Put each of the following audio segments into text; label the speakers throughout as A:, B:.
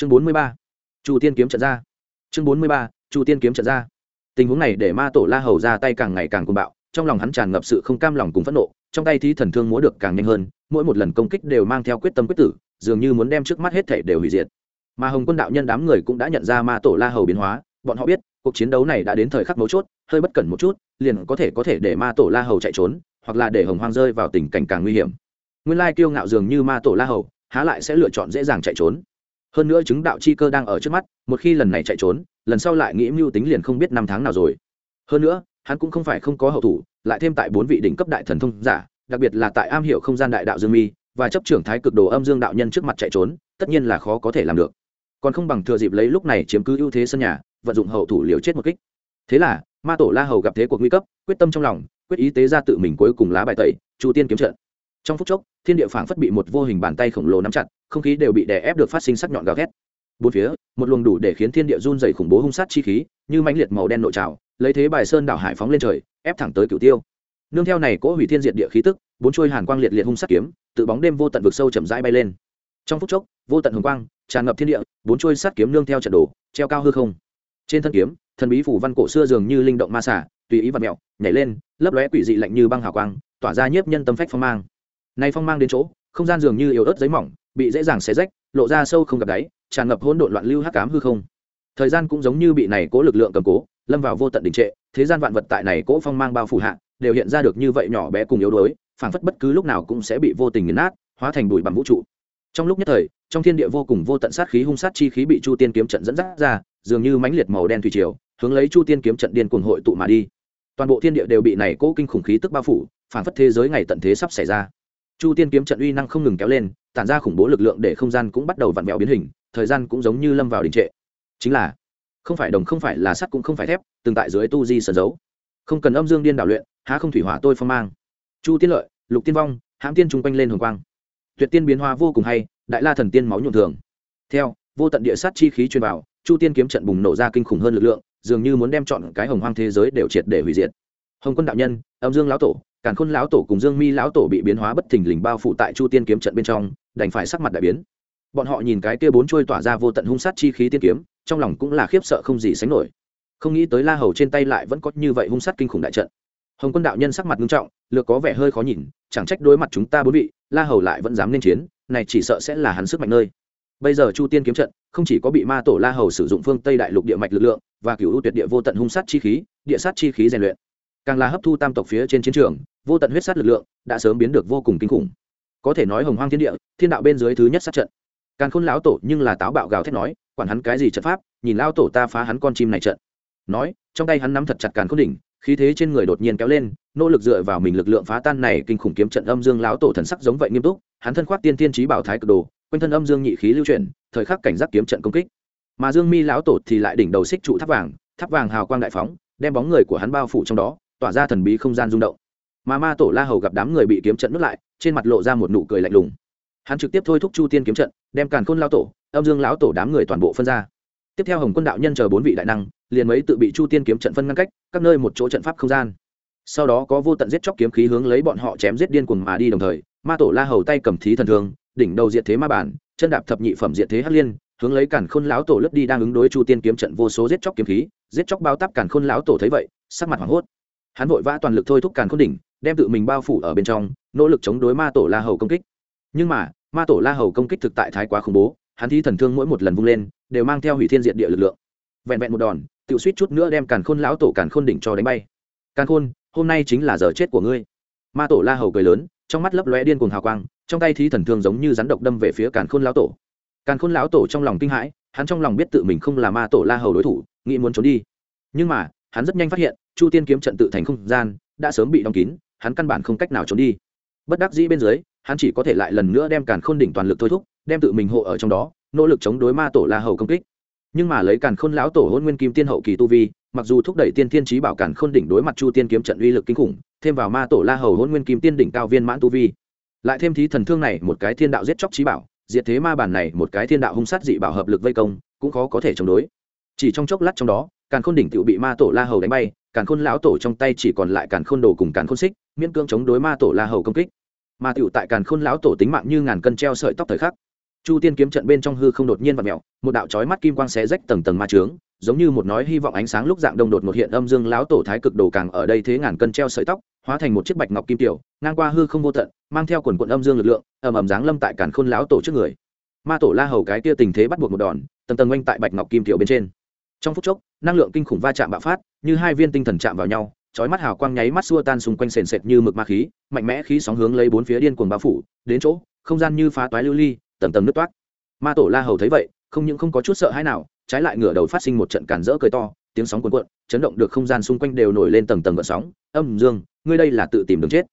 A: chương bốn mươi ba. Chu tiên kiếm trận ra. Chương bốn mươi ba, chu tiên kiếm trận ra. Tình huống này để ma tổ la hầu ra tay càng ngày càng cuồng bạo, trong lòng hắn tràn ngập sự không cam lòng cùng phẫn nộ, trong tay thí thần thương múa được càng nhanh hơn, mỗi một lần công kích đều mang theo quyết tâm quyết tử, dường như muốn đem trước mắt hết thể đều hủy diệt. Mà hồng quân đạo nhân đám người cũng đã nhận ra ma tổ la hầu biến hóa, bọn họ biết, cuộc chiến đấu này đã đến thời khắc mấu chốt, hơi bất cẩn một chút, liền có thể có thể để ma tổ la hầu chạy trốn, hoặc là để hồng hoang rơi vào tình cảnh càng nguy hiểm. Nguyên lai kiêu ngạo dường như ma tổ la hầu, há lại sẽ lựa chọn dễ dàng chạy trốn hơn nữa chứng đạo chi cơ đang ở trước mắt, một khi lần này chạy trốn, lần sau lại nghĩ mưu tính liền không biết năm tháng nào rồi. Hơn nữa, hắn cũng không phải không có hậu thủ, lại thêm tại bốn vị đỉnh cấp đại thần thông giả, đặc biệt là tại am hiểu không gian đại đạo dương mi và chấp trưởng thái cực đồ âm dương đạo nhân trước mặt chạy trốn, tất nhiên là khó có thể làm được. Còn không bằng thừa dịp lấy lúc này chiếm cứ ưu thế sân nhà, vận dụng hậu thủ liều chết một kích. Thế là, ma tổ la hầu gặp thế cuộc nguy cấp, quyết tâm trong lòng, quyết ý tế ra tự mình cuối cùng lá bài tẩy, chu tiên kiếm trận trong phút chốc, thiên địa phảng phất bị một vô hình bàn tay khổng lồ nắm chặt, không khí đều bị đè ép được phát sinh sắc nhọn gào ghét bốn phía, một luồng đủ để khiến thiên địa run dày khủng bố hung sát chi khí, như mãnh liệt màu đen nội trào, lấy thế bài sơn đảo hải phóng lên trời, ép thẳng tới cửu tiêu. Nương theo này cỗ hủy thiên diệt địa khí tức, bốn chuôi hàn quang liệt liệt hung sát kiếm, tự bóng đêm vô tận vực sâu chậm rãi bay lên. Trong phút chốc, vô tận hồng quang tràn ngập thiên địa, bốn chuôi sát kiếm nương theo trận đồ, treo cao hư không. Trên thân kiếm, thần bí phủ văn cổ xưa dường như linh động ma xả tùy ý vật mẹo, nhảy lên, lấp lóe quỷ dị lạnh như băng hào quang, tỏa ra nhiếp nhân tâm phách phong mang nay phong mang đến chỗ, không gian dường như yếu ớt giấy mỏng, bị dễ dàng xé rách, lộ ra sâu không gặp đáy, tràn ngập hỗn độn loạn lưu hắc cám hư không. Thời gian cũng giống như bị này cố lực lượng cầm cố, lâm vào vô tận đình trệ, thế gian vạn vật tại này cố phong mang bao phủ hạ, đều hiện ra được như vậy nhỏ bé cùng yếu đuối, phảng phất bất cứ lúc nào cũng sẽ bị vô tình nghiền nát, hóa thành bụi bằng vũ trụ. Trong lúc nhất thời, trong thiên địa vô cùng vô tận sát khí hung sát chi khí bị chu tiên kiếm trận dẫn dắt ra, dường như mãnh liệt màu đen thủy triều, hướng lấy chu tiên kiếm trận điên cuồng hội tụ mà đi. Toàn bộ thiên địa đều bị này cố kinh khủng khí tức bao phủ, phảng phất thế giới ngày tận thế sắp xảy ra chu tiên kiếm trận uy năng không ngừng kéo lên, tản ra khủng bố lực lượng để không gian cũng bắt đầu vặn vẹo biến hình, thời gian cũng giống như lâm vào đình trệ. Chính là, không phải đồng không phải là sắt cũng không phải thép, từng tại dưới tu di sở dấu. Không cần âm dương điên đảo luyện, há không thủy hỏa tôi phong mang. Chu tiên lợi, lục tiên vong, hãm tiên chung quanh lên hồng quang. Tuyệt tiên biến hóa vô cùng hay, đại la thần tiên máu nhuộm thường. Theo, vô tận địa sát chi khí truyền vào, chu tiên kiếm trận bùng nổ ra kinh khủng hơn lực lượng, dường như muốn đem chọn cái hồng hoang thế giới đều triệt để hủy diệt. Hồng quân đạo nhân, âm dương lão tổ càn khôn lão tổ cùng dương mi lão tổ bị biến hóa bất thình lình bao phủ tại chu tiên kiếm trận bên trong, đành phải sắc mặt đại biến. Bọn họ nhìn cái kia bốn trôi tỏa ra vô tận hung sát chi khí tiên kiếm, trong lòng cũng là khiếp sợ không gì sánh nổi. Không nghĩ tới la hầu trên tay lại vẫn có như vậy hung sát kinh khủng đại trận. Hồng quân đạo nhân sắc mặt nghiêm trọng, lược có vẻ hơi khó nhìn, chẳng trách đối mặt chúng ta bốn vị, la hầu lại vẫn dám nên chiến, này chỉ sợ sẽ là hắn sức mạnh nơi. Bây giờ chu tiên kiếm trận, không chỉ có bị ma tổ la hầu sử dụng phương tây đại lục địa mạch lực lượng, và cựu ưu tuyệt địa vô tận hung sát chi khí, địa sát chi khí rèn luyện càng là hấp thu tam tộc phía trên chiến trường, vô tận huyết sát lực lượng đã sớm biến được vô cùng kinh khủng. Có thể nói hồng hoang thiên địa, thiên đạo bên dưới thứ nhất sát trận. Càng khôn lão tổ nhưng là táo bạo gào thét nói, quản hắn cái gì trận pháp, nhìn lao tổ ta phá hắn con chim này trận. Nói, trong tay hắn nắm thật chặt càn khôn đỉnh, khí thế trên người đột nhiên kéo lên, nỗ lực dựa vào mình lực lượng phá tan này kinh khủng kiếm trận âm dương lão tổ thần sắc giống vậy nghiêm túc, hắn thân khoác tiên tiên trí bảo thái cực đồ, quanh thân âm dương nhị khí lưu chuyển, thời khắc cảnh giác kiếm trận công kích. Mà dương mi lão tổ thì lại đỉnh đầu xích trụ tháp vàng tháp vàng hào quang đại phóng, đem bóng người của hắn bao phủ trong đó tỏa ra thần bí không gian rung động. Mà ma tổ la hầu gặp đám người bị kiếm trận nuốt lại, trên mặt lộ ra một nụ cười lạnh lùng. Hắn trực tiếp thôi thúc chu tiên kiếm trận, đem càn khôn lão tổ, âm dương lão tổ đám người toàn bộ phân ra. Tiếp theo hồng quân đạo nhân chờ bốn vị đại năng, liền mấy tự bị chu tiên kiếm trận phân ngăn cách, các nơi một chỗ trận pháp không gian. Sau đó có vô tận giết chóc kiếm khí hướng lấy bọn họ chém giết điên cuồng mà đi đồng thời, ma tổ la hầu tay cầm thí thần thường đỉnh đầu diệt thế ma bản, chân đạp thập nhị phẩm diệt thế hắc liên, hướng lấy cản khôn lão tổ lướt đi đang ứng đối chu tiên kiếm trận vô số giết chóc kiếm khí. Giết chóc bao tắp cản khôn lão tổ thấy vậy, sắc mặt hoảng hốt hắn vội vã toàn lực thôi thúc càn khôn đỉnh, đem tự mình bao phủ ở bên trong, nỗ lực chống đối ma tổ la hầu công kích. Nhưng mà, ma tổ la hầu công kích thực tại thái quá khủng bố, hắn thi thần thương mỗi một lần vung lên, đều mang theo hủy thiên diện địa lực lượng. Vẹn vẹn một đòn tự suýt chút nữa đem càn khôn lão tổ càn khôn đỉnh cho đánh bay. Càn khôn, hôm nay chính là giờ chết của ngươi. Ma tổ la hầu cười lớn, trong mắt lấp lóe điên cuồng hào quang, trong tay Thi thần thương giống như rắn độc đâm về phía càn khôn lão tổ. Càn khôn lão tổ trong lòng kinh hãi, hắn trong lòng biết tự mình không là ma tổ la hầu đối thủ, nghĩ muốn trốn đi. Nhưng mà hắn rất nhanh phát hiện, chu tiên kiếm trận tự thành không gian, đã sớm bị đóng kín, hắn căn bản không cách nào trốn đi. Bất đắc dĩ bên dưới, hắn chỉ có thể lại lần nữa đem càn khôn đỉnh toàn lực thôi thúc, đem tự mình hộ ở trong đó, nỗ lực chống đối ma tổ la hầu công kích. Nhưng mà lấy càn khôn lão tổ hôn nguyên kim tiên hậu kỳ tu vi, mặc dù thúc đẩy tiên thiên trí bảo càn khôn đỉnh đối mặt chu tiên kiếm trận uy lực kinh khủng, thêm vào ma tổ la hầu hôn nguyên kim tiên đỉnh cao viên mãn tu vi, lại thêm thí thần thương này một cái thiên đạo giết chóc trí bảo, diệt thế ma bản này một cái thiên đạo hung sát dị bảo hợp lực vây công, cũng khó có thể chống đối. Chỉ trong chốc lát trong đó càn khôn đỉnh tự bị ma tổ la hầu đánh bay, càn khôn lão tổ trong tay chỉ còn lại càn khôn đồ cùng càn khôn xích, miễn cưỡng chống đối ma tổ la hầu công kích. Mà tựu tại càn khôn lão tổ tính mạng như ngàn cân treo sợi tóc thời khắc. Chu tiên kiếm trận bên trong hư không đột nhiên và mẹo một đạo trói mắt kim quang xé rách tầng tầng ma trướng, giống như một nói hy vọng ánh sáng lúc dạng đông đột một hiện âm dương lão tổ thái cực đồ càng ở đây thế ngàn cân treo sợi tóc, hóa thành một chiếc bạch ngọc kim tiểu, ngang qua hư không vô tận, mang theo quần quận âm dương lực lượng, ầm ầm giáng lâm tại càn khôn lão tổ trước người. Ma tổ la hầu cái kia tình thế bắt buộc một đòn, tầng tầng oanh tại bạch ngọc kim tiểu bên trên trong phút chốc, năng lượng kinh khủng va chạm bạo phát, như hai viên tinh thần chạm vào nhau, chói mắt hào quang nháy mắt xua tan xung quanh sền sệt như mực ma khí, mạnh mẽ khí sóng hướng lấy bốn phía điên cuồng bao phủ, đến chỗ, không gian như phá toái lưu ly, tầng tầng nứt toát ma tổ la hầu thấy vậy, không những không có chút sợ hãi nào, trái lại ngửa đầu phát sinh một trận cản rỡ cười to, tiếng sóng cuồn cuộn, chấn động được không gian xung quanh đều nổi lên tầng tầng gợn sóng. Âm dương, ngươi đây là tự tìm đường chết.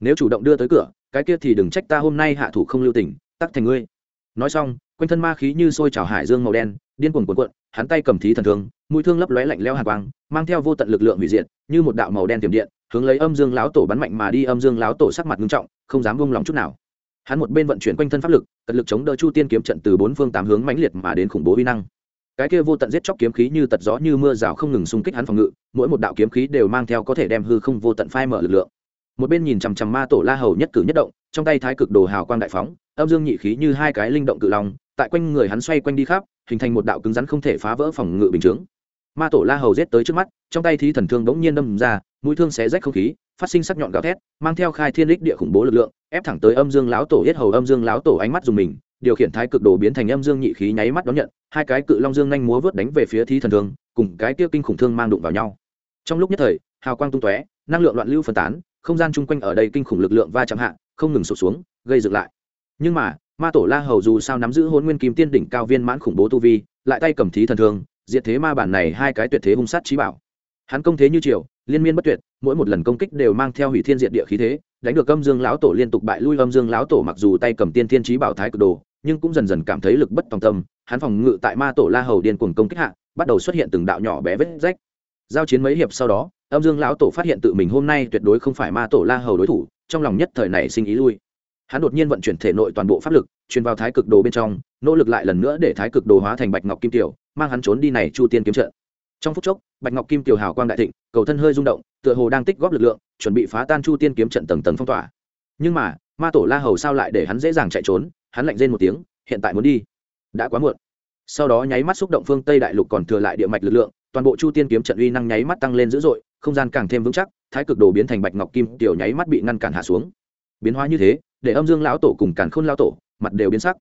A: Nếu chủ động đưa tới cửa, cái kia thì đừng trách ta hôm nay hạ thủ không lưu tình, tắc thành ngươi. Nói xong, quanh thân ma khí như sôi trào hải dương màu đen điên cuồng cuộn cuộn, hắn tay cầm thí thần thương, mũi thương lấp lóe lạnh lẽo hàn quang, mang theo vô tận lực lượng hủy diệt, như một đạo màu đen tiềm điện, hướng lấy âm dương lão tổ bắn mạnh mà đi, âm dương lão tổ sắc mặt nghiêm trọng, không dám buông lòng chút nào. Hắn một bên vận chuyển quanh thân pháp lực, cật lực chống đỡ chu tiên kiếm trận từ bốn phương tám hướng mãnh liệt mà đến khủng bố vi năng. Cái kia vô tận giết chóc kiếm khí như tật gió như mưa rào không ngừng xung kích hắn phòng ngự, mỗi một đạo kiếm khí đều mang theo có thể đem hư không vô tận phai mở lực lượng. Một bên nhìn chằm chằm ma tổ la hầu nhất cử nhất động, trong tay thái cực đồ hào quang đại phóng, âm dương nhị khí như hai cái linh động cự long tại quanh người hắn xoay quanh đi khắp, hình thành một đạo cứng rắn không thể phá vỡ phòng ngự bình chướng. Ma tổ la hầu rết tới trước mắt, trong tay thí thần thương bỗng nhiên đâm ra, mũi thương xé rách không khí, phát sinh sắc nhọn gào thét, mang theo khai thiên đích địa khủng bố lực lượng, ép thẳng tới âm dương lão tổ yết hầu âm dương lão tổ ánh mắt dùng mình, điều khiển thái cực đồ biến thành âm dương nhị khí nháy mắt đón nhận, hai cái cự long dương nhanh múa vớt đánh về phía thí thần thương, cùng cái kia kinh khủng thương mang đụng vào nhau. Trong lúc nhất thời, hào quang tung tóe, năng lượng loạn lưu phân tán, không gian chung quanh ở đây kinh khủng lực lượng va chạm hạ, không ngừng sụt xuống, gây dựng lại. Nhưng mà ma tổ la hầu dù sao nắm giữ hôn nguyên kim tiên đỉnh cao viên mãn khủng bố tu vi, lại tay cầm thí thần thương diệt thế ma bản này hai cái tuyệt thế hung sát trí bảo. Hắn công thế như triều, liên miên bất tuyệt, mỗi một lần công kích đều mang theo hủy thiên diệt địa khí thế, đánh được âm dương lão tổ liên tục bại lui. Âm dương lão tổ mặc dù tay cầm tiên thiên trí bảo thái cực đồ, nhưng cũng dần dần cảm thấy lực bất tòng tâm. Hắn phòng ngự tại ma tổ la hầu điên cuồng công kích hạ, bắt đầu xuất hiện từng đạo nhỏ bé vết rách. Giao chiến mấy hiệp sau đó, âm dương lão tổ phát hiện tự mình hôm nay tuyệt đối không phải ma tổ la hầu đối thủ, trong lòng nhất thời này sinh ý lui hắn đột nhiên vận chuyển thể nội toàn bộ pháp lực, truyền vào thái cực đồ bên trong, nỗ lực lại lần nữa để thái cực đồ hóa thành bạch ngọc kim tiểu, mang hắn trốn đi này chu tiên kiếm trận. Trong phút chốc, bạch ngọc kim tiểu hào quang đại thịnh, cầu thân hơi rung động, tựa hồ đang tích góp lực lượng, chuẩn bị phá tan chu tiên kiếm trận tầng tầng phong tỏa. Nhưng mà, ma tổ la hầu sao lại để hắn dễ dàng chạy trốn? Hắn lạnh rên một tiếng, hiện tại muốn đi. Đã quá muộn. Sau đó nháy mắt xúc động phương tây đại lục còn thừa lại địa mạch lực lượng, toàn bộ chu tiên kiếm trận uy năng nháy mắt tăng lên dữ dội, không gian càng thêm vững chắc, thái cực đồ biến thành bạch ngọc kim tiểu nháy mắt bị ngăn cản hạ xuống. Biến hóa như thế để âm dương lão tổ cùng càn khôn lão tổ, mặt đều biến sắc.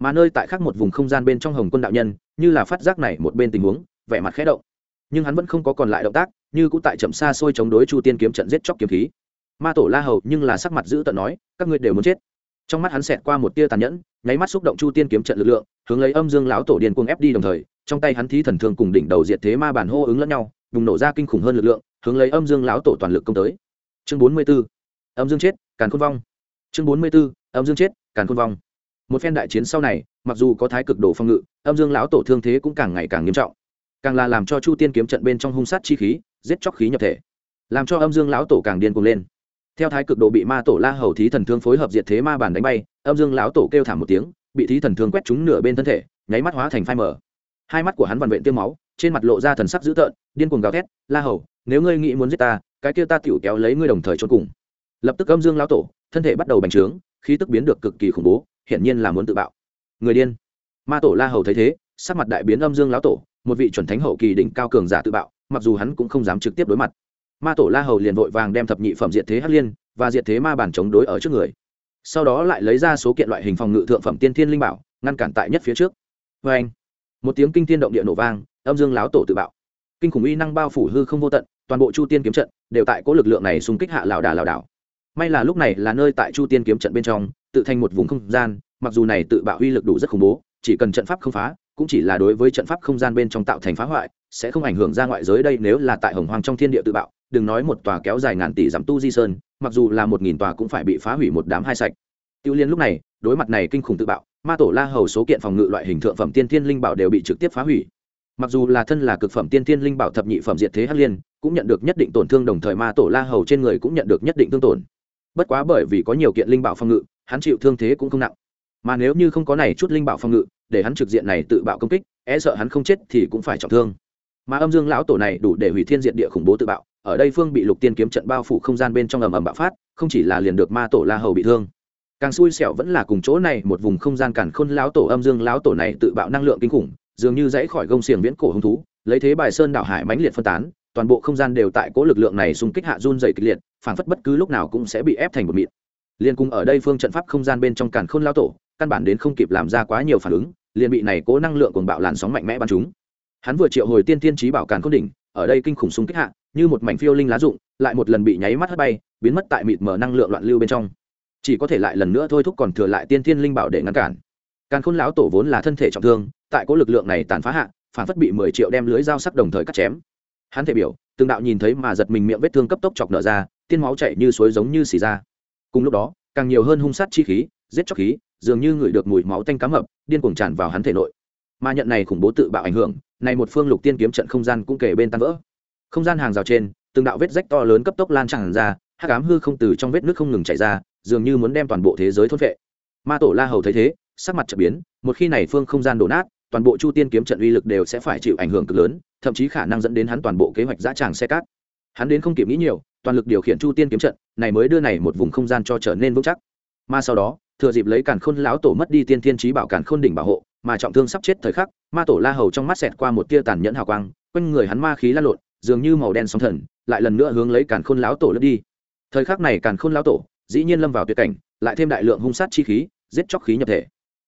A: Mà nơi tại khác một vùng không gian bên trong hồng quân đạo nhân, như là phát giác này một bên tình huống, vẻ mặt khẽ động. Nhưng hắn vẫn không có còn lại động tác, như cũng tại chậm xa xôi chống đối chu tiên kiếm trận giết chóc kiếm khí. Ma tổ la hầu nhưng là sắc mặt giữ tận nói, các ngươi đều muốn chết. Trong mắt hắn xẹt qua một tia tàn nhẫn, nháy mắt xúc động chu tiên kiếm trận lực lượng, hướng lấy âm dương lão tổ điền cuồng ép đi đồng thời, trong tay hắn thí thần thương cùng đỉnh đầu diệt thế ma bản hô ứng lẫn nhau, bùng nổ ra kinh khủng hơn lực lượng, hướng lấy âm dương lão tổ toàn lực công tới. Chương bốn mươi 44. âm dương chết, càn khôn vong chương bốn mươi 44. âm dương chết, càn khôn vong. Một phen đại chiến sau này, mặc dù có thái cực đồ phong ngự, âm dương lão tổ thương thế cũng càng ngày càng nghiêm trọng. Càng là làm cho chu tiên kiếm trận bên trong hung sát chi khí, giết chóc khí nhập thể. Làm cho âm dương lão tổ càng điên cuồng lên. Theo thái cực độ bị ma tổ la hầu thí thần thương phối hợp diệt thế ma bản đánh bay, âm dương lão tổ kêu thảm một tiếng, bị thí thần thương quét trúng nửa bên thân thể, nháy mắt hóa thành phai mở hai mắt của hắn vằn vện tiêm máu, trên mặt lộ ra thần sắc dữ tợn, điên cuồng gào thét, la hầu, nếu ngươi nghĩ muốn giết ta, cái kia ta tiểu kéo lấy ngươi đồng thời trốn cùng. Lập tức âm dương lão tổ thân thể bắt đầu bành trướng, khí tức biến được cực kỳ khủng bố, hiển nhiên là muốn tự bạo. Người điên. Ma tổ la hầu thấy thế, sắc mặt đại biến âm dương lão tổ, một vị chuẩn thánh hậu kỳ đỉnh cao cường giả tự bạo, mặc dù hắn cũng không dám trực tiếp đối mặt. Ma tổ la hầu liền vội vàng đem thập nhị phẩm diệt thế hắc liên và diệt thế ma bản chống đối ở trước người. Sau đó lại lấy ra số kiện loại hình phòng ngự thượng phẩm tiên thiên linh bảo, ngăn cản tại nhất phía trước. Vê anh, một tiếng kinh thiên động địa nổ vang, âm dương láo tổ tự bạo. Kinh khủng uy năng bao phủ hư không vô tận, toàn bộ chu tiên kiếm trận đều tại có lực lượng này xung kích hạ lảo đà lảo đảo may là lúc này là nơi tại chu tiên kiếm trận bên trong, tự thành một vùng không gian, mặc dù này tự bạo uy lực đủ rất khủng bố, chỉ cần trận pháp không phá, cũng chỉ là đối với trận pháp không gian bên trong tạo thành phá hoại, sẽ không ảnh hưởng ra ngoại giới đây nếu là tại hồng hoàng trong thiên địa tự bạo, đừng nói một tòa kéo dài ngàn tỷ giảm tu di sơn, mặc dù là một nghìn tòa cũng phải bị phá hủy một đám hai sạch. Tiêu liên lúc này, đối mặt này kinh khủng tự bạo, ma tổ la hầu số kiện phòng ngự loại hình thượng phẩm tiên thiên linh bảo đều bị trực tiếp phá hủy. Mặc dù là thân là cực phẩm tiên thiên linh bảo thập nhị phẩm diệt thế hắc liên, cũng nhận được nhất định tổn thương, đồng thời ma tổ la hầu trên người cũng nhận được nhất định thương tổn bất quá bởi vì có nhiều kiện linh bảo phòng ngự, hắn chịu thương thế cũng không nặng. Mà nếu như không có này chút linh bảo phòng ngự, để hắn trực diện này tự bạo công kích e sợ hắn không chết thì cũng phải trọng thương. Mà âm dương lão tổ này đủ để hủy thiên diện địa khủng bố tự bạo, ở đây phương bị lục tiên kiếm trận bao phủ không gian bên trong ầm ầm bạo phát, không chỉ là liền được ma tổ la hầu bị thương. Càng xui xẻo vẫn là cùng chỗ này một vùng không gian cản khôn lão tổ âm dương lão tổ này tự bạo năng lượng kinh khủng, dường như dãy khỏi gông xiềng viễn cổ hung thú, lấy thế bài sơn đảo hải mãnh liệt phân tán, toàn bộ không gian đều tại cố lực lượng này xung kích hạ run dày kịch liệt phảng phất bất cứ lúc nào cũng sẽ bị ép thành một mịn. Liên cùng ở đây phương trận pháp không gian bên trong càn khôn lao tổ, căn bản đến không kịp làm ra quá nhiều phản ứng, liền bị này cố năng lượng cuồng bạo làn sóng mạnh mẽ bắn chúng hắn vừa triệu hồi tiên tiên trí bảo càn khôn đỉnh, ở đây kinh khủng xung kích hạ, như một mảnh phiêu linh lá rụng, lại một lần bị nháy mắt hất bay, biến mất tại mịt mở năng lượng loạn lưu bên trong. Chỉ có thể lại lần nữa thôi thúc còn thừa lại tiên tiên linh bảo để ngăn cản. Càn khôn lão tổ vốn là thân thể trọng thương, tại cố lực lượng này tàn phá hạ, phản phất bị mười triệu đem lưới dao sắc đồng thời cắt chém. Hắn thể biểu, từng đạo nhìn thấy mà giật mình miệng vết thương cấp tốc chọc nở ra tiên máu chảy như suối giống như xì ra. Cùng lúc đó, càng nhiều hơn hung sát chi khí, giết chóc khí, dường như ngửi được mùi máu tanh cá mập điên cuồng tràn vào hắn thể nội. Mà nhận này khủng bố tự bạo ảnh hưởng, này một phương lục tiên kiếm trận không gian cũng kể bên tan vỡ. Không gian hàng rào trên, từng đạo vết rách to lớn cấp tốc lan tràn ra, hắc ám hư không từ trong vết nước không ngừng chảy ra, dường như muốn đem toàn bộ thế giới thôn vệ ma tổ la hầu thấy thế, sắc mặt chợt biến, một khi này phương không gian đổ nát, toàn bộ chu tiên kiếm trận uy lực đều sẽ phải chịu ảnh hưởng cực lớn, thậm chí khả năng dẫn đến hắn toàn bộ kế hoạch dã tràng xe cát. Hắn đến không kịp nghĩ nhiều toàn lực điều khiển chu tiên kiếm trận, này mới đưa này một vùng không gian cho trở nên vững chắc. Mà sau đó, thừa dịp lấy càn khôn lão tổ mất đi tiên thiên trí bảo càn khôn đỉnh bảo hộ, mà trọng thương sắp chết thời khắc, ma tổ la hầu trong mắt xẹt qua một tia tàn nhẫn hào quang, quanh người hắn ma khí lan lộn, dường như màu đen sóng thần, lại lần nữa hướng lấy càn khôn lão tổ lướt đi. Thời khắc này càn khôn lão tổ, dĩ nhiên lâm vào tuyệt cảnh, lại thêm đại lượng hung sát chi khí, giết chóc khí nhập thể.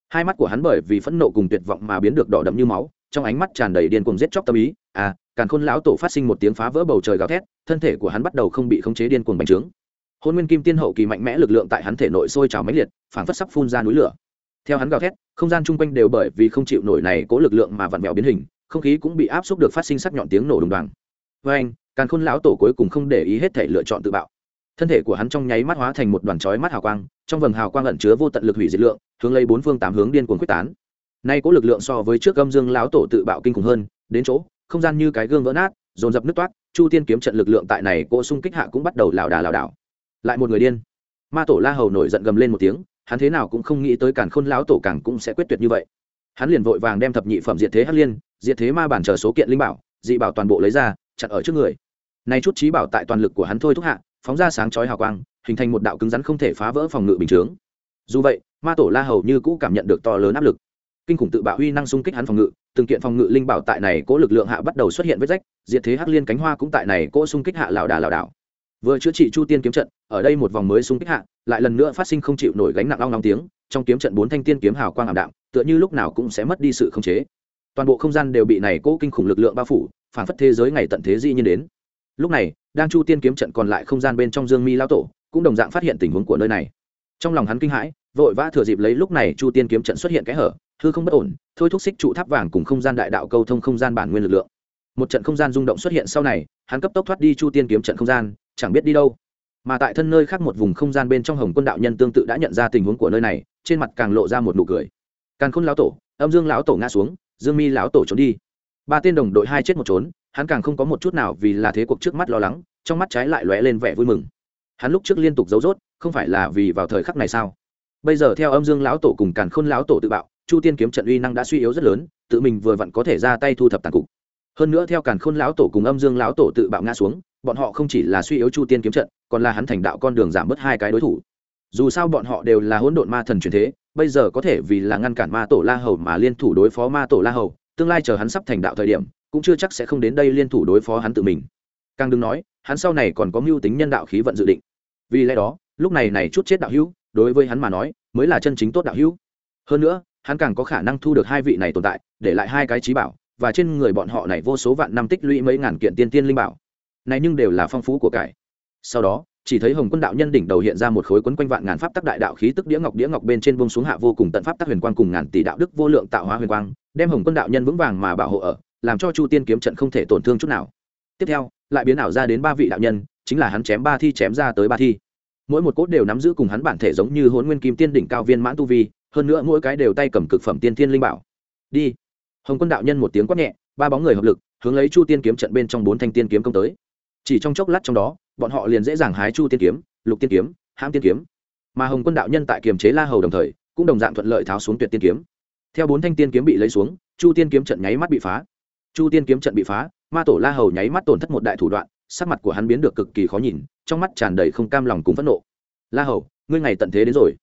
A: Hai mắt của hắn bởi vì phẫn nộ cùng tuyệt vọng mà biến được đỏ đậm như máu, trong ánh mắt tràn đầy điên cuồng giết chóc tâm ý à càn khôn lão tổ phát sinh một tiếng phá vỡ bầu trời gào thét, thân thể của hắn bắt đầu không bị khống chế điên cuồng bành trướng. Hôn nguyên kim tiên hậu kỳ mạnh mẽ lực lượng tại hắn thể nội sôi trào mãnh liệt, phảng phất sắp phun ra núi lửa. Theo hắn gào thét, không gian chung quanh đều bởi vì không chịu nổi này cố lực lượng mà vặn vẹo biến hình, không khí cũng bị áp xúc được phát sinh sắc nhọn tiếng nổ đùng đoàng. Với anh, càn khôn lão tổ cuối cùng không để ý hết thể lựa chọn tự bạo. Thân thể của hắn trong nháy mắt hóa thành một đoàn chói mắt hào quang, trong vầng hào quang ẩn chứa vô tận lực hủy diệt lượng, hướng lấy bốn phương tám hướng điên cuồng quyết tán. Nay cố lực lượng so với trước âm dương lão tổ tự bạo kinh khủng hơn, đến chỗ không gian như cái gương vỡ nát, dồn dập nước toát chu tiên kiếm trận lực lượng tại này cô xung kích hạ cũng bắt đầu lảo đà lảo đảo. Lại một người điên. Ma tổ la hầu nổi giận gầm lên một tiếng, hắn thế nào cũng không nghĩ tới càn khôn lão tổ càng cũng sẽ quyết tuyệt như vậy. Hắn liền vội vàng đem thập nhị phẩm diệt thế hắc liên, diệt thế ma bản chờ số kiện linh bảo, dị bảo toàn bộ lấy ra chặt ở trước người. Nay chút trí bảo tại toàn lực của hắn thôi thúc hạ, phóng ra sáng chói hào quang, hình thành một đạo cứng rắn không thể phá vỡ phòng ngự bình chướng. Dù vậy, ma tổ la hầu như cũ cảm nhận được to lớn áp lực. Kinh khủng tự bạo huy năng xung kích hắn phòng ngự từng kiện phòng ngự linh bảo tại này cỗ lực lượng hạ bắt đầu xuất hiện vết rách, diệt thế hắc liên cánh hoa cũng tại này cỗ xung kích hạ lảo đà lảo đảo. Vừa chữa trị chu tiên kiếm trận, ở đây một vòng mới xung kích hạ, lại lần nữa phát sinh không chịu nổi gánh nặng long long tiếng, trong kiếm trận bốn thanh tiên kiếm hào quang ảm đạm, tựa như lúc nào cũng sẽ mất đi sự khống chế. Toàn bộ không gian đều bị này cỗ kinh khủng lực lượng bao phủ, phản phất thế giới ngày tận thế di nhiên đến. Lúc này, đang chu tiên kiếm trận còn lại không gian bên trong dương mi lao tổ cũng đồng dạng phát hiện tình huống của nơi này. Trong lòng hắn kinh hãi vội vã thừa dịp lấy lúc này chu tiên kiếm trận xuất hiện kẽ hở, hư không bất ổn, thôi thúc xích trụ tháp vàng cùng không gian đại đạo câu thông không gian bản nguyên lực lượng. Một trận không gian rung động xuất hiện sau này, hắn cấp tốc thoát đi chu tiên kiếm trận không gian, chẳng biết đi đâu. Mà tại thân nơi khác một vùng không gian bên trong hồng quân đạo nhân tương tự đã nhận ra tình huống của nơi này, trên mặt càng lộ ra một nụ cười. Càng khôn lão tổ, âm dương lão tổ ngã xuống, dương mi lão tổ trốn đi. Ba tên đồng đội hai chết một trốn, hắn càng không có một chút nào vì là thế cuộc trước mắt lo lắng, trong mắt trái lại lóe lên vẻ vui mừng. Hắn lúc trước liên tục giấu rốt, không phải là vì vào thời khắc này sao? Bây giờ theo âm dương lão tổ cùng càn khôn lão tổ tự bạo, chu tiên kiếm trận uy năng đã suy yếu rất lớn, tự mình vừa vặn có thể ra tay thu thập tàn cục. Hơn nữa theo càn khôn lão tổ cùng âm dương lão tổ tự bạo ngã xuống, bọn họ không chỉ là suy yếu chu tiên kiếm trận, còn là hắn thành đạo con đường giảm bớt hai cái đối thủ. Dù sao bọn họ đều là hỗn độn ma thần truyền thế, bây giờ có thể vì là ngăn cản ma tổ la hầu mà liên thủ đối phó ma tổ la hầu, tương lai chờ hắn sắp thành đạo thời điểm, cũng chưa chắc sẽ không đến đây liên thủ đối phó hắn tự mình. Càng đừng nói, hắn sau này còn có mưu tính nhân đạo khí vận dự định. Vì lẽ đó, lúc này này chút chết đạo hữu đối với hắn mà nói, mới là chân chính tốt đạo hữu. Hơn nữa, hắn càng có khả năng thu được hai vị này tồn tại, để lại hai cái trí bảo, và trên người bọn họ này vô số vạn năm tích lũy mấy ngàn kiện tiên tiên linh bảo. Này nhưng đều là phong phú của cải. Sau đó, chỉ thấy hồng quân đạo nhân đỉnh đầu hiện ra một khối quấn quanh vạn ngàn pháp tắc đại đạo khí tức đĩa ngọc đĩa ngọc bên trên bông xuống hạ vô cùng tận pháp tắc huyền quang cùng ngàn tỷ đạo đức vô lượng tạo hóa huyền quang, đem hồng quân đạo nhân vững vàng mà bảo hộ ở, làm cho chu tiên kiếm trận không thể tổn thương chút nào. Tiếp theo, lại biến ảo ra đến ba vị đạo nhân, chính là hắn chém ba thi chém ra tới ba thi mỗi một cốt đều nắm giữ cùng hắn bản thể giống như hôn nguyên kim tiên đỉnh cao viên mãn tu vi, hơn nữa mỗi cái đều tay cầm cực phẩm tiên thiên linh bảo. Đi. Hồng quân đạo nhân một tiếng quát nhẹ, ba bóng người hợp lực, hướng lấy chu tiên kiếm trận bên trong bốn thanh tiên kiếm công tới. Chỉ trong chốc lát trong đó, bọn họ liền dễ dàng hái chu tiên kiếm, lục tiên kiếm, hãm tiên kiếm. Mà hồng quân đạo nhân tại kiềm chế la hầu đồng thời, cũng đồng dạng thuận lợi tháo xuống tuyệt tiên kiếm. Theo bốn thanh tiên kiếm bị lấy xuống, chu tiên kiếm trận nháy mắt bị phá. Chu tiên kiếm trận bị phá, ma tổ la hầu nháy mắt tổn thất một đại thủ đoạn sắc mặt của hắn biến được cực kỳ khó nhìn, trong mắt tràn đầy không cam lòng cùng phẫn nộ. La hầu, ngươi ngày tận thế đến rồi.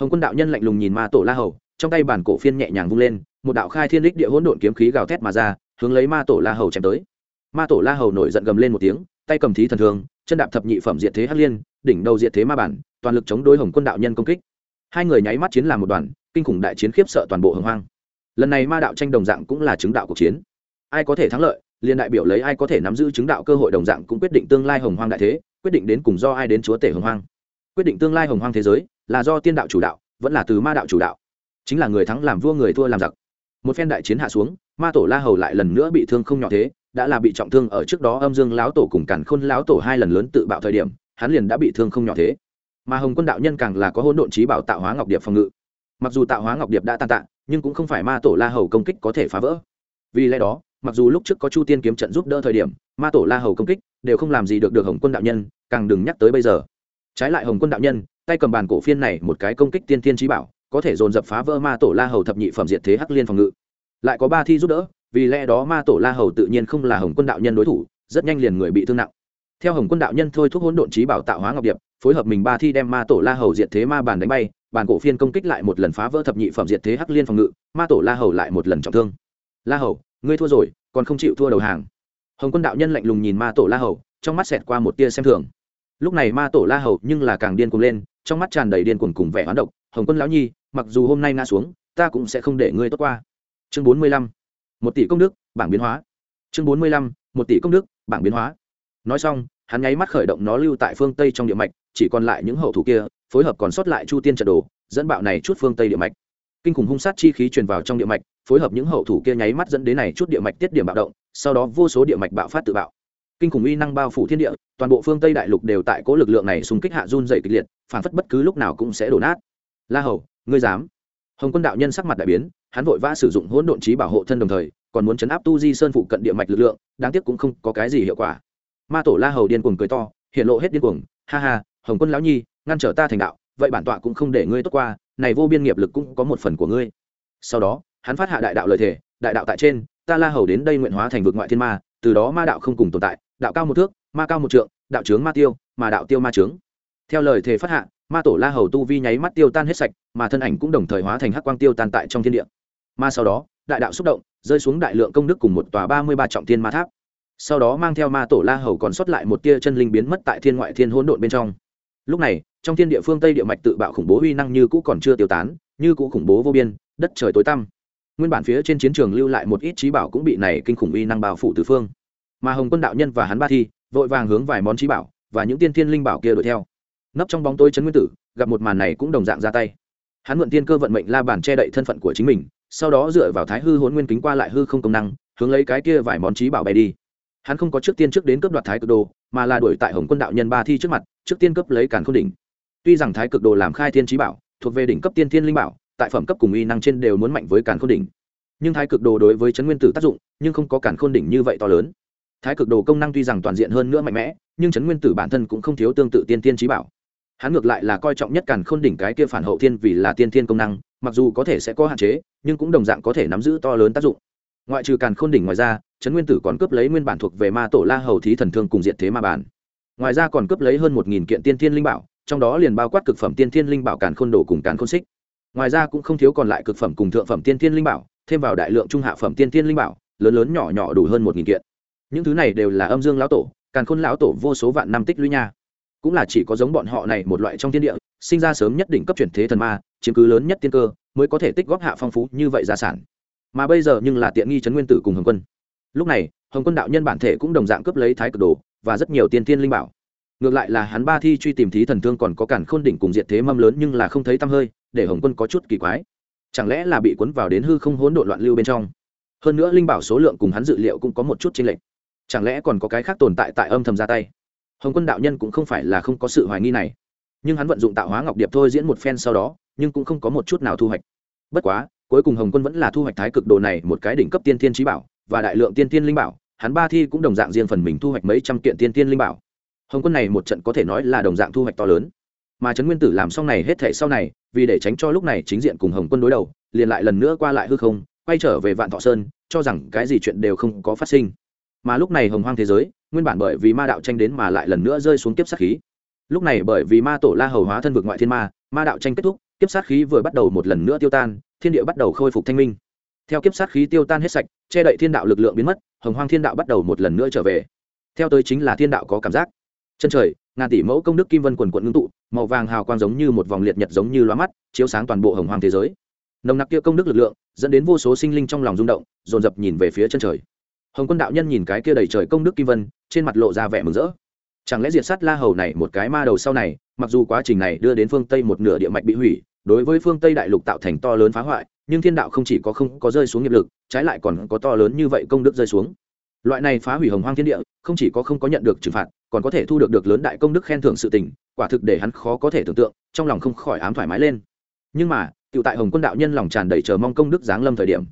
A: Hồng quân đạo nhân lạnh lùng nhìn ma tổ la hầu, trong tay bản cổ phiên nhẹ nhàng vung lên, một đạo khai thiên đích địa hỗn độn kiếm khí gào thét mà ra, hướng lấy ma tổ la hầu chém tới. Ma tổ la hầu nổi giận gầm lên một tiếng, tay cầm thí thần thường chân đạp thập nhị phẩm diệt thế hắc liên, đỉnh đầu diệt thế ma bản, toàn lực chống đối hồng quân đạo nhân công kích. Hai người nháy mắt chiến làm một đoàn, kinh khủng đại chiến khiếp sợ toàn bộ hồng hoang. Lần này ma đạo tranh đồng dạng cũng là chứng đạo cuộc chiến. Ai có thể thắng lợi liền đại biểu lấy ai có thể nắm giữ chứng đạo cơ hội đồng dạng cũng quyết định tương lai hồng hoang đại thế, quyết định đến cùng do ai đến chúa tể hồng hoang. Quyết định tương lai hồng hoang thế giới là do tiên đạo chủ đạo, vẫn là từ ma đạo chủ đạo. Chính là người thắng làm vua người thua làm giặc. Một phen đại chiến hạ xuống, ma tổ la hầu lại lần nữa bị thương không nhỏ thế, đã là bị trọng thương ở trước đó âm dương lão tổ cùng càn khôn lão tổ hai lần lớn tự bạo thời điểm, hắn liền đã bị thương không nhỏ thế. Mà hồng quân đạo nhân càng là có hỗn độn trí bảo tạo hóa ngọc điệp phòng ngự. Mặc dù tạo hóa ngọc điệp đã tan tạ, nhưng cũng không phải ma tổ la hầu công kích có thể phá vỡ. Vì lẽ đó mặc dù lúc trước có chu tiên kiếm trận giúp đỡ thời điểm, ma tổ la hầu công kích, đều không làm gì được được hồng quân đạo nhân, càng đừng nhắc tới bây giờ. Trái lại hồng quân đạo nhân, tay cầm bàn cổ phiên này một cái công kích tiên tiên trí bảo, có thể dồn dập phá vỡ ma tổ la hầu thập nhị phẩm diện thế hắc liên phòng ngự. Lại có ba thi giúp đỡ, vì lẽ đó ma tổ la hầu tự nhiên không là hồng quân đạo nhân đối thủ, rất nhanh liền người bị thương nặng. Theo hồng quân đạo nhân thôi thúc hỗn độn trí bảo tạo hóa ngọc điệp, phối hợp mình ba thi đem ma tổ la hầu diệt thế ma bàn đánh bay bàn cổ phiên công kích lại một lần phá vỡ thập nhị phẩm diệt thế hắc liên phòng ngự, ma tổ la hầu lại một lần trọng thương. La hầu ngươi thua rồi, còn không chịu thua đầu hàng. Hồng quân đạo nhân lạnh lùng nhìn ma tổ la hầu, trong mắt xẹt qua một tia xem thường. Lúc này ma tổ la hầu nhưng là càng điên cuồng lên, trong mắt tràn đầy điên cuồng cùng vẻ hoán độc. Hồng quân lão nhi, mặc dù hôm nay ngã xuống, ta cũng sẽ không để ngươi tốt qua. Chương bốn mươi lăm, một tỷ công đức, bảng biến hóa. Chương bốn mươi lăm, một tỷ công đức, bảng biến hóa. Nói xong, hắn nháy mắt khởi động nó lưu tại phương tây trong địa mạch, chỉ còn lại những hậu thủ kia, phối hợp còn sót lại chu tiên trận đồ, dẫn bạo này chút phương tây địa mạch kinh khủng hung sát chi khí truyền vào trong địa mạch, phối hợp những hậu thủ kia nháy mắt dẫn đến này chút địa mạch tiết điểm bạo động, sau đó vô số địa mạch bạo phát tự bạo. Kinh khủng uy năng bao phủ thiên địa, toàn bộ phương tây đại lục đều tại cố lực lượng này xung kích hạ run dày kịch liệt, phản phất bất cứ lúc nào cũng sẽ đổ nát. La hầu, ngươi dám? Hồng quân đạo nhân sắc mặt đại biến, hắn vội vã sử dụng hỗn độn trí bảo hộ thân đồng thời, còn muốn chấn áp tu di sơn phụ cận địa mạch lực lượng, đáng tiếc cũng không có cái gì hiệu quả. Ma tổ la hầu điên cuồng cười to, hiện lộ hết điên cuồng, ha ha, hồng quân lão nhi, ngăn trở ta thành đạo, vậy bản tọa cũng không để ngươi tốt qua này vô biên nghiệp lực cũng có một phần của ngươi. Sau đó, hắn phát hạ đại đạo lời thể đại đạo tại trên, ta la hầu đến đây nguyện hóa thành vực ngoại thiên ma, từ đó ma đạo không cùng tồn tại, đạo cao một thước, ma cao một trượng, đạo trướng ma tiêu, mà đạo tiêu ma trướng. Theo lời thề phát hạ, ma tổ la hầu tu vi nháy mắt tiêu tan hết sạch, mà thân ảnh cũng đồng thời hóa thành hắc quang tiêu tan tại trong thiên địa. Ma sau đó, đại đạo xúc động, rơi xuống đại lượng công đức cùng một tòa ba mươi ba trọng thiên ma tháp. Sau đó mang theo ma tổ la hầu còn sót lại một tia chân linh biến mất tại thiên ngoại thiên hỗn độn bên trong lúc này, trong thiên địa phương tây địa mạch tự bạo khủng bố uy năng như cũ còn chưa tiêu tán, như cũ khủng bố vô biên, đất trời tối tăm. Nguyên bản phía trên chiến trường lưu lại một ít trí bảo cũng bị này kinh khủng uy năng bao phủ từ phương. Mà hồng quân đạo nhân và hắn ba thi, vội vàng hướng vài món trí bảo và những tiên thiên linh bảo kia đuổi theo. Nấp trong bóng tối trấn nguyên tử, gặp một màn này cũng đồng dạng ra tay. Hắn mượn tiên cơ vận mệnh la bàn che đậy thân phận của chính mình, sau đó dựa vào thái hư hôn nguyên kính qua lại hư không công năng, hướng lấy cái kia vài món trí bảo bay đi hắn không có trước tiên trước đến cướp đoạt thái cực đồ, mà là đuổi tại hồng quân đạo nhân ba thi trước mặt, trước tiên cấp lấy càn khôn đỉnh. Tuy rằng thái cực đồ làm khai thiên trí bảo, thuộc về đỉnh cấp tiên thiên linh bảo, tại phẩm cấp cùng uy năng trên đều muốn mạnh với càn khôn đỉnh. Nhưng thái cực đồ đối với chấn nguyên tử tác dụng, nhưng không có càn khôn đỉnh như vậy to lớn. Thái cực đồ công năng tuy rằng toàn diện hơn nữa mạnh mẽ, nhưng chấn nguyên tử bản thân cũng không thiếu tương tự tiên tiên trí bảo. Hắn ngược lại là coi trọng nhất càn khôn đỉnh cái kia phản hậu thiên vì là tiên thiên công năng, mặc dù có thể sẽ có hạn chế, nhưng cũng đồng dạng có thể nắm giữ to lớn tác dụng ngoại trừ càn khôn đỉnh ngoài ra, trấn nguyên tử còn cướp lấy nguyên bản thuộc về ma tổ la hầu thí thần thương cùng diện thế ma bản. Ngoài ra còn cướp lấy hơn một nghìn kiện tiên thiên linh bảo, trong đó liền bao quát cực phẩm tiên thiên linh bảo càn khôn đồ cùng càn khôn xích. Ngoài ra cũng không thiếu còn lại cực phẩm cùng thượng phẩm tiên thiên linh bảo, thêm vào đại lượng trung hạ phẩm tiên thiên linh bảo, lớn lớn nhỏ nhỏ đủ hơn một nghìn kiện. Những thứ này đều là âm dương lão tổ, càn khôn lão tổ vô số vạn năm tích lũy nha. Cũng là chỉ có giống bọn họ này một loại trong thiên địa, sinh ra sớm nhất định cấp chuyển thế thần ma, chiếm cứ lớn nhất tiên cơ, mới có thể tích góp hạ phong phú như vậy gia sản mà bây giờ nhưng là tiện nghi trấn nguyên tử cùng hồng quân. Lúc này, hồng quân đạo nhân bản thể cũng đồng dạng cướp lấy thái cực đồ và rất nhiều tiên tiên linh bảo. Ngược lại là hắn ba thi truy tìm thí thần thương còn có cản khôn đỉnh cùng diệt thế mâm lớn nhưng là không thấy tăm hơi, để hồng quân có chút kỳ quái. Chẳng lẽ là bị cuốn vào đến hư không hỗn độn loạn lưu bên trong? Hơn nữa linh bảo số lượng cùng hắn dự liệu cũng có một chút chênh lệch. Chẳng lẽ còn có cái khác tồn tại tại âm thầm ra tay? Hồng quân đạo nhân cũng không phải là không có sự hoài nghi này. Nhưng hắn vận dụng tạo hóa ngọc điệp thôi diễn một phen sau đó, nhưng cũng không có một chút nào thu hoạch. Bất quá cuối cùng hồng quân vẫn là thu hoạch thái cực đồ này một cái đỉnh cấp tiên thiên trí bảo và đại lượng tiên thiên linh bảo. Hắn ba thi cũng đồng dạng riêng phần mình thu hoạch mấy trăm kiện tiên thiên linh bảo. Hồng quân này một trận có thể nói là đồng dạng thu hoạch to lớn. Mà trấn nguyên tử làm xong này hết thể sau này, vì để tránh cho lúc này chính diện cùng hồng quân đối đầu, liền lại lần nữa qua lại hư không, quay trở về vạn thọ sơn, cho rằng cái gì chuyện đều không có phát sinh. Mà lúc này hồng hoang thế giới, nguyên bản bởi vì ma đạo tranh đến mà lại lần nữa rơi xuống Kiếp sát khí. Lúc này bởi vì ma tổ la hầu hóa thân vực ngoại thiên ma ma đạo tranh kết thúc, kiếp sát khí vừa bắt đầu một lần nữa tiêu tan thiên địa bắt đầu khôi phục thanh minh. Theo kiếp sát khí tiêu tan hết sạch, che đậy thiên đạo lực lượng biến mất, hồng hoang thiên đạo bắt đầu một lần nữa trở về. Theo tới chính là thiên đạo có cảm giác. Chân trời, ngàn tỷ mẫu công đức kim vân quần quận ngưng tụ, màu vàng hào quang giống như một vòng liệt nhật giống như loa mắt, chiếu sáng toàn bộ hồng hoang thế giới. Nồng nặc kia công đức lực lượng, dẫn đến vô số sinh linh trong lòng rung động, dồn dập nhìn về phía chân trời. Hồng quân đạo nhân nhìn cái kia đầy trời công đức kim vân, trên mặt lộ ra vẻ mừng rỡ. Chẳng lẽ diệt sát la hầu này một cái ma đầu sau này, mặc dù quá trình này đưa đến phương tây một nửa địa mạch bị hủy đối với phương tây đại lục tạo thành to lớn phá hoại, nhưng thiên đạo không chỉ có không có rơi xuống nghiệp lực, trái lại còn có to lớn như vậy công đức rơi xuống. Loại này phá hủy hồng hoang thiên địa, không chỉ có không có nhận được trừng phạt, còn có thể thu được được lớn đại công đức khen thưởng sự tình, quả thực để hắn khó có thể tưởng tượng, trong lòng không khỏi ám thoải mái lên. Nhưng mà tự tại hồng quân đạo nhân lòng tràn đầy chờ mong công đức giáng lâm thời điểm,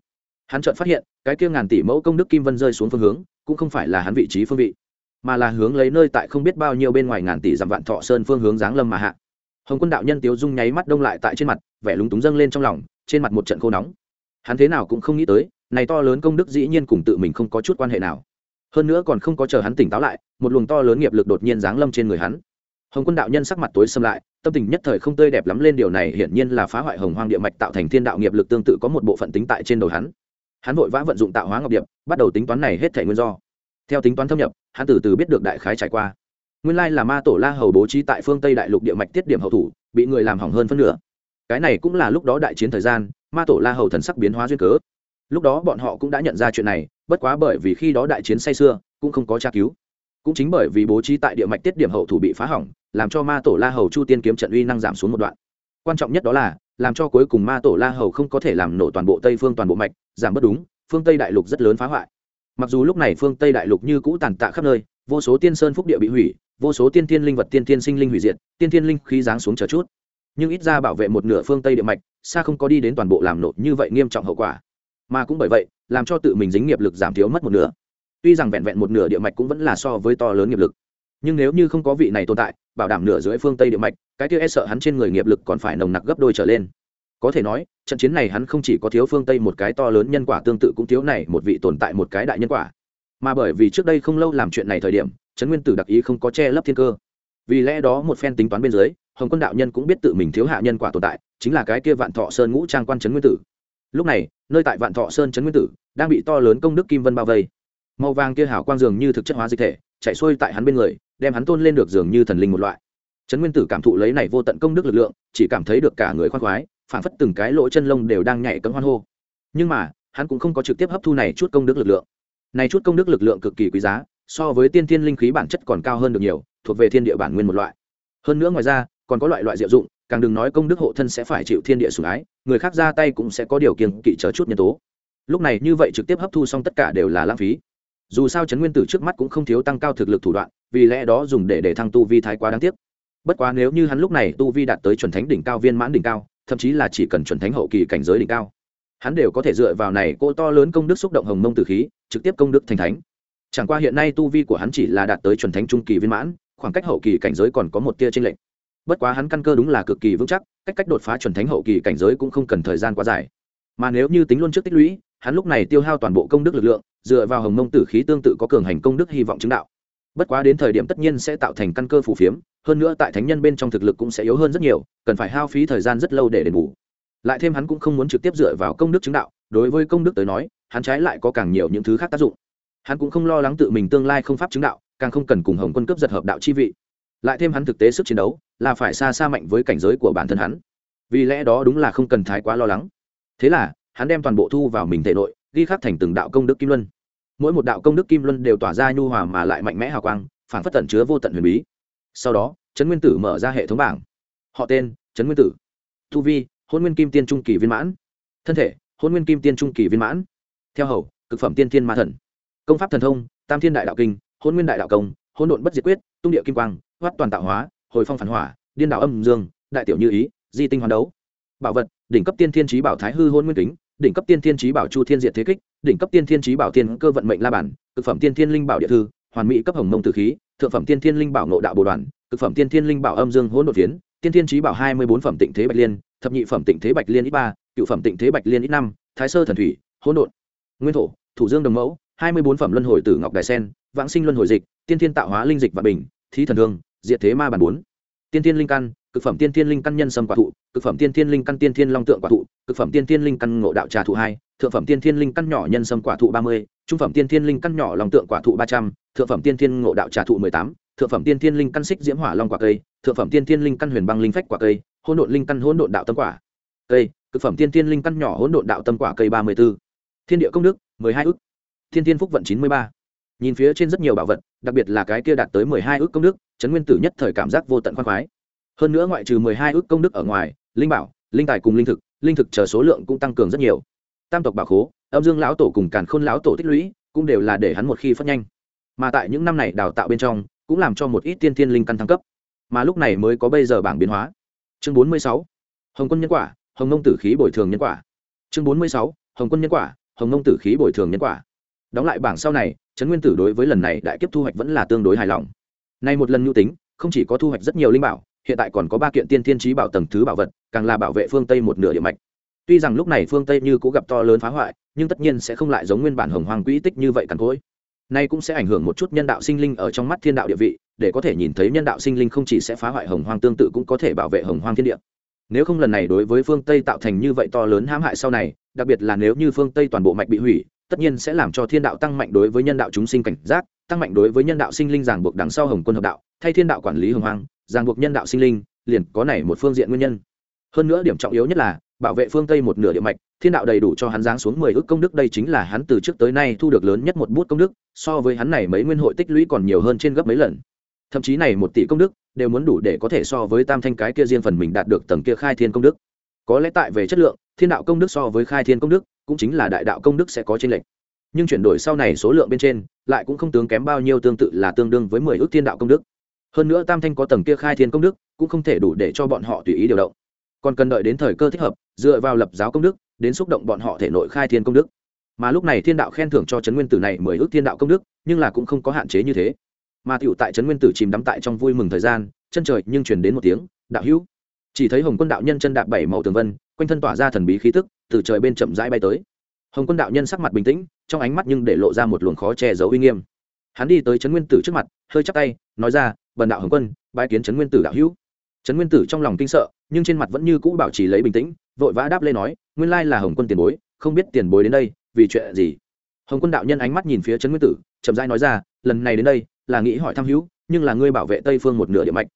A: hắn chợt phát hiện, cái kia ngàn tỷ mẫu công đức kim vân rơi xuống phương hướng, cũng không phải là hắn vị trí phương vị, mà là hướng lấy nơi tại không biết bao nhiêu bên ngoài ngàn tỷ dặm vạn thọ sơn phương hướng giáng lâm mà hạ hồng quân đạo nhân tiếu dung nháy mắt đông lại tại trên mặt, vẻ lúng túng dâng lên trong lòng, trên mặt một trận khô nóng. Hắn thế nào cũng không nghĩ tới, này to lớn công đức dĩ nhiên cùng tự mình không có chút quan hệ nào. Hơn nữa còn không có chờ hắn tỉnh táo lại, một luồng to lớn nghiệp lực đột nhiên giáng lâm trên người hắn. Hồng quân đạo nhân sắc mặt tối xâm lại, tâm tình nhất thời không tươi đẹp lắm lên, điều này hiển nhiên là phá hoại hồng hoang địa mạch tạo thành thiên đạo nghiệp lực tương tự có một bộ phận tính tại trên đầu hắn. Hắn vội vã vận dụng tạo hóa ngọc điệp, bắt đầu tính toán này hết thể nguyên do. Theo tính toán thâm nhập, hắn từ từ biết được đại khái trải qua nguyên lai là ma tổ la hầu bố trí tại phương tây đại lục địa mạch tiết điểm hậu thủ, bị người làm hỏng hơn phân nửa. Cái này cũng là lúc đó đại chiến thời gian, ma tổ la hầu thần sắc biến hóa duyên cớ. Lúc đó bọn họ cũng đã nhận ra chuyện này, bất quá bởi vì khi đó đại chiến say xưa cũng không có tra cứu. Cũng chính bởi vì bố trí tại địa mạch tiết điểm hậu thủ bị phá hỏng, làm cho ma tổ la hầu chu tiên kiếm trận uy năng giảm xuống một đoạn. Quan trọng nhất đó là, làm cho cuối cùng ma tổ la hầu không có thể làm nổ toàn bộ tây phương toàn bộ mạch, giảm bất đúng, phương tây đại lục rất lớn phá hoại. Mặc dù lúc này phương tây đại lục như cũ tàn tạ khắp nơi vô số tiên sơn phúc địa bị hủy, vô số tiên tiên linh vật, tiên tiên sinh linh hủy diệt, tiên tiên linh khí giáng xuống chờ chút. Nhưng ít ra bảo vệ một nửa phương tây địa mạch, xa không có đi đến toàn bộ làm nổ như vậy nghiêm trọng hậu quả. Mà cũng bởi vậy, làm cho tự mình dính nghiệp lực giảm thiếu mất một nửa. Tuy rằng vẹn vẹn một nửa địa mạch cũng vẫn là so với to lớn nghiệp lực. Nhưng nếu như không có vị này tồn tại, bảo đảm nửa dưới phương tây địa mạch, cái kia e sợ hắn trên người nghiệp lực còn phải nồng nặc gấp đôi trở lên. Có thể nói, trận chiến này hắn không chỉ có thiếu phương tây một cái to lớn nhân quả tương tự cũng thiếu này một vị tồn tại một cái đại nhân quả mà bởi vì trước đây không lâu làm chuyện này thời điểm, trấn nguyên tử đặc ý không có che lấp thiên cơ. Vì lẽ đó một phen tính toán bên dưới, hồng quân đạo nhân cũng biết tự mình thiếu hạ nhân quả tồn tại, chính là cái kia vạn thọ sơn ngũ trang quan trấn nguyên tử. Lúc này, nơi tại vạn thọ sơn trấn nguyên tử, đang bị to lớn công đức kim vân bao vây. Màu vàng kia hảo quang dường như thực chất hóa dịch thể, chạy xuôi tại hắn bên người, đem hắn tôn lên được dường như thần linh một loại. Trấn nguyên tử cảm thụ lấy này vô tận công đức lực lượng, chỉ cảm thấy được cả người khoan khoái phản phất từng cái lỗ chân lông đều đang nhảy cấm hoan hô. Nhưng mà, hắn cũng không có trực tiếp hấp thu này chút công đức lực lượng này chút công đức lực lượng cực kỳ quý giá, so với tiên thiên linh khí bản chất còn cao hơn được nhiều, thuộc về thiên địa bản nguyên một loại. Hơn nữa ngoài ra, còn có loại loại diệu dụng, càng đừng nói công đức hộ thân sẽ phải chịu thiên địa sủng ái, người khác ra tay cũng sẽ có điều kiện kỵ chờ chút nhân tố. Lúc này như vậy trực tiếp hấp thu xong tất cả đều là lãng phí. Dù sao trấn nguyên tử trước mắt cũng không thiếu tăng cao thực lực thủ đoạn, vì lẽ đó dùng để để thăng tu vi thái quá đáng tiếc. Bất quá nếu như hắn lúc này tu vi đạt tới chuẩn thánh đỉnh cao, viên mãn đỉnh cao, thậm chí là chỉ cần chuẩn thánh hậu kỳ cảnh giới đỉnh cao, hắn đều có thể dựa vào này cô to lớn công đức xúc động hồng mông tử khí trực tiếp công đức thành thánh. Chẳng qua hiện nay tu vi của hắn chỉ là đạt tới chuẩn thánh trung kỳ viên mãn, khoảng cách hậu kỳ cảnh giới còn có một tia tranh lệch. Bất quá hắn căn cơ đúng là cực kỳ vững chắc, cách cách đột phá chuẩn thánh hậu kỳ cảnh giới cũng không cần thời gian quá dài. Mà nếu như tính luôn trước tích lũy, hắn lúc này tiêu hao toàn bộ công đức lực lượng, dựa vào hồng mông tử khí tương tự có cường hành công đức hy vọng chứng đạo. Bất quá đến thời điểm tất nhiên sẽ tạo thành căn cơ phù phiếm, hơn nữa tại thánh nhân bên trong thực lực cũng sẽ yếu hơn rất nhiều, cần phải hao phí thời gian rất lâu để đền bù. Lại thêm hắn cũng không muốn trực tiếp dựa vào công đức chứng đạo, đối với công đức tới nói hắn trái lại có càng nhiều những thứ khác tác dụng. Hắn cũng không lo lắng tự mình tương lai không pháp chứng đạo, càng không cần cùng hồng quân cấp giật hợp đạo chi vị. Lại thêm hắn thực tế sức chiến đấu, là phải xa xa mạnh với cảnh giới của bản thân hắn. Vì lẽ đó đúng là không cần thái quá lo lắng. Thế là, hắn đem toàn bộ thu vào mình thể nội, ghi khắc thành từng đạo công đức kim luân. Mỗi một đạo công đức kim luân đều tỏa ra nhu hòa mà lại mạnh mẽ hào quang, phản phất tẩn chứa vô tận huyền bí. Sau đó, trấn nguyên tử mở ra hệ thống bảng. Họ tên, trấn nguyên tử. Thu vi hôn nguyên kim tiên trung kỳ viên mãn. Thân thể hôn nguyên kim tiên trung kỳ viên mãn theo hầu, cực phẩm tiên thiên ma thần. Công pháp thần thông, tam thiên đại đạo kinh hôn nguyên đại đạo công hôn độn bất diệt quyết, tung địa kim quang, hoát toàn tạo hóa, hồi phong phản hỏa, điên đạo âm dương, đại tiểu như ý, di tinh hoàn đấu. Bảo vật, đỉnh cấp tiên thiên trí bảo thái hư hôn nguyên kính, đỉnh cấp tiên thiên trí bảo chu thiên diệt thế kích, đỉnh cấp tiên thiên trí bảo tiên cơ vận mệnh la bản, cực phẩm tiên thiên linh bảo địa thư, hoàn mỹ cấp hồng mông tử khí, thượng phẩm tiên thiên linh bảo nộ đạo bồ đoàn, cực phẩm tiên thiên linh bảo âm dương hỗn đột phiến, tiên thiên trí bảo hai mươi bốn phẩm tịnh thế bạch liên, thập nhị phẩm tịnh thế bạch liên ít ba, cựu phẩm tịnh thế bạch liên ít năm, thái sơ thần thủy, hỗn độn nguyên thổ thủ dương đồng mẫu hai mươi bốn phẩm luân hồi tử ngọc đài sen vãng sinh luân hồi dịch tiên thiên tạo hóa linh dịch và bình thí thần hương, diệt thế ma bản bốn tiên thiên linh căn cực phẩm tiên thiên linh căn nhân sâm quả thụ cực phẩm tiên thiên linh căn tiên thiên long tượng quả thụ cực phẩm tiên thiên linh căn ngộ đạo trà thụ hai thượng phẩm tiên thiên linh căn nhỏ nhân sâm quả thụ ba mươi trung phẩm tiên thiên linh căn nhỏ long tượng quả thụ ba trăm thượng phẩm tiên thiên ngộ đạo trà thụ mười tám thượng phẩm tiên thiên linh căn xích diễm hỏa long quả cây thượng phẩm tiên thiên linh căn huyền băng linh phách quả cây hỗn độn linh căn hỗn độn đạo tâm quả cây cực phẩm tiên thiên linh căn nhỏ hỗn độn đạo tâm quả cây ba mươi b ố thiên địa công đức, mười hai ước. thiên thiên phúc vận chín mươi ba. Nhìn phía trên rất nhiều bảo vật, đặc biệt là cái kia đạt tới mười hai ước công đức, trấn nguyên tử nhất thời cảm giác vô tận khoan khoái. Hơn nữa ngoại trừ mười hai ước công đức ở ngoài, linh bảo, linh tài cùng linh thực linh thực chờ số lượng cũng tăng cường rất nhiều. Tam tộc bảo khố, âm dương lão tổ cùng càn khôn lão tổ tích lũy, cũng đều là để hắn một khi phát nhanh. Mà tại những năm này đào tạo bên trong, cũng làm cho một ít tiên tiên linh căn thăng cấp. Mà lúc này mới có bây giờ bảng biến hóa. Chương bốn mươi sáu. Hồng quân nhân quả, hồng nông tử khí bồi thường nhân quả. Chương bốn mươi sáu. Hồng quân nhân quả hồng nông tử khí bồi thường nhân quả. Đóng lại bảng sau này, trấn nguyên tử đối với lần này đại kiếp thu hoạch vẫn là tương đối hài lòng. Nay một lần nhu tính, không chỉ có thu hoạch rất nhiều linh bảo, hiện tại còn có ba kiện tiên thiên trí bảo tầng thứ bảo vật, càng là bảo vệ phương tây một nửa địa mạch. Tuy rằng lúc này phương tây như cũng gặp to lớn phá hoại, nhưng tất nhiên sẽ không lại giống nguyên bản hồng hoàng quỹ tích như vậy cằn cỗi. Nay cũng sẽ ảnh hưởng một chút nhân đạo sinh linh ở trong mắt thiên đạo địa vị, để có thể nhìn thấy nhân đạo sinh linh không chỉ sẽ phá hoại hồng hoàng tương tự cũng có thể bảo vệ hồng hoàng thiên địa nếu không lần này đối với phương tây tạo thành như vậy to lớn hãm hại sau này, đặc biệt là nếu như phương tây toàn bộ mạch bị hủy, tất nhiên sẽ làm cho thiên đạo tăng mạnh đối với nhân đạo chúng sinh cảnh giác, tăng mạnh đối với nhân đạo sinh linh ràng buộc đằng sau hồng quân hợp đạo, thay thiên đạo quản lý hồng hoang ràng buộc nhân đạo sinh linh, liền có này một phương diện nguyên nhân. Hơn nữa điểm trọng yếu nhất là, bảo vệ phương tây một nửa địa mạch, thiên đạo đầy đủ cho hắn giáng xuống mười ước công đức, đây chính là hắn từ trước tới nay thu được lớn nhất một bút công đức, so với hắn này mấy nguyên hội tích lũy còn nhiều hơn trên gấp mấy lần thậm chí này một tỷ công đức đều muốn đủ để có thể so với tam thanh cái kia riêng phần mình đạt được tầng kia khai thiên công đức. Có lẽ tại về chất lượng, thiên đạo công đức so với khai thiên công đức cũng chính là đại đạo công đức sẽ có trên lệnh nhưng chuyển đổi sau này số lượng bên trên lại cũng không tướng kém bao nhiêu tương tự là tương đương với mười ước thiên đạo công đức. Hơn nữa tam thanh có tầng kia khai thiên công đức cũng không thể đủ để cho bọn họ tùy ý điều động. Còn cần đợi đến thời cơ thích hợp, dựa vào lập giáo công đức đến xúc động bọn họ thể nội khai thiên công đức. Mà lúc này thiên đạo khen thưởng cho trấn nguyên tử này mười ước thiên đạo công đức, nhưng là cũng không có hạn chế như thế mà tiểu tại trấn nguyên tử chìm đắm tại trong vui mừng thời gian, chân trời nhưng truyền đến một tiếng, đạo hữu. Chỉ thấy hồng quân đạo nhân chân đạp bảy màu tường vân, quanh thân tỏa ra thần bí khí tức, từ trời bên chậm rãi bay tới. Hồng quân đạo nhân sắc mặt bình tĩnh, trong ánh mắt nhưng để lộ ra một luồng khó che giấu uy nghiêm. Hắn đi tới trấn nguyên tử trước mặt, hơi chắc tay, nói ra, bần đạo hồng quân bãi kiến trấn nguyên tử đạo hữu. Trấn nguyên tử trong lòng kinh sợ, nhưng trên mặt vẫn như cũ bảo trì lấy bình tĩnh, vội vã đáp lên nói, nguyên lai là hồng quân tiền bối, không biết tiền bối đến đây, vì chuyện gì? Hồng quân đạo nhân ánh mắt nhìn phía trấn nguyên tử, chậm rãi nói ra, lần này đến đây là nghĩ hỏi thăm hữu, nhưng là ngươi bảo vệ tây phương một nửa địa mạch.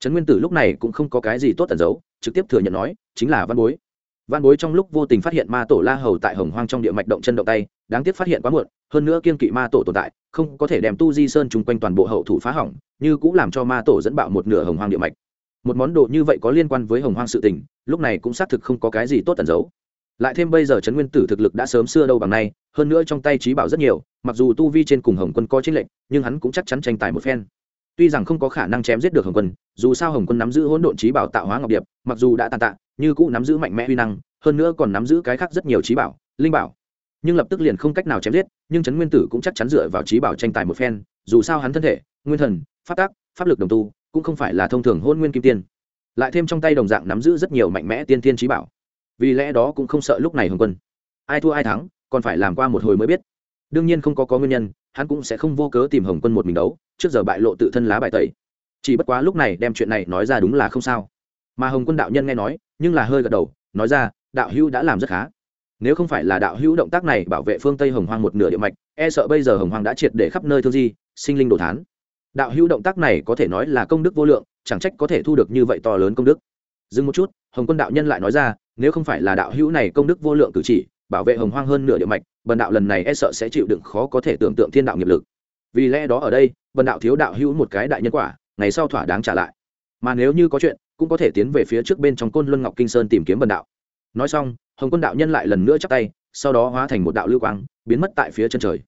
A: Trấn nguyên tử lúc này cũng không có cái gì tốt tẩn giấu, trực tiếp thừa nhận nói, chính là văn bối. Văn bối trong lúc vô tình phát hiện ma tổ la hầu tại hồng hoang trong địa mạch động chân động tay, đáng tiếc phát hiện quá muộn, hơn nữa kiên kỵ ma tổ tồn tại, không có thể đem tu di sơn chung quanh toàn bộ hậu thủ phá hỏng, như cũng làm cho ma tổ dẫn bạo một nửa hồng hoang địa mạch. Một món đồ như vậy có liên quan với hồng hoang sự tình, lúc này cũng xác thực không có cái gì tốt tẩn giấu lại thêm bây giờ trấn nguyên tử thực lực đã sớm xưa đâu bằng nay, hơn nữa trong tay trí bảo rất nhiều, mặc dù tu vi trên cùng hồng quân có chính lệnh nhưng hắn cũng chắc chắn tranh tài một phen. Tuy rằng không có khả năng chém giết được hồng quân, dù sao hồng quân nắm giữ hỗn độn trí bảo tạo hóa ngọc điệp, mặc dù đã tàn tạ, như cũng nắm giữ mạnh mẽ uy năng, hơn nữa còn nắm giữ cái khác rất nhiều trí bảo, linh bảo. Nhưng lập tức liền không cách nào chém giết, nhưng trấn nguyên tử cũng chắc chắn dựa vào trí bảo tranh tài một phen, dù sao hắn thân thể, nguyên thần phát tác pháp lực đồng tu, cũng không phải là thông thường hôn nguyên kim tiên. Lại thêm trong tay đồng dạng nắm giữ rất nhiều mạnh mẽ tiên tiên trí bảo vì lẽ đó cũng không sợ lúc này hồng quân. Ai thua ai thắng, còn phải làm qua một hồi mới biết. Đương nhiên không có có nguyên nhân, hắn cũng sẽ không vô cớ tìm hồng quân một mình đấu, trước giờ bại lộ tự thân lá bài tẩy. Chỉ bất quá lúc này đem chuyện này nói ra đúng là không sao. Mà hồng quân đạo nhân nghe nói, nhưng là hơi gật đầu, nói ra, đạo hữu đã làm rất khá. Nếu không phải là đạo hữu động tác này bảo vệ phương tây hồng hoang một nửa địa mạch e sợ bây giờ hồng hoang đã triệt để khắp nơi thương di, sinh linh đồ thán. Đạo hữu động tác này có thể nói là công đức vô lượng, chẳng trách có thể thu được như vậy to lớn công đức. Dừng một chút, hồng quân đạo nhân lại nói ra nếu không phải là đạo hữu này công đức vô lượng cử chỉ, bảo vệ hồng hoang hơn nửa địa mạch, bần đạo lần này e sợ sẽ chịu đựng khó có thể tưởng tượng thiên đạo nghiệp lực. Vì lẽ đó ở đây, bần đạo thiếu đạo hữu một cái đại nhân quả, ngày sau thỏa đáng trả lại. Mà nếu như có chuyện, cũng có thể tiến về phía trước bên trong côn luân ngọc kinh sơn tìm kiếm bần đạo. Nói xong, hồng quân đạo nhân lại lần nữa chắp tay, sau đó hóa thành một đạo lưu quang, biến mất tại phía chân trời.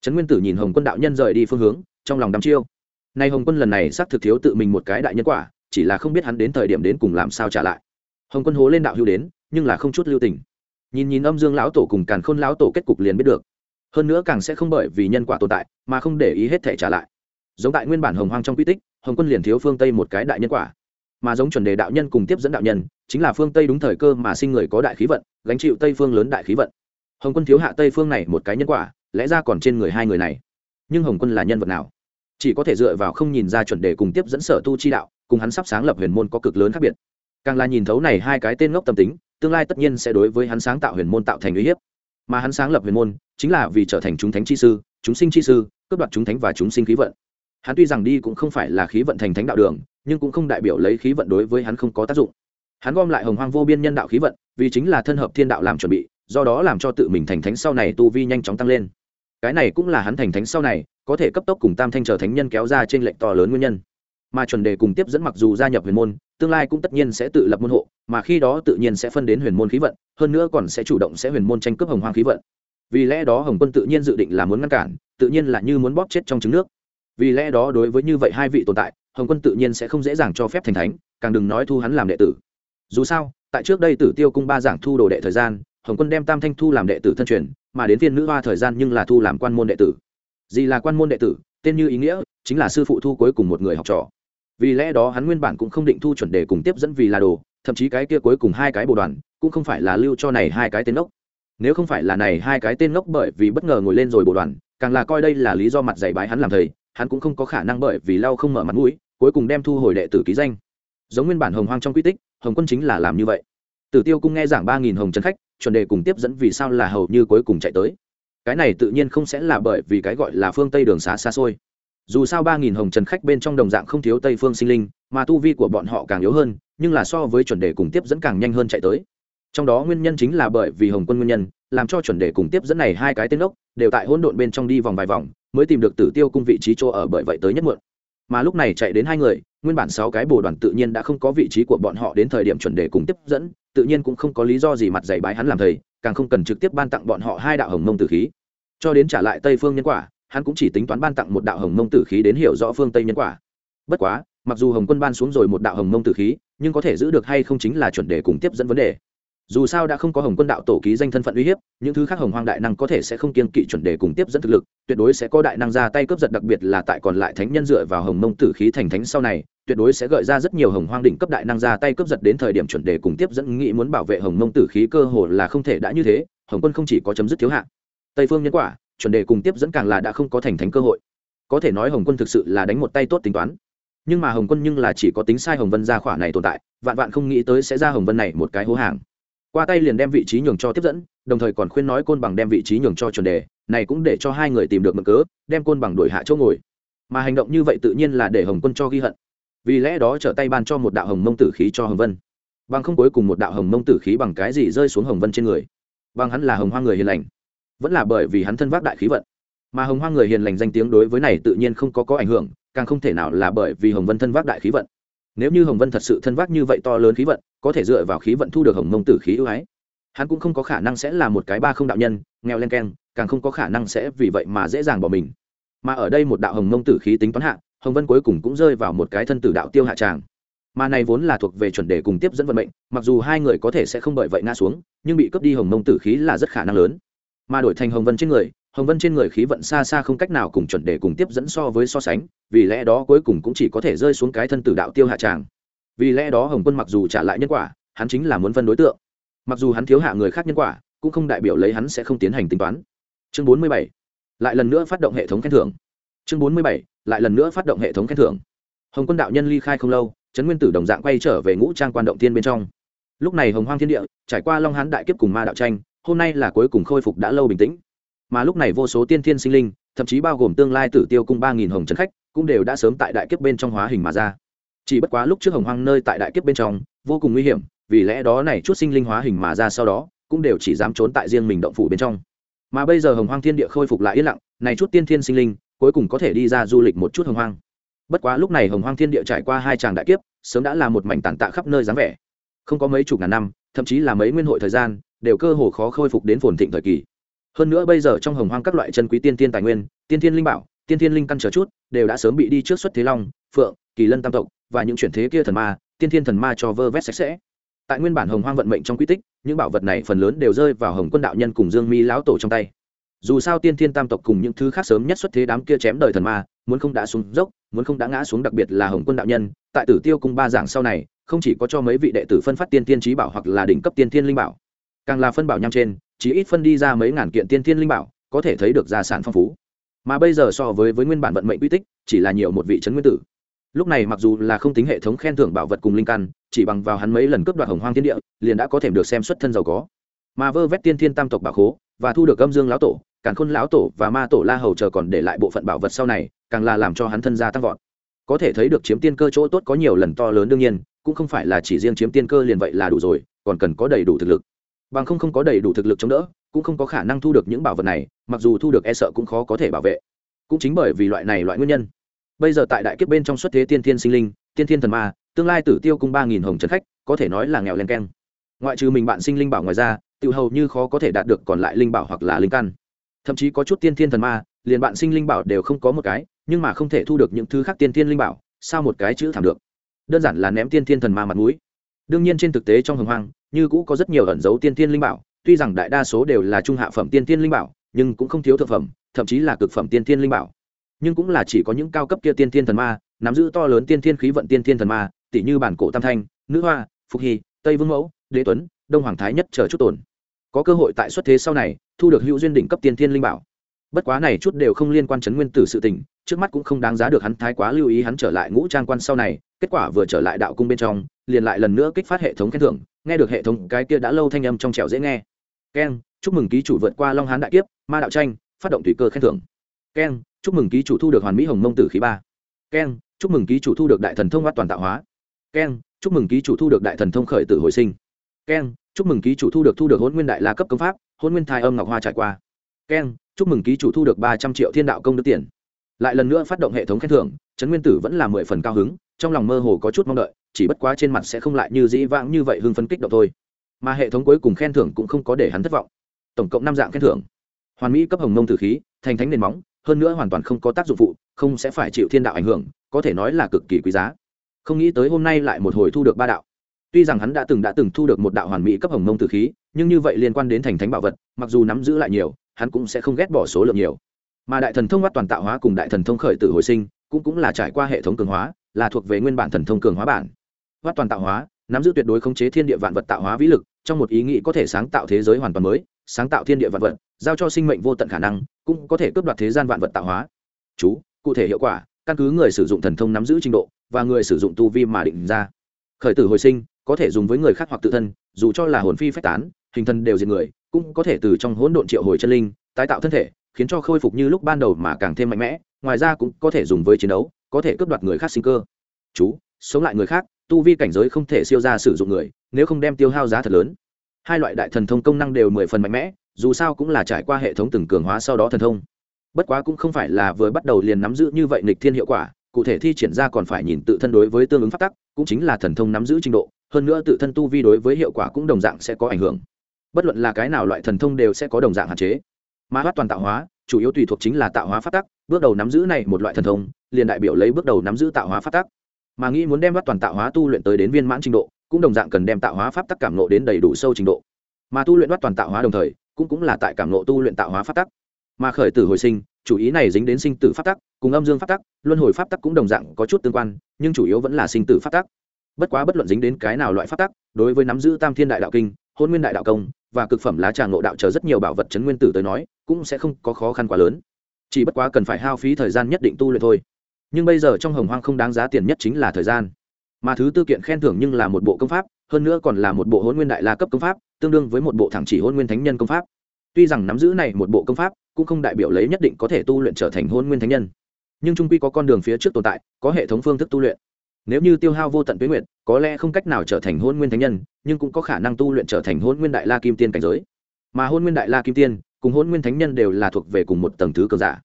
A: Trấn nguyên tử nhìn hồng quân đạo nhân rời đi phương hướng, trong lòng đắm chiêu. Nay hồng quân lần này xác thực thiếu tự mình một cái đại nhân quả, chỉ là không biết hắn đến thời điểm đến cùng làm sao trả lại hồng quân hố lên đạo hưu đến nhưng là không chút lưu tình nhìn nhìn âm dương lão tổ cùng càn khôn lão tổ kết cục liền biết được hơn nữa càng sẽ không bởi vì nhân quả tồn tại mà không để ý hết thể trả lại giống tại nguyên bản hồng hoang trong quy tích hồng quân liền thiếu phương tây một cái đại nhân quả mà giống chuẩn đề đạo nhân cùng tiếp dẫn đạo nhân chính là phương tây đúng thời cơ mà sinh người có đại khí vận gánh chịu tây phương lớn đại khí vận hồng quân thiếu hạ tây phương này một cái nhân quả lẽ ra còn trên người hai người này nhưng hồng quân là nhân vật nào chỉ có thể dựa vào không nhìn ra chuẩn đề cùng tiếp dẫn sở tu chi đạo cùng hắn sắp sáng lập huyền môn có cực lớn khác biệt càng là nhìn thấu này hai cái tên ngốc tâm tính, tương lai tất nhiên sẽ đối với hắn sáng tạo huyền môn tạo thành uy hiếp. Mà hắn sáng lập huyền môn, chính là vì trở thành chúng thánh chi sư, chúng sinh chi sư, cướp đoạt chúng thánh và chúng sinh khí vận. Hắn tuy rằng đi cũng không phải là khí vận thành thánh đạo đường, nhưng cũng không đại biểu lấy khí vận đối với hắn không có tác dụng. Hắn gom lại hồng hoang vô biên nhân đạo khí vận, vì chính là thân hợp thiên đạo làm chuẩn bị, do đó làm cho tự mình thành thánh sau này tu vi nhanh chóng tăng lên. Cái này cũng là hắn thành thánh sau này, có thể cấp tốc cùng tam thanh trở thánh nhân kéo ra trên lệnh to lớn nguyên nhân mà chuẩn đề cùng tiếp dẫn mặc dù gia nhập huyền môn, tương lai cũng tất nhiên sẽ tự lập môn hộ, mà khi đó tự nhiên sẽ phân đến huyền môn khí vận, hơn nữa còn sẽ chủ động sẽ huyền môn tranh cướp hồng hoang khí vận. Vì lẽ đó hồng quân tự nhiên dự định là muốn ngăn cản, tự nhiên là như muốn bóp chết trong trứng nước. Vì lẽ đó đối với như vậy hai vị tồn tại, hồng quân tự nhiên sẽ không dễ dàng cho phép thành thánh, càng đừng nói thu hắn làm đệ tử. Dù sao, tại trước đây tử tiêu cung ba giảng thu đồ đệ thời gian, hồng quân đem tam thanh thu làm đệ tử thân truyền, mà đến viên nữ hoa thời gian nhưng là thu làm quan môn đệ tử. Gì là quan môn đệ tử, tên như ý nghĩa, chính là sư phụ thu cuối cùng một người học trò vì lẽ đó hắn nguyên bản cũng không định thu chuẩn đề cùng tiếp dẫn vì là đồ, thậm chí cái kia cuối cùng hai cái bồ đoàn cũng không phải là lưu cho này hai cái tên ngốc. Nếu không phải là này hai cái tên ngốc bởi vì bất ngờ ngồi lên rồi bồ đoàn, càng là coi đây là lý do mặt dày bái hắn làm thầy, hắn cũng không có khả năng bởi vì lau không mở mặt mũi, cuối cùng đem thu hồi đệ tử ký danh. Giống nguyên bản hồng hoang trong quy tích, hồng quân chính là làm như vậy. Tử tiêu cung nghe giảng ba nghìn hồng trần khách, chuẩn đề cùng tiếp dẫn vì sao là hầu như cuối cùng chạy tới. Cái này tự nhiên không sẽ là bởi vì cái gọi là phương tây đường xá xa xôi dù sao ba nghìn hồng trần khách bên trong đồng dạng không thiếu tây phương sinh linh, mà tu vi của bọn họ càng yếu hơn, nhưng là so với chuẩn đề cùng tiếp dẫn càng nhanh hơn chạy tới. Trong đó nguyên nhân chính là bởi vì hồng quân nguyên nhân, làm cho chuẩn đề cùng tiếp dẫn này hai cái tên ốc đều tại hỗn độn bên trong đi vòng vài vòng, mới tìm được tử tiêu cung vị trí chỗ ở bởi vậy tới nhất muộn. Mà lúc này chạy đến hai người, nguyên bản sáu cái bồ đoàn tự nhiên đã không có vị trí của bọn họ đến thời điểm chuẩn đề cùng tiếp dẫn, tự nhiên cũng không có lý do gì mặt dày bái hắn làm thầy, càng không cần trực tiếp ban tặng bọn họ hai đạo hồng mông tử khí. Cho đến trả lại tây phương nhân quả hắn cũng chỉ tính toán ban tặng một đạo hồng mông tử khí đến hiểu rõ phương tây nhân quả. Bất quá, mặc dù hồng quân ban xuống rồi một đạo hồng mông tử khí, nhưng có thể giữ được hay không chính là chuẩn đề cùng tiếp dẫn vấn đề. Dù sao đã không có hồng quân đạo tổ ký danh thân phận uy hiếp, những thứ khác hồng hoang đại năng có thể sẽ không kiên kỵ chuẩn đề cùng tiếp dẫn thực lực, tuyệt đối sẽ có đại năng ra tay cướp giật, đặc biệt là tại còn lại thánh nhân dựa vào hồng mông tử khí thành thánh sau này, tuyệt đối sẽ gợi ra rất nhiều hồng hoang đỉnh cấp đại năng ra tay cướp giật đến thời điểm chuẩn đề cùng tiếp dẫn nghĩ muốn bảo vệ hồng mông tử khí cơ hồ là không thể đã như thế, hồng quân không chỉ có chấm dứt thiếu hạn tây phương nhân quả chuẩn đề cùng tiếp dẫn càng là đã không có thành thánh cơ hội. Có thể nói hồng quân thực sự là đánh một tay tốt tính toán. Nhưng mà hồng quân nhưng là chỉ có tính sai hồng vân ra khỏa này tồn tại, vạn vạn không nghĩ tới sẽ ra hồng vân này một cái hố hàng. Qua tay liền đem vị trí nhường cho tiếp dẫn, đồng thời còn khuyên nói côn bằng đem vị trí nhường cho chuẩn đề, này cũng để cho hai người tìm được mực cớ, đem côn bằng đổi hạ chỗ ngồi. Mà hành động như vậy tự nhiên là để hồng quân cho ghi hận. Vì lẽ đó trở tay ban cho một đạo hồng mông tử khí cho hồng vân. Bằng không cuối cùng một đạo hồng mông tử khí bằng cái gì rơi xuống hồng vân trên người. Bằng hắn là hồng hoa người hiền lành vẫn là bởi vì hắn thân vác đại khí vận. Mà hồng hoa người hiền lành danh tiếng đối với này tự nhiên không có có ảnh hưởng, càng không thể nào là bởi vì hồng vân thân vác đại khí vận. Nếu như hồng vân thật sự thân vác như vậy to lớn khí vận, có thể dựa vào khí vận thu được hồng mông tử khí ưu ái. Hắn cũng không có khả năng sẽ là một cái ba không đạo nhân, nghèo len keng, càng không có khả năng sẽ vì vậy mà dễ dàng bỏ mình. Mà ở đây một đạo hồng mông tử khí tính toán hạ, hồng vân cuối cùng cũng rơi vào một cái thân tử đạo tiêu hạ tràng. Mà này vốn là thuộc về chuẩn đề cùng tiếp dẫn vận mệnh, mặc dù hai người có thể sẽ không bởi vậy ngã xuống, nhưng bị cướp đi hồng mông tử khí là rất khả năng lớn mà đổi thành hồng vân trên người, hồng vân trên người khí vận xa xa không cách nào cùng chuẩn để cùng tiếp dẫn so với so sánh, vì lẽ đó cuối cùng cũng chỉ có thể rơi xuống cái thân tử đạo tiêu hạ tràng. Vì lẽ đó hồng quân mặc dù trả lại nhân quả, hắn chính là muốn phân đối tượng. Mặc dù hắn thiếu hạ người khác nhân quả, cũng không đại biểu lấy hắn sẽ không tiến hành tính toán. Chương bốn mươi bảy, lại lần nữa phát động hệ thống khen thưởng. Chương bốn mươi bảy, lại lần nữa phát động hệ thống khen thưởng. Hồng quân đạo nhân ly khai không lâu, trấn nguyên tử đồng dạng quay trở về ngũ trang quan động tiên bên trong. Lúc này hồng hoang thiên địa, trải qua long hán đại kiếp cùng ma đạo tranh hôm nay là cuối cùng khôi phục đã lâu bình tĩnh. Mà lúc này vô số tiên thiên sinh linh, thậm chí bao gồm tương lai tử tiêu cung ba nghìn hồng trấn khách, cũng đều đã sớm tại đại kiếp bên trong hóa hình mà ra. Chỉ bất quá lúc trước hồng hoang nơi tại đại kiếp bên trong, vô cùng nguy hiểm, vì lẽ đó này chút sinh linh hóa hình mà ra sau đó, cũng đều chỉ dám trốn tại riêng mình động phủ bên trong. Mà bây giờ hồng hoang thiên địa khôi phục lại yên lặng, này chút tiên thiên sinh linh, cuối cùng có thể đi ra du lịch một chút hồng hoang. Bất quá lúc này hồng hoang thiên địa trải qua hai tràng đại kiếp, sớm đã là một mảnh tàn tạ khắp nơi dáng vẻ. Không có mấy chục ngàn năm, thậm chí là mấy nguyên hội thời gian đều cơ hồ khó khôi phục đến phồn thịnh thời kỳ. Hơn nữa bây giờ trong hồng hoang các loại chân quý tiên tiên tài nguyên, tiên tiên linh bảo, tiên tiên linh căn chờ chút, đều đã sớm bị đi trước xuất thế long, phượng, kỳ lân tam tộc và những chuyển thế kia thần ma, tiên tiên thần ma cho vơ vét sạch sẽ. Tại nguyên bản hồng hoang vận mệnh trong quy tích, những bảo vật này phần lớn đều rơi vào hồng quân đạo nhân cùng dương mi lão tổ trong tay. Dù sao tiên thiên tam tộc cùng những thứ khác sớm nhất xuất thế đám kia chém đời thần ma, muốn không đã xuống dốc, muốn không đã ngã xuống đặc biệt là hồng quân đạo nhân, tại tử tiêu cung ba giảng sau này, không chỉ có cho mấy vị đệ tử phân phát tiên tiên trí bảo hoặc là đỉnh cấp tiên thiên linh bảo càng là phân bảo nham trên, chỉ ít phân đi ra mấy ngàn kiện tiên thiên linh bảo, có thể thấy được gia sản phong phú. Mà bây giờ so với với nguyên bản vận mệnh quy tích, chỉ là nhiều một vị trấn nguyên tử. Lúc này mặc dù là không tính hệ thống khen thưởng bảo vật cùng linh căn, chỉ bằng vào hắn mấy lần cướp đoạt hồng hoang thiên địa, liền đã có thể được xem xuất thân giàu có. Mà vơ vét tiên thiên tam tộc bảo khố, và thu được âm dương lão tổ, càn khôn lão tổ và ma tổ la hầu chờ còn để lại bộ phận bảo vật sau này, càng là làm cho hắn thân gia tăng vọt. Có thể thấy được chiếm tiên cơ chỗ tốt có nhiều lần to lớn đương nhiên, cũng không phải là chỉ riêng chiếm tiên cơ liền vậy là đủ rồi, còn cần có đầy đủ thực lực bằng không không có đầy đủ thực lực chống đỡ, cũng không có khả năng thu được những bảo vật này, mặc dù thu được e sợ cũng khó có thể bảo vệ. Cũng chính bởi vì loại này loại nguyên nhân. Bây giờ tại đại kiếp bên trong xuất thế tiên thiên sinh linh, tiên thiên thần ma, tương lai tử tiêu cung ba nghìn hồng trần khách, có thể nói là nghèo len keng. Ngoại trừ mình bạn sinh linh bảo ngoài ra, tự hầu như khó có thể đạt được còn lại linh bảo hoặc là linh căn. Thậm chí có chút tiên thiên thần ma, liền bạn sinh linh bảo đều không có một cái, nhưng mà không thể thu được những thứ khác tiên thiên linh bảo, sao một cái chữ thảm được? Đơn giản là ném tiên thiên thần ma mặt mũi. Đương nhiên trên thực tế trong hồng hoang như cũ có rất nhiều ẩn dấu tiên thiên linh bảo, tuy rằng đại đa số đều là trung hạ phẩm tiên thiên linh bảo, nhưng cũng không thiếu thực phẩm, thậm chí là cực phẩm tiên thiên linh bảo. Nhưng cũng là chỉ có những cao cấp kia tiên thiên thần ma, nắm giữ to lớn tiên thiên khí vận tiên thiên thần ma tỷ như bản cổ tam thanh, nữ hoa, phục hy, tây vương mẫu, đế tuấn, đông hoàng thái nhất chờ chút tồn. Có cơ hội tại xuất thế sau này, thu được hữu duyên đỉnh cấp tiên thiên linh bảo. Bất quá này chút đều không liên quan chấn nguyên tử sự tình, trước mắt cũng không đáng giá được hắn thái quá lưu ý hắn trở lại ngũ trang quan sau này, kết quả vừa trở lại đạo cung bên trong, liền lại lần nữa kích phát hệ thống khen thưởng nghe được hệ thống cái kia đã lâu thanh âm trong trẻo dễ nghe. Keng chúc mừng ký chủ vượt qua long hán đại kiếp, ma đạo tranh, phát động tùy cơ khen thưởng. Keng chúc mừng ký chủ thu được hoàn mỹ hồng mông tử khí ba. Keng chúc mừng ký chủ thu được đại thần thông bắt toàn tạo hóa. Keng chúc mừng ký chủ thu được đại thần thông khởi tử hồi sinh. Keng chúc mừng ký chủ thu được thu được hôn nguyên đại la cấp công pháp hôn nguyên thai âm ngọc hoa trải qua. Keng chúc mừng ký chủ thu được ba trăm triệu thiên đạo công đức tiền lại lần nữa phát động hệ thống khen thưởng, trấn nguyên tử vẫn là mười phần cao hứng, trong lòng mơ hồ có chút mong đợi, chỉ bất quá trên mặt sẽ không lại như dĩ vãng như vậy hưng phấn kích động thôi. Mà hệ thống cuối cùng khen thưởng cũng không có để hắn thất vọng. Tổng cộng năm dạng khen thưởng. Hoàn mỹ cấp hồng mông tử khí, thành thánh nền móng, hơn nữa hoàn toàn không có tác dụng phụ, không sẽ phải chịu thiên đạo ảnh hưởng, có thể nói là cực kỳ quý giá. Không nghĩ tới hôm nay lại một hồi thu được ba đạo. Tuy rằng hắn đã từng đã từng thu được một đạo hoàn mỹ cấp hồng mông tử khí, nhưng như vậy liên quan đến thành thánh bảo vật, mặc dù nắm giữ lại nhiều, hắn cũng sẽ không ghét bỏ số lượng nhiều mà đại thần thông bắt toàn tạo hóa cùng đại thần thông khởi tử hồi sinh, cũng cũng là trải qua hệ thống cường hóa, là thuộc về nguyên bản thần thông cường hóa bản. Bắt toàn tạo hóa, nắm giữ tuyệt đối khống chế thiên địa vạn vật tạo hóa vĩ lực, trong một ý nghĩ có thể sáng tạo thế giới hoàn toàn mới, sáng tạo thiên địa vạn vật, giao cho sinh mệnh vô tận khả năng, cũng có thể cướp đoạt thế gian vạn vật tạo hóa. Chú, cụ thể hiệu quả, căn cứ người sử dụng thần thông nắm giữ trình độ, và người sử dụng tu vi mà định ra. Khởi tử hồi sinh, có thể dùng với người khác hoặc tự thân, dù cho là hồn phi phách tán, hình thân đều diệt người, cũng có thể từ trong hỗn độn triệu hồi chân linh, tái tạo thân thể khiến cho khôi phục như lúc ban đầu mà càng thêm mạnh mẽ, ngoài ra cũng có thể dùng với chiến đấu, có thể cướp đoạt người khác sinh cơ. Chú, sống lại người khác, tu vi cảnh giới không thể siêu ra sử dụng người, nếu không đem tiêu hao giá thật lớn. Hai loại đại thần thông công năng đều mười phần mạnh mẽ, dù sao cũng là trải qua hệ thống từng cường hóa sau đó thần thông. Bất quá cũng không phải là vừa bắt đầu liền nắm giữ như vậy nịch thiên hiệu quả, cụ thể thi triển ra còn phải nhìn tự thân đối với tương ứng phát tắc, cũng chính là thần thông nắm giữ trình độ, hơn nữa tự thân tu vi đối với hiệu quả cũng đồng dạng sẽ có ảnh hưởng. Bất luận là cái nào loại thần thông đều sẽ có đồng dạng hạn chế mà hát toàn tạo hóa, chủ yếu tùy thuộc chính là tạo hóa phát tắc, bước đầu nắm giữ này một loại thần thông, liền đại biểu lấy bước đầu nắm giữ tạo hóa phát tắc. Mà nghĩ muốn đem bắt toàn tạo hóa tu luyện tới đến viên mãn trình độ, cũng đồng dạng cần đem tạo hóa pháp tắc cảm nộ đến đầy đủ sâu trình độ. Mà tu luyện bắt toàn tạo hóa đồng thời, cũng cũng là tại cảm nộ tu luyện tạo hóa pháp tắc. Mà khởi tử hồi sinh, chủ ý này dính đến sinh tử pháp tắc, cùng âm dương pháp tắc, luân hồi pháp tắc cũng đồng dạng có chút tương quan, nhưng chủ yếu vẫn là sinh tử pháp tắc. Bất quá bất luận dính đến cái nào loại pháp tắc, đối với nắm giữ tam thiên đại đạo kinh, hôn nguyên đại đạo công và cực phẩm lá trà ngộ đạo chờ rất nhiều bảo vật chấn nguyên tử tới nói, cũng sẽ không có khó khăn quá lớn. Chỉ bất quá cần phải hao phí thời gian nhất định tu luyện thôi. Nhưng bây giờ trong hồng hoang không đáng giá tiền nhất chính là thời gian. Mà thứ tư kiện khen thưởng nhưng là một bộ công pháp, hơn nữa còn là một bộ hôn nguyên đại la cấp công pháp, tương đương với một bộ thẳng chỉ hôn nguyên thánh nhân công pháp. Tuy rằng nắm giữ này một bộ công pháp, cũng không đại biểu lấy nhất định có thể tu luyện trở thành hôn nguyên thánh nhân. Nhưng trung quy có con đường phía trước tồn tại, có hệ thống phương thức tu luyện nếu như tiêu hao vô tận tuế nguyện có lẽ không cách nào trở thành hôn nguyên thánh nhân, nhưng cũng có khả năng tu luyện trở thành hôn nguyên đại la kim tiên cảnh giới. Mà hôn nguyên đại la kim tiên cùng hôn nguyên thánh nhân đều là thuộc về cùng một tầng thứ cờ giả.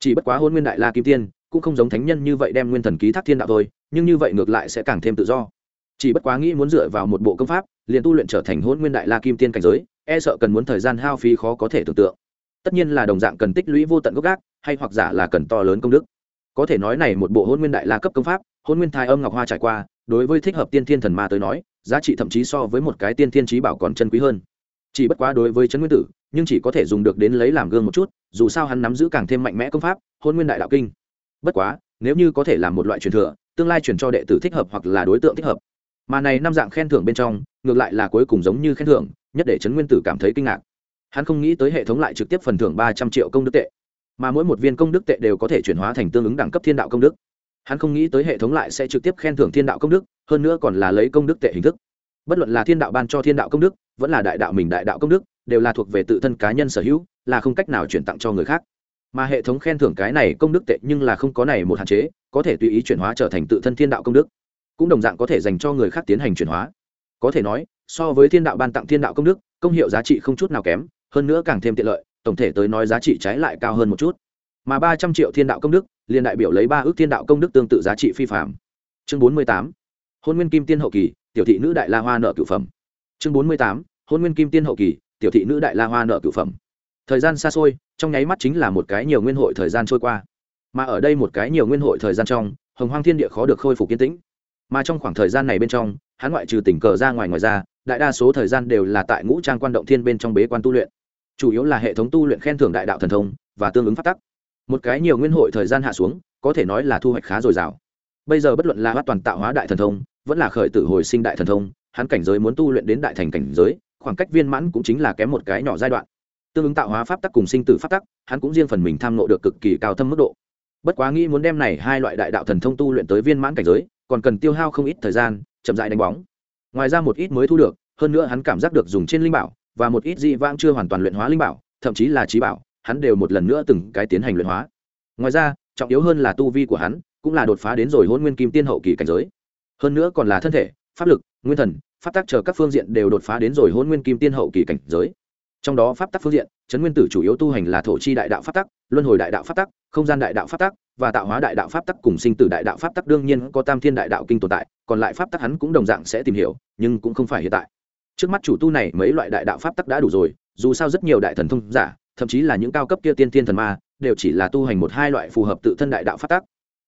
A: Chỉ bất quá hôn nguyên đại la kim tiên cũng không giống thánh nhân như vậy đem nguyên thần ký thác thiên đạo thôi, nhưng như vậy ngược lại sẽ càng thêm tự do. Chỉ bất quá nghĩ muốn dựa vào một bộ công pháp, liền tu luyện trở thành hôn nguyên đại la kim tiên cảnh giới e sợ cần muốn thời gian hao phí khó có thể tưởng tượng. Tất nhiên là đồng dạng cần tích lũy vô tận gốc gác, hay hoặc giả là cần to lớn công đức. Có thể nói này một bộ hôn nguyên đại la cấp công pháp hôn nguyên thai âm ngọc hoa trải qua, đối với thích hợp tiên thiên thần ma tới nói, giá trị thậm chí so với một cái tiên thiên trí bảo còn chân quý hơn. Chỉ bất quá đối với trấn nguyên tử, nhưng chỉ có thể dùng được đến lấy làm gương một chút, dù sao hắn nắm giữ càng thêm mạnh mẽ công pháp, hôn nguyên đại đạo kinh. Bất quá, nếu như có thể làm một loại truyền thừa, tương lai truyền cho đệ tử thích hợp hoặc là đối tượng thích hợp. Mà này năm dạng khen thưởng bên trong, ngược lại là cuối cùng giống như khen thưởng, nhất để trấn nguyên tử cảm thấy kinh ngạc. Hắn không nghĩ tới hệ thống lại trực tiếp phần thưởng ba trăm triệu công đức tệ, mà mỗi một viên công đức tệ đều có thể chuyển hóa thành tương ứng đẳng cấp thiên đạo công đức hắn không nghĩ tới hệ thống lại sẽ trực tiếp khen thưởng thiên đạo công đức, hơn nữa còn là lấy công đức tệ hình thức. Bất luận là thiên đạo ban cho thiên đạo công đức, vẫn là đại đạo mình đại đạo công đức, đều là thuộc về tự thân cá nhân sở hữu, là không cách nào chuyển tặng cho người khác. Mà hệ thống khen thưởng cái này công đức tệ nhưng là không có này một hạn chế, có thể tùy ý chuyển hóa trở thành tự thân thiên đạo công đức. Cũng đồng dạng có thể dành cho người khác tiến hành chuyển hóa. Có thể nói, so với thiên đạo ban tặng thiên đạo công đức, công hiệu giá trị không chút nào kém, hơn nữa càng thêm tiện lợi, tổng thể tới nói giá trị trái lại cao hơn một chút mà ba trăm triệu thiên đạo công đức, liền đại biểu lấy ba ước thiên đạo công đức tương tự giá trị phi phạm chương bốn mươi tám, hôn nguyên kim tiên hậu kỳ, tiểu thị nữ đại la hoa nợ cửu phẩm. Chương bốn mươi tám, hôn nguyên kim tiên hậu kỳ, tiểu thị nữ đại la hoa nợ cửu phẩm. Thời gian xa xôi, trong nháy mắt chính là một cái nhiều nguyên hội thời gian trôi qua. Mà ở đây một cái nhiều nguyên hội thời gian trong, hồng hoang thiên địa khó được khôi phục kiến tĩnh. Mà trong khoảng thời gian này bên trong, hắn ngoại trừ tỉnh cờ ra ngoài ngoài ra, đại đa số thời gian đều là tại ngũ trang quan động thiên bên trong bế quan tu luyện. Chủ yếu là hệ thống tu luyện khen thưởng đại đạo thần thông và tương ứng phát tắc một cái nhiều nguyên hội thời gian hạ xuống, có thể nói là thu hoạch khá dồi dào. Bây giờ bất luận là hát toàn tạo hóa đại thần thông, vẫn là khởi tử hồi sinh đại thần thông, hắn cảnh giới muốn tu luyện đến đại thành cảnh giới, khoảng cách viên mãn cũng chính là kém một cái nhỏ giai đoạn. Tương ứng tạo hóa pháp tắc cùng sinh tử pháp tắc, hắn cũng riêng phần mình tham nộ được cực kỳ cao thâm mức độ. Bất quá nghĩ muốn đem này hai loại đại đạo thần thông tu luyện tới viên mãn cảnh giới, còn cần tiêu hao không ít thời gian, chậm dại đánh bóng. Ngoài ra một ít mới thu được, hơn nữa hắn cảm giác được dùng trên linh bảo, và một ít dị vãng chưa hoàn toàn luyện hóa linh bảo, thậm chí là trí bảo hắn đều một lần nữa từng cái tiến hành luyện hóa. Ngoài ra, trọng yếu hơn là tu vi của hắn cũng là đột phá đến rồi hôn nguyên kim tiên hậu kỳ cảnh giới. Hơn nữa còn là thân thể, pháp lực, nguyên thần, pháp tác chờ các phương diện đều đột phá đến rồi hôn nguyên kim tiên hậu kỳ cảnh giới. Trong đó pháp tắc phương diện trấn nguyên tử chủ yếu tu hành là thổ chi đại đạo pháp tắc, luân hồi đại đạo pháp tắc, không gian đại đạo pháp tắc và tạo hóa đại đạo pháp tắc cùng sinh tử đại đạo pháp tắc đương nhiên có tam thiên đại đạo kinh tồn tại, còn lại pháp tắc hắn cũng đồng dạng sẽ tìm hiểu, nhưng cũng không phải hiện tại. Trước mắt chủ tu này mấy loại đại đạo pháp tắc đã đủ rồi, dù sao rất nhiều đại thần thông giả thậm chí là những cao cấp kia tiên thiên thần ma, đều chỉ là tu hành một hai loại phù hợp tự thân đại đạo pháp tắc.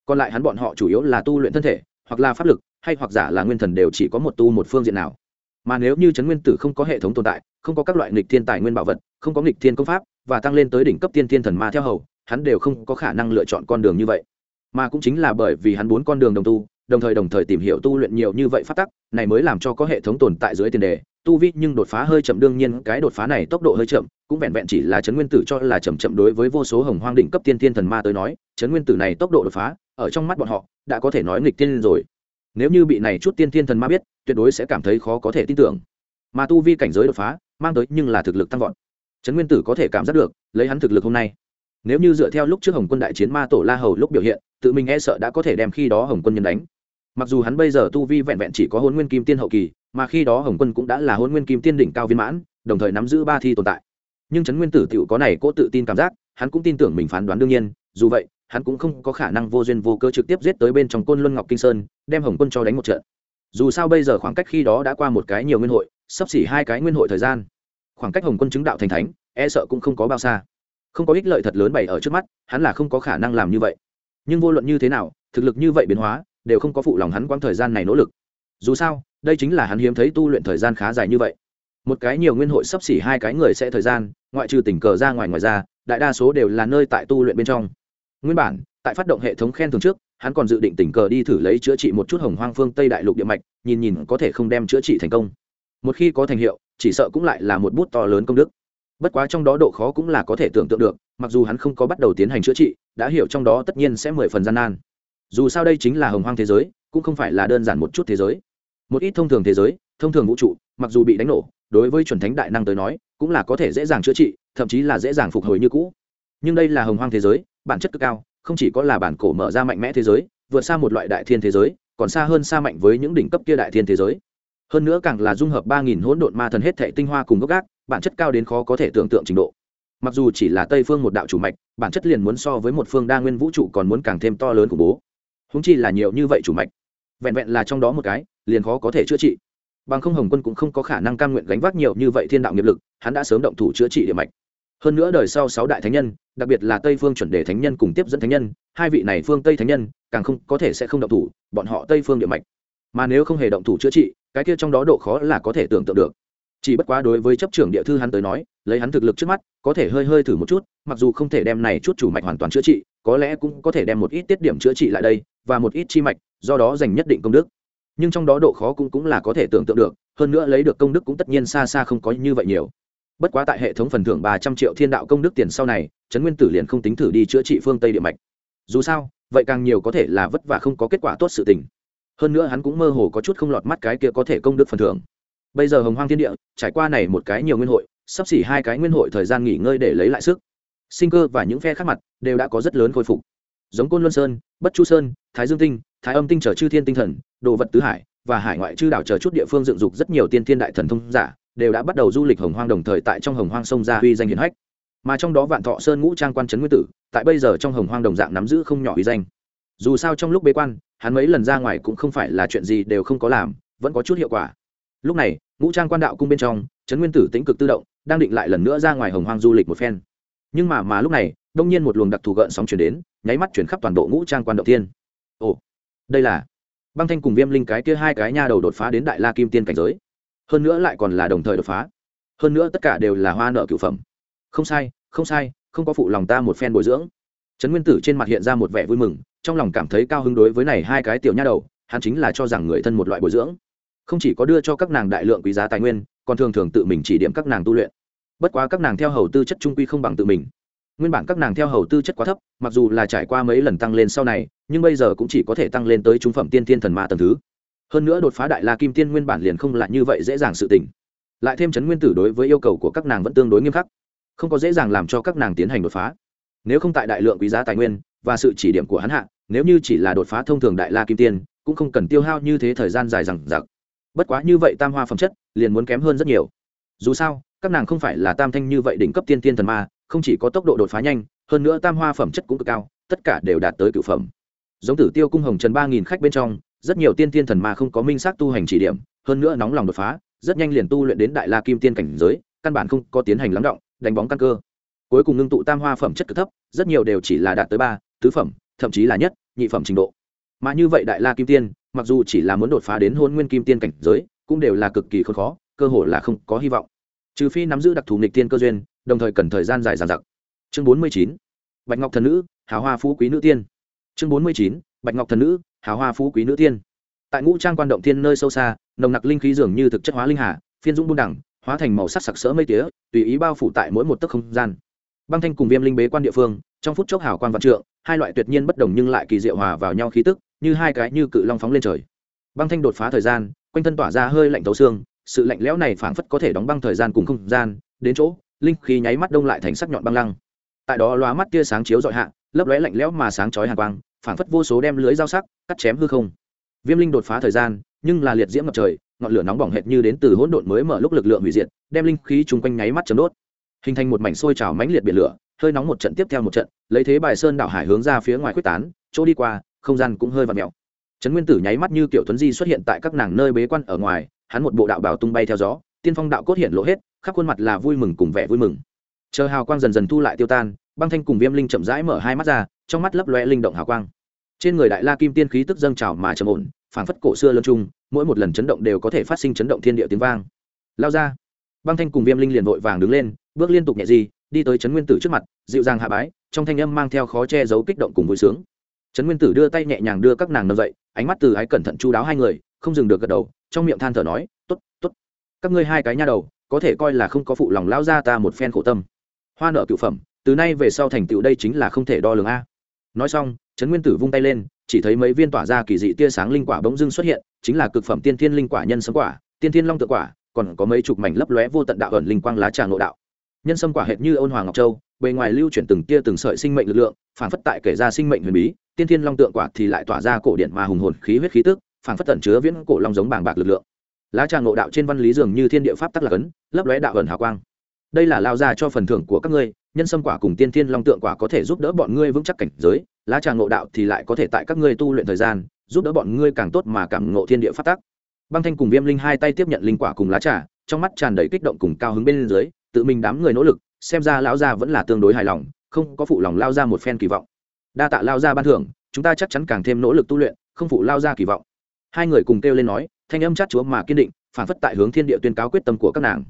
A: Còn lại hắn bọn họ chủ yếu là tu luyện thân thể, hoặc là pháp lực, hay hoặc giả là nguyên thần đều chỉ có một tu một phương diện nào. Mà nếu như trấn nguyên tử không có hệ thống tồn tại, không có các loại nghịch thiên tài nguyên bảo vật, không có nghịch thiên công pháp, và tăng lên tới đỉnh cấp tiên thiên thần ma theo hầu, hắn đều không có khả năng lựa chọn con đường như vậy. Mà cũng chính là bởi vì hắn bốn con đường đồng tu, đồng thời đồng thời tìm hiểu tu luyện nhiều như vậy phát tắc, này mới làm cho có hệ thống tồn tại dưới tiền đề tu vi nhưng đột phá hơi chậm, đương nhiên cái đột phá này tốc độ hơi chậm, cũng vẹn vẹn chỉ là chấn nguyên tử cho là chậm chậm đối với vô số hồng hoang đỉnh cấp tiên thiên thần ma tới nói chấn nguyên tử này tốc độ đột phá, ở trong mắt bọn họ, đã có thể nói nghịch tiên rồi. Nếu như bị này chút tiên thiên thần ma biết, tuyệt đối sẽ cảm thấy khó có thể tin tưởng. Mà tu vi cảnh giới đột phá, mang tới nhưng là thực lực tăng vọt. Trấn nguyên tử có thể cảm giác được, lấy hắn thực lực hôm nay. Nếu như dựa theo lúc trước hồng quân đại chiến ma tổ la hầu lúc biểu hiện, tự mình e sợ đã có thể đem khi đó hồng quân nhân đánh mặc dù hắn bây giờ tu vi vẹn vẹn chỉ có hôn nguyên kim tiên hậu kỳ, mà khi đó hồng quân cũng đã là hôn nguyên kim tiên đỉnh cao viên mãn, đồng thời nắm giữ ba thi tồn tại. Nhưng trấn nguyên tử tự có này cố tự tin cảm giác, hắn cũng tin tưởng mình phán đoán đương nhiên, dù vậy, hắn cũng không có khả năng vô duyên vô cơ trực tiếp giết tới bên trong côn luân ngọc kinh sơn, đem hồng quân cho đánh một trận. Dù sao bây giờ khoảng cách khi đó đã qua một cái nhiều nguyên hội, sắp xỉ hai cái nguyên hội thời gian. Khoảng cách hồng quân chứng đạo thành thánh e sợ cũng không có bao xa. Không có ích lợi thật lớn bày ở trước mắt, hắn là không có khả năng làm như vậy. Nhưng vô luận như thế nào, thực lực như vậy biến hóa đều không có phụ lòng hắn quãng thời gian này nỗ lực. Dù sao, đây chính là hắn hiếm thấy tu luyện thời gian khá dài như vậy. Một cái nhiều nguyên hội sắp xỉ hai cái người sẽ thời gian, ngoại trừ tình cờ ra ngoài ngoài ra, đại đa số đều là nơi tại tu luyện bên trong. Nguyên bản, tại phát động hệ thống khen thường trước, hắn còn dự định tình cờ đi thử lấy chữa trị một chút hồng hoang phương tây đại lục địa mạch, nhìn nhìn có thể không đem chữa trị thành công. Một khi có thành hiệu, chỉ sợ cũng lại là một bút to lớn công đức. Bất quá trong đó độ khó cũng là có thể tưởng tượng được, mặc dù hắn không có bắt đầu tiến hành chữa trị, đã hiểu trong đó tất nhiên sẽ mười phần gian nan dù sao đây chính là hồng hoang thế giới, cũng không phải là đơn giản một chút thế giới. Một ít thông thường thế giới, thông thường vũ trụ, mặc dù bị đánh nổ, đối với chuẩn thánh đại năng tới nói, cũng là có thể dễ dàng chữa trị, thậm chí là dễ dàng phục hồi như cũ. Nhưng đây là hồng hoang thế giới, bản chất cực cao, không chỉ có là bản cổ mở ra mạnh mẽ thế giới, vượt xa một loại đại thiên thế giới, còn xa hơn xa mạnh với những đỉnh cấp kia đại thiên thế giới. Hơn nữa càng là dung hợp ba nghìn hỗn độn ma thần hết thệ tinh hoa cùng gốc gác, bản chất cao đến khó có thể tưởng tượng trình độ. Mặc dù chỉ là tây phương một đạo chủ mạch, bản chất liền muốn so với một phương đa nguyên vũ trụ còn muốn càng thêm to lớn khủng bố húng chi là nhiều như vậy chủ mạch. Vẹn vẹn là trong đó một cái, liền khó có thể chữa trị. Bằng không hồng quân cũng không có khả năng cam nguyện gánh vác nhiều như vậy thiên đạo nghiệp lực, hắn đã sớm động thủ chữa trị địa mạch. Hơn nữa đời sau sáu đại thánh nhân, đặc biệt là tây phương chuẩn đề thánh nhân cùng tiếp dẫn thánh nhân, hai vị này phương tây thánh nhân, càng không có thể sẽ không động thủ, bọn họ tây phương địa mạch. Mà nếu không hề động thủ chữa trị, cái kia trong đó độ khó là có thể tưởng tượng được. Chỉ bất quá đối với chấp trưởng địa thư hắn tới nói, lấy hắn thực lực trước mắt, có thể hơi hơi thử một chút, mặc dù không thể đem này chút chủ mạch hoàn toàn chữa trị có lẽ cũng có thể đem một ít tiết điểm chữa trị lại đây, và một ít chi mạch, do đó dành nhất định công đức. Nhưng trong đó độ khó cũng cũng là có thể tưởng tượng được, hơn nữa lấy được công đức cũng tất nhiên xa xa không có như vậy nhiều. Bất quá tại hệ thống phần thưởng ba trăm triệu thiên đạo công đức tiền sau này, trấn nguyên tử liền không tính thử đi chữa trị phương tây địa mạch. Dù sao, vậy càng nhiều có thể là vất vả không có kết quả tốt sự tình. Hơn nữa hắn cũng mơ hồ có chút không lọt mắt cái kia có thể công đức phần thưởng. Bây giờ hồng hoang thiên địa, trải qua này một cái nhiều nguyên hội, sắp xỉ hai cái nguyên hội thời gian nghỉ ngơi để lấy lại sức sinh cơ và những phe khác mặt đều đã có rất lớn khôi phục. Giống côn luân sơn, bất chu sơn, thái dương tinh, thái âm tinh trở chư thiên tinh thần, đồ vật tứ hải và hải ngoại chư đảo chờ chút địa phương dựng dục rất nhiều tiên thiên đại thần thông giả đều đã bắt đầu du lịch hồng hoang đồng thời tại trong hồng hoang sông gia uy danh hiển hách. Mà trong đó vạn thọ sơn ngũ trang quan trấn nguyên tử, tại bây giờ trong hồng hoang đồng dạng nắm giữ không nhỏ uy danh. Dù sao trong lúc bế quan, hắn mấy lần ra ngoài cũng không phải là chuyện gì đều không có làm, vẫn có chút hiệu quả. Lúc này, ngũ trang quan đạo cung bên trong, trấn nguyên tử tính cực tự động, đang định lại lần nữa ra ngoài hồng hoang du lịch một phen nhưng mà mà lúc này, đông nhiên một luồng đặc thù gợn sóng chuyển đến, nháy mắt chuyển khắp toàn bộ ngũ trang quan động tiên ồ, đây là băng thanh cùng viêm linh cái kia hai cái nha đầu đột phá đến đại la kim tiên cảnh giới. Hơn nữa lại còn là đồng thời đột phá. Hơn nữa tất cả đều là hoa nợ cửu phẩm. Không sai không sai, không có phụ lòng ta một phen bồi dưỡng. Trấn nguyên tử trên mặt hiện ra một vẻ vui mừng, trong lòng cảm thấy cao hứng đối với này hai cái tiểu nha đầu, hắn chính là cho rằng người thân một loại bồi dưỡng. Không chỉ có đưa cho các nàng đại lượng quý giá tài nguyên, còn thường thường tự mình chỉ điểm các nàng tu luyện bất quá các nàng theo hầu tư chất trung quy không bằng tự mình. Nguyên bản các nàng theo hầu tư chất quá thấp, mặc dù là trải qua mấy lần tăng lên sau này, nhưng bây giờ cũng chỉ có thể tăng lên tới trung phẩm tiên thiên thần ma tầng thứ. Hơn nữa đột phá đại la kim tiên nguyên bản liền không là như vậy dễ dàng sự tỉnh lại thêm chấn nguyên tử đối với yêu cầu của các nàng vẫn tương đối nghiêm khắc, không có dễ dàng làm cho các nàng tiến hành đột phá. Nếu không tại đại lượng quý giá tài nguyên và sự chỉ điểm của hắn hạ, nếu như chỉ là đột phá thông thường đại la kim tiên, cũng không cần tiêu hao như thế thời gian dài rằng giặc bất quá như vậy tam hoa phẩm chất liền muốn kém hơn rất nhiều. Dù sao các nàng không phải là tam thanh như vậy đỉnh cấp tiên tiên thần ma, không chỉ có tốc độ đột phá nhanh, hơn nữa tam hoa phẩm chất cũng cực cao, tất cả đều đạt tới cựu phẩm. Giống tử tiêu cung hồng trần ba nghìn khách bên trong, rất nhiều tiên tiên thần ma không có minh xác tu hành chỉ điểm, hơn nữa nóng lòng đột phá, rất nhanh liền tu luyện đến đại la kim tiên cảnh giới, căn bản không có tiến hành lắng động, đánh bóng căn cơ. Cuối cùng ngưng tụ tam hoa phẩm chất cực thấp, rất nhiều đều chỉ là đạt tới ba, tứ phẩm, thậm chí là nhất, nhị phẩm trình độ. Mà như vậy đại la kim tiên, mặc dù chỉ là muốn đột phá đến hôn nguyên kim tiên cảnh giới, cũng đều là cực kỳ khốn khó, cơ hội là không có hy vọng trừ phi nắm giữ đặc thù nghịch tiên cơ duyên, đồng thời cần thời gian dài dàn dặc. Chương bốn mươi chín, bạch ngọc thần nữ, hào hoa phú quý nữ tiên. Chương bốn mươi chín, bạch ngọc thần nữ, hào hoa phú quý nữ tiên. Tại ngũ trang quan động thiên nơi sâu xa, nồng nặc linh khí dường như thực chất hóa linh hà, phiên dũng buôn đẳng, hóa thành màu sắc sặc sỡ mây tía, tùy ý bao phủ tại mỗi một tấc không gian. Băng thanh cùng viêm linh bế quan địa phương, trong phút chốc hào quan vạn trượng, hai loại tuyệt nhiên bất đồng nhưng lại kỳ diệu hòa vào nhau khí tức, như hai cái như cự long phóng lên trời. Băng thanh đột phá thời gian, quanh thân tỏa ra hơi lạnh thấu xương sự lạnh lẽo này phảng phất có thể đóng băng thời gian cùng không gian, đến chỗ, linh khí nháy mắt đông lại thành sắc nhọn băng lăng. Tại đó lóa mắt tia sáng chiếu dọi hạ, lấp lóe lạnh lẽo mà sáng chói hàn quang, phảng phất vô số đem lưới dao sắc, cắt chém hư không. Viêm linh đột phá thời gian, nhưng là liệt diễm ngập trời, ngọn lửa nóng bỏng hệt như đến từ hỗn độn mới mở lúc lực lượng hủy diệt, đem linh khí chung quanh nháy mắt chấm đốt. Hình thành một mảnh sôi trào mãnh liệt biển lửa, hơi nóng một trận tiếp theo một trận, lấy thế bài sơn đảo hải hướng ra phía ngoài quyết tán, chỗ đi qua, không gian cũng hơi vặn mèo. Trấn nguyên tử nháy mắt như kiểu tuấn di xuất hiện tại các nàng nơi bế quan ở ngoài hắn một bộ đạo bảo tung bay theo gió, tiên phong đạo cốt hiện lộ hết, khắp khuôn mặt là vui mừng cùng vẻ vui mừng. Chờ hào quang dần dần thu lại tiêu tan, băng thanh cùng viêm linh chậm rãi mở hai mắt ra, trong mắt lấp loe linh động hào quang. Trên người đại la kim tiên khí tức dâng trào mà trầm ổn, phảng phất cổ xưa lân trung, mỗi một lần chấn động đều có thể phát sinh chấn động thiên địa tiếng vang. Lao ra. Băng thanh cùng viêm linh liền vội vàng đứng lên, bước liên tục nhẹ gì đi tới trấn nguyên tử trước mặt, dịu dàng hạ bái, trong thanh âm mang theo khó che giấu kích động cùng vui sướng. Trấn nguyên tử đưa tay nhẹ nhàng đưa các nàng nâng dậy, ánh mắt từ ái cẩn thận chu đáo hai người không dừng được gật đầu, trong miệng than thở nói t ố t t ố t các ngươi hai cái nha đầu, có thể coi là không có phụ lòng lao ra ta một phen khổ tâm. Hoa nợ cựu phẩm, từ nay về sau thành tựu đây chính là không thể đo lường a. Nói xong, trấn nguyên tử vung tay lên, chỉ thấy mấy viên tỏa ra kỳ dị tia sáng linh quả bỗng dưng xuất hiện, chính là cực phẩm tiên thiên linh quả nhân sấm quả, tiên thiên long tự quả, còn có mấy chục mảnh lấp lóe vô tận đạo ẩn linh quang lá trà nội đạo. Nhân sâm quả hệt như ôn hoàng ngọc châu, bề ngoài lưu chuyển từng tia từng sợi sinh mệnh lực lượng, phản phất tại kể ra sinh mệnh huyền bí, tiên thiên long tượng quả thì lại tỏa ra cổ điện mà hùng hồn khí huyết khí tức phản phất tẩn chứa viễn cổ long giống bàng bạc lực lượng. Lá trà ngộ đạo trên văn lý dường như thiên địa pháp tắc là cấn, lấp lóe đạo ẩn hào quang. Đây là lao ra cho phần thưởng của các ngươi, nhân sâm quả cùng tiên thiên long tượng quả có thể giúp đỡ bọn ngươi vững chắc cảnh giới, lá trà ngộ đạo thì lại có thể tại các ngươi tu luyện thời gian, giúp đỡ bọn ngươi càng tốt mà cảm ngộ thiên địa pháp tắc. Băng thanh cùng viêm linh hai tay tiếp nhận linh quả cùng lá trà, trong mắt tràn đầy kích động cùng cao hứng bên dưới, tự mình đám người nỗ lực, xem ra lão gia vẫn là tương đối hài lòng, không có phụ lòng lao ra một phen kỳ vọng. Đa tạ lao ra ban thưởng, chúng ta chắc chắn càng thêm nỗ lực tu luyện, không phụ lao ra kỳ vọng hai người cùng kêu lên nói, thanh âm chát chúa mà kiên định, phản phất tại hướng thiên địa tuyên cáo quyết tâm của các nàng.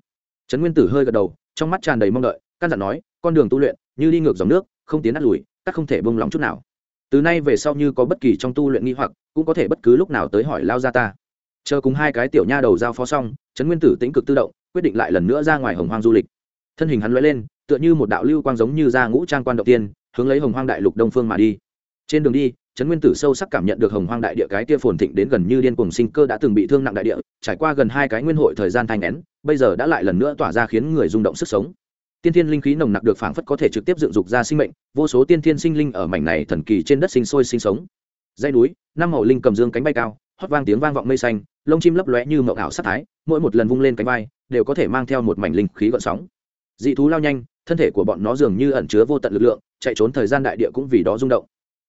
A: Trấn nguyên tử hơi gật đầu, trong mắt tràn đầy mong đợi, căn dặn nói, con đường tu luyện, như đi ngược dòng nước, không tiến nát lùi, các không thể bông lòng chút nào. Từ nay về sau như có bất kỳ trong tu luyện nghi hoặc, cũng có thể bất cứ lúc nào tới hỏi lao ra ta. Chờ cùng hai cái tiểu nha đầu giao phó xong, trấn nguyên tử tĩnh cực tự động, quyết định lại lần nữa ra ngoài hồng hoang du lịch. Thân hình hắn lóe lên, tựa như một đạo lưu quang giống như ra ngũ trang quan đầu tiên, hướng lấy hồng hoang đại lục đông phương mà đi. Trên đường đi trấn nguyên tử sâu sắc cảm nhận được hồng hoang đại địa cái tia phồn thịnh đến gần như điên cuồng sinh cơ đã từng bị thương nặng đại địa, trải qua gần hai cái nguyên hội thời gian thanh nén, bây giờ đã lại lần nữa tỏa ra khiến người rung động sức sống. Tiên thiên linh khí nồng nặc được phảng phất có thể trực tiếp dựng dục ra sinh mệnh, vô số tiên thiên sinh linh ở mảnh này thần kỳ trên đất sinh sôi sinh sống. Dây núi, năm màu linh cầm dương cánh bay cao, hót vang tiếng vang vọng mây xanh, lông chim lấp lóe như mậu ảo sắc thái, mỗi một lần vung lên cánh vai, đều có thể mang theo một mảnh linh khí gợn sóng. Dị thú lao nhanh, thân thể của bọn nó dường như ẩn chứa vô tận lực lượng, chạy trốn thời gian đại địa cũng vì đó rung động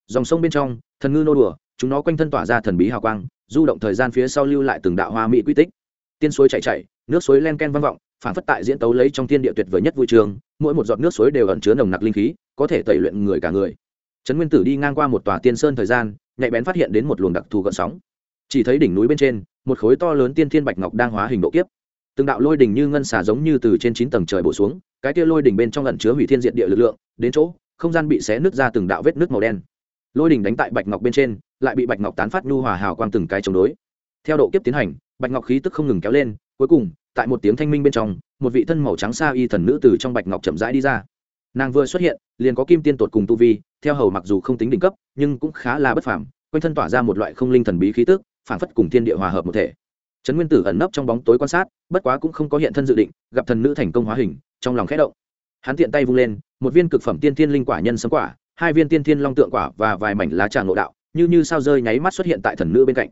A: dòng sông bên trong thần ngư nô đùa chúng nó quanh thân tỏa ra thần bí hào quang du động thời gian phía sau lưu lại từng đạo hoa mỹ quy tích. Tiên suối chảy chạy, nước suối len ken vang vọng phản phất tại diễn tấu lấy trong thiên địa tuyệt vời nhất vui trường mỗi một giọt nước suối đều ẩn chứa nồng nặc linh khí có thể tẩy luyện người cả người. Trấn nguyên tử đi ngang qua một tòa tiên sơn thời gian nhạy bén phát hiện đến một luồng đặc thù gợn sóng. Chỉ thấy đỉnh núi bên trên một khối to lớn tiên thiên bạch ngọc đang hóa hình độ kiếp. Từng đạo lôi đỉnh như ngân xả giống như từ trên chín tầng trời bổ xuống cái kia lôi đỉnh bên trong ẩn chứa hủy thiên diện địa lực lượng đến chỗ không gian bị xé nứt ra từng đạo vết nước màu đen lôi đỉnh đánh tại bạch ngọc bên trên, lại bị bạch ngọc tán phát nhu hòa hào quang từng cái chống đối. Theo độ kiếp tiến hành, bạch ngọc khí tức không ngừng kéo lên, cuối cùng, tại một tiếng thanh minh bên trong, một vị thân màu trắng xa y thần nữ từ trong bạch ngọc chậm rãi đi ra. Nàng vừa xuất hiện, liền có kim tiên tột cùng tu vi, theo hầu mặc dù không tính đỉnh cấp, nhưng cũng khá là bất phàm, quanh thân tỏa ra một loại không linh thần bí khí tức, phản phất cùng thiên địa hòa hợp một thể. Trấn nguyên tử ẩn nấp trong bóng tối quan sát, bất quá cũng không có hiện thân dự định, gặp thần nữ thành công hóa hình, trong lòng khẽ động. Hắn tiện tay vung lên, một viên cực phẩm tiên thiên linh quả nhân sấm quả hai viên tiên thiên long tượng quả và vài mảnh lá trà ngộ đạo, như như sao rơi nháy mắt xuất hiện tại thần nữ bên cạnh.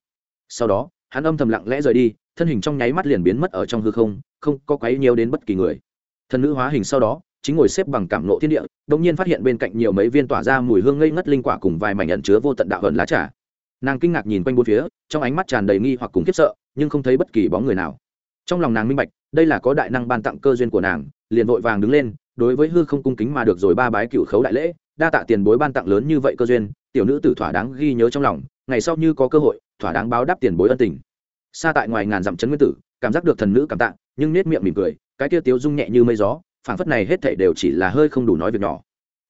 A: Sau đó, hắn âm thầm lặng lẽ rời đi, thân hình trong nháy mắt liền biến mất ở trong hư không không có quấy nhiều đến bất kỳ người. Thần nữ hóa hình sau đó, chính ngồi xếp bằng cảm nộ thiên địa, đột nhiên phát hiện bên cạnh nhiều mấy viên tỏa ra mùi hương ngây ngất linh quả cùng vài mảnh nhận chứa vô tận đạo hận lá trà. Nàng kinh ngạc nhìn quanh bốn phía, trong ánh mắt tràn đầy nghi hoặc cùng khiếp sợ, nhưng không thấy bất kỳ bóng người nào. Trong lòng nàng minh bạch, đây là có đại năng ban tặng cơ duyên của nàng, liền vội vàng đứng lên, đối với hư không cung kính mà được rồi ba bái cựu khấu đại lễ đa tạ tiền bối ban tặng lớn như vậy cơ duyên, tiểu nữ tử thỏa đáng ghi nhớ trong lòng, ngày sau như có cơ hội, thỏa đáng báo đáp tiền bối ân tình. Xa tại ngoài ngàn dặm chấn nguyên tử, cảm giác được thần nữ cảm tạ, nhưng nết miệng mỉm cười, cái kia tiếu rung nhẹ như mây gió, phảng phất này hết thảy đều chỉ là hơi không đủ nói việc nhỏ.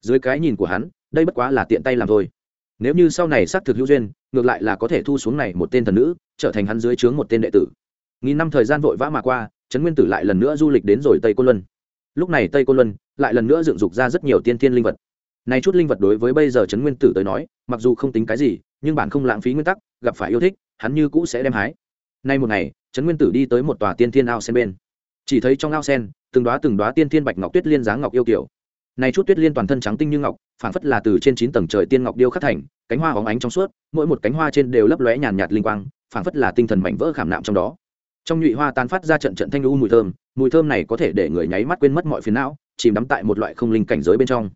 A: Dưới cái nhìn của hắn, đây bất quá là tiện tay làm thôi. Nếu như sau này xác thực hữu duyên, ngược lại là có thể thu xuống này một tên thần nữ, trở thành hắn dưới trướng một tên đệ tử. Nghìn năm thời gian vội vã mà qua, trấn nguyên tử lại lần nữa du lịch đến rồi tây côn luân. Lúc này tây côn luân lại lần nữa dựng dục ra rất nhiều tiên thiên linh vật này chút linh vật đối với bây giờ trấn nguyên tử tới nói, mặc dù không tính cái gì, nhưng bản không lãng phí nguyên tắc, gặp phải yêu thích, hắn như cũ sẽ đem hái. Nay một ngày, trấn nguyên tử đi tới một tòa tiên thiên ao sen bên. Chỉ thấy trong ao sen, từng đoá từng đoá tiên thiên bạch ngọc tuyết liên dáng ngọc yêu kiểu này chút tuyết liên toàn thân trắng tinh như ngọc phản phất là từ trên chín tầng trời tiên ngọc điêu khắc thành, cánh hoa hóng ánh trong suốt, mỗi một cánh hoa trên đều lấp lóe nhàn nhạt linh quang phản phất là tinh thần mảnh vỡ khảm nạm trong đó. Trong nhụy hoa tán phát ra trận trận thanh lưu mùi thơm mùi thơm này có thể để người nháy mắt quên mất mọi phiền não, chìm đắm tại một loại không linh cảnh giới bên trong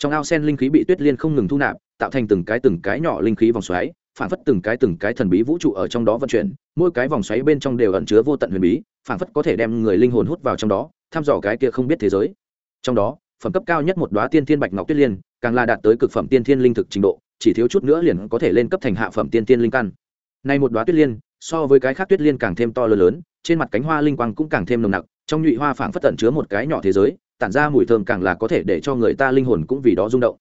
A: trong ao sen linh khí bị tuyết liên không ngừng thu nạp, tạo thành từng cái từng cái nhỏ linh khí vòng xoáy, phản phất từng cái từng cái thần bí vũ trụ ở trong đó vận chuyển, mỗi cái vòng xoáy bên trong đều ẩn chứa vô tận huyền bí, phản phất có thể đem người linh hồn hút vào trong đó, thăm dò cái kia không biết thế giới. Trong đó, phẩm cấp cao nhất một đoá tiên thiên bạch ngọc tuyết liên, càng là đạt tới cực phẩm tiên thiên linh thực trình độ, chỉ thiếu chút nữa liền có thể lên cấp thành hạ phẩm tiên thiên linh căn. Nay một đoá tuyết liên, so với cái khác tuyết liên càng thêm to lớn lớn, trên mặt cánh hoa linh quang cũng càng thêm nồng nặc, trong nhụy hoa phảng phất tận chứa một cái nhỏ thế giới tản ra mùi thơm càng là có thể để cho người ta linh hồn cũng vì đó rung động.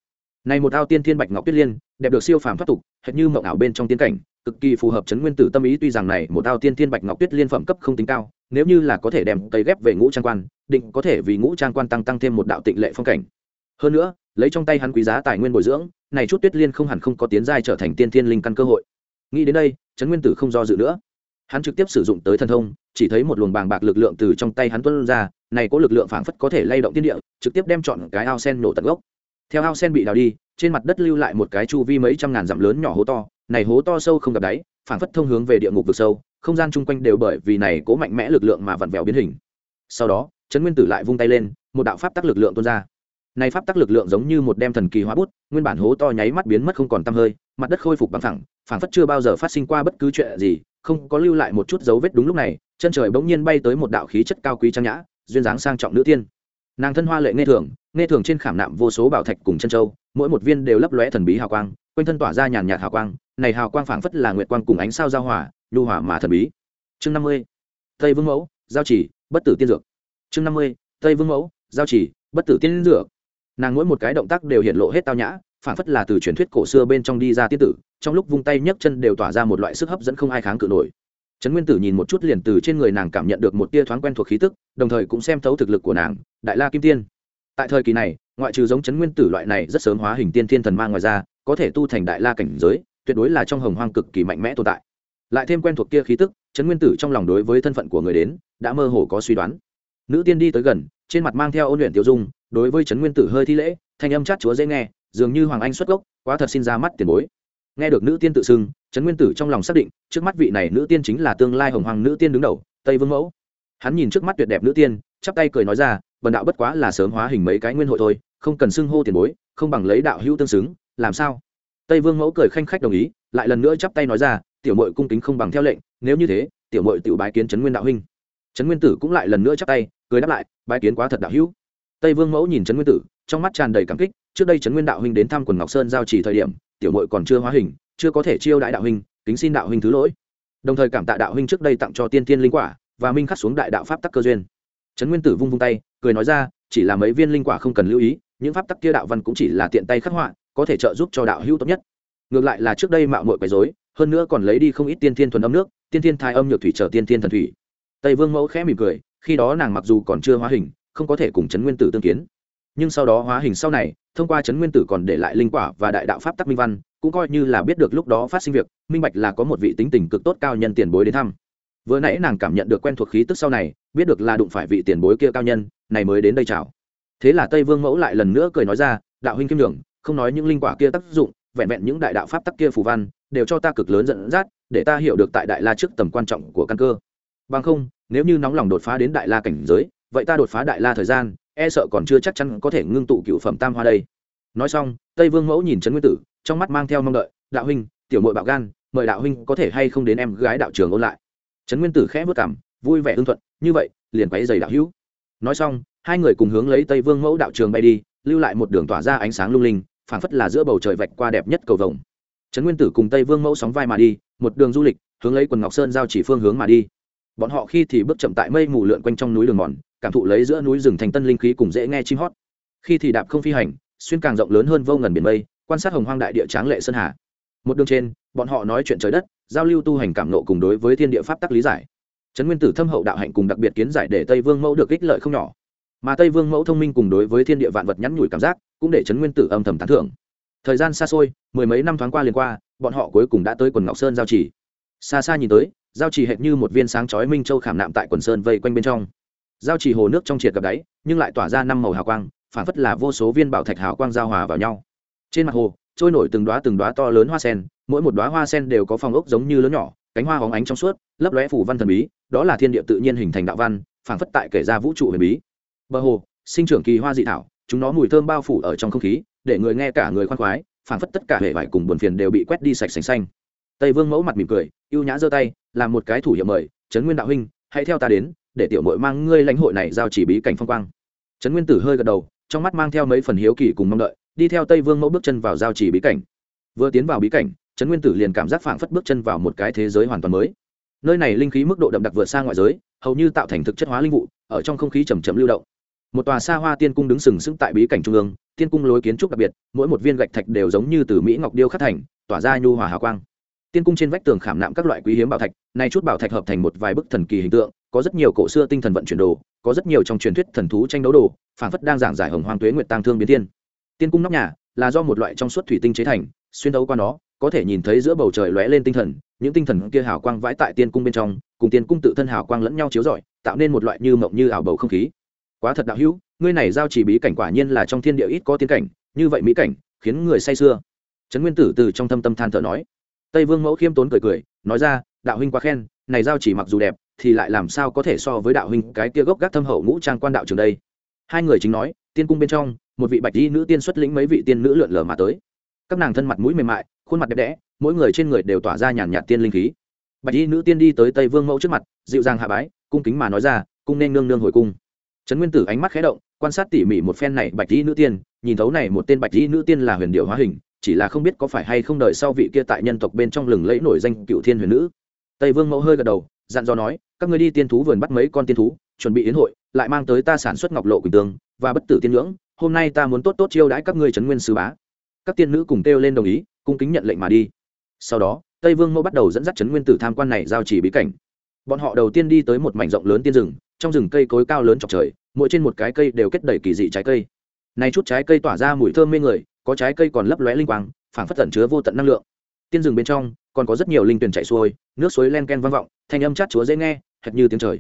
A: Này một ao tiên thiên bạch ngọc tuyết liên, đẹp được siêu phàm thoát tục, hệt như mộng ảo bên trong tiên cảnh, cực kỳ phù hợp chấn nguyên tử tâm ý, tuy rằng này một ao tiên thiên bạch ngọc tuyết liên phẩm cấp không tính cao, nếu như là có thể đem cây ghép về ngũ trang quan, định có thể vì ngũ trang quan tăng tăng thêm một đạo tịnh lệ phong cảnh. Hơn nữa, lấy trong tay hắn quý giá tài nguyên bồi dưỡng, này chút tuyết liên không hẳn không có tiến giai trở thành tiên thiên linh căn cơ hội. Nghĩ đến đây, chấn nguyên tử không do dự nữa hắn trực tiếp sử dụng tới thần thông, chỉ thấy một luồng bàng bạc lực lượng từ trong tay hắn tuân ra, này có lực lượng phảng phất có thể lay động thiên địa, trực tiếp đem chọn cái ao sen nổ tận gốc. Theo ao sen bị đào đi, trên mặt đất lưu lại một cái chu vi mấy trăm ngàn dặm lớn nhỏ hố to, này hố to sâu không gặp đáy, phảng phất thông hướng về địa ngục vực sâu, không gian chung quanh đều bởi vì này cố mạnh mẽ lực lượng mà vặn vẹo biến hình. Sau đó, trấn nguyên tử lại vung tay lên, một đạo pháp tắc lực lượng tuôn ra. Này pháp tắc lực lượng giống như một đem thần kỳ hóa bút, nguyên bản hố to nháy mắt biến mất không còn tăm hơi, mặt đất khôi phục bằng thẳng phảng phất chưa bao giờ phát sinh qua bất cứ chuyện gì không có lưu lại một chút dấu vết đúng lúc này, chân trời bỗng nhiên bay tới một đạo khí chất cao quý trang nhã, duyên dáng sang trọng nữ tiên. Nàng thân hoa lệ nghe thường nghe thường trên khảm nạm vô số bảo thạch cùng chân châu, mỗi một viên đều lấp lóe thần bí hào quang, quanh thân tỏa ra nhàn nhạt hào quang, này hào quang phảng phất là nguyệt quang cùng ánh sao giao hỏa nhu hỏa mà thần bí. Chương năm mươi, tây vương mẫu, giao chỉ, bất tử tiên dược. Chương năm mươi, tây vương mẫu, giao chỉ, bất tử tiên dược. Nàng mỗi một cái động tác đều hiện lộ hết tao nhã phảng phất là từ truyền thuyết cổ xưa bên trong đi ra tiên tử, trong lúc vung tay nhấc chân đều tỏa ra một loại sức hấp dẫn không ai kháng cự nổi. Trấn nguyên tử nhìn một chút liền từ trên người nàng cảm nhận được một tia thoáng quen thuộc khí tức, đồng thời cũng xem thấu thực lực của nàng, đại la kim tiên. Tại thời kỳ này, ngoại trừ giống trấn nguyên tử loại này rất sớm hóa hình tiên thiên thần ma ngoài ra, có thể tu thành đại la cảnh giới, tuyệt đối là trong hồng hoang cực kỳ mạnh mẽ tồn tại. Lại thêm quen thuộc kia khí tức, trấn nguyên tử trong lòng đối với thân phận của người đến, đã mơ hồ có suy đoán. Nữ tiên đi tới gần, trên mặt mang theo ôn luyện tiêu dung, đối với trấn nguyên tử hơi thi lễ, thanh âm chát chúa dễ nghe dường như hoàng anh xuất gốc, quá thật xin ra mắt tiền bối. Nghe được nữ tiên tự xưng, trấn nguyên tử trong lòng xác định, trước mắt vị này nữ tiên chính là tương lai hồng hoàng nữ tiên đứng đầu, tây vương mẫu. Hắn nhìn trước mắt tuyệt đẹp nữ tiên, chắp tay cười nói ra vần đạo bất quá là sớm hóa hình mấy cái nguyên hội thôi, không cần xưng hô tiền bối, không bằng lấy đạo hữu tương xứng, làm sao? Tây vương mẫu cười khanh khách đồng ý, lại lần nữa chắp tay nói ra, tiểu mội cung kính không bằng theo lệnh, nếu như thế, tiểu mội tự bái kiến trấn nguyên đạo huynh. Trấn nguyên tử cũng lại lần nữa chắp tay, cười đáp lại, bái kiến quá thật đạo hữu. Tây vương mẫu nhìn trấn nguyên tử, trong mắt tràn đầy cảm kích trước đây trấn nguyên đạo huynh đến thăm quần ngọc sơn giao chỉ thời điểm, tiểu mội còn chưa hóa hình, chưa có thể chiêu đại đạo huynh, kính xin đạo huynh thứ lỗi. Đồng thời cảm tạ đạo huynh trước đây tặng cho tiên tiên linh quả, và minh khắc xuống đại đạo pháp tắc cơ duyên. Trấn nguyên tử vung vung tay, cười nói ra, chỉ là mấy viên linh quả không cần lưu ý, những pháp tắc kia đạo văn cũng chỉ là tiện tay khắc họa, có thể trợ giúp cho đạo hữu tốt nhất. Ngược lại là trước đây mạo muội quấy rối, hơn nữa còn lấy đi không ít tiên thiên thuần âm nước, tiên thiên thai âm nhược thủy trở tiên thiên thần thủy. Tây vương mẫu khẽ mỉm cười, khi đó nàng mặc dù còn chưa hóa hình, không có thể cùng chấn nguyên tử tương kiến nhưng sau đó hóa hình sau này, thông qua chấn nguyên tử còn để lại linh quả và đại đạo pháp tắc minh văn, cũng coi như là biết được lúc đó phát sinh việc, minh bạch là có một vị tính tình cực tốt cao nhân tiền bối đến thăm. Vừa nãy nàng cảm nhận được quen thuộc khí tức sau này, biết được là đụng phải vị tiền bối kia cao nhân, này mới đến đây chào. Thế là tây vương mẫu lại lần nữa cười nói ra, đạo huynh kim đường không nói những linh quả kia tác dụng, vẹn vẹn những đại đạo pháp tắc kia phù văn, đều cho ta cực lớn dẫn dắt, để ta hiểu được tại đại la trước tầm quan trọng của căn cơ. Bằng không, nếu như nóng lòng đột phá đến đại la cảnh giới, vậy ta đột phá đại la thời gian e sợ còn chưa chắc chắn có thể ngưng tụ cựu phẩm tam hoa đây. Nói xong, tây vương mẫu nhìn trấn nguyên tử, trong mắt mang theo mong đợi, đạo huynh, tiểu mội bạo gan, mời đạo huynh có thể hay không đến em gái đạo trường ôn lại. Trấn nguyên tử khẽ vất cảm vui vẻ hưng thuận, như vậy, liền quấy giày đạo hữu. Nói xong, hai người cùng hướng lấy tây vương mẫu đạo trường bay đi, lưu lại một đường tỏa ra ánh sáng lung linh, phảng phất là giữa bầu trời vạch qua đẹp nhất cầu vồng. Trấn nguyên tử cùng tây vương mẫu sóng vai mà đi, một đường du lịch, hướng lấy quần ngọc sơn giao chỉ phương hướng mà đi. Bọn họ khi thì bước chậm tại mây mù lượn quanh trong núi đường mòn cảm thụ lấy giữa núi rừng thành tân linh khí cùng dễ nghe chim hót. Khi thì đạp không phi hành, xuyên càng rộng lớn hơn vô ngần biển mây, quan sát hồng hoang đại địa tráng lệ sơn hà. Một đường trên, bọn họ nói chuyện trời đất, giao lưu tu hành cảm nộ cùng đối với thiên địa pháp tắc lý giải. Trấn nguyên tử thâm hậu đạo hạnh cùng đặc biệt kiến giải để tây vương mẫu được ích lợi không nhỏ. Mà tây vương mẫu thông minh cùng đối với thiên địa vạn vật nhắn nhủi cảm giác, cũng để trấn nguyên tử âm thầm tán thưởng. Thời gian xa xôi, mười mấy năm thoáng qua liền qua, bọn họ cuối cùng đã tới quần ngọc sơn giao trì. Xa xa nhìn tới, giao trì hệt như một viên sáng chói minh châu khảm nạm tại quần sơn vây quanh bên trong giao chỉ hồ nước trong triệt gặp đáy, nhưng lại tỏa ra năm màu hào quang, phản phất là vô số viên bảo thạch hào quang giao hòa vào nhau. Trên mặt hồ, trôi nổi từng đoá từng đoá to lớn hoa sen, mỗi một đoá hoa sen đều có phong ốc giống như lớn nhỏ, cánh hoa hóng ánh trong suốt, lấp lóe phủ văn thần bí, đó là thiên địa tự nhiên hình thành đạo văn, phản phất tại kể ra vũ trụ huyền bí. Bờ hồ, sinh trưởng kỳ hoa dị thảo, chúng nó mùi thơm bao phủ ở trong không khí, để người nghe cả người khoan khoái, phản phất tất cả hệ vải cùng buồn phiền đều bị quét đi sạch sành xanh. Tây vương mẫu mặt mỉm cười, ưu nhã giơ tay, làm một cái thủ hiệu mời, trấn nguyên đạo huynh, hãy theo ta đến để tiểu mội mang ngươi lãnh hội này giao chỉ bí cảnh phong quang. Trấn nguyên tử hơi gật đầu, trong mắt mang theo mấy phần hiếu kỳ cùng mong đợi, đi theo tây vương mẫu bước chân vào giao chỉ bí cảnh. Vừa tiến vào bí cảnh, trấn nguyên tử liền cảm giác phảng phất bước chân vào một cái thế giới hoàn toàn mới. Nơi này linh khí mức độ đậm đặc vượt xa ngoại giới, hầu như tạo thành thực chất hóa linh vụ, ở trong không khí chầm chậm lưu động. Một tòa xa hoa tiên cung đứng sừng sững tại bí cảnh trung ương, tiên cung lối kiến trúc đặc biệt, mỗi một viên gạch thạch đều giống như từ mỹ ngọc điêu khắc thành, tỏa ra nhu hòa hào quang. Tiên cung trên vách tường khảm nạm các loại quý hiếm bảo thạch, nay chút bảo thạch hợp thành một vài bức thần kỳ hình tượng có rất nhiều cổ xưa tinh thần vận chuyển đồ, có rất nhiều trong truyền thuyết thần thú tranh đấu đồ, phản phất đang giảng giải hồng hoàng tuế nguyệt tăng thương biến tiên tiên cung nóc nhà là do một loại trong suốt thủy tinh chế thành, xuyên đấu qua nó, có thể nhìn thấy giữa bầu trời lóe lên tinh thần, những tinh thần kia hào quang vãi tại tiên cung bên trong, cùng tiên cung tự thân hào quang lẫn nhau chiếu rọi, tạo nên một loại như mộng như ảo bầu không khí. Quá thật đạo hữu, ngươi này giao chỉ bí cảnh quả nhiên là trong thiên địa ít có tiên cảnh, như vậy mỹ cảnh, khiến người say sưa. Trấn nguyên tử từ trong thâm tâm than thở nói. Tây vương mẫu khiêm tốn cười cười, nói ra, đạo huynh quá khen, này giao chỉ mặc dù đẹp thì lại làm sao có thể so với đạo huynh cái kia gốc gác thâm hậu ngũ trang quan đạo trường đây? Hai người chính nói, tiên cung bên trong, một vị bạch y nữ tiên xuất lĩnh mấy vị tiên nữ lượn lờ mà tới. Các nàng thân mặt mũi mềm mại, khuôn mặt đẹp đẽ, mỗi người trên người đều tỏa ra nhàn nhạt tiên linh khí. Bạch y nữ tiên đi tới tây vương mẫu trước mặt, dịu dàng hạ bái, cung kính mà nói ra, cung nên nương nương hồi cung. Trấn nguyên tử ánh mắt khé động, quan sát tỉ mỉ một phen này bạch y nữ tiên, nhìn thấu này một tên bạch y nữ tiên là huyền điệu hóa hình, chỉ là không biết có phải hay không đợi sau vị kia tại nhân tộc bên trong lừng lẫy nổi danh cựu thiên huyền nữ. Tây vương mẫu hơi gật đầu dặn dò nói, các ngươi đi tiên thú vườn bắt mấy con tiên thú, chuẩn bị yến hội, lại mang tới ta sản xuất ngọc lộ quỳnh tương và bất tử tiên ngưỡng hôm nay ta muốn tốt tốt chiêu đãi các ngươi trấn nguyên sứ bá. Các tiên nữ cùng kêu lên đồng ý, cung kính nhận lệnh mà đi. Sau đó, tây vương mẫu bắt đầu dẫn dắt trấn nguyên tử tham quan này giao chỉ bí cảnh. Bọn họ đầu tiên đi tới một mảnh rộng lớn tiên rừng, trong rừng cây cối cao lớn chọc trời, mỗi trên một cái cây đều kết đầy kỳ dị trái cây. Nay chút trái cây tỏa ra mùi thơm mê người, có trái cây còn lấp lóe linh quang, phảng phất tẩn chứa vô tận năng lượng. Tiên rừng bên trong còn có rất nhiều linh tuyển chảy xuôi, nước suối len ken vang vọng thanh âm chát chúa dễ nghe, hệt như tiếng trời.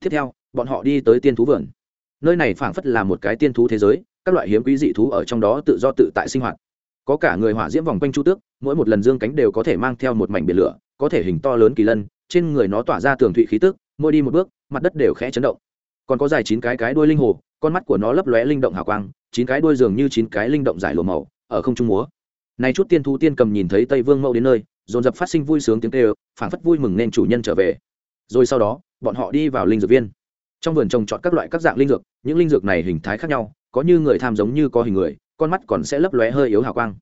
A: Tiếp theo, bọn họ đi tới tiên thú vườn. Nơi này phảng phất là một cái tiên thú thế giới, các loại hiếm quý dị thú ở trong đó tự do tự tại sinh hoạt. Có cả người hỏa diễm vòng quanh chu tước, mỗi một lần dương cánh đều có thể mang theo một mảnh biển lửa, có thể hình to lớn kỳ lân, trên người nó tỏa ra tường thụy khí tức, mỗi đi một bước, mặt đất đều khẽ chấn động. Còn có dài chín cái cái đuôi linh hồ, con mắt của nó lấp lóe linh động hào quang, chín cái đuôi dường như chín cái linh động giải lồ màu, ở không trung múa. Này chút tiên thú tiên cầm nhìn thấy tây vương mẫu đến nơi dồn dập phát sinh vui sướng tiếng kêu, phảng phất vui mừng nên chủ nhân trở về. Rồi sau đó, bọn họ đi vào linh dược viên. Trong vườn trồng trọt các loại các dạng linh dược, những linh dược này hình thái khác nhau, có như người tham giống như có hình người, con mắt còn sẽ lấp lóe hơi yếu hào quang.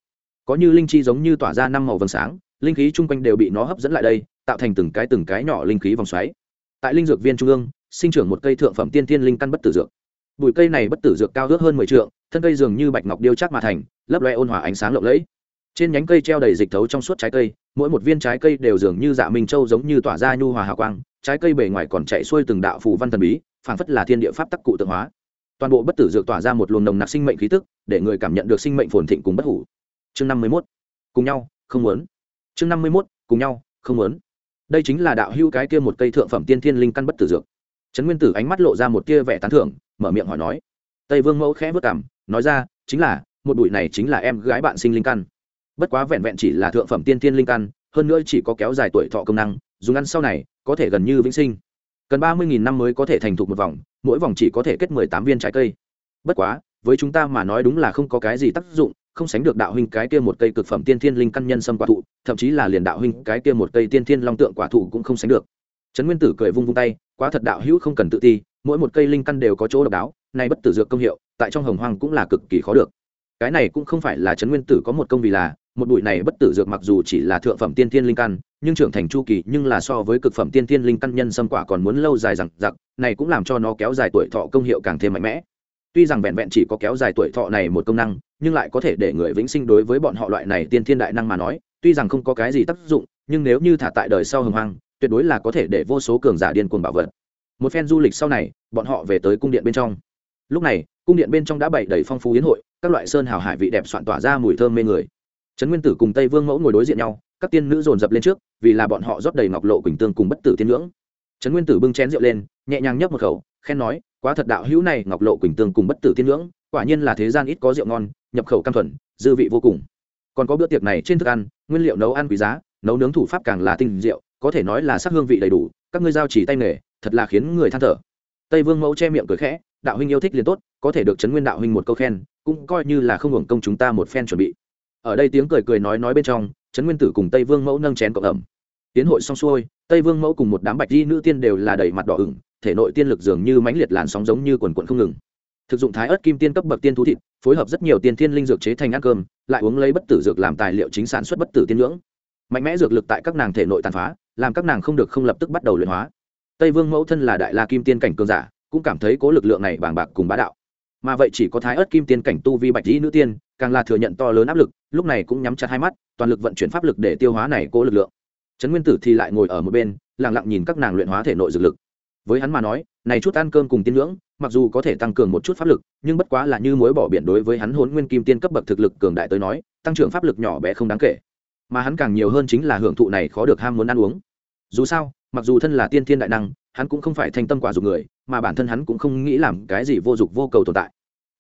A: Có như linh chi giống như tỏa ra năm màu vầng sáng, linh khí chung quanh đều bị nó hấp dẫn lại đây, tạo thành từng cái từng cái nhỏ linh khí vòng xoáy. Tại linh dược viên trung ương, sinh trưởng một cây thượng phẩm tiên thiên linh căn bất tử dược. Bụi cây này bất tử dược cao ước hơn mười t thân cây dường như bạch ngọc điêu chắc mà thành, lấp loe ôn hòa ánh sáng lộng lẫy. Trên nhánh cây treo đầy dịch thấu trong suốt trái cây mỗi một viên trái cây đều dường như dạ minh châu giống như tỏa ra nhu hòa hào quang, trái cây bề ngoài còn chạy xuôi từng đạo phù văn thần bí, phảng phất là thiên địa pháp tắc cụ tượng hóa. Toàn bộ bất tử dược tỏa ra một luồng nồng nặc sinh mệnh khí tức, để người cảm nhận được sinh mệnh phồn thịnh cùng bất hủ. Chương năm mươi mốt. Cùng nhau, không muốn. Chương năm mươi mốt. Cùng nhau, không muốn. Đây chính là đạo hữu cái kia một cây thượng phẩm tiên thiên linh căn bất tử dược. Trấn nguyên tử ánh mắt lộ ra một tia vẻ tán thưởng, mở miệng hỏi nói. Tây vương mẫu khẽ vất cảm nói ra, chính là, một bụi này chính là em gái bạn sinh linh căn bất quá vẹn vẹn chỉ là thượng phẩm tiên thiên linh căn, hơn nữa chỉ có kéo dài tuổi thọ công năng, dùng ăn sau này, có thể gần như vĩnh sinh. Cần ba mươi nghìn năm mới có thể thành thục một vòng, mỗi vòng chỉ có thể kết mười tám viên trái cây. Bất quá, với chúng ta mà nói đúng là không có cái gì tác dụng, không sánh được đạo huynh cái kia một cây cực phẩm tiên thiên linh căn nhân sâm quả thụ, thậm chí là liền đạo huynh cái kia một cây tiên thiên long tượng quả thụ cũng không sánh được. Trấn nguyên tử cười vung vung tay, quá thật đạo hữu không cần tự ti, mỗi một cây linh căn đều có chỗ độc đáo, nay bất tử dược công hiệu, tại trong hồng hoang cũng là cực kỳ khó được. Cái này cũng không phải là trấn nguyên tử có một công vì là một bụi này bất tử dược mặc dù chỉ là thượng phẩm tiên thiên linh căn, nhưng trưởng thành chu kỳ nhưng là so với cực phẩm tiên thiên linh căn nhân xâm quả còn muốn lâu dài rằng giặc này cũng làm cho nó kéo dài tuổi thọ công hiệu càng thêm mạnh mẽ. Tuy rằng vẹn vẹn chỉ có kéo dài tuổi thọ này một công năng, nhưng lại có thể để người vĩnh sinh đối với bọn họ loại này tiên thiên đại năng mà nói, tuy rằng không có cái gì tác dụng, nhưng nếu như thả tại đời sau hồng hoang, tuyệt đối là có thể để vô số cường giả điên cuồng bảo vật. Một phen du lịch sau này, bọn họ về tới cung điện bên trong. Lúc này, cung điện bên trong đã bày đầy phong phú yến hội, các loại sơn hào hải vị đẹp soạn tỏa ra mùi thơm mê người trấn nguyên tử cùng tây vương mẫu ngồi đối diện nhau, các tiên nữ dồn dập lên trước, vì là bọn họ rót đầy ngọc lộ quỳnh tương cùng bất tử tiên ngưỡng. Trấn nguyên tử bưng chén rượu lên, nhẹ nhàng nhấp một khẩu, khen nói, quá thật đạo hữu này, ngọc lộ quỳnh tương cùng bất tử tiên ngưỡng, quả nhiên là thế gian ít có rượu ngon, nhập khẩu cam thuần, dư vị vô cùng. Còn có bữa tiệc này trên thức ăn, nguyên liệu nấu ăn quý giá, nấu nướng thủ pháp càng là tinh rượu có thể nói là sắc hương vị đầy đủ, các ngươi giao chỉ tay nghề, thật là khiến người than thở. Tây vương mẫu che miệng cười khẽ, đạo huynh yêu thích liền tốt, có thể được Trấn nguyên đạo huynh một câu khen, cũng coi như là không hưởng công chúng ta một phen chuẩn bị ở đây tiếng cười cười nói nói bên trong, trấn nguyên tử cùng tây vương mẫu nâng chén cộng ẩm. Tiến hội xong xuôi, tây vương mẫu cùng một đám bạch di nữ tiên đều là đầy mặt đỏ ửng, thể nội tiên lực dường như mãnh liệt làn sóng giống như quần quận không ngừng. Thực dụng thái ớt kim tiên cấp bậc tiên thú thịt, phối hợp rất nhiều tiên thiên linh dược chế thành ăn cơm, lại uống lấy bất tử dược làm tài liệu chính sản xuất bất tử tiên ngưỡng mạnh mẽ dược lực tại các nàng thể nội tàn phá, làm các nàng không được không lập tức bắt đầu luyện hóa. Tây vương mẫu thân là đại la kim tiên cảnh cường giả, cũng cảm thấy cố lực lượng này bàng bạc cùng bá đạo mà vậy chỉ có thái ớt kim tiên cảnh tu vi bạch dĩ nữ tiên, càng là thừa nhận to lớn áp lực, lúc này cũng nhắm chặt hai mắt, toàn lực vận chuyển pháp lực để tiêu hóa này cố lực lượng. Trấn nguyên tử thì lại ngồi ở một bên lẳng lặng nhìn các nàng luyện hóa thể nội dược lực. Với hắn mà nói, này chút ăn cơm cùng tiên ngưỡng, mặc dù có thể tăng cường một chút pháp lực, nhưng bất quá là như mối bỏ biển đối với hắn hốn nguyên kim tiên cấp bậc thực lực cường đại tới nói, tăng trưởng pháp lực nhỏ bé không đáng kể. Mà hắn càng nhiều hơn chính là hưởng thụ này khó được ham muốn ăn uống. Dù sao, mặc dù thân là tiên thiên đại năng hắn cũng không phải thành tâm quả dục người, mà bản thân hắn cũng không nghĩ làm cái gì vô dụng vô cầu tồn tại.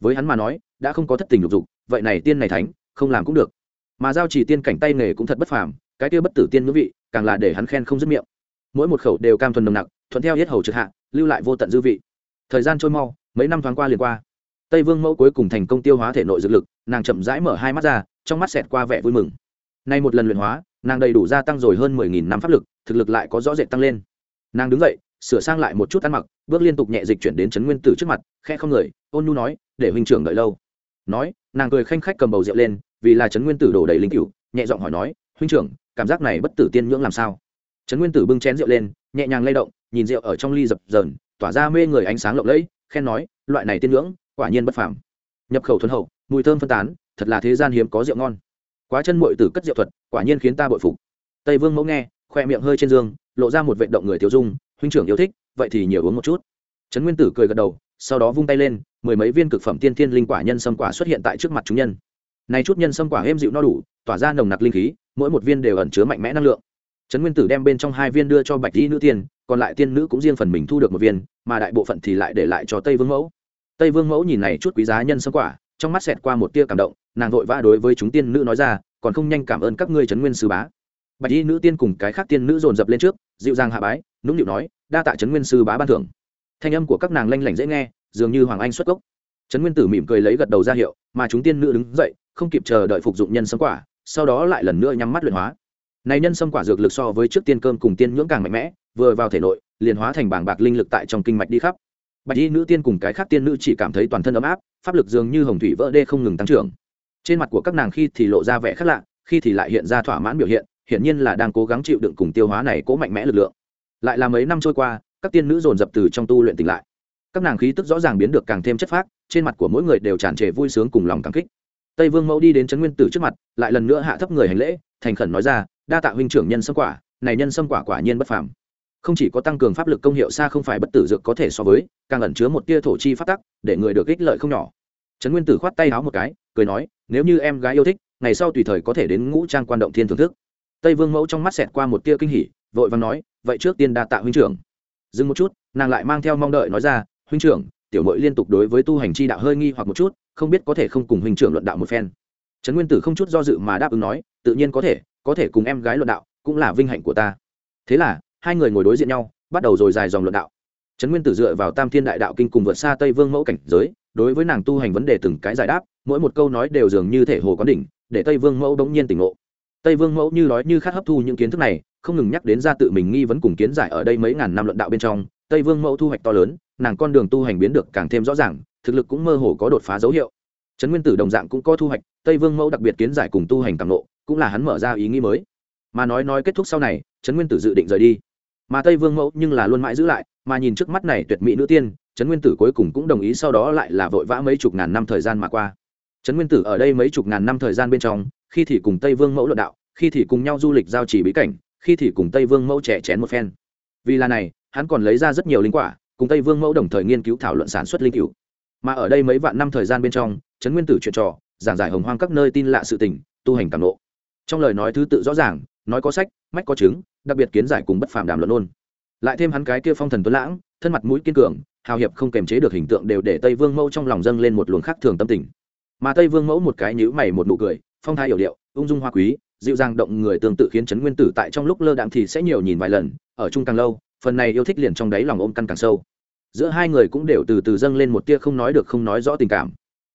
A: Với hắn mà nói, đã không có thất tình lục dục, vậy này tiên này thánh, không làm cũng được. Mà giao chỉ tiên cảnh tay nghề cũng thật bất phàm, cái kia bất tử tiên ngữ vị, càng là để hắn khen không dứt miệng. Mỗi một khẩu đều cam thuần nồng nặc, thuận theo hết hầu trực hạ, lưu lại vô tận dư vị. Thời gian trôi mau, mấy năm thoáng qua liền qua. Tây vương mẫu cuối cùng thành công tiêu hóa thể nội dược lực, nàng chậm rãi mở hai mắt ra, trong mắt xẹt qua vẻ vui mừng. Nay một lần luyện hóa, nàng đầy đủ gia tăng rồi hơn mười nghìn năm pháp lực, thực lực lại có rõ rệt tăng lên. Nàng đứng dậy sửa sang lại một chút ăn mặc, bước liên tục nhẹ dịch chuyển đến trấn nguyên tử trước mặt khe không người, ôn nhu nói, để huynh trưởng đợi lâu. Nói, nàng cười khanh khách cầm bầu rượu lên, vì là trấn nguyên tử đổ đầy linh cựu nhẹ giọng hỏi nói, huynh trưởng, cảm giác này bất tử tiên nhưỡng làm sao? Trấn nguyên tử bưng chén rượu lên, nhẹ nhàng lay động, nhìn rượu ở trong ly dập dờn, tỏa ra mê người ánh sáng lộng lẫy, khen nói, loại này tiên nhưỡng, quả nhiên bất phàm. Nhập khẩu thuần hậu, mùi thơm phân tán, thật là thế gian hiếm có rượu ngon. Quá chân muội tử cất rượu thuật, quả nhiên khiến ta bội phục. Tây vương mẫu nghe, khoe miệng hơi trên giường lộ ra một vệ động người tiêu dung huynh trưởng yêu thích, vậy thì nhiều uống một chút. Trấn nguyên tử cười gật đầu, sau đó vung tay lên, mười mấy viên cực phẩm tiên thiên linh quả nhân sâm quả xuất hiện tại trước mặt chúng nhân. Nay chút nhân sâm quả êm dịu no đủ, tỏa ra nồng nặc linh khí, mỗi một viên đều ẩn chứa mạnh mẽ năng lượng. Trấn nguyên tử đem bên trong hai viên đưa cho bạch y nữ tiên, còn lại tiên nữ cũng riêng phần mình thu được một viên, mà đại bộ phận thì lại để lại cho tây vương mẫu. Tây vương mẫu nhìn này chút quý giá nhân sâm quả, trong mắt xẹt qua một tia cảm động, nàng vội vã đối với chúng tiên nữ nói ra, còn không nhanh cảm ơn các ngươi, trấn nguyên sư bá bạch y nữ tiên cùng cái khác tiên nữ dồn dập lên trước, dịu dàng hạ bái, nũng nịu nói, đa tạ trấn nguyên sư bá ban thưởng. Thanh âm của các nàng lanh lảnh dễ nghe, dường như hoàng anh xuất gốc. Trấn nguyên tử mỉm cười lấy gật đầu ra hiệu, mà chúng tiên nữ đứng dậy, không kịp chờ đợi phục dụng nhân sâm quả, sau đó lại lần nữa nhắm mắt luyện hóa. Này nhân sâm quả dược lực so với trước tiên cơm cùng tiên nhưỡng càng mạnh mẽ, vừa vào thể nội, liền hóa thành bảng bạc linh lực tại trong kinh mạch đi khắp. Bạch y nữ tiên cùng cái khác tiên nữ chỉ cảm thấy toàn thân ấm áp, pháp lực dường như hồng thủy vỡ đê không ngừng tăng trưởng. Trên mặt của các nàng khi thì lộ ra vẻ khác lạ, khi thì lại hiện ra thỏa mãn biểu hiện hiển nhiên là đang cố gắng chịu đựng cùng tiêu hóa này cố mạnh mẽ lực lượng. Lại là mấy năm trôi qua, các tiên nữ dồn dập từ trong tu luyện tỉnh lại. Các nàng khí tức rõ ràng biến được càng thêm chất phác, trên mặt của mỗi người đều tràn trề vui sướng cùng lòng cảm kích. Tây vương mẫu đi đến trấn nguyên tử trước mặt, lại lần nữa hạ thấp người hành lễ, thành khẩn nói ra, đa tạ huynh trưởng nhân sâm quả, này nhân sâm quả quả nhiên bất phàm. Không chỉ có tăng cường pháp lực công hiệu xa không phải bất tử dược có thể so với, càng ẩn chứa một tia thổ chi phát tắc, để người được ích lợi không nhỏ. Trấn nguyên tử khoát tay háo một cái, cười nói, nếu như em gái yêu thích, ngày sau tùy thời có thể đến ngũ trang quan động thiên thưởng thức tây vương mẫu trong mắt xẹt qua một tia kinh hỉ, vội vàng nói, vậy trước tiên đa tạ huynh trưởng. Dừng một chút, nàng lại mang theo mong đợi nói ra, huynh trưởng, tiểu mội liên tục đối với tu hành chi đạo hơi nghi hoặc một chút, không biết có thể không cùng huynh trưởng luận đạo một phen. Trấn nguyên tử không chút do dự mà đáp ứng nói, tự nhiên có thể có thể cùng em gái luận đạo, cũng là vinh hạnh của ta. Thế là, hai người ngồi đối diện nhau, bắt đầu rồi dài dòng luận đạo. Trấn nguyên tử dựa vào tam thiên đại đạo kinh cùng vượt xa tây vương mẫu cảnh giới, đối với nàng tu hành vấn đề từng cái giải đáp, mỗi một câu nói đều dường như thể hồ có đỉnh, để tây vương mẫu đống nhiên tỉnh ngộ tây vương mẫu như nói như khát hấp thu những kiến thức này, không ngừng nhắc đến ra tự mình nghi vấn cùng kiến giải ở đây mấy ngàn năm luận đạo bên trong, tây vương mẫu thu hoạch to lớn, nàng con đường tu hành biến được càng thêm rõ ràng, thực lực cũng mơ hồ có đột phá dấu hiệu. Trấn nguyên tử đồng dạng cũng có thu hoạch, tây vương mẫu đặc biệt kiến giải cùng tu hành càng lộ, cũng là hắn mở ra ý nghĩ mới. Mà nói nói kết thúc sau này, trấn nguyên tử dự định rời đi. Mà tây vương mẫu nhưng là luôn mãi giữ lại, mà nhìn trước mắt này tuyệt mỹ nữ tiên, trấn nguyên tử cuối cùng cũng đồng ý sau đó lại là vội vã mấy chục ngàn năm thời gian mà qua. Trấn nguyên tử ở đây mấy chục ngàn năm thời gian bên trong khi thì cùng tây vương mẫu luận đạo, khi thì cùng nhau du lịch giao chỉ bí cảnh, khi thì cùng tây vương mẫu trẻ chén một phen. Vì là này, hắn còn lấy ra rất nhiều linh quả, cùng tây vương mẫu đồng thời nghiên cứu thảo luận sản xuất linh cựu mà ở đây mấy vạn năm thời gian bên trong, trấn nguyên tử chuyện trò, giảng giải hồng hoang các nơi tin lạ sự tình, tu hành cảm lộ trong lời nói thứ tự rõ ràng, nói có sách, mách có chứng, đặc biệt kiến giải cùng bất phàm đàm luận luôn. lại thêm hắn cái kia phong thần tuấn lãng, thân mặt mũi kiên cường, hào hiệp không kềm chế được hình tượng đều để tây vương mẫu trong lòng dâng lên một luồng khác thường tâm tình. Mà tây vương mẫu một cái nhữ mày một nụ cười phong thái hiểu điệu, ung dung hoa quý, dịu dàng động người tương tự khiến trấn nguyên tử tại trong lúc lơ đạm thì sẽ nhiều nhìn vài lần, ở chung càng lâu, phần này yêu thích liền trong đáy lòng ôm căn càng sâu. Giữa hai người cũng đều từ từ dâng lên một tia không nói được không nói rõ tình cảm.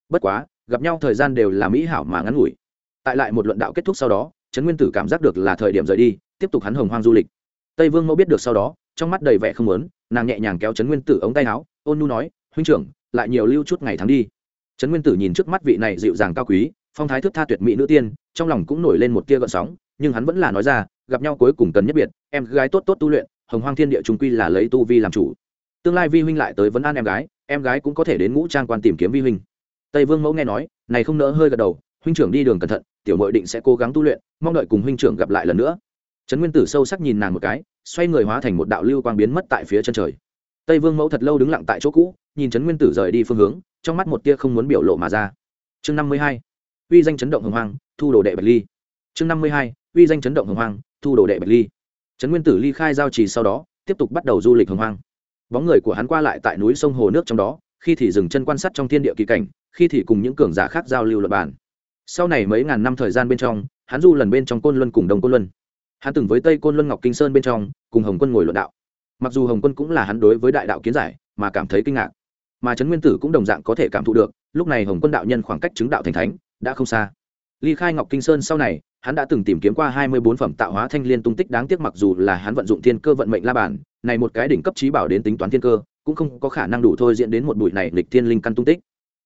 A: Bất quá, gặp nhau thời gian đều là mỹ hảo mà ngắn ngủi. Tại lại một luận đạo kết thúc sau đó, trấn nguyên tử cảm giác được là thời điểm rời đi, tiếp tục hắn hồng hoang du lịch. Tây vương mẫu biết được sau đó, trong mắt đầy vẻ không lớn nàng nhẹ nhàng kéo trấn nguyên tử ống tay áo, ôn nu nói, huynh trưởng, lại nhiều lưu chút ngày tháng đi. Trấn nguyên tử nhìn trước mắt vị này dịu dàng cao quý phong thái thức tha tuyệt mỹ nữ tiên, trong lòng cũng nổi lên một tia gợn sóng, nhưng hắn vẫn là nói ra, gặp nhau cuối cùng cần nhất biệt, em gái tốt tốt tu luyện, hồng hoang thiên địa trung quy là lấy tu vi làm chủ. Tương lai vi huynh lại tới vấn an em gái em gái cũng có thể đến ngũ trang quan tìm kiếm vi huynh. Tây vương mẫu nghe nói, này không nỡ hơi gật đầu, huynh trưởng đi đường cẩn thận, tiểu mội định sẽ cố gắng tu luyện, mong đợi cùng huynh trưởng gặp lại lần nữa. Trấn nguyên tử sâu sắc nhìn nàng một cái, xoay người hóa thành một đạo lưu quang biến mất tại phía chân trời. Tây vương mẫu thật lâu đứng lặng tại chỗ cũ, nhìn trấn nguyên tử rời đi phương hướng, trong mắt một tia không muốn biểu lộ mà ra. Chương năm mươi hai uy danh chấn động hồng hoang, thu đồ đệ bạch ly. Chương năm mươi hai, uy danh chấn động hồng hoang, thu đồ đệ bạch ly. Trấn nguyên tử ly khai giao trì sau đó, tiếp tục bắt đầu du lịch hồng hoang. Bóng người của hắn qua lại tại núi sông hồ nước trong đó, khi thì dừng chân quan sát trong thiên địa kỳ cảnh, khi thì cùng những cường giả khác giao lưu luật bản sau này mấy ngàn năm thời gian bên trong, hắn du lần bên trong côn luân cùng đồng côn luân. Hắn từng với tây côn luân ngọc kinh sơn bên trong, cùng hồng quân ngồi luận đạo. Mặc dù hồng quân cũng là hắn đối với đại đạo kiến giải, mà cảm thấy kinh ngạc. Mà trấn nguyên tử cũng đồng dạng có thể cảm thụ được, lúc này hồng quân đạo nhân khoảng cách chứng đạo thành thánh đã không xa ly khai ngọc kinh sơn sau này hắn đã từng tìm kiếm qua hai mươi bốn phẩm tạo hóa thanh liên tung tích đáng tiếc mặc dù là hắn vận dụng thiên cơ vận mệnh la bản này một cái đỉnh cấp trí bảo đến tính toán thiên cơ cũng không có khả năng đủ thôi diễn đến một bụi này lịch thiên linh căn tung tích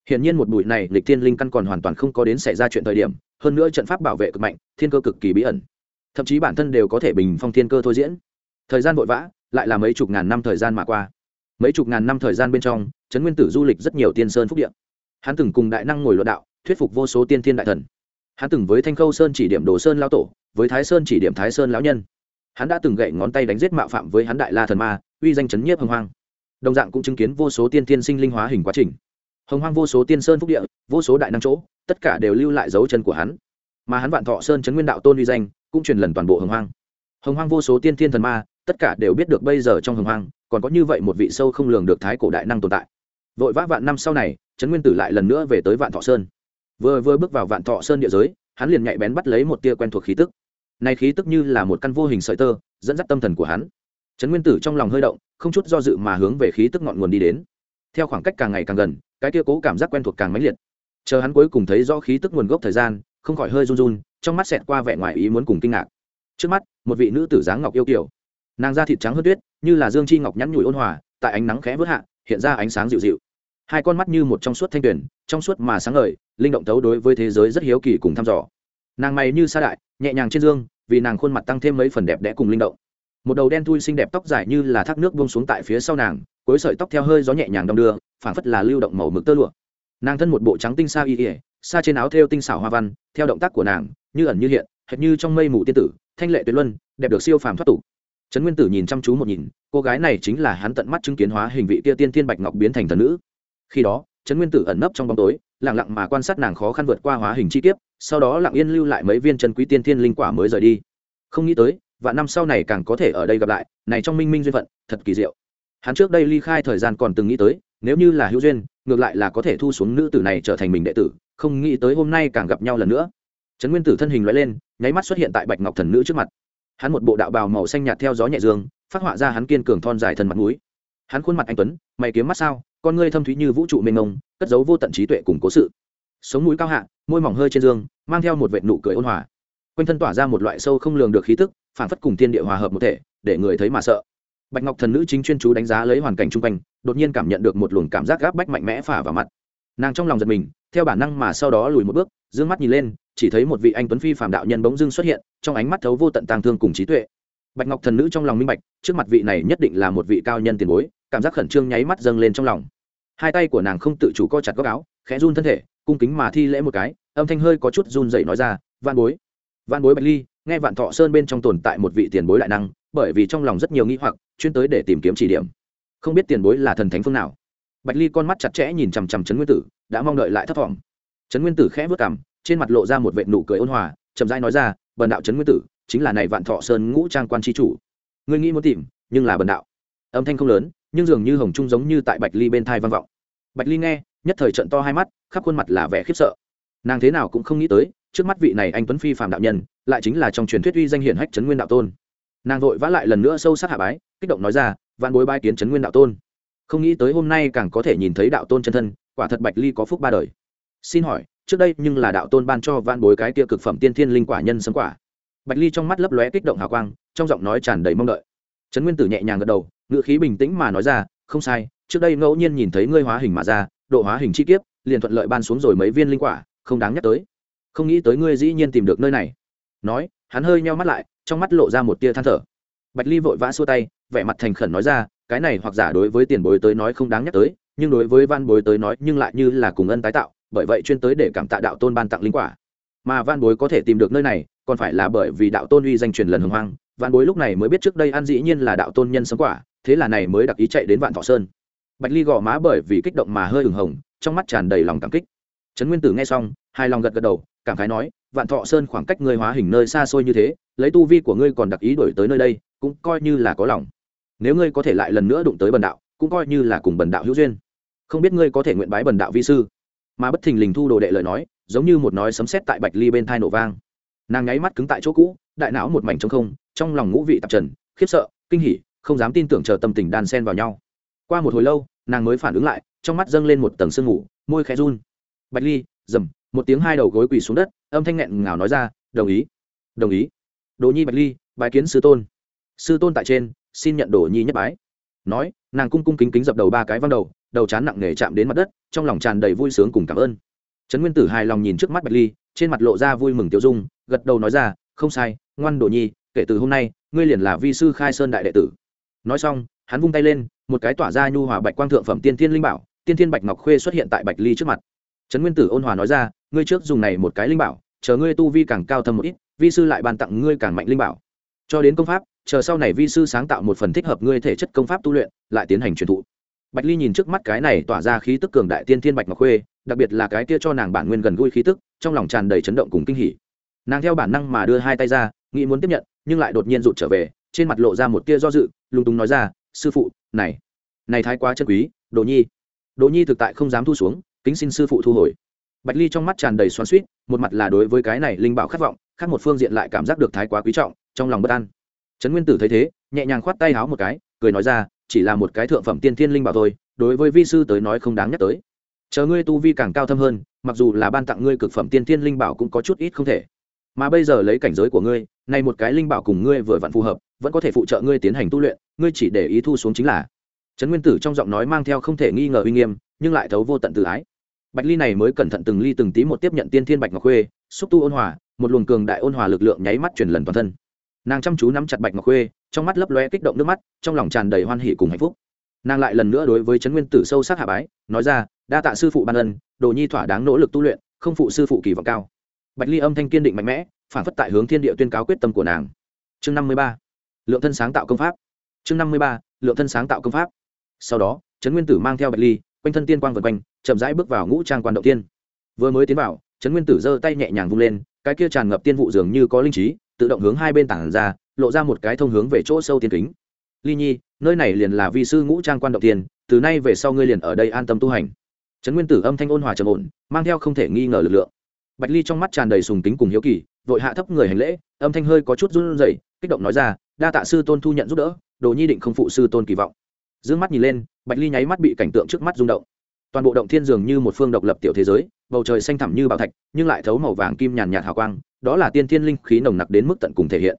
A: Hiển nhiên một bụi này lịch thiên linh căn còn hoàn toàn không có đến xảy ra chuyện thời điểm, hơn nữa trận pháp bảo vệ cực mạnh, thiên cơ cực kỳ bí ẩn. Thậm chí bản thân đều có thể bình phong thiên cơ thôi diễn. Thời gian vội vã, lại là mấy chục ngàn năm thời gian mà qua. Mấy chục ngàn năm thời gian bên trong, trấn nguyên tử du lịch rất nhiều tiên sơn phúc địa. Hắn từng cùng đại năng ngồi luận đạo, thuyết phục vô số tiên thiên đại thần. Hắn từng với thanh khâu sơn chỉ điểm đồ sơn lão tổ, với thái sơn chỉ điểm thái sơn lão nhân. Hắn đã từng gậy ngón tay đánh giết mạo phạm với hắn đại la thần ma, uy danh chấn nhiếp hồng hoang. Đồng dạng cũng chứng kiến vô số tiên thiên sinh linh hóa hình quá trình. Hồng hoang vô số tiên sơn phúc địa, vô số đại năng chỗ, tất cả đều lưu lại dấu chân của hắn. Mà hắn vạn thọ sơn chấn nguyên đạo tôn uy danh, cũng truyền lần toàn bộ hồng hoang. Hồng hoang vô số tiên thiên thần ma, tất cả đều biết được bây giờ trong hồng hoang, còn có như vậy một vị sâu không lường được thái cổ đại năng tồn tại. Vội vã vạn năm sau này trấn nguyên tử lại lần nữa về tới vạn thọ sơn vừa vừa bước vào vạn thọ sơn địa giới, hắn liền nhạy bén bắt lấy một tia quen thuộc khí tức. Này khí tức như là một căn vô hình sợi tơ, dẫn dắt tâm thần của hắn. Trấn nguyên tử trong lòng hơi động, không chút do dự mà hướng về khí tức ngọn nguồn đi đến. Theo khoảng cách càng ngày càng gần, cái tia cố cảm giác quen thuộc càng mãnh liệt. Chờ hắn cuối cùng thấy rõ khí tức nguồn gốc thời gian, không khỏi hơi run run, trong mắt xẹt qua vẻ ngoài ý muốn cùng kinh ngạc. Trước mắt, một vị nữ tử dáng ngọc yêu kiểu nàng da thịt trắng hơn tuyết, như là dương chi ngọc nhắn nhủi ôn hòa, tại ánh nắng khẽ vớt hạ, hiện ra ánh sáng dịu dịu hai con mắt như một trong suốt thanh tuyển trong suốt mà sáng ngời, linh động tấu đối với thế giới rất hiếu kỳ cùng thăm dò. Nàng mày như sa đại, nhẹ nhàng trên dương, vì nàng khuôn mặt tăng thêm mấy phần đẹp đẽ cùng linh động. Một đầu đen thui xinh đẹp tóc dài như là thác nước buông xuống tại phía sau nàng cối sợi tóc theo hơi gió nhẹ nhàng đong đưa, phảng phất là lưu động màu mực tơ lụa. Nàng thân một bộ trắng tinh sa y ỉa sa trên áo thêu tinh xảo hoa văn, theo động tác của nàng, như ẩn như hiện, hệt như trong mây mù tiên tử, thanh lệ tuyệt luân, đẹp được siêu phàm thoát tục. Trấn nguyên tử nhìn chăm chú một nhìn, cô gái này chính là hắn tận mắt chứng kiến hóa hình vị kia tiên thiên bạch ngọc biến thành thần nữ khi đó, trấn nguyên tử ẩn nấp trong bóng tối, lặng lặng mà quan sát nàng khó khăn vượt qua hóa hình chi tiết sau đó lặng yên lưu lại mấy viên chân quý tiên thiên linh quả mới rời đi. Không nghĩ tới và năm sau này càng có thể ở đây gặp lại, này trong minh minh duyên phận, thật kỳ diệu. Hắn trước đây ly khai thời gian còn từng nghĩ tới, nếu như là hữu duyên, ngược lại là có thể thu xuống nữ tử này trở thành mình đệ tử, không nghĩ tới hôm nay càng gặp nhau lần nữa. Trấn nguyên tử thân hình loại lên, nháy mắt xuất hiện tại bạch ngọc thần nữ trước mặt. Hắn một bộ đạo bào màu xanh nhạt theo gió nhẹ dương, phát họa ra hắn kiên cường thon dài thân mặt núi hắn khuôn mặt anh tuấn, mày kiếm mắt sao, con ngươi thâm thúy như vũ trụ mênh mông, cất giấu vô tận trí tuệ cùng cố sự. Sống mũi cao hạ, môi mỏng hơi trên dương, mang theo một vệt nụ cười ôn hòa. Quanh thân tỏa ra một loại sâu không lường được khí tức phản phất cùng thiên địa hòa hợp một thể, để người thấy mà sợ. Bạch ngọc thần nữ chính chuyên chú đánh giá lấy hoàn cảnh chung quanh, đột nhiên cảm nhận được một luồng cảm giác gáp bách mạnh mẽ phả vào mặt. Nàng trong lòng giật mình, theo bản năng mà sau đó lùi một bước d ư ơ n g mắt nhìn lên, chỉ thấy một vị anh tuấn phi phạm đạo nhân bỗng dưng xuất hiện, trong ánh mắt thấu vô tận tàng thương cùng trí tuệ bạch ngọc thần nữ trong lòng minh bạch, trước mặt vị này nhất định là một vị cao nhân tiền bối, cảm giác khẩn trương nháy mắt dâng lên trong lòng. Hai tay của nàng không tự chủ co chặt góc áo, khẽ run thân thể, cung kính mà thi lễ một cái, âm thanh hơi có chút run dậy nói ra van bối van bối bạch ly, nghe vạn thọ sơn bên trong tồn tại một vị tiền bối đại năng, bởi vì trong lòng rất nhiều nghĩ hoặc, chuyên tới để tìm kiếm chỉ điểm. Không biết tiền bối là thần thánh phương nào. Bạch ly con mắt chặt chẽ nhìn chằm chằm trấn nguyên tử, đã mong đợi lại thấp thỏm. Trấn nguyên tử khẽ vớt cảm trên mặt lộ ra một vệ nụ cười ôn hòa, chậm rãi nói ra, bần đạo trấn nguyên tử chính là này vạn thọ sơn ngũ trang quan tri chủ. Ngươi nghĩ muốn tìm, nhưng là bần đạo. Âm thanh không lớn, nhưng dường như hồng trung giống như tại bạch ly bên thai vang vọng. Bạch ly nghe, nhất thời trận to hai mắt, khắp khuôn mặt là vẻ khiếp sợ. Nàng thế nào cũng không nghĩ tới, trước mắt vị này anh tuấn phi phạm đạo nhân, lại chính là trong truyền thuyết uy danh hiển hách trấn nguyên đạo tôn. Nàng vội vã lại lần nữa sâu sắc hạ bái, kích động nói ra, vạn bối bái kiến trấn nguyên đạo tôn. Không nghĩ tới hôm nay càng có thể nhìn thấy đạo tôn chân thân, quả thật bạch ly có phúc ba đời. Xin hỏi, trước đây nhưng là đạo tôn ban cho vạn bối cái kia cực phẩm tiên thiên linh quả nhân sấm quả? Bạch ly trong mắt lấp lóe kích động hào quang, trong giọng nói tràn đầy mong đợi. Trấn nguyên tử nhẹ nhàng gật đầu ngự khí bình tĩnh mà nói ra, không sai, trước đây ngẫu nhiên nhìn thấy ngươi hóa hình mà ra, độ hóa hình chi kiếp, liền thuận lợi ban xuống rồi mấy viên linh quả, không đáng nhắc tới. Không nghĩ tới ngươi dĩ nhiên tìm được nơi này. Nói, hắn hơi nheo mắt lại, trong mắt lộ ra một tia than thở. Bạch ly vội vã xua tay, vẻ mặt thành khẩn nói ra, cái này hoặc giả đối với tiền bối tới nói không đáng nhắc tới, nhưng đối với văn bối tới nói nhưng lại như là cùng ân tái tạo, bởi vậy chuyên tới để cảm tạ đạo tôn ban tặng linh quả mà van bối có thể tìm được nơi này, còn phải là bởi vì đạo tôn uy danh truyền lần hồng hoang van bối lúc này mới biết trước đây an dĩ nhiên là đạo tôn nhân sống quả, thế là này mới đặc ý chạy đến vạn thọ sơn. Bạch ly gò má bởi vì kích động mà hơi ửng hồng, trong mắt tràn đầy lòng cảm kích. Trấn nguyên tử nghe xong hai lòng gật gật đầu, cảm khái nói, vạn thọ sơn khoảng cách ngươi hóa hình nơi xa xôi như thế, lấy tu vi của ngươi còn đặc ý đổi tới nơi đây, cũng coi như là có lòng. Nếu ngươi có thể lại lần nữa đụng tới bần đạo, cũng coi như là cùng bần đạo hữu duyên. Không biết ngươi có thể nguyện bái bần đạo vi sư? Mà bất thình lình thu đồ đệ lời nói giống như một nói sấm sét tại bạch ly bên thai nổ vang. Nàng nháy mắt cứng tại chỗ cũ, đại não một mảnh trong không, trong lòng ngũ vị tạp trần, khiếp sợ, kinh hỉ, không dám tin tưởng chờ tâm tình đan sen vào nhau. Qua một hồi lâu, nàng mới phản ứng lại, trong mắt dâng lên một tầng sương ngủ môi khẽ run. Bạch ly, dầm, một tiếng hai đầu gối quỳ xuống đất, âm thanh nghẹn ngào nói ra, đồng ý đồng ý. Đồ nhi bạch ly, bái kiến sư tôn. Sư tôn tại trên, xin nhận đồ nhi nhất bái. Nói, nàng cung cung kính kính dập đầu ba cái văn đầu đầu chán nặng nề chạm đến mặt đất, trong lòng tràn đầy vui sướng cùng cảm ơn trấn nguyên tử hài lòng nhìn trước mắt bạch ly, trên mặt lộ ra vui mừng tiêu dung, gật đầu nói ra, không sai, ngoan đồ nhi, kể từ hôm nay, ngươi liền là vi sư khai sơn đại đệ tử. Nói xong, hắn vung tay lên, một cái tỏa ra nhu hòa bạch quang thượng phẩm tiên thiên linh bảo, tiên thiên bạch ngọc khuê xuất hiện tại bạch ly trước mặt. Trấn nguyên tử ôn hòa nói ra, ngươi trước dùng này một cái linh bảo, chờ ngươi tu vi càng cao thâm một ít, vi sư lại ban tặng ngươi càng mạnh linh bảo. Cho đến công pháp, chờ sau này vi sư sáng tạo một phần thích hợp ngươi thể chất công pháp tu luyện, lại tiến hành truyền thụ bạch ly nhìn trước mắt cái này tỏa ra khí tức cường đại tiên thiên bạch ngọc khuê, đặc biệt là cái kia cho nàng bản nguyên gần gũi khí tức, trong lòng tràn đầy chấn động cùng kinh hỉ. Nàng theo bản năng mà đưa hai tay ra, nghĩ muốn tiếp nhận, nhưng lại đột nhiên rụt trở về, trên mặt lộ ra một tia do dự, lúng túng nói ra, sư phụ, này này thái quá chân quý, đồ nhi. Đồ nhi thực tại không dám thu xuống, kính xin sư phụ thu hồi. Bạch ly trong mắt tràn đầy xoắn suýt một mặt là đối với cái này linh bảo khát vọng, khác một phương diện lại cảm giác được thái quá quý trọng, trong lòng bất an. Trấn nguyên tử thấy thế, nhẹ nhàng khoát tay háo một cái, cười nói ra chỉ là một cái thượng phẩm tiên thiên linh bảo thôi, đối với vi sư tới nói không đáng nhắc tới. Chờ ngươi tu vi càng cao thâm hơn, mặc dù là ban tặng ngươi cực phẩm tiên thiên linh bảo cũng có chút ít không thể. Mà bây giờ lấy cảnh giới của ngươi, nay một cái linh bảo cùng ngươi vừa vặn phù hợp, vẫn có thể phụ trợ ngươi tiến hành tu luyện, ngươi chỉ để ý thu xuống chính là. Trấn nguyên tử trong giọng nói mang theo không thể nghi ngờ uy nghiêm, nhưng lại thấu vô tận tự ái. Bạch ly này mới cẩn thận từng ly từng tí một tiếp nhận tiên thiên bạch ngọc khuê, xúc tu ôn hòa, một luồng cường đại ôn hòa lực lượng nháy mắt truyền lần toàn thân nàng chăm chú nắm chặt bạch ngọc khuê, trong mắt lấp lóe kích động nước mắt, trong lòng tràn đầy hoan hỉ cùng hạnh phúc. Nàng lại lần nữa đối với trấn nguyên tử sâu sắc hạ bái, nói ra, đa tạ sư phụ ban ân, đồ nhi thỏa đáng nỗ lực tu luyện, không phụ sư phụ kỳ vọng cao. Bạch ly âm thanh kiên định mạnh mẽ, phản phất tại hướng thiên địa tuyên cáo quyết tâm của nàng. Chương năm mươi ba, lượng thân sáng tạo công pháp. Chương năm mươi ba, lượng thân sáng tạo công pháp. Sau đó, trấn nguyên tử mang theo bạch ly, quanh thân tiên quang vần quanh, chậm rãi bước vào ngũ trang quan động tiên. Vừa mới tiến vào, trấn nguyên tử giơ tay nhẹ nhàng vung lên, cái kia tràn ngập tiên vụ dường như có linh trí tự động hướng hai bên tảng ra, lộ ra một cái thông hướng về chỗ sâu tiên kính. Ly nhi, nơi này liền là vi sư ngũ trang quan động tiền. từ nay về sau ngươi liền ở đây an tâm tu hành. Trấn nguyên tử âm thanh ôn hòa trầm ổn, mang theo không thể nghi ngờ lực lượng. Bạch ly trong mắt tràn đầy sùng kính cùng hiếu kỳ, vội hạ thấp người hành lễ, âm thanh hơi có chút run rẩy, kích động nói ra, đa tạ sư tôn thu nhận giúp đỡ, đồ nhi định không phụ sư tôn kỳ vọng. D mắt nhìn lên, bạch ly nháy mắt bị cảnh tượng trước mắt rung động toàn bộ động thiên dường như một phương độc lập tiểu thế giới, bầu trời xanh thẳm như bảo thạch, nhưng lại thấu màu vàng kim nhàn nhạt hào quang, đó là tiên thiên linh khí nồng nặc đến mức tận cùng thể hiện.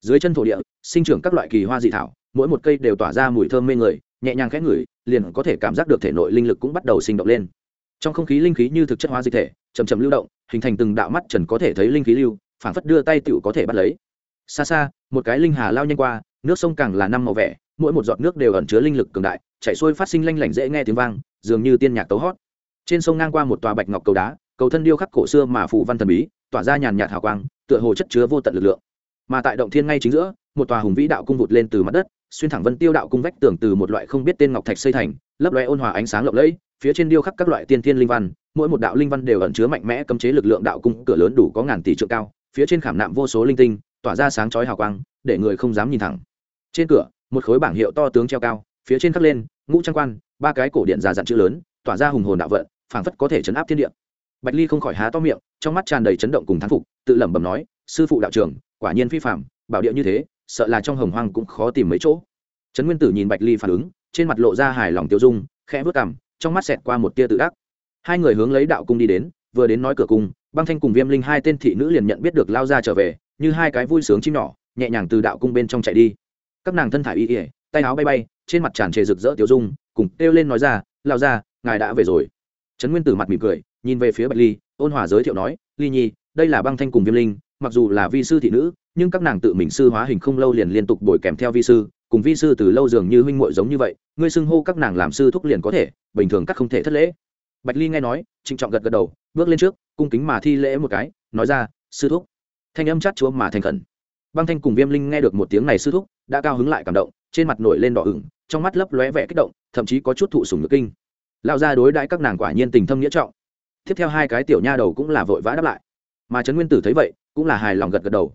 A: Dưới chân thổ địa, sinh trưởng các loại kỳ hoa dị thảo, mỗi một cây đều tỏa ra mùi thơm mê người, nhẹ nhàng khẽ ngửi, liền có thể cảm giác được thể nội linh lực cũng bắt đầu sinh động lên. Trong không khí linh khí như thực chất hóa dịch thể chầm chầm lưu động, hình thành từng đạo mắt trần có thể thấy linh khí lưu phản phất đưa tay tựu có thể bắt lấy. Xa xa, một cái linh hà lao nhanh qua, nước sông càng là năm màu vẻ, mỗi một giọt nước đều ẩn chứa linh lực cường đại, chảy xuôi phát sinh lanh lảnh dễ nghe tiếng vang dường như tiên nhạc tấu hót. Trên sông ngang qua một tòa bạch ngọc cầu đá, cầu thân điêu khắc cổ xưa mà phủ văn thần bí, tỏa ra nhàn nhạt hào quang, tựa hồ chất chứa vô tận lực lượng. Mà tại động thiên ngay chính giữa, một tòa hùng vĩ đạo cung vụt lên từ mặt đất, xuyên thẳng vân tiêu đạo cung vách tường từ một loại không biết tên ngọc thạch xây thành, lấp loe ôn hòa ánh sáng lộng lẫy, phía trên điêu khắc các loại tiên thiên linh văn, mỗi một đạo linh văn đều ẩn chứa mạnh mẽ cấm chế lực lượng đạo cung, cửa lớn đủ có ngàn tỷ trượng cao, phía trên khảm nạm vô số linh tinh, tỏa ra sáng chói hào quang, để người không dám nhìn thẳng. Trên cửa, một khối bảng hiệu to tướng treo cao, phía trên khắc lên ngũ trang quan, ba cái cổ điện già dặn chữ lớn, tỏa ra hùng hồn đạo vận, phảng phất có thể chấn áp thiên địa. Bạch ly không khỏi há to miệng, trong mắt tràn đầy chấn động cùng thán phục, tự lẩm bẩm nói, sư phụ đạo trưởng, quả nhiên phi phạm bảo địa như thế, sợ là trong hồng hoang cũng khó tìm mấy chỗ. Trấn nguyên tử nhìn bạch ly phản ứng, trên mặt lộ ra hài lòng tiêu dung, khẽ vớt cằm, trong mắt xẹt qua một tia tự đắc hai người hướng lấy đạo cung đi đến, vừa đến nói cửa cung, băng thanh cùng viêm linh hai tên thị nữ liền nhận biết được lao ra trở về, như hai cái vui sướng chim nhỏ, nhẹ nhàng từ đạo cung bên trong chạy đi. Các nàng thân thải y ỉa tay áo bay bay trên mặt tràn trề rực rỡ tiêu dung, cùng kêu lên nói ra lao ra ngài đã về rồi. Trấn nguyên tử mặt mỉm cười, nhìn về phía bạch ly, ôn hòa giới thiệu nói, ly nhi, đây là băng thanh cùng viêm linh, mặc dù là vi sư thị nữ, nhưng các nàng tự mình sư hóa hình không lâu liền liên tục bồi kèm theo vi sư, cùng vi sư từ lâu dường như huynh muội giống như vậy, ngươi xưng hô các nàng làm sư thúc liền có thể, bình thường các không thể thất lễ. Bạch ly nghe nói, trịnh trọng gật gật đầu, bước lên trước, cung kính mà thi lễ một cái, nói ra, sư thúc. Thanh âm chát chúa mà thành khẩn. Băng thanh cùng viêm linh nghe được một tiếng này sư thúc, đã cao hứng lại cảm động, trên mặt nổi lên đỏ ửng trong mắt lấp lóe vẻ kích động, thậm chí có chút thụ sùng nước kinh. Lao ra đối đãi các nàng quả nhiên tình thâm nghĩa trọng. Tiếp theo hai cái tiểu nha đầu cũng là vội vã đáp lại. Mà trấn nguyên tử thấy vậy, cũng là hài lòng gật gật đầu.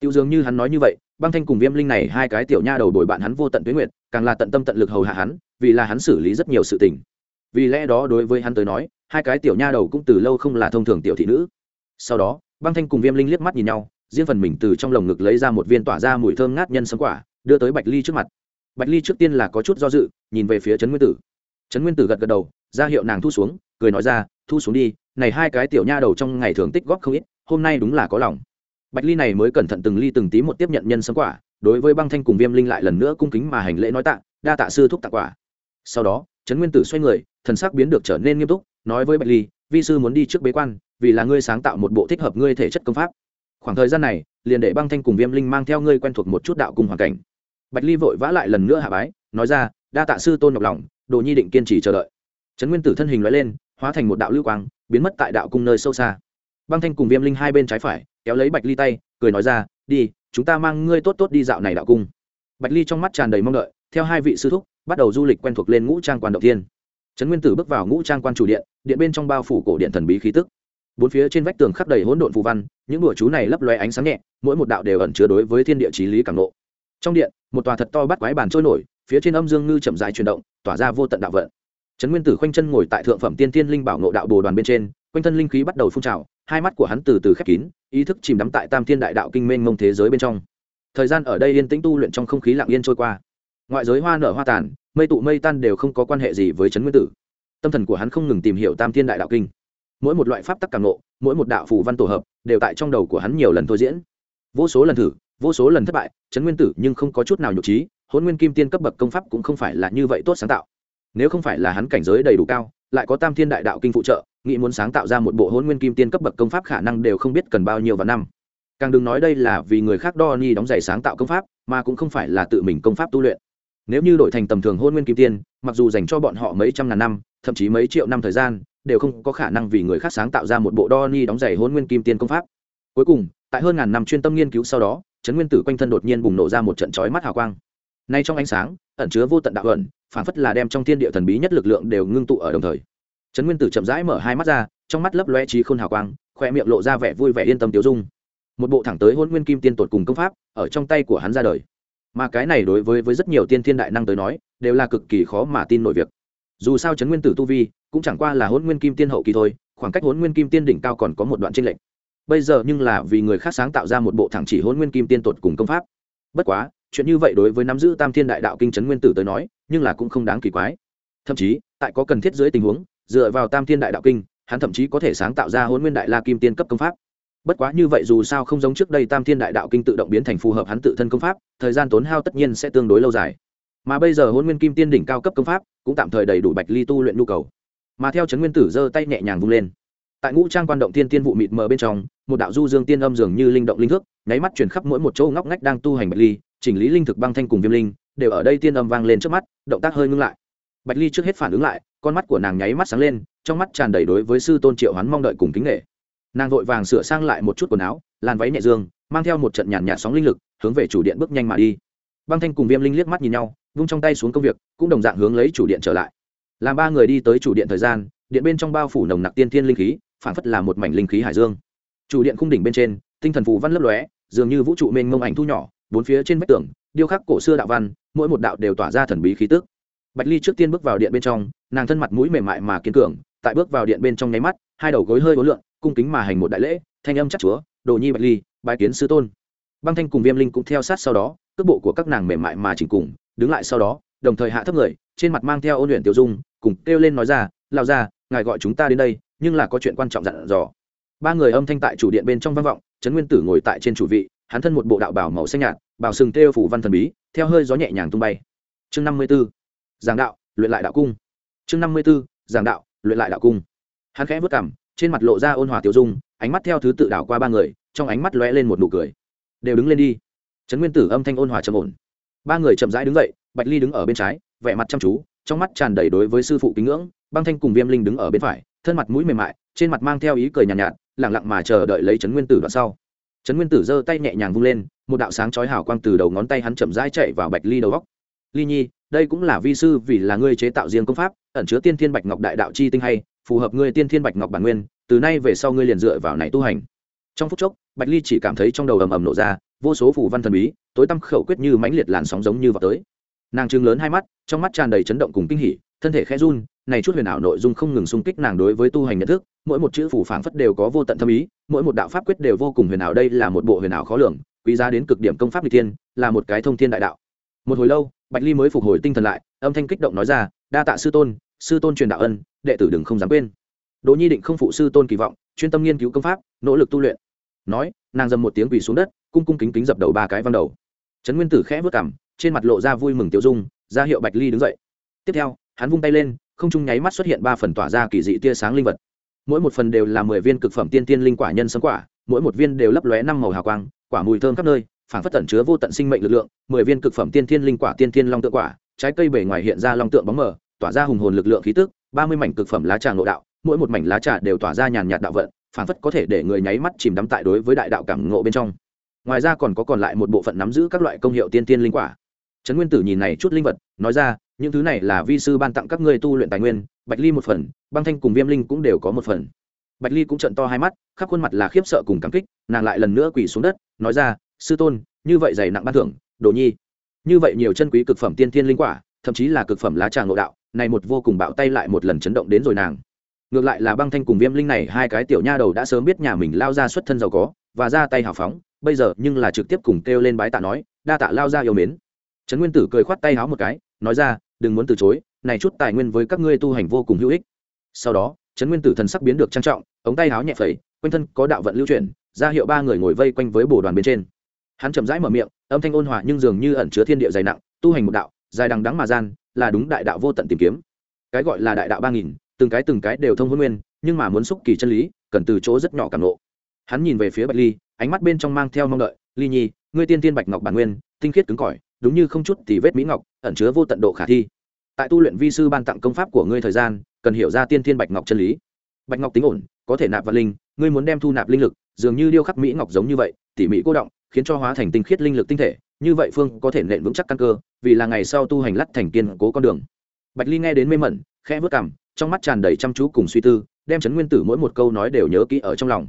A: Tiêu dường như hắn nói như vậy, băng thanh cùng viêm linh này hai cái tiểu nha đầu đổi bạn hắn vô tận tuyến nguyệt càng là tận tâm tận lực hầu hạ hắn, vì là hắn xử lý rất nhiều sự tình. Vì lẽ đó đối với hắn tới nói, hai cái tiểu nha đầu cũng từ lâu không là thông thường tiểu thị nữ. Sau đó, băng thanh cùng viêm linh liếc mắt nhìn nhau, riêng phần mình từ trong lồng ngực lấy ra một viên tỏa ra mùi thơm ngát nhân sấm quả, đưa tới bạch ly trước mặt bạch ly trước tiên là có chút do dự, nhìn về phía trấn nguyên tử. Trấn nguyên tử gật gật đầu, ra hiệu nàng thu xuống, cười nói ra, thu xuống đi, này hai cái tiểu nha đầu trong ngày thường tích góp không ít, hôm nay đúng là có lòng. Bạch ly này mới cẩn thận từng ly từng tí một tiếp nhận nhân sấm quả, đối với băng thanh cùng viêm linh lại lần nữa cung kính mà hành lễ nói tạ, đa tạ sư thúc tặng quả sau đó, trấn nguyên tử xoay người, thần sắc biến được trở nên nghiêm túc, nói với bạch ly, vi sư muốn đi trước bế quan, vì là ngươi sáng tạo một bộ thích hợp ngươi thể chất công pháp. Khoảng thời gian này, liền để băng thanh cùng viêm linh mang theo ngươi quen thuộc một chút đạo cùng hoàn cảnh bạch ly vội vã lại lần nữa hạ bái, nói ra, đa tạ sư tôn nhọc lòng, đồ nhi định kiên trì chờ đợi. Trấn nguyên tử thân hình loại lên, hóa thành một đạo lưu quang, biến mất tại đạo cung nơi sâu xa. Băng thanh cùng viêm linh hai bên trái phải, kéo lấy bạch ly tay, cười nói ra, đi, chúng ta mang ngươi tốt tốt đi dạo này đạo cung. Bạch ly trong mắt tràn đầy mong đợi, theo hai vị sư thúc, bắt đầu du lịch quen thuộc lên ngũ trang quan đầu tiên trấn nguyên tử bước vào ngũ trang quan chủ điện điện bên trong bao phủ cổ điện thần bí khí tức. Bốn phía trên vách tường khắc đầy hỗn độn phù văn, những đùa chú này lấp loe ánh sáng nhẹ, mỗi một đạo đều ẩn chứa đối với thiên địa trí lý cảm nộ trong điện, một tòa thật to bắt quái bàn trôi nổi, phía trên âm dương ngư chậm dài chuyển động, tỏa ra vô tận đạo vận. Trấn nguyên tử khoanh chân ngồi tại thượng phẩm tiên tiên linh bảo nộ đạo bồ đoàn bên trên, quanh thân linh khí bắt đầu phun trào, hai mắt của hắn từ từ khép kín, ý thức chìm đắm tại tam thiên đại đạo kinh mênh mông thế giới bên trong. Thời gian ở đây yên tĩnh tu luyện trong không khí lặng yên trôi qua. Ngoại giới hoa nở hoa tàn, mây tụ mây tan đều không có quan hệ gì với trấn nguyên tử. Tâm thần của hắn không ngừng tìm hiểu tam thiên đại đạo kinh. Mỗi một loại pháp tắc càng nộ mỗi một đạo phù văn tổ hợp, đều tại trong đầu của hắn nhiều lần thôi diễn. Vô số lần thử vô số lần thất bại, trấn nguyên tử nhưng không có chút nào nhục trí hôn nguyên kim tiên cấp bậc công pháp cũng không phải là như vậy tốt sáng tạo. Nếu không phải là hắn cảnh giới đầy đủ cao, lại có tam thiên đại đạo kinh phụ trợ, nghĩ muốn sáng tạo ra một bộ hôn nguyên kim tiên cấp bậc công pháp khả năng đều không biết cần bao nhiêu và năm. Càng đừng nói đây là vì người khác đo ni đóng giày sáng tạo công pháp, mà cũng không phải là tự mình công pháp tu luyện. Nếu như đổi thành tầm thường hôn nguyên kim tiên, mặc dù dành cho bọn họ mấy trăm ngàn năm, thậm chí mấy triệu năm thời gian, đều không có khả năng vì người khác sáng tạo ra một bộ đo ni đóng giày hôn nguyên kim tiên công pháp. Cuối cùng, tại hơn ngàn năm chuyên tâm nghiên cứu sau đó trấn nguyên tử quanh thân đột nhiên bùng nổ ra một trận chói mắt hào quang. Nay trong ánh sáng, ẩn chứa vô tận đạo ẩn, phản phất là đem trong thiên địa thần bí nhất lực lượng đều ngưng tụ ở đồng thời. Trấn nguyên tử chậm rãi mở hai mắt ra, trong mắt lấp loe trí khôn hào quang khoe miệng lộ ra vẻ vui vẻ yên tâm tiêu dung. Một bộ thẳng tới hôn nguyên kim tiên tột cùng công pháp, ở trong tay của hắn ra đời. Mà cái này đối với với rất nhiều tiên thiên đại năng tới nói, đều là cực kỳ khó mà tin nổi việc. Dù sao trấn nguyên tử tu vi, cũng chẳng qua là hôn nguyên kim tiên hậu kỳ thôi, khoảng cách hôn nguyên kim tiên đỉnh cao còn có một đoạn tranh lệch bây giờ nhưng là vì người khác sáng tạo ra một bộ thẳng chỉ hôn nguyên kim tiên tột cùng công pháp. Bất quá, chuyện như vậy đối với nắm giữ tam thiên đại đạo kinh trấn nguyên tử tới nói, nhưng là cũng không đáng kỳ quái. Thậm chí, tại có cần thiết dưới tình huống, dựa vào tam thiên đại đạo kinh, hắn thậm chí có thể sáng tạo ra hôn nguyên đại la kim tiên cấp công pháp. Bất quá như vậy dù sao không giống trước đây tam thiên đại đạo kinh tự động biến thành phù hợp hắn tự thân công pháp, thời gian tốn hao tất nhiên sẽ tương đối lâu dài. Mà bây giờ hôn nguyên kim tiên đỉnh cao cấp công pháp, cũng tạm thời đầy đủ bạch ly tu luyện nhu cầu. Mà theo trấn nguyên tử giơ tay nhẹ nhàng vung lên tại ngũ trang quan động tiên tiên vụ mịt mờ bên trong, một đạo du dương tiên âm dường như linh động linh thức nháy mắt chuyển khắp mỗi một chỗ ngóc ngách đang tu hành bạch ly, chỉnh lý linh thực băng thanh cùng viêm linh, đều ở đây tiên âm vang lên trước mắt, động tác hơi ngưng lại. Bạch ly trước hết phản ứng lại, con mắt của nàng nháy mắt sáng lên, trong mắt tràn đầy đối với sư tôn triệu hoán mong đợi cùng kính nghệ nàng vội vàng sửa sang lại một chút quần áo, làn váy nhẹ dương, mang theo một trận nhàn nhạt sóng linh lực, hướng về chủ điện bước nhanh mà đi. Băng thanh cùng viêm linh liếc mắt nhìn nhau, vung trong tay xuống công việc, cũng đồng dạng hướng lấy chủ điện trở lại. Làm ba người đi tới chủ điện thời gian, điện bên trong bao phủ nồng nặc tiên thiên linh khí phản phất là một mảnh linh khí hải dương. Chủ điện khung đỉnh bên trên, tinh thần phù văn lấp lóe, dường như vũ trụ mênh mông ảnh thu nhỏ, bốn phía trên vách tường, điêu khắc cổ xưa đạo văn, mỗi một đạo đều tỏa ra thần bí khí tức. Bạch ly trước tiên bước vào điện bên trong, nàng thân mặt mũi mềm mại mà kiên cường, tại bước vào điện bên trong nháy mắt, hai đầu gối hơi ố lượn, cung kính mà hành một đại lễ, thanh âm chắc chúa, đồ nhi bạch ly bài kiến sư tôn. Băng thanh cùng viêm linh cũng theo sát sau đó, cước bộ của các nàng mềm mại mà chỉnh cùng, đứng lại sau đó, đồng thời hạ thấp người, trên mặt mang theo ôn luyện tiểu dung, cùng kêu lên nói ra lao ra ngài gọi chúng ta đến đây nhưng là có chuyện quan trọng dặn dò. Ba người âm thanh tại chủ điện bên trong vang vọng, trấn nguyên tử ngồi tại trên chủ vị, hắn thân một bộ đạo bảo màu xanh nhạt, bảo sừng têu phủ văn thần bí, theo hơi gió nhẹ nhàng tung bay. Chương năm mươi b ố giảng đạo, luyện lại đạo cung. Chương năm mươi b ố giảng đạo, luyện lại đạo cung. Hắn khẽ vất cảm trên mặt lộ ra ôn hòa tiểu dung, ánh mắt theo thứ tự đảo qua ba người, trong ánh mắt lóe lên một nụ cười. Đều đứng lên đi. Trấn nguyên tử âm thanh ôn hòa trầm ổn. Ba người chậm rãi đứng dậy, bạch ly đứng ở bên trái, vẻ mặt chăm chú, trong mắt tràn đầy đối với sư phụ kính ngưỡng, băng thanh cùng viêm linh đứng ở bên phải thân mặt mũi mềm mại trên mặt mang theo ý cười nhàn nhạt, nhạt lẳng lặng mà chờ đợi lấy trấn nguyên tử đoạn sau. Trấn nguyên tử giơ tay nhẹ nhàng vung lên một đạo sáng chói hào quang từ đầu ngón tay hắn chậm rãi chạy vào bạch ly đầu góc. Ly nhi đây cũng là vi sư vì là ngươi chế tạo riêng công pháp ẩn chứa tiên thiên bạch ngọc đại đạo chi tinh hay phù hợp ngươi tiên thiên bạch ngọc bản nguyên từ nay về sau ngươi liền dựa vào này tu hành. Trong phút chốc bạch ly chỉ cảm thấy trong đầu ầm ầm nổ ra vô số phù văn thần bí tối tăm khẩu quyết như mãnh liệt làn sóng giống như vào tới. Nàng trừng lớn hai mắt trong mắt tràn đầy chấn động cùng kinh hỉ thân thể khẽ run này chút huyền ảo nội dung không ngừng xung kích nàng đối với tu hành nhận thức, mỗi một chữ phù phảng phất đều có vô tận thâm ý, mỗi một đạo pháp quyết đều vô cùng huyền ảo, đây là một bộ huyền ảo khó lường, quý giá đến cực điểm công pháp n tiên là một cái thông thiên đại đạo. Một hồi lâu, bạch ly mới phục hồi tinh thần lại, âm thanh kích động nói ra, đa tạ sư tôn sư tôn truyền đạo ân, đệ tử đừng không dám quên. Đỗ nhi định không phụ sư tôn kỳ vọng, chuyên tâm nghiên cứu công pháp, nỗ lực tu luyện. Nói, nàng dầm một tiếng quỳ xuống đất, cung cung kính kính dập đầu ba cái văn đầu. Trấn nguyên tử khẽ vất cảm trên mặt lộ ra vui mừng tiêu dung, ra hiệu bạch ly đứng dậy. Tiếp theo, hắn vung tay lên không trung nháy mắt xuất hiện ba phần tỏa ra kỳ dị tia sáng linh vật. Mỗi một phần đều là mười viên cực phẩm tiên tiên linh quả nhân sấm quả, mỗi một viên đều lấp lóe năm màu hào quang, quả mùi thơm khắp nơi phản phất tẩn chứa vô tận sinh mệnh lực lượng, mười viên cực phẩm tiên thiên linh quả, tiên thiên long tượng quả, trái cây bể ngoài hiện ra long tượng bóng mờ, tỏa ra hùng hồn lực lượng khí tức, ba mươi mảnh cực phẩm lá trà ngộ đạo, mỗi một mảnh lá trà đều tỏa ra nhàn nhạt đạo vận phản phất có thể để người nháy mắt chìm đắm tại đối với đại đạo cảm ngộ bên trong. Ngoài ra còn có còn lại một bộ phận nắm giữ các loại công hiệu tiên tiên linh quả. Trấn nguyên tử nhìn này chút linh vật, nói ra những thứ này là vi sư ban tặng các ngươi tu luyện tài nguyên, bạch ly một phần, băng thanh cùng viêm linh cũng đều có một phần. Bạch ly cũng trận to hai mắt, khắp khuôn mặt là khiếp sợ cùng cảm kích, nàng lại lần nữa quỳ xuống đất, nói ra, sư tôn, như vậy dày nặng ban thưởng, đồ nhi. Như vậy nhiều chân quý cực phẩm tiên thiên linh quả, thậm chí là cực phẩm lá trà ngộ đạo, này một vô cùng bạo tay lại một lần chấn động đến rồi nàng. Ngược lại là băng thanh cùng viêm linh này, hai cái tiểu nha đầu đã sớm biết nhà mình lao ra xuất thân giàu có, và ra tay hào phóng, bây giờ nhưng là trực tiếp cùng kêu lên bái tạ nói, đa tạ lao ra yêu mến. Trấn nguyên tử cười khoát tay háo một cái, nói ra đừng muốn từ chối, này chút tài nguyên với các ngươi tu hành vô cùng hữu ích. Sau đó, trấn nguyên tử thần sắc biến được trang trọng, ống tay háo nhẹ phẩy, quanh thân có đạo vận lưu chuyển, ra hiệu ba người ngồi vây quanh với bồ đoàn bên trên. Hắn chậm rãi mở miệng, âm thanh ôn hòa nhưng dường như ẩn chứa thiên địa dày nặng, tu hành một đạo, dài đằng đắng mà gian, là đúng đại đạo vô tận tìm kiếm. Cái gọi là đại đạo ba nghìn, từng cái từng cái đều thông huân nguyên, nhưng mà muốn xúc kỳ chân lý, cần từ chỗ rất nhỏ cảm nộ hắn nhìn về phía bạch ly, ánh mắt bên trong mang theo mong đợi, ly nhi ngươi tiên tiên bạch ngọc bản nguyên, tinh khiết cứng cỏi, đúng như không chút thì vết mỹ ngọc, ẩn chứa vô tận độ khả thi. Tại tu luyện vi sư ban tặng công pháp của ngươi thời gian, cần hiểu ra tiên tiên bạch ngọc chân lý. Bạch ngọc tính ổn, có thể nạp vào linh, ngươi muốn đem thu nạp linh lực, dường như điêu khắc mỹ ngọc giống như vậy, tỉ mỹ cô động, khiến cho hóa thành tinh khiết linh lực tinh thể, như vậy phương có thể nện vững chắc căn cơ, vì là ngày sau tu hành lắt thành kiên cố con đường. Bạch ly nghe đến mê mẩn, khẽ vớt cảm trong mắt tràn đầy chăm chú cùng suy tư, đem trấn nguyên tử mỗi một câu nói đều nhớ kỹ ở trong lòng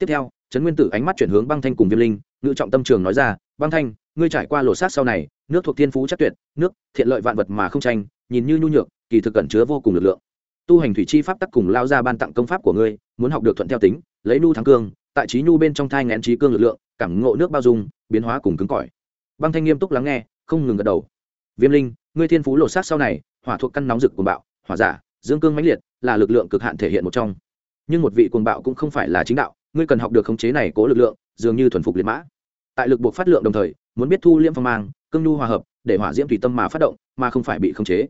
A: tiếp theo, trấn nguyên tử ánh mắt chuyển hướng băng thanh cùng viêm linh, ngự trọng tâm trường nói ra, băng thanh, ngươi trải qua lột xác sau này, nước thuộc thiên phú chắc tuyệt, nước, thiện lợi vạn vật mà không tranh, nhìn như nhu nhược, kỳ thực cẩn chứa vô cùng lực lượng. Tu hành thủy chi pháp tắc cùng lao ra ban tặng công pháp của ngươi, muốn học được thuận theo tính, lấy nu thắng cương, tại trí nhu bên trong thai ngén trí cương lực lượng, cảm ngộ nước bao dung, biến hóa cùng cứng cỏi. Băng thanh nghiêm túc lắng nghe, không ngừng gật đầu. Viêm linh, ngươi thiên phú lột xác sau này, hỏa thuộc căn nóng rực cuồng bạo, hỏa giả, dương cương mãnh liệt, là lực lượng cực hạn thể hiện một trong. Nhưng một vị cuồng bạo cũng không phải là chính đạo ngươi cần học được khống chế này cố lực lượng, dường như thuần phục liệt mã. Tại lực buộc phát lượng đồng thời, muốn biết thu liêm phong mang, cương nhu hòa hợp, để hỏa diễm tùy tâm mà phát động, mà không phải bị khống chế.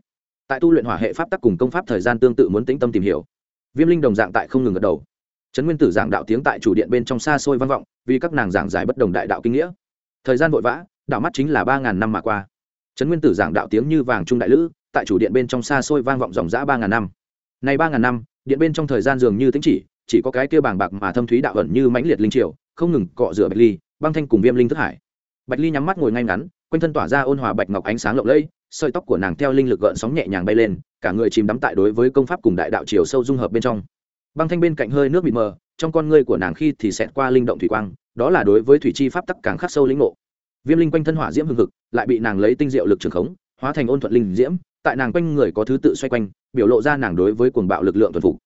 A: Tại tu luyện hỏa hệ pháp tắc cùng công pháp thời gian tương tự muốn tĩnh tâm tìm hiểu. Viêm linh đồng dạng tại không ngừng gật đầu. Trấn nguyên tử giảng đạo tiếng tại chủ điện bên trong xa xôi vang vọng, vì các nàng giảng giải bất đồng đại đạo kinh nghĩa. Thời gian vội vã đạo mắt chính là ba ngàn năm mà qua. Trấn nguyên tử giảng đạo tiếng như vàng trung đại lữ, tại chủ điện bên trong xa xôi vang vọng dòng dã ba ngàn năm. Này ba ngàn năm, điện bên trong thời gian dường như tính chỉ chỉ có cái kia bàng bạc mà thâm thúy đạo ẩn như mãnh liệt linh triều, không ngừng cọ rửa bạch ly, băng thanh cùng viêm linh thức hải. Bạch ly nhắm mắt ngồi ngay ngắn, quanh thân tỏa ra ôn hòa bạch ngọc ánh sáng lộng lẫy, sợi tóc của nàng theo linh lực gợn sóng nhẹ nhàng bay lên, cả người chìm đắm tại đối với công pháp cùng đại đạo chiều sâu dung hợp bên trong. Băng thanh bên cạnh hơi nước bị mờ, trong con ngươi của nàng khi thì xẹt qua linh động thủy quang, đó là đối với thủy chi pháp tắc càng khắc sâu lĩnh ngộ. Viêm linh quanh thân hỏa diễm hưng hực, lại bị nàng lấy tinh diệu lực trường khống, hóa thành ôn thuận linh diễm, tại nàng quanh người có thứ tự xoay quanh, biểu lộ ra nàng đối với cuồng bạo lực lượng thuần phục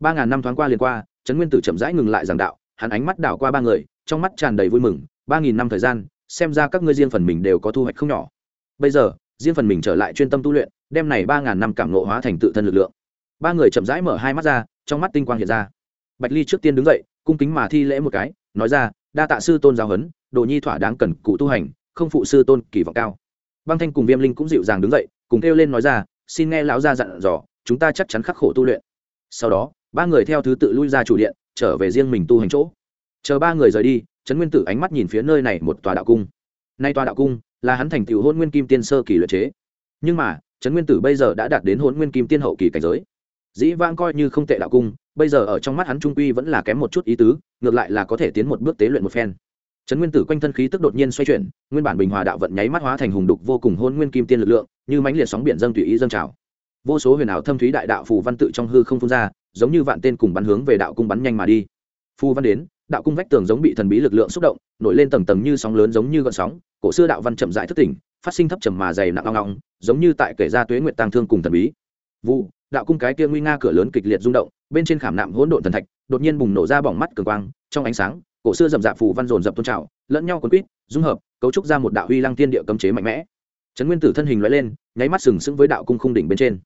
A: ba ngàn năm thoáng qua liền qua, trấn nguyên tử chậm rãi ngừng lại giảng đạo, hắn ánh mắt đảo qua ba người, trong mắt tràn đầy vui mừng, ba nghìn năm thời gian, xem ra các ngươi riêng phần mình đều có thu hoạch không nhỏ. Bây giờ, riêng phần mình trở lại chuyên tâm tu luyện, đem này ba ngàn năm cảm nộ hóa thành tự thân lực lượng. Ba người chậm rãi mở hai mắt ra, trong mắt tinh quang hiện ra. Bạch ly trước tiên đứng dậy, cung kính mà thi lễ một cái, nói ra, đa tạ sư tôn giáo huấn, đồ nhi thỏa đáng cần cụ tu hành, không phụ sư tôn kỳ vọng cao. Băng thanh cùng viêm linh cũng dịu dàng đứng dậy, cùng kêu lên nói ra, xin nghe lão gia dặn dò, chúng ta chắc chắn khắc khổ tu luyện. Sau đó ba người theo thứ tự lui ra chủ điện, trở về riêng mình tu hành chỗ. Chờ ba người rời đi, trấn nguyên tử ánh mắt nhìn phía nơi này một tòa đạo cung. Nay tòa đạo cung là hắn thành tựu hôn nguyên kim tiên sơ kỳ luyện chế. Nhưng mà, trấn nguyên tử bây giờ đã đạt đến hôn nguyên kim tiên hậu kỳ cảnh giới. Dĩ vãng coi như không tệ đạo cung, bây giờ ở trong mắt hắn trung quy vẫn là kém một chút ý tứ, ngược lại là có thể tiến một bước tế luyện một phen. Trấn nguyên tử quanh thân khí tức đột nhiên xoay chuyển, nguyên bản bình hòa đạo vận nháy mắt hóa thành hùng đục vô cùng hôn nguyên kim tiên lực lượng, như mãnh liệt sóng biển dâng tùy ý dâng trào. Vô số huyền ảo thâm thúy đại đạo phù văn tự trong hư không phun ra giống như vạn tên cùng bắn hướng về đạo cung bắn nhanh mà đi. Phù văn đến, đạo cung vách tường giống bị thần bí lực lượng xúc động, nổi lên tầng tầng như sóng lớn giống như gợn sóng, cổ xưa đạo văn chậm rãi thức tỉnh, phát sinh thấp trầm mà dày nặng long long, giống như tại kể ra tuế nguyệt tang thương cùng thần bí. Vụ, đạo cung cái kia nguy nga cửa lớn kịch liệt rung động, bên trên khảm nạm hỗn độn thần thạch, đột nhiên bùng nổ ra bỏng mắt cường quang, trong ánh sáng, cổ xưa rậm rạp phù văn dồn dập tôn trào, lẫn nhau quấn quýt, dung hợp, cấu trúc ra một đạo huy lăng tiên địa cấm chế mạnh mẽ. Trấn nguyên tử thân hình lóe lên, nháy mắt sừng sững với đạo cung khung đỉnh bên trên.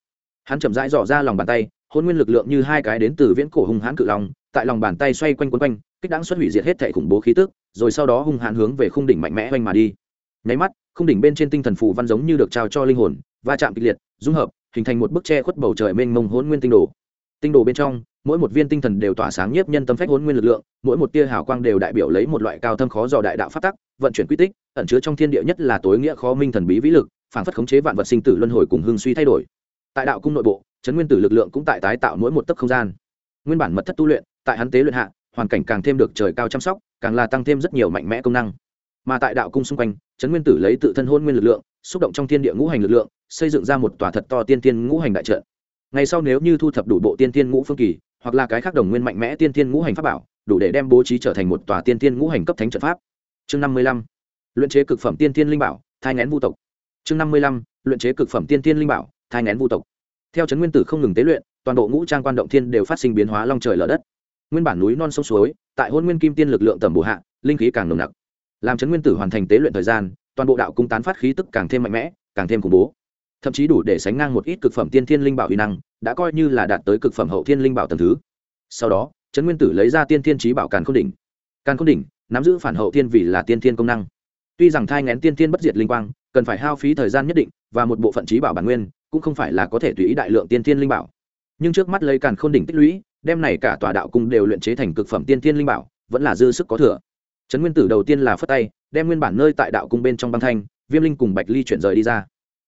A: Hắn chậm rãi dò ra lòng bàn tay hôn nguyên lực lượng như hai cái đến từ viễn cổ hung hãn cự long, tại lòng bàn tay xoay quanh quấn quanh, kích đáng xuất hủy diệt hết thể khủng bố khí tức, rồi sau đó hung hãn hướng về khung đỉnh mạnh mẽ oanh mà đi. Nháy mắt, khung đỉnh bên trên tinh thần phù văn giống như được trao cho linh hồn, va chạm kịch liệt, dung hợp, hình thành một bức tre khuất bầu trời mênh mông hôn nguyên tinh đồ. Tinh đồ bên trong, mỗi một viên tinh thần đều tỏa sáng nhiếp nhân tâm phách hôn nguyên lực lượng, mỗi một tia hào quang đều đại biểu lấy một loại cao thâm khó dò đại đạo phát tắc, vận chuyển quy tích, ẩn chứa trong thiên địa nhất là tối nghĩa khó minh thần bí vĩ lực phản phất khống chế vạn vật sinh tử luân hồi cùng hương suy thay đổi tại đạo cung nội bộ chấn nguyên tử lực lượng cũng tại tái tạo mỗi một tấc không gian. Nguyên bản mật thất tu luyện, tại hắn tế luyện hạ, hoàn cảnh càng thêm được trời cao chăm sóc, càng là tăng thêm rất nhiều mạnh mẽ công năng. Mà tại đạo cung xung quanh chấn nguyên tử lấy tự thân hôn nguyên lực lượng, xúc động trong thiên địa ngũ hành lực lượng, xây dựng ra một tòa thật to tiên tiên ngũ hành đại trận. Ngày sau nếu như thu thập đủ bộ tiên tiên ngũ phương kỳ, hoặc là cái khác đồng nguyên mạnh mẽ tiên tiên ngũ hành pháp bảo, đủ để đem bố trí trở thành một tòa tiên tiên ngũ hành cấp thánh trận pháp. Chương năm mươi lăm, luyện chế cực phẩm tiên tiên linh bảo, thai ngén vu tộc. Chương năm mươi lăm, luyện chế cực phẩm tiên tiên linh bảo thai ngén vu tộc. Theo trấn nguyên tử không ngừng tế luyện, toàn bộ ngũ trang quan động thiên đều phát sinh biến hóa long trời lở đất. Nguyên bản núi non sông suối, tại hôn nguyên kim tiên lực lượng tầm bổ hạ, linh khí càng nồng nặc. Làm trấn nguyên tử hoàn thành tế luyện thời gian, toàn bộ đạo cung tán phát khí tức càng thêm mạnh mẽ, càng thêm khủng bố. Thậm chí đủ để sánh ngang một ít cực phẩm tiên thiên linh bảo uy năng, đã coi như là đạt tới cực phẩm hậu thiên linh bảo tầng thứ. Sau đó trấn nguyên tử lấy ra tiên thiên trí bảo càn khôn đỉnh. Càn khôn đỉnh, nắm giữ phản hậu thiên vì là tiên thiên công năng. Tuy rằng thai ngén tiên thiên bất diệt linh quang, cần phải hao phí thời gian nhất định và một bộ phận trí bảo bản nguyên cũng không phải là có thể tùy ý đại lượng tiên thiên linh bảo. Nhưng trước mắt lấy càn khôn đỉnh tích lũy, đem này cả tòa đạo cung đều luyện chế thành cực phẩm tiên thiên linh bảo, vẫn là dư sức có thừa. Trấn nguyên tử đầu tiên là phất tay, đem nguyên bản nơi tại đạo cung bên trong băng thanh, viêm linh cùng bạch ly chuyển rời đi ra.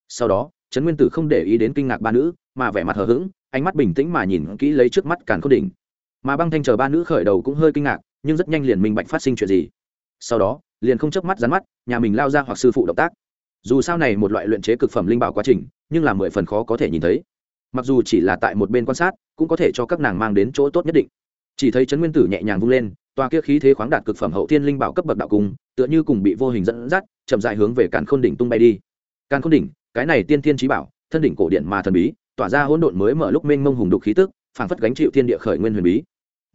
A: Sau đó, trấn nguyên tử không để ý đến kinh ngạc ba nữ, mà vẻ mặt hờ hững, ánh mắt bình tĩnh mà nhìn kỹ lấy trước mắt càn khôn đỉnh. Mà băng thanh chờ ba nữ khởi đầu cũng hơi kinh ngạc, nhưng rất nhanh liền minh bạch phát sinh chuyện gì. Sau đó, liền không chớp mắt rắn mắt, nhà mình lao ra hoặc sư phụ động tác. Dù sao này một loại luyện chế cực phẩm linh bảo quá trình nhưng là mười phần khó có thể nhìn thấy. Mặc dù chỉ là tại một bên quan sát, cũng có thể cho các nàng mang đến chỗ tốt nhất định. Chỉ thấy trấn nguyên tử nhẹ nhàng vung lên, tòa kia khí thế khoáng đạt cực phẩm hậu thiên linh bảo cấp bậc đạo cung, tựa như cùng bị vô hình dẫn dắt, chậm dại hướng về càn khôn đỉnh tung bay đi. Càn khôn đỉnh, cái này tiên thiên trí bảo, thân đỉnh cổ điện mà thần bí, tỏa ra hỗn độn mới mở lúc mênh mông hùng đục khí tức, phảng phất gánh chịu thiên địa khởi nguyên huyền bí.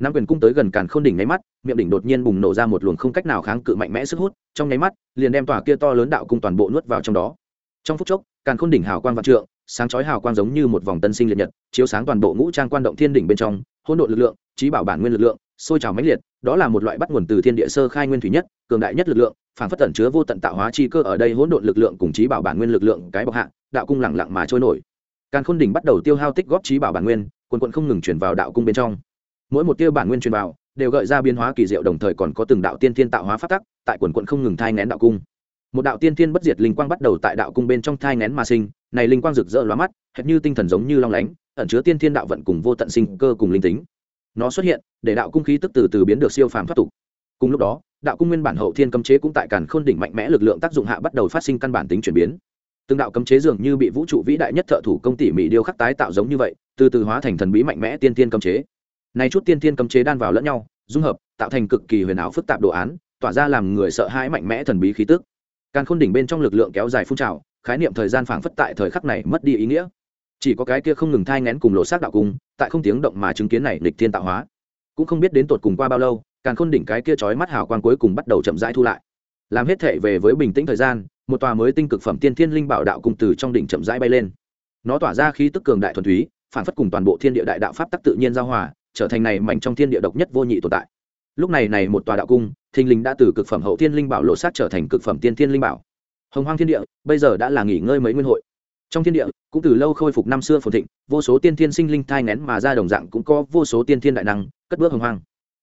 A: Nam quyền cung tới gần càn khôn đỉnh nháy mắt, miệng đỉnh đột nhiên bùng nổ ra một luồng không cách nào kháng cự mạnh mẽ sức hút, trong nháy mắt, liền đem tòa kia to lớn đạo cung toàn bộ nuốt vào trong đó. Trong phút chốc càn khôn đỉnh hào quang vạn trượng, sáng chói hào quang giống như một vòng tân sinh liệt nhật, chiếu sáng toàn bộ ngũ trang quan động thiên đỉnh bên trong, hỗn độn lực lượng, trí bảo bản nguyên lực lượng, sôi trào mãnh liệt, đó là một loại bắt nguồn từ thiên địa sơ khai nguyên thủy nhất, cường đại nhất lực lượng, phản phất tẩn chứa vô tận tạo hóa chi cơ ở đây hỗn độn lực lượng cùng trí bảo bản nguyên lực lượng cái bọc hạ, đạo cung lẳng lặng mà trôi nổi. Càn khôn đỉnh bắt đầu tiêu hao tích góp trí bảo bản nguyên quần quận không ngừng chuyển vào đạo cung bên trong. Mỗi một tiêu bản nguyên truyền vào, đều gợi ra biến hóa kỳ diệu, đồng thời còn có từng đạo tiên thiên tạo hóa phát tắc, tại quần quận không ngừng thai ngén đạo cung một đạo tiên thiên bất diệt linh quang bắt đầu tại đạo cung bên trong thai ngén mà sinh, này linh quang rực rỡ lóa mắt, hệt như tinh thần giống như long lánh, ẩn chứa tiên thiên đạo vận cùng vô tận sinh cơ cùng linh tính. Nó xuất hiện, để đạo cung khí tức từ từ biến được siêu phàm thoát tục. Cùng lúc đó, đạo cung nguyên bản hậu thiên cấm chế cũng tại càn khôn đỉnh mạnh mẽ lực lượng tác dụng hạ bắt đầu phát sinh căn bản tính chuyển biến. Từng đạo cấm chế dường như bị vũ trụ vĩ đại nhất thợ thủ công tỉ mỉ điêu khắc tái tạo giống như vậy, từ từ hóa thành thần bí mạnh mẽ tiên tiên cấm chế. Này chút tiên tiên cấm chế đan vào lẫn nhau, dung hợp, tạo thành cực kỳ huyền ảo phức tạp đồ án, tỏa ra làm người sợ hãi mạnh mẽ thần bí khí tức càn khôn đỉnh bên trong lực lượng kéo dài phun trào, khái niệm thời gian phảng phất tại thời khắc này mất đi ý nghĩa. Chỉ có cái kia không ngừng thai ngén cùng lộ xác đạo cung, tại không tiếng động mà chứng kiến này lịch thiên tạo hóa. Cũng không biết đến tột cùng qua bao lâu, càn khôn đỉnh cái kia chói mắt hào quang cuối cùng bắt đầu chậm rãi thu lại. Làm hết thể về với bình tĩnh thời gian, một tòa mới tinh cực phẩm tiên thiên linh bảo đạo cung từ trong đỉnh chậm rãi bay lên. Nó tỏa ra khí tức cường đại thuần túy phản phất cùng toàn bộ thiên địa đại đạo pháp tắc tự nhiên giao hòa, trở thành này mạnh trong thiên địa độc nhất vô nhị tồn tại lúc này này một tòa đạo cung, thình lình đã từ cực phẩm hậu thiên linh bảo lộ sát trở thành cực phẩm tiên thiên linh bảo. Hồng hoang thiên địa, bây giờ đã là nghỉ ngơi mấy nguyên hội. Trong thiên địa, cũng từ lâu khôi phục năm xưa phồn thịnh, vô số tiên thiên sinh linh thai ngén mà ra đồng dạng cũng có vô số tiên thiên đại năng, cất bước hồng hoang.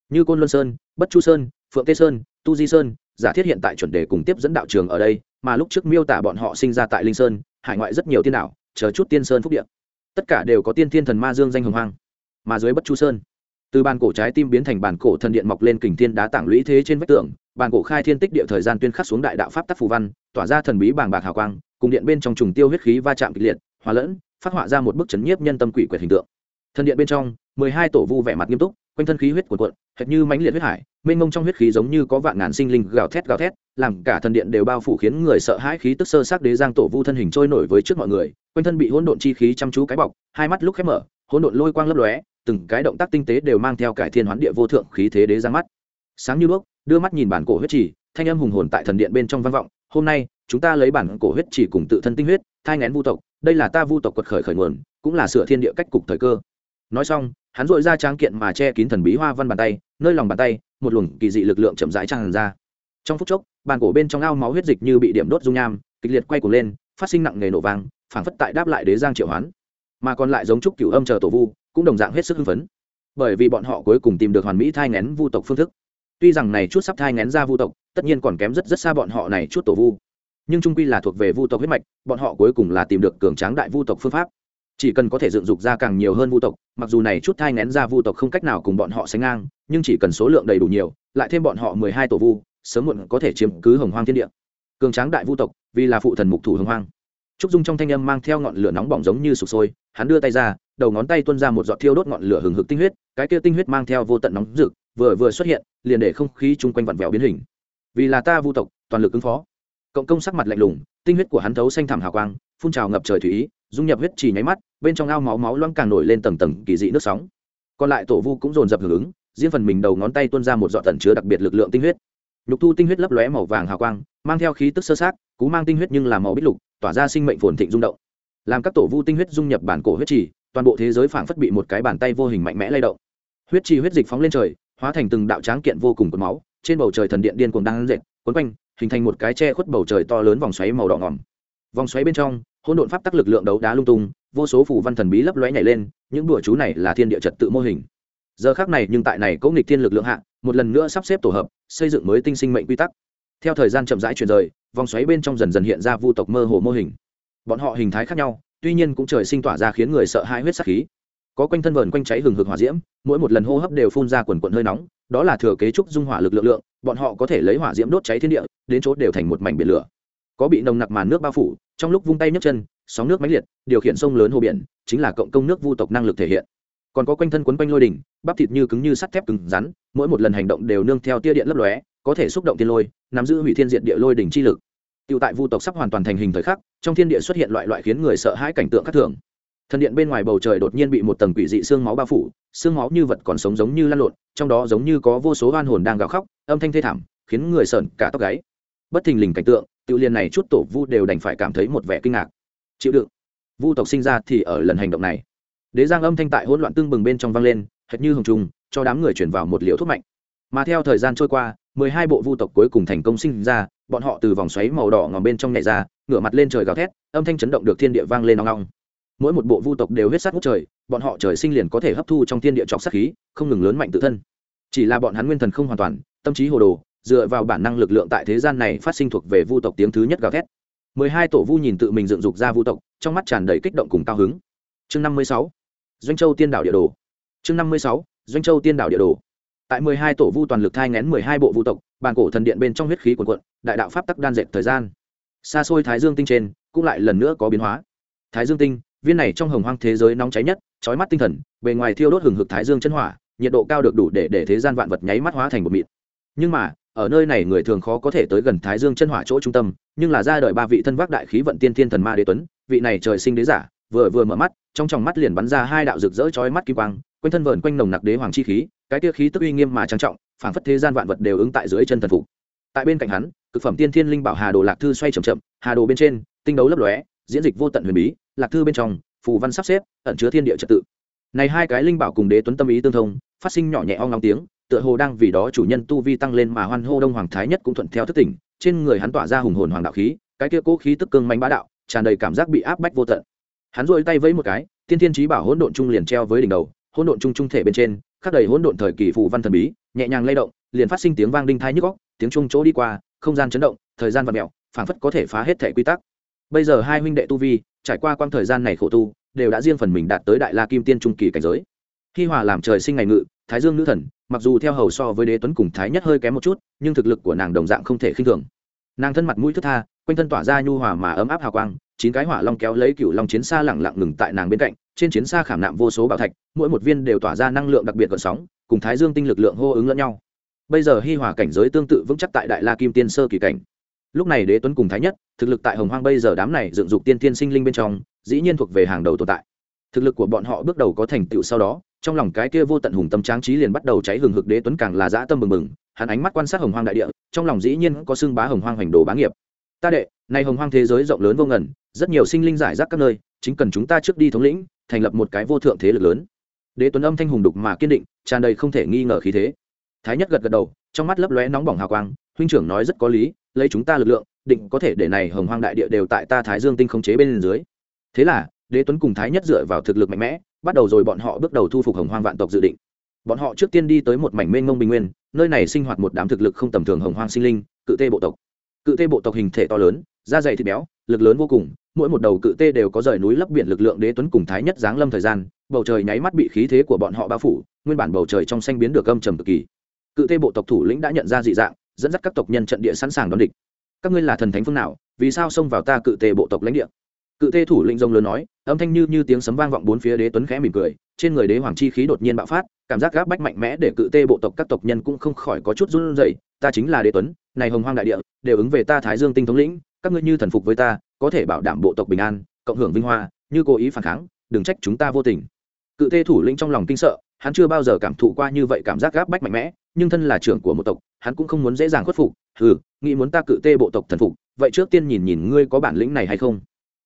A: Như côn luân sơn, bất chu sơn, phượng tê sơn, tu di sơn, giả thiết hiện tại chuẩn đề cùng tiếp dẫn đạo trường ở đây, mà lúc trước miêu tả bọn họ sinh ra tại linh sơn, hải ngoại rất nhiều tiên đạo chờ chút tiên sơn phúc địa. Tất cả đều có tiên thiên thần ma dương danh hồng hoang, mà dưới bất chu sơn từ bàn cổ trái tim biến thành bàn cổ thần điện mọc lên kình thiên đá tảng lũy thế trên vách tường, bàn cổ khai thiên tích địa thời gian tuyên khắc xuống đại đạo pháp tắc phù văn, tỏa ra thần bí bàng bạc hào quang, cùng điện bên trong trùng tiêu huyết khí va chạm kịch liệt, hòa lẫn, phát họa ra một bức chấn nhiếp nhân tâm quỷ quyệt hình tượng. Thần điện bên trong, mười hai tổ vu vẻ mặt nghiêm túc, quanh thân khí huyết cuồn cuộn, hệt như mãnh liệt huyết hải, mênh mông trong huyết khí giống như có vạn ngàn sinh linh gào thét gào thét, làm cả thần điện đều bao phủ khiến người sợ hãi khí tức sơ sát đế giang tổ vu thân hình trôi nổi với trước mọi người, quanh thân bị hỗn độn chi khí chăm chú cái bọc, hai mắt lúc khép mở, hỗn độn lôi quang lấp lóe từng cái động tác tinh tế đều mang theo cải thiên hoán địa vô thượng khí thế đế giang mắt. Sáng như đuốc, đưa mắt nhìn bản cổ huyết trì, thanh âm hùng hồn tại thần điện bên trong vang vọng, hôm nay, chúng ta lấy bản cổ huyết chỉ cùng tự thân tinh huyết, thai ngén vu tộc, đây là ta vu tộc quật khởi khởi nguồn, cũng là sửa thiên địa cách cục thời cơ. Nói xong, hắn dội ra tráng kiện mà che kín thần bí hoa văn bàn tay, nơi lòng bàn tay, một luồng kỳ dị lực lượng chậm rãi tràn ra. Trong phút chốc, bàn cổ bên trong ao máu huyết dịch như bị điểm đốt dung nham, kịch liệt quay cuồng lên, phát sinh nặng nề nổ vang, phảng phất tại đáp lại đế giang triệu hoán. Mà còn lại giống trúc cửu âm chờ tổ vu cũng đồng dạng hết sức hưng phấn. Bởi vì bọn họ cuối cùng tìm được hoàn mỹ thai ngén vu tộc phương thức. Tuy rằng này chút sắp thai ngén ra vu tộc, tất nhiên còn kém rất rất xa bọn họ này chút tổ vu. Nhưng trung quy là thuộc về vu tộc huyết mạch, bọn họ cuối cùng là tìm được cường tráng đại vu tộc phương pháp. Chỉ cần có thể dựng dục ra càng nhiều hơn vu tộc, mặc dù này chút thai ngén ra vu tộc không cách nào cùng bọn họ sánh ngang, nhưng chỉ cần số lượng đầy đủ nhiều, lại thêm bọn họ mười hai tổ vu, sớm muộn có thể chiếm cứ hồng hoang thiên địa. Cường tráng đại vu tộc, vì là phụ thần mục thủ hồng hoang trúc dung trong thanh âm mang theo ngọn lửa nóng bỏng giống như sụp sôi, hắn đưa tay ra, đầu ngón tay tuôn ra một giọt thiêu đốt ngọn lửa hừng hực tinh huyết, cái kia tinh huyết mang theo vô tận nóng rực, vừa vừa xuất hiện, liền để không khí chung quanh vặn vẹo biến hình. Vì là ta vu tộc, toàn lực ứng phó. Cộng công sắc mặt lạnh lùng, tinh huyết của hắn thấu xanh thảm hào quang, phun trào ngập trời thủy ý, dung nhập huyết chỉ nháy mắt, bên trong ao máu máu loang càng nổi lên tầng tầng kỳ dị nước sóng. Còn lại tổ vu cũng dồn dập hưởng ứng, riêng phần mình đầu ngón tay tuôn ra một giọt tẩn chứa đặc biệt lực lượng tinh huyết. Nhục thu tinh huyết lấp lóe màu vàng hào quang, mang theo khí tức sơ sát, cú mang tinh huyết nhưng là màu bích lục tỏa ra sinh mệnh phồn thịnh rung động. Làm các tổ vu tinh huyết dung nhập bản cổ huyết trì, toàn bộ thế giới phảng phất bị một cái bàn tay vô hình mạnh mẽ lay động. Huyết trì huyết dịch phóng lên trời, hóa thành từng đạo tráng kiện vô cùng cột máu, trên bầu trời thần điện điên cuồng đang dệt quấn quanh, hình thành một cái che khuất bầu trời to lớn vòng xoáy màu đỏ ngỏm. Vòng xoáy bên trong, hỗn độn pháp tắc lực lượng đấu đá lung tung, vô số phù văn thần bí lấp lóe nhảy lên, những bùa chú này là thiên địa trật tự mô hình. Giờ khác này, nhưng tại này cố nghịch thiên lực lượng hạ, một lần nữa sắp xếp tổ hợp, xây dựng mới tinh sinh mệnh quy tắc theo thời gian chậm rãi chuyển rời, vòng xoáy bên trong dần dần hiện ra vu tộc mơ hồ mô hình. Bọn họ hình thái khác nhau, tuy nhiên cũng trời sinh tỏa ra khiến người sợ hãi huyết sắc khí. Có quanh thân vờn quanh cháy hừng hực hỏa diễm, mỗi một lần hô hấp đều phun ra quần quần hơi nóng, đó là thừa kế trúc dung hỏa lực lượng lượng, bọn họ có thể lấy hỏa diễm đốt cháy thiên địa, đến chỗ đều thành một mảnh biển lửa. Có bị nồng nặc màn nước bao phủ, trong lúc vung tay nhấc chân, sóng nước mãnh liệt, điều khiển sông lớn hồ biển, chính là cộng công nước vu tộc năng lực thể hiện. Còn có quanh thân quấn quanh lôi đỉnh, bắp thịt như cứng như sắt thép cứng rắn, mỗi một lần hành động đều nương theo tia điện lấp lóe có thể xúc động thiên lôi nắm giữ hủy thiên diện địa lôi đỉnh chi lực Tiêu tại vu tộc sắp hoàn toàn thành hình thời khắc, trong thiên địa xuất hiện loại loại khiến người sợ hãi cảnh tượng khác thường. Thần điện bên ngoài bầu trời đột nhiên bị một tầng quỷ dị xương máu bao phủ, xương máu như vật còn sống giống như lăn lộn, trong đó giống như có vô số oan hồn đang gào khóc, âm thanh thê thảm, khiến người sợn cả tóc gáy. Bất thình lình cảnh tượng, tiêu liên này chút tổ vu đều đành phải cảm thấy một vẻ kinh ngạc. Chịu đựng. Vu tộc sinh ra thì ở lần hành động này. Đế giang âm thanh tại hỗn loạn tương bừng bên trong vang lên, hệt như hồng trùng, cho đám người chuyển vào một liều thuốc mạnh. Mà theo thời gian trôi qua, mười hai bộ vu tộc cuối cùng thành công sinh ra, bọn họ từ vòng xoáy màu đỏ ngòm bên trong nhảy ra ngửa mặt lên trời gào thét âm thanh chấn động được thiên địa vang lên nong nong mỗi một bộ vu tộc đều huyết sát ngút trời bọn họ trời sinh liền có thể hấp thu trong thiên địa trọc sát khí không ngừng lớn mạnh tự thân. Chỉ là bọn hắn nguyên thần không hoàn toàn tâm trí hồ đồ dựa vào bản năng lực lượng tại thế gian này phát sinh thuộc về vu tộc tiếng thứ nhất gào thét. mười hai tổ vu nhìn tự mình dựng dục ra vu tộc trong mắt tràn đầy kích động cùng cao hứng. Chương năm mươi sáu doanh châu tiên đảo địa đồ. Chương năm mươi sáu doanh châu tiên đảo địa đồ tại mười hai tổ vu toàn lực thai ngén mười hai bộ vu tộc, bàn cổ thần điện bên trong huyết khí quần quận đại đạo pháp tắc đan dệt thời gian. Xa xôi thái dương tinh trên, cũng lại lần nữa có biến hóa. Thái dương tinh, viên này trong hồng hoang thế giới nóng cháy nhất trói mắt tinh thần, bề ngoài thiêu đốt hừng hực thái dương chân hỏa, nhiệt độ cao được đủ để để thế gian vạn vật nháy mắt hóa thành một mịt. Nhưng mà, ở nơi này người thường khó có thể tới gần thái dương chân hỏa chỗ trung tâm, nhưng là ra đời ba vị thân vác đại khí vận tiên thiên thần ma đế tuấn, vị này trời sinh đế giả, vừa vừa mở mắt, trong tròng mắt liền bắn ra hai đạo rực rỡ chói mắt kim quang, quanh thân vờn quanh nồng nặc đế hoàng chi khí cái tia khí tức uy nghiêm mà trang trọng, phảng phất thế gian vạn vật đều ứng tại dưới chân thần phục. Tại bên cạnh hắn, cực phẩm tiên thiên linh bảo hà đồ lạc thư xoay chậm chậm, hà đồ bên trên, tinh đấu lấp lóe, diễn dịch vô tận huyền bí, lạc thư bên trong, phù văn sắp xếp, ẩn chứa thiên địa trật tự. Này hai cái linh bảo cùng đế tuấn tâm ý tương thông, phát sinh nhỏ nhẹ ong long tiếng, tựa hồ đang vì đó chủ nhân tu vi tăng lên mà hoan hô đông hoàng thái nhất cũng thuận theo thức tỉnh, trên người hắn tỏa ra hùng hồn hoàng đạo khí, cái kia cố khí tức cương manh bá đạo, tràn đầy cảm giác bị áp bách vô tận. Hắn rôi tay với một cái, tiên thiên trí bảo hỗn độn trung liền treo với đỉnh đầu, hỗn độn trung trung thể bên trên khắc đầy hỗn độn thời kỳ phù văn thần bí, nhẹ nhàng lay động, liền phát sinh tiếng vang đinh thai nhức góc tiếng trung chỗ đi qua, không gian chấn động, thời gian vật mẹo phảng phất có thể phá hết thể quy tắc. Bây giờ hai huynh đệ tu vi, trải qua quang thời gian này khổ tu, đều đã riêng phần mình đạt tới đại la kim tiên trung kỳ cảnh giới. Khi hòa làm trời sinh ngày ngự, thái dương nữ thần, mặc dù theo hầu so với đế tuấn cùng thái nhất hơi kém một chút, nhưng thực lực của nàng đồng dạng không thể khinh thường. Nàng thân mặt mũi thức tha, quanh thân tỏa ra nhu hòa mà ấm áp hào quang chín cái hỏa long kéo lấy cựu long chiến xa lẳng lặng ngừng tại nàng bên cạnh, trên chiến xa khảm nạm vô số bảo thạch, mỗi một viên đều tỏa ra năng lượng đặc biệt gợn sóng, cùng thái dương tinh lực lượng hô ứng lẫn nhau. Bây giờ hi hòa cảnh giới tương tự vững chắc tại đại la kim tiên sơ kỳ cảnh. Lúc này đế tuấn cùng thái nhất, thực lực tại hồng hoang bây giờ đám này dựng dục tiên tiên sinh linh bên trong, dĩ nhiên thuộc về hàng đầu tồn tại. Thực lực của bọn họ bước đầu có thành tựu sau đó, trong lòng cái kia vô tận hùng tâm tráng trí liền bắt đầu cháy hừng hực, đế tuấn càng là dã tâm mừng mừng hắn ánh mắt quan sát hồng hoang đại địa, trong lòng dĩ nhiên có xưng bá hồng hoang hoành đồ bá nghiệp ta đệ, nay hồng hoang thế giới rộng lớn vô ngần, rất nhiều sinh linh giải rác các nơi, chính cần chúng ta trước đi thống lĩnh, thành lập một cái vô thượng thế lực lớn. Đế tuấn âm thanh hùng đục mà kiên định, tràn đầy không thể nghi ngờ khí thế. Thái nhất gật gật đầu, trong mắt lấp lóe nóng bỏng hào quang, huynh trưởng nói rất có lý, lấy chúng ta lực lượng, định có thể để này hồng hoang đại địa đều tại ta thái dương tinh khống chế bên dưới. Thế là, đế tuấn cùng thái nhất dựa vào thực lực mạnh mẽ, bắt đầu rồi bọn họ bước đầu thu phục hồng hoang vạn tộc dự định. Bọn họ trước tiên đi tới một mảnh mênh mông bình nguyên, nơi này sinh hoạt một đám thực lực không tầm thường hồng hoang sinh linh, cự tê bộ tộc cự tê bộ tộc hình thể to lớn, da dày thịt béo, lực lớn vô cùng, mỗi một đầu cự tê đều có rời núi lấp biển lực lượng đế tuấn cùng thái nhất giáng lâm thời gian, bầu trời nháy mắt bị khí thế của bọn họ bao phủ, nguyên bản bầu trời trong xanh biến được âm trầm cực kỳ. Cự tê bộ tộc thủ lĩnh đã nhận ra dị dạng, dẫn dắt các tộc nhân trận địa sẵn sàng đón địch. Các ngươi là thần thánh phương nào, vì sao xông vào ta cự tê bộ tộc lãnh địa? Cự tê thủ lĩnh rông lớn nói, âm thanh như như tiếng sấm vang vọng bốn phía đế tuấn khẽ mỉm cười, trên người đế hoàng chi khí đột nhiên bạo phát, cảm giác gáp bách mạnh mẽ để cự tê bộ tộc các tộc nhân cũng không khỏi có chút run rẩy, ta chính là đế tuấn này hồng hoang đại địa, đều ứng về ta thái dương tinh thống lĩnh, các ngươi như thần phục với ta, có thể bảo đảm bộ tộc bình an, cộng hưởng vinh hoa, như cố ý phản kháng, đừng trách chúng ta vô tình. Cự tê thủ lĩnh trong lòng kinh sợ, hắn chưa bao giờ cảm thụ qua như vậy cảm giác gáp bách mạnh mẽ, nhưng thân là trưởng của một tộc, hắn cũng không muốn dễ dàng khuất phục. Ừ nghĩ muốn ta cự tê bộ tộc thần phục, vậy trước tiên nhìn nhìn ngươi có bản lĩnh này hay không.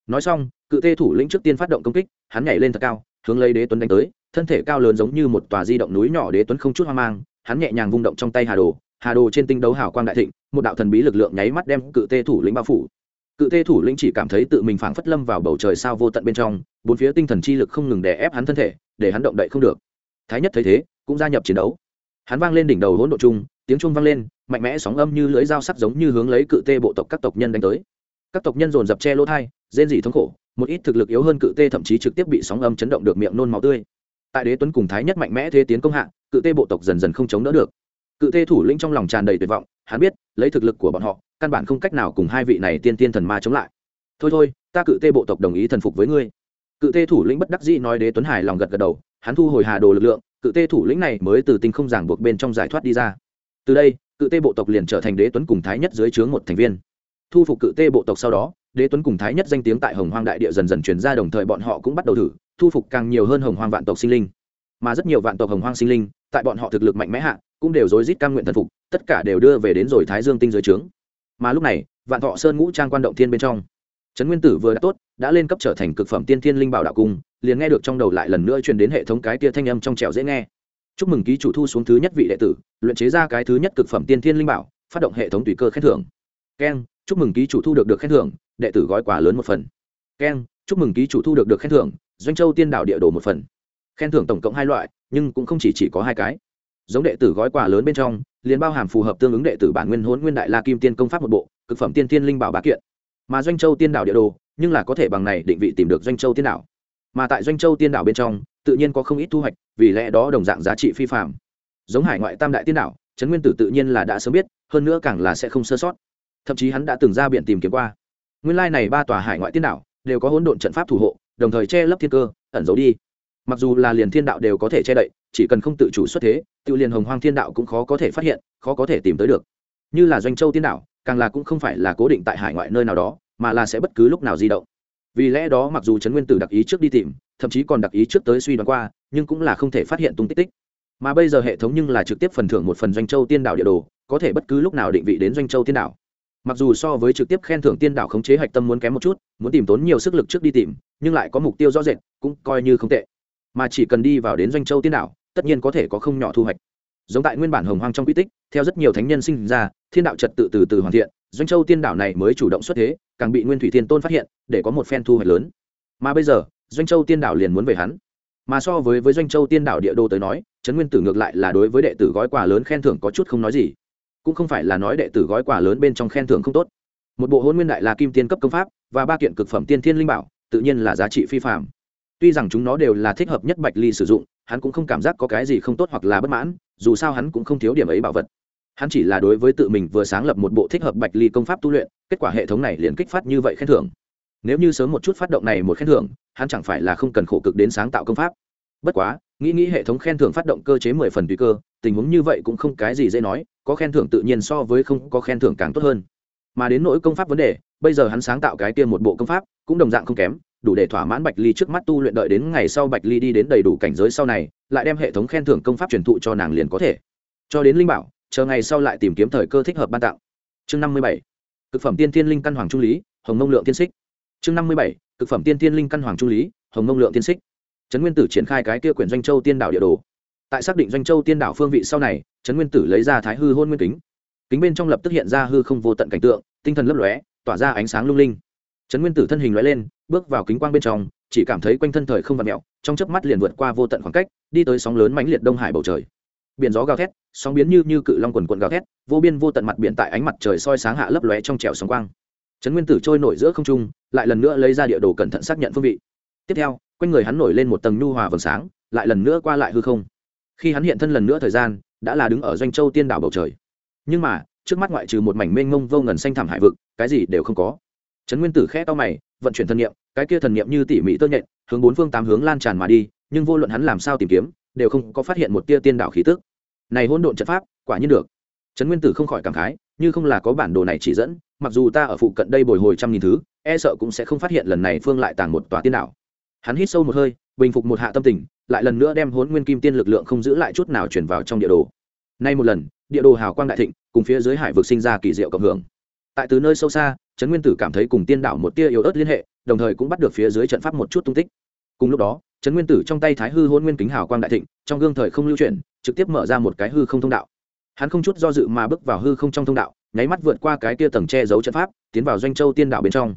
A: Nói xong, cự tê thủ lĩnh trước tiên phát động công kích, hắn nhảy lên thật cao, hướng lấy đế tuấn đánh tới, thân thể cao lớn giống như một tòa di động núi nhỏ đế tuấn không chút hoang mang, hắn nhẹ nhàng vung động trong tay hà đồ hà đồ trên tinh đấu hào quang đại thịnh, một đạo thần bí lực lượng nháy mắt đem cự tê thủ lĩnh bao phủ. Cự tê thủ lĩnh chỉ cảm thấy tự mình phảng phất lâm vào bầu trời sao vô tận bên trong, bốn phía tinh thần chi lực không ngừng đè ép hắn thân thể, để hắn động đậy không được. Thái nhất thấy thế, cũng gia nhập chiến đấu. Hắn vang lên đỉnh đầu hỗn độ chung tiếng chuông vang lên, mạnh mẽ sóng âm như lưới dao sắc giống như hướng lấy cự tê bộ tộc các tộc nhân đánh tới. Các tộc nhân dồn dập che lỗ thai, rên rỉ thống khổ, một ít thực lực yếu hơn cự tê thậm chí trực tiếp bị sóng âm chấn động được miệng nôn máu tươi. Tại đế tuấn cùng thái nhất mạnh mẽ thế tiến công hạ, cự tê bộ tộc dần dần không chống đỡ được cự tê thủ lĩnh trong lòng tràn đầy tuyệt vọng, hắn biết, lấy thực lực của bọn họ, căn bản không cách nào cùng hai vị này tiên tiên thần ma chống lại. Thôi thôi, ta cự tê bộ tộc đồng ý thần phục với ngươi. Cự tê thủ lĩnh bất đắc dĩ nói đế tuấn hải lòng gật gật đầu, hắn thu hồi hà đồ lực lượng, cự tê thủ lĩnh này mới từ tinh không giảng buộc bên trong giải thoát đi ra. Từ đây, cự tê bộ tộc liền trở thành đế tuấn cùng thái nhất dưới trướng một thành viên. Thu phục cự tê bộ tộc sau đó, đế tuấn cùng thái nhất danh tiếng tại hồng hoang đại địa dần dần truyền ra, đồng thời bọn họ cũng bắt đầu thử, thu phục càng nhiều hơn hồng hoang vạn tộc sinh linh. Mà rất nhiều vạn tộc hồng hoang sinh linh tại bọn họ thực lực mạnh mẽ hạ, cũng đều rối rít cam nguyện thần phục, tất cả đều đưa về đến rồi thái dương tinh dưới trướng. Mà lúc này, vạn thọ sơn ngũ trang quan động thiên bên trong, trấn nguyên tử vừa đã tốt, đã lên cấp trở thành cực phẩm tiên thiên linh bảo đạo cung, liền nghe được trong đầu lại lần nữa truyền đến hệ thống cái tia thanh âm trong trẻo dễ nghe. Chúc mừng ký chủ thu xuống thứ nhất vị đệ tử, luyện chế ra cái thứ nhất cực phẩm tiên thiên linh bảo, phát động hệ thống tùy cơ khen thưởng. Keng chúc mừng ký chủ thu được được khen thưởng, đệ tử gói quà lớn một phần. Keng chúc mừng ký chủ thu được được khen thưởng, doanh châu tiên đảo địa đồ một phần. Khen thưởng tổng cộng hai loại nhưng cũng không chỉ, chỉ có hai cái. Giống đệ tử gói quà lớn bên trong liền bao hàm phù hợp tương ứng đệ tử bản nguyên hôn nguyên đại la kim tiên công pháp một bộ cực phẩm tiên tiên linh bảo bá kiện. Mà doanh châu tiên đảo địa đồ nhưng là có thể bằng này định vị tìm được doanh châu tiên đảo. Mà tại doanh châu tiên đảo bên trong tự nhiên có không ít thu hoạch vì lẽ đó đồng dạng giá trị phi phạm giống hải ngoại tam đại tiên đảo trấn nguyên tử tự nhiên là đã sớm biết hơn nữa càng là sẽ không sơ sót. Thậm chí hắn đã từng ra biển tìm kiếm qua. Nguyên lai này ba tòa hải ngoại tiên đảo đều có hỗn độn trận pháp thủ hộ đồng thời che lấp thiên cơ ẩn giấu đi mặc dù là liền thiên đạo đều có thể che đậy, chỉ cần không tự chủ xuất thế, tự liền hồng hoang thiên đạo cũng khó có thể phát hiện, khó có thể tìm tới được. Như là doanh châu tiên đạo, càng là cũng không phải là cố định tại hải ngoại nơi nào đó, mà là sẽ bất cứ lúc nào di động. Vì lẽ đó mặc dù trấn nguyên tử đặc ý trước đi tìm, thậm chí còn đặc ý trước tới suy đoán qua, nhưng cũng là không thể phát hiện tung tích tích. Mà bây giờ hệ thống nhưng là trực tiếp phần thưởng một phần doanh châu tiên đạo địa đồ, có thể bất cứ lúc nào định vị đến doanh châu tiên đạo. Mặc dù so với trực tiếp khen thưởng tiên đạo khống chế hạch tâm muốn kém một chút, muốn tìm tốn nhiều sức lực trước đi tìm, nhưng lại có mục tiêu rõ rệt, cũng coi như không tệ mà chỉ cần đi vào đến doanh châu tiên đạo, tất nhiên có thể có không nhỏ thu hoạch. Giống tại nguyên bản hồng hoang trong quy tích, theo rất nhiều thánh nhân sinh ra, thiên đạo trật tự từ từ hoàn thiện, doanh châu tiên đảo này mới chủ động xuất thế, càng bị nguyên thủy thiên tôn phát hiện, để có một phen thu hoạch lớn. Mà bây giờ, doanh châu tiên đảo liền muốn về hắn. Mà so với với doanh châu tiên đảo địa đô tới nói, trấn nguyên tử ngược lại là đối với đệ tử gói quà lớn khen thưởng có chút không nói gì. Cũng không phải là nói đệ tử gói quà lớn bên trong khen thưởng không tốt. Một bộ hôn nguyên đại là kim tiên cấp công pháp và ba kiện cực phẩm tiên thiên linh bảo, tự nhiên là giá trị phi phạm tuy rằng chúng nó đều là thích hợp nhất bạch ly sử dụng, hắn cũng không cảm giác có cái gì không tốt hoặc là bất mãn, dù sao hắn cũng không thiếu điểm ấy bảo vật. Hắn chỉ là đối với tự mình vừa sáng lập một bộ thích hợp bạch ly công pháp tu luyện, kết quả hệ thống này liền kích phát như vậy khen thưởng. Nếu như sớm một chút phát động này một khen thưởng, hắn chẳng phải là không cần khổ cực đến sáng tạo công pháp. Bất quá, nghĩ nghĩ hệ thống khen thưởng phát động cơ chế mười phần tùy cơ, tình huống như vậy cũng không cái gì dễ nói, có khen thưởng tự nhiên so với không có khen thưởng càng tốt hơn. Mà đến nỗi công pháp vấn đề, bây giờ hắn sáng tạo cái tiêm một bộ công pháp, cũng đồng dạng không kém đủ để thỏa mãn bạch ly trước mắt tu luyện đợi đến ngày sau bạch ly đi đến đầy đủ cảnh giới sau này, lại đem hệ thống khen thưởng công pháp truyền thụ cho nàng liền có thể. Cho đến linh bảo, chờ ngày sau lại tìm kiếm thời cơ thích hợp ban tặng. Chương năm mươi bảy thực phẩm tiên thiên linh căn hoàng trung lý, hồng mông lượng tiên xích. Chương năm mươi bảy thực phẩm tiên thiên linh căn hoàng trung lý, hồng mông lượng tiên xích. Trấn nguyên tử triển khai cái kia quyển doanh châu tiên đảo địa đồ. Tại xác định doanh châu tiên đảo phương vị sau này, trấn nguyên tử lấy ra thái hư hôn nguyên kính. Kính bên trong lập tức hiện ra hư không vô tận cảnh tượng, tinh thần lấp lóe, tỏa ra ánh sáng lung linh trấn nguyên tử thân hình lóe lên, bước vào kính quang bên trong, chỉ cảm thấy quanh thân thời không vặn mẹo trong chớp mắt liền vượt qua vô tận khoảng cách, đi tới sóng lớn mãnh liệt đông hải bầu trời. Biển gió gào thét, sóng biến như như cự long quần quần gào thét, vô biên vô tận mặt biển tại ánh mặt trời soi sáng hạ lấp lóe trong trẻo sóng quang. Trấn nguyên tử trôi nổi giữa không trung, lại lần nữa lấy ra địa đồ cẩn thận xác nhận phương vị. Tiếp theo, quanh người hắn nổi lên một tầng nhu hòa vầng sáng, lại lần nữa qua lại hư không. Khi hắn hiện thân lần nữa thời gian, đã là đứng ở doanh châu tiên đảo bầu trời. Nhưng mà, trước mắt ngoại trừ một mảnh mênh mông vô ngần xanh thảm hải vực, cái gì đều không có trấn nguyên tử khẽ to mày vận chuyển thần niệm, cái kia thần niệm như tỉ mỉ tơ nhện hướng bốn phương tám hướng lan tràn mà đi nhưng vô luận hắn làm sao tìm kiếm đều không có phát hiện một tia tiên đạo khí tức. Này hỗn độn trận pháp quả nhiên được. Trấn nguyên tử không khỏi cảm khái như không là có bản đồ này chỉ dẫn mặc dù ta ở phụ cận đây bồi hồi trăm nghìn thứ e sợ cũng sẽ không phát hiện lần này phương lại tàng một tòa tiên đạo. Hắn hít sâu một hơi bình phục một hạ tâm tình lại lần nữa đem hốn nguyên kim tiên lực lượng không giữ lại chút nào chuyển vào trong địa đồ. Nay một lần địa đồ hào quang đại thịnh cùng phía dưới hải vực sinh ra kỳ diệu cộng hưởng. Tại từ nơi sâu xa trấn nguyên tử cảm thấy cùng tiên đảo một tia yếu ớt liên hệ, đồng thời cũng bắt được phía dưới trận pháp một chút tung tích. Cùng lúc đó, trấn nguyên tử trong tay thái hư hôn nguyên kính hào quang đại thịnh, trong gương thời không lưu chuyển, trực tiếp mở ra một cái hư không thông đạo. Hắn không chút do dự mà bước vào hư không trong thông đạo, nháy mắt vượt qua cái tia tầng che giấu trận pháp, tiến vào doanh châu tiên đảo bên trong.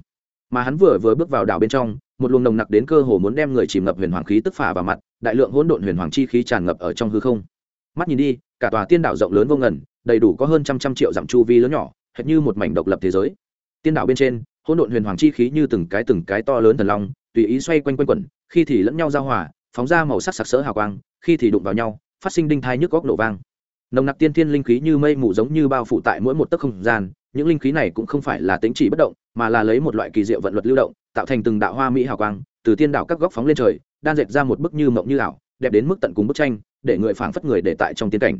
A: Mà hắn vừa vừa bước vào đảo bên trong, một luồng nồng nặc đến cơ hồ muốn đem người chìm ngập huyền hoàng khí tức phả vào mặt, đại lượng hỗn độn huyền hoàng chi khí tràn ngập ở trong hư không. Mắt nhìn đi, cả tòa tiên đảo rộng lớn vô ngần, đầy đủ có hơn trăm trăm triệu dặm chu vi lớn nhỏ, hệt như một mảnh độc lập thế giới tiên đảo bên trên, hỗn độn huyền hoàng chi khí như từng cái từng cái to lớn thần long, tùy ý xoay quanh quanh quẩn, khi thì lẫn nhau giao hòa, phóng ra màu sắc sặc sỡ hào quang, khi thì đụng vào nhau, phát sinh đinh thai nhức góc nổ vang. Nồng nặc tiên thiên linh khí như mây mù giống như bao phủ tại mỗi một tấc không gian, những linh khí này cũng không phải là tính chỉ bất động, mà là lấy một loại kỳ diệu vận luật lưu động, tạo thành từng đạo hoa mỹ hào quang, từ tiên đảo các góc phóng lên trời, đan dệt ra một bức như mộng như ảo, đẹp đến mức tận cùng bức tranh, để người phảng phất người để tại trong tiên cảnh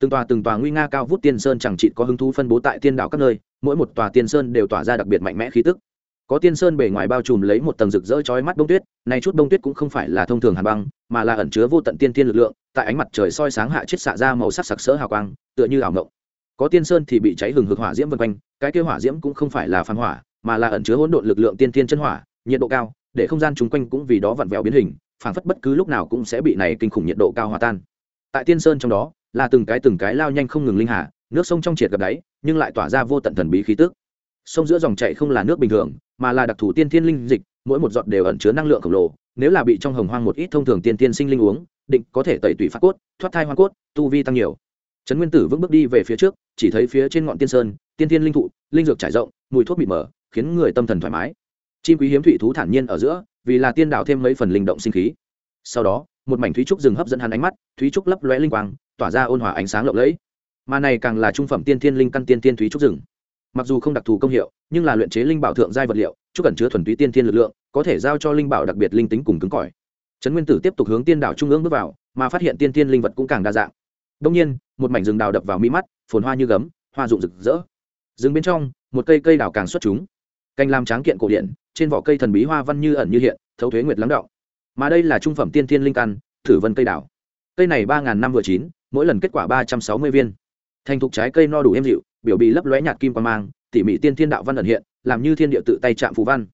A: từng tòa từng tòa nguy nga cao vút tiên sơn chẳng chịt có hứng thú phân bố tại tiên đảo các nơi, mỗi một tòa tiên sơn đều tỏa ra đặc biệt mạnh mẽ khí tức. Có tiên sơn bề ngoài bao trùm lấy một tầng rực rỡ chói mắt bông tuyết này chút bông tuyết cũng không phải là thông thường hàn băng, mà là ẩn chứa vô tận tiên tiên lực lượng, tại ánh mặt trời soi sáng hạ chết xạ ra màu sắc sặc sỡ hào quang, tựa như ảo ngộng có tiên sơn thì bị cháy hừng hực hỏa diễm vân quanh, cái kia hỏa diễm cũng không phải là phan hỏa, mà là ẩn chứa hỗn độn lực lượng tiên tiên chân hỏa, nhiệt độ cao, để không gian chung quanh cũng vì đó vặn vẹo biến hình, phảng phất bất cứ lúc nào cũng sẽ bị này kinh khủng nhiệt độ cao hòa tan. Tại tiên sơn trong đó là từng cái từng cái lao nhanh không ngừng linh hà, nước sông trong triệt gặp đáy, nhưng lại tỏa ra vô tận thần bí khí tức. Sông giữa dòng chảy không là nước bình thường, mà là đặc thù tiên thiên linh dịch, mỗi một giọt đều ẩn chứa năng lượng khổng lồ, nếu là bị trong hồng hoang một ít thông thường tiên tiên sinh linh uống, định có thể tẩy tủy phát cốt, thoát thai hoa cốt, tu vi tăng nhiều. Trấn nguyên tử vững bước đi về phía trước, chỉ thấy phía trên ngọn tiên sơn, tiên tiên linh thụ, linh dược trải rộng, mùi thuốc bị mở khiến người tâm thần thoải mái. Chim quý hiếm thủy thú thản nhiên ở giữa, vì là tiên đạo thêm mấy phần linh động sinh khí. Sau đó, một mảnh thúy trúc rừng hấp dẫn hắn ánh mắt, thúy trúc lấp lóe linh quang tỏa ra ôn hòa ánh sáng lộng lẫy. Mà này càng là trung phẩm tiên thiên linh căn tiên tiên thúy trúc rừng. Mặc dù không đặc thù công hiệu, nhưng là luyện chế linh bảo thượng giai vật liệu trúc cần chứa thuần túy tiên thiên lực lượng, có thể giao cho linh bảo đặc biệt linh tính cùng cứng cỏi. Trấn nguyên tử tiếp tục hướng tiên đảo trung ương bước vào, mà phát hiện tiên thiên linh vật cũng càng đa dạng. Đông nhiên, một mảnh rừng đào đập vào mi mắt, phồn hoa như gấm, hoa rụng rực rỡ. Rừng bên trong, một cây cây đào càng xuất chúng. Canh làm tráng kiện cổ điện trên vỏ cây thần bí hoa văn như ẩn như hiện, thấu thuế nguyệt lắng đọng. mà đây là trung phẩm tiên thiên linh căn, thử vân cây đào cây này ba ngàn năm vừa chín mỗi lần kết quả ba trăm sáu mươi viên. Thành thục trái cây no đủ êm dịu, biểu bị lấp lóe nhạt kim quan mang, tỉ mỉ tiên thiên đạo văn ẩn hiện, làm như thiên địa tự tay chạm phù văn.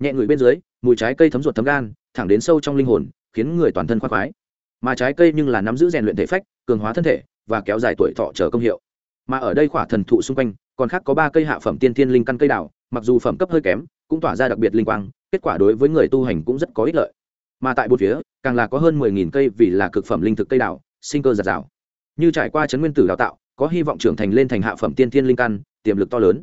A: Nhẹ người bên dưới, mùi trái cây thấm ruột thấm gan, thẳng đến sâu trong linh hồn, khiến người toàn thân khoác khoái. Mà trái cây nhưng là nắm giữ rèn luyện thể phách, cường hóa thân thể, và kéo dài tuổi thọ trở công hiệu. Mà ở đây khỏa thần thụ xung quanh, còn khác có ba cây hạ phẩm tiên thiên linh căn cây đào, mặc dù phẩm cấp hơi kém, cũng tỏa ra đặc biệt linh quang, kết quả đối với người tu hành cũng rất có ích lợi. Mà tại bốn phía, càng là có hơn mười nghìn cây vì là cực phẩm linh thực cây đào, sinh cơ giạt rào như trải qua chấn nguyên tử đào tạo, có hy vọng trưởng thành lên thành hạ phẩm tiên thiên linh căn, tiềm lực to lớn.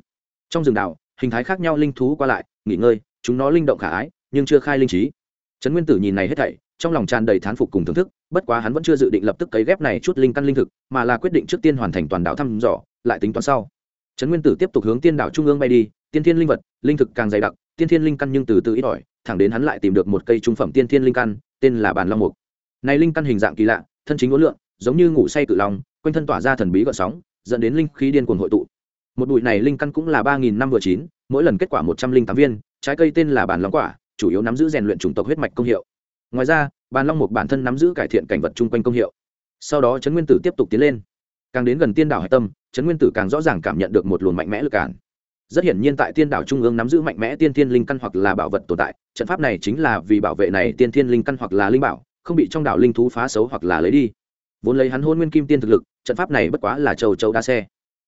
A: Trong rừng đào hình thái khác nhau linh thú qua lại, nghỉ ngơi, chúng nó linh động khả ái, nhưng chưa khai linh trí. Trấn nguyên tử nhìn này hết thảy, trong lòng tràn đầy thán phục cùng thưởng thức, bất quá hắn vẫn chưa dự định lập tức cấy ghép này chút linh căn linh thực, mà là quyết định trước tiên hoàn thành toàn đảo thăm dò, lại tính toán sau. Trấn nguyên tử tiếp tục hướng tiên đảo trung ương bay đi, tiên thiên linh vật, linh thực càng dày đặc, tiên thiên linh căn nhưng từ từ ít ỏi, thẳng đến hắn lại tìm được một cây trung phẩm tiên thiên linh căn, tên là bàn long mục. Này linh căn hình dạng kỳ lạ, thân chính ngũ lượng giống như ngủ say cự long, quanh thân tỏa ra thần bí gợn sóng, dẫn đến linh khí điên cuồng hội tụ. Một bụi này linh căn cũng là ba nghìn năm vừa chín, mỗi lần kết quả một trăm linh tám viên, trái cây tên là bàn long quả, chủ yếu nắm giữ rèn luyện chủng tộc huyết mạch công hiệu. Ngoài ra bàn long mục bản thân nắm giữ cải thiện cảnh vật chung quanh công hiệu. Sau đó trấn nguyên tử tiếp tục tiến lên. Càng đến gần tiên đảo hải tâm, trấn nguyên tử càng rõ ràng cảm nhận được một luồng mạnh mẽ lực cản. Rất hiển nhiên tại tiên đảo trung ương nắm giữ mạnh mẽ tiên thiên linh căn hoặc là bảo vật tồn tại, trận pháp này chính là vì bảo vệ này tiên thiên linh căn hoặc là linh bảo, không bị trong đảo linh thú phá xấu hoặc là lấy đi vốn lấy hắn hôn nguyên kim tiên thực lực, trận pháp này bất quá là châu châu đa xe.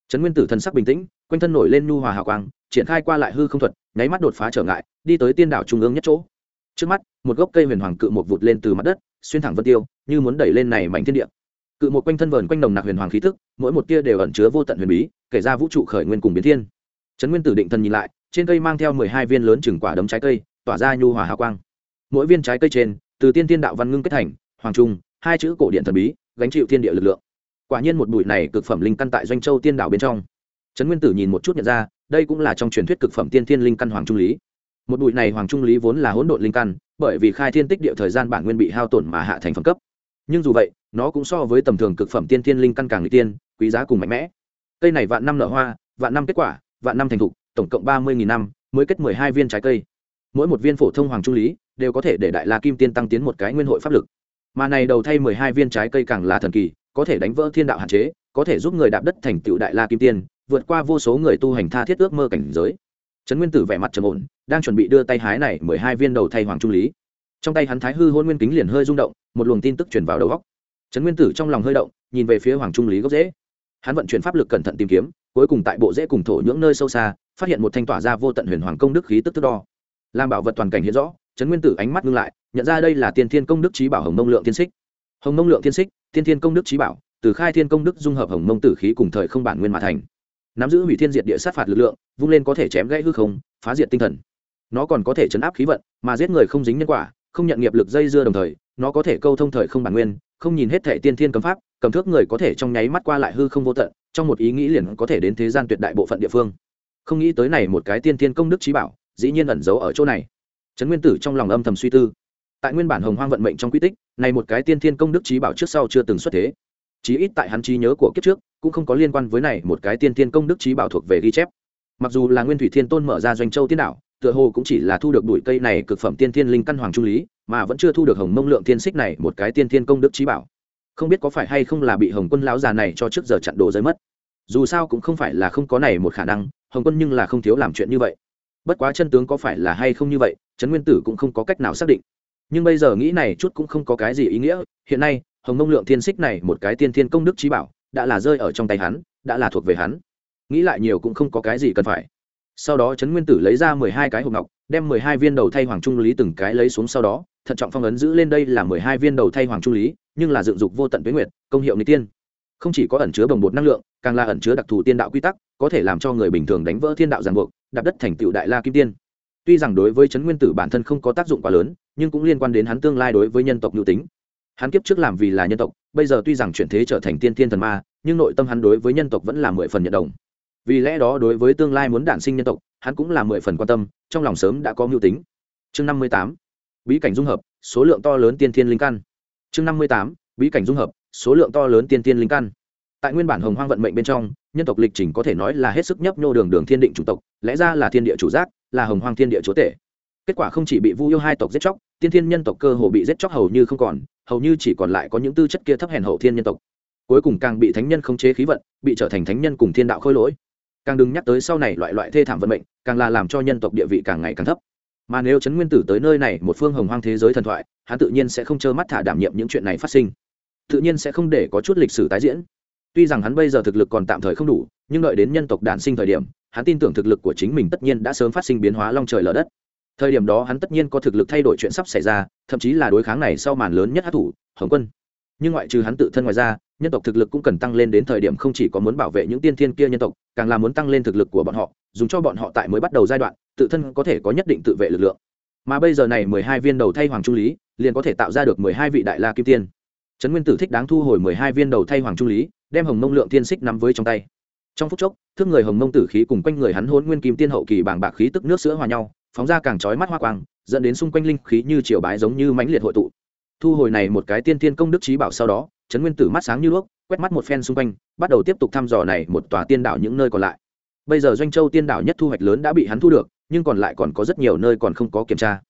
A: Trấn nguyên tử thần sắc bình tĩnh, quanh thân nổi lên nhu hòa hào quang, triển khai qua lại hư không thuật, nháy mắt đột phá trở ngại, đi tới tiên đảo trung ương nhất chỗ. Trước mắt, một gốc cây huyền hoàng cự một vụt lên từ mặt đất, xuyên thẳng vân tiêu, như muốn đẩy lên này mảnh thiên địa. Cự một quanh thân vờn quanh đồng nặc huyền hoàng khí thức mỗi một tia đều ẩn chứa vô tận huyền bí, kể ra vũ trụ khởi nguyên cùng biến thiên. Trấn nguyên tử định thần nhìn lại, trên cây mang theo mười hai viên lớn chừng quả đấm trái cây, tỏa ra nhu hòa hào quang. Mỗi viên trái cây trên, từ tiên tiên đạo văn ngưng kết thành, hoàng trung, hai chữ cổ điện thần bí gánh chịu thiên địa lực lượng. Quả nhiên một bụi này cực phẩm linh căn tại doanh châu tiên đảo bên trong. Trấn nguyên tử nhìn một chút nhận ra, đây cũng là trong truyền thuyết cực phẩm tiên thiên linh căn hoàng trung lý. Một bụi này hoàng trung lý vốn là hỗn độn linh căn, bởi vì khai thiên tích địa thời gian bản nguyên bị hao tổn mà hạ thành phẩm cấp. Nhưng dù vậy, nó cũng so với tầm thường cực phẩm tiên thiên linh căn càng người tiên, quý giá cùng mạnh mẽ. Cây này vạn năm nở hoa, vạn năm kết quả, vạn năm thành thục, tổng cộng ba mươi năm, mới kết mười hai viên trái cây. Mỗi một viên phổ thông hoàng trung lý, đều có thể để đại la kim tiên tăng tiến một cái nguyên hội pháp lực mà này đầu thay mười hai viên trái cây càng là thần kỳ, có thể đánh vỡ thiên đạo hạn chế, có thể giúp người đạp đất thành tựu đại la kim tiên, vượt qua vô số người tu hành tha thiết ước mơ cảnh giới. Trấn nguyên tử vẻ mặt trầm ổn, đang chuẩn bị đưa tay hái này mười hai viên đầu thay hoàng trung lý. Trong tay hắn thái hư hôn nguyên kính liền hơi rung động, một luồng tin tức truyền vào đầu góc trấn nguyên tử trong lòng hơi động, nhìn về phía hoàng trung lý gốc dễ hắn vận chuyển pháp lực cẩn thận tìm kiếm, cuối cùng tại bộ dễ cùng thổ những nơi sâu xa, phát hiện một thanh tỏa ra vô tận huyền hoàng công đức khí tức tức đo. Làm bảo vật toàn cảnh hiện rõ, trấn nguyên tử ánh mắt ngưng lại nhận ra đây là tiên thiên công đức trí bảo hồng mông lượng tiên xích. Hồng mông lượng tiên xích, tiên thiên công đức trí bảo, từ khai thiên công đức dung hợp hồng mông tử khí cùng thời không bản nguyên mà thành. Nắm giữ hủy thiên diệt địa sát phạt lực lượng, vung lên có thể chém gãy hư không, phá diệt tinh thần. Nó còn có thể chấn áp khí vận, mà giết người không dính nhân quả, không nhận nghiệp lực dây dưa đồng thời, nó có thể câu thông thời không bản nguyên, không nhìn hết thể tiên thiên cấm pháp, cầm thước người có thể trong nháy mắt qua lại hư không vô tận, trong một ý nghĩ liền có thể đến thế gian tuyệt đại bộ phận địa phương. Không nghĩ tới này một cái tiên thiên công đức trí bảo, dĩ nhiên ẩn giấu ở chỗ này. Trấn nguyên tử trong lòng âm thầm suy tư tại nguyên bản hồng hoang vận mệnh trong quy tích, này một cái tiên thiên công đức trí bảo trước sau chưa từng xuất thế. Chí ít tại hắn trí nhớ của kiếp trước, cũng không có liên quan với này một cái tiên thiên công đức trí bảo thuộc về ghi chép. Mặc dù là nguyên thủy thiên tôn mở ra doanh châu tiên đạo, tựa hồ cũng chỉ là thu được bụi cây này cực phẩm tiên thiên linh căn hoàng trung lý, mà vẫn chưa thu được hồng mông lượng tiên xích này một cái tiên thiên công đức trí bảo. Không biết có phải hay không là bị hồng quân lão già này cho trước giờ chặn đồ rơi mất. Dù sao cũng không phải là không có này một khả năng, hồng quân nhưng là không thiếu làm chuyện như vậy. Bất quá chân tướng có phải là hay không như vậy, trấn nguyên tử cũng không có cách nào xác định nhưng bây giờ nghĩ này chút cũng không có cái gì ý nghĩa, hiện nay, hồng mông lượng thiên xích này một cái tiên thiên công đức trí bảo, đã là rơi ở trong tay hắn, đã là thuộc về hắn. Nghĩ lại nhiều cũng không có cái gì cần phải. Sau đó trấn nguyên tử lấy ra mười hai cái hộp ngọc, đem mười hai viên đầu thay hoàng trung lý từng cái lấy xuống sau đó, thận trọng phong ấn giữ lên đây là mười hai viên đầu thay hoàng trung lý, nhưng là dựng dục vô tận với nguyệt, công hiệu người tiên. Không chỉ có ẩn chứa bồng bột năng lượng, càng là ẩn chứa đặc thù tiên đạo quy tắc, có thể làm cho người bình thường đánh vỡ thiên đạo giàn buộc, đạp đất thành tựu đại la kim tiên tuy rằng đối với chấn nguyên tử bản thân không có tác dụng quá lớn, nhưng cũng liên quan đến hắn tương lai đối với nhân tộc nhu tính. Hắn kiếp trước làm vì là nhân tộc, bây giờ tuy rằng chuyển thế trở thành tiên thiên thần ma, nhưng nội tâm hắn đối với nhân tộc vẫn là mười phần nhận đồng. Vì lẽ đó đối với tương lai muốn đản sinh nhân tộc, hắn cũng là mười phần quan tâm, trong lòng sớm đã có mưu tính. Chương năm mươi tám, bí cảnh dung hợp, số lượng to lớn tiên thiên linh căn. Chương năm mươi tám, bí cảnh dung hợp, số lượng to lớn tiên thiên linh căn. Tại nguyên bản hồng hoang vận mệnh bên trong, nhân tộc lịch trình có thể nói là hết sức nhấp nhô đường đường thiên định chủ tộc, lẽ ra là thiên địa chủ giác là hồng hoang thiên địa chúa tể. Kết quả không chỉ bị vu yêu hai tộc giết chóc, tiên thiên nhân tộc cơ hồ bị giết chóc hầu như không còn, hầu như chỉ còn lại có những tư chất kia thấp hèn hậu thiên nhân tộc. Cuối cùng càng bị thánh nhân không chế khí vận, bị trở thành thánh nhân cùng thiên đạo khôi lỗi. Càng đừng nhắc tới sau này loại loại thê thảm vận mệnh, càng là làm cho nhân tộc địa vị càng ngày càng thấp. Mà nếu trấn nguyên tử tới nơi này một phương hồng hoang thế giới thần thoại, hắn tự nhiên sẽ không trơ mắt thả đảm nhiệm những chuyện này phát sinh. Tự nhiên sẽ không để có chút lịch sử tái diễn. Tuy rằng hắn bây giờ thực lực còn tạm thời không đủ, nhưng đợi đến nhân tộc đản sinh thời điểm hắn tin tưởng thực lực của chính mình tất nhiên đã sớm phát sinh biến hóa long trời lở đất. Thời điểm đó hắn tất nhiên có thực lực thay đổi chuyện sắp xảy ra, thậm chí là đối kháng này sau màn lớn nhất hát thủ, hồng quân. Nhưng ngoại trừ hắn tự thân ngoài ra, nhân tộc thực lực cũng cần tăng lên đến thời điểm không chỉ có muốn bảo vệ những tiên thiên kia nhân tộc, càng là muốn tăng lên thực lực của bọn họ, dùng cho bọn họ tại mới bắt đầu giai đoạn, tự thân có thể có nhất định tự vệ lực lượng. Mà bây giờ này mười hai viên đầu thay hoàng trung lý, liền có thể tạo ra được mười hai vị đại la kim tiên. Trấn nguyên tử thích đáng thu hồi mười hai viên đầu thay hoàng trung lý, đem hồng mông lượng tiên xích nắm với trong tay trong phút chốc, thước người hồng mông tử khí cùng quanh người hắn hôn nguyên kim tiên hậu kỳ bảng bạc khí tức nước sữa hòa nhau, phóng ra càng trói mắt hoa quang, dẫn đến xung quanh linh khí như triều bái giống như mãnh liệt hội tụ. Thu hồi này một cái tiên tiên công đức trí bảo sau đó, trấn nguyên tử mắt sáng như đuốc, quét mắt một phen xung quanh, bắt đầu tiếp tục thăm dò này một tòa tiên đảo những nơi còn lại. Bây giờ doanh châu tiên đảo nhất thu hoạch lớn đã bị hắn thu được, nhưng còn lại còn có rất nhiều nơi còn không có kiểm tra.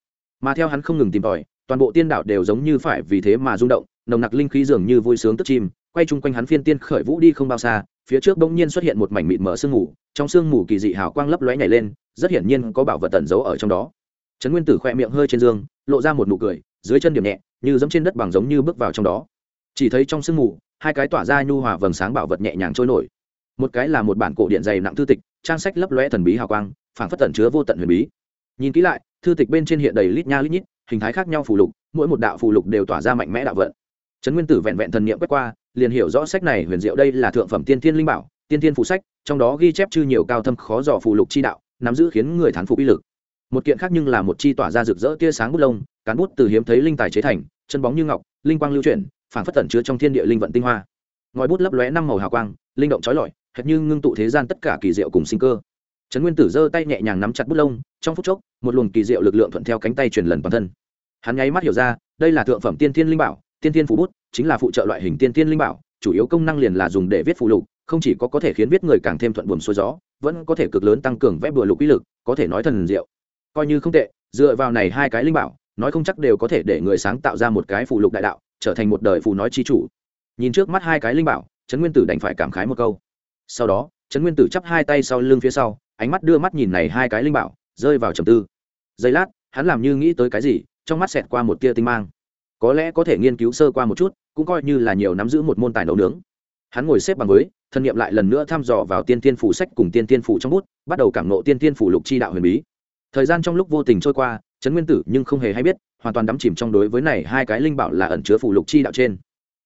A: Mà theo hắn không ngừng tìm tòi, toàn bộ tiên đảo đều giống như phải vì thế mà rung động, nồng nặc linh khí dường như vui sướng tức chim, quay chung quanh hắn phiên tiên khởi vũ đi không bao xa phía trước bỗng nhiên xuất hiện một mảnh mịt mở sương mù, trong sương mù kỳ dị hào quang lấp lóe nhảy lên, rất hiển nhiên có bảo vật tẩn giấu ở trong đó. Trấn nguyên tử khoe miệng hơi trên dương, lộ ra một nụ cười, dưới chân điểm nhẹ, như giống trên đất bằng giống như bước vào trong đó. Chỉ thấy trong sương mù, hai cái tỏa ra nhu hòa vầng sáng bảo vật nhẹ nhàng trôi nổi. Một cái là một bản cổ điện dày nặng thư tịch, trang sách lấp lóe thần bí hào quang, phảng phất tẩn chứa vô tận huyền bí. Nhìn kỹ lại, thư tịch bên trên hiện đầy lít nha lít nhít, hình thái khác nhau phù lục, mỗi một đạo phù lục đều tỏa ra mạnh mẽ đạo vận. Trấn nguyên tử vẹn vẹn thần niệm quét qua liền hiểu rõ sách này huyền diệu đây là thượng phẩm tiên thiên linh bảo, tiên thiên phù sách, trong đó ghi chép chư nhiều cao thâm khó dò phù lục chi đạo, nắm giữ khiến người thán phục uy lực. Một kiện khác nhưng là một chi tỏa ra rực rỡ tia sáng bút lông, cán bút từ hiếm thấy linh tài chế thành, chân bóng như ngọc, linh quang lưu chuyển, phảng phất tẩn chứa trong thiên địa linh vận tinh hoa. Ngòi bút lấp lóe năm màu hào quang, linh động trói lọi, hệt như ngưng tụ thế gian tất cả kỳ diệu cùng sinh cơ. Trấn nguyên tử giơ tay nhẹ nhàng nắm chặt bút lông, trong phút chốc, một luồng kỳ diệu lực lượng thuận theo cánh tay truyền lần toàn thân. Hắn nháy mắt hiểu ra, đây là thượng phẩm tiên thiên linh bảo, tiên thiên phủ bút chính là phụ trợ loại hình tiên tiên linh bảo, chủ yếu công năng liền là dùng để viết phụ lục, không chỉ có có thể khiến viết người càng thêm thuận buồm xuôi gió, vẫn có thể cực lớn tăng cường vẽ bừa lục uy lực, có thể nói thần diệu. Coi như không tệ, dựa vào này hai cái linh bảo, nói không chắc đều có thể để người sáng tạo ra một cái phụ lục đại đạo, trở thành một đời phù nói chi chủ. Nhìn trước mắt hai cái linh bảo, trấn nguyên tử đành phải cảm khái một câu. Sau đó, trấn nguyên tử chắp hai tay sau lưng phía sau, ánh mắt đưa mắt nhìn này hai cái linh bảo, rơi vào trầm tư. Giây lát, hắn làm như nghĩ tới cái gì, trong mắt xẹt qua một tia tinh mang. Có lẽ có thể nghiên cứu sơ qua một chút cũng coi như là nhiều nắm giữ một môn tài nấu nướng. Hắn ngồi xếp bằng với, thân nhiệm lại lần nữa thăm dò vào tiên tiên phủ sách cùng tiên tiên phủ trong bút, bắt đầu cảm nộ tiên tiên phủ lục chi đạo huyền bí. Thời gian trong lúc vô tình trôi qua, trấn nguyên tử nhưng không hề hay biết, hoàn toàn đắm chìm trong đối với này hai cái linh bảo là ẩn chứa phủ lục chi đạo trên.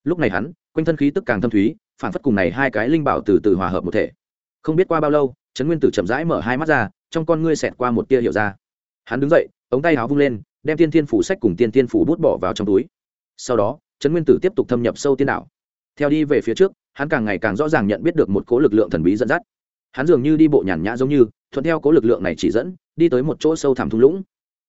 A: Lúc này hắn, quanh thân khí tức càng thâm thúy, phản phất cùng này hai cái linh bảo từ từ hòa hợp một thể. Không biết qua bao lâu, trấn nguyên tử chậm rãi mở hai mắt ra, trong con ngươi xẹt qua một tia hiểu ra. Hắn đứng dậy, ống tay áo vung lên, đem tiên tiên phủ sách cùng tiên tiên phủ bút bỏ vào trong túi. Sau đó trấn nguyên tử tiếp tục thâm nhập sâu tiên đạo. Theo đi về phía trước, hắn càng ngày càng rõ ràng nhận biết được một cố lực lượng thần bí dẫn dắt. Hắn dường như đi bộ nhàn nhã giống như, thuận theo cố lực lượng này chỉ dẫn, đi tới một chỗ sâu thẳm thung lũng.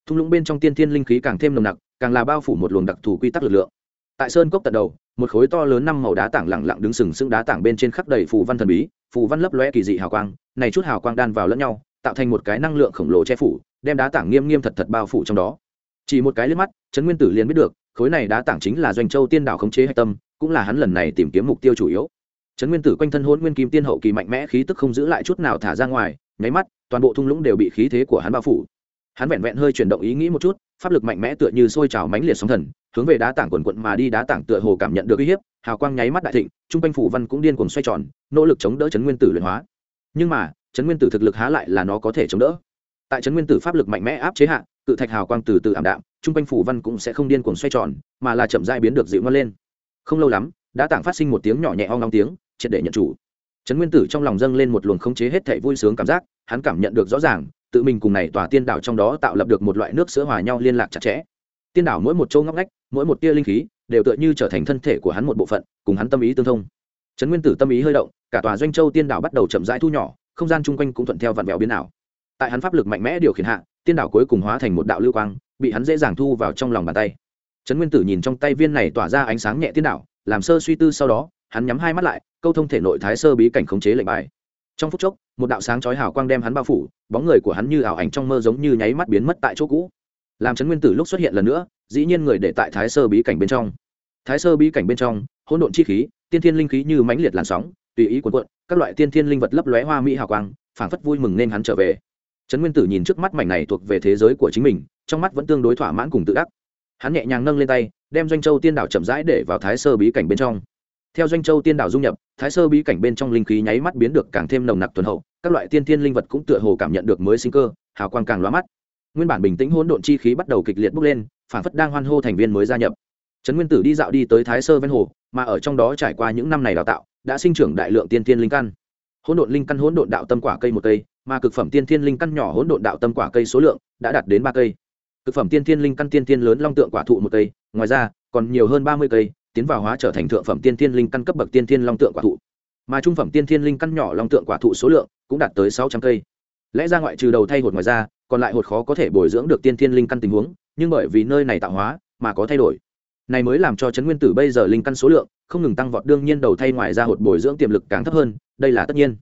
A: Thung lũng bên trong tiên thiên linh khí càng thêm nồng nặc, càng là bao phủ một luồng đặc thù quy tắc lực lượng. Tại sơn cốc tận đầu, một khối to lớn năm màu đá tảng lẳng lặng đứng sừng sững đá tảng bên trên khắp đầy phù văn thần bí, phù văn lấp lóe kỳ dị hào quang, này chút hào quang đan vào lẫn nhau, tạo thành một cái năng lượng khổng lồ che phủ, đem đá tảng nghiêm nghiêm thật thật bao phủ trong đó. Chỉ một cái liếc mắt, trấn nguyên tử liền biết được khối này đá tảng chính là doanh châu tiên đảo khống chế hạch tâm, cũng là hắn lần này tìm kiếm mục tiêu chủ yếu. Trấn nguyên tử quanh thân hôn nguyên kim tiên hậu kỳ mạnh mẽ khí tức không giữ lại chút nào thả ra ngoài, nháy mắt, toàn bộ thung lũng đều bị khí thế của hắn bao phủ. Hắn vẹn vẹn hơi chuyển động ý nghĩ một chút, pháp lực mạnh mẽ tựa như sôi trào mãnh liệt sóng thần, hướng về đá tảng quần quận mà đi, đá tảng tựa hồ cảm nhận được uy hiếp, hào quang nháy mắt đại thịnh, trung quanh phủ văn cũng điên cuồng xoay tròn, nỗ lực chống đỡ trấn nguyên tử luyện hóa. Nhưng mà, trấn nguyên tử thực lực há lại là nó có thể chống đỡ. Tại trấn nguyên tử pháp lực mạnh mẽ áp chế hạ cự thạch hào quang từ từ ảm đạm trung quanh phủ văn cũng sẽ không điên cuồng xoay tròn, mà là chậm dãi biến được dịu ngon lên. Không lâu lắm, đã tảng phát sinh một tiếng nhỏ nhẹ ong long tiếng, triệt để nhận chủ. Trấn nguyên tử trong lòng dâng lên một luồng khống chế hết thảy vui sướng cảm giác, hắn cảm nhận được rõ ràng, tự mình cùng này tòa tiên đảo trong đó tạo lập được một loại nước sữa hòa nhau liên lạc chặt chẽ. Tiên đảo mỗi một châu ngóc ngách, mỗi một tia linh khí, đều tựa như trở thành thân thể của hắn một bộ phận, cùng hắn tâm ý tương thông. Trấn nguyên tử tâm ý hơi động, cả tòa doanh châu tiên đảo bắt đầu chậm rãi thu nhỏ, không gian chung quanh cũng thuận theo vặn vẹo biến ảo. Tại hắn pháp lực mạnh mẽ điều khiển hạ tiên đảo cuối cùng hóa thành một đạo lưu quang, bị hắn dễ dàng thu vào trong lòng bàn tay. Trấn nguyên tử nhìn trong tay viên này tỏa ra ánh sáng nhẹ tiên đảo, làm sơ suy tư sau đó, hắn nhắm hai mắt lại, câu thông thể nội thái sơ bí cảnh khống chế lệnh bài. Trong phút chốc, một đạo sáng chói hào quang đem hắn bao phủ, bóng người của hắn như ảo ảnh trong mơ giống như nháy mắt biến mất tại chỗ cũ. Làm trấn nguyên tử lúc xuất hiện lần nữa, dĩ nhiên người để tại thái sơ bí cảnh bên trong. Thái sơ bí cảnh bên trong, hỗn độn chi khí, tiên thiên linh khí như mãnh liệt làn sóng, tùy ý cuộn cuộn, các loại tiên thiên linh vật lấp lóe hoa mỹ hào quang, phảng phất vui mừng nên hắn trở về trấn nguyên tử nhìn trước mắt mảnh này thuộc về thế giới của chính mình, trong mắt vẫn tương đối thỏa mãn cùng tự đắc. Hắn nhẹ nhàng nâng lên tay, đem doanh châu tiên đảo chậm rãi để vào thái sơ bí cảnh bên trong. Theo doanh châu tiên đảo dung nhập, thái sơ bí cảnh bên trong linh khí nháy mắt biến được càng thêm nồng nặc tuần hậu, các loại tiên thiên linh vật cũng tựa hồ cảm nhận được mới sinh cơ, hào quang càng lóa mắt. Nguyên bản bình tĩnh hỗn độn chi khí bắt đầu kịch liệt bốc lên, phản phất đang hoan hô thành viên mới gia nhập. Trấn nguyên tử đi dạo đi tới thái sơ ven hồ, mà ở trong đó trải qua những năm này đào tạo, đã sinh trưởng đại lượng tiên thiên linh căn. Hỗn độn linh căn, hỗn độn đạo tâm quả cây một cây mà cực phẩm tiên thiên linh căn nhỏ hỗn độn đạo tâm quả cây số lượng đã đạt đến ba cây. Cực phẩm tiên thiên linh căn tiên thiên lớn long tượng quả thụ một cây, ngoài ra, còn nhiều hơn ba mươi cây, tiến vào hóa trở thành thượng phẩm tiên thiên linh căn cấp bậc tiên thiên long tượng quả thụ. Mà trung phẩm tiên thiên linh căn nhỏ long tượng quả thụ số lượng cũng đạt tới sáu trăm cây. Lẽ ra ngoại trừ đầu thay hột ngoài ra, còn lại hột khó có thể bồi dưỡng được tiên thiên linh căn tình huống, nhưng bởi vì nơi này tạo hóa mà có thay đổi. Này mới làm cho chấn nguyên tử bây giờ linh căn số lượng không ngừng tăng vọt, đương nhiên đầu thay ngoài ra hột bồi dưỡng tiềm lực càng thấp hơn, đây là tất nhiên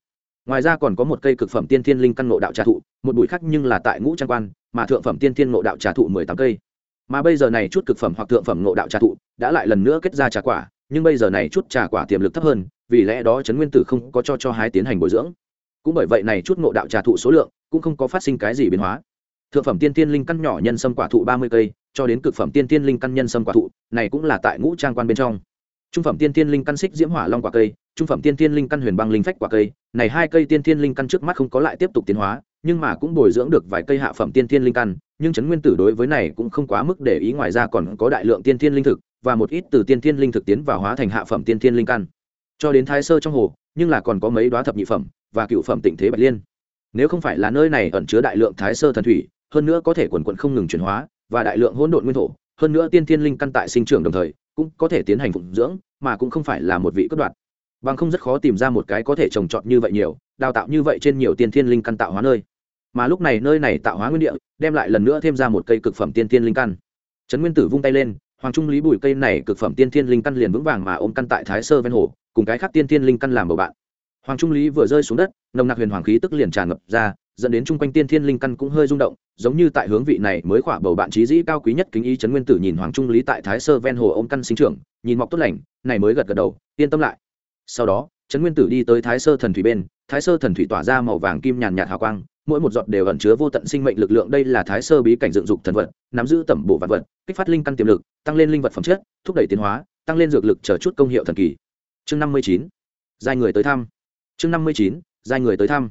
A: ngoài ra còn có một cây cực phẩm tiên thiên linh căn ngộ đạo trà thụ, một bụi khác nhưng là tại ngũ trang quan, mà thượng phẩm tiên thiên ngộ đạo trà thụ mười tám cây. Mà bây giờ này chút cực phẩm hoặc thượng phẩm ngộ đạo trà thụ đã lại lần nữa kết ra trà quả, nhưng bây giờ này chút trà quả tiềm lực thấp hơn, vì lẽ đó trấn nguyên tử không có cho cho hái tiến hành bồi dưỡng. Cũng bởi vậy này chút ngộ đạo trà thụ số lượng cũng không có phát sinh cái gì biến hóa. Thượng phẩm tiên tiên linh căn nhỏ nhân sâm quả thụ ba mươi cây, cho đến cực phẩm tiên tiên linh căn nhân sâm quả thụ, này cũng là tại ngũ trang quan bên trong trung phẩm tiên tiên linh căn xích diễm hỏa long quả cây, trung phẩm tiên tiên linh căn huyền băng linh phách quả cây. Này hai cây tiên tiên linh căn trước mắt không có lại tiếp tục tiến hóa, nhưng mà cũng bồi dưỡng được vài cây hạ phẩm tiên tiên linh căn, nhưng trấn nguyên tử đối với này cũng không quá mức để ý ngoài ra còn có đại lượng tiên tiên linh thực, và một ít từ tiên tiên linh thực tiến vào hóa thành hạ phẩm tiên tiên linh căn. Cho đến thái sơ trong hồ, nhưng là còn có mấy đoá thập nhị phẩm và cựu phẩm tịnh thế bạch liên. Nếu không phải là nơi này ẩn chứa đại lượng thái sơ thần thủy, hơn nữa có thể quần quận không ngừng chuyển hóa, và đại lượng hỗn độn nguyên thổ, hơn nữa tiên thiên linh căn tại sinh trưởng đồng thời cũng có thể tiến hành phụng dưỡng, mà cũng không phải là một vị cất đoạt bằng không rất khó tìm ra một cái có thể trồng trọt như vậy nhiều, đào tạo như vậy trên nhiều tiên thiên linh căn tạo hóa nơi. Mà lúc này nơi này tạo hóa nguyên địa, đem lại lần nữa thêm ra một cây cực phẩm tiên thiên linh căn. Trấn nguyên tử vung tay lên, hoàng trung lý bùi cây này cực phẩm tiên thiên linh căn liền vững vàng mà ôm căn tại thái sơ ven hồ, cùng cái khác tiên thiên linh căn làm bầu bạn. Hoàng trung lý vừa rơi xuống đất, nồng nặc huyền hoàng khí tức liền tràn ngập ra dẫn đến chung quanh tiên thiên linh căn cũng hơi rung động, giống như tại hướng vị này mới khỏa bầu bạn trí dĩ cao quý nhất kính ý trấn nguyên tử nhìn hoàng trung lý tại thái sơ ven hồ ôm căn sinh trưởng, nhìn mọc tốt lành, này mới gật gật đầu, yên tâm lại. Sau đó trấn nguyên tử đi tới thái sơ thần thủy bên, thái sơ thần thủy tỏa ra màu vàng kim nhàn nhạt hào quang, mỗi một giọt đều ẩn chứa vô tận sinh mệnh lực lượng, đây là thái sơ bí cảnh dựng dục thần vật, nắm giữ tẩm bổ vật vật, kích phát linh căn tiềm lực, tăng lên linh vật phẩm chất, thúc đẩy tiến hóa, tăng lên dược lực chờ chút công hiệu thần kỳ. Chương năm mươi chín, giai người tới thăm. Chương năm mươi chín, giai người tới thăm.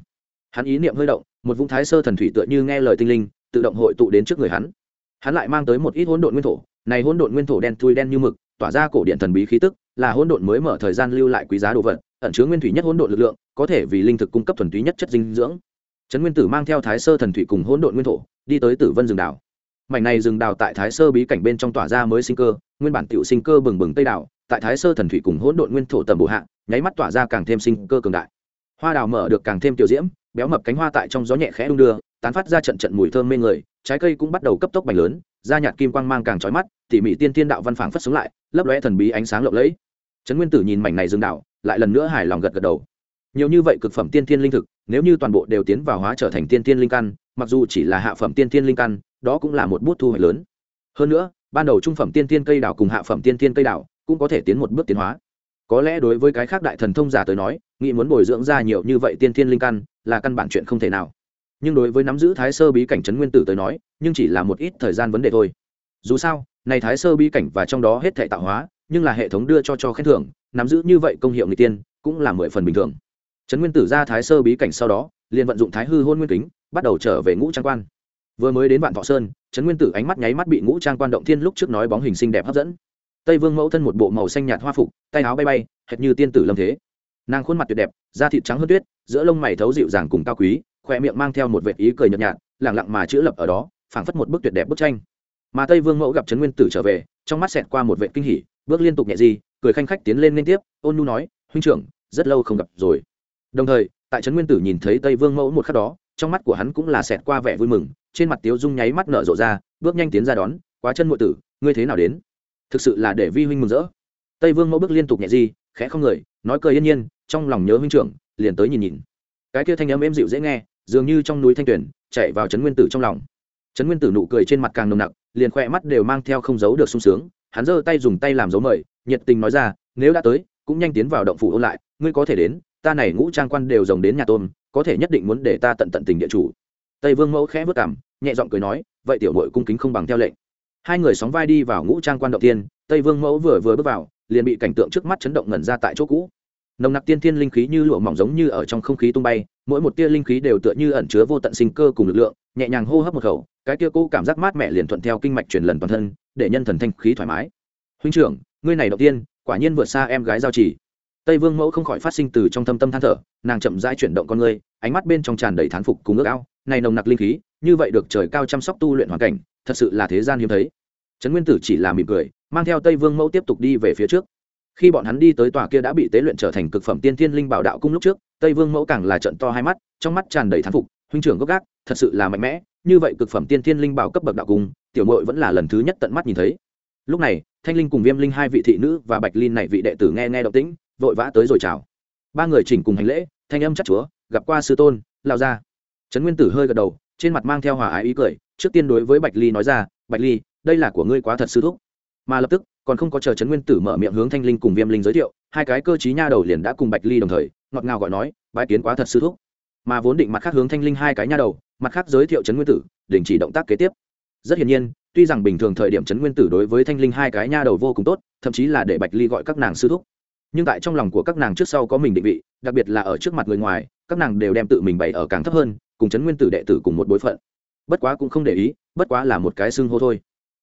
A: Hắn ý niệm hơi động một vũng thái sơ thần thủy tựa như nghe lời tinh linh, tự động hội tụ đến trước người hắn. Hắn lại mang tới một ít hỗn độn nguyên thổ, này hỗn độn nguyên thổ đen thui đen như mực, tỏa ra cổ điện thần bí khí tức, là hỗn độn mới mở thời gian lưu lại quý giá đồ vật, ẩn chứa nguyên thủy nhất hỗn độn lực lượng, có thể vì linh thực cung cấp thuần túy nhất chất dinh dưỡng. Trấn nguyên tử mang theo thái sơ thần thủy cùng hỗn độn nguyên thổ, đi tới tử vân rừng đảo. Mảnh này rừng đào tại thái sơ bí cảnh bên trong tỏa ra mới sinh cơ, nguyên bản tiểu sinh cơ bừng bừng tây đảo, tại thái sơ thần thủy cùng hỗn độn nguyên thổ tầm bổ hạ, nháy mắt tỏa ra càng thêm sinh cơ cường đại. Hoa đào mở được càng thêm tiểu diễm béo mập cánh hoa tại trong gió nhẹ khẽ đung đưa, tán phát ra trận trận mùi thơm mê người, trái cây cũng bắt đầu cấp tốc bành lớn, da nhạt kim quang mang càng trói mắt, tỉ mỉ tiên tiên đạo văn phảng phất sống lại, lấp lóe thần bí ánh sáng lộng lẫy. Trấn nguyên tử nhìn mảnh này dừng đảo, lại lần nữa hài lòng gật gật đầu. Nhiều như vậy cực phẩm tiên tiên linh thực, nếu như toàn bộ đều tiến vào hóa trở thành tiên tiên linh căn, mặc dù chỉ là hạ phẩm tiên tiên linh căn, đó cũng là một bút thu hoạch lớn. Hơn nữa, ban đầu trung phẩm tiên tiên cây đảo cùng hạ phẩm tiên tiên cây đảo cũng có thể tiến một bước tiến hóa có lẽ đối với cái khác đại thần thông giả tới nói, nghĩ muốn bồi dưỡng ra nhiều như vậy tiên thiên linh căn là căn bản chuyện không thể nào. Nhưng đối với nắm giữ thái sơ bí cảnh trấn nguyên tử tới nói, nhưng chỉ là một ít thời gian vấn đề thôi. Dù sao, này thái sơ bí cảnh và trong đó hết thể tạo hóa, nhưng là hệ thống đưa cho cho khen thưởng, nắm giữ như vậy công hiệu người tiên, cũng là mười phần bình thường. Trấn nguyên tử ra thái sơ bí cảnh sau đó, liền vận dụng thái hư hôn nguyên kính, bắt đầu trở về ngũ trang quan. Vừa mới đến vạn thọ sơn, trấn nguyên tử ánh mắt nháy mắt bị ngũ trang quan động thiên lúc trước nói bóng hình sinh đẹp hấp dẫn tây vương mẫu thân một bộ màu xanh nhạt hoa phục, tay áo bay bay, hệt như tiên tử lâm thế. Nàng khuôn mặt tuyệt đẹp, da thịt trắng hơn tuyết, giữa lông mày thấu dịu dàng cùng cao quý khoe miệng mang theo một vệt ý cười nhợt nhạt lẳng lặng mà chữ lập ở đó, phảng phất một bức tuyệt đẹp bức tranh. Mà tây vương mẫu gặp trấn nguyên tử trở về, trong mắt xẹt qua một vệ kinh hỉ, bước liên tục nhẹ di, cười khanh khách tiến lên liên tiếp, ôn nu nói, huynh trưởng, rất lâu không gặp rồi. Đồng thời, tại trấn nguyên tử nhìn thấy tây vương mẫu một khắc đó, trong mắt của hắn cũng là xẹt qua vẻ vui mừng, trên mặt tiếu dung nháy mắt nở rộ ra, bước nhanh tiến ra đón, quá chân ngụy tử, ngươi thế nào đến? Thực sự là để vi huynh mừng rỡ. Tây vương mẫu bước liên tục nhẹ di khẽ không người nói cười yên nhiên trong lòng nhớ huynh trưởng liền tới nhìn nhìn. Cái kia thanh âm êm dịu dễ nghe dường như trong núi thanh tuyển chạy vào trấn nguyên tử trong lòng. Trấn nguyên tử nụ cười trên mặt càng nồng nặc liền khoe mắt đều mang theo không giấu được sung sướng hắn giơ tay dùng tay làm dấu mời nhiệt tình nói ra nếu đã tới cũng nhanh tiến vào động phủ ôn lại ngươi có thể đến ta này ngũ trang quan đều rồng đến nhà tôn, có thể nhất định muốn để ta tận tận tình địa chủ. Tây vương mẫu khẽ vất cảm nhẹ giọng cười nói vậy tiểu mội cung kính không bằng theo lệnh hai người sóng vai đi vào ngũ trang quan động tiên, tây vương mẫu vừa vừa bước vào, liền bị cảnh tượng trước mắt chấn động ngẩn ra tại chỗ cũ. Nồng nặc tiên thiên linh khí như lụa mỏng giống như ở trong không khí tung bay, mỗi một tia linh khí đều tựa như ẩn chứa vô tận sinh cơ cùng lực lượng, nhẹ nhàng hô hấp một khẩu, cái tia cũ cảm giác mát mẻ liền thuận theo kinh mạch truyền lần toàn thân, để nhân thần thanh khí thoải mái. Huynh trưởng, ngươi này đầu tiên, quả nhiên vượt xa em gái giao chỉ. Tây vương mẫu không khỏi phát sinh từ trong thâm tâm than thở, nàng chậm rãi chuyển động con ngươi, ánh mắt bên trong tràn đầy thán phục cùng ước ao, này nồng nặc linh khí, như vậy được trời cao chăm sóc tu luyện hoàn cảnh thật sự là thế gian hiếm thấy. Trấn nguyên tử chỉ là mỉm cười, mang theo tây vương mẫu tiếp tục đi về phía trước. Khi bọn hắn đi tới tòa kia đã bị tế luyện trở thành cực phẩm tiên thiên linh bảo đạo cung lúc trước, tây vương mẫu càng là trận to hai mắt, trong mắt tràn đầy thán phục, huynh trưởng gốc gác, thật sự là mạnh mẽ, như vậy cực phẩm tiên thiên linh bảo cấp bậc đạo cung, tiểu mội vẫn là lần thứ nhất tận mắt nhìn thấy. Lúc này, thanh linh cùng viêm linh hai vị thị nữ và bạch linh này vị đệ tử nghe nghe động tĩnh, vội vã tới rồi chào. Ba người chỉnh cùng hành lễ, thanh âm chắc chúa, gặp qua sư tôn lao ra trấn nguyên tử hơi gật đầu, trên mặt mang theo hòa ái ý cười trước tiên đối với bạch ly nói ra, bạch ly, đây là của ngươi quá thật sư thúc. Mà lập tức, còn không có chờ trấn nguyên tử mở miệng hướng thanh linh cùng viêm linh giới thiệu, hai cái cơ chí nha đầu liền đã cùng bạch ly đồng thời, ngọt ngào gọi nói bãi kiến quá thật sư thúc. Mà vốn định mặt khác hướng thanh linh hai cái nha đầu, mặt khác giới thiệu trấn nguyên tử, đình chỉ động tác kế tiếp. Rất hiển nhiên, tuy rằng bình thường thời điểm trấn nguyên tử đối với thanh linh hai cái nha đầu vô cùng tốt, thậm chí là để bạch ly gọi các nàng sư thúc. Nhưng tại trong lòng của các nàng trước sau có mình định vị, đặc biệt là ở trước mặt người ngoài, các nàng đều đem tự mình bày ở càng thấp hơn, cùng trấn nguyên tử đệ tử cùng một bối phận bất quá cũng không để ý, bất quá là một cái xưng hô thôi.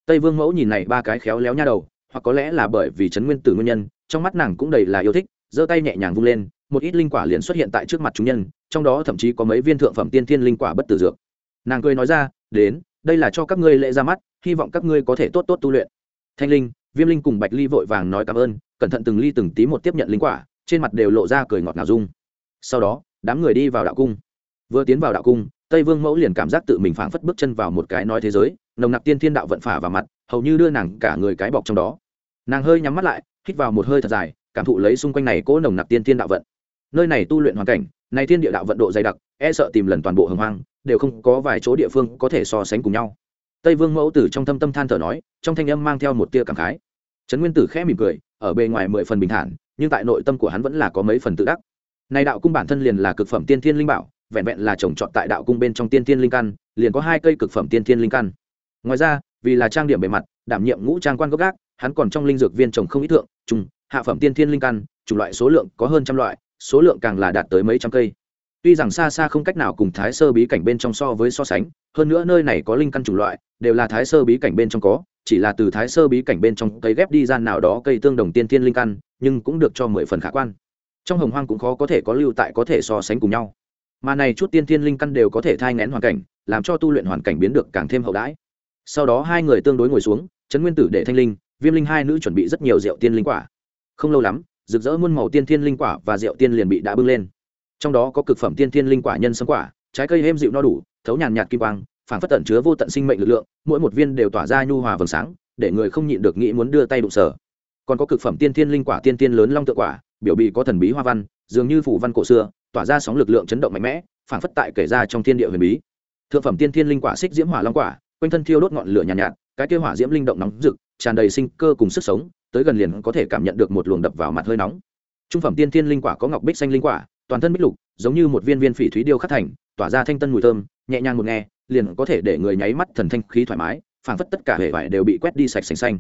A: Tây vương mẫu nhìn này ba cái khéo léo nha đầu, hoặc có lẽ là bởi vì trấn nguyên tử nguyên nhân, trong mắt nàng cũng đầy là yêu thích, giơ tay nhẹ nhàng vung lên, một ít linh quả liền xuất hiện tại trước mặt chúng nhân, trong đó thậm chí có mấy viên thượng phẩm tiên thiên linh quả bất tử dược. Nàng cười nói ra, đến, đây là cho các ngươi lễ ra mắt, hy vọng các ngươi có thể tốt tốt tu luyện. Thanh linh, viêm linh cùng bạch ly vội vàng nói cảm ơn, cẩn thận từng ly từng tí một tiếp nhận linh quả, trên mặt đều lộ ra cười ngọt ngào dung sau đó, đám người đi vào đạo cung. Vừa tiến vào đạo cung tây vương mẫu liền cảm giác tự mình phảng phất bước chân vào một cái nói thế giới, nồng nặc tiên thiên đạo vận phả vào mặt, hầu như đưa nàng cả người cái bọc trong đó. Nàng hơi nhắm mắt lại, hít vào một hơi thật dài, cảm thụ lấy xung quanh này cỗ nồng nặc tiên thiên đạo vận. Nơi này tu luyện hoàn cảnh, này thiên địa đạo vận độ dày đặc e sợ tìm lần toàn bộ hồng hoang, đều không có vài chỗ địa phương có thể so sánh cùng nhau. Tây vương mẫu tử trong thâm tâm than thở nói, trong thanh âm mang theo một tia cảm khái. Trấn nguyên tử khẽ mỉm cười, ở bề ngoài mười phần bình thản, nhưng tại nội tâm của hắn vẫn là có mấy phần tự đắc. Này đạo cung bản thân liền là cực phẩm tiên thiên linh bảo vẹn vẹn là trồng trọt tại đạo cung bên trong tiên thiên linh căn, liền có hai cây cực phẩm tiên thiên linh căn. Ngoài ra, vì là trang điểm bề mặt, đảm nhiệm ngũ trang quan gốc gác, hắn còn trong linh dược viên trồng không ít thượng, trùng, hạ phẩm tiên thiên linh căn, chủng loại số lượng có hơn trăm loại, số lượng càng là đạt tới mấy trăm cây. Tuy rằng xa xa không cách nào cùng thái sơ bí cảnh bên trong so với so sánh, hơn nữa nơi này có linh căn chủng loại, đều là thái sơ bí cảnh bên trong có, chỉ là từ thái sơ bí cảnh bên trong cây ghép đi gian nào đó cây tương đồng tiên thiên linh căn, nhưng cũng được cho mười phần khả quan. Trong hồng hoang cũng khó có thể có lưu tại có thể so sánh cùng nhau mà này chút tiên thiên linh căn đều có thể thai ngén hoàn cảnh, làm cho tu luyện hoàn cảnh biến được càng thêm hậu đãi. Sau đó hai người tương đối ngồi xuống, trấn nguyên tử để thanh linh, viêm linh hai nữ chuẩn bị rất nhiều rượu tiên linh quả. Không lâu lắm, rực rỡ muôn màu tiên thiên linh quả và rượu tiên liền bị đã bưng lên. Trong đó có cực phẩm tiên thiên linh quả nhân sâm quả, trái cây êm dịu no đủ, thấu nhàn nhạt kim quang phản phất tận chứa vô tận sinh mệnh lực lượng, mỗi một viên đều tỏa ra nhu hòa vầng sáng, để người không nhịn được nghĩ muốn đưa tay đụng sở còn có cực phẩm tiên thiên linh quả tiên tiên lớn long tự quả, biểu bì có thần bí hoa văn, dường như phủ văn cổ xưa tỏa ra sóng lực lượng chấn động mạnh mẽ phản phất tại kể ra trong thiên địa huyền bí. Thượng phẩm tiên thiên linh quả xích diễm hỏa long quả quanh thân thiêu đốt ngọn lửa nhàn nhạt, nhạt cái kêu hỏa diễm linh động nóng rực tràn đầy sinh cơ cùng sức sống tới gần liền có thể cảm nhận được một luồng đập vào mặt hơi nóng. Trung phẩm tiên thiên linh quả có ngọc bích xanh linh quả toàn thân bích lục giống như một viên viên phỉ thúy điêu khắc thành tỏa ra thanh tân mùi thơm nhẹ nhàng một nghe liền có thể để người nháy mắt thần thanh khí thoải mái phảng phất tất cả hệ vải đều bị quét đi sạch sành xanh.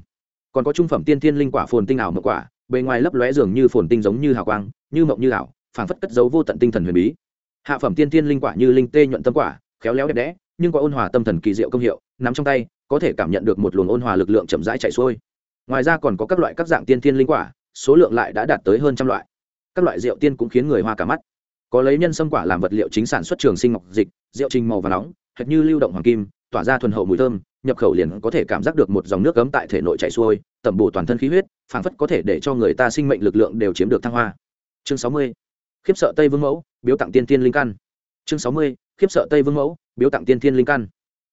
A: Còn có trung phẩm tiên thiên linh quả phồn tinh ảo mộng quả bề ngoài lấp lóe dường như phồn tinh giống như hào quang như mộng như ảo phảng phất cất giấu vô tận tinh thần huyền bí. Hạ phẩm tiên tiên linh quả như linh tê nhuận tâm quả, khéo léo đẹp đẽ, nhưng có ôn hòa tâm thần kỳ diệu công hiệu, nắm trong tay, có thể cảm nhận được một luồng ôn hòa lực lượng chậm rãi chạy xuôi. Ngoài ra còn có các loại các dạng tiên tiên linh quả, số lượng lại đã đạt tới hơn trăm loại. Các loại rượu tiên cũng khiến người hoa cả mắt. Có lấy nhân sâm quả làm vật liệu chính sản xuất trường sinh ngọc dịch, rượu trình màu và nóng, hệt như lưu động hoàng kim, tỏa ra thuần hậu mùi thơm, nhập khẩu liền có thể cảm giác được một dòng nước cấm tại thể nội chảy xuôi, tẩm bổ toàn thân khí huyết, phảng phất có thể để cho người ta sinh mệnh lực lượng đều chiếm được thăng hoa. Chương sáu mươi khiếp sợ tây vương mẫu, biếu tặng tiên tiên linh căn. Chương sáu mươi, khiếp sợ tây vương mẫu, biếu tặng tiên tiên linh căn.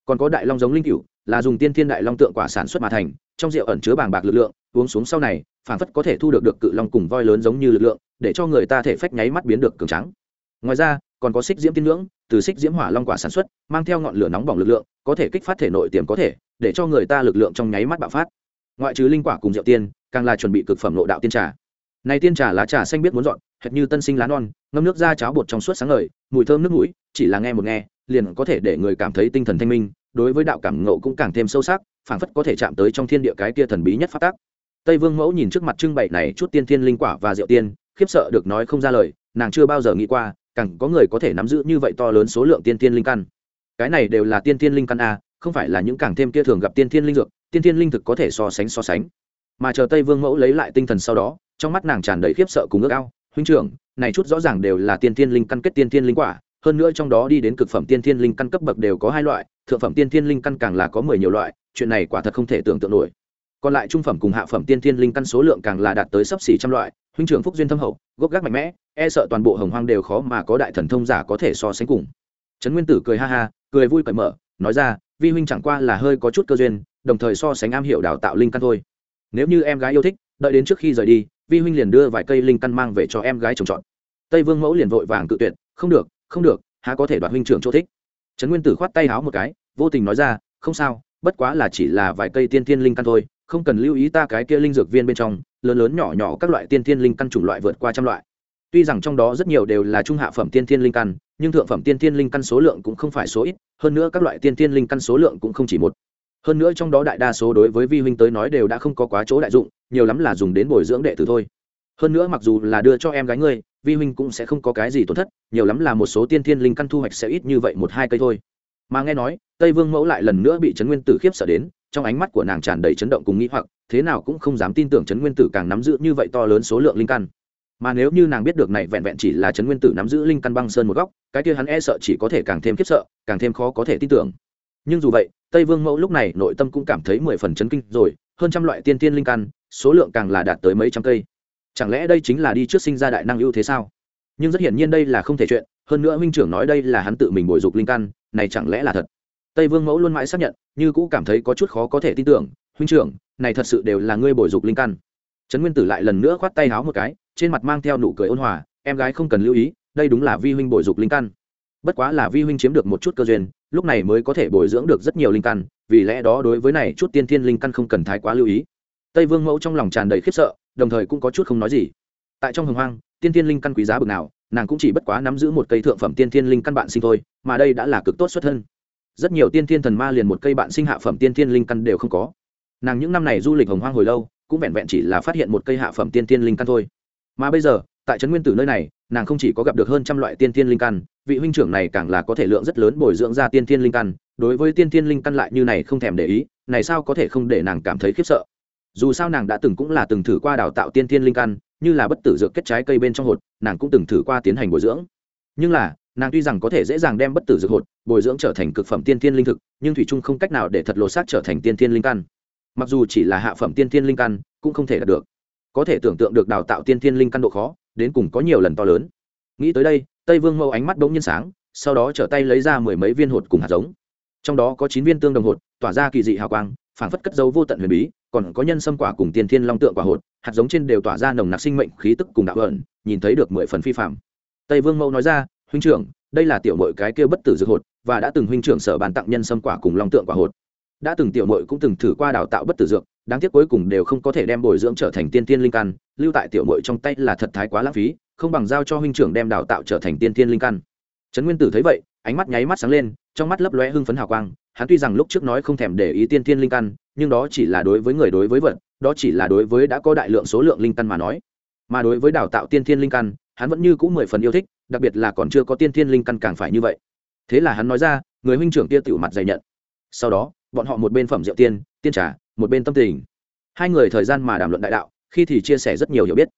A: Còn có đại long giống linh cựu là dùng tiên thiên đại long tượng quả sản xuất mà thành, trong rượu ẩn chứa bàng bạc lực lượng, uống xuống sau này, phảng phất có thể thu được được cự long cùng voi lớn giống như lực lượng, để cho người ta thể phách nháy mắt biến được cường trắng ngoài ra, còn có xích diễm tiên ngưỡng, từ xích diễm hỏa long quả sản xuất, mang theo ngọn lửa nóng bỏng lực lượng, có thể kích phát thể nội tiềm có thể, để cho người ta lực lượng trong nháy mắt bạo phát. Ngoại trừ linh quả cùng rượu tiên, càng là chuẩn bị cực phẩm nội đạo tiên trà. Này tiên trà lá trà xanh biết muốn dọn hệt như tân sinh lá non, ngâm nước ra cháo bột trong suốt sáng ngời, mùi thơm nước mũi, chỉ là nghe một nghe, liền có thể để người cảm thấy tinh thần thanh minh, đối với đạo cảm ngộ cũng càng thêm sâu sắc, phảng phất có thể chạm tới trong thiên địa cái kia thần bí nhất phát tác tây vương mẫu nhìn trước mặt trưng bày này chút tiên thiên linh quả và rượu tiên, khiếp sợ được nói không ra lời, nàng chưa bao giờ nghĩ qua, càng có người có thể nắm giữ như vậy to lớn số lượng tiên thiên linh căn. Cái này đều là tiên thiên linh căn a, không phải là những càng thêm kia thường gặp tiên thiên linh dược, tiên thiên linh thực có thể so sánh so sánh. Mà chờ tây vương mẫu lấy lại tinh thần sau đó, trong mắt nàng tràn đầy khiếp sợ cùng ước ao huynh trưởng, này chút rõ ràng đều là tiên thiên linh căn kết tiên thiên linh quả, hơn nữa trong đó đi đến cực phẩm tiên thiên linh căn cấp bậc đều có hai loại, thượng phẩm tiên thiên linh căn càng là có mười nhiều loại, chuyện này quả thật không thể tưởng tượng nổi. Còn lại trung phẩm cùng hạ phẩm tiên thiên linh căn số lượng càng là đạt tới sấp xỉ trăm loại, huynh trưởng phúc duyên thâm hậu, gốc gác mạnh mẽ e sợ toàn bộ hồng hoang đều khó mà có đại thần thông giả có thể so sánh cùng. Trấn nguyên tử cười ha ha, cười vui cởi mở, nói ra, vi huynh chẳng qua là hơi có chút cơ duyên, đồng thời so sánh am hiểu đào tạo linh căn thôi. Nếu như em gái yêu thích, đợi đến trước khi rời đi vi huynh liền đưa vài cây linh căn mang về cho em gái trồng trọt. Tây vương mẫu liền vội vàng cự tuyệt, không được không được, há có thể đoạt huynh trưởng chỗ thích? Trấn nguyên tử khoát tay háo một cái, vô tình nói ra, không sao, bất quá là chỉ là vài cây tiên tiên linh căn thôi, không cần lưu ý ta cái kia linh dược viên bên trong, lớn lớn nhỏ nhỏ các loại tiên tiên linh căn chủng loại vượt qua trăm loại. Tuy rằng trong đó rất nhiều đều là trung hạ phẩm tiên tiên linh căn, nhưng thượng phẩm tiên tiên linh căn số lượng cũng không phải số ít, hơn nữa các loại tiên tiên linh căn số lượng cũng không chỉ một hơn nữa trong đó đại đa số đối với vi huynh tới nói đều đã không có quá chỗ đại dụng, nhiều lắm là dùng đến bồi dưỡng đệ tử thôi. Hơn nữa mặc dù là đưa cho em gái ngươi, vi huynh cũng sẽ không có cái gì tổn thất, nhiều lắm là một số tiên thiên linh căn thu hoạch sẽ ít như vậy một hai cây thôi. Mà nghe nói, tây vương mẫu lại lần nữa bị trấn nguyên tử khiếp sợ đến, trong ánh mắt của nàng tràn đầy chấn động cùng nghĩ hoặc, thế nào cũng không dám tin tưởng trấn nguyên tử càng nắm giữ như vậy to lớn số lượng linh căn. Mà nếu như nàng biết được này vẹn vẹn chỉ là trấn nguyên tử nắm giữ linh căn băng sơn một góc, cái kia hắn e sợ chỉ có thể càng thêm khiếp sợ, càng thêm khó có thể tin tưởng nhưng dù vậy, tây vương mẫu lúc này nội tâm cũng cảm thấy mười phần chấn kinh rồi, hơn trăm loại tiên tiên linh căn, số lượng càng là đạt tới mấy trăm cây. Chẳng lẽ đây chính là đi trước sinh ra đại năng ưu thế sao? Nhưng rất hiển nhiên đây là không thể chuyện, hơn nữa huynh trưởng nói đây là hắn tự mình bồi dục linh căn, này chẳng lẽ là thật? Tây vương mẫu luôn mãi xác nhận, như cũ cảm thấy có chút khó có thể tin tưởng, huynh trưởng, này thật sự đều là ngươi bồi dục linh căn. Trấn nguyên tử lại lần nữa khoát tay háo một cái, trên mặt mang theo nụ cười ôn hòa, em gái không cần lưu ý, đây đúng là vi huynh bồi dục linh căn. Bất quá là vi huynh chiếm được một chút cơ duyên lúc này mới có thể bồi dưỡng được rất nhiều linh căn, vì lẽ đó đối với này chút tiên thiên linh căn không cần thái quá lưu ý. Tây vương mẫu trong lòng tràn đầy khiếp sợ, đồng thời cũng có chút không nói gì. Tại trong hồng hoang, tiên thiên linh căn quý giá bực nào, nàng cũng chỉ bất quá nắm giữ một cây thượng phẩm tiên thiên linh căn bạn sinh thôi, mà đây đã là cực tốt xuất thân. Rất nhiều tiên thiên thần ma liền một cây bạn sinh hạ phẩm tiên thiên linh căn đều không có. Nàng những năm này du lịch hồng hoang hồi lâu, cũng vẹn vẹn chỉ là phát hiện một cây hạ phẩm tiên thiên linh căn thôi. Mà bây giờ, tại trấn nguyên tử nơi này, nàng không chỉ có gặp được hơn trăm loại tiên thiên linh căn vị huynh trưởng này càng là có thể lượng rất lớn bồi dưỡng ra tiên thiên linh căn, đối với tiên thiên linh căn lại như này không thèm để ý, này sao có thể không để nàng cảm thấy khiếp sợ? Dù sao nàng đã từng cũng là từng thử qua đào tạo tiên thiên linh căn, như là bất tử dược kết trái cây bên trong hột, nàng cũng từng thử qua tiến hành bồi dưỡng. Nhưng là, nàng tuy rằng có thể dễ dàng đem bất tử dược hột, bồi dưỡng trở thành cực phẩm tiên thiên linh thực, nhưng thủy trung không cách nào để thật lột xác trở thành tiên thiên linh căn. Mặc dù chỉ là hạ phẩm tiên thiên linh căn, cũng không thể đạt được. Có thể tưởng tượng được đào tạo tiên thiên linh căn độ khó, đến cùng có nhiều lần to lớn. Nghĩ tới đây tây vương mẫu ánh mắt bỗng nhiên sáng, sau đó trở tay lấy ra mười mấy viên hột cùng hạt giống. Trong đó có chín viên tương đồng hột, tỏa ra kỳ dị hào quang, phảng phất cất dấu vô tận huyền bí, còn có nhân sâm quả cùng tiên thiên long tượng quả hột, hạt giống trên đều tỏa ra nồng nặc sinh mệnh khí tức cùng đạo ẩn, nhìn thấy được mười phần phi phạm tây vương mẫu nói ra, huynh trưởng, đây là tiểu mội cái kia bất tử dược hột, và đã từng huynh trưởng sở bàn tặng nhân sâm quả cùng long tượng quả hột. Đã từng tiểu mội cũng từng thử qua đào tạo bất tử dược, đáng tiếc cuối cùng đều không có thể đem bồi dưỡng trở thành tiên tiên linh căn, lưu tại tiểu mội trong tay là thật thái quá lãng phí không bằng giao cho huynh trưởng đem đào tạo trở thành tiên thiên linh căn. Trấn nguyên tử thấy vậy, ánh mắt nháy mắt sáng lên, trong mắt lấp lóe hưng phấn hào quang, hắn tuy rằng lúc trước nói không thèm để ý tiên thiên linh căn, nhưng đó chỉ là đối với người đối với vật, đó chỉ là đối với đã có đại lượng số lượng linh căn mà nói. Mà đối với đào tạo tiên thiên linh căn, hắn vẫn như c ũ mười phần yêu thích, đặc biệt là còn chưa có tiên thiên linh căn càng phải như vậy. Thế là hắn nói ra, người huynh trưởng kia tựu mặt dày nhận. Sau đó, bọn họ một bên phẩm rượu tiên tiên trà, một bên tâm tình. Hai người thời gian mà đàm luận đại đạo, khi thì chia sẻ rất nhiều hiểu biết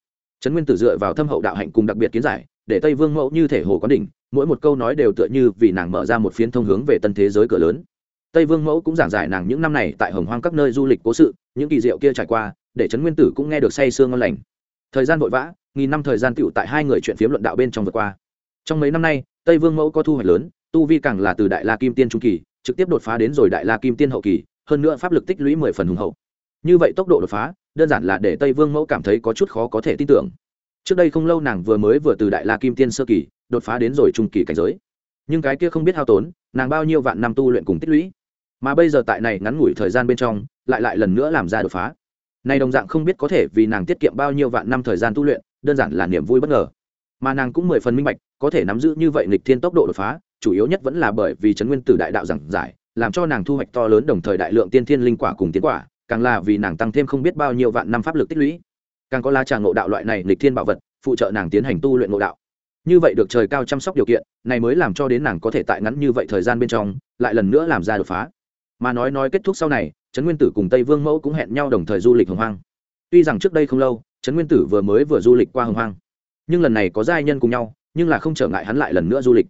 A: trấn nguyên tử dựa vào thâm hậu đạo hạnh cùng đặc biệt kiến giải, để tây vương mẫu như thể hồ quán đỉnh, mỗi một câu nói đều tựa như vì nàng mở ra một phiến thông hướng về tân thế giới cửa lớn. Tây vương mẫu cũng giảng giải nàng những năm này tại hồng hoang các nơi du lịch cố sự, những kỳ diệu kia trải qua, để trấn nguyên tử cũng nghe được say sương ngon lành. Thời gian vội vã, nghìn năm thời gian tựu tại hai người chuyện phiếm luận đạo bên trong vượt qua. Trong mấy năm nay, tây vương mẫu có thu hoạch lớn, tu vi càng là từ đại la kim tiên trung kỳ, trực tiếp đột phá đến rồi đại la kim tiên hậu kỳ, hơn nữa pháp lực tích lũy mười phần hùng hậu. Như vậy tốc độ đột phá đơn giản là để tây vương mẫu cảm thấy có chút khó có thể tin tưởng. Trước đây không lâu nàng vừa mới vừa từ đại la kim tiên sơ kỳ, đột phá đến rồi trung kỳ cảnh giới. Nhưng cái kia không biết hao tốn, nàng bao nhiêu vạn năm tu luyện cùng tích lũy. Mà bây giờ tại này ngắn ngủi thời gian bên trong, lại lại lần nữa làm ra đột phá. Này đồng dạng không biết có thể vì nàng tiết kiệm bao nhiêu vạn năm thời gian tu luyện, đơn giản là niềm vui bất ngờ. Mà nàng cũng mười phần minh bạch, có thể nắm giữ như vậy nghịch thiên tốc độ đột phá, chủ yếu nhất vẫn là bởi vì trấn nguyên tử đại đạo giảng giải, làm cho nàng thu hoạch to lớn đồng thời đại lượng tiên thiên linh quả cùng tiến quả càng là vì nàng tăng thêm không biết bao nhiêu vạn năm pháp lực tích lũy. Càng có lá trà ngộ đạo loại này lịch thiên bảo vật, phụ trợ nàng tiến hành tu luyện ngộ đạo. Như vậy được trời cao chăm sóc điều kiện, này mới làm cho đến nàng có thể tại ngắn như vậy thời gian bên trong, lại lần nữa làm ra đột phá. Mà nói nói kết thúc sau này, trấn nguyên tử cùng tây vương mẫu cũng hẹn nhau đồng thời du lịch hồng hoang. Tuy rằng trước đây không lâu, trấn nguyên tử vừa mới vừa du lịch qua hồng hoang, nhưng lần này có giai nhân cùng nhau, nhưng là không trở ngại hắn lại lần nữa du lịch.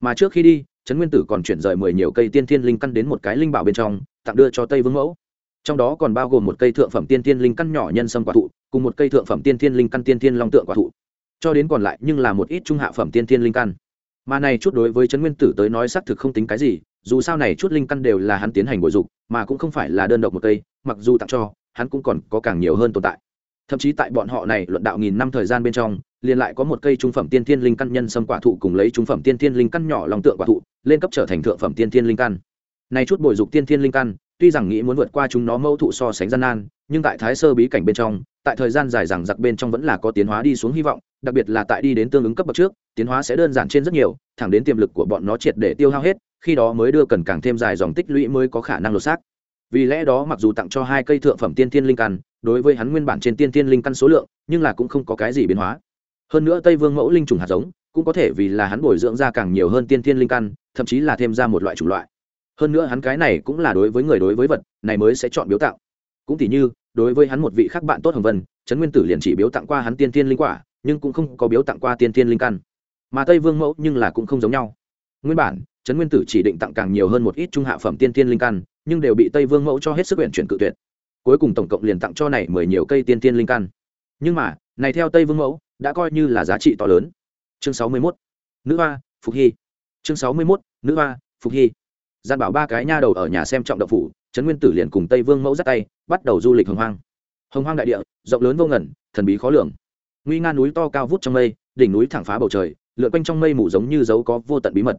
A: Mà trước khi đi, trấn nguyên tử còn chuyển rời mười nhiều cây tiên thiên linh căn đến một cái linh bảo bên trong, tặng đưa cho tây vương mẫu trong đó còn bao gồm một cây thượng phẩm tiên thiên linh căn nhỏ nhân sâm quả thụ, cùng một cây thượng phẩm tiên thiên linh căn tiên thiên long tượng quả thụ. Cho đến còn lại nhưng là một ít trung hạ phẩm tiên thiên linh căn. Mà này chút đối với trấn nguyên tử tới nói xác thực không tính cái gì, dù sao này chút linh căn đều là hắn tiến hành bồi dục, mà cũng không phải là đơn độc một cây, mặc dù tặng cho, hắn cũng còn có càng nhiều hơn tồn tại. Thậm chí tại bọn họ này luận đạo nghìn năm thời gian bên trong, liền lại có một cây trung phẩm tiên thiên linh căn nhân sâm quả thụ cùng lấy trung phẩm tiên thiên linh căn nhỏ lòng tượng quả thụ, lên cấp trở thành thượng phẩm tiên thiên linh căn. Này chút bồi dục tiên thiên linh căn tuy rằng nghĩ muốn vượt qua chúng nó mâu thụ so sánh gian nan, nhưng tại thái sơ bí cảnh bên trong, tại thời gian dài rằng giặc bên trong vẫn là có tiến hóa đi xuống hy vọng, đặc biệt là tại đi đến tương ứng cấp bậc trước, tiến hóa sẽ đơn giản trên rất nhiều, thẳng đến tiềm lực của bọn nó triệt để tiêu hao hết, khi đó mới đưa cần càng thêm dài dòng tích lũy mới có khả năng lột xác. Vì lẽ đó mặc dù tặng cho hai cây thượng phẩm tiên thiên linh căn, đối với hắn nguyên bản trên tiên thiên linh căn số lượng, nhưng là cũng không có cái gì biến hóa. Hơn nữa tây vương mẫu linh trùng hạt giống, cũng có thể vì là hắn bồi dưỡng ra càng nhiều hơn tiên thiên linh căn, thậm chí là thêm ra một loại chủng loại hơn nữa hắn cái này cũng là đối với người đối với vật, này mới sẽ chọn biếu tặng. Cũng tỉ như, đối với hắn một vị khác bạn tốt hồng vân, trấn nguyên tử liền chỉ biếu tặng qua hắn tiên thiên linh quả, nhưng cũng không có biếu tặng qua tiên thiên linh căn. Mà tây vương mẫu nhưng là cũng không giống nhau. Nguyên bản, trấn nguyên tử chỉ định tặng càng nhiều hơn một ít trung hạ phẩm tiên thiên linh căn, nhưng đều bị tây vương mẫu cho hết sức huyện chuyển cự tuyệt. Cuối cùng tổng cộng liền tặng cho này mười nhiều cây tiên thiên linh căn. Nhưng mà, này theo tây vương mẫu, đã coi như là giá trị to lớn. Chương sáu mươi mốt, nữ hoa, phục hy. Chương sáu mươi mốt, nữ hoa, phục hy gian bảo ba cái nha đầu ở nhà xem trọng đậu phủ, trấn nguyên tử liền cùng tây vương mẫu dắt tay, bắt đầu du lịch hồng hoang. Hồng hoang đại địa, rộng lớn vô ngẩn thần bí khó lường. Nguy nga núi to cao vút trong mây, đỉnh núi thẳng phá bầu trời, lượn quanh trong mây mù giống như dấu có vô tận bí mật.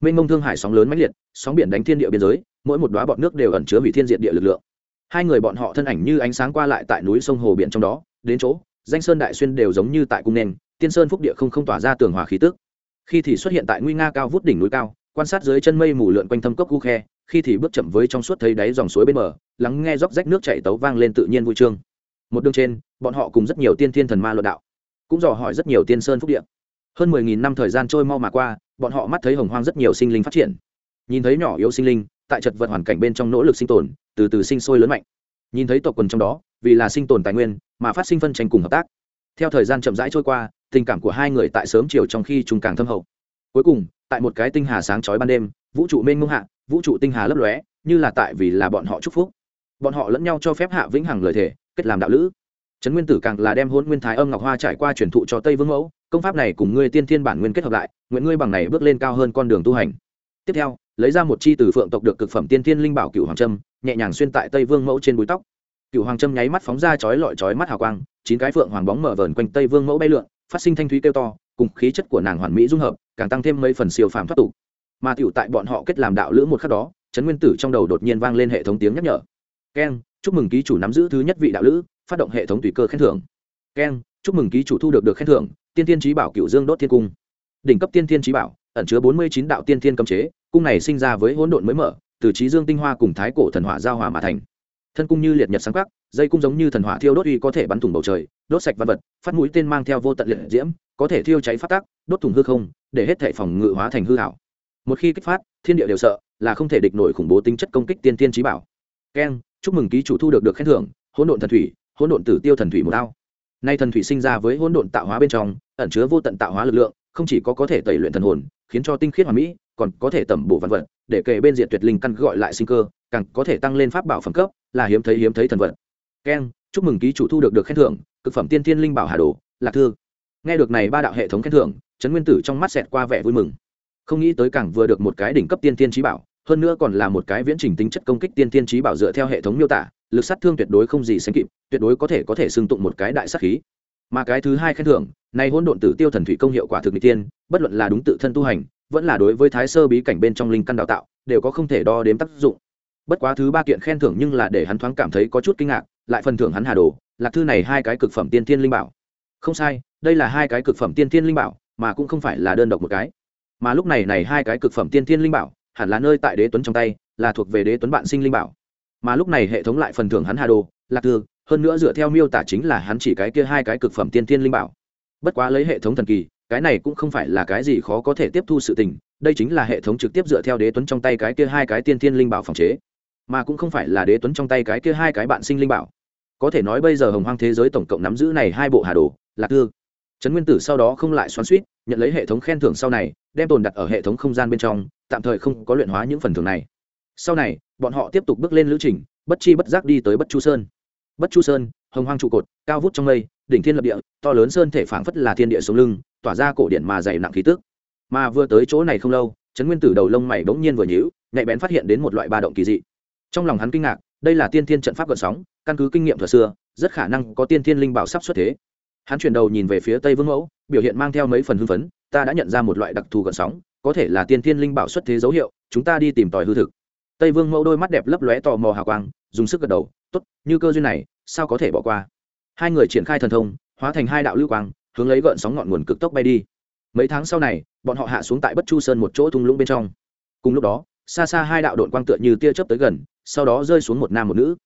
A: Mênh mông thương hải sóng lớn mãnh liệt, sóng biển đánh thiên địa biên giới, mỗi một đoá bọt nước đều ẩn chứa hủy thiên diện địa lực lượng. Hai người bọn họ thân ảnh như ánh sáng qua lại tại núi sông hồ biển trong đó, đến chỗ, danh sơn đại xuyên đều giống như tại cung nền, tiên sơn phúc địa không không tỏa ra tường hòa khí tức. Khi thì xuất hiện tại nguy nga cao vút đỉnh núi cao quan sát dưới chân mây mù lượn quanh thâm cốc gu khe, khi thì bước chậm với trong suốt thấy đáy dòng suối bên bờ, lắng nghe róc rách nước chảy tấu vang lên tự nhiên vui trương một đường trên, bọn họ cùng rất nhiều tiên thiên thần ma luận đạo, cũng dò hỏi rất nhiều tiên sơn phúc địa. Hơn mười nghìn năm thời gian trôi mau mà qua, bọn họ mắt thấy hồng hoang rất nhiều sinh linh phát triển. Nhìn thấy nhỏ yếu sinh linh, tại chật vật hoàn cảnh bên trong nỗ lực sinh tồn, từ từ sinh sôi lớn mạnh. Nhìn thấy tộc quần trong đó, vì là sinh tồn tài nguyên mà phát sinh phân tranh cùng hợp tác. Theo thời gian chậm rãi trôi qua, tình cảm của hai người tại sớm chiều trong khi trùng càng thâm hậu. Cuối cùng tại một cái tinh hà sáng chói ban đêm, vũ trụ mênh mông hạ, vũ trụ tinh hà lấp lóe, như là tại vì là bọn họ chúc phúc. Bọn họ lẫn nhau cho phép hạ vĩnh hằng lời thể kết làm đạo lữ. Trấn nguyên tử càng là đem hôn nguyên thái âm ngọc hoa trải qua truyền thụ cho tây vương mẫu, công pháp này cùng ngươi tiên thiên bản nguyên kết hợp lại, nguyện ngươi bằng này bước lên cao hơn con đường tu hành. Tiếp theo, lấy ra một chi từ phượng tộc được cực phẩm tiên thiên linh bảo cựu hoàng trâm, nhẹ nhàng xuyên tại tây vương mẫu trên búi tóc. Cựu hoàng trâm nháy mắt phóng ra chói lọi chói mắt hào quang, chín cái phượng hoàng bóng mở vờn quanh tây vương mẫu bay lượn, phát sinh thanh thúy kêu to cùng khí chất của nàng hoàn mỹ dung hợp, càng tăng thêm mấy phần siêu phàm thoát tục. Mà tiểu tại bọn họ kết làm đạo lữ một khắc đó, trấn nguyên tử trong đầu đột nhiên vang lên hệ thống tiếng nhắc nhở. Keng chúc mừng ký chủ nắm giữ thứ nhất vị đạo lữ, phát động hệ thống tùy cơ khen thưởng. Keng chúc mừng ký chủ thu được được khen thưởng, tiên tiên trí bảo cựu dương đốt thiên cung. Đỉnh cấp tiên tiên trí bảo, ẩn chứa bốn mươi chín đạo tiên thiên cấm chế, cung này sinh ra với hỗn độn mới mở, từ trí dương tinh hoa cùng thái cổ thần hỏa giao hòa mà thành. Thân cung như liệt nhật sáng khắc, dây cung giống như thần hỏa thiêu đốt uy có thể bắn thủng bầu trời, đốt sạch văn vật, phát mũi tên mang theo vô tận liệt diễm có thể thiêu cháy phát tác đốt thủng hư không, để hết thể phòng ngự hóa thành hư hảo. Một khi kích phát, thiên địa đều sợ, là không thể địch nổi khủng bố tính chất công kích tiên tiên trí bảo. Keng chúc mừng ký chủ thu được được khen thưởng, hỗn độn thần thủy, hỗn độn tử tiêu thần thủy một ao. Nay thần thủy sinh ra với hỗn độn tạo hóa bên trong, ẩn chứa vô tận tạo hóa lực lượng, không chỉ có có thể tẩy luyện thần hồn, khiến cho tinh khiết hoàn mỹ, còn có thể tẩm bổ văn vật, để kể bên diện tuyệt linh căn gọi lại sinh cơ, càng có thể tăng lên pháp bảo phẩm cấp, là hiếm thấy hiếm thấy thần vật. Keng chúc mừng ký chủ thu được được khen thưởng, cực phẩm tiên thiên linh bảo hà đồ, lạc thư nghe được này ba đạo hệ thống khen thưởng, trấn nguyên tử trong mắt xẹt qua vẻ vui mừng. Không nghĩ tới càng vừa được một cái đỉnh cấp tiên tiên trí bảo, hơn nữa còn là một cái viễn trình tính chất công kích tiên tiên trí bảo dựa theo hệ thống miêu tả, lực sát thương tuyệt đối không gì sánh kịp, tuyệt đối có thể có thể xưng tụng một cái đại sát khí. Mà cái thứ hai khen thưởng, này hỗn độn tử tiêu thần thủy công hiệu quả thực n tiên, bất luận là đúng tự thân tu hành, vẫn là đối với thái sơ bí cảnh bên trong linh căn đào tạo, đều có không thể đo đếm tác dụng. Bất quá thứ ba kiện khen thưởng nhưng là để hắn thoáng cảm thấy có chút kinh ngạc, lại phần thưởng hắn hà đồ lạc thư này hai cái cực phẩm tiên thiên linh bảo không sai, đây là hai cái cực phẩm tiên thiên linh bảo, mà cũng không phải là đơn độc một cái. Mà lúc này này hai cái cực phẩm tiên thiên linh bảo, hẳn là nơi tại đế tuấn trong tay, là thuộc về đế tuấn bạn sinh linh bảo. Mà lúc này hệ thống lại phần thưởng hắn hà đồ lạc thư hơn nữa dựa theo miêu tả chính là hắn chỉ cái kia hai cái cực phẩm tiên thiên linh bảo. Bất quá lấy hệ thống thần kỳ, cái này cũng không phải là cái gì khó có thể tiếp thu sự tình, đây chính là hệ thống trực tiếp dựa theo đế tuấn trong tay cái kia hai cái tiên thiên linh bảo phòng chế. Mà cũng không phải là đế tuấn trong tay cái kia hai cái bạn sinh linh bảo. Có thể nói bây giờ hồng hoang thế giới tổng cộng nắm giữ này hai bộ hà đồ lạc thư. Trấn nguyên tử sau đó không lại xoắn suýt nhận lấy hệ thống khen thưởng sau này, đem tồn đặt ở hệ thống không gian bên trong, tạm thời không có luyện hóa những phần thưởng này. Sau này, bọn họ tiếp tục bước lên lữ trình, bất chi bất giác đi tới bất chu sơn. Bất chu sơn, hồng hoang trụ cột, cao vút trong mây, đỉnh thiên lập địa, to lớn sơn thể phảng phất là thiên địa xuống lưng, tỏa ra cổ điện mà dày nặng khí tức. Mà vừa tới chỗ này không lâu, trấn nguyên tử đầu lông mày bỗng nhiên vừa nhíu, nhạy bén phát hiện đến một loại ba động kỳ dị. Trong lòng hắn kinh ngạc, đây là tiên thiên trận pháp gợn sóng, căn cứ kinh nghiệm thừa xưa, rất khả năng có tiên thiên linh bảo sắp xuất thế hắn chuyển đầu nhìn về phía tây vương mẫu, biểu hiện mang theo mấy phần hưng phấn, ta đã nhận ra một loại đặc thù gần sóng, có thể là tiên thiên linh bảo xuất thế dấu hiệu, chúng ta đi tìm tòi hư thực. Tây vương mẫu đôi mắt đẹp lấp lóe tò mò hào quang, dùng sức gật đầu t ố t như cơ duyên này, sao có thể bỏ qua? Hai người triển khai thần thông, hóa thành hai đạo lưu quang, hướng lấy gợn sóng ngọn nguồn cực tốc bay đi. Mấy tháng sau này, bọn họ hạ xuống tại bất chu sơn một chỗ thung lũng bên trong. Cùng lúc đó, xa xa hai đạo đội quang tựa như tia chớp tới gần, sau đó rơi xuống một nam một nữ.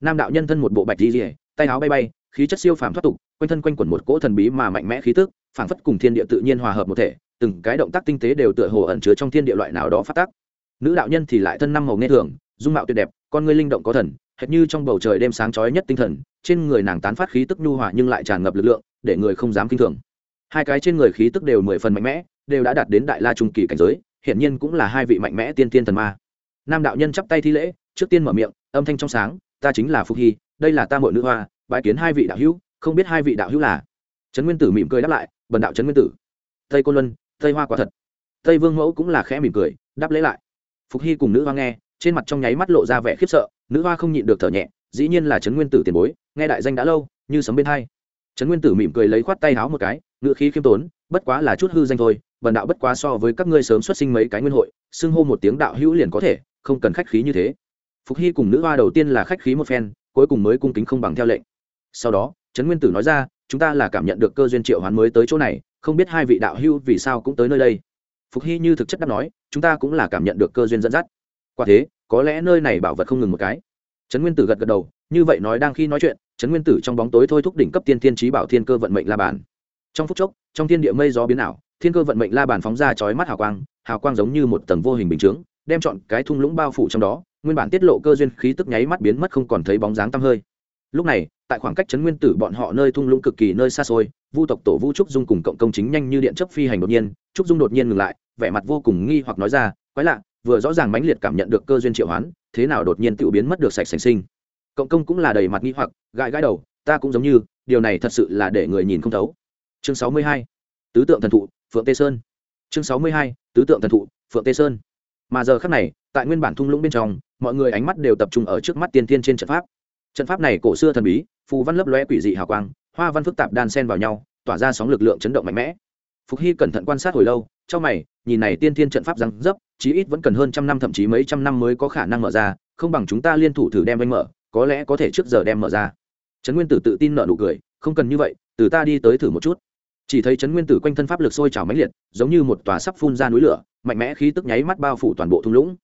A: Nam đạo nhân thân một bộ bạch di rỉa tay áo bay bay, khí chất siêu phàm thoát tục, quanh thân quanh quẩn một cỗ thần bí mà mạnh mẽ khí tức, phảng phất cùng thiên địa tự nhiên hòa hợp một thể, từng cái động tác tinh tế đều tựa hồ ẩn chứa trong thiên địa loại nào đó phát tác. Nữ đạo nhân thì lại thân năm màu nghe thường, dung mạo tuyệt đẹp, con ngươi linh động có thần, hệt như trong bầu trời đêm sáng chói nhất tinh thần, trên người nàng tán phát khí tức nhu hòa nhưng lại tràn ngập lực lượng, để người không dám kinh thường. Hai cái trên người khí tức đều mười phần mạnh mẽ, đều đã đạt đến đại la trung kỳ cảnh giới, hiển nhiên cũng là hai vị mạnh mẽ tiên tiên thần ma. Nam đạo nhân chắp tay thi lễ, trước tiên mở miệng, âm thanh trong sáng, ta chính là phúc hy đây là ta mội nữ hoa bãi kiến hai vị đạo hữu, không biết hai vị đạo hữu là? Trấn nguyên tử mỉm cười đáp lại, bần đạo trấn nguyên tử. Tây côn luân, tây hoa quả thật. Tây vương mẫu cũng là khẽ mỉm cười, đáp lễ lại. Phục hy cùng nữ hoa nghe, trên mặt trong nháy mắt lộ ra vẻ khiếp sợ, nữ hoa không nhịn được thở nhẹ, dĩ nhiên là trấn nguyên tử tiền bối, nghe đại danh đã lâu, như sấm bên hai. Trấn nguyên tử mỉm cười lấy khoát tay háo một cái ngự khí khiêm tốn, bất quá là chút hư danh thôi, bần đạo bất quá so với các ngươi sớm xuất sinh mấy cái nguyên hội, xưng hô một tiếng đạo hữu liền có thể, không cần khách khí như thế. Phục hy cùng nữ hoa đầu tiên là khách khí một phen cuối cùng mới cung kính không bằng theo lệnh. Sau đó, trấn nguyên tử nói ra, chúng ta là cảm nhận được cơ duyên triệu hoán mới tới chỗ này, không biết hai vị đạo hưu vì sao cũng tới nơi đây. Phục hy như thực chất đáp nói, chúng ta cũng là cảm nhận được cơ duyên dẫn dắt. Quả thế, có lẽ nơi này bảo vật không ngừng một cái. Trấn nguyên tử gật gật đầu, như vậy nói đang khi nói chuyện, trấn nguyên tử trong bóng tối thôi thúc đỉnh cấp tiên thiên trí bảo thiên cơ vận mệnh la bàn. Trong phút chốc, trong thiên địa mây gió biến ảo, thiên cơ vận mệnh la bàn phóng ra chói mắt hào quang hào quang giống như một tầng vô hình bình chướng, đem chọn cái thung lũng bao phủ trong đó nguyên bản tiết lộ cơ duyên khí tức nháy mắt biến mất không còn thấy bóng dáng tăm hơi. Lúc này, tại khoảng cách trấn nguyên tử bọn họ nơi thung lũng cực kỳ nơi xa xôi, vu tộc tổ vu trúc dung cùng cộng công chính nhanh như điện chấp phi hành đột nhiên, trúc dung đột nhiên ngừng lại, vẻ mặt vô cùng nghi hoặc nói ra, quái lạ, vừa rõ ràng mãnh liệt cảm nhận được cơ duyên triệu hoán, thế nào đột nhiên tự biến mất được sạch sành sinh? Cộng công cũng là đầy mặt nghi hoặc, gãi gãi đầu, ta cũng giống như, điều này thật sự là để người nhìn không thấu. Chương sáu mươi hai, tứ tượng thần thụ, phượng tê sơn. Chương sáu mươi hai, tứ tượng thần thụ, phượng tê sơn. Mà giờ khắc này tại nguyên bản thung lũng bên trong, mọi người ánh mắt đều tập trung ở trước mắt tiên tiên trên trận pháp. Trận pháp này cổ xưa thần bí, phù văn lấp lóe quỷ dị hào quang, hoa văn phức tạp đan sen vào nhau, tỏa ra sóng lực lượng chấn động mạnh mẽ. Phục hy cẩn thận quan sát hồi lâu trong mày, nhìn này tiên tiên trận pháp răng dấp, chí ít vẫn cần hơn trăm năm thậm chí mấy trăm năm mới có khả năng mở ra, không bằng chúng ta liên thủ thử đem anh mở, có lẽ có thể trước giờ đem mở ra. Trấn nguyên tử tự tin nợ nụ cười, không cần như vậy, từ ta đi tới thử một chút. Chỉ thấy trấn nguyên tử quanh thân pháp lực sôi trào mãnh liệt, giống như một tòa sắp phun ra núi lửa, mạnh mẽ khí tức nháy mắt bao phủ toàn bộ thung lũng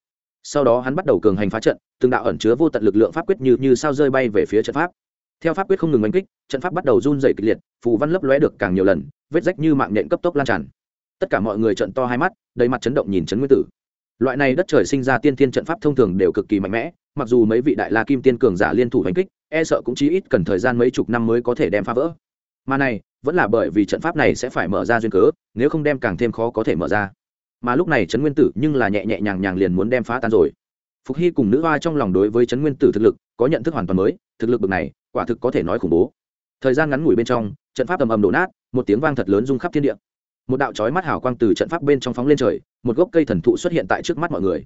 A: sau đó hắn bắt đầu cường hành phá trận, từng đạo ẩn chứa vô tận lực lượng pháp quyết như như sao rơi bay về phía trận pháp. Theo pháp quyết không ngừng đánh kích, trận pháp bắt đầu run dày kịch liệt, phù văn lấp lóe được càng nhiều lần, vết rách như mạng nhện cấp tốc lan tràn. Tất cả mọi người trận to hai mắt, đầy mặt chấn động nhìn trấn nguyên tử. Loại này đất trời sinh ra tiên tiên trận pháp thông thường đều cực kỳ mạnh mẽ, mặc dù mấy vị đại la kim tiên cường giả liên thủ đánh kích e sợ cũng chỉ ít cần thời gian mấy chục năm mới có thể đem phá vỡ. Mà này, vẫn là bởi vì trận pháp này sẽ phải mở ra duyên cớ, nếu không đem càng thêm khó có thể mở ra mà lúc này trấn nguyên tử nhưng là nhẹ nhẹ nhàng nhàng liền muốn đem phá tan rồi. Phục hy cùng nữ hoa trong lòng đối với trấn nguyên tử thực lực có nhận thức hoàn toàn mới, thực lực bực này, quả thực có thể nói khủng bố. Thời gian ngắn ngủi bên trong, trận pháp ầm ầm đổ nát, một tiếng vang thật lớn rung khắp thiên địa. Một đạo chói mắt hào quang từ trận pháp bên trong phóng lên trời, một gốc cây thần thụ xuất hiện tại trước mắt mọi người.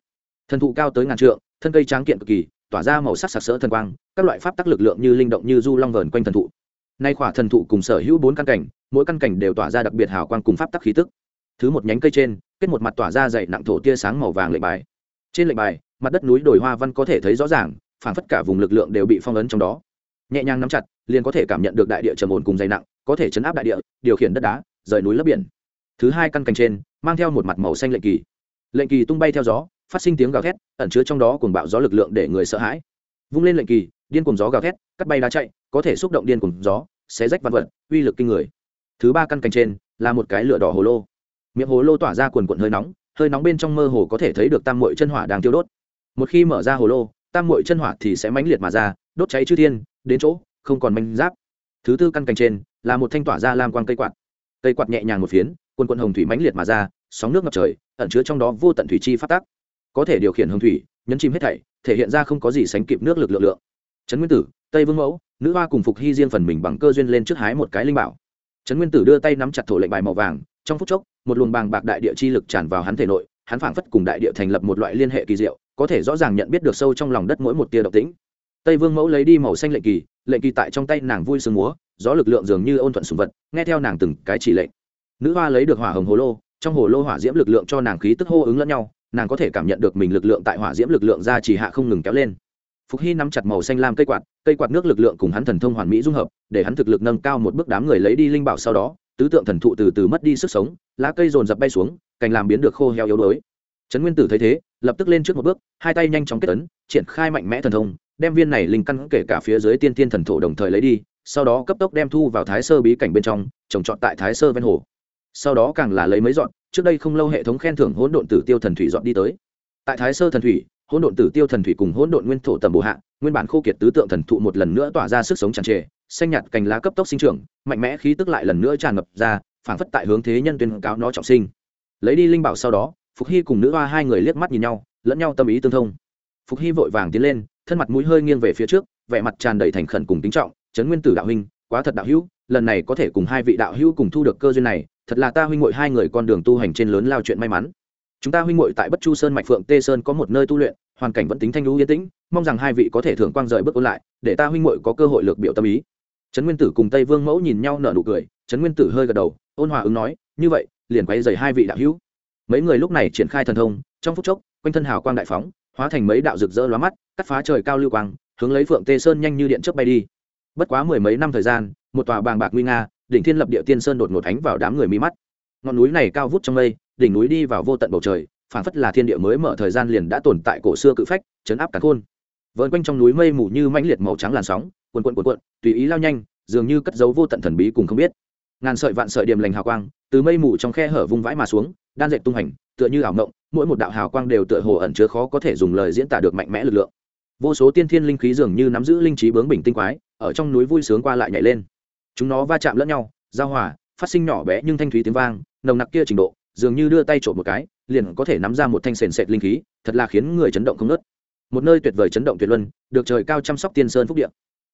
A: Thần thụ cao tới ngàn trượng, thân cây tráng kiện cực kỳ, tỏa ra màu sắc sặc sỡ thần quang, các loại pháp tắc lực lượng như linh động như du long vờn quanh thần thụ. Nay khỏa thần thụ cùng sở hữu bốn căn cảnh, mỗi căn cảnh đều tỏa ra đặc biệt hào quang cùng pháp tắc khí tức. Thứ một nhánh cây trên kết một mặt tỏa ra dày nặng thổ tia sáng màu vàng lệnh bài. Trên lệnh bài, mặt đất núi đồi hoa văn có thể thấy rõ ràng phản phất cả vùng lực lượng đều bị phong ấn trong đó. Nhẹ nhàng nắm chặt, liền có thể cảm nhận được đại địa trầm ổn cùng dày nặng, có thể chấn áp đại địa, điều khiển đất đá, rời núi lấp biển. Thứ hai căn cành trên, mang theo một mặt màu xanh lệnh kỳ. Lệnh kỳ tung bay theo gió, phát sinh tiếng gào thét, ẩn chứa trong đó cuồng bạo gió lực lượng để người sợ hãi. Vung lên lệnh kỳ, điên cuồng gió gào thét, cắt bay đá chạy, có thể xúc động điên cuồng gió, xé rách vật vật, uy lực kinh người. Thứ ba căn cành trên, là một cái lửa đỏ hồ lô miệng hồ lô tỏa ra quần quần hơi nóng hơi nóng bên trong mơ hồ có thể thấy được tam mội chân hỏa đang tiêu đốt. Một khi mở ra hồ lô, tam mội chân hỏa thì sẽ mãnh liệt mà ra, đốt cháy chư thiên, đến chỗ, không còn manh giáp. Thứ tư căn cành trên, là một thanh tỏa ra lam quang cây quạt. Cây quạt nhẹ nhàng một phiến quần quần hồng thủy mãnh liệt mà ra, sóng nước ngập trời, ẩn chứa trong đó vô tận thủy chi phát tác có thể điều khiển hồng thủy, nhấn chìm hết thảy, thể hiện ra không có gì sánh kịp nước lực lượng lượng. Trấn nguyên tử, tây vương mẫu, nữ hoa cùng phục hy riêng phần mình bằng cơ duyên lên trước hái một cái linh bảo. Trấn nguyên tử đưa tay nắm chặt thổ lệnh bài màu vàng trong phút chốc, một luồng bàng bạc đại địa chi lực tràn vào hắn thể nội, hắn phảng phất cùng đại địa thành lập một loại liên hệ kỳ diệu, có thể rõ ràng nhận biết được sâu trong lòng đất mỗi một tia động tĩnh. Tây vương mẫu lấy đi màu xanh lệnh kỳ lệnh kỳ tại trong tay nàng vui sướng múa, gió lực lượng dường như ôn thuận sùng vật, nghe theo nàng từng cái chỉ lệnh. Nữ hoa lấy được hỏa hồng hồ lô, trong hồ lô hỏa diễm lực lượng cho nàng khí tức hô ứng lẫn nhau, nàng có thể cảm nhận được mình lực lượng tại hỏa diễm lực lượng ra chỉ hạ không ngừng kéo lên. Phục hy nắm chặt màu xanh lam cây quạt cây quạt nước lực lượng cùng hắn thần thông hoàn mỹ dung hợp, để hắn thực lực nâng cao một bước đám người lấy đi linh bảo sau đó tứ tượng thần thụ từ từ mất đi sức sống, lá cây rồn rập bay xuống, cành làm biến được khô heo yếu đuối. Trấn nguyên tử thấy thế, lập tức lên trước một bước, hai tay nhanh chóng kết ấn, triển khai mạnh mẽ thần thông, đem viên này linh căn kể cả phía dưới tiên tiên thần thổ đồng thời lấy đi, sau đó cấp tốc đem thu vào thái sơ bí cảnh bên trong, trồng trọt tại thái sơ ven hồ. Sau đó càng là lấy mấy dọn, trước đây không lâu hệ thống khen thưởng hỗn độn tử tiêu thần thủy dọn đi tới. Tại thái sơ thần thủy, hỗn độn tử tiêu thần thủy cùng hỗn độn nguyên thổ tầm bổ hạ nguyên bản khô kiệt tứ tượng thần thụ một lần nữa tỏa ra sức sống tràn trề, xanh nhạt cành lá cấp tốc sinh trưởng, mạnh mẽ khí tức lại lần nữa tràn ngập ra, phảng phất tại hướng thế nhân tuyên cáo nó trọng sinh. Lấy đi linh bảo sau đó, phục hy cùng nữ hoa hai người liếc mắt nhìn nhau, lẫn nhau tâm ý tương thông. Phục hy vội vàng tiến lên, thân mặt mũi hơi nghiêng về phía trước, vẻ mặt tràn đầy thành khẩn cùng tính trọng trấn nguyên tử đạo huynh, quá thật đạo hữu, lần này có thể cùng hai vị đạo hữu cùng thu được cơ duyên này, thật là ta huynh muội hai người con đường tu hành trên lớn lao chuyện may mắn. Chúng ta huynh muội tại bất chu sơn mạch phượng tê sơn có một nơi tu luyện hoàn cảnh vẫn tính thanh lũ yên tĩnh, mong rằng hai vị có thể thưởng quang rời bước ôn lại, để ta huynh muội có cơ hội lược biểu tâm ý. Trấn nguyên tử cùng tây vương mẫu nhìn nhau nở nụ cười, trấn nguyên tử hơi gật đầu, ôn hòa ứng nói, như vậy, liền quay dày hai vị đạo hữu. Mấy người lúc này triển khai thần thông, trong phút chốc, quanh thân hào quang đại phóng, hóa thành mấy đạo rực rỡ lóa mắt, cắt phá trời cao lưu quang, hướng lấy phượng tê sơn nhanh như điện chớp bay đi. Bất quá mười mấy năm thời gian, một tòa bàng bạc nguy nga, đỉnh thiên lập địa tiên sơn đột ngột ánh vào đám người mi mắt. Ngọn núi này cao vút trong mây, đỉnh núi đi vào vô tận bầu trời phảng phất là thiên địa mới mở thời gian liền đã tồn tại cổ xưa cự phách, chấn áp cả khôn vợn quanh trong núi mây mù như mãnh liệt màu trắng làn sóng cuồn cuộn cuộn cuộn, tùy ý lao nhanh, dường như cất giấu vô tận thần bí cùng không biết. Ngàn sợi vạn sợi điểm lành hào quang, từ mây mù trong khe hở vung vãi mà xuống, đan dệt tung hành, tựa như ảo ngộng mỗi một đạo hào quang đều tựa hồ ẩn chứa khó có thể dùng lời diễn tả được mạnh mẽ lực lượng. Vô số tiên thiên linh khí dường như nắm giữ linh trí bướng bình tinh quái, ở trong núi vui sướng qua lại nhảy lên. Chúng nó va chạm lẫn nhau, giao hòa, phát sinh nhỏ bé nhưng thanh thúy tiếng vang, nồng nặc kia trình độ, dường như đưa tay trộm một cái liền có thể nắm ra một thanh sền sệt linh khí, thật là khiến người chấn động không nớt một nơi tuyệt vời chấn động tuyệt luân, được trời cao chăm sóc tiên sơn phúc điện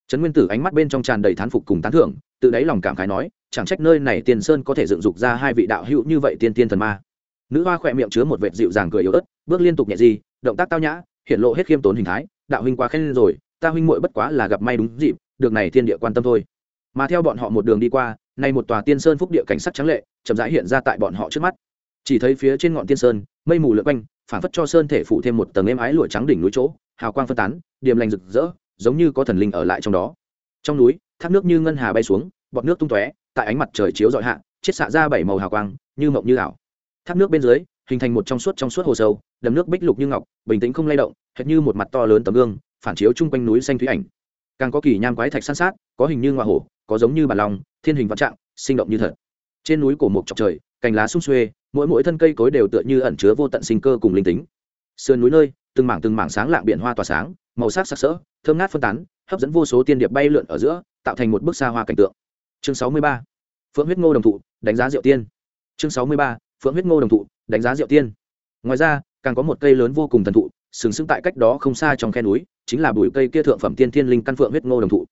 A: trấn nguyên tử ánh mắt bên trong tràn đầy thán phục cùng tán thưởng, tự đáy lòng cảm khái nói, chẳng trách nơi này tiên sơn có thể dựng dục ra hai vị đạo hữu như vậy tiên tiên thần ma. Nữ hoa khỏe miệng chứa một vệt dịu dàng cười yếu ớt, bước liên tục nhẹ di động tác tao nhã, hiện lộ hết khiêm tốn hình thái, đạo huynh quá khen rồi, ta huynh muội bất quá là gặp may đúng dịp, được này thiên địa quan tâm thôi. Mà theo bọn họ một đường đi qua, nay một tòa tiên sơn phúc địa cảnh sắc trắng lệ, chậm rãi hiện ra tại bọn họ trước mắt chỉ thấy phía trên ngọn tiên sơn, mây mù lượn quanh phản phất cho sơn thể phụ thêm một tầng êm ái lụa trắng đỉnh núi chỗ, hào quang phân tán, điềm lành rực rỡ, giống như có thần linh ở lại trong đó. Trong núi, thác nước như ngân hà bay xuống, bọt nước tung tóe, tại ánh mặt trời chiếu dọi hạ chết xạ ra bảy màu hào quang, như mộng như ảo. Thác nước bên dưới, hình thành một trong suốt trong suốt hồ sâu, đầm nước bích lục như ngọc, bình tĩnh không lay động, hệt như một mặt to lớn tấm gương, phản chiếu chung quanh núi xanh thúy ảnh. Càng có kỳ nham quái thạch san sát, có hình như ngoại hổ, có giống như bàn lòng, thiên hình vạn trạng, sinh động như thật. Trên núi cổ mục chọc trời cành lá sung xuê, mỗi mỗi thân cây cối đều tựa như ẩn chứa vô tận sinh cơ cùng linh tính. Sườn núi nơi, từng mảng từng mảng sáng lạng biển hoa tỏa sáng, màu sắc sặc sỡ, thơm ngát phân tán, hấp dẫn vô số tiên điệp bay lượn ở giữa, tạo thành một bức xa hoa cảnh tượng. Chương sáu mươi ba, phượng huyết ngô đồng thụ, đánh giá diệu tiên. Chương sáu mươi ba, phượng huyết ngô đồng thụ, đánh giá diệu tiên. Ngoài ra, càng có một cây lớn vô cùng thần thụ, sừng sững tại cách đó không xa trong khe núi, chính là bụi cây kia thượng phẩm tiên thiên linh căn phượng huyết ngô đồng thụ.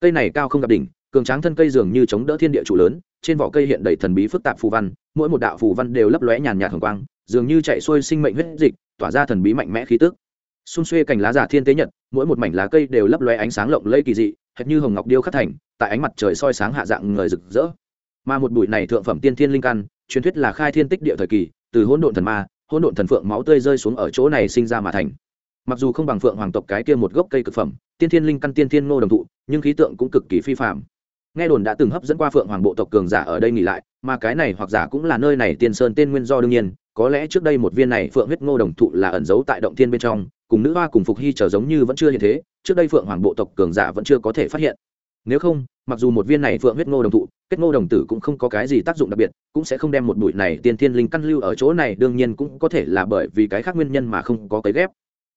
A: Cây này cao không gặp đỉnh, cường tráng thân cây dường như chống đỡ thiên địa trụ lớn, trên vỏ cây hiện đầy thần bí phức tạp phù văn mỗi một đạo phù văn đều lấp lóe nhàn nhạt hồng quang, dường như chạy xuôi sinh mệnh huyết dịch, tỏa ra thần bí mạnh mẽ khí tức. Xung xuê cành lá giả thiên tế nhật, mỗi một mảnh lá cây đều lấp lóe ánh sáng lộng lẫy kỳ dị, hệt như hồng ngọc điêu khắc thành, tại ánh mặt trời soi sáng hạ dạng người rực rỡ. Mà một bụi này thượng phẩm tiên thiên linh căn, truyền thuyết là khai thiên tích địa thời kỳ, từ hỗn độn thần ma, hỗn độn thần phượng máu tươi rơi xuống ở chỗ này sinh ra mà thành. Mặc dù không bằng phượng hoàng tộc cái kia một gốc cây cực phẩm, tiên thiên linh căn tiên thiên ngô đồng thụ, nhưng khí tượng cũng cực kỳ phi phạm nghe đồn đã từng hấp dẫn qua phượng hoàng bộ tộc cường giả ở đây nghỉ lại, mà cái này hoặc giả cũng là nơi này tiên sơn tên nguyên do đương nhiên, có lẽ trước đây một viên này phượng huyết ngô đồng thụ là ẩn giấu tại động thiên bên trong, cùng nữ hoa cùng phục hy trở giống như vẫn chưa hiện thế, trước đây phượng hoàng bộ tộc cường giả vẫn chưa có thể phát hiện. Nếu không, mặc dù một viên này phượng huyết ngô đồng thụ, kết ngô đồng tử cũng không có cái gì tác dụng đặc biệt, cũng sẽ không đem một bụi này tiên thiên linh căn lưu ở chỗ này, đương nhiên cũng có thể là bởi vì cái khác nguyên nhân mà không có cấy ghép.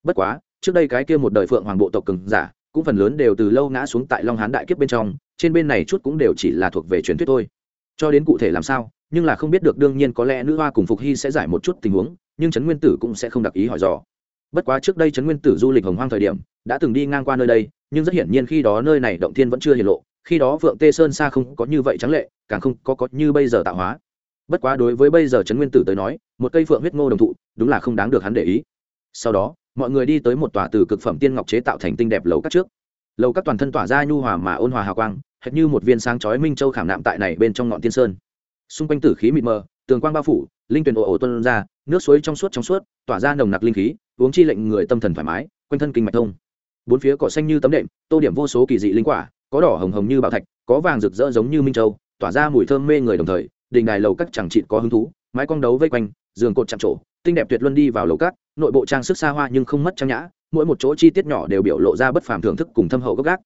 A: Bất quá, trước đây cái kia một đời phượng hoàng bộ tộc cường giả, cũng phần lớn đều từ lâu ngã xuống tại long hán đại kiếp bên trong trên bên này chút cũng đều chỉ là thuộc về truyền thuyết thôi. Cho đến cụ thể làm sao, nhưng là không biết được đương nhiên có lẽ nữ hoa cùng phục hy sẽ giải một chút tình huống, nhưng trấn nguyên tử cũng sẽ không đặc ý hỏi dò. Bất quá trước đây trấn nguyên tử du lịch hồng hoang thời điểm, đã từng đi ngang qua nơi đây, nhưng rất hiển nhiên khi đó nơi này động thiên vẫn chưa hiện lộ, khi đó phượng tê sơn xa không có như vậy trắng lệ, càng không có có như bây giờ tạo hóa. Bất quá đối với bây giờ trấn nguyên tử tới nói, một cây phượng huyết ngô đồng thụ, đúng là không đáng được hắn để ý. Sau đó, mọi người đi tới một tòa từ cực phẩm tiên ngọc chế tạo thành tinh đẹp lầu các trước. Lầu các toàn thân tỏa ra nhu hòa mà ôn hòa hào quang hệt như một viên sáng chói minh châu khảm nạm tại này bên trong ngọn tiên sơn. Xung quanh tử khí mịt mờ, tường quang bao phủ, linh tuyển ồ ồ tuân ra, nước suối trong suốt trong suốt, tỏa ra nồng nặc linh khí, uống chi lệnh người tâm thần thoải mái, quanh thân kinh mạch thông. Bốn phía cỏ xanh như tấm đệm, tô điểm vô số kỳ dị linh quả, có đỏ hồng hồng như bảo thạch, có vàng rực rỡ giống như minh châu, tỏa ra mùi thơm mê người đồng thời, đình đài lầu các chẳng trị có hứng thú, mái cong đấu vây quanh, giường cột chạm trổ, tinh đẹp tuyệt luân đi vào lầu các, nội bộ trang sức xa hoa nhưng không mất trang nhã, mỗi một chỗ chi tiết nhỏ đều biểu lộ ra bất phàm thưởng thức cùng thâm hậu gốc gác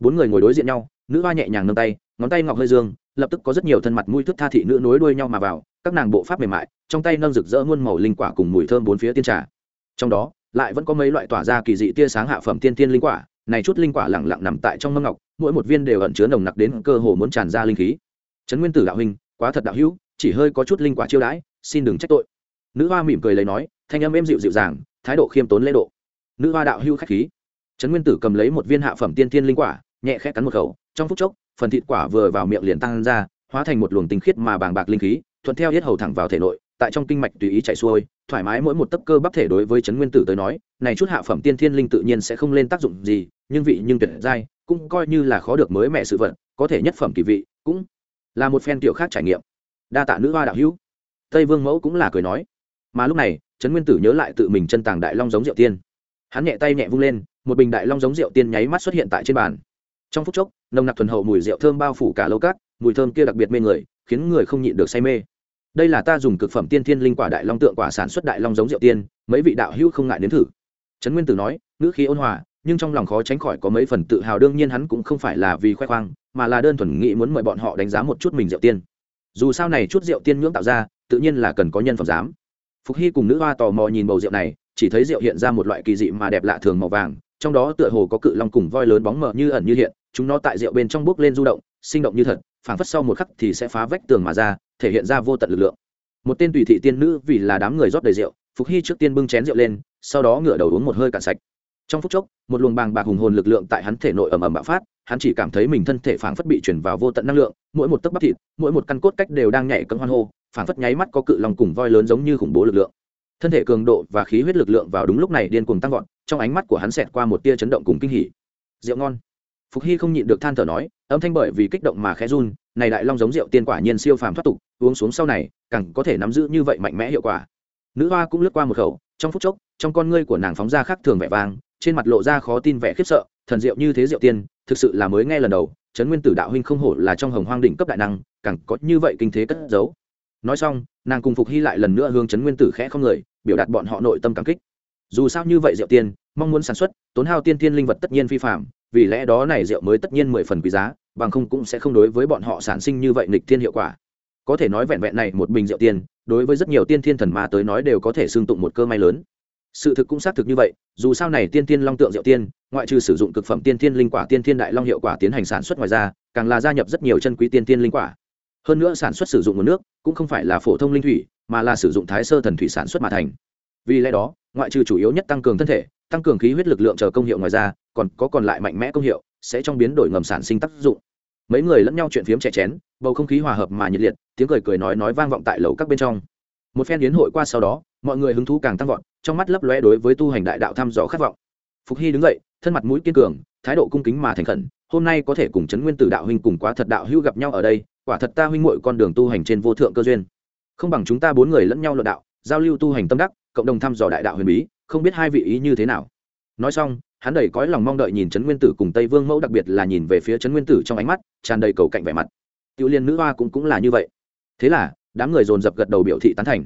A: bốn người ngồi đối diện nhau, nữ hoa nhẹ nhàng nâng tay, ngón tay ngọc hơi dương, lập tức có rất nhiều thân mặt mũi thức tha thị nữ nối đuôi nhau mà vào, các nàng bộ pháp mềm mại, trong tay nâng rực rỡ muôn màu linh quả cùng mùi thơm bốn phía tiên trà. Trong đó, lại vẫn có mấy loại tỏa ra kỳ dị tia sáng hạ phẩm tiên tiên linh quả, này chút linh quả lẳng lặng nằm tại trong mâm ngọc, mỗi một viên đều ẩn chứa nồng nặc đến cơ hồ muốn tràn ra linh khí. Trấn nguyên tử đạo huynh, quá thật đạo hữu, chỉ hơi có chút linh quả chiêu đãi, xin đừng trách tội. Nữ hoa mỉm cười lấy nói, thanh âm êm dịu dịu dàng, thái độ khiêm tốn lễ độ. Nữ hoa đạo hữu khách khí. Trấn nguyên tử cầm lấy một viên hạ phẩm tiên tiên linh quả nhẹ khẽ cắn một khẩu, trong phút chốc, phần thịt quả vừa vào miệng liền tăng ra, hóa thành một luồng tinh khiết mà bàng bạc linh khí, thuận theo hết hầu thẳng vào thể nội, tại trong kinh mạch tùy ý chạy xuôi, thoải mái mỗi một tấc cơ bắp thể đối với chấn nguyên tử tới nói, này chút hạ phẩm tiên thiên linh tự nhiên sẽ không lên tác dụng gì, nhưng vị nhưng tuyệt giai, cũng coi như là khó được mới mẹ sự vật, có thể nhất phẩm kỳ vị, cũng là một phen tiểu khác trải nghiệm. Đa tạ nữ hoa đạo hữu. Tây vương mẫu cũng là cười nói. Mà lúc này trấn nguyên tử nhớ lại tự mình chân tàng đại long giống rượu tiên. Hắn nhẹ tay nhẹ vung lên, một bình đại long giống rượu tiên nháy mắt xuất hiện tại trên bàn trong phút chốc, nồng nặc thuần hậu mùi rượu thơm bao phủ cả lâu cát, mùi thơm kia đặc biệt mê người, khiến người không nhịn được say mê. Đây là ta dùng cực phẩm tiên thiên linh quả đại long tượng quả sản xuất đại long giống rượu tiên, mấy vị đạo hữu không ngại nếm thử. Trấn nguyên tử nói, ngữ khí ôn hòa, nhưng trong lòng khó tránh khỏi có mấy phần tự hào, đương nhiên hắn cũng không phải là vì khoe khoang, mà là đơn thuần nghĩ muốn mời bọn họ đánh giá một chút mình rượu tiên. Dù sao này chút rượu tiên ngưỡng tạo ra, tự nhiên là cần có nhân phẩm dám phục hy cùng nữ hoa tò mò nhìn bầu rượu này, chỉ thấy rượu hiện ra một loại kỳ dị mà đẹp lạ thường màu vàng, trong đó tựa hồ có cự long cùng voi lớn bóng mờ như ẩn như hiện chúng nó tại rượu bên trong bước lên du động, sinh động như thật, phảng phất sau một khắc thì sẽ phá vách tường mà ra, thể hiện ra vô tận lực lượng. Một tên tùy thị tiên nữ vì là đám người rót đầy rượu, phục hy trước tiên bưng chén rượu lên, sau đó ngửa đầu uống một hơi cạn sạch. Trong phút chốc, một luồng bàng bạc hùng hồn lực lượng tại hắn thể nội ầm ầm bạo phát, hắn chỉ cảm thấy mình thân thể phảng phất bị chuyển vào vô tận năng lượng, mỗi một tấc bắp thịt, mỗi một căn cốt cách đều đang nhảy cân hoan hô, phảng phất nháy mắt có cự lòng cùng voi lớn giống như khủng bố lực lượng. Thân thể cường độ và khí huyết lực lượng vào đúng lúc này điên cuồng tăng vọt, trong ánh mắt của hắn xẹt qua một tia chấn động cùng kinh hỉ. Rượu ngon phục hy không nhịn được than thở nói, âm thanh bởi vì kích động mà khẽ run, này đại long giống rượu tiên quả nhiên siêu phàm thoát tục, uống xuống sau này, càng có thể nắm giữ như vậy mạnh mẽ hiệu quả. Nữ hoa cũng lướt qua một khẩu, trong phút chốc, trong con ngươi của nàng phóng ra khác thường vẻ vang, trên mặt lộ ra khó tin vẻ khiếp sợ, thần diệu như thế diệu tiên, thực sự là mới nghe lần đầu, trấn nguyên tử đạo huynh không hổ là trong hồng hoang đỉnh cấp đại năng, càng có như vậy kinh thế cất giấu. Nói xong, nàng cùng phục hy lại lần nữa hướng trấn nguyên tử khẽ không người, biểu đạt bọn họ nội tâm cảm kích. Dù sao như vậy diệu tiên, mong muốn sản xuất, tốn hao tiên tiên linh vật tất nhiên phi phạm vì lẽ đó này rượu mới tất nhiên mười phần quý giá, bằng không cũng sẽ không đối với bọn họ sản sinh như vậy nghịch thiên hiệu quả. Có thể nói vẹn vẹn này một bình rượu tiên, đối với rất nhiều tiên thiên thần ma tới nói đều có thể xương tụng một cơ may lớn. Sự thực cũng xác thực như vậy, dù sao này tiên tiên long tượng diệu tiên, ngoại trừ sử dụng thực phẩm tiên tiên linh quả, tiên tiên đại long hiệu quả tiến hành sản xuất ngoài ra, càng là gia nhập rất nhiều chân quý tiên tiên linh quả. Hơn nữa sản xuất sử dụng nguồn nước, cũng không phải là phổ thông linh thủy, mà là sử dụng thái sơ thần thủy sản xuất mà thành. Vì lẽ đó, ngoại trừ chủ yếu nhất tăng cường thân thể tăng cường khí huyết lực lượng chờ công hiệu ngoài ra, còn có còn lại mạnh mẽ công hiệu sẽ trong biến đổi ngầm sản sinh tác dụng. Mấy người lẫn nhau chuyện phiếm chè chén, bầu không khí hòa hợp mà nhiệt liệt, tiếng cười cười nói nói vang vọng tại lầu các bên trong. Một phen yến hội qua sau đó, mọi người hứng thú càng tăng vọt, trong mắt lấp lóe đối với tu hành đại đạo thăm dò khát vọng. Phục hy đứng dậy, thân mặt mũi kiên cường, thái độ cung kính mà thành khẩn, hôm nay có thể cùng chấn nguyên tử đạo huynh cùng quá thật đạo hữu gặp nhau ở đây, quả thật ta huynh muội con đường tu hành trên vô thượng cơ duyên. Không bằng chúng ta bốn người lẫn nhau luận đạo, giao lưu tu hành tâm đắc, cộng đồng thăm dò đại đạo huyền bí không biết hai vị ý như thế nào. Nói xong, hắn đầy cõi lòng mong đợi nhìn trấn nguyên tử cùng tây vương mẫu, đặc biệt là nhìn về phía trấn nguyên tử trong ánh mắt, tràn đầy cầu cạnh vẻ mặt. Tiểu liên nữ hoa cũng cũng là như vậy. Thế là, đám người dồn dập gật đầu biểu thị tán thành.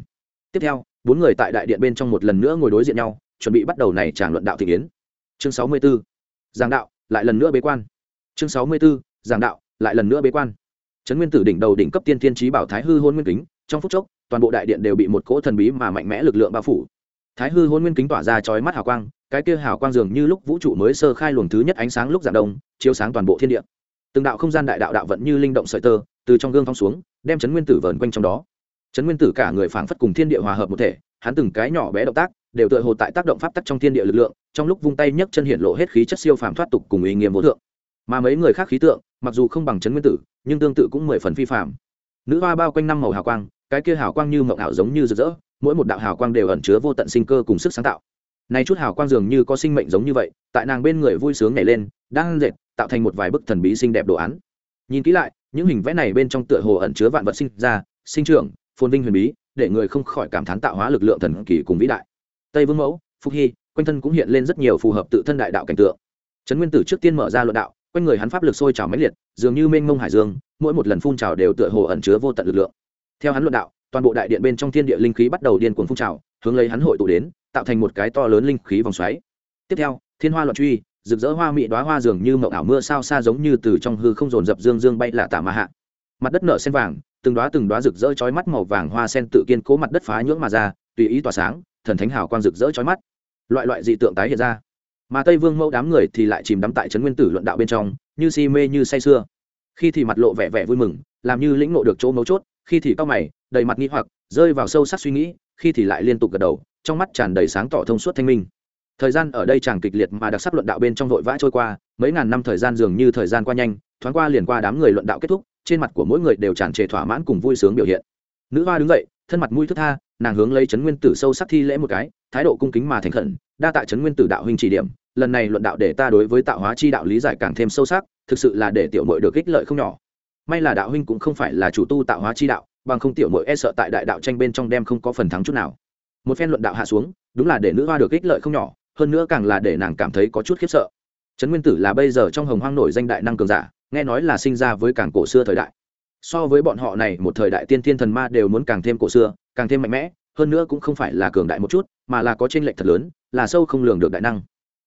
A: Tiếp theo, bốn người tại đại điện bên trong một lần nữa ngồi đối diện nhau, chuẩn bị bắt đầu này tràng luận đạo thị kiến. Chương sáu mươi 64. giảng đạo, lại lần nữa bế quan. Chương sáu mươi 64. giảng đạo, lại lần nữa bế quan. Trấn nguyên tử đỉnh đầu đỉnh cấp tiên thiên trí bảo thái hư hôn nguyên kính, trong phút chốc, toàn bộ đại điện đều bị một cỗ thần bí mà mạnh mẽ lực lượng bao phủ thái hư hôn nguyên kính tỏa ra chói mắt hào quang, cái kia hào quang dường như lúc vũ trụ mới sơ khai luồng thứ nhất ánh sáng lúc dạng đông, chiếu sáng toàn bộ thiên địa. Từng đạo không gian đại đạo đạo vận như linh động sợi tơ, từ trong gương phong xuống, đem chấn nguyên tử vờn quanh trong đó. Chấn nguyên tử cả người phảng phất cùng thiên địa hòa hợp một thể, hắn từng cái nhỏ bé động tác, đều tựa hồ tại tác động pháp tắc trong thiên địa lực lượng, trong lúc vung tay nhấc chân hiện lộ hết khí chất siêu phàm thoát tục cùng ý nghiêm vô thượng. Mà mấy người khác khí tượng, mặc dù không bằng chấn nguyên tử, nhưng tương tự cũng mười phần phi phàm. Nữ hoa bao quanh năm màu hào quang, cái kia hào quang như mộng ảo giống như rực rỡ mỗi một đạo hào quang đều ẩn chứa vô tận sinh cơ cùng sức sáng tạo. Nay chút hào quang dường như có sinh mệnh giống như vậy, tại nàng bên người vui sướng nhảy lên, đang dệt, tạo thành một vài bức thần bí xinh đẹp đồ án. Nhìn kỹ lại, những hình vẽ này bên trong tựa hồ ẩn chứa vạn vật sinh ra, sinh trưởng, phồn vinh huyền bí, để người không khỏi cảm thán tạo hóa lực lượng thần kỳ cùng vĩ đại. Tây vương mẫu phúc hy, quanh thân cũng hiện lên rất nhiều phù hợp tự thân đại đạo cảnh tượng. Trấn nguyên tử trước tiên mở ra luận đạo, quanh người hắn pháp lực sôi trào mãnh liệt, dường như mênh mông hải dương, mỗi một lần phun trào đều tựa hồ ẩn chứa vô tận lực lượng. Theo hắn luận đạo toàn bộ đại điện bên trong thiên địa linh khí bắt đầu điên cuồng phun trào, hướng lấy hắn hội tụ đến, tạo thành một cái to lớn linh khí vòng xoáy. Tiếp theo, thiên hoa loạn truy, rực rỡ hoa mị đoá hoa dường như mộng ảo mưa sao xa giống như từ trong hư không dồn dập dương dương bay lạ tả mà hạ. Mặt đất nở sen vàng, từng đoá từng đoá rực rỡ chói mắt màu vàng hoa sen tự kiên cố mặt đất phá nhưỡng mà ra, tùy ý tỏa sáng, thần thánh hào quang rực rỡ chói mắt. Loại loại dị tượng tái hiện ra. Mà tây vương mẫu đám người thì lại chìm đắm tại trấn nguyên tử luận đạo bên trong, như si mê như say sưa. Khi thì mặt lộ vẻ vẻ vui mừng, làm như lĩnh ngộ được chỗ mấu chốt, khi thì cao mày đầy mặt nghi hoặc, rơi vào sâu sắc suy nghĩ, khi thì lại liên tục gật đầu, trong mắt tràn đầy sáng tỏ thông suốt thanh minh. Thời gian ở đây chẳng kịch liệt mà đặc sắc luận đạo bên trong vội vã trôi qua, mấy ngàn năm thời gian dường như thời gian qua nhanh, thoáng qua liền qua đám người luận đạo kết thúc, trên mặt của mỗi người đều tràn trề thỏa mãn cùng vui sướng biểu hiện. Nữ hoa đứng dậy, thân mặt mũi thức tha, nàng hướng lấy trấn nguyên tử sâu sắc thi lễ một cái, thái độ cung kính mà thành khẩn, đa tạ trấn nguyên tử đạo huynh chỉ điểm, lần này luận đạo để ta đối với tạo hóa chi đạo lý giải càng thêm sâu sắc, thực sự là để tiểu mội được ích lợi không nhỏ. May là đạo huynh cũng không phải là chủ tu tạo hóa chi đạo bằng không tiểu mội e sợ tại đại đạo tranh bên trong đem không có phần thắng chút nào. Một phen luận đạo hạ xuống, đúng là để nữ hoa được ích lợi không nhỏ, hơn nữa càng là để nàng cảm thấy có chút khiếp sợ. Trấn nguyên tử là bây giờ trong hồng hoang nổi danh đại năng cường giả, nghe nói là sinh ra với càng cổ xưa thời đại. So với bọn họ này, một thời đại tiên thiên thần ma đều muốn càng thêm cổ xưa, càng thêm mạnh mẽ, hơn nữa cũng không phải là cường đại một chút, mà là có tranh lệch thật lớn, là sâu không lường được đại năng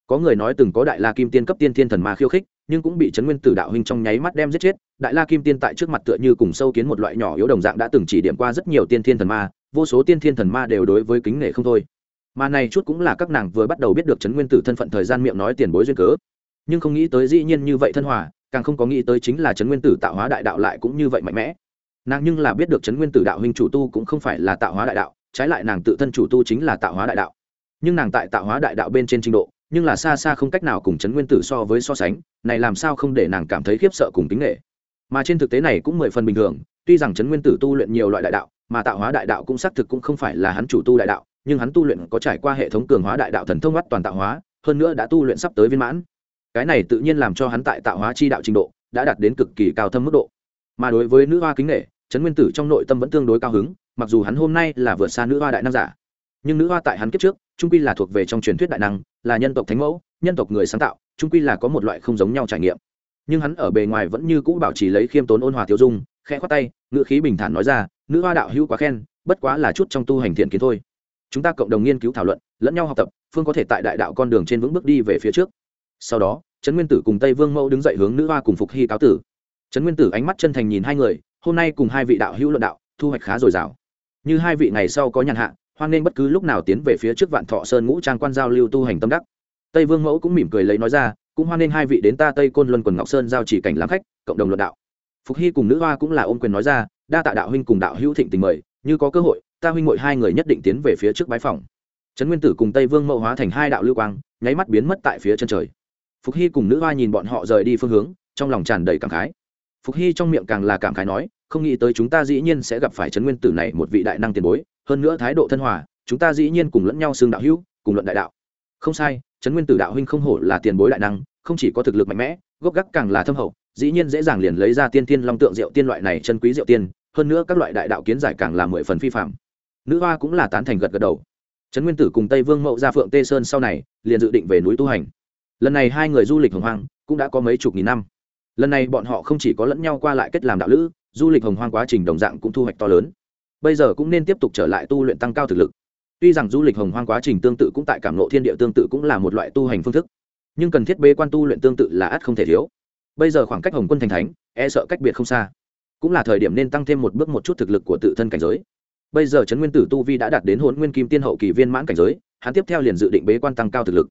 A: có người nói từng có đại la kim tiên cấp tiên thiên thần ma khiêu khích, nhưng cũng bị trấn nguyên tử đạo huynh trong nháy mắt đem giết chết. Đại la kim tiên tại trước mặt tựa như cùng sâu kiến một loại nhỏ yếu đồng dạng đã từng chỉ điểm qua rất nhiều tiên thiên thần ma, vô số tiên thiên thần ma đều đối với kính nể không thôi. Mà này chút cũng là các nàng vừa bắt đầu biết được trấn nguyên tử thân phận thời gian miệng nói tiền bối duyên cớ. Nhưng không nghĩ tới dĩ nhiên như vậy thân hòa, càng không có nghĩ tới chính là trấn nguyên tử tạo hóa đại đạo lại cũng như vậy mạnh mẽ. Nàng nhưng là biết được trấn nguyên tử đạo huynh chủ tu cũng không phải là tạo hóa đại đạo, trái lại nàng tự thân chủ tu chính là tạo hóa đại đạo. Nhưng nàng tại tạo hóa đại đạo bên trên trình độ nhưng là xa xa không cách nào cùng trấn nguyên tử so với so sánh, này làm sao không để nàng cảm thấy khiếp sợ cùng tính nghệ mà trên thực tế này cũng mười phần bình thường, tuy rằng trấn nguyên tử tu luyện nhiều loại đại đạo, mà tạo hóa đại đạo cũng xác thực cũng không phải là hắn chủ tu đại đạo, nhưng hắn tu luyện có trải qua hệ thống cường hóa đại đạo thần thông mắt toàn tạo hóa, hơn nữa đã tu luyện sắp tới viên mãn. Cái này tự nhiên làm cho hắn tại tạo hóa chi đạo trình độ đã đạt đến cực kỳ cao thâm mức độ. Mà đối với nữ hoa kính nghệ trấn nguyên tử trong nội tâm vẫn tương đối cao hứng, mặc dù hắn hôm nay là vượt xa nữ hoa đại nam giả, nhưng nữ hoa tại hắn kiếp trước, trung quy là thuộc về trong truyền thuyết đại năng là nhân tộc thánh mẫu, nhân tộc người sáng tạo trung quy là có một loại không giống nhau trải nghiệm. Nhưng hắn ở bề ngoài vẫn như cũ bảo trì lấy khiêm tốn ôn hòa tiêu dung, khẽ khoát tay ngựa khí bình thản nói ra, nữ hoa đạo hữu quá khen, bất quá là chút trong tu hành thiện kiến thôi. Chúng ta cộng đồng nghiên cứu thảo luận, lẫn nhau học tập, phương có thể tại đại đạo con đường trên vững bước đi về phía trước. Sau đó, trấn nguyên tử cùng tây vương mẫu đứng dậy hướng nữ hoa cùng phục hy cáo tử. Trấn nguyên tử ánh mắt chân thành nhìn hai người, hôm nay cùng hai vị đạo hữu luận đạo, thu hoạch khá dồi dào. Như hai vị ngày sau có nhàn hạ hoan nên bất cứ lúc nào tiến về phía trước vạn thọ sơn ngũ trang quan giao lưu tu hành tâm đắc. Tây vương mẫu cũng mỉm cười lấy nói ra, cũng hoan nên hai vị đến ta tây côn luân quần ngọc sơn giao chỉ cảnh làm khách, cộng đồng luận đạo. Phục hy cùng nữ hoa cũng là ôm quyền nói ra, đa tạ đạo huynh cùng đạo hữu thịnh tình mời, như có cơ hội, ta huynh ngội hai người nhất định tiến về phía trước bái phòng. Trấn nguyên tử cùng tây vương mẫu hóa thành hai đạo lưu quang, nháy mắt biến mất tại phía chân trời. Phục hy cùng nữ hoa nhìn bọn họ rời đi phương hướng, trong lòng tràn đầy cảm khái. Phục hy trong miệng càng là cảm khái nói, không nghĩ tới chúng ta dĩ nhiên sẽ gặp phải trấn nguyên tử này một vị đại năng tiền bối hơn nữa thái độ thân hòa, chúng ta dĩ nhiên cùng lẫn nhau xương đạo hữu, cùng luận đại đạo. Không sai, trấn nguyên tử đạo huynh không hổ là tiền bối đại năng, không chỉ có thực lực mạnh mẽ, gốc gác càng là thâm hậu, dĩ nhiên dễ dàng liền lấy ra tiên thiên long tượng rượu tiên loại này chân quý rượu tiên, hơn nữa các loại đại đạo kiến giải càng là mười phần phi phạm nữ hoa cũng là tán thành gật gật đầu. Trấn nguyên tử cùng tây vương mậu ra phượng tê sơn sau này, liền dự định về núi tu hành. Lần này hai người du lịch hồng hoang, cũng đã có mấy chục nghìn năm. Lần này bọn họ không chỉ có lẫn nhau qua lại kết làm đạo lữ, du lịch hồng hoang quá trình đồng dạng cũng thu hoạch to lớn bây giờ cũng nên tiếp tục trở lại tu luyện tăng cao thực lực. Tuy rằng du lịch hồng hoang quá trình tương tự cũng tại cảm nộ thiên địa tương tự cũng là một loại tu hành phương thức, nhưng cần thiết bế quan tu luyện tương tự là ắt không thể thiếu. Bây giờ khoảng cách hồng quân thành thánh e sợ cách biệt không xa. Cũng là thời điểm nên tăng thêm một bước một chút thực lực của tự thân cảnh giới. Bây giờ trấn nguyên tử tu vi đã đạt đến hôn nguyên kim tiên hậu kỳ viên mãn cảnh giới, hắn tiếp theo liền dự định bế quan tăng cao thực lực.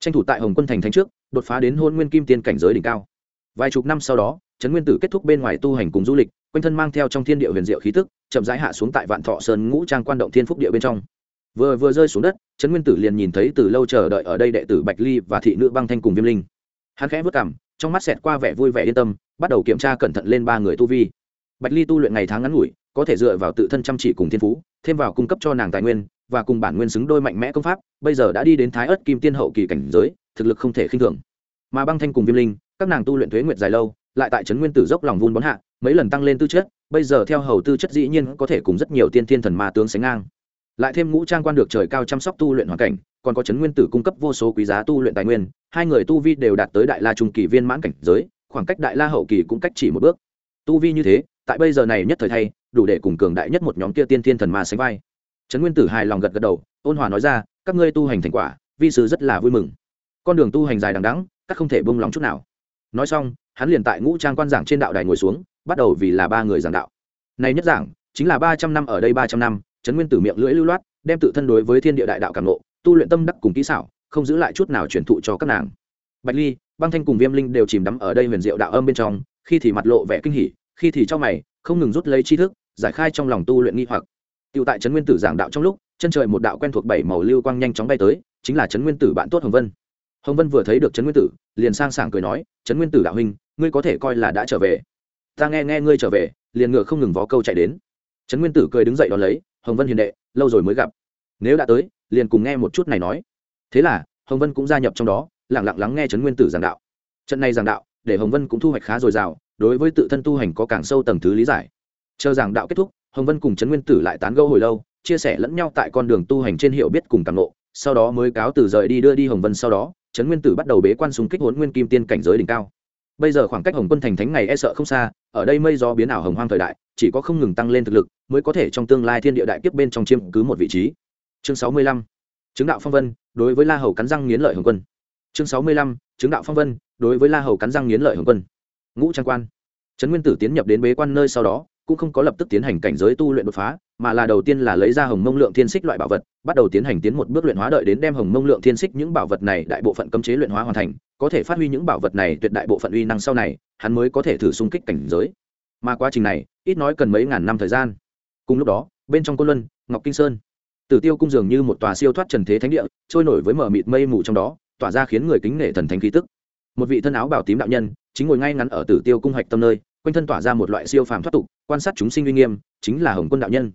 A: Tranh thủ tại hồng quân thành thánh trước, đột phá đến hôn nguyên kim tiên cảnh giới đỉnh cao. Vài chục năm sau đó, trấn nguyên tử kết thúc bên ngoài tu hành cùng du lịch quanh thân mang theo trong thiên địa huyền diệu khí tức, chậm rãi hạ xuống tại vạn thọ sơn ngũ trang quan động thiên phúc địa bên trong. Vừa vừa rơi xuống đất, trấn nguyên tử liền nhìn thấy từ lâu chờ đợi ở đây đệ tử bạch ly và thị nữ băng thanh cùng viêm linh. Hắn khẽ vất cảm trong mắt xẹt qua vẻ vui vẻ yên tâm, bắt đầu kiểm tra cẩn thận lên ba người tu vi. Bạch ly tu luyện ngày tháng ngắn ngủi, có thể dựa vào tự thân chăm chỉ cùng thiên phú, thêm vào cung cấp cho nàng tài nguyên, và cùng bản nguyên xứng đôi mạnh mẽ công pháp, bây giờ đã đi đến thái ớt kim tiên hậu kỳ cảnh giới, thực lực không thể khinh thường. Mà băng thanh cùng viêm linh, các nàng tu luyện thuế nguyệt dài lâu, lại tại trấn nguyên tử dốc lòng vun bón hạ mấy lần tăng lên tư chất, bây giờ theo hầu tư chất dĩ nhiên có thể cùng rất nhiều tiên thiên thần ma tướng sánh ngang. Lại thêm ngũ trang quan được trời cao chăm sóc tu luyện hoàn cảnh, còn có chấn nguyên tử cung cấp vô số quý giá tu luyện tài nguyên, hai người tu vi đều đạt tới đại la trung kỳ viên mãn cảnh giới, khoảng cách đại la hậu kỳ cũng cách chỉ một bước. Tu vi như thế, tại bây giờ này nhất thời thay, đủ để cùng cường đại nhất một nhóm kia tiên thiên thần ma sánh vai. Trấn nguyên tử hài lòng gật gật đầu, ôn hòa nói ra, các ngươi tu hành thành quả, vi sứ rất là vui mừng. Con đường tu hành dài đằng đẵng, các không thể bông lòng chút nào. Nói xong hắn liền tại ngũ trang quan giảng trên đạo đài ngồi xuống, bắt đầu vì là ba người giảng đạo. Này nhất giảng, chính là ba trăm năm ở đây ba trăm năm, trấn nguyên tử miệng lưỡi lưu loát, đem tự thân đối với thiên địa đại đạo cảm nộ tu luyện tâm đắc cùng kỹ xảo, không giữ lại chút nào truyền thụ cho các nàng. Bạch ly, băng thanh cùng viêm linh đều chìm đắm ở đây huyền diệu đạo âm bên trong, khi thì mặt lộ vẻ kinh hỉ, khi thì trong mày, không ngừng rút lấy tri thức, giải khai trong lòng tu luyện nghi hoặc. Tựu tại trấn nguyên tử giảng đạo trong lúc, chân trời một đạo quen thuộc bảy màu lưu quang nhanh chóng bay tới, chính là trấn nguyên tử bạn tốt hồng vân hồng vân vừa thấy được trấn nguyên tử, liền sang sảng cười nói, trấn nguyên tử đạo huynh, ngươi có thể coi là đã trở về. Ta nghe nghe ngươi trở về. Liền ngựa không ngừng vó câu chạy đến. Trấn nguyên tử cười đứng dậy đón lấy, hồng vân hiền đệ, lâu rồi mới gặp. Nếu đã tới, liền cùng nghe một chút này nói. Thế là, hồng vân cũng gia nhập trong đó lẳng lặng lắng nghe trấn nguyên tử giảng đạo. Trận này giảng đạo, để hồng vân cũng thu hoạch khá dồi dào, đối với tự thân tu hành có càng sâu tầng thứ lý giải. Chờ giảng đạo kết thúc, hồng vân cùng trấn nguyên tử lại tán gẫu hồi lâu, chia sẻ lẫn nhau tại con đường tu hành trên hiểu biết cùng càng lộ sau đó mới cáo từ rời đi đưa đi hồng vân sau đó trấn nguyên tử bắt đầu bế quan súng kích hốn nguyên kim tiên cảnh giới đỉnh cao. Bây giờ khoảng cách hồng quân thành thánh ngày e sợ không xa, ở đây mây gió biến ảo hồng hoang thời đại, chỉ có không ngừng tăng lên thực lực mới có thể trong tương lai thiên địa đại tiếp bên trong chiêm cứ một vị trí. Chương sáu mươi lăm, chứng đạo phong vân, đối với la hầu cắn răng nghiến lợi hồng quân. Chương sáu mươi lăm, chứng đạo phong vân, đối với la hầu cắn răng nghiến lợi hồng quân. Ngũ trang quan. Trấn nguyên tử tiến nhập đến bế quan nơi sau đó cũng không có lập tức tiến hành cảnh giới tu luyện đột phá, mà là đầu tiên là lấy ra hồng mông lượng thiên xích loại bảo vật, bắt đầu tiến hành tiến một bước luyện hóa đợi đến đem hồng mông lượng thiên xích những bảo vật này đại bộ phận cấm chế luyện hóa hoàn thành, có thể phát huy những bảo vật này tuyệt đại bộ phận uy năng sau này, hắn mới có thể thử xung kích cảnh giới. Mà quá trình này, ít nói cần mấy ngàn năm thời gian. Cùng lúc đó, bên trong côn luân, ngọc kinh sơn, tử tiêu cung dường như một tòa siêu thoát trần thế thánh địa, trôi nổi với mở mịt mây mù trong đó, tỏa ra khiến người kính nể thần thánh khí tức. Một vị thân áo bảo tím đạo nhân, chính ngồi ngay ngắn ở tử tiêu cung hạch tâm nơi quanh thân tỏa ra một loại siêu phàm thoát tục, quan sát chúng sinh uy nghiêm, chính là hồng quân đạo nhân.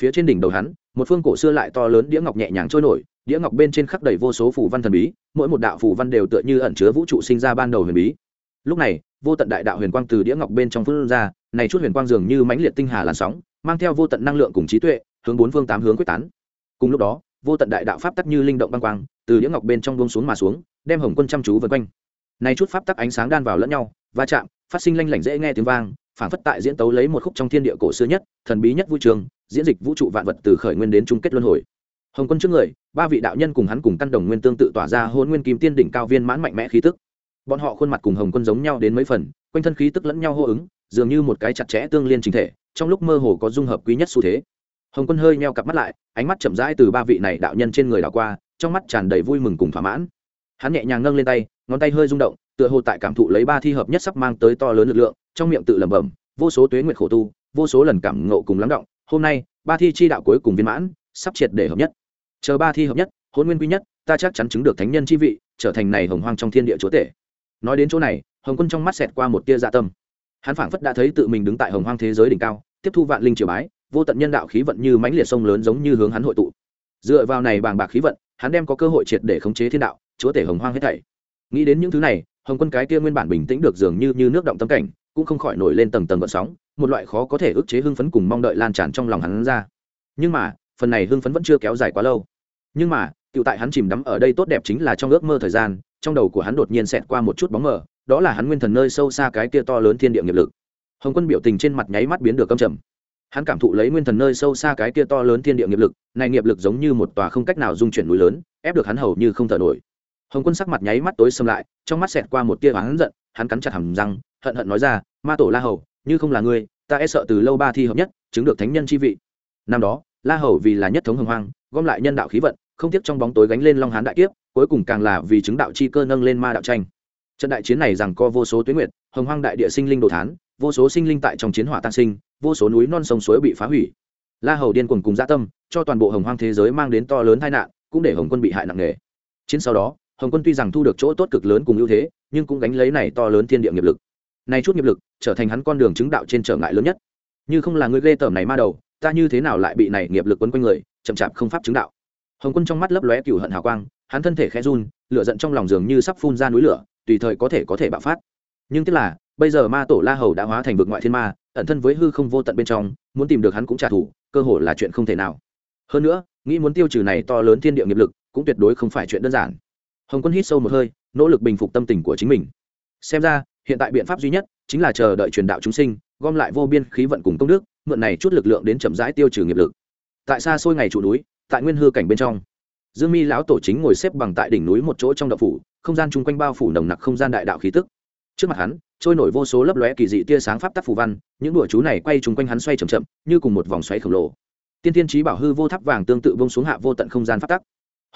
A: Phía trên đỉnh đầu hắn, một phương cổ xưa lại to lớn đĩa ngọc nhẹ nhàng trôi nổi, đĩa ngọc bên trên khắc đầy vô số phù văn thần bí, mỗi một đạo phù văn đều tựa như ẩn chứa vũ trụ sinh ra ban đầu huyền bí. Lúc này, vô tận đại đạo huyền quang từ đĩa ngọc bên trong phương ra, này chút huyền quang dường như mãnh liệt tinh hà làn sóng, mang theo vô tận năng lượng cùng trí tuệ, hướng bốn phương tám hướng quyết tán. Cùng lúc đó, vô tận đại đạo pháp tắc như linh động băng quang, từ đĩa ngọc bên trong buông xuống mà xuống, đem hồng quân chăm chú vân quanh. Này chút pháp tắc ánh sáng đan vào lẫn nhau, va chạm phát sinh lanh lảnh dễ nghe tiếng vang phản phất tại diễn tấu lấy một khúc trong thiên địa cổ xưa nhất, thần bí nhất vui trường, diễn dịch vũ trụ vạn vật từ khởi nguyên đến chung kết luân hồi. Hồng quân trước người, ba vị đạo nhân cùng hắn cùng căn đồng nguyên tương tự tỏa ra hôn nguyên kim tiên đỉnh cao viên mãn mạnh mẽ khí tức. Bọn họ khuôn mặt cùng hồng quân giống nhau đến mấy phần, quanh thân khí tức lẫn nhau hô ứng, dường như một cái chặt chẽ tương liên chính thể, trong lúc mơ hồ có dung hợp quý nhất xu thế. Hồng quân hơi meo cặp mắt lại, ánh mắt chậm rãi từ ba vị này đạo nhân trên người đảo qua, trong mắt tràn đầy vui mừng cùng thỏa mãn. Hắn nhẹ nhàng nâng lên tay, ngón tay hơi rung động tựa hồ tại cảm thụ lấy ba thi hợp nhất sắp mang tới to lớn lực lượng, trong miệng tự lẩm bẩm, vô số tuế nguyện khổ tu, vô số lần cảm ngộ cùng lắng động, hôm nay, ba thi chi đạo cuối cùng viên mãn, sắp triệt để hợp nhất. Chờ ba thi hợp nhất, hôn nguyên quy nhất, ta chắc chắn chứng được thánh nhân chi vị, trở thành này hồng hoang trong thiên địa chúa tể. Nói đến chỗ này, hồng quân trong mắt xẹt qua một tia dạ tâm. Hắn phảng phất đã thấy tự mình đứng tại hồng hoang thế giới đỉnh cao, tiếp thu vạn linh triều bái, vô tận nhân đạo khí vận như mãnh liệt sông lớn giống như hướng hắn hội tụ. Dựa vào này bàng bạc khí vận, hắn đem có cơ hội triệt để khống chế thiên đạo, chúa tể hồng hoang hết thảy. Nghĩ đến những thứ này hồng quân cái kia nguyên bản bình tĩnh được dường như như nước động tâm cảnh, cũng không khỏi nổi lên tầng tầng gợn sóng, một loại khó có thể ức chế hưng phấn cùng mong đợi lan tràn trong lòng hắn ra. Nhưng mà, phần này hưng phấn vẫn chưa kéo dài quá lâu. Nhưng mà tự tại hắn chìm đắm ở đây tốt đẹp chính là trong ước mơ thời gian, trong đầu của hắn đột nhiên xẹt qua một chút bóng mờ, đó là hắn nguyên thần nơi sâu xa cái kia to lớn thiên địa nghiệp lực. Hồng quân biểu tình trên mặt nháy mắt biến được câm trầm. Hắn cảm thụ lấy nguyên thần nơi sâu xa cái kia to lớn thiên địa nghiệp lực, này nghiệp lực giống như một tòa không cách nào dung chuyển núi lớn, ép được hắn hầu như không thở nổi hồng quân sắc mặt nháy mắt tối xâm lại, trong mắt xẹt qua một tia hắn giận, hắn cắn chặt hầm răng, hận hận nói ra, ma tổ la hầu, như không là ngươi, ta e sợ từ lâu ba thi hợp nhất, chứng được thánh nhân chi vị. Năm đó, la hầu vì là nhất thống hồng hoang, gom lại nhân đạo khí vận, không tiếc trong bóng tối gánh lên long hán đại kiếp, cuối cùng càng là vì chứng đạo chi cơ nâng lên ma đạo tranh. Trận đại chiến này rằng co vô số tuyến nguyệt, hồng hoang đại địa sinh linh đồ thán, vô số sinh linh tại trong chiến hỏa tăng sinh, vô số núi non sông suối bị phá hủy. La hầu điên cuồng cùng gia tâm, cho toàn bộ hồng hoang thế giới mang đến to lớn tai nạn, cũng để hồng quân bị hại nặng nề. Chiến sau đó hồng quân tuy rằng thu được chỗ tốt cực lớn cùng ưu thế, nhưng cũng gánh lấy này to lớn thiên địa nghiệp lực. Này chút nghiệp lực, trở thành hắn con đường chứng đạo trên trở ngại lớn nhất. Như không là người ghê tởm này ma đầu, ta như thế nào lại bị này nghiệp lực quấn quanh người, chậm chạp không pháp chứng đạo. Hồng quân trong mắt lấp lóe cựu hận hào quang, hắn thân thể khẽ run, lửa giận trong lòng dường như sắp phun ra núi lửa, tùy thời có thể có thể bạo phát. Nhưng tức là, bây giờ ma tổ la hầu đã hóa thành vực ngoại thiên ma, ẩn thân với hư không vô tận bên trong, muốn tìm được hắn cũng trả thù, cơ hội là chuyện không thể nào. Hơn nữa, nghĩ muốn tiêu trừ này to lớn thiên địa nghiệp lực, cũng tuyệt đối không phải chuyện đơn giản hồng quân hít sâu một hơi, nỗ lực bình phục tâm tình của chính mình. Xem ra, hiện tại biện pháp duy nhất chính là chờ đợi truyền đạo chúng sinh, gom lại vô biên khí vận cùng công đức, mượn này chút lực lượng đến chậm rãi tiêu trừ nghiệp lực. Tại xa xôi ngày trụ núi, tại nguyên hư cảnh bên trong, dương mi lão tổ chính ngồi xếp bằng tại đỉnh núi một chỗ trong đậu phủ, không gian chung quanh bao phủ nồng nặc không gian đại đạo khí tức. Trước mặt hắn, trôi nổi vô số lấp lóe kỳ dị tia sáng pháp tắc phù văn, những đùa chú này quay chung quanh hắn xoay chậm chậm, như cùng một vòng xoáy khổng lồ. Tiên tiên trí bảo hư vô tháp vàng tương tự bông xuống hạ vô tận không gian pháp tắc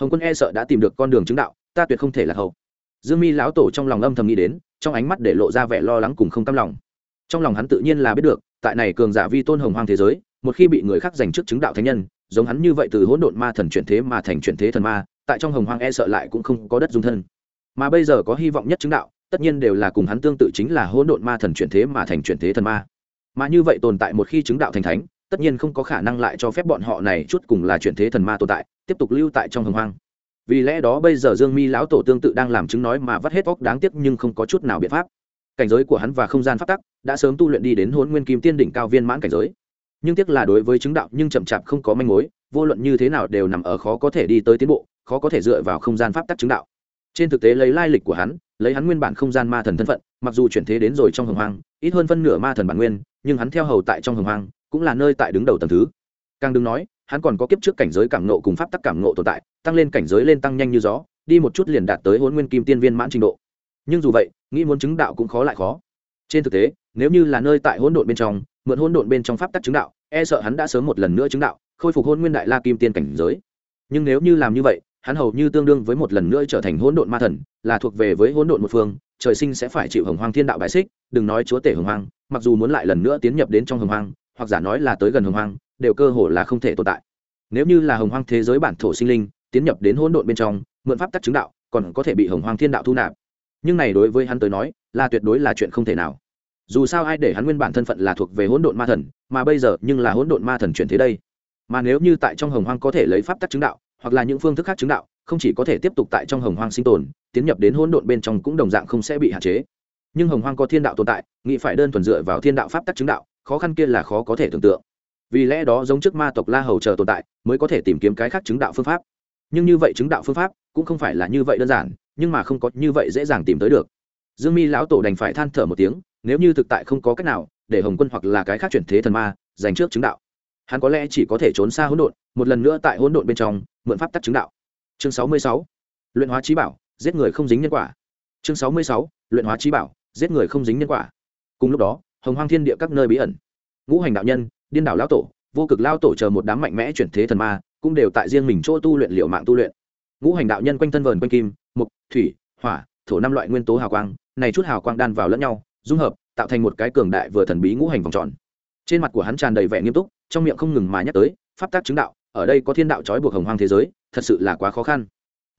A: hồng quân e sợ đã tìm được con đường chứng đạo, ta tuyệt không thể là hậu. Dương mi lão tổ trong lòng âm thầm nghĩ đến, trong ánh mắt để lộ ra vẻ lo lắng cùng không cam lòng. Trong lòng hắn tự nhiên là biết được, tại này cường giả vi tôn hồng hoang thế giới, một khi bị người khác giành chức chứng đạo thánh nhân, giống hắn như vậy từ hỗn độn ma thần chuyển thế mà thành chuyển thế thần ma, tại trong hồng hoang e sợ lại cũng không có đất dung thân. Mà bây giờ có hy vọng nhất chứng đạo, tất nhiên đều là cùng hắn tương tự chính là hỗn độn ma thần chuyển thế mà thành chuyển thế thần ma. Mà như vậy tồn tại một khi chứng đạo thành thánh, tất nhiên không có khả năng lại cho phép bọn họ này chút cùng là chuyển thế thần ma tồn tại tiếp tục lưu tại trong hồng hoang. Vì lẽ đó bây giờ dương mi lão tổ tương tự đang làm chứng nói mà vắt hết óc đáng tiếc nhưng không có chút nào biện pháp. Cảnh giới của hắn và không gian phát tắc đã sớm tu luyện đi đến hôn nguyên kim tiên đỉnh cao viên mãn cảnh giới. Nhưng tiếc là đối với chứng đạo nhưng chậm chạp không có manh mối, vô luận như thế nào đều nằm ở khó có thể đi tới tiến bộ, khó có thể dựa vào không gian pháp tắc chứng đạo. Trên thực tế lấy lai lịch của hắn, lấy hắn nguyên bản không gian ma thần thân phận, mặc dù chuyển thế đến rồi trong hồng hoang, ít hơn phân nửa ma thần bản nguyên, nhưng hắn theo hầu tại trong hồng hoang cũng là nơi tại đứng đầu tầng thứ. Càng đừng nói hắn còn có kiếp trước cảnh giới cảm nộ cùng pháp tắc cảm nộ tồn tại, tăng lên cảnh giới lên tăng nhanh như gió, đi một chút liền đạt tới hôn nguyên kim tiên viên mãn trình độ. Nhưng dù vậy, nghĩ muốn chứng đạo cũng khó lại khó. Trên thực tế, nếu như là nơi tại hỗn độn bên trong, mượn hỗn độn bên trong pháp tắc chứng đạo e sợ hắn đã sớm một lần nữa chứng đạo, khôi phục hôn nguyên đại la kim tiên cảnh giới. Nhưng nếu như làm như vậy, hắn hầu như tương đương với một lần nữa trở thành hỗn độn ma thần, là thuộc về với hỗn độn một phương, trời sinh sẽ phải chịu hồng hoang thiên đạo bài xích, đừng nói chúa tể hồng hoang, mặc dù muốn lại lần nữa tiến nhập đến trong hồng hoang, hoặc giả nói là tới gần hồng hoang đều cơ hồ là không thể tồn tại. Nếu như là hồng hoang thế giới bản thổ sinh linh, tiến nhập đến hỗn độn bên trong, mượn pháp tắc chứng đạo, còn có thể bị hồng hoang thiên đạo thu nạp. Nhưng này đối với hắn tới nói, là tuyệt đối là chuyện không thể nào. Dù sao ai để hắn nguyên bản thân phận là thuộc về hỗn độn ma thần, mà bây giờ nhưng là hỗn độn ma thần chuyển thế đây. Mà nếu như tại trong hồng hoang có thể lấy pháp tắc chứng đạo, hoặc là những phương thức khác chứng đạo, không chỉ có thể tiếp tục tại trong hồng hoang sinh tồn, tiến nhập đến hỗn độn bên trong cũng đồng dạng không sẽ bị hạn chế. Nhưng hồng hoang có thiên đạo tồn tại, nghĩ phải đơn thuần dựa vào thiên đạo pháp tắc chứng đạo, khó khăn kia là khó có thể tưởng tượng vì lẽ đó giống trước ma tộc la hầu chờ tồn tại, mới có thể tìm kiếm cái khác chứng đạo phương pháp. Nhưng như vậy chứng đạo phương pháp cũng không phải là như vậy đơn giản, nhưng mà không có như vậy dễ dàng tìm tới được. Dương mi lão tổ đành phải than thở một tiếng, nếu như thực tại không có cách nào, để hồng quân hoặc là cái khác chuyển thế thần ma dành trước chứng đạo. Hắn có lẽ chỉ có thể trốn xa hỗn độn, một lần nữa tại hỗn độn bên trong, mượn pháp tắc chứng đạo. Chương sáu mươi sáu, luyện hóa trí bảo, giết người không dính nhân quả. Chương sáu mươi sáu, luyện hóa trí bảo, giết người không dính nhân quả. Cùng lúc đó, hồng hoang thiên địa các nơi bí ẩn. Ngũ hành đạo nhân điên đảo lão tổ, vô cực lao tổ chờ một đám mạnh mẽ chuyển thế thần ma, cũng đều tại riêng mình chỗ tu luyện liệu mạng tu luyện. Ngũ hành đạo nhân quanh thân vờn quanh kim, mục, thủy, hỏa, thổ năm loại nguyên tố hào quang, này chút hào quang đan vào lẫn nhau, dung hợp, tạo thành một cái cường đại vừa thần bí ngũ hành vòng tròn. Trên mặt của hắn tràn đầy vẻ nghiêm túc, trong miệng không ngừng mà nhắc tới, pháp tác chứng đạo, ở đây có thiên đạo trói buộc hồng hoang thế giới, thật sự là quá khó khăn.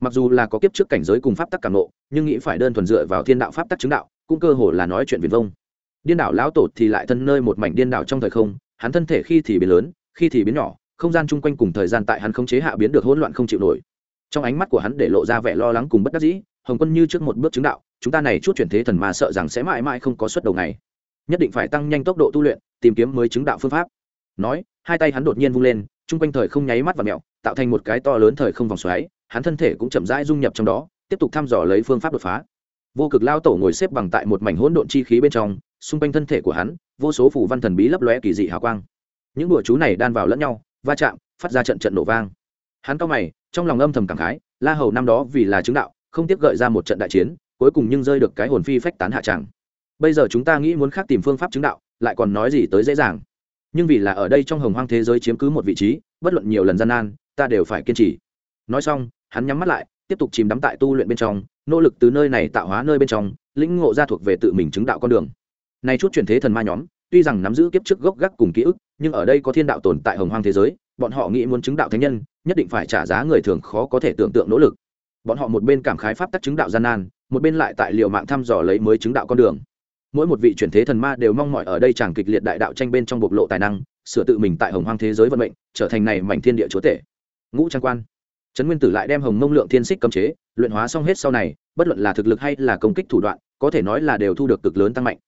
A: Mặc dù là có kiếp trước cảnh giới cùng pháp tắc cảm nộ nhưng nghĩ phải đơn thuần dựa vào thiên đạo pháp tắc chứng đạo, cũng cơ hồ là nói chuyện viền vông. Điên đảo lão tổ thì lại thân nơi một mảnh điên đảo trong thời không hắn thân thể khi thì biến lớn, khi thì biến nhỏ, không gian chung quanh cùng thời gian tại hắn không chế hạ biến được hỗn loạn không chịu nổi. Trong ánh mắt của hắn để lộ ra vẻ lo lắng cùng bất đắc dĩ, hồng quân như trước một bước chứng đạo, chúng ta này chút chuyển thế thần mà sợ rằng sẽ mãi mãi không có suất đầu ngày. Nhất định phải tăng nhanh tốc độ tu luyện, tìm kiếm mới chứng đạo phương pháp. Nói, hai tay hắn đột nhiên vung lên, chung quanh thời không nháy mắt và mẹo, tạo thành một cái to lớn thời không vòng xoáy, hắn thân thể cũng chậm rãi dung nhập trong đó, tiếp tục thăm dò lấy phương pháp đột phá. Vô cực lao tổ ngồi xếp bằng tại một mảnh hỗn độn chi khí bên trong, xung quanh thân thể của hắn vô số phủ văn thần bí lấp lóe kỳ dị hào quang. Những bùa chú này đan vào lẫn nhau, va chạm, phát ra trận trận nổ vang. Hắn cao mày, trong lòng âm thầm cảm khái, la hầu năm đó vì là chứng đạo, không tiếp gợi ra một trận đại chiến, cuối cùng nhưng rơi được cái hồn phi phách tán hạ tràng bây giờ chúng ta nghĩ muốn khác tìm phương pháp chứng đạo, lại còn nói gì tới dễ dàng. Nhưng vì là ở đây trong hồng hoang thế giới chiếm cứ một vị trí, bất luận nhiều lần gian nan, ta đều phải kiên trì. Nói xong, hắn nhắm mắt lại, tiếp tục chìm đắm tại tu luyện bên trong, nỗ lực từ nơi này tạo hóa nơi bên trong, lĩnh ngộ ra thuộc về tự mình chứng đạo con đường này chút chuyển thế thần ma nhóm, tuy rằng nắm giữ kiếp trước gốc gác cùng ký ức, nhưng ở đây có thiên đạo tồn tại hồng hoang thế giới, bọn họ nghĩ muốn chứng đạo thánh nhân, nhất định phải trả giá người thường khó có thể tưởng tượng nỗ lực. Bọn họ một bên cảm khái pháp tắc chứng đạo gian nan, một bên lại tại liều mạng thăm dò lấy mới chứng đạo con đường. Mỗi một vị chuyển thế thần ma đều mong mỏi ở đây chẳng kịch liệt đại đạo tranh bên trong bộc lộ tài năng, sửa tự mình tại hồng hoang thế giới vận mệnh, trở thành này mảnh thiên địa chúa tể. Ngũ trang quan. Trấn nguyên tử lại đem hồng mông lượng thiên xích cấm chế, luyện hóa xong hết sau này, bất luận là thực lực hay là công kích thủ đoạn, có thể nói là đều thu được cực lớn tăng mạnh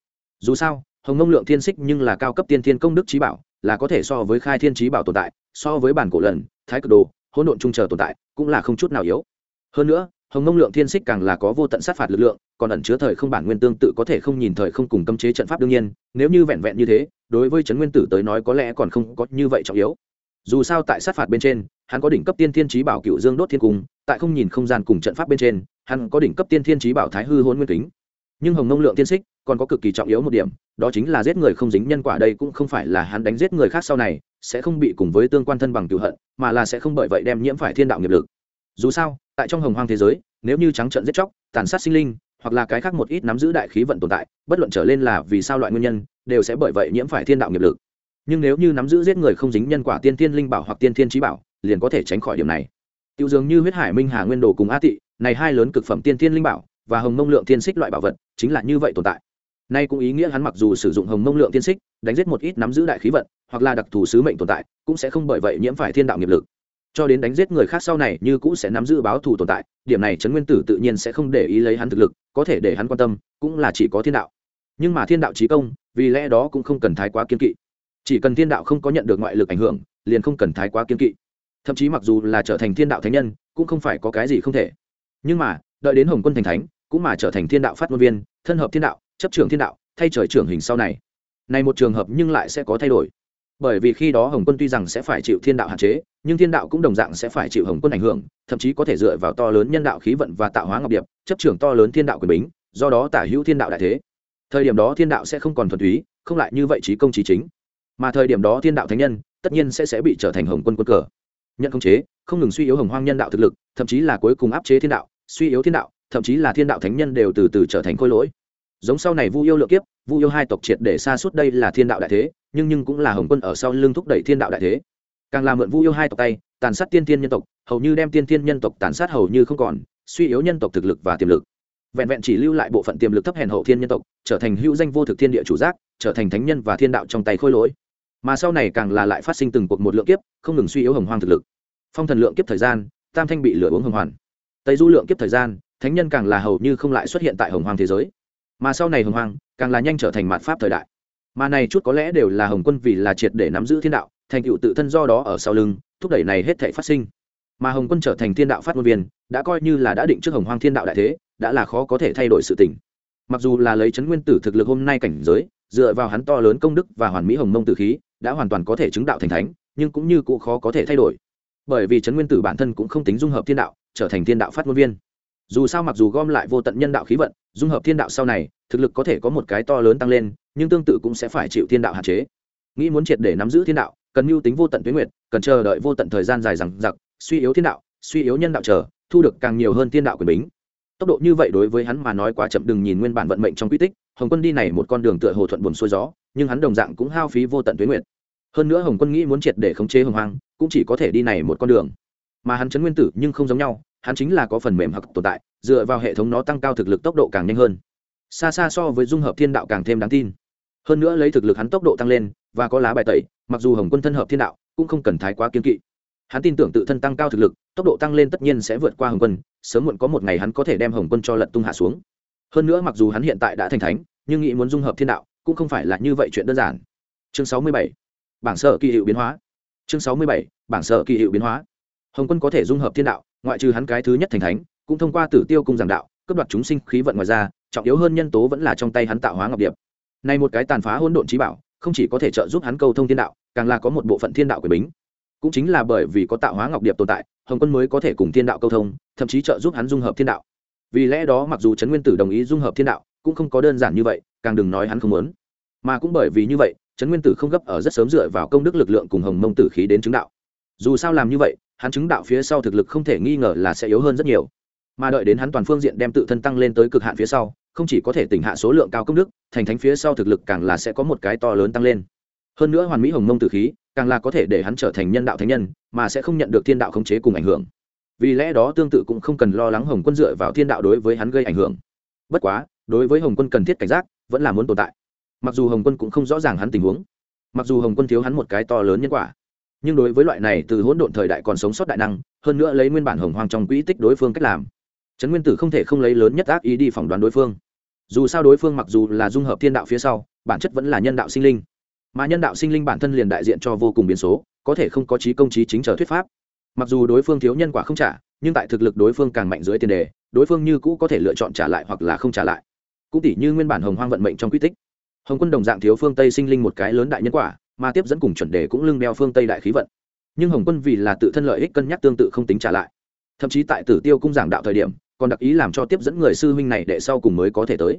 A: dù sao, hồng mông lượng thiên xích nhưng là cao cấp tiên thiên công đức trí bảo, là có thể so với khai thiên trí bảo tồn tại, so với bản cổ lần, thái cực đồ, hỗn độn trung chờ tồn tại, cũng là không chút nào yếu. Hơn nữa, hồng mông lượng thiên xích càng là có vô tận sát phạt lực lượng, còn ẩn chứa thời không bản nguyên tương tự có thể không nhìn thời không cùng cấm chế trận pháp đương nhiên, nếu như vẹn vẹn như thế, đối với trấn nguyên tử tới nói có lẽ còn không có như vậy trọng yếu. Dù sao tại sát phạt bên trên, hắn có đỉnh cấp tiên thiên trí bảo cựu dương đốt thiên cung, tại không nhìn không gian cùng trận pháp bên trên, hắn có đỉnh cấp tiên thiên trí bảo thái hư hôn nguyên kính nhưng hồng Nông lượng tiên xích còn có cực kỳ trọng yếu một điểm, đó chính là giết người không dính nhân quả đây cũng không phải là hắn đánh giết người khác sau này, sẽ không bị cùng với tương quan thân bằng cựu hận, mà là sẽ không bởi vậy đem nhiễm phải thiên đạo nghiệp lực. Dù sao, tại trong hồng hoang thế giới, nếu như trắng trận giết chóc, tàn sát sinh linh, hoặc là cái khác một ít nắm giữ đại khí vận tồn tại, bất luận trở lên là vì sao loại nguyên nhân, đều sẽ bởi vậy nhiễm phải thiên đạo nghiệp lực. Nhưng nếu như nắm giữ giết người không dính nhân quả tiên thiên linh bảo hoặc tiên thiên trí bảo, liền có thể tránh khỏi điểm này. Tiêu dường như huyết hải minh hà nguyên đồ cùng a tị, này hai lớn cực phẩm tiên thiên linh bảo và hồng mông lượng tiên xích loại bảo vật chính là như vậy tồn tại. Nay cũng ý nghĩa hắn mặc dù sử dụng hồng mông lượng tiên xích, đánh giết một ít nắm giữ đại khí vận, hoặc là đặc thù sứ mệnh tồn tại, cũng sẽ không bởi vậy nhiễm phải thiên đạo nghiệp lực. Cho đến đánh giết người khác sau này như cũng sẽ nắm giữ báo thù tồn tại, điểm này trấn nguyên tử tự nhiên sẽ không để ý lấy hắn thực lực, có thể để hắn quan tâm, cũng là chỉ có thiên đạo. Nhưng mà thiên đạo trí công, vì lẽ đó cũng không cần thái quá kiên kỵ. Chỉ cần thiên đạo không có nhận được ngoại lực ảnh hưởng, liền không cần thái quá kiên kỵ. Thậm chí mặc dù là trở thành thiên đạo thánh nhân, cũng không phải có cái gì không thể. Nhưng mà, đợi đến hồng quân thành thánh cũng mà trở thành thiên đạo phát ngôn viên, thân hợp thiên đạo, chấp trưởng thiên đạo, thay trời trưởng hình sau này. Này một trường hợp nhưng lại sẽ có thay đổi. Bởi vì khi đó hồng quân tuy rằng sẽ phải chịu thiên đạo hạn chế, nhưng thiên đạo cũng đồng dạng sẽ phải chịu hồng quân ảnh hưởng, thậm chí có thể dựa vào to lớn nhân đạo khí vận và tạo hóa ngọc điệp, chấp trưởng to lớn thiên đạo quyền bính, do đó tả hữu thiên đạo đại thế. Thời điểm đó thiên đạo sẽ không còn thuần túy, không lại như vậy trí công trí chính. Mà thời điểm đó thiên đạo thánh nhân, tất nhiên sẽ sẽ bị trở thành hồng quân quân cờ. Nhận không chế, không ngừng suy yếu hồng hoang nhân đạo thực lực, thậm chí là cuối cùng áp chế thiên đạo, suy yếu thiên đạo thậm chí là thiên đạo thánh nhân đều từ từ trở thành khôi lỗi. Giống sau này vu yêu lượng kiếp, vu yêu hai tộc triệt để xa suốt đây là thiên đạo đại thế, nhưng nhưng cũng là hồng quân ở sau lưng thúc đẩy thiên đạo đại thế. Càng làm mượn vu yêu hai tộc tay, tàn sát tiên thiên nhân tộc, hầu như đem tiên thiên nhân tộc tàn sát hầu như không còn, suy yếu nhân tộc thực lực và tiềm lực. Vẹn vẹn chỉ lưu lại bộ phận tiềm lực thấp hèn hậu thiên nhân tộc, trở thành hữu danh vô thực thiên địa chủ giác, trở thành thánh nhân và thiên đạo trong tay khôi lỗi. Mà sau này càng là lại phát sinh từng cuộc một lượng kiếp, không ngừng suy yếu hồng hoang thực lực. Phong thần lượng kiếp thời gian, tam thanh bị lửa uống hồng hoàn. Tây du lượng kiếp thời gian thánh nhân càng là hầu như không lại xuất hiện tại hồng hoang thế giới. Mà sau này hồng hoang, càng là nhanh trở thành mạt pháp thời đại. Mà này chút có lẽ đều là hồng quân vì là triệt để nắm giữ thiên đạo, thành tựu tự thân do đó ở sau lưng, thúc đẩy này hết thể phát sinh. Mà hồng quân trở thành thiên đạo phát ngôn viên, đã coi như là đã định trước hồng hoang thiên đạo đại thế, đã là khó có thể thay đổi sự tình. Mặc dù là lấy chấn nguyên tử thực lực hôm nay cảnh giới, dựa vào hắn to lớn công đức và hoàn mỹ hồng mông tử khí, đã hoàn toàn có thể chứng đạo thành thánh, nhưng cũng như cụ khó có thể thay đổi. Bởi vì chấn nguyên tử bản thân cũng không tính dung hợp thiên đạo, trở thành thiên đạo phát ngôn viên dù sao mặc dù gom lại vô tận nhân đạo khí vận, dung hợp thiên đạo sau này, thực lực có thể có một cái to lớn tăng lên, nhưng tương tự cũng sẽ phải chịu thiên đạo hạn chế. Nghĩ muốn triệt để nắm giữ thiên đạo, cần mưu tính vô tận tuyến nguyệt, cần chờ đợi vô tận thời gian dài rằng giặc suy yếu thiên đạo, suy yếu nhân đạo chờ, thu được càng nhiều hơn thiên đạo quyền bính. Tốc độ như vậy đối với hắn mà nói quá chậm, đừng nhìn nguyên bản vận mệnh trong quy tích, hồng quân đi này một con đường tựa hồ thuận buồn xuôi gió, nhưng hắn đồng dạng cũng hao phí vô tận tuyến nguyệt. Hơn nữa hồng quân nghĩ muốn triệt để khống chế hồng hoang, cũng chỉ có thể đi này một con đường. Mà hắn chấn nguyên tử nhưng không giống nhau hắn chính là có phần mềm hoặc tồn tại, dựa vào hệ thống nó tăng cao thực lực tốc độ càng nhanh hơn. Xa xa so với dung hợp thiên đạo càng thêm đáng tin. Hơn nữa lấy thực lực hắn tốc độ tăng lên, và có lá bài tẩy, mặc dù hồng quân thân hợp thiên đạo, cũng không cần thái quá kiên kỵ. Hắn tin tưởng tự thân tăng cao thực lực, tốc độ tăng lên tất nhiên sẽ vượt qua hồng quân, sớm muộn có một ngày hắn có thể đem hồng quân cho lận tung hạ xuống. Hơn nữa mặc dù hắn hiện tại đã thành thánh, nhưng nghĩ muốn dung hợp thiên đạo, cũng không phải là như vậy chuyện đơn giản. Chương sáu mươi bảy, bảng sở kỳ hiệu biến hóa. Chương sáu mươi bảy, bảng sở kỳ hiệu biến hóa. Hồng quân có thể dung hợp thiên đạo ngoại trừ hắn cái thứ nhất thành thánh, cũng thông qua tử tiêu cung giảng đạo, cướp đoạt chúng sinh khí vận ngoài ra, trọng yếu hơn nhân tố vẫn là trong tay hắn tạo hóa ngọc điệp. Này một cái tàn phá hỗn độn trí bảo, không chỉ có thể trợ giúp hắn câu thông thiên đạo, càng là có một bộ phận thiên đạo quyền bính. Cũng chính là bởi vì có tạo hóa ngọc điệp tồn tại, hồng quân mới có thể cùng thiên đạo câu thông, thậm chí trợ giúp hắn dung hợp thiên đạo. Vì lẽ đó mặc dù trấn nguyên tử đồng ý dung hợp thiên đạo, cũng không có đơn giản như vậy, càng đừng nói hắn không muốn. Mà cũng bởi vì như vậy, trấn nguyên tử không gấp ở rất sớm dựa vào công đức lực lượng cùng hồng mông tử khí đến chứng đạo. Dù sao làm như vậy hắn chứng đạo phía sau thực lực không thể nghi ngờ là sẽ yếu hơn rất nhiều. Mà đợi đến hắn toàn phương diện đem tự thân tăng lên tới cực hạn phía sau, không chỉ có thể tỉnh hạ số lượng cao công đức, thành thánh phía sau thực lực càng là sẽ có một cái to lớn tăng lên. Hơn nữa hoàn mỹ hồng mông tử khí, càng là có thể để hắn trở thành nhân đạo thánh nhân, mà sẽ không nhận được thiên đạo khống chế cùng ảnh hưởng. Vì lẽ đó tương tự cũng không cần lo lắng hồng quân dựa vào thiên đạo đối với hắn gây ảnh hưởng. Bất quá, đối với hồng quân cần thiết cảnh giác, vẫn là muốn tồn tại. Mặc dù hồng quân cũng không rõ ràng hắn tình huống. Mặc dù hồng quân thiếu hắn một cái to lớn nhân quả nhưng đối với loại này từ hỗn độn thời đại còn sống sót đại năng, hơn nữa lấy nguyên bản hồng hoang trong quỹ tích đối phương cách làm. Trấn nguyên tử không thể không lấy lớn nhất ác ý đi phỏng đoán đối phương. Dù sao đối phương mặc dù là dung hợp thiên đạo phía sau, bản chất vẫn là nhân đạo sinh linh. Mà nhân đạo sinh linh bản thân liền đại diện cho vô cùng biến số, có thể không có trí công trí chính trở thuyết pháp. Mặc dù đối phương thiếu nhân quả không trả, nhưng tại thực lực đối phương càng mạnh dưới tiền đề, đối phương như cũ có thể lựa chọn trả lại hoặc là không trả lại. Cũng tỷ như nguyên bản hồng hoang vận mệnh trong quy tích. Hồng quân đồng dạng thiếu phương tây sinh linh một cái lớn đại nhân quả mà tiếp dẫn cùng chuẩn đề cũng lưng đeo phương tây đại khí vận. Nhưng hồng quân vì là tự thân lợi ích cân nhắc tương tự không tính trả lại. Thậm chí tại tử tiêu cung giảng đạo thời điểm, còn đặc ý làm cho tiếp dẫn người sư huynh này để sau cùng mới có thể tới.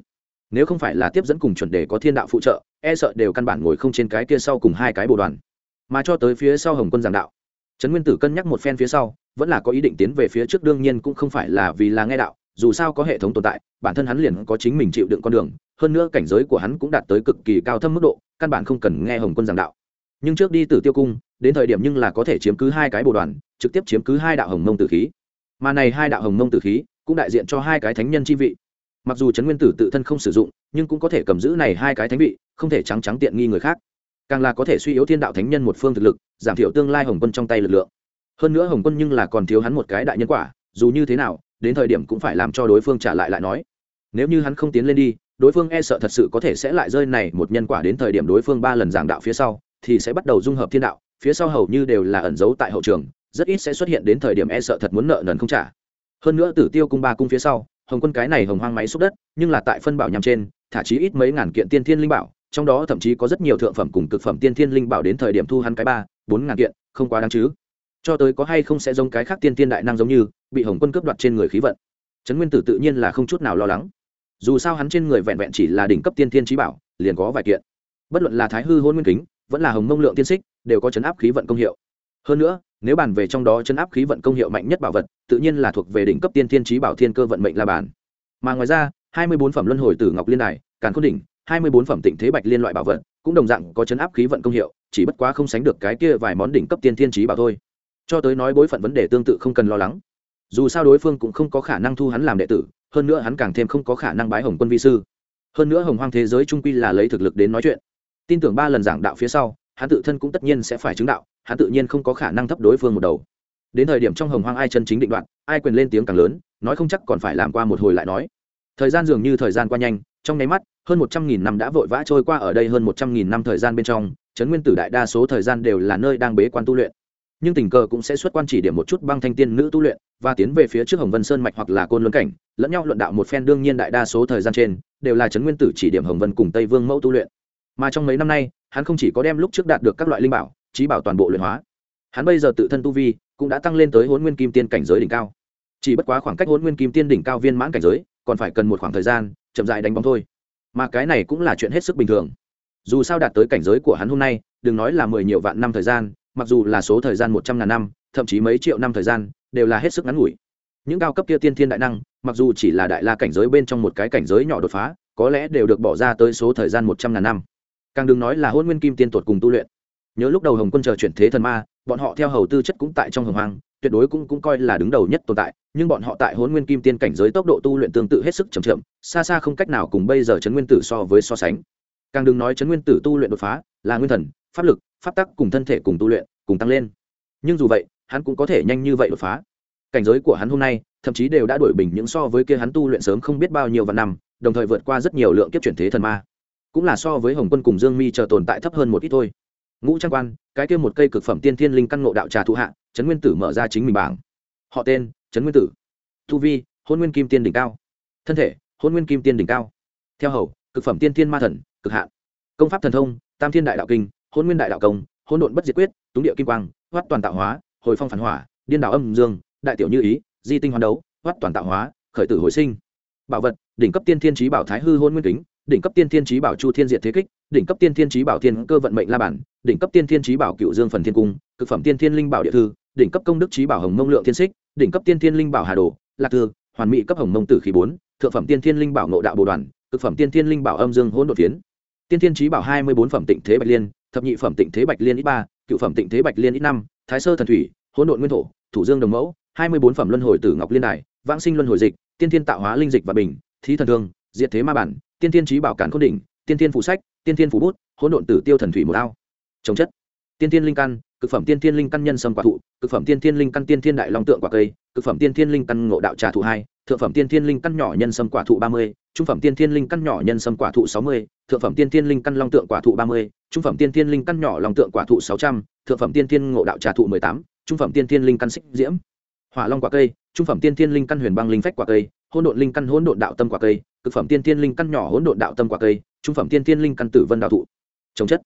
A: Nếu không phải là tiếp dẫn cùng chuẩn đề có thiên đạo phụ trợ e sợ đều căn bản ngồi không trên cái kia sau cùng hai cái bộ đoàn. Mà cho tới phía sau hồng quân giảng đạo, trấn nguyên tử cân nhắc một phen phía sau, vẫn là có ý định tiến về phía trước, đương nhiên cũng không phải là vì là nghe đạo, dù sao có hệ thống tồn tại, bản thân hắn liền có chính mình chịu đựng con đường, hơn nữa cảnh giới của hắn cũng đạt tới cực kỳ cao thâm mức độ căn bản không cần nghe hồng quân giảng đạo. Nhưng trước đi từ tiêu cung, đến thời điểm nhưng là có thể chiếm cứ hai cái bộ đoàn, trực tiếp chiếm cứ hai đạo hồng mông tử khí. Mà này hai đạo hồng mông tử khí cũng đại diện cho hai cái thánh nhân chi vị. Mặc dù trấn nguyên tử tự thân không sử dụng, nhưng cũng có thể cầm giữ này hai cái thánh vị, không thể trắng trắng tiện nghi người khác. Càng là có thể suy yếu thiên đạo thánh nhân một phương thực lực, giảm thiểu tương lai hồng quân trong tay lực lượng. Hơn nữa hồng quân nhưng là còn thiếu hắn một cái đại nhân quả, dù như thế nào, đến thời điểm cũng phải làm cho đối phương trả lại lại nói. Nếu như hắn không tiến lên đi đối phương e sợ thật sự có thể sẽ lại rơi này một nhân quả đến thời điểm đối phương ba lần giảng đạo phía sau, thì sẽ bắt đầu dung hợp thiên đạo, phía sau hầu như đều là ẩn giấu tại hậu trường, rất ít sẽ xuất hiện đến thời điểm e sợ thật muốn nợ nần không trả. Hơn nữa tử tiêu cung ba cung phía sau, hồng quân cái này hồng hoang máy xúc đất, nhưng là tại phân bảo nhằm trên, thả chí ít mấy ngàn kiện tiên thiên linh bảo, trong đó thậm chí có rất nhiều thượng phẩm cùng cực phẩm tiên thiên linh bảo đến thời điểm thu hắn cái ba, bốn ngàn kiện, không quá đáng chứ. Cho tới có hay không sẽ giống cái khác tiên thiên đại năng giống như, bị hồng quân cướp đoạt trên người khí vận. Trấn nguyên tử tự nhiên là không chút nào lo lắng dù sao hắn trên người vẹn vẹn chỉ là đỉnh cấp tiên thiên trí bảo, liền có vài kiện. Bất luận là thái hư hôn nguyên kính, vẫn là hồng mông lượng tiên xích, đều có chấn áp khí vận công hiệu. Hơn nữa, nếu bàn về trong đó chấn áp khí vận công hiệu mạnh nhất bảo vật, tự nhiên là thuộc về đỉnh cấp tiên thiên trí bảo thiên cơ vận mệnh la bản. Mà ngoài ra, hai mươi bốn phẩm luân hồi tử ngọc liên đài, càn khôn đỉnh, hai mươi bốn phẩm tịnh thế bạch liên loại bảo vật, cũng đồng dạng có chấn áp khí vận công hiệu, chỉ bất quá không sánh được cái kia vài món đỉnh cấp tiên thiên trí bảo thôi. Cho tới nói bối phận vấn đề tương tự không cần lo lắng. Dù sao đối phương cũng không có khả năng thu hắn làm đệ tử hơn nữa hắn càng thêm không có khả năng bái hồng quân vi sư. Hơn nữa hồng hoang thế giới trung quy là lấy thực lực đến nói chuyện. Tin tưởng ba lần giảng đạo phía sau, hắn tự thân cũng tất nhiên sẽ phải chứng đạo, hắn tự nhiên không có khả năng thấp đối phương một đầu. Đến thời điểm trong hồng hoang ai chân chính định đoạn, ai quyền lên tiếng càng lớn, nói không chắc còn phải làm qua một hồi lại nói. Thời gian dường như thời gian qua nhanh, trong nháy mắt, hơn một trăm nghìn năm đã vội vã trôi qua ở đây, hơn một trăm nghìn năm thời gian bên trong, trấn nguyên tử đại đa số thời gian đều là nơi đang bế quan tu luyện nhưng tình cờ cũng sẽ xuất quan chỉ điểm một chút băng thanh tiên nữ tu luyện, và tiến về phía trước hồng vân sơn mạch hoặc là côn luân cảnh, lẫn nhau luận đạo một phen đương nhiên đại đa số thời gian trên, đều là trấn nguyên tử chỉ điểm hồng vân cùng tây vương mẫu tu luyện. Mà trong mấy năm nay, hắn không chỉ có đem lúc trước đạt được các loại linh bảo, trí bảo toàn bộ luyện hóa, hắn bây giờ tự thân tu vi cũng đã tăng lên tới hôn nguyên kim tiên cảnh giới đỉnh cao. Chỉ bất quá khoảng cách hôn nguyên kim tiên đỉnh cao viên mãn cảnh giới, còn phải cần một khoảng thời gian, chậm dại đánh bóng thôi. Mà cái này cũng là chuyện hết sức bình thường. Dù sao đạt tới cảnh giới của hắn hôm nay, đừng nói là mười nhiều vạn năm thời gian mặc dù là số thời gian một trăm ngàn năm, thậm chí mấy triệu năm thời gian, đều là hết sức ngắn ngủi. Những cao cấp kia tiên thiên đại năng, mặc dù chỉ là đại la cảnh giới bên trong một cái cảnh giới nhỏ đột phá, có lẽ đều được bỏ ra tới số thời gian một trăm ngàn năm. Càng đừng nói là hôn nguyên kim tiên tuột cùng tu luyện. Nhớ lúc đầu hồng quân chờ chuyển thế thần ma, bọn họ theo hầu tư chất cũng tại trong hồng hoàng tuyệt đối cũng cũng coi là đứng đầu nhất tồn tại, nhưng bọn họ tại hôn nguyên kim tiên cảnh giới tốc độ tu luyện tương tự hết sức chậm chậm, xa xa không cách nào cùng bây giờ chấn nguyên tử so với so sánh. Càng đừng nói chấn nguyên tử tu luyện đột phá, là nguyên thần, pháp lực pháp tắc cùng thân thể cùng tu luyện cùng tăng lên. Nhưng dù vậy, hắn cũng có thể nhanh như vậy đột phá. Cảnh giới của hắn hôm nay, thậm chí đều đã đổi bình những so với kia hắn tu luyện sớm không biết bao nhiêu vạn năm, đồng thời vượt qua rất nhiều lượng kiếp chuyển thế thần ma. Cũng là so với hồng quân cùng dương mi chờ tồn tại thấp hơn một ít thôi. Ngũ trang quan, cái kia một cây cực phẩm tiên thiên linh căn ngộ đạo trà thụ hạ, trấn nguyên tử mở ra chính mình bảng. Họ tên, trấn nguyên tử. Tu vi, hôn nguyên kim tiên đỉnh cao. Thân thể, hôn nguyên kim tiên đỉnh cao. Theo hầu, cực phẩm tiên thiên ma thần, cực hạn. Công pháp thần thông, tam thiên đại đạo kinh hôn nguyên đại đạo công hôn độn bất diệt quyết, túng địa kim quang hoát toàn tạo hóa, hồi phong phản hỏa, điên đảo âm dương, đại tiểu như ý, di tinh hoán đấu hoát toàn tạo hóa, khởi tử hồi sinh. Bảo vật, đỉnh cấp tiên thiên trí bảo thái hư hôn nguyên kính, đỉnh cấp tiên thiên trí bảo chu thiên diệt thế kích, đỉnh cấp tiên thiên trí bảo thiên cơ vận mệnh la bản, đỉnh cấp tiên thiên trí bảo cựu dương phần thiên cung, cực phẩm tiên thiên linh bảo địa thư, đỉnh cấp công đức trí bảo hồng mông lượng thiên xích, đỉnh cấp tiên thiên linh bảo hà đồ, lạc thư, hoàn mỹ cấp hồng mông tử khí bốn, thượng phẩm tiên thiên linh bảo nộ đạo bồ đoàn, cực phẩm tiên thiên linh bảo âm dương hỗn đột phiến. Tiên thiên trí bảo hai mươi bốn phẩm tịnh thế bạch liên thập nhị phẩm tịnh thế bạch liên ít ba, cựu phẩm tịnh thế bạch liên ít năm, thái sơ thần thủy, hỗn độn nguyên thổ, thủ dương đồng mẫu, hai mươi bốn phẩm luân hồi tử ngọc liên đài, vãng sinh luân hồi dịch, tiên thiên tạo hóa linh dịch và bình, thí thần thương, diệt thế ma bản, tiên thiên trí bảo cản khôn đỉnh, tiên thiên phụ sách, tiên thiên phụ bút, hỗn độn tử tiêu thần thủy một ao. Trồng chất. Tiên thiên linh căn, cực phẩm tiên thiên linh căn nhân sâm quả thụ, cực phẩm tiên thiên linh căn tiên thiên đại long tượng quả cây, cực phẩm tiên thiên linh căn ngộ đạo trà thụ hai, thượng phẩm tiên thiên linh căn nhỏ nhân sâm quả thụ ba mươi trung phẩm tiên thiên linh căn nhỏ nhân sâm quả thụ sáu mươi, thượng phẩm tiên thiên linh căn long tượng quả thụ ba mươi, trung phẩm tiên thiên linh căn nhỏ long tượng quả thụ sáu trăm, thượng phẩm tiên thiên ngộ đạo trà thụ mười tám, trung phẩm tiên thiên linh căn xích diễm, hỏa long quả cây, trung phẩm tiên thiên linh căn huyền băng linh phách quả cây, hỗn độn linh căn hỗn độn đạo tâm quả cây, cực phẩm tiên thiên linh căn nhỏ hỗn độn đạo tâm quả cây, trung phẩm tiên thiên linh căn tử vân đạo thụ. Trồng chất.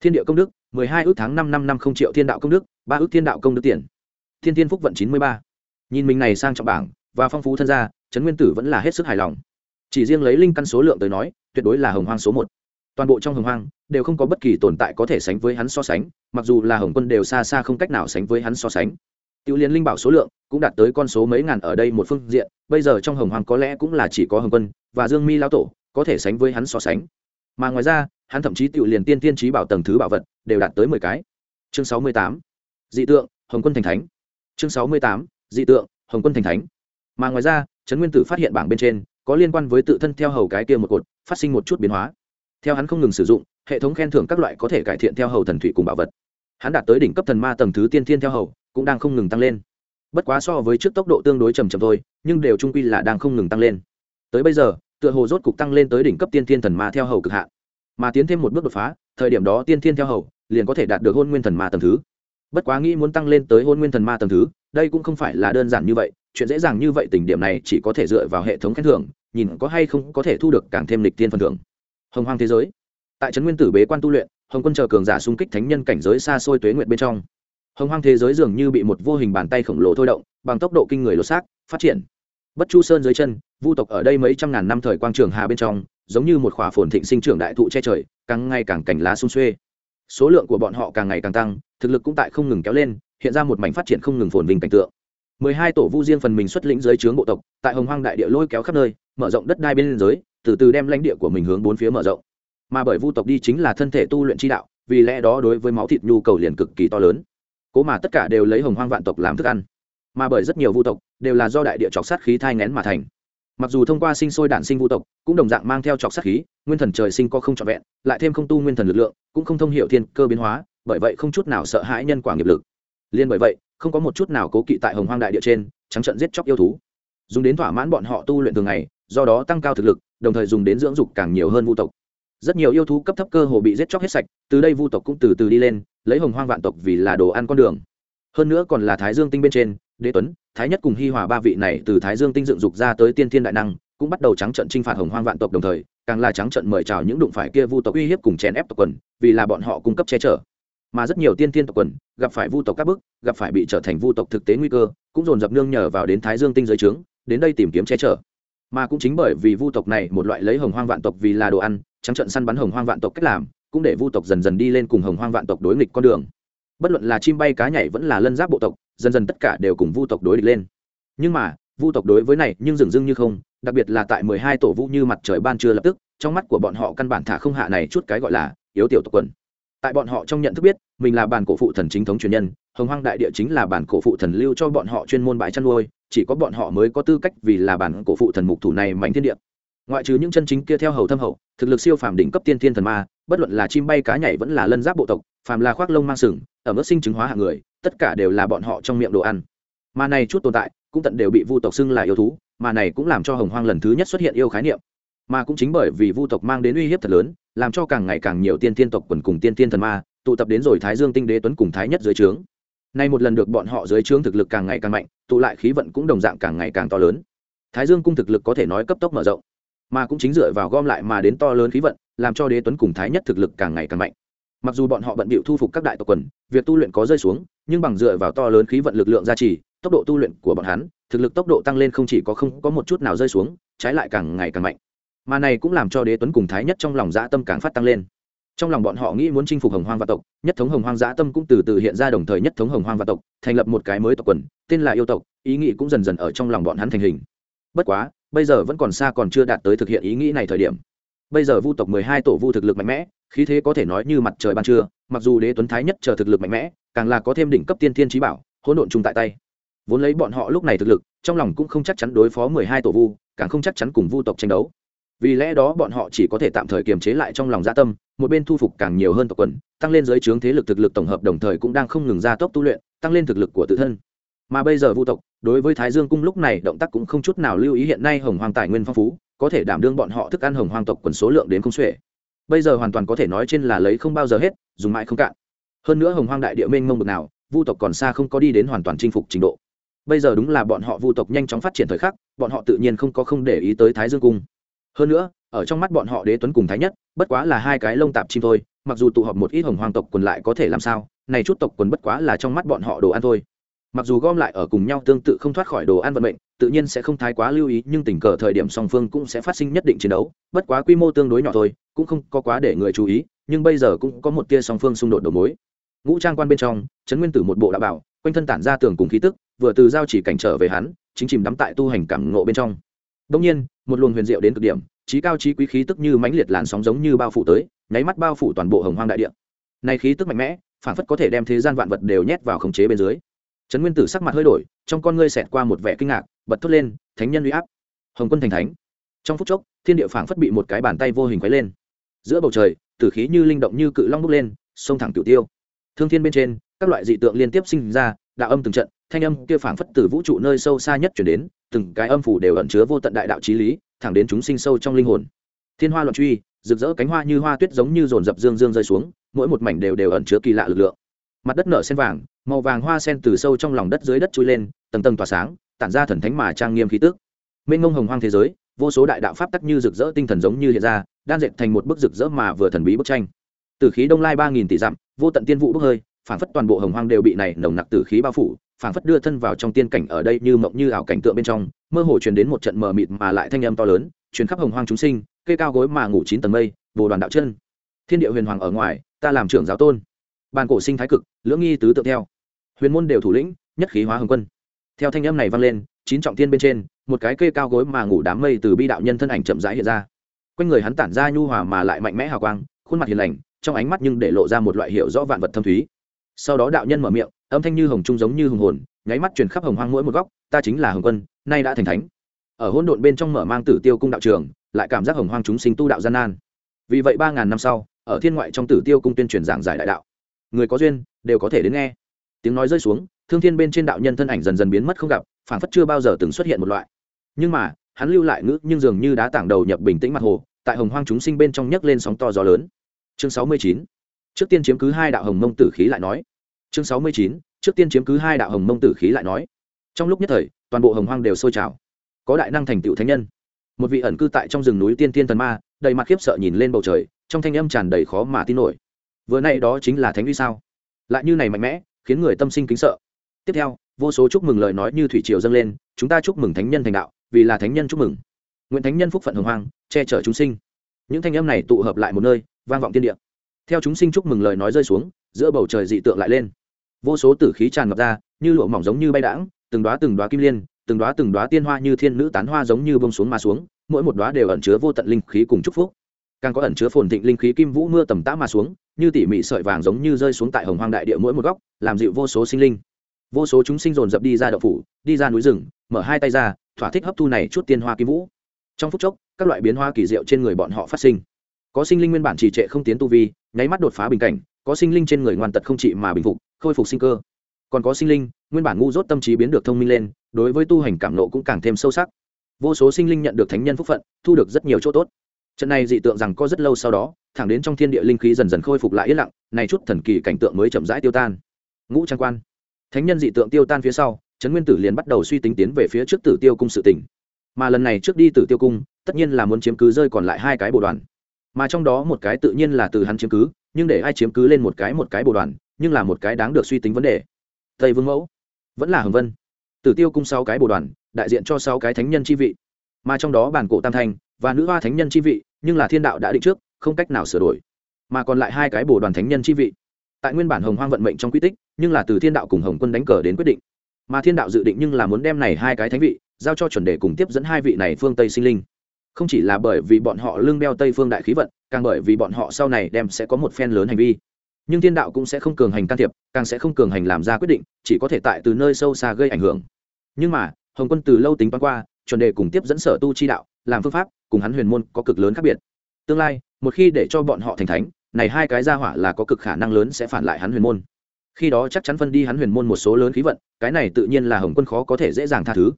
A: Thiên địa công đức, mười hai ước tháng năm năm năm không triệu thiên đạo công đức, ba ước thiên đạo công đức tiền. Thiên thiên phúc vận chín mươi ba. Nhìn mình này sang trọng bảng và phong phú thân gia, trấn nguyên tử vẫn là hết sức hài lòng chỉ riêng lấy linh căn số lượng tới nói, tuyệt đối là hồng hoang số một. Toàn bộ trong hồng hoang, đều không có bất kỳ tồn tại có thể sánh với hắn so sánh, mặc dù là hồng quân đều xa xa không cách nào sánh với hắn so sánh. Tiểu liên linh bảo số lượng cũng đạt tới con số mấy ngàn ở đây một phương diện, bây giờ trong hồng hoang có lẽ cũng là chỉ có hồng quân và dương mi lao tổ có thể sánh với hắn so sánh. Mà ngoài ra, hắn thậm chí tự liền tiên tiên trí bảo tầng thứ bảo vật đều đạt tới mười cái. Chương sáu mươi tám, dị tượng, hồng quân thành thánh. Chương sáu mươi tám, dị tượng, hồng quân thành thánh. Mà ngoài ra, trấn nguyên tử phát hiện bảng bên trên có liên quan với tự thân theo hầu cái kia một cột, phát sinh một chút biến hóa. Theo hắn không ngừng sử dụng, hệ thống khen thưởng các loại có thể cải thiện theo hầu thần thủy cùng bảo vật. Hắn đạt tới đỉnh cấp thần ma tầng thứ tiên thiên theo hầu, cũng đang không ngừng tăng lên. Bất quá so với trước tốc độ tương đối chậm chậm thôi, nhưng đều trung quy là đang không ngừng tăng lên. Tới bây giờ, tựa hồ rốt cục tăng lên tới đỉnh cấp tiên thiên thần ma theo hầu cực hạn. Mà tiến thêm một bước đột phá, thời điểm đó tiên thiên theo hầu, liền có thể đạt được hôn nguyên thần ma tầng thứ. Bất quá nghĩ muốn tăng lên tới hôn nguyên thần ma tầng thứ, đây cũng không phải là đơn giản như vậy chuyện dễ dàng như vậy tình điểm này chỉ có thể dựa vào hệ thống khen thưởng, nhìn có hay không có thể thu được càng thêm lịch tiên phần thưởng. Hồng hoang thế giới. Tại trấn nguyên tử bế quan tu luyện, hồng quân chờ cường giả xung kích thánh nhân cảnh giới xa xôi tuế nguyện bên trong. Hồng hoang thế giới dường như bị một vô hình bàn tay khổng lồ thôi động, bằng tốc độ kinh người lột xác, phát triển. Bất chu sơn dưới chân, vu tộc ở đây mấy trăm ngàn năm thời quang trường hà bên trong, giống như một khỏa phồn thịnh sinh trưởng đại thụ che trời, càng ngày càng cảnh lá xung xuê. Số lượng của bọn họ càng ngày càng tăng, thực lực cũng tại không ngừng kéo lên, hiện ra một mảnh phát triển không ngừng phồn vinh cảnh tượng mười hai tổ vu riêng phần mình xuất lĩnh dưới trướng bộ tộc, tại hồng hoang đại địa lôi kéo khắp nơi, mở rộng đất đai bên dưới, từ từ đem lãnh địa của mình hướng bốn phía mở rộng. Mà bởi vu tộc đi chính là thân thể tu luyện chi đạo, vì lẽ đó đối với máu thịt nhu cầu liền cực kỳ to lớn. Cố mà tất cả đều lấy hồng hoang vạn tộc làm thức ăn. Mà bởi rất nhiều vu tộc, đều là do đại địa chọc sát khí thai ngén mà thành. Mặc dù thông qua sinh sôi đản sinh vu tộc, cũng đồng dạng mang theo chọc sát khí, nguyên thần trời sinh có không trọn vẹn, lại thêm không tu nguyên thần lực lượng, cũng không thông h i ể u thiên cơ biến hóa, bởi vậy không chút nào sợ hãi nhân quả nghiệp lực. Liên bởi vậy không có một chút nào cố kỵ tại hồng hoang đại địa trên, trắng trận giết chóc yêu thú. Dùng đến thỏa mãn bọn họ tu luyện thường ngày, do đó tăng cao thực lực, đồng thời dùng đến dưỡng dục càng nhiều hơn vu tộc. Rất nhiều yêu thú cấp thấp cơ hồ bị giết chóc hết sạch, từ đây vu tộc cũng từ từ đi lên, lấy hồng hoang vạn tộc vì là đồ ăn con đường. Hơn nữa còn là thái dương tinh bên trên, đế tuấn, thái nhất cùng hi hòa ba vị này từ thái dương tinh dựng dục ra tới tiên thiên đại năng, cũng bắt đầu trắng trận t r i n h phạt hồng hoang vạn tộc đồng thời, càng là trắng trận mời chào những đụng phải kia vu tộc uy hiếp cùng chèn ép tộc quần, vì là bọn họ cung cấp che chở mà rất nhiều tiên thiên tộc quần, gặp phải vu tộc các bức, gặp phải bị trở thành vu tộc thực tế nguy cơ, cũng dồn dập nương nhờ vào đến thái dương tinh giới trướng, đến đây tìm kiếm che chở. Mà cũng chính bởi vì vu tộc này một loại lấy hồng hoang vạn tộc vì là đồ ăn, trắng trận săn bắn hồng hoang vạn tộc cách làm, cũng để vu tộc dần dần đi lên cùng hồng hoang vạn tộc đối nghịch con đường. Bất luận là chim bay cá nhảy vẫn là lân giáp bộ tộc, dần dần tất cả đều cùng vu tộc đối địch lên. Nhưng mà, vu tộc đối với này nhưng dừng dưng như không, đặc biệt là tại mười hai tổ vũ như mặt trời ban trưa lập tức, trong mắt của bọn họ căn bản thả không hạ này chút cái gọi là yếu tiểu tộc quần tại bọn họ trong nhận thức biết, mình là bản cổ phụ thần chính thống truyền nhân, hồng hoang đại địa chính là bản cổ phụ thần lưu cho bọn họ chuyên môn bãi chăn nuôi, chỉ có bọn họ mới có tư cách vì là bản cổ phụ thần mục thủ này mạnh thiên địa. Ngoại trừ những chân chính kia theo hầu thâm hậu, thực lực siêu phàm đỉnh cấp tiên thiên thần ma, bất luận là chim bay cá nhảy vẫn là lân giáp bộ tộc, phàm là khoác lông mang sừng ở mức sinh chứng hóa hạng người, tất cả đều là bọn họ trong miệng đồ ăn. Mà này chút tồn tại, cũng tận đều bị vu tộc xưng là yêu thú, mà này cũng làm cho hồng hoang lần thứ nhất xuất hiện yêu khái niệm mà cũng chính bởi vì vu tộc mang đến uy hiếp thật lớn, làm cho càng ngày càng nhiều tiên tiên tộc quần cùng tiên tiên thần ma tụ tập đến rồi thái dương tinh đế tuấn cùng thái nhất dưới trướng. Nay một lần được bọn họ dưới trướng thực lực càng ngày càng mạnh, tụ lại khí vận cũng đồng dạng càng ngày càng to lớn. Thái dương cung thực lực có thể nói cấp tốc mở rộng, mà cũng chính dựa vào gom lại mà đến to lớn khí vận, làm cho đế tuấn cùng thái nhất thực lực càng ngày càng mạnh. Mặc dù bọn họ bận bịu thu phục các đại tộc quần, việc tu luyện có rơi xuống, nhưng bằng dựa vào to lớn khí vận lực lượng gia trì, tốc độ tu luyện của bọn hắn, thực lực tốc độ tăng lên không chỉ có không có một chút nào rơi xuống, trái lại càng ngày càng mạnh mà này cũng làm cho đế tuấn cùng thái nhất trong lòng dã tâm càng phát tăng lên. Trong lòng bọn họ nghĩ muốn chinh phục hồng hoang vạn tộc, nhất thống hồng hoang dã tâm cũng từ từ hiện ra đồng thời nhất thống hồng hoang vạn tộc, thành lập một cái mới tộc quần, tên là yêu tộc, ý nghĩ cũng dần dần ở trong lòng bọn hắn thành hình. Bất quá, bây giờ vẫn còn xa còn chưa đạt tới thực hiện ý nghĩ này thời điểm. Bây giờ vu tộc mười hai tổ vu thực lực mạnh mẽ, khí thế có thể nói như mặt trời ban trưa, mặc dù đế tuấn thái nhất chờ thực lực mạnh mẽ, càng là có thêm đỉnh cấp tiên thiên trí bảo, hỗn độn chung tại tay. Vốn lấy bọn họ lúc này thực lực, trong lòng cũng không chắc chắn đối phó mười hai tổ vu, càng không chắc chắn cùng vu tộc tranh đấu vì lẽ đó bọn họ chỉ có thể tạm thời kiềm chế lại trong lòng gia tâm, một bên thu phục càng nhiều hơn tộc quần, tăng lên giới trướng thế lực thực lực tổng hợp đồng thời cũng đang không ngừng gia tốc tu luyện, tăng lên thực lực của tự thân. Mà bây giờ vu tộc, đối với thái dương cung lúc này động tác cũng không chút nào lưu ý hiện nay hồng hoàng tài nguyên phong phú, có thể đảm đương bọn họ thức ăn hồng hoàng tộc quần số lượng đến không xuể. Bây giờ hoàn toàn có thể nói trên là lấy không bao giờ hết, dùng mãi không cạn. Hơn nữa hồng Hoàng đại địa mênh mông bực nào, vu tộc còn xa không có đi đến hoàn toàn chinh phục trình độ. Bây giờ đúng là bọn họ vu tộc nhanh chóng phát triển thời khắc, bọn họ tự nhiên không có không để ý tới thái dương cung hơn nữa, ở trong mắt bọn họ đế tuấn cùng thái nhất, bất quá là hai cái lông tạp chim thôi, mặc dù tụ họp một ít hồng hoàng tộc quần lại có thể làm sao, này chút tộc quần bất quá là trong mắt bọn họ đồ ăn thôi. Mặc dù gom lại ở cùng nhau tương tự không thoát khỏi đồ ăn vận mệnh, tự nhiên sẽ không thái quá lưu ý, nhưng tình cờ thời điểm song phương cũng sẽ phát sinh nhất định chiến đấu, bất quá quy mô tương đối nhỏ thôi, cũng không có quá để người chú ý, nhưng bây giờ cũng có một tia song phương xung đột đầu mối. Ngũ trang quan bên trong, trấn nguyên tử một bộ đã bảo, quanh thân tản ra tường cùng khí tức, vừa từ giao chỉ cảnh trở về hắn, chính chìm đắm tại tu hành cảm ngộ bên trong đông nhiên, một luồng huyền diệu đến cực điểm, trí cao trí quý khí tức như mãnh liệt làn sóng giống như bao phủ tới, nháy mắt bao phủ toàn bộ hồng hoang đại địa. Này khí tức mạnh mẽ, phản phất có thể đem thế gian vạn vật đều nhét vào khống chế bên dưới. Trấn nguyên tử sắc mặt hơi đổi, trong con ngươi xẹt qua một vẻ kinh ngạc, bật thốt lên, thánh nhân uy áp. Hồng quân thành thánh. Trong phút chốc, thiên địa phảng phất bị một cái bàn tay vô hình quấy lên. Giữa bầu trời, tử khí như linh động như cự long bốc lên, sông thẳng cửu tiêu. Thương thiên bên trên, các loại dị tượng liên tiếp sinh ra, đạo âm từng trận thanh âm kia phảng phất từ vũ trụ nơi sâu xa nhất chuyển đến, từng cái âm phủ đều ẩn chứa vô tận đại đạo trí lý, thẳng đến chúng sinh sâu trong linh hồn. Thiên hoa loạn truy, rực rỡ cánh hoa như hoa tuyết giống như dồn dập dương dương rơi xuống, mỗi một mảnh đều đều ẩn chứa kỳ lạ lực lượng. Mặt đất nở sen vàng, màu vàng hoa sen từ sâu trong lòng đất dưới đất trôi lên, tầng tầng tỏa sáng, tản ra thần thánh mà trang nghiêm khí tức. Mênh ngông hồng hoang thế giới, vô số đại đạo pháp tắc như rực rỡ tinh thần giống như hiện ra, đan dệt thành một bức rực rỡ mà vừa thần bí bức tranh. Từ khí đông lai ba nghìn tỷ dặm, vô tận tiên vụ bốc hơi, phảng phất toàn bộ hồng hoang đều bị này nồng nặc tử khí bao phủ phảng phất đưa thân vào trong tiên cảnh ở đây như mộng như ảo cảnh tượng bên trong, mơ hồ truyền đến một trận mờ mịt mà lại thanh âm to lớn, truyền khắp hồng hoang chúng sinh cây cao gối mà ngủ chín tầng mây, bồ đoàn đạo chân. Thiên địa huyền hoàng ở ngoài, ta làm trưởng giáo tôn. Bàn cổ sinh thái cực, lưỡng nghi tứ tự theo. Huyền môn đều thủ lĩnh, nhất khí hóa hồng quân. Theo thanh âm này vang lên, chín trọng thiên bên trên, một cái cây cao gối mà ngủ đám mây từ bi đạo nhân thân ảnh chậm rãi hiện ra. Quanh người hắn tản ra nhu hòa mà lại mạnh mẽ hào quang, khuôn mặt hiền lành, trong ánh mắt nhưng để lộ ra một loại hiệu rõ vạn vật thâm thúy. Sau đó đạo nhân mở miệng âm thanh như hồng trung giống như hùng hồn, nháy mắt truyền khắp hồng hoang mỗi một góc, ta chính là hồng quân, nay đã thành thánh. Ở hỗn độn bên trong mở mang tử tiêu cung đạo trường, lại cảm giác hồng hoang chúng sinh tu đạo gian nan. Vì vậy ba ngàn năm sau, ở thiên ngoại trong tử tiêu cung tuyên truyền giảng giải đại đạo. Người có duyên, đều có thể đến nghe. Tiếng nói rơi xuống, thương thiên bên trên đạo nhân thân ảnh dần dần biến mất không gặp phản phất chưa bao giờ từng xuất hiện một loại. Nhưng mà, hắn lưu lại ngữ nhưng dường như đá tảng đầu nhập bình tĩnh mặt hồ, tại hồng hoang chúng sinh bên trong nhấc lên sóng to gió lớn. Chương sáu mươi chín. Trước tiên chiếm cứ hai đạo hồng mông tử khí lại nói chương sáu mươi chín, trước tiên chiếm cứ hai đạo hồng mông tử khí lại nói. Trong lúc nhất thời, toàn bộ hồng hoang đều sôi trào. Có đại năng thành tựu thánh nhân. Một vị ẩn cư tại trong rừng núi tiên tiên thần ma, đầy mặt khiếp sợ nhìn lên bầu trời, trong thanh âm tràn đầy khó mà tin nổi. Vừa nay đó chính là thánh uy sao? Lại như này mạnh mẽ, khiến người tâm sinh kính sợ. Tiếp theo, vô số chúc mừng lời nói như thủy triều dâng lên, chúng ta chúc mừng thánh nhân thành đạo, vì là thánh nhân chúc mừng. Nguyện thánh nhân phúc phận hồng hoang, che chở chúng sinh. Những thanh âm này tụ hợp lại một nơi, vang vọng tiên địa. Theo chúng sinh chúc mừng lời nói rơi xuống, giữa bầu trời dị tượng lại lên vô số tử khí tràn ngập ra, như lụa mỏng giống như bay đãng, từng đoá từng đoá kim liên, từng đoá từng đoá tiên hoa như thiên nữ tán hoa giống như bông xuống mà xuống, mỗi một đoá đều ẩn chứa vô tận linh khí cùng chúc phúc. Càng có ẩn chứa phồn thịnh linh khí kim vũ mưa tầm tã mà xuống, như tỉ mị sợi vàng giống như rơi xuống tại hồng hoang đại địa mỗi một góc, làm dịu vô số sinh linh. Vô số chúng sinh dồn dập đi ra đậu phủ, đi ra núi rừng, mở hai tay ra, thỏa thích hấp thu này chút tiên hoa kim vũ. Trong phút chốc, các loại biến hoa kỳ diệu trên người bọn họ phát sinh. Có sinh linh nguyên bản trì trệ không tiến tu vi, nháy mắt đột phá bình cảnh có sinh linh trên người ngoan tật không trị mà bình phục, khôi phục sinh cơ. Còn có sinh linh, nguyên bản ngu dốt tâm trí biến được thông minh lên, đối với tu hành cảm nộ cũng càng thêm sâu sắc. Vô số sinh linh nhận được thánh nhân phúc phận, thu được rất nhiều chỗ tốt. Trận này dị tượng rằng có rất lâu sau đó, thẳng đến trong thiên địa linh khí dần dần khôi phục lại yên lặng, này chút thần kỳ cảnh tượng mới chậm rãi tiêu tan. Ngũ trang quan. Thánh nhân dị tượng tiêu tan phía sau, trấn nguyên tử liền bắt đầu suy tính tiến về phía trước tử tiêu cung sự tỉnh mà lần này trước đi tử tiêu cung, tất nhiên là muốn chiếm cứ rơi còn lại hai cái bộ đoàn. Mà trong đó một cái tự nhiên là từ hắn chiếm cứ nhưng để ai chiếm cứ lên một cái một cái bồ đoàn, nhưng là một cái đáng được suy tính vấn đề. Tây vương mẫu, vẫn là hồng vân. Tử tiêu cung sáu cái bồ đoàn, đại diện cho sáu cái thánh nhân chi vị. Mà trong đó bản cổ tam thanh và nữ hoa thánh nhân chi vị, nhưng là thiên đạo đã định trước, không cách nào sửa đổi. Mà còn lại hai cái bồ đoàn thánh nhân chi vị. Tại nguyên bản hồng hoang vận mệnh trong quy tích, nhưng là từ thiên đạo cùng hồng quân đánh cờ đến quyết định. Mà thiên đạo dự định nhưng là muốn đem này hai cái thánh vị giao cho chuẩn đề cùng tiếp dẫn hai vị này phương tây sinh linh không chỉ là bởi vì bọn họ lưng đeo tây phương đại khí vận, càng bởi vì bọn họ sau này đem sẽ có một phen lớn hành vi. Nhưng thiên đạo cũng sẽ không cường hành can thiệp, càng sẽ không cường hành làm ra quyết định, chỉ có thể tại từ nơi sâu xa gây ảnh hưởng. Nhưng mà, hồng quân từ lâu tính toán qua, chuẩn đề cùng tiếp dẫn sở tu chi đạo, làm phương pháp, cùng hắn huyền môn có cực lớn khác biệt. Tương lai, một khi để cho bọn họ thành thánh, này hai cái gia hỏa là có cực khả năng lớn sẽ phản lại hắn huyền môn. Khi đó chắc chắn phân đi hắn huyền môn một số lớn khí vận, cái này tự nhiên là hồng quân khó có thể dễ dàng tha thứ.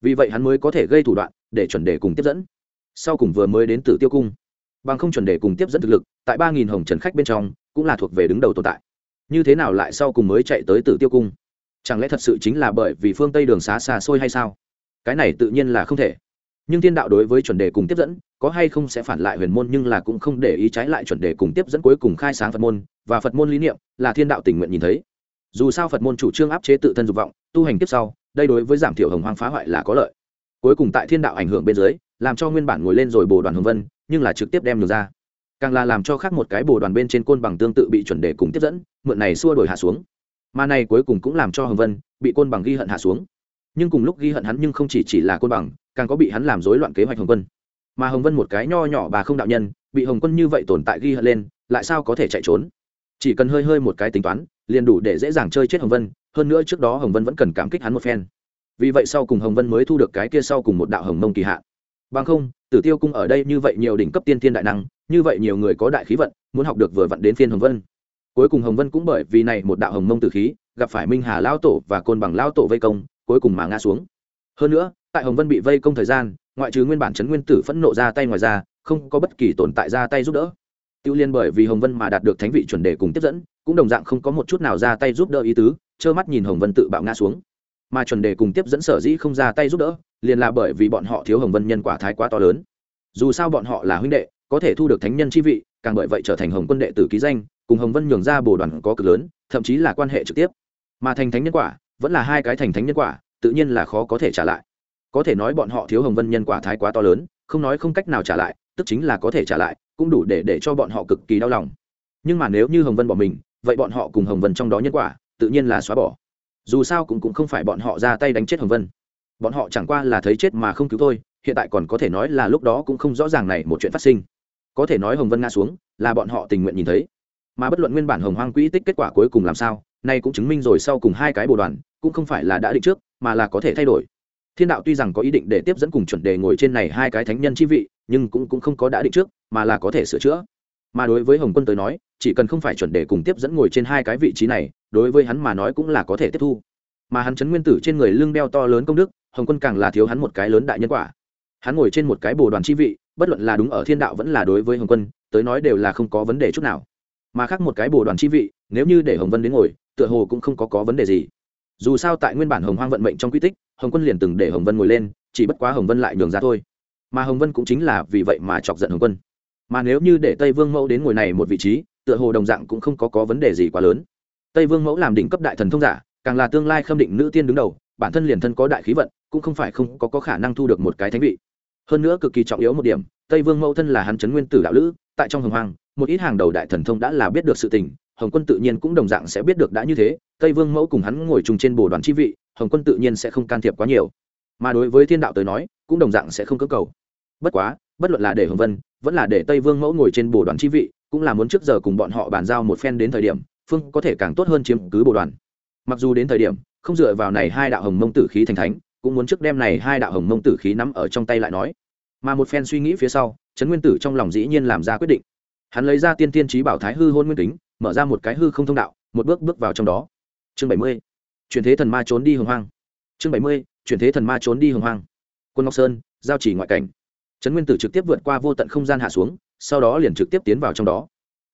A: Vì vậy hắn mới có thể gây thủ đoạn để chuẩn đề cùng tiếp dẫn sau cùng vừa mới đến tử tiêu cung. Bằng không chuẩn đề cùng tiếp dẫn thực lực, tại ba nghìn hồng trần khách bên trong, cũng là thuộc về đứng đầu tồn tại. Như thế nào lại sau cùng mới chạy tới tử tiêu cung? Chẳng lẽ thật sự chính là bởi vì phương tây đường xá xa xôi hay sao? Cái này tự nhiên là không thể. Nhưng thiên đạo đối với chuẩn đề cùng tiếp dẫn, có hay không sẽ phản lại huyền môn nhưng là cũng không để ý trái lại chuẩn đề cùng tiếp dẫn cuối cùng khai sáng phật môn, và phật môn lý niệm, là thiên đạo tình nguyện nhìn thấy. Dù sao phật môn chủ trương áp chế tự thân dục vọng, tu hành tiếp sau, đây đối với giảm thiểu hồng hoang phá hoại là có lợi. Cuối cùng tại thiên đạo ảnh hưởng bên dưới làm cho nguyên bản ngồi lên rồi bồ đoàn hồng vân, nhưng là trực tiếp đem được ra. Càng là làm cho khác một cái bồ đoàn bên trên côn bằng tương tự bị chuẩn đề cùng tiếp dẫn, mượn này xua đổi hạ xuống. Mà này cuối cùng cũng làm cho hồng vân bị côn bằng ghi hận hạ xuống. Nhưng cùng lúc ghi hận hắn nhưng không chỉ chỉ là côn bằng, càng có bị hắn làm rối loạn kế hoạch hồng vân mà hồng vân một cái nho nhỏ bà không đạo nhân, bị hồng quân như vậy tồn tại ghi hận lên, lại sao có thể chạy trốn? Chỉ cần hơi hơi một cái tính toán, liền đủ để dễ dàng chơi chết hồng vân, hơn nữa trước đó hồng vân vẫn cần cảm kích hắn một phen. Vì vậy sau cùng hồng vân mới thu được cái kia sau cùng một đạo hồng mông kỳ hạn bằng không, tử tiêu cung ở đây như vậy nhiều đỉnh cấp tiên thiên đại năng, như vậy nhiều người có đại khí vận, muốn học được vừa vặn đến phiên hồng vân. Cuối cùng hồng vân cũng bởi vì này một đạo hồng mông tử khí, gặp phải minh hà lao tổ và côn bằng lao tổ vây công, cuối cùng mà ngã xuống. Hơn nữa, tại hồng vân bị vây công thời gian, ngoại trừ nguyên bản chấn nguyên tử phẫn nộ ra tay ngoài ra, không có bất kỳ tồn tại ra tay giúp đỡ. Tiêu liên bởi vì hồng vân mà đạt được thánh vị chuẩn đề cùng tiếp dẫn, cũng đồng dạng không có một chút nào ra tay giúp đỡ ý tứ, trơ mắt nhìn hồng vân tự bạo ngã xuống mà chuẩn đề cùng tiếp dẫn sở dĩ không ra tay giúp đỡ, liền là bởi vì bọn họ thiếu hồng vân nhân quả thái quá to lớn. Dù sao bọn họ là huynh đệ, có thể thu được thánh nhân chi vị, càng bởi vậy trở thành hồng quân đệ tử ký danh, cùng hồng vân nhường ra bồ đoàn có cực lớn, thậm chí là quan hệ trực tiếp. Mà thành thánh nhân quả, vẫn là hai cái thành thánh nhân quả, tự nhiên là khó có thể trả lại. Có thể nói bọn họ thiếu hồng vân nhân quả thái quá to lớn, không nói không cách nào trả lại, tức chính là có thể trả lại, cũng đủ để để cho bọn họ cực kỳ đau lòng. Nhưng mà nếu như hồng vân bỏ mình, vậy bọn họ cùng hồng vân trong đó nhân quả, tự nhiên là xóa bỏ dù sao cũng cũng không phải bọn họ ra tay đánh chết hồng vân. Bọn họ chẳng qua là thấy chết mà không cứu thôi hiện tại còn có thể nói là lúc đó cũng không rõ ràng này một chuyện phát sinh. Có thể nói hồng vân ngã xuống là bọn họ tình nguyện nhìn thấy. Mà bất luận nguyên bản hồng hoang quỹ tích kết quả cuối cùng làm sao nay cũng chứng minh rồi sau cùng hai cái bồ đoàn cũng không phải là đã định trước mà là có thể thay đổi. Thiên đạo tuy rằng có ý định để tiếp dẫn cùng chuẩn đề ngồi trên này hai cái thánh nhân chi vị nhưng cũng, cũng không có đã định trước mà là có thể sửa chữa. Mà đối với hồng quân tới nói chỉ cần không phải chuẩn đề cùng tiếp dẫn ngồi trên hai cái vị trí này, đối với hắn mà nói cũng là có thể tiếp thu. Mà hắn chấn nguyên tử trên người lưng đeo to lớn công đức, hồng quân càng là thiếu hắn một cái lớn đại nhân quả. Hắn ngồi trên một cái bồ đoàn chi vị, bất luận là đúng ở thiên đạo vẫn là đối với hồng quân, tới nói đều là không có vấn đề chút nào. Mà khác một cái bồ đoàn chi vị, nếu như để hồng vân đến ngồi, tựa hồ cũng không có có vấn đề gì. Dù sao tại nguyên bản hồng hoang vận mệnh trong quy tích, hồng quân liền từng để hồng vân ngồi lên, chỉ bất quá hồng vân lại nhường ra thôi. Mà hồng vân cũng chính là vì vậy mà chọc giận hồng quân. Mà nếu như để tây vương mẫu đến ngồi này một vị trí tựa hồ đồng dạng cũng không có có vấn đề gì quá lớn. Tây vương mẫu làm đỉnh cấp đại thần thông giả càng là tương lai khâm định nữ tiên đứng đầu bản thân liền thân có đại khí vận cũng không phải không có, có khả năng thu được một cái thánh vị. Hơn nữa cực kỳ trọng yếu một điểm tây vương mẫu thân là hắn chấn nguyên tử đạo lữ tại trong hồng hoàng một ít hàng đầu đại thần thông đã là biết được sự tình hồng quân tự nhiên cũng đồng dạng sẽ biết được đã như thế tây vương mẫu cùng hắn ngồi chung trên bồ đoàn chi vị hồng quân tự nhiên sẽ không can thiệp quá nhiều. Mà đối với thiên đạo tới nói cũng đồng dạng sẽ không cơ cầu. Bất quá bất luận là để hồng vân vẫn là để tây vương mẫu ngồi trên bồ đoàn chi vị cũng là muốn trước giờ cùng bọn họ bàn giao một phen đến thời điểm, phương có thể càng tốt hơn chiếm cứ bộ đoàn. Mặc dù đến thời điểm, không dựa vào này hai đạo hồng mông tử khí thành thánh, cũng muốn trước đem này hai đạo hồng mông tử khí nắm ở trong tay lại nói. Mà một phen suy nghĩ phía sau, trấn nguyên tử trong lòng dĩ nhiên làm ra quyết định. Hắn lấy ra tiên tiên trí bảo thái hư hôn nguyên kính, mở ra một cái hư không thông đạo, một bước bước vào trong đó. Chương bảy mươi, chuyển thế thần ma trốn đi hồng hoang. Chương bảy mươi, chuyển thế thần ma trốn đi hồng hoang. Quân ngọc sơn, giao chỉ ngoại cảnh. Trấn nguyên tử trực tiếp vượt qua vô tận không gian hạ xuống sau đó liền trực tiếp tiến vào trong đó.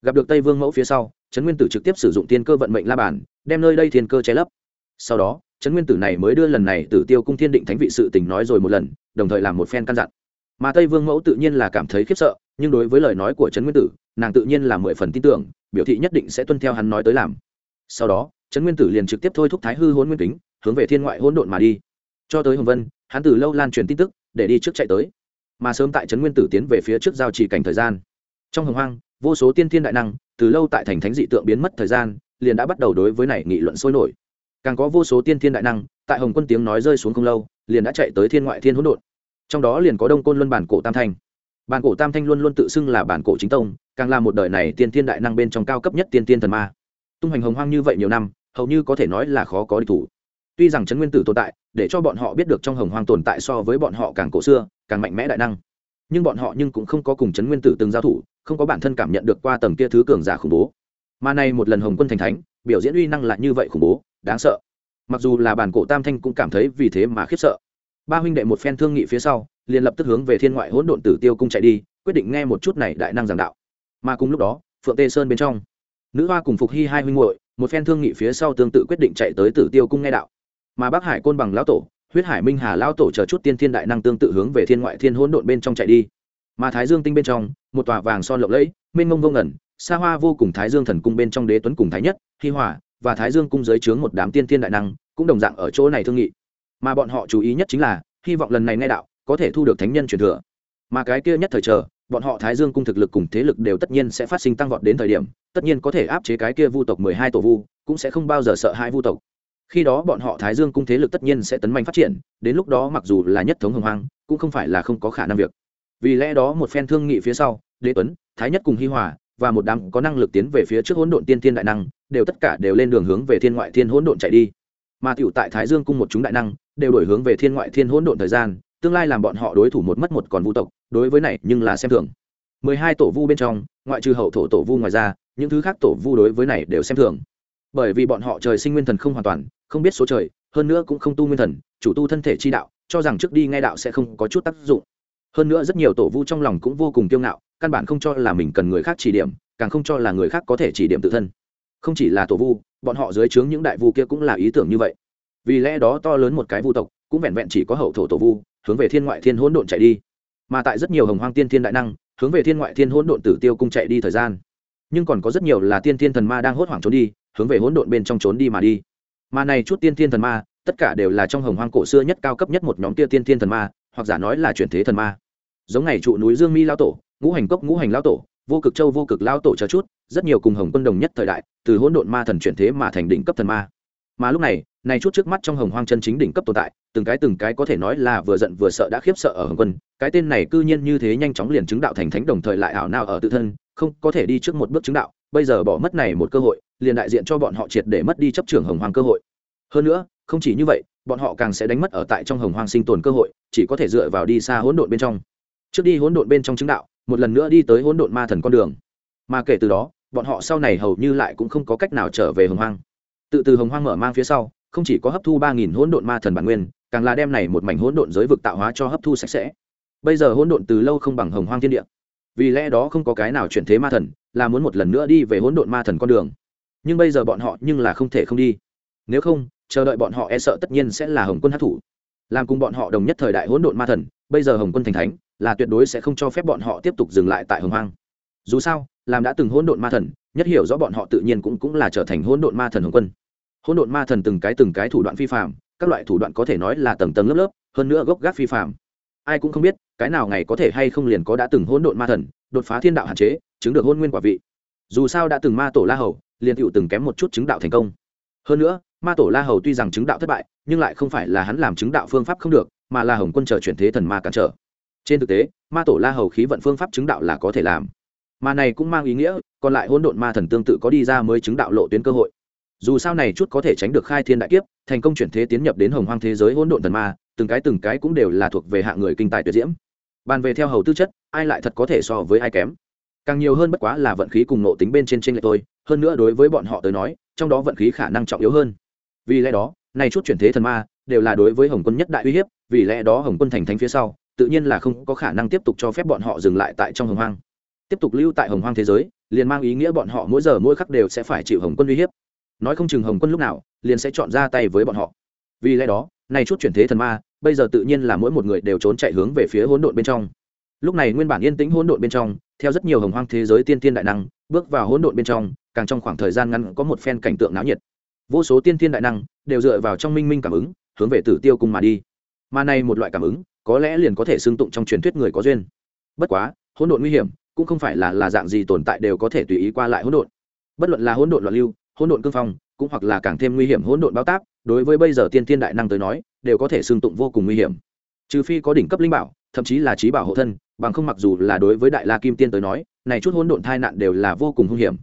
A: Gặp được tây vương mẫu phía sau, trấn nguyên tử trực tiếp sử dụng tiên cơ vận mệnh la bàn, đem nơi đây thiên cơ che lấp. Sau đó, trấn nguyên tử này mới đưa lần này tử tiêu cung thiên định thánh vị sự tình nói rồi một lần, đồng thời làm một phen căn dặn. Mà tây vương mẫu tự nhiên là cảm thấy khiếp sợ, nhưng đối với lời nói của trấn nguyên tử, nàng tự nhiên là mười phần tin tưởng, biểu thị nhất định sẽ tuân theo hắn nói tới làm. Sau đó, trấn nguyên tử liền trực tiếp thôi thúc thái hư hôn nguyên kính, hướng về thiên ngoại hỗn độn mà đi. Cho tới hồng vân, hắn từ lâu lan truyền tin tức, để đi trước chạy tới mà sớm tại trấn nguyên tử tiến về phía trước giao chỉ cảnh thời gian. Trong hồng hoang, vô số tiên thiên đại năng, từ lâu tại thành thánh dị tượng biến mất thời gian, liền đã bắt đầu đối với này nghị luận sôi nổi. Càng có vô số tiên thiên đại năng, tại hồng quân tiếng nói rơi xuống không lâu, liền đã chạy tới thiên ngoại thiên hỗn độn. Trong đó liền có đông côn luân bản cổ tam thanh. Bản cổ tam thanh luôn luôn tự xưng là bản cổ chính tông, càng là một đời này tiên thiên đại năng bên trong cao cấp nhất tiên tiên thần ma. Tung hoành hồng hoang như vậy nhiều năm, hầu như có thể nói là khó có địch thủ. Tuy rằng trấn nguyên tử tồn tại, để cho bọn họ biết được trong hồng hoang tồn tại so với bọn họ càng cổ xưa càng mạnh mẽ đại năng. Nhưng bọn họ nhưng cũng không có cùng chấn nguyên tử từng giao thủ, không có bản thân cảm nhận được qua tầng kia thứ cường giả khủng bố. Mà nay một lần hồng quân thành thánh, biểu diễn uy năng lại như vậy khủng bố, đáng sợ. Mặc dù là bản cổ tam thanh cũng cảm thấy vì thế mà khiếp sợ. Ba huynh đệ một phen thương nghị phía sau, liền lập tức hướng về thiên ngoại hỗn độn tử tiêu cung chạy đi, quyết định nghe một chút này đại năng giảng đạo. Mà cùng lúc đó, phượng tê sơn bên trong, nữ hoa cùng phục hy hai huynh muội, một phen thương nghị phía sau tương tự quyết định chạy tới tử tiêu cung nghe đạo. Mà bắc hải côn bằng lão tổ huyết hải minh hà lão tổ chờ chút tiên thiên đại năng tương tự hướng về thiên ngoại thiên hỗn độn bên trong chạy đi. Mà thái dương tinh bên trong, một tòa vàng son lộng lẫy, mênh mông vô ngẩn xa hoa vô cùng thái dương thần cung bên trong đế tuấn cùng thái nhất, hi Hòa và thái dương cung dưới trướng một đám tiên thiên đại năng cũng đồng dạng ở chỗ này thương nghị. Mà bọn họ chú ý nhất chính là, hy vọng lần này nghe đạo, có thể thu được thánh nhân truyền thừa. Mà cái kia nhất thời chờ, bọn họ thái dương cung thực lực cùng thế lực đều tất nhiên sẽ phát sinh tăng vọt đến thời điểm, tất nhiên có thể áp chế cái kia vu tộc mười hai tổ vu, cũng sẽ không bao giờ sợ hai vu tộc khi đó bọn họ thái dương cung thế lực tất nhiên sẽ tấn mạnh phát triển, đến lúc đó mặc dù là nhất thống hồng hoang, cũng không phải là không có khả năng việc. Vì lẽ đó một phen thương nghị phía sau, đế tuấn, thái nhất cùng hi hòa và một đám có năng lực tiến về phía trước hỗn độn tiên thiên đại năng, đều tất cả đều lên đường hướng về thiên ngoại thiên hỗn độn chạy đi. Mà tiểu tại thái dương cung một chúng đại năng, đều đổi hướng về thiên ngoại thiên hỗn độn thời gian, tương lai làm bọn họ đối thủ một mất một còn vu tộc, đối với này nhưng là xem thường. Mười hai tổ vu bên trong, ngoại trừ hậu thổ tổ vu ngoài ra, những thứ khác tổ vu đối với này đều xem thường bởi vì bọn họ trời sinh nguyên thần không hoàn toàn, không biết số trời, hơn nữa cũng không tu nguyên thần, chủ tu thân thể chi đạo, cho rằng trước đi ngay đạo sẽ không có chút tác dụng. Hơn nữa rất nhiều tổ vu trong lòng cũng vô cùng kiêu ngạo, căn bản không cho là mình cần người khác chỉ điểm, càng không cho là người khác có thể chỉ điểm tự thân. Không chỉ là tổ vu, bọn họ dưới trướng những đại vu kia cũng là ý tưởng như vậy. Vì lẽ đó to lớn một cái vu tộc, cũng vẹn vẹn chỉ có hậu thổ tổ vu, hướng về thiên ngoại thiên hỗn độn chạy đi. Mà tại rất nhiều hồng hoang tiên thiên đại năng, hướng về thiên ngoại thiên hỗn độn tử tiêu cung chạy đi thời gian. Nhưng còn có rất nhiều là tiên thiên thần ma đang hốt hoảng trốn đi hướng về hỗn độn bên trong trốn đi mà đi. Mà này chút tiên thiên thần ma, tất cả đều là trong hồng hoang cổ xưa nhất cao cấp nhất một nhóm kia tiên thiên thần ma, hoặc giả nói là chuyển thế thần ma. Giống ngày trụ núi dương mi lao tổ, ngũ hành cốc ngũ hành lao tổ, vô cực châu vô cực lao tổ cho chút, rất nhiều cùng hồng quân đồng nhất thời đại, từ hỗn độn ma thần chuyển thế mà thành đỉnh cấp thần ma. Mà lúc này này chút trước mắt trong hồng hoang chân chính đỉnh cấp tồn tại, từng cái từng cái có thể nói là vừa giận vừa sợ đã khiếp sợ ở hồng quân, cái tên này cư nhiên như thế nhanh chóng liền chứng đạo thành thánh đồng thời lại ảo nào ở tự thân, không có thể đi trước một bước chứng đạo bây giờ bỏ mất này một cơ hội, liền đại diện cho bọn họ triệt để mất đi chấp trưởng hồng hoang cơ hội. Hơn nữa, không chỉ như vậy, bọn họ càng sẽ đánh mất ở tại trong hồng hoang sinh tồn cơ hội, chỉ có thể dựa vào đi xa hỗn độn bên trong. Trước đi hỗn độn bên trong chứng đạo, một lần nữa đi tới hỗn độn ma thần con đường. Mà kể từ đó, bọn họ sau này hầu như lại cũng không có cách nào trở về hồng hoang. Tự từ hồng hoang mở mang phía sau, không chỉ có hấp thu ba nghìn hỗn độn ma thần bản nguyên, càng là đem này một mảnh hỗn độn giới vực tạo hóa cho hấp thu sạch sẽ. Bây giờ hỗn độn từ lâu không bằng hồng hoang thiên địa. Vì lẽ đó không có cái nào chuyển thế ma thần là muốn một lần nữa đi về hỗn độn ma thần con đường. Nhưng bây giờ bọn họ nhưng là không thể không đi. Nếu không, chờ đợi bọn họ e sợ tất nhiên sẽ là hồng quân hát thủ. Làm cùng bọn họ đồng nhất thời đại hỗn độn ma thần, bây giờ hồng quân thành thánh, là tuyệt đối sẽ không cho phép bọn họ tiếp tục dừng lại tại hồng hoang. Dù sao, làm đã từng hỗn độn ma thần, nhất hiểu rõ bọn họ tự nhiên cũng cũng là trở thành hỗn độn ma thần hồng quân. Hỗn độn ma thần từng cái từng cái thủ đoạn phi phạm các loại thủ đoạn có thể nói là tầng tầng lớp lớp, hơn nữa gốc gác phi phạm ai cũng không biết, cái nào ngày có thể hay không liền có đã từng hỗn độn ma thần, đột phá thiên đạo hạn chế chứng được hôn nguyên quả vị. Dù sao đã từng ma tổ la hầu, liền tựu từng kém một chút chứng đạo thành công. Hơn nữa, ma tổ la hầu tuy rằng chứng đạo thất bại, nhưng lại không phải là hắn làm chứng đạo phương pháp không được, mà là hồng quân chờ chuyển thế thần ma cản trở. Trên thực tế, ma tổ la hầu khí vận phương pháp chứng đạo là có thể làm. Mà này cũng mang ý nghĩa, còn lại hỗn độn ma thần tương tự có đi ra mới chứng đạo lộ tuyến cơ hội. Dù sao này chút có thể tránh được khai thiên đại kiếp, thành công chuyển thế tiến nhập đến hồng hoang thế giới hỗn độn thần ma, từng cái từng cái cũng đều là thuộc về hạng người kinh tài tuyệt diễm. Bàn về theo hầu tư chất, ai lại thật có thể so với ai kém? Càng nhiều hơn bất quá là vận khí cùng nộ tính bên trên trên lệch tôi hơn nữa đối với bọn họ tới nói, trong đó vận khí khả năng trọng yếu hơn. Vì lẽ đó, này chút chuyển thế thần ma, đều là đối với hồng quân nhất đại uy hiếp, vì lẽ đó hồng quân thành thánh phía sau, tự nhiên là không có khả năng tiếp tục cho phép bọn họ dừng lại tại trong hồng hoang. Tiếp tục lưu tại hồng hoang thế giới, liền mang ý nghĩa bọn họ mỗi giờ mỗi khắc đều sẽ phải chịu hồng quân uy hiếp. Nói không chừng hồng quân lúc nào, liền sẽ chọn ra tay với bọn họ. Vì lẽ đó, này chút chuyển thế thần ma, bây giờ tự nhiên là mỗi một người đều trốn chạy hướng về phía hỗn độn bên trong lúc này nguyên bản yên tĩnh hỗn độn bên trong, theo rất nhiều hồng hoang thế giới tiên tiên đại năng, bước vào hỗn độn bên trong, càng trong khoảng thời gian ngắn có một phen cảnh tượng náo nhiệt. Vô số tiên tiên đại năng đều dựa vào trong minh minh cảm ứng, hướng về tử tiêu cung mà đi. Mà này một loại cảm ứng, có lẽ liền có thể xưng tụng trong truyền thuyết người có duyên. Bất quá, hỗn độn nguy hiểm cũng không phải là là dạng gì tồn tại đều có thể tùy ý qua lại hỗn độn. Bất luận là hỗn độn loạn lưu, hỗn độn cương phong, cũng hoặc là càng thêm nguy hiểm hỗn độn bao táp, đối với bây giờ tiên tiên đại năng tới nói, đều có thể xưng tụng vô cùng nguy hiểm. Trừ phi có đỉnh cấp linh bảo, thậm chí là trí bảo hộ thân bằng không mặc dù là đối với đại la kim tiên tới nói, này chút hỗn độn tai nạn đều là vô cùng hung hiểm.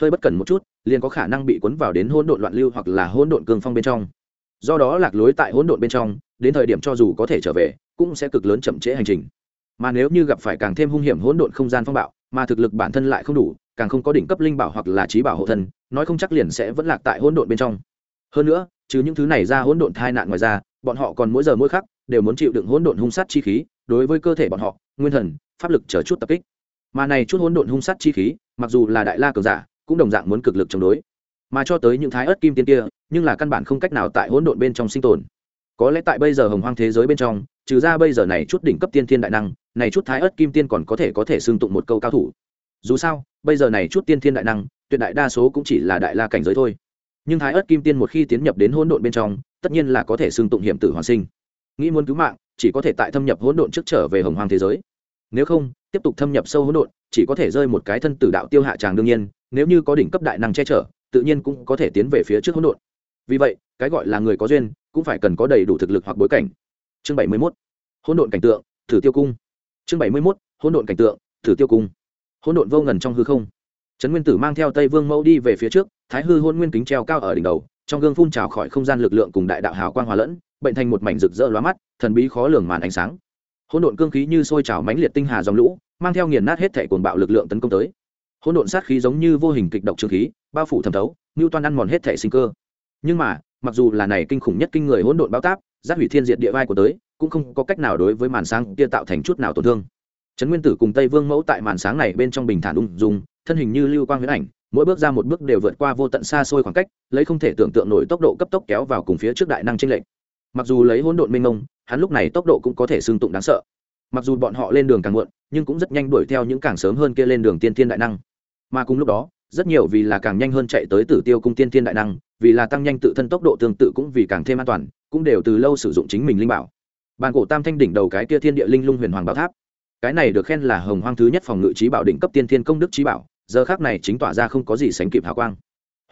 A: Hơi bất cẩn một chút, liền có khả năng bị cuốn vào đến hỗn độn loạn lưu hoặc là hỗn độn cương phong bên trong. Do đó lạc lối tại hỗn độn bên trong, đến thời điểm cho dù có thể trở về, cũng sẽ cực lớn chậm trễ hành trình. Mà nếu như gặp phải càng thêm hung hiểm hỗn độn không gian phong bạo, mà thực lực bản thân lại không đủ, càng không có đỉnh cấp linh bảo hoặc là trí bảo hộ thân, nói không chắc liền sẽ vẫn lạc tại hỗn độn bên trong. Hơn nữa chứ những thứ này ra hỗn độn tai nạn ngoài ra, bọn họ còn mỗi giờ mỗi khắc đều muốn chịu đựng hỗn độn hung sát chi khí đối với cơ thể bọn họ, nguyên thần, pháp lực chờ chút tập kích. Mà này chút hỗn độn hung sát chi khí, mặc dù là đại la cường giả, cũng đồng dạng muốn cực lực chống đối. Mà cho tới những thái ớt kim tiên kia, nhưng là căn bản không cách nào tại hỗn độn bên trong sinh tồn. Có lẽ tại bây giờ hồng hoang thế giới bên trong, trừ ra bây giờ này chút đỉnh cấp tiên thiên đại năng, này chút thái ớt kim tiên còn có thể có thể xưng tụng một câu cao thủ. Dù sao, bây giờ này chút tiên thiên đại năng, tuyệt đại đa số cũng chỉ là đại la cảnh giới thôi. Nhưng thái ớt kim tiên một khi tiến nhập đến hỗn độn bên trong, tất nhiên là có thể xưng tụng hiểm tử hoàn sinh. Nghĩ muốn cứu mạng chỉ có thể tại thâm nhập hỗn độn trước trở về hồng hoang thế giới. Nếu không, tiếp tục thâm nhập sâu hỗn độn, chỉ có thể rơi một cái thân tử đạo tiêu hạ tràng đương nhiên, nếu như có đỉnh cấp đại năng che chở, tự nhiên cũng có thể tiến về phía trước hỗn độn. Vì vậy, cái gọi là người có duyên, cũng phải cần có đầy đủ thực lực hoặc bối cảnh. Chương bảy mươi 71. hỗn độn cảnh tượng, thử tiêu cung. Chương bảy mươi 71. hỗn độn cảnh tượng, thử tiêu cung. Hỗn độn vô ngần trong hư không. Trấn nguyên tử mang theo tây vương mẫu đi về phía trước, thái hư hôn nguyên kính treo cao ở đỉnh đầu, trong gương phun trào khỏi không gian lực lượng cùng đại đạo hào quang hòa lẫn bệnh thành một mảnh rực rỡ lóa mắt, thần bí khó lường màn ánh sáng. Hỗn độn cương khí như sôi trào mãnh liệt tinh hà dòng lũ, mang theo nghiền nát hết thể cuồng bạo lực lượng tấn công tới. Hỗn độn sát khí giống như vô hình kịch độc trường khí, bao phủ thẩm thấu như toan ăn mòn hết thể sinh cơ. Nhưng mà, mặc dù là này kinh khủng nhất kinh người hỗn độn bao táp giáp hủy thiên diệt địa vai của tới, cũng không có cách nào đối với màn sáng kia tạo thành chút nào tổn thương. Trấn nguyên tử cùng tây vương mẫu tại màn sáng này bên trong bình thản ung dung, thân hình như lưu quang huyễn ảnh, mỗi bước ra một bước đều vượt qua vô tận xa xôi khoảng cách, lấy không thể tưởng tượng nổi tốc độ cấp tốc kéo vào cùng phía trước đại năng tranh lệch mặc dù lấy hỗn độn mênh mông, hắn lúc này tốc độ cũng có thể xương tụng đáng sợ. Mặc dù bọn họ lên đường càng muộn, nhưng cũng rất nhanh đuổi theo những càng sớm hơn kia lên đường tiên tiên đại năng. Mà cùng lúc đó, rất nhiều vì là càng nhanh hơn chạy tới tử tiêu cung tiên tiên đại năng, vì là tăng nhanh tự thân tốc độ tương tự cũng vì càng thêm an toàn, cũng đều từ lâu sử dụng chính mình linh bảo. Bàn cổ tam thanh đỉnh đầu cái kia thiên địa linh lung huyền hoàng bảo tháp. Cái này được khen là hồng hoang thứ nhất phòng ngự trí bảo đỉnh cấp tiên thiên công đức trí bảo, giờ khác này chính tỏa ra không có gì sánh kịp hào quang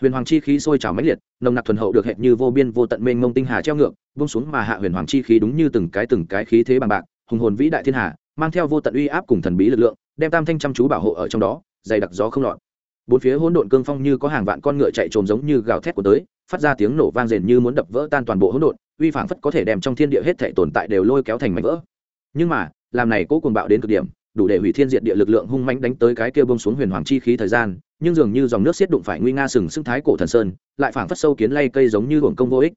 A: huyền hoàng chi khí sôi trào mãnh liệt, nồng nặc thuần hậu được hệt như vô biên vô tận mênh mông tinh hà treo ngược vung xuống mà hạ huyền hoàng chi khí đúng như từng cái từng cái khí thế bằng bạc, hùng hồn vĩ đại thiên hà, mang theo vô tận uy áp cùng thần bí lực lượng, đem tam thanh chăm chú bảo hộ ở trong đó, dày đặc gió không lọt. Bốn phía hỗn độn cương phong như có hàng vạn con ngựa chạy trồm giống như gào thét của tới, phát ra tiếng nổ vang rền như muốn đập vỡ tan toàn bộ hỗn độn, uy phảng phất có thể đem trong thiên địa hết thể tồn tại đều lôi kéo thành mảnh vỡ. Nhưng mà, làm này cố cuồng bạo đến cực điểm đủ để hủy thiên diệt địa lực lượng hung mãnh đánh tới cái kia bông xuống huyền hoàng chi khí thời gian, nhưng dường như dòng nước xiết đụng phải nguy nga sừng sững thái cổ thần sơn, lại phảng phất sâu kiến lay cây giống như hưởng công vô ích.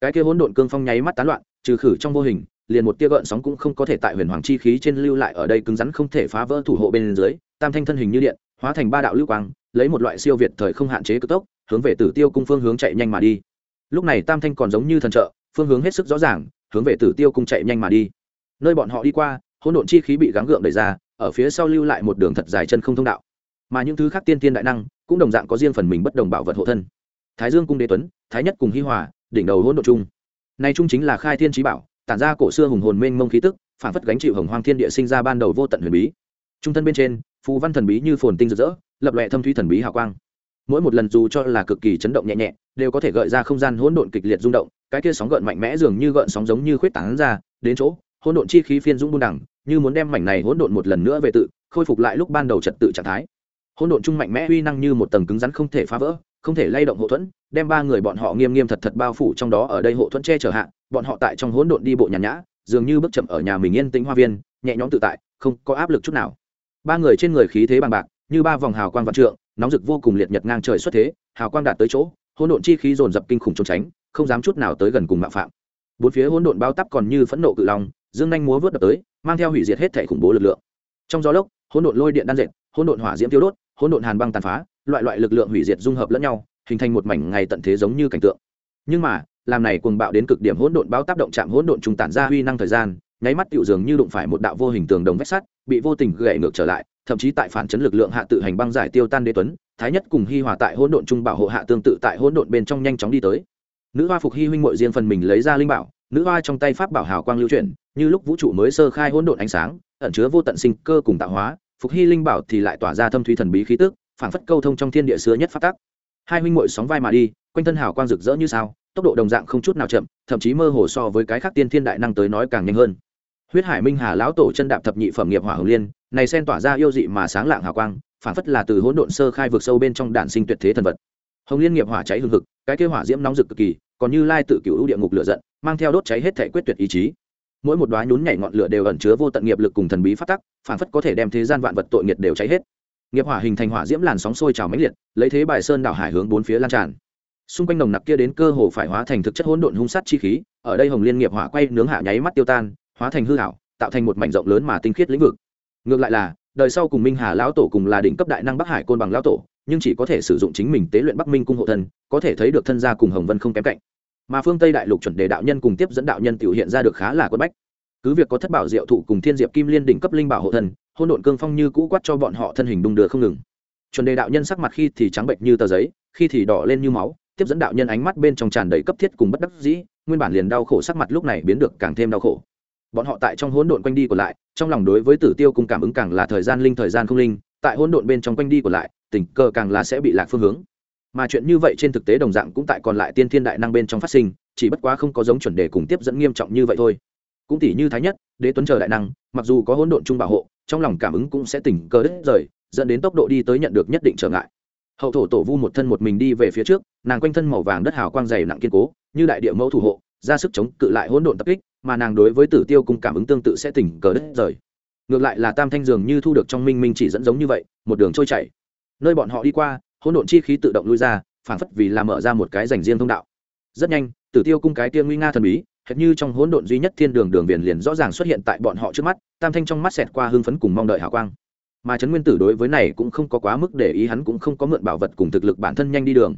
A: Cái kia hỗn độn cương phong nháy mắt tán loạn, trừ khử trong vô hình, liền một tia gợn sóng cũng không có thể tại huyền hoàng chi khí trên lưu lại ở đây cứng rắn không thể phá vỡ thủ hộ bên dưới, tam thanh thân hình như điện, hóa thành ba đạo lưu quang, lấy một loại siêu việt thời không hạn chế cực tốc, hướng về tử tiêu cung phương hướng chạy nhanh mà đi. Lúc này tam thanh còn giống như thần trợ, phương hướng hết sức rõ ràng, hướng về tử tiêu cung chạy nhanh mà đi. Nơi bọn họ đi qua, hỗn độn chi khí bị gắng gượng đẩy ra ở phía sau lưu lại một đường thật dài chân không thông đạo. Mà những thứ khác tiên tiên đại năng cũng đồng dạng có riêng phần mình bất đồng bảo vật hộ thân. Thái dương cung đế tuấn, thái nhất cùng hi hòa, đỉnh đầu hỗn độn trung. nay trung chính là khai thiên trí bảo, tản ra cổ xưa hùng hồn mênh mông khí tức, phản phất gánh chịu hồng hoang thiên địa sinh ra ban đầu vô tận huyền bí. Trung thân bên trên, phù văn thần bí như phồn tinh rực rỡ, lập lòe thâm thúy thần bí hào quang. Mỗi một lần dù cho là cực kỳ chấn động nhẹ nhẹ, đều có thể gợi ra không gian hỗn độn kịch liệt rung động, cái kia sóng gợn mạnh mẽ dường như gợn sóng giống như khuyết tảng ra, đến chỗ, hỗn độn chi khí phiên dũng buôn đẳng như muốn đem mảnh này hỗn độn một lần nữa về tự khôi phục lại lúc ban đầu trật tự trạng thái. Hỗn độn trung mạnh mẽ uy năng như một tầng cứng rắn không thể phá vỡ không thể lay động hộ thuẫn đem ba người bọn họ nghiêm nghiêm thật thật bao phủ trong đó ở đây hộ thuẫn che chở hạn, bọn họ tại trong hỗn độn đi bộ nhàn nhã dường như bước chậm ở nhà mình yên tĩnh hoa viên nhẹ nhõm tự tại không có áp lực chút nào. Ba người trên người khí thế bằng bạc như ba vòng hào quang vạn trượng nóng rực vô cùng liệt nhật ngang trời xuất thế hào quang đạt tới chỗ hỗn độn chi khí dồn dập kinh khủng trốn tránh không dám chút nào tới gần cùng mạo phạm. Bốn phía hỗn độn bao tắp còn như phẫn nộ cự long dương nhanh múa vớt đập tới, mang theo hủy diệt hết thể khủng bố lực lượng. Trong gió lốc, hỗn độn lôi điện đan dệt, hỗn độn hỏa diễm tiêu đốt, hỗn độn hàn băng tàn phá, loại loại lực lượng hủy diệt dung hợp lẫn nhau, hình thành một mảnh ngày tận thế giống như cảnh tượng. Nhưng mà, làm này cuồng bạo đến cực điểm hỗn độn bao tác động chạm hỗn độn trùng tản ra huy năng thời gian, nháy mắt tiểu dường như đụng phải một đạo vô hình tường đồng vách sắt, bị vô tình gãy ngược trở lại, thậm chí tại phản chấn lực lượng hạ tự hành băng giải tiêu tan đế tuấn, thái nhất cùng hi hòa tại hỗn độn trung bảo hộ hạ tương tự tại hỗn độn bên trong nhanh chóng đi tới. Nữ hoa phục hy huynh muội riêng phần mình lấy ra linh bảo, nữ hoa trong tay pháp bảo hào quang lưu chuyển như lúc vũ trụ mới sơ khai hỗn độn ánh sáng, ẩn chứa vô tận sinh cơ cùng tạo hóa, phục hy linh bảo thì lại tỏa ra thâm thúy thần bí khí tức, phảng phất câu thông trong thiên địa xưa nhất phát tắc. hai huynh muội sóng vai mà đi, quanh thân hào quang rực rỡ như sao, tốc độ đồng dạng không chút nào chậm, thậm chí mơ hồ so với cái khác tiên thiên đại năng tới nói càng nhanh hơn. Huyết hải minh hà lão tổ chân đạp thập nhị phẩm nghiệp hỏa hồng liên, này sen tỏa ra yêu dị mà sáng lạng hào quang, phảng phất là từ hỗn độn sơ khai vực sâu bên trong đản sinh tuyệt thế thần vật. Hồng liên nghiệp hỏa cháy hừng hực, cái kia hỏa diễm nóng rực cực kỳ, còn như lai tự cựu địa ngục lửa giận, mang theo đốt cháy hết thể quyết tuyệt ý chí mỗi một đoá nhún nhảy ngọn lửa đều ẩn chứa vô tận nghiệp lực cùng thần bí phát tắc, phản phất có thể đem thế gian vạn vật tội nghiệt đều cháy hết. Nghiệp hỏa hình thành hỏa diễm làn sóng sôi trào mãnh liệt, lấy thế bài sơn đảo hải hướng bốn phía lan tràn. Xung quanh nồng nặc kia đến cơ hồ phải hóa thành thực chất hỗn độn hung sát chi khí, ở đây hồng liên nghiệp hỏa quay nướng hạ nháy mắt tiêu tan, hóa thành hư hảo tạo thành một mảnh rộng lớn mà tinh khiết lĩnh vực. Ngược lại là, đời sau cùng minh hà lão tổ cùng là đỉnh cấp đại năng bắc hải côn bằng lão tổ, nhưng chỉ có thể sử dụng chính mình tế luyện bắc minh cung hộ thân, có thể thấy được thân gia cùng hồng vân không kém cạnh mà phương tây đại lục chuẩn đề đạo nhân cùng tiếp dẫn đạo nhân tiểu hiện ra được khá là quất bách cứ việc có thất bảo diệu thụ cùng thiên diệp kim liên đỉnh cấp linh bảo hộ thần hôn độn cương phong như cũ quát cho bọn họ thân hình đung đưa không ngừng chuẩn đề đạo nhân sắc mặt khi thì trắng bệnh như tờ giấy khi thì đỏ lên như máu tiếp dẫn đạo nhân ánh mắt bên trong tràn đầy cấp thiết cùng bất đắc dĩ nguyên bản liền đau khổ sắc mặt lúc này biến được càng thêm đau khổ bọn họ tại trong hỗn độn quanh đi còn lại trong lòng đối với tử tiêu cùng cảm ứng càng là thời gian linh thời gian không linh tại hỗn độn bên trong quanh đi còn lại tình cờ càng là sẽ bị lạc phương hướng mà chuyện như vậy trên thực tế đồng dạng cũng tại còn lại tiên thiên đại năng bên trong phát sinh, chỉ bất quá không có giống chuẩn đề cùng tiếp dẫn nghiêm trọng như vậy thôi. Cũng tỷ như thái nhất, đế tuấn chờ đại năng, mặc dù có hỗn độn chung bảo hộ, trong lòng cảm ứng cũng sẽ tỉnh cơ đứt rời, dẫn đến tốc độ đi tới nhận được nhất định trở ngại. Hậu thổ tổ vu một thân một mình đi về phía trước, nàng quanh thân màu vàng đất hào quang dày nặng kiên cố, như đại địa mẫu thủ hộ, ra sức chống cự lại hỗn độn tập kích, mà nàng đối với tử tiêu cùng cảm ứng tương tự sẽ tỉnh cờ đất rời. Ngược lại là tam thanh dường như thu được trong minh minh chỉ dẫn giống như vậy, một đường trôi chảy. Nơi bọn họ đi qua hỗn độn chi khí tự động lui ra phản phất vì làm mở ra một cái dành riêng thông đạo. Rất nhanh, tử tiêu cung cái tiên nguy nga thần bí, hệt như trong hỗn độn duy nhất thiên đường đường viền liền rõ ràng xuất hiện tại bọn họ trước mắt, tam thanh trong mắt xẹt qua hưng phấn cùng mong đợi hào quang. Mà trấn nguyên tử đối với này cũng không có quá mức để ý, hắn cũng không có mượn bảo vật cùng thực lực bản thân nhanh đi đường.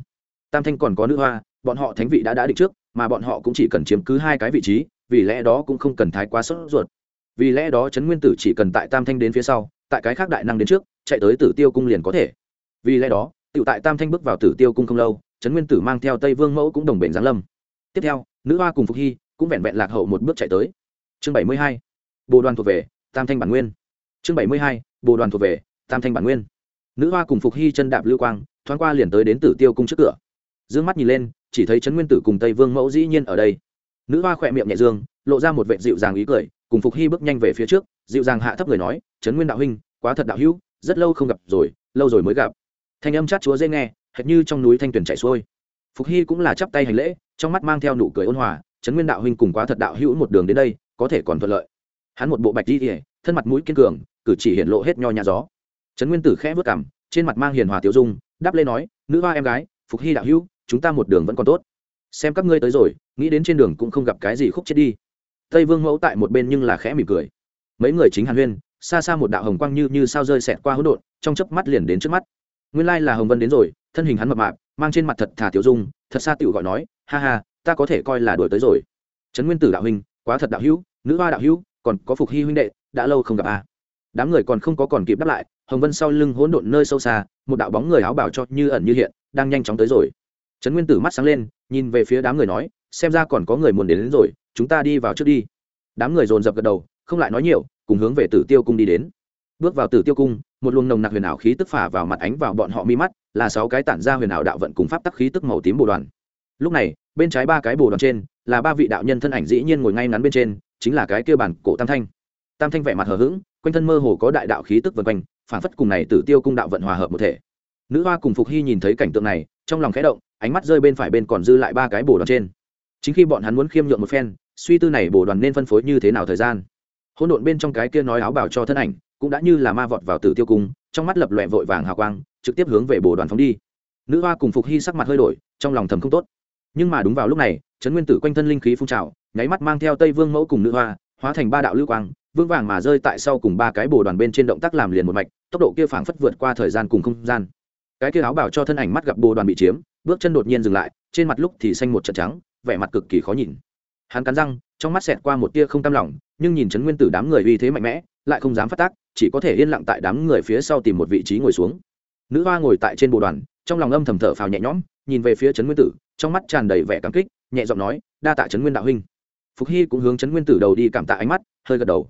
A: Tam thanh còn có nữ hoa, bọn họ thánh vị đã đã định trước, mà bọn họ cũng chỉ cần chiếm cứ hai cái vị trí, vì lẽ đó cũng không cần thái quá sốt ruột. Vì lẽ đó trấn nguyên tử chỉ cần tại tam thanh đến phía sau, tại cái khác đại năng đến trước, chạy tới tử tiêu cung liền có thể. Vì lẽ đó tiểu tại tam thanh bước vào tử tiêu cung không lâu, trấn nguyên tử mang theo tây vương mẫu cũng đồng bệnh giáng lâm. Tiếp theo, nữ hoa cùng phục hy cũng vẹn vẹn lạc hậu một bước chạy tới. Chương bảy mươi hai, bồ đoàn thuộc về, tam thanh bản nguyên. Chương bảy mươi hai, bồ đoàn thuộc về, tam thanh bản nguyên. Nữ hoa cùng phục hy chân đạp lưu quang, thoáng qua liền tới đến tử tiêu cung trước cửa. Dương mắt nhìn lên, chỉ thấy trấn nguyên tử cùng tây vương mẫu dĩ nhiên ở đây. Nữ hoa khẽ miệng nhẹ dương, lộ ra một vẻ dịu dàng ý cười, cùng phục hy bước nhanh về phía trước, dịu dàng hạ thấp người nói, trấn nguyên đạo huynh, quá thật đạo hữu, rất lâu không gặp rồi, lâu rồi mới gặp thanh âm chát chúa dễ nghe, hệt như trong núi thanh tuyền chảy xuôi. Phục hy cũng là chắp tay hành lễ, trong mắt mang theo nụ cười ôn hòa trấn nguyên đạo huynh cùng quá thật đạo hữu một đường đến đây, có thể còn thuận lợi. Hắn một bộ bạch đi ỉa thân mặt mũi kiên cường, cử chỉ hiện lộ hết nho nhà gió. Trấn nguyên tử khẽ vất cảm trên mặt mang hiền hòa tiêu dung, đáp lê nói, nữ hoa em gái, phục hy đạo hữu, chúng ta một đường vẫn còn tốt. Xem các ngươi tới rồi, nghĩ đến trên đường cũng không gặp cái gì khúc chết đi. Tây vương mẫu tại một bên nhưng là khẽ mỉm cười. Mấy người chính hàn huyên, xa xa một đạo hồng quang như như sao rơi xẹt qua hỗn độn, trong chớp mắt liền đến trước mắt nguyên lai là hồng vân đến rồi thân hình hắn mập mạp mang trên mặt thật thà tiểu dung thật xa tiểu gọi nói ha ha ta có thể coi là đuổi tới rồi. Trấn nguyên tử đạo huynh quá thật đạo hữu nữ hoa đạo hữu còn có phục hy huynh đệ đã lâu không gặp à. đám người còn không có còn kịp đáp lại hồng vân sau lưng hỗn độn nơi sâu xa một đạo bóng người áo bảo cho như ẩn như hiện đang nhanh chóng tới rồi. Trấn nguyên tử mắt sáng lên nhìn về phía đám người nói xem ra còn có người muốn đến, đến rồi chúng ta đi vào trước đi. Đám người dồn dập gật đầu không lại nói nhiều cùng hướng về tử tiêu cung đi đến bước vào tử tiêu cung, một luồng nồng nặc huyền ảo khí tức phả vào mặt ánh vào bọn họ mi mắt, là sáu cái tản ra huyền ảo đạo vận cùng pháp tắc khí tức màu tím bồ đoàn. Lúc này, bên trái ba cái bồ đoàn trên, là ba vị đạo nhân thân ảnh dĩ nhiên ngồi ngay ngắn bên trên, chính là cái kia bản cổ tam thanh. Tam thanh vẻ mặt hờ hững, quanh thân mơ hồ có đại đạo khí tức vân quanh, phản phất cùng này tử tiêu cung đạo vận hòa hợp một thể. Nữ hoa cùng phục hy nhìn thấy cảnh tượng này, trong lòng khẽ động, ánh mắt rơi bên phải bên còn dư lại ba cái bồ đoàn trên. Chính khi bọn hắn muốn khiêm nhượng một phen, suy tư này bồ đoàn nên phân phối như thế nào thời gian. Hỗn độn bên trong cái kia nói áo bảo cho thân ảnh cũng đã như là ma vọt vào tử tiêu cung, trong mắt lập loẹ vội vàng hào quang, trực tiếp hướng về bồ đoàn phóng đi. Nữ hoa cùng phục hy sắc mặt hơi đổi, trong lòng thầm không tốt. Nhưng mà đúng vào lúc này, trấn nguyên tử quanh thân linh khí phun trào, nháy mắt mang theo tây vương mẫu cùng nữ hoa, hóa thành ba đạo lưu quang vương vàng mà rơi tại sau cùng ba cái bồ đoàn bên trên động tác làm liền một mạch, tốc độ kia phảng phất vượt qua thời gian cùng không gian. Cái kia áo bảo cho thân ảnh mắt gặp bồ đoàn bị chiếm, bước chân đột nhiên dừng lại, trên mặt lúc thì xanh một trận trắng, vẻ mặt cực kỳ khó nhìn hắn cắn răng, trong mắt xẹt qua một tia không tam lòng, nhưng nhìn trấn nguyên tử đám người uy thế mạnh mẽ, lại không dám phát tác, chỉ có thể yên lặng tại đám người phía sau tìm một vị trí ngồi xuống. Nữ hoa ngồi tại trên bộ đoàn, trong lòng âm thầm thở phào nhẹ nhõm, nhìn về phía trấn nguyên tử, trong mắt tràn đầy vẻ cảm kích, nhẹ giọng nói, đa tạ trấn nguyên đạo huynh. Phục hy cũng hướng trấn nguyên tử đầu đi cảm tạ ánh mắt, hơi gật đầu.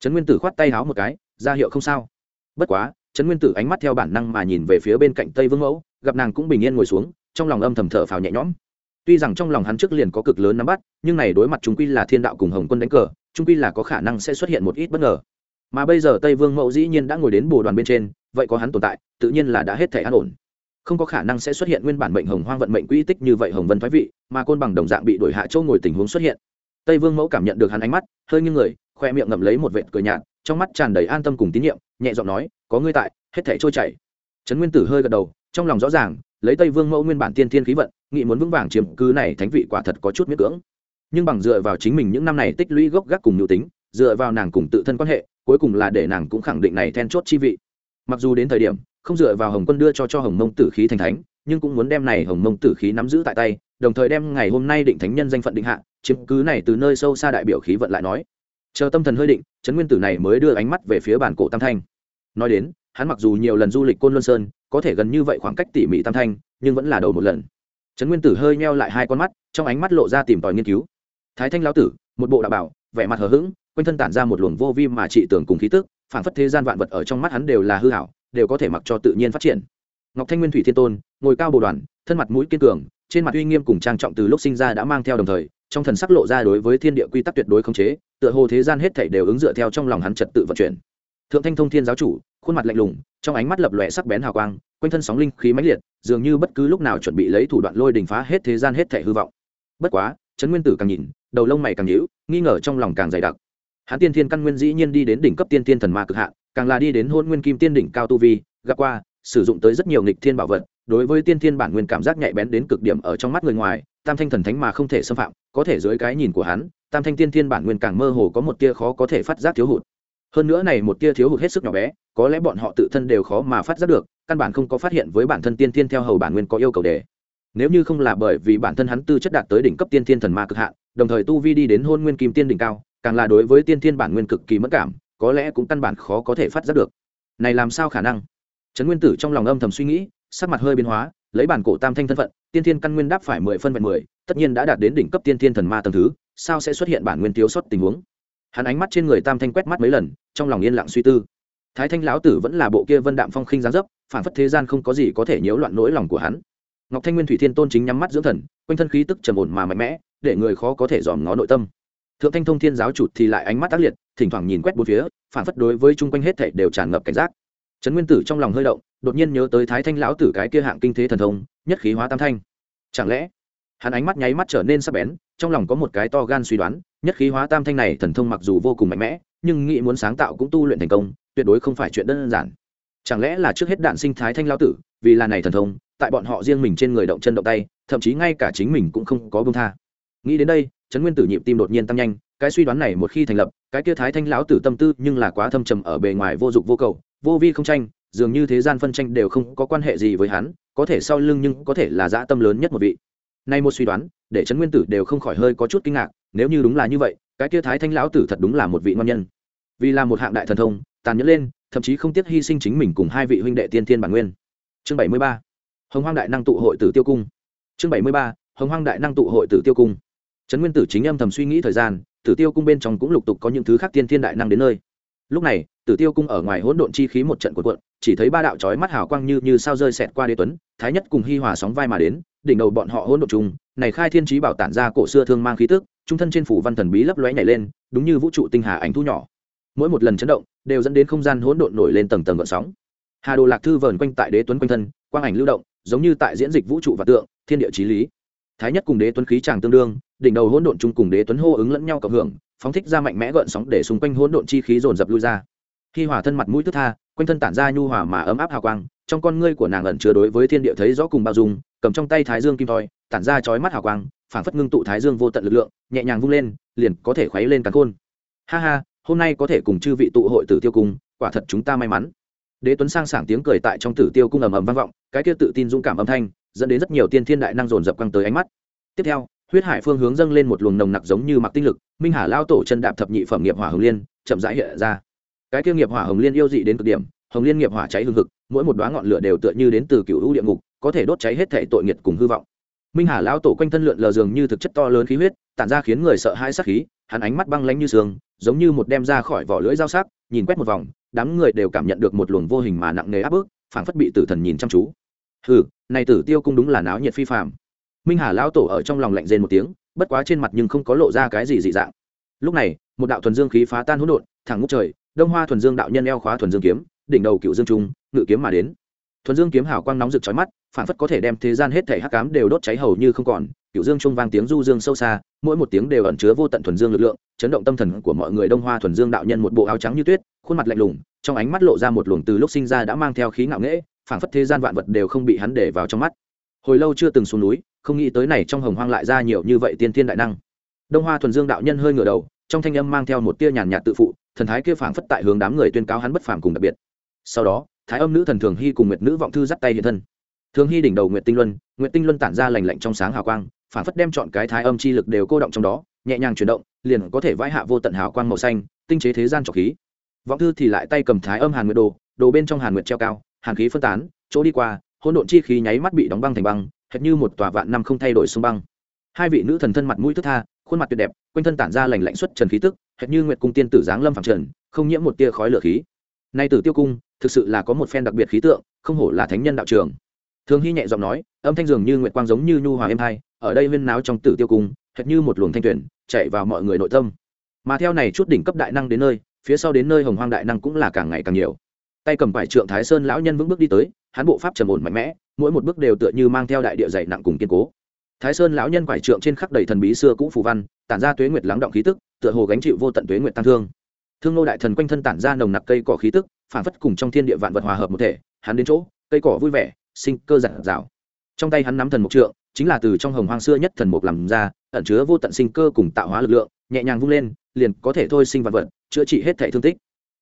A: Trấn nguyên tử khoát tay háo một cái, ra hiệu không sao. Bất quá, trấn nguyên tử ánh mắt theo bản năng mà nhìn về phía bên cạnh tây vương mẫu, gặp nàng cũng bình yên ngồi xuống, trong lòng âm thầm thở phào nhẹ nhõm tuy rằng trong lòng hắn trước liền có cực lớn nắm bắt, nhưng này đối mặt chúng quy là thiên đạo cùng hồng quân đánh cờ, chúng quy là có khả năng sẽ xuất hiện một ít bất ngờ. Mà bây giờ tây vương mẫu dĩ nhiên đã ngồi đến bồ đoàn bên trên, vậy có hắn tồn tại, tự nhiên là đã hết thể an ổn. Không có khả năng sẽ xuất hiện nguyên bản mệnh hồng hoang vận mệnh quỹ tích như vậy hồng vân thoái vị, mà côn bằng đồng dạng bị đổi hạ châu ngồi tình huống xuất hiện. Tây vương mẫu cảm nhận được hắn ánh mắt, hơi như người, khoe miệng ngậm lấy một vệt cười nhạt, trong mắt tràn đầy an tâm cùng tín nhiệm, nhẹ giọng nói, có ngươi tại, hết thể trôi chảy. Trấn nguyên tử hơi gật đầu, trong lòng rõ ràng, lấy tây vương mẫu nguyên bản tiên thiên khí vận nghị muốn vững vàng chiếm cứ này thánh vị quả thật có chút miết cưỡng. Nhưng bằng dựa vào chính mình những năm này tích lũy gốc gác cùng nhu tính, dựa vào nàng cùng tự thân quan hệ, cuối cùng là để nàng cũng khẳng định này then chốt chi vị. Mặc dù đến thời điểm, không dựa vào hồng quân đưa cho cho hồng mông tử khí thành thánh, nhưng cũng muốn đem này hồng mông tử khí nắm giữ tại tay, đồng thời đem ngày hôm nay định thánh nhân danh phận định hạ, chiếm cứ này từ nơi sâu xa đại biểu khí vận lại nói. Chờ tâm thần hơi định, trấn nguyên tử này mới đưa ánh mắt về phía bản cổ tam thanh. Nói đến, hắn mặc dù nhiều lần du lịch côn luân sơn, có thể gần như vậy khoảng cách tỉ mỉ tam thanh, nhưng vẫn là đầu một lần trấn nguyên tử hơi meo lại hai con mắt, trong ánh mắt lộ ra tìm tòi nghiên cứu. Thái thanh lão tử, một bộ đạo bảo, vẻ mặt hờ hững, quanh thân tản ra một luồng vô vi mà trị tưởng cùng khí tức phản phất thế gian vạn vật ở trong mắt hắn đều là hư hảo, đều có thể mặc cho tự nhiên phát triển. Ngọc thanh nguyên thủy thiên tôn, ngồi cao bồ đoàn, thân mặt mũi kiên cường, trên mặt uy nghiêm cùng trang trọng từ lúc sinh ra đã mang theo đồng thời, trong thần sắc lộ ra đối với thiên địa quy tắc tuyệt đối khống chế, tựa hồ thế gian hết thảy đều ứng dựa theo trong lòng hắn trật tự vận chuyển. Thượng thanh thông thiên giáo chủ, khuôn mặt lạnh lùng, trong ánh mắt lập lòe sắc bén hào quang, quanh thân sóng linh khí mãnh liệt dường như bất cứ lúc nào chuẩn bị lấy thủ đoạn lôi đình phá hết thế gian hết thảy hư vọng. Bất quá, trấn nguyên tử càng nhìn, đầu lông mày càng nhíu, nghi ngờ trong lòng càng dày đặc. Hắn tiên thiên căn nguyên dĩ nhiên đi đến đỉnh cấp tiên thiên thần ma cực hạn, càng là đi đến hôn nguyên kim tiên đỉnh cao tu vi, gặp qua, sử dụng tới rất nhiều nghịch thiên bảo vật, đối với tiên thiên bản nguyên cảm giác nhạy bén đến cực điểm ở trong mắt người ngoài, tam thanh thần thánh mà không thể xâm phạm, có thể dưới cái nhìn của hắn, tam thanh tiên thiên bản nguyên càng mơ hồ có một tia khó có thể phát giác thiếu hụt hơn nữa này một tia thiếu hụt hết sức nhỏ bé, có lẽ bọn họ tự thân đều khó mà phát giác được, căn bản không có phát hiện với bản thân tiên thiên theo hầu bản nguyên có yêu cầu đề. Nếu như không là bởi vì bản thân hắn tư chất đạt tới đỉnh cấp tiên thiên thần ma cực hạn, đồng thời tu vi đi đến hôn nguyên kim tiên đỉnh cao, càng là đối với tiên thiên bản nguyên cực kỳ mất cảm, có lẽ cũng căn bản khó có thể phát giác được. Này làm sao khả năng? Trấn nguyên tử trong lòng âm thầm suy nghĩ, sắc mặt hơi biến hóa, lấy bản cổ tam thanh thân phận, tiên thiên căn nguyên đáp phải mười phân vẹn mười, tất nhiên đã đạt đến đỉnh cấp tiên thiên thần ma tầng thứ, sao sẽ xuất hiện bản nguyên thiếu sót tình huống? Hắn ánh mắt trên người tam thanh quét mắt mấy lần, trong lòng yên lặng suy tư. Thái thanh lão tử vẫn là bộ kia vân đạm phong khinh gián dấp, phản phất thế gian không có gì có thể nhiễu loạn nỗi lòng của hắn. Ngọc thanh nguyên thủy thiên tôn chính nhắm mắt dưỡng thần, quanh thân khí tức trầm ổn mà mạnh mẽ, để người khó có thể dòm ngó nội tâm. Thượng thanh thông thiên giáo chủ thì lại ánh mắt tác liệt, thỉnh thoảng nhìn quét bốn phía, phản phất đối với chung quanh hết thảy đều tràn ngập cảnh giác. Trấn nguyên tử trong lòng hơi động, đột nhiên nhớ tới thái thanh lão tử cái kia hạng kinh thế thần thông, nhất khí hóa tam thanh. Chẳng lẽ, hắn ánh mắt nháy mắt trở nên sắc bén trong lòng có một cái to gan suy đoán, nhất khí hóa tam thanh này thần thông mặc dù vô cùng mạnh mẽ, nhưng nghĩ muốn sáng tạo cũng tu luyện thành công, tuyệt đối không phải chuyện đơn giản. Chẳng lẽ là trước hết đạn sinh thái thanh lão tử, vì là này thần thông, tại bọn họ riêng mình trên người động chân động tay, thậm chí ngay cả chính mình cũng không có bông tha. Nghĩ đến đây, trấn nguyên tử nhịp tim đột nhiên tăng nhanh, cái suy đoán này một khi thành lập, cái kia thái thanh lão tử tâm tư nhưng là quá thâm trầm ở bề ngoài vô dụng vô cầu, vô vi không tranh, dường như thế gian phân tranh đều không có quan hệ gì với hắn, có thể sau lưng nhưng có thể là dã tâm lớn nhất một vị. Nay một suy đoán để trấn nguyên tử đều không khỏi hơi có chút kinh ngạc, nếu như đúng là như vậy, cái kia thái thanh lão tử thật đúng là một vị ngon nhân. Vì là một hạng đại thần thông, tàn nhẫn lên, thậm chí không tiếc hy sinh chính mình cùng hai vị huynh đệ tiên thiên bản nguyên. Chương bảy mươi ba, hồng hoang đại năng tụ hội tử tiêu cung. Chương bảy mươi ba, hồng hoang đại năng tụ hội tử tiêu cung. Trấn nguyên tử chính âm thầm suy nghĩ thời gian, tử tiêu cung bên trong cũng lục tục có những thứ khác tiên thiên đại năng đến nơi. Lúc này, tử tiêu cung ở ngoài hỗn độn chi khí một trận cuộn cuộn, chỉ thấy ba đạo chói mắt hào quang như như sao rơi xẹt qua đế tuấn, thái nhất cùng hi hòa sóng vai mà đến đỉnh đầu bọn họ hỗn độn chung, này khai thiên trí bảo tản ra cổ xưa thương mang khí tức, trung thân trên phủ văn thần bí lấp lóe nhảy lên, đúng như vũ trụ tinh hà ảnh thu nhỏ. Mỗi một lần chấn động, đều dẫn đến không gian hỗn độn nổi lên tầng tầng gợn sóng. Hà đồ lạc thư vờn quanh tại đế tuấn quanh thân, quang ảnh lưu động, giống như tại diễn dịch vũ trụ và tượng, thiên địa trí lý. Thái nhất cùng đế tuấn khí chàng tương đương, đỉnh đầu hỗn độn chung cùng đế tuấn hô ứng lẫn nhau cộng hưởng, phóng thích ra mạnh mẽ gợn sóng để xung quanh hỗn độn chi khí dồn dập lui ra. Khi hỏa thân mặt mũi thức tha quanh thân tản ra nhu hòa mà ấm áp hào quang, trong con ngươi của nàng ẩn chứa đối với thiên địa thấy rõ cùng bao dung, cầm trong tay thái dương kim thoi, tản ra chói mắt hào quang, phảng phất ngưng tụ thái dương vô tận lực lượng, nhẹ nhàng vung lên, liền có thể khuấy lên cắn khôn. Ha ha, hôm nay có thể cùng chư vị tụ hội tử tiêu cung, quả thật chúng ta may mắn. Đế tuấn sang sảng tiếng cười tại trong tử tiêu cung ầm ầm vang vọng, cái kia tự tin dũng cảm âm thanh, dẫn đến rất nhiều tiên thiên đại năng dồn dập căng tới ánh mắt. Tiếp theo, huyết hải phương hướng dâng lên một luồng nồng nặc giống như mặc tinh lực, minh hà lao tổ chân đạp thập nhị phẩm nghiệp hỏa hồng liên, chậm rãi hiện ra cái kia nghiệp hỏa hồng liên yêu dị đến cực điểm, hồng liên nghiệp hỏa cháy hương thực mỗi một đoá ngọn lửa đều tựa như đến từ cựu hữu địa ngục, có thể đốt cháy hết thể tội nghiệt cùng hư vọng. Minh hà lão tổ quanh thân lượn lờ dường như thực chất to lớn khí huyết, tản ra khiến người sợ hãi sắc khí, hắn ánh mắt băng lanh như sương, giống như một đem ra khỏi vỏ lưỡi dao sắc, nhìn quét một vòng, đám người đều cảm nhận được một luồng vô hình mà nặng nề áp bức, phảng phất bị tử thần nhìn chăm chú. Hừ, này tử tiêu cung đúng là náo nhiệt phi phàm. Minh hà lão tổ ở trong lòng lạnh rên một tiếng, bất quá trên mặt nhưng không có lộ ra cái gì dị dạng. Lúc này, một đạo thuần dương khí phá tan hỗn độn, thẳng ngút trời đông hoa thuần dương đạo nhân eo khóa thuần dương kiếm, đỉnh đầu cựu dương trung, ngự kiếm mà đến. Thuần dương kiếm hào quang nóng rực chói mắt phản phất có thể đem thế gian hết thể hắc cám đều đốt cháy hầu như không còn. Cựu dương trung vang tiếng du dương sâu xa, mỗi một tiếng đều ẩn chứa vô tận thuần dương lực lượng, chấn động tâm thần của mọi người. Đông hoa thuần dương đạo nhân một bộ áo trắng như tuyết, khuôn mặt lạnh lùng, trong ánh mắt lộ ra một luồng từ lúc sinh ra đã mang theo khí ngạo nghễ, phảng phất thế gian vạn vật đều không bị hắn để vào trong mắt. Hồi lâu chưa từng xuống núi, không nghĩ tới này trong hồng hoang lại ra nhiều như vậy tiên thiên đại năng. Đông hoa thuần dương đạo nhân hơi ngửa đầu trong thanh âm mang theo một tia nhàn nhạt tự phụ, thần thái kia phảng phất tại hướng đám người tuyên cáo hắn bất phàm cùng đặc biệt. Sau đó, thái âm nữ thần thường hy cùng nguyệt nữ vọng thư dắt tay hiện thân. Thường hy đỉnh đầu nguyệt tinh luân, nguyệt tinh luân tản ra lành lạnh trong sáng hào quang, phảng phất đem chọn cái thái âm chi lực đều cô động trong đó, nhẹ nhàng chuyển động, liền có thể vãi hạ vô tận hào quang màu xanh, tinh chế thế gian trọc khí. Vọng thư thì lại tay cầm thái âm hàn nguyệt đồ đồ bên trong hàn nguyệt treo cao, hàn khí phân tán, chỗ đi qua, hỗn độn chi khí nháy mắt bị đóng băng thành băng, hệt như một tòa vạn năm không thay đổi sông băng. Hai vị nữ thần thân mặt mũi thức tha khuôn mặt tuyệt đẹp, quanh thân tản ra lành lạnh xuất trần khí tức, hệt như nguyệt cung tiên tử giáng lâm phẳng trần, không nhiễm một tia khói lửa khí. Nay tử tiêu cung, thực sự là có một phen đặc biệt khí tượng, không hổ là thánh nhân đạo trường. Thường hy nhẹ giọng nói, âm thanh dường như nguyệt quang giống như nhu hòa êm hai, ở đây huyên náo trong tử tiêu cung, hệt như một luồng thanh tuyển, chạy vào mọi người nội tâm. Mà theo này chút đỉnh cấp đại năng đến nơi, phía sau đến nơi hồng hoang đại năng cũng là càng ngày càng nhiều. Tay cầm vải trượng thái sơn lão nhân vững bước đi tới, hắn bộ pháp trầm ổn mạnh mẽ, mỗi một bước đều tựa như mang theo đại địa dày nặng cùng kiên cố thái sơn lão nhân quải trượng trên khắc đầy thần bí xưa cũ phù văn, tản ra tuế nguyệt lắng động khí tức, tựa hồ gánh chịu vô tận tuế nguyệt tăng thương. Thương nô đại thần quanh thân tản ra nồng nặc cây cỏ khí tức, phản phất cùng trong thiên địa vạn vật hòa hợp một thể, hắn đến chỗ, cây cỏ vui vẻ, sinh cơ giản dào. Trong tay hắn nắm thần mục trượng, chính là từ trong hồng hoang xưa nhất thần mục làm ra, ẩn chứa vô tận sinh cơ cùng tạo hóa lực lượng, nhẹ nhàng vung lên, liền có thể thôi sinh vật vật, chữa trị hết thể thương tích.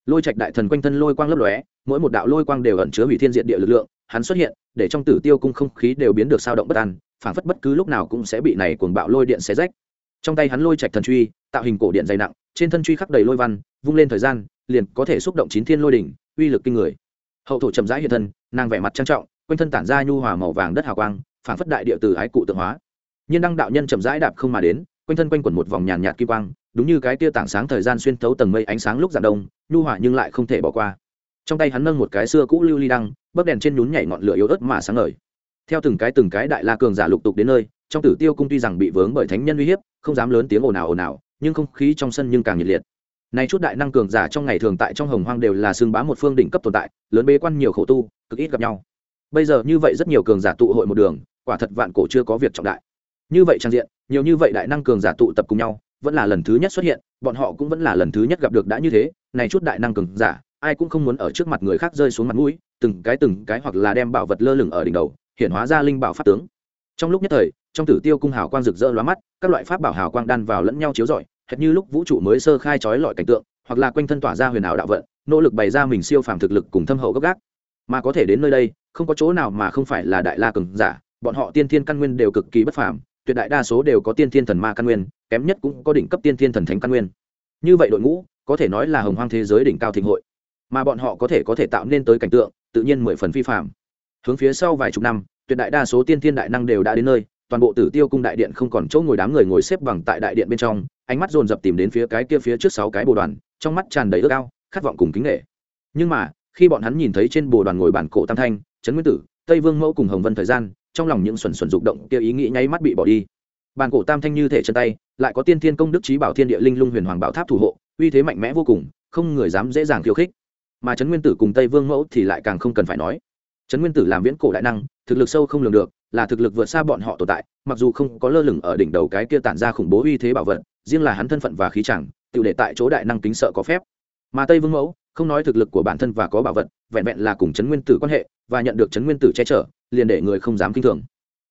A: Lôi trạch đại thần quanh thân lôi quang lấp lóe, mỗi một đạo lôi quang đều ẩn chứa hủy thiên diện địa lực lượng, hắn xuất hiện, để trong tử tiêu cung không khí đều biến được sao động bất an phảng phất bất cứ lúc nào cũng sẽ bị này cuồng bạo lôi điện xé rách. Trong tay hắn lôi trạch thần truy, tạo hình cổ điện dày nặng, trên thân truy khắc đầy lôi văn, vung lên thời gian, liền có thể xúc động chín thiên lôi đỉnh, uy lực kinh người. Hậu thổ chậm rãi hiện thân, nàng vẻ mặt trang trọng, quanh thân tản ra nhu hòa màu vàng đất hào quang, phảng phất đại địa từ ái cụ tượng hóa. Nhiên đăng đạo nhân chậm rãi đạp không mà đến, quanh thân quanh quẩn một vòng nhàn nhạt kim quang, đúng như cái tia tảng sáng thời gian xuyên thấu tầng mây ánh sáng lúc dạng đông, nhu hòa nhưng lại không thể bỏ qua. Trong tay hắn nâng một cái xưa cũ lưu ly đăng bấc đèn trên nhún nhảy ngọn lửa yếu ớt mà sáng ngời theo từng cái từng cái đại la cường giả lục tục đến nơi, trong tử tiêu cung tuy rằng bị vướng bởi thánh nhân uy hiếp, không dám lớn tiếng ồn ào ồn ào, nhưng không khí trong sân nhưng càng nhiệt liệt. Nay chút đại năng cường giả trong ngày thường tại trong hồng hoang đều là xương bá một phương đỉnh cấp tồn tại, lớn bế quan nhiều khổ tu, cực ít gặp nhau. Bây giờ như vậy rất nhiều cường giả tụ hội một đường, quả thật vạn cổ chưa có việc trọng đại. Như vậy trang diện, nhiều như vậy đại năng cường giả tụ tập cùng nhau, vẫn là lần thứ nhất xuất hiện, bọn họ cũng vẫn là lần thứ nhất gặp được đã như thế này chút đại năng cường giả, ai cũng không muốn ở trước mặt người khác rơi xuống mặt mũi, từng cái từng cái hoặc là đem bảo vật lơ lửng ở đỉnh đầu hiện hóa ra linh bảo pháp tướng. Trong lúc nhất thời, trong tử tiêu cung hào quang rực rỡ lóa mắt, các loại pháp bảo hào quang đan vào lẫn nhau chiếu rọi, hệt như lúc vũ trụ mới sơ khai trói lọi cảnh tượng, hoặc là quanh thân tỏa ra huyền ảo đạo vận, nỗ lực bày ra mình siêu phàm thực lực cùng thâm hậu gấp gáp mà có thể đến nơi đây, không có chỗ nào mà không phải là đại la cường giả, bọn họ tiên thiên căn nguyên đều cực kỳ bất phàm, tuyệt đại đa số đều có tiên thiên thần ma căn nguyên, kém nhất cũng có đỉnh cấp tiên thiên thần thánh căn nguyên. Như vậy đội ngũ, có thể nói là hồng hoang thế giới đỉnh cao thịnh hội. Mà bọn họ có thể có thể tạo nên tới cảnh tượng, tự nhiên mười phần phi phạm hướng phía sau vài chục năm, tuyệt đại đa số tiên thiên đại năng đều đã đến nơi, toàn bộ tử tiêu cung đại điện không còn chỗ ngồi đám người ngồi xếp bằng tại đại điện bên trong, ánh mắt dồn dập tìm đến phía cái kia phía trước sáu cái bồ đoàn, trong mắt tràn đầy ước ao, khát vọng cùng kính nghệ nhưng mà, khi bọn hắn nhìn thấy trên bồ đoàn ngồi bản cổ tam thanh, trấn nguyên tử, tây vương mẫu cùng hồng vân thời gian, trong lòng những xuẩn xuẩn rụng động kia ý nghĩ nháy mắt bị bỏ đi. Bản cổ tam thanh như thể chân tay, lại có tiên thiên công đức trí bảo thiên địa linh lung huyền hoàng bảo tháp thủ hộ, uy thế mạnh mẽ vô cùng, không người dám dễ dàng khiêu khích. Mà trấn nguyên tử cùng tây vương mẫu thì lại càng không cần phải nói trấn nguyên tử làm viễn cổ đại năng, thực lực sâu không lường được, là thực lực vượt xa bọn họ tồn tại, mặc dù không có lơ lửng ở đỉnh đầu cái kia tản ra khủng bố uy thế bảo vật, riêng là hắn thân phận và khí chẳng, tự để tại chỗ đại năng kính sợ có phép. Mà tây vương mẫu, không nói thực lực của bản thân và có bảo vật, vẹn vẹn là cùng trấn nguyên tử quan hệ, và nhận được trấn nguyên tử che chở, liền để người không dám kinh thường.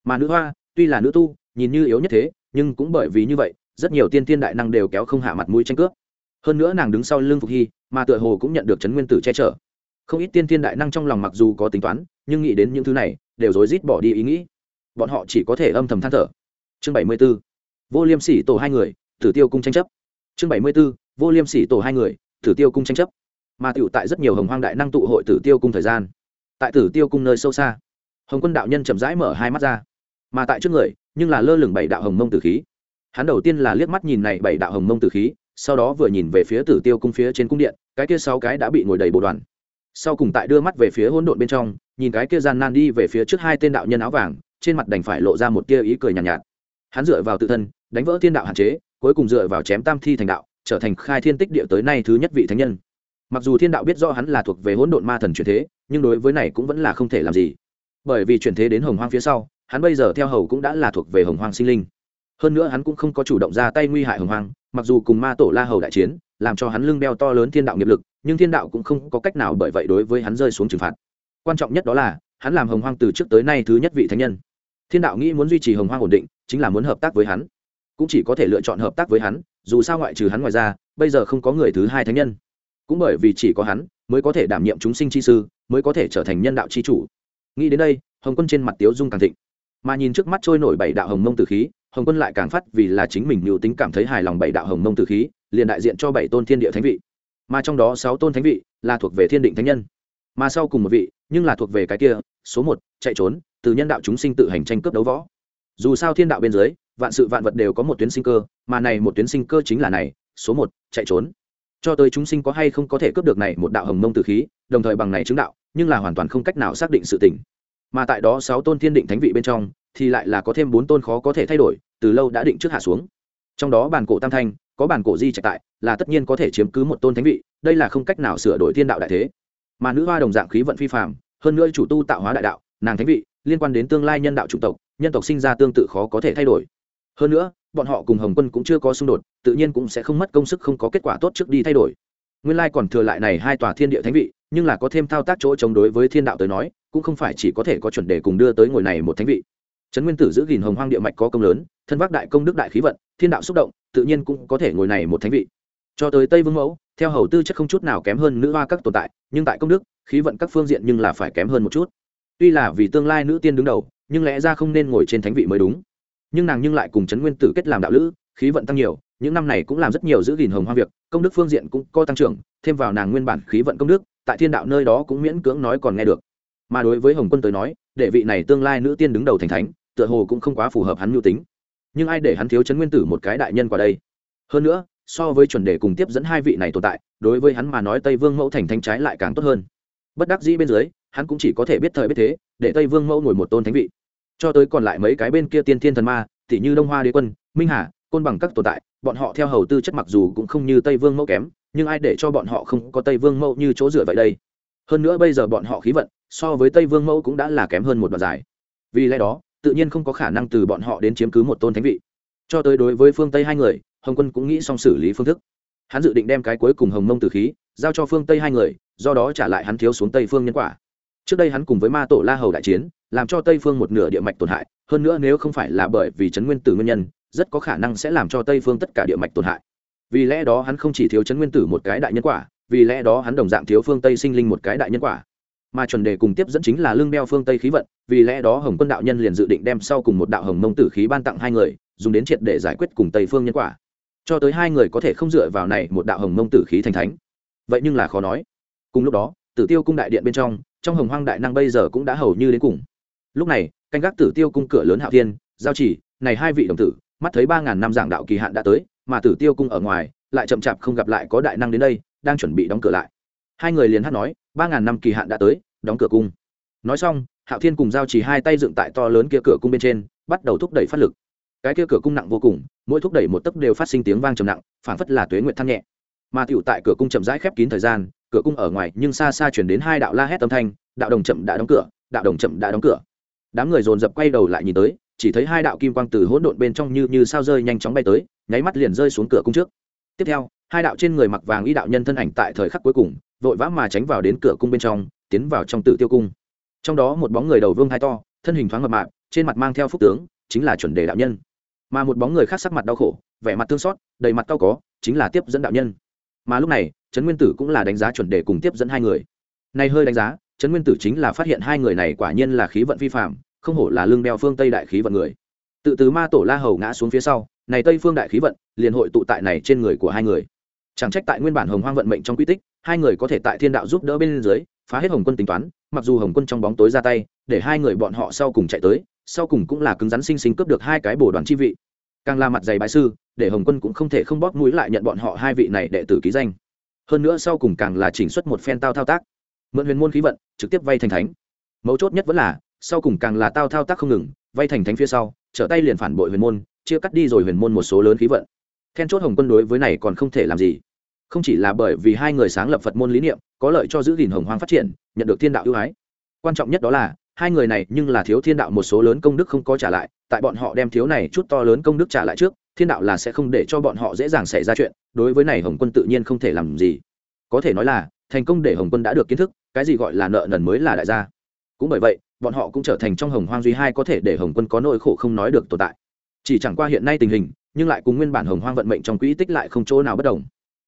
A: Mà nữ hoa, tuy là nữ tu, nhìn như yếu nhất thế, nhưng cũng bởi vì như vậy, rất nhiều tiên tiên đại năng đều kéo không hạ mặt mũi tranh cướp. Hơn nữa nàng đứng sau lưng phục hy, mà tựa hồ cũng nhận được trấn nguyên tử che chở không ít tiên tiên đại năng trong lòng mặc dù có tính toán, nhưng nghĩ đến những thứ này, đều rối rít bỏ đi ý nghĩ. Bọn họ chỉ có thể âm thầm than thở. Chương bảy mươi b ố vô liêm sỉ tổ hai người, tử tiêu cung tranh chấp. Chương bảy mươi b ố vô liêm sỉ tổ hai người, tử tiêu cung tranh chấp. Mà tựu tại rất nhiều hồng hoang đại năng tụ hội tử tiêu cung thời gian. Tại tử tiêu cung nơi sâu xa, hồng quân đạo nhân chậm rãi mở hai mắt ra. Mà tại trước người, nhưng là lơ lửng bảy đạo hồng mông tử khí. Hắn đầu tiên là liếc mắt nhìn này bảy đạo hồng mông tử khí, sau đó vừa nhìn về phía tử tiêu cung phía trên cung điện, cái kia sáu cái đã bị ngồi đầy bộ đoàn sau cùng tại đưa mắt về phía hỗn độn bên trong nhìn cái kia gian nan đi về phía trước hai tên đạo nhân áo vàng trên mặt đành phải lộ ra một tia ý cười nhàn nhạt, nhạt. Hắn dựa vào tự thân đánh vỡ thiên đạo hạn chế cuối cùng dựa vào chém tam thi thành đạo trở thành khai thiên tích địa tới nay thứ nhất vị thánh nhân. Mặc dù thiên đạo biết rõ hắn là thuộc về hỗn độn ma thần chuyển thế nhưng đối với này cũng vẫn là không thể làm gì. Bởi vì chuyển thế đến hồng hoang phía sau hắn bây giờ theo hầu cũng đã là thuộc về hồng hoang sinh linh. Hơn nữa hắn cũng không có chủ động ra tay nguy hại hồng hoang mặc dù cùng ma tổ la hầu đại chiến làm cho hắn lưng đeo to lớn thiên đạo nghiệp lực nhưng thiên đạo cũng không có cách nào bởi vậy đối với hắn rơi xuống trừng phạt. Quan trọng nhất đó là, hắn làm hồng hoang từ trước tới nay thứ nhất vị thánh nhân. Thiên đạo nghĩ muốn duy trì hồng hoang ổn định, chính là muốn hợp tác với hắn. Cũng chỉ có thể lựa chọn hợp tác với hắn, dù sao ngoại trừ hắn ngoài ra, bây giờ không có người thứ hai thánh nhân. Cũng bởi vì chỉ có hắn, mới có thể đảm nhiệm chúng sinh chi sư, mới có thể trở thành nhân đạo chi chủ. Nghĩ đến đây, hồng quân trên mặt tiếu dung càng thịnh. Mà nhìn trước mắt trôi nổi bảy đạo hồng mông tử khí, hồng quân lại càng phát vì là chính mình mưu tính cảm thấy hài lòng bảy đạo hồng mông tử khí, liền đại diện cho bảy tôn thiên địa thánh vị mà trong đó sáu tôn thánh vị là thuộc về thiên định thánh nhân. Mà sau cùng một vị, nhưng là thuộc về cái kia, số một, chạy trốn, từ nhân đạo chúng sinh tự hành tranh cướp đấu võ. Dù sao thiên đạo bên dưới, vạn sự vạn vật đều có một tuyến sinh cơ, mà này một tuyến sinh cơ chính là này, số một, chạy trốn. Cho tới chúng sinh có hay không có thể cướp được này một đạo hồng mông từ khí, đồng thời bằng này chứng đạo, nhưng là hoàn toàn không cách nào xác định sự tình. Mà tại đó sáu tôn thiên định thánh vị bên trong, thì lại là có thêm bốn tôn khó có thể thay đổi, từ lâu đã định trước hạ xuống. Trong đó bản cổ tam thanh có bản cổ di trạch tại, là tất nhiên có thể chiếm cứ một tôn thánh vị, đây là không cách nào sửa đổi thiên đạo đại thế. Mà nữ hoa đồng dạng khí vận phi phạm hơn nữa chủ tu tạo hóa đại đạo, nàng thánh vị, liên quan đến tương lai nhân đạo chủng tộc, nhân tộc sinh ra tương tự khó có thể thay đổi. Hơn nữa, bọn họ cùng hồng quân cũng chưa có xung đột, tự nhiên cũng sẽ không mất công sức không có kết quả tốt trước đi thay đổi. Nguyên lai còn thừa lại này hai tòa thiên địa thánh vị, nhưng là có thêm thao tác chỗ chống đối với thiên đạo tới nói, cũng không phải chỉ có thể có chuẩn đề cùng đưa tới ngồi này một thánh vị trấn nguyên tử giữ gìn hồng hoang địa mạch có công lớn, thân vác đại công đức đại khí vận, thiên đạo xúc động, tự nhiên cũng có thể ngồi này một thánh vị. Cho tới tây vương mẫu, theo hầu tư chất không chút nào kém hơn nữ hoa các tồn tại, nhưng tại công đức, khí vận các phương diện nhưng là phải kém hơn một chút. Tuy là vì tương lai nữ tiên đứng đầu, nhưng lẽ ra không nên ngồi trên thánh vị mới đúng. Nhưng nàng nhưng lại cùng trấn nguyên tử kết làm đạo lữ, khí vận tăng nhiều, những năm này cũng làm rất nhiều giữ gìn hồng hoang việc, công đức phương diện cũng có tăng trưởng, thêm vào nàng nguyên bản khí vận công đức, tại thiên đạo nơi đó cũng miễn cưỡng nói còn nghe được. Mà đối với hồng quân tới nói đệ vị này tương lai nữ tiên đứng đầu thành thánh tựa hồ cũng không quá phù hợp hắn mưu tính. Nhưng ai để hắn thiếu chấn nguyên tử một cái đại nhân qua đây? Hơn nữa, so với chuẩn đề cùng tiếp dẫn hai vị này tồn tại, đối với hắn mà nói tây vương mẫu thành thánh trái lại càng tốt hơn. Bất đắc dĩ bên dưới, hắn cũng chỉ có thể biết thời biết thế, để tây vương mẫu ngồi một tôn thánh vị. Cho tới còn lại mấy cái bên kia tiên thiên thần ma t như đông hoa đế quân, minh hà, côn bằng các tồn tại, bọn họ theo hầu tư chất mặc dù cũng không như tây vương mẫu kém, nhưng ai để cho bọn họ không có tây vương mẫu như chỗ dựa vậy đây? Hơn nữa bây giờ bọn họ khí vận, so với tây vương mẫu cũng đã là kém hơn một đoạn dài. Vì lẽ đó tự nhiên không có khả năng từ bọn họ đến chiếm cứ một tôn thánh vị. Cho tới đối với phương tây hai người, hồng quân cũng nghĩ xong xử lý phương thức. Hắn dự định đem cái cuối cùng hồng mông Tử khí giao cho phương tây hai người, do đó trả lại hắn thiếu xuống tây phương nhân quả. Trước đây hắn cùng với ma tổ la hầu đại chiến, làm cho tây phương một nửa địa mạch tổn hại, hơn nữa nếu không phải là bởi vì chấn nguyên tử nguyên nhân, rất có khả năng sẽ làm cho tây phương tất cả địa mạch tổn hại. Vì lẽ đó hắn không chỉ thiếu chấn nguyên tử một cái đại nhân quả, vì lẽ đó hắn đồng dạng thiếu phương tây sinh linh một cái đại nhân quả mà chuẩn đề cùng tiếp dẫn chính là lương đeo phương tây khí vận, vì lẽ đó hồng quân đạo nhân liền dự định đem sau cùng một đạo hồng mông tử khí ban tặng hai người, dùng đến triệt để giải quyết cùng tây phương nhân quả. Cho tới hai người có thể không dựa vào này một đạo hồng mông tử khí thành thánh. Vậy nhưng là khó nói. Cùng lúc đó, tử tiêu cung đại điện bên trong trong hồng hoang đại năng bây giờ cũng đã hầu như đến cùng. Lúc này, canh gác tử tiêu cung cửa lớn hạo thiên, giao chỉ, này hai vị đồng tử, mắt thấy ba ngàn năm giảng đạo kỳ hạn đã tới, mà tử tiêu cung ở ngoài, lại chậm chạp không gặp lại có đại năng đến đây, đang chuẩn bị đóng cửa lại hai người liền hát nói, ba ngàn năm kỳ hạn đã tới, đóng cửa cung. Nói xong, hạo thiên cùng giao chỉ hai tay dựng tại to lớn kia cửa cung bên trên, bắt đầu thúc đẩy phát lực. Cái kia cửa cung nặng vô cùng, mỗi thúc đẩy một tấc đều phát sinh tiếng vang trầm nặng phản phất là tuế nguyện thăng nhẹ. Mà tựu tại cửa cung chậm rãi khép kín thời gian, cửa cung ở ngoài nhưng xa xa chuyển đến hai đạo la hét âm thanh, đạo đồng chậm đã đóng cửa, đạo đồng chậm đã đóng cửa. Đám người dồn dập quay đầu lại nhìn tới, chỉ thấy hai đạo kim quang từ hỗn độn bên trong như như sao rơi nhanh chóng bay tới, nháy mắt liền rơi xuống cửa cung trước. Tiếp theo hai đạo trên người mặc vàng y đạo nhân thân ảnh tại thời khắc cuối cùng, vội vã mà tránh vào đến cửa cung bên trong, tiến vào trong tự tiêu cung. Trong đó một bóng người đầu vương hai to, thân hình thoáng mập mạp, trên mặt mang theo phúc tướng, chính là chuẩn đề đạo nhân. Mà một bóng người khác sắc mặt đau khổ, vẻ mặt thương xót, đầy mặt cao có, chính là tiếp dẫn đạo nhân. Mà lúc này, trấn nguyên tử cũng là đánh giá chuẩn đề cùng tiếp dẫn hai người. Này hơi đánh giá, trấn nguyên tử chính là phát hiện hai người này quả nhiên là khí vận vi phạm không hổ là lương đeo phương tây đại khí vận người. Tự từ ma tổ la hầu ngã xuống phía sau, này tây phương đại khí vận, liền hội tụ tại này trên người của hai người chẳng trách tại nguyên bản hồng hoang vận mệnh trong quy tích, hai người có thể tại thiên đạo giúp đỡ bên dưới, phá hết hồng quân tính toán, mặc dù hồng quân trong bóng tối ra tay, để hai người bọn họ sau cùng chạy tới, sau cùng cũng là cứng rắn sinh sinh cướp được hai cái bổ đoàn chi vị. Càng là mặt dày bái sư, để hồng quân cũng không thể không bóp mũi lại nhận bọn họ hai vị này đệ tử ký danh. Hơn nữa sau cùng càng là chỉnh xuất một phen tao thao tác. Mượn huyền môn khí vận, trực tiếp vay thành thánh. Mấu chốt nhất vẫn là, sau cùng càng là tao thao tác không ngừng vay thành thánh phía sau, trở tay liền phản bội huyền môn, chia cắt đi rồi huyền môn một số lớn khí vận then chốt hồng quân đối với này còn không thể làm gì. Không chỉ là bởi vì hai người sáng lập phật môn lý niệm, có lợi cho giữ gìn hồng hoang phát triển, nhận được thiên đạo ưu ái. Quan trọng nhất đó là, hai người này nhưng là thiếu thiên đạo một số lớn công đức không có trả lại, tại bọn họ đem thiếu này chút to lớn công đức trả lại trước, thiên đạo là sẽ không để cho bọn họ dễ dàng xảy ra chuyện, đối với này hồng quân tự nhiên không thể làm gì. Có thể nói là, thành công để hồng quân đã được kiến thức, cái gì gọi là nợ nần mới là đại gia. Cũng bởi vậy, bọn họ cũng trở thành trong hồng hoang duy hai có thể để hồng quân có nỗi khổ không nói được tồn tại. Chỉ chẳng qua hiện nay tình hình nhưng lại cùng nguyên bản hồng hoang vận mệnh trong quỹ tích lại không chỗ nào bất đồng.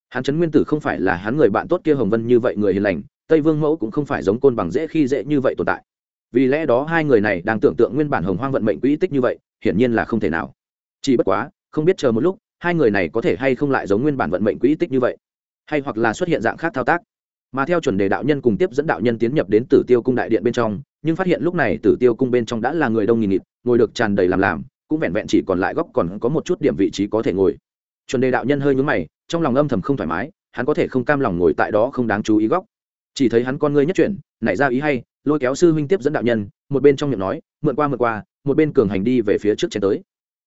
A: Hắn chấn nguyên tử không phải là hắn người bạn tốt kia hồng vân như vậy người hiền lành, tây vương mẫu cũng không phải giống côn bằng dễ khi dễ như vậy tồn tại. Vì lẽ đó hai người này đang tưởng tượng nguyên bản hồng hoang vận mệnh quỹ tích như vậy, hiển nhiên là không thể nào. Chỉ bất quá, không biết chờ một lúc, hai người này có thể hay không lại giống nguyên bản vận mệnh quỹ tích như vậy, hay hoặc là xuất hiện dạng khác thao tác. Mà theo chuẩn đề đạo nhân cùng tiếp dẫn đạo nhân tiến nhập đến tử tiêu cung đại điện bên trong, nhưng phát hiện lúc này tử tiêu cung bên trong đã là người đông nghìn nghịt, ngồi được tràn đầy làm làm cũng vẹn vẹn chỉ còn lại góc còn có một chút điểm vị trí có thể ngồi. Chuẩn đề đạo nhân hơi nhúng mày, trong lòng âm thầm không thoải mái, hắn có thể không cam lòng ngồi tại đó không đáng chú ý góc. Chỉ thấy hắn con ngươi nhất chuyển, nảy ra ý hay, lôi kéo sư huynh tiếp dẫn đạo nhân, một bên trong miệng nói, mượn qua mượn qua, một bên cường hành đi về phía trước chen tới.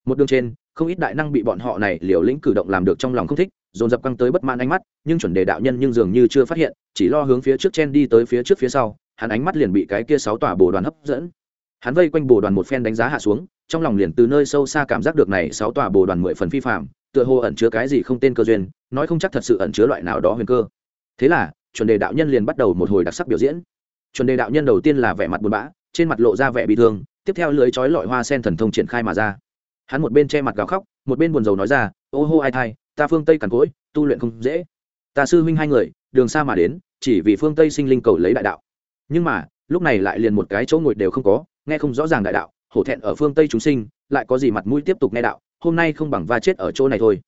A: Một đường trên, không ít đại năng bị bọn họ này liều lĩnh cử động làm được trong lòng không thích, dồn dập căng tới bất mãn ánh mắt, nhưng chuẩn đề đạo nhân nhưng dường như chưa phát hiện, chỉ lo hướng phía trước chen đi tới phía trước phía sau, hắn ánh mắt liền bị cái kia sáu tòa bồ đoàn hấp dẫn. Hắn vây quanh bồ đoàn một phen đánh giá hạ xuống trong lòng liền từ nơi sâu xa cảm giác được này sáu tòa bồ đoàn mười phần phi phạm tựa hồ ẩn chứa cái gì không tên cơ duyên, nói không chắc thật sự ẩn chứa loại nào đó huyền cơ. Thế là, chuẩn đề đạo nhân liền bắt đầu một hồi đặc sắc biểu diễn. Chuẩn đề đạo nhân đầu tiên là vẻ mặt buồn bã, trên mặt lộ ra vẻ bị thương, tiếp theo lưới trói lọi hoa sen thần thông triển khai mà ra. Hắn một bên che mặt gào khóc, một bên buồn rầu nói ra, ô hô ai thai, ta phương tây cằn cỗi, tu luyện không dễ. Ta sư huynh hai người, đường xa mà đến, chỉ vì phương tây sinh linh cầu lấy đại đạo. Nhưng mà, lúc này lại liền một cái chỗ ngồi đều không có, nghe không rõ ràng đại đạo hổ thẹn ở phương tây chúng sinh, lại có gì mặt mũi tiếp tục nghe đạo, hôm nay không bằng va chết ở chỗ này thôi.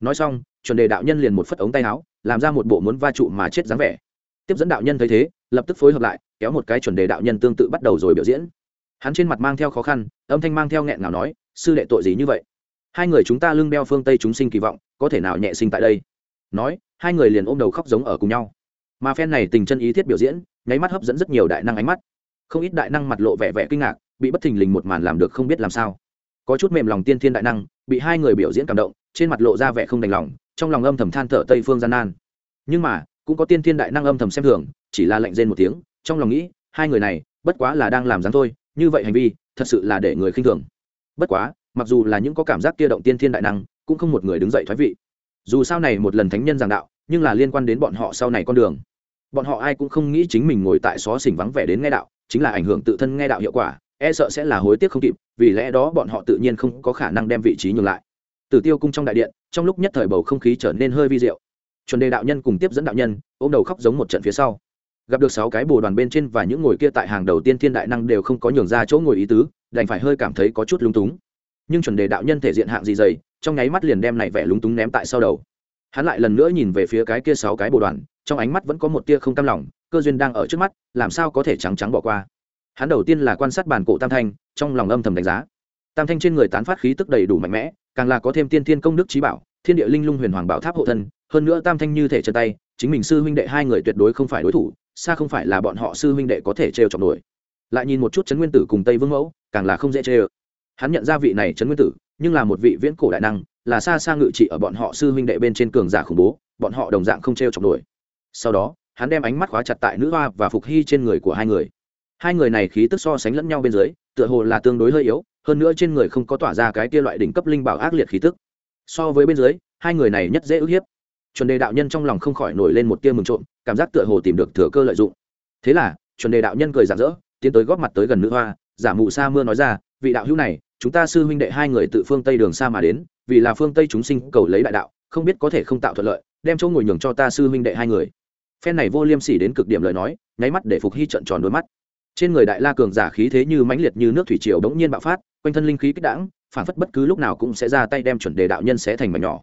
A: Nói xong, chuẩn đề đạo nhân liền một phất ống tay áo, làm ra một bộ muốn va trụ mà chết dáng vẻ. Tiếp dẫn đạo nhân thấy thế, lập tức phối hợp lại, kéo một cái chuẩn đề đạo nhân tương tự bắt đầu rồi biểu diễn. Hắn trên mặt mang theo khó khăn, âm thanh mang theo nghẹn nào nói, sư đệ tội gì như vậy? Hai người chúng ta lưng đeo phương tây chúng sinh kỳ vọng, có thể nào nhẹ sinh tại đây? Nói, hai người liền ôm đầu khóc giống ở cùng nhau. Mà phen này tình chân ý thiết biểu diễn, nháy mắt hấp dẫn rất nhiều đại năng ánh mắt. Không ít đại năng mặt lộ vẻ vẻ kinh ngạc bị bất thình lình một màn làm được không biết làm sao. Có chút mềm lòng tiên thiên đại năng, bị hai người biểu diễn cảm động, trên mặt lộ ra vẻ không đành lòng, trong lòng âm thầm than thở tây phương gian nan. Nhưng mà, cũng có tiên thiên đại năng âm thầm xem thường, chỉ là lệnh rên một tiếng, trong lòng nghĩ, hai người này, bất quá là đang làm dáng thôi, như vậy hành vi, thật sự là để người khinh thường. Bất quá, mặc dù là những có cảm giác kia động tiên thiên đại năng, cũng không một người đứng dậy thoái vị. Dù sau này một lần thánh nhân giảng đạo, nhưng là liên quan đến bọn họ sau này con đường. Bọn họ ai cũng không nghĩ chính mình ngồi tại xó xỉnh vắng vẻ đến nghe đạo, chính là ảnh hưởng tự thân nghe đạo hiệu quả e sợ sẽ là hối tiếc không kịp, vì lẽ đó bọn họ tự nhiên không có khả năng đem vị trí nhường lại. Tử tiêu cung trong đại điện, trong lúc nhất thời bầu không khí trở nên hơi vi diệu. Chuẩn đề đạo nhân cùng tiếp dẫn đạo nhân, ôm đầu khóc giống một trận phía sau. Gặp được sáu cái bồ đoàn bên trên và những ngồi kia tại hàng đầu tiên thiên đại năng đều không có nhường ra chỗ ngồi ý tứ, đành phải hơi cảm thấy có chút lung túng. Nhưng chuẩn đề đạo nhân thể diện hạng gì dày, trong nháy mắt liền đem này vẻ lúng túng ném tại sau đầu. Hắn lại lần nữa nhìn về phía cái kia sáu cái bồ đoàn, trong ánh mắt vẫn có một tia không cam lòng, cơ duyên đang ở trước mắt, làm sao có thể trắng trắng bỏ qua hắn đầu tiên là quan sát bản cổ tam thanh, trong lòng âm thầm đánh giá. Tam thanh trên người tán phát khí tức đầy đủ mạnh mẽ, càng là có thêm tiên thiên công đức trí bảo, thiên địa linh lung huyền hoàng bảo tháp hộ thân, hơn nữa tam thanh như thể chân tay, chính mình sư huynh đệ hai người tuyệt đối không phải đối thủ, xa không phải là bọn họ sư huynh đệ có thể trêu chọc nổi. Lại nhìn một chút trấn nguyên tử cùng tây vương mẫu, càng là không dễ chê hắn nhận ra vị này trấn nguyên tử, nhưng là một vị viễn cổ đại năng, là xa xa ngự trị ở bọn họ sư huynh đệ bên trên cường giả khủng bố, bọn họ đồng dạng không t r e o chọc nổi. Sau đó, hắn đem ánh mắt khóa chặt tại nữ hoa và phục hy trên người của hai người hai người này khí tức so sánh lẫn nhau bên dưới, tựa hồ là tương đối hơi yếu, hơn nữa trên người không có tỏa ra cái kia loại đỉnh cấp linh bảo ác liệt khí tức. So với bên dưới, hai người này nhất dễ ức hiếp. Chuẩn đề đạo nhân trong lòng không khỏi nổi lên một tia mừng trộm, cảm giác tựa hồ tìm được thừa cơ lợi dụng. Thế là, chuẩn đề đạo nhân cười rạng rỡ, tiến tới góp mặt tới gần nữ hoa, giả mù sa mưa nói ra, vị đạo hữu này, chúng ta sư huynh đệ hai người tự phương tây đường xa mà đến, vì là phương tây chúng sinh cầu lấy đại đạo, không biết có thể không tạo thuận lợi, đem chỗ ngồi nhường cho ta sư huynh đệ hai người. Phen này vô liêm sỉ đến cực điểm lời nói, nháy mắt để phục hy trận tròn đôi mắt trên người đại la cường giả khí thế như mãnh liệt như nước thủy triều bỗng nhiên bạo phát, quanh thân linh khí kích đãng, phản phất bất cứ lúc nào cũng sẽ ra tay đem chuẩn đề đạo nhân sẽ thành mảnh nhỏ.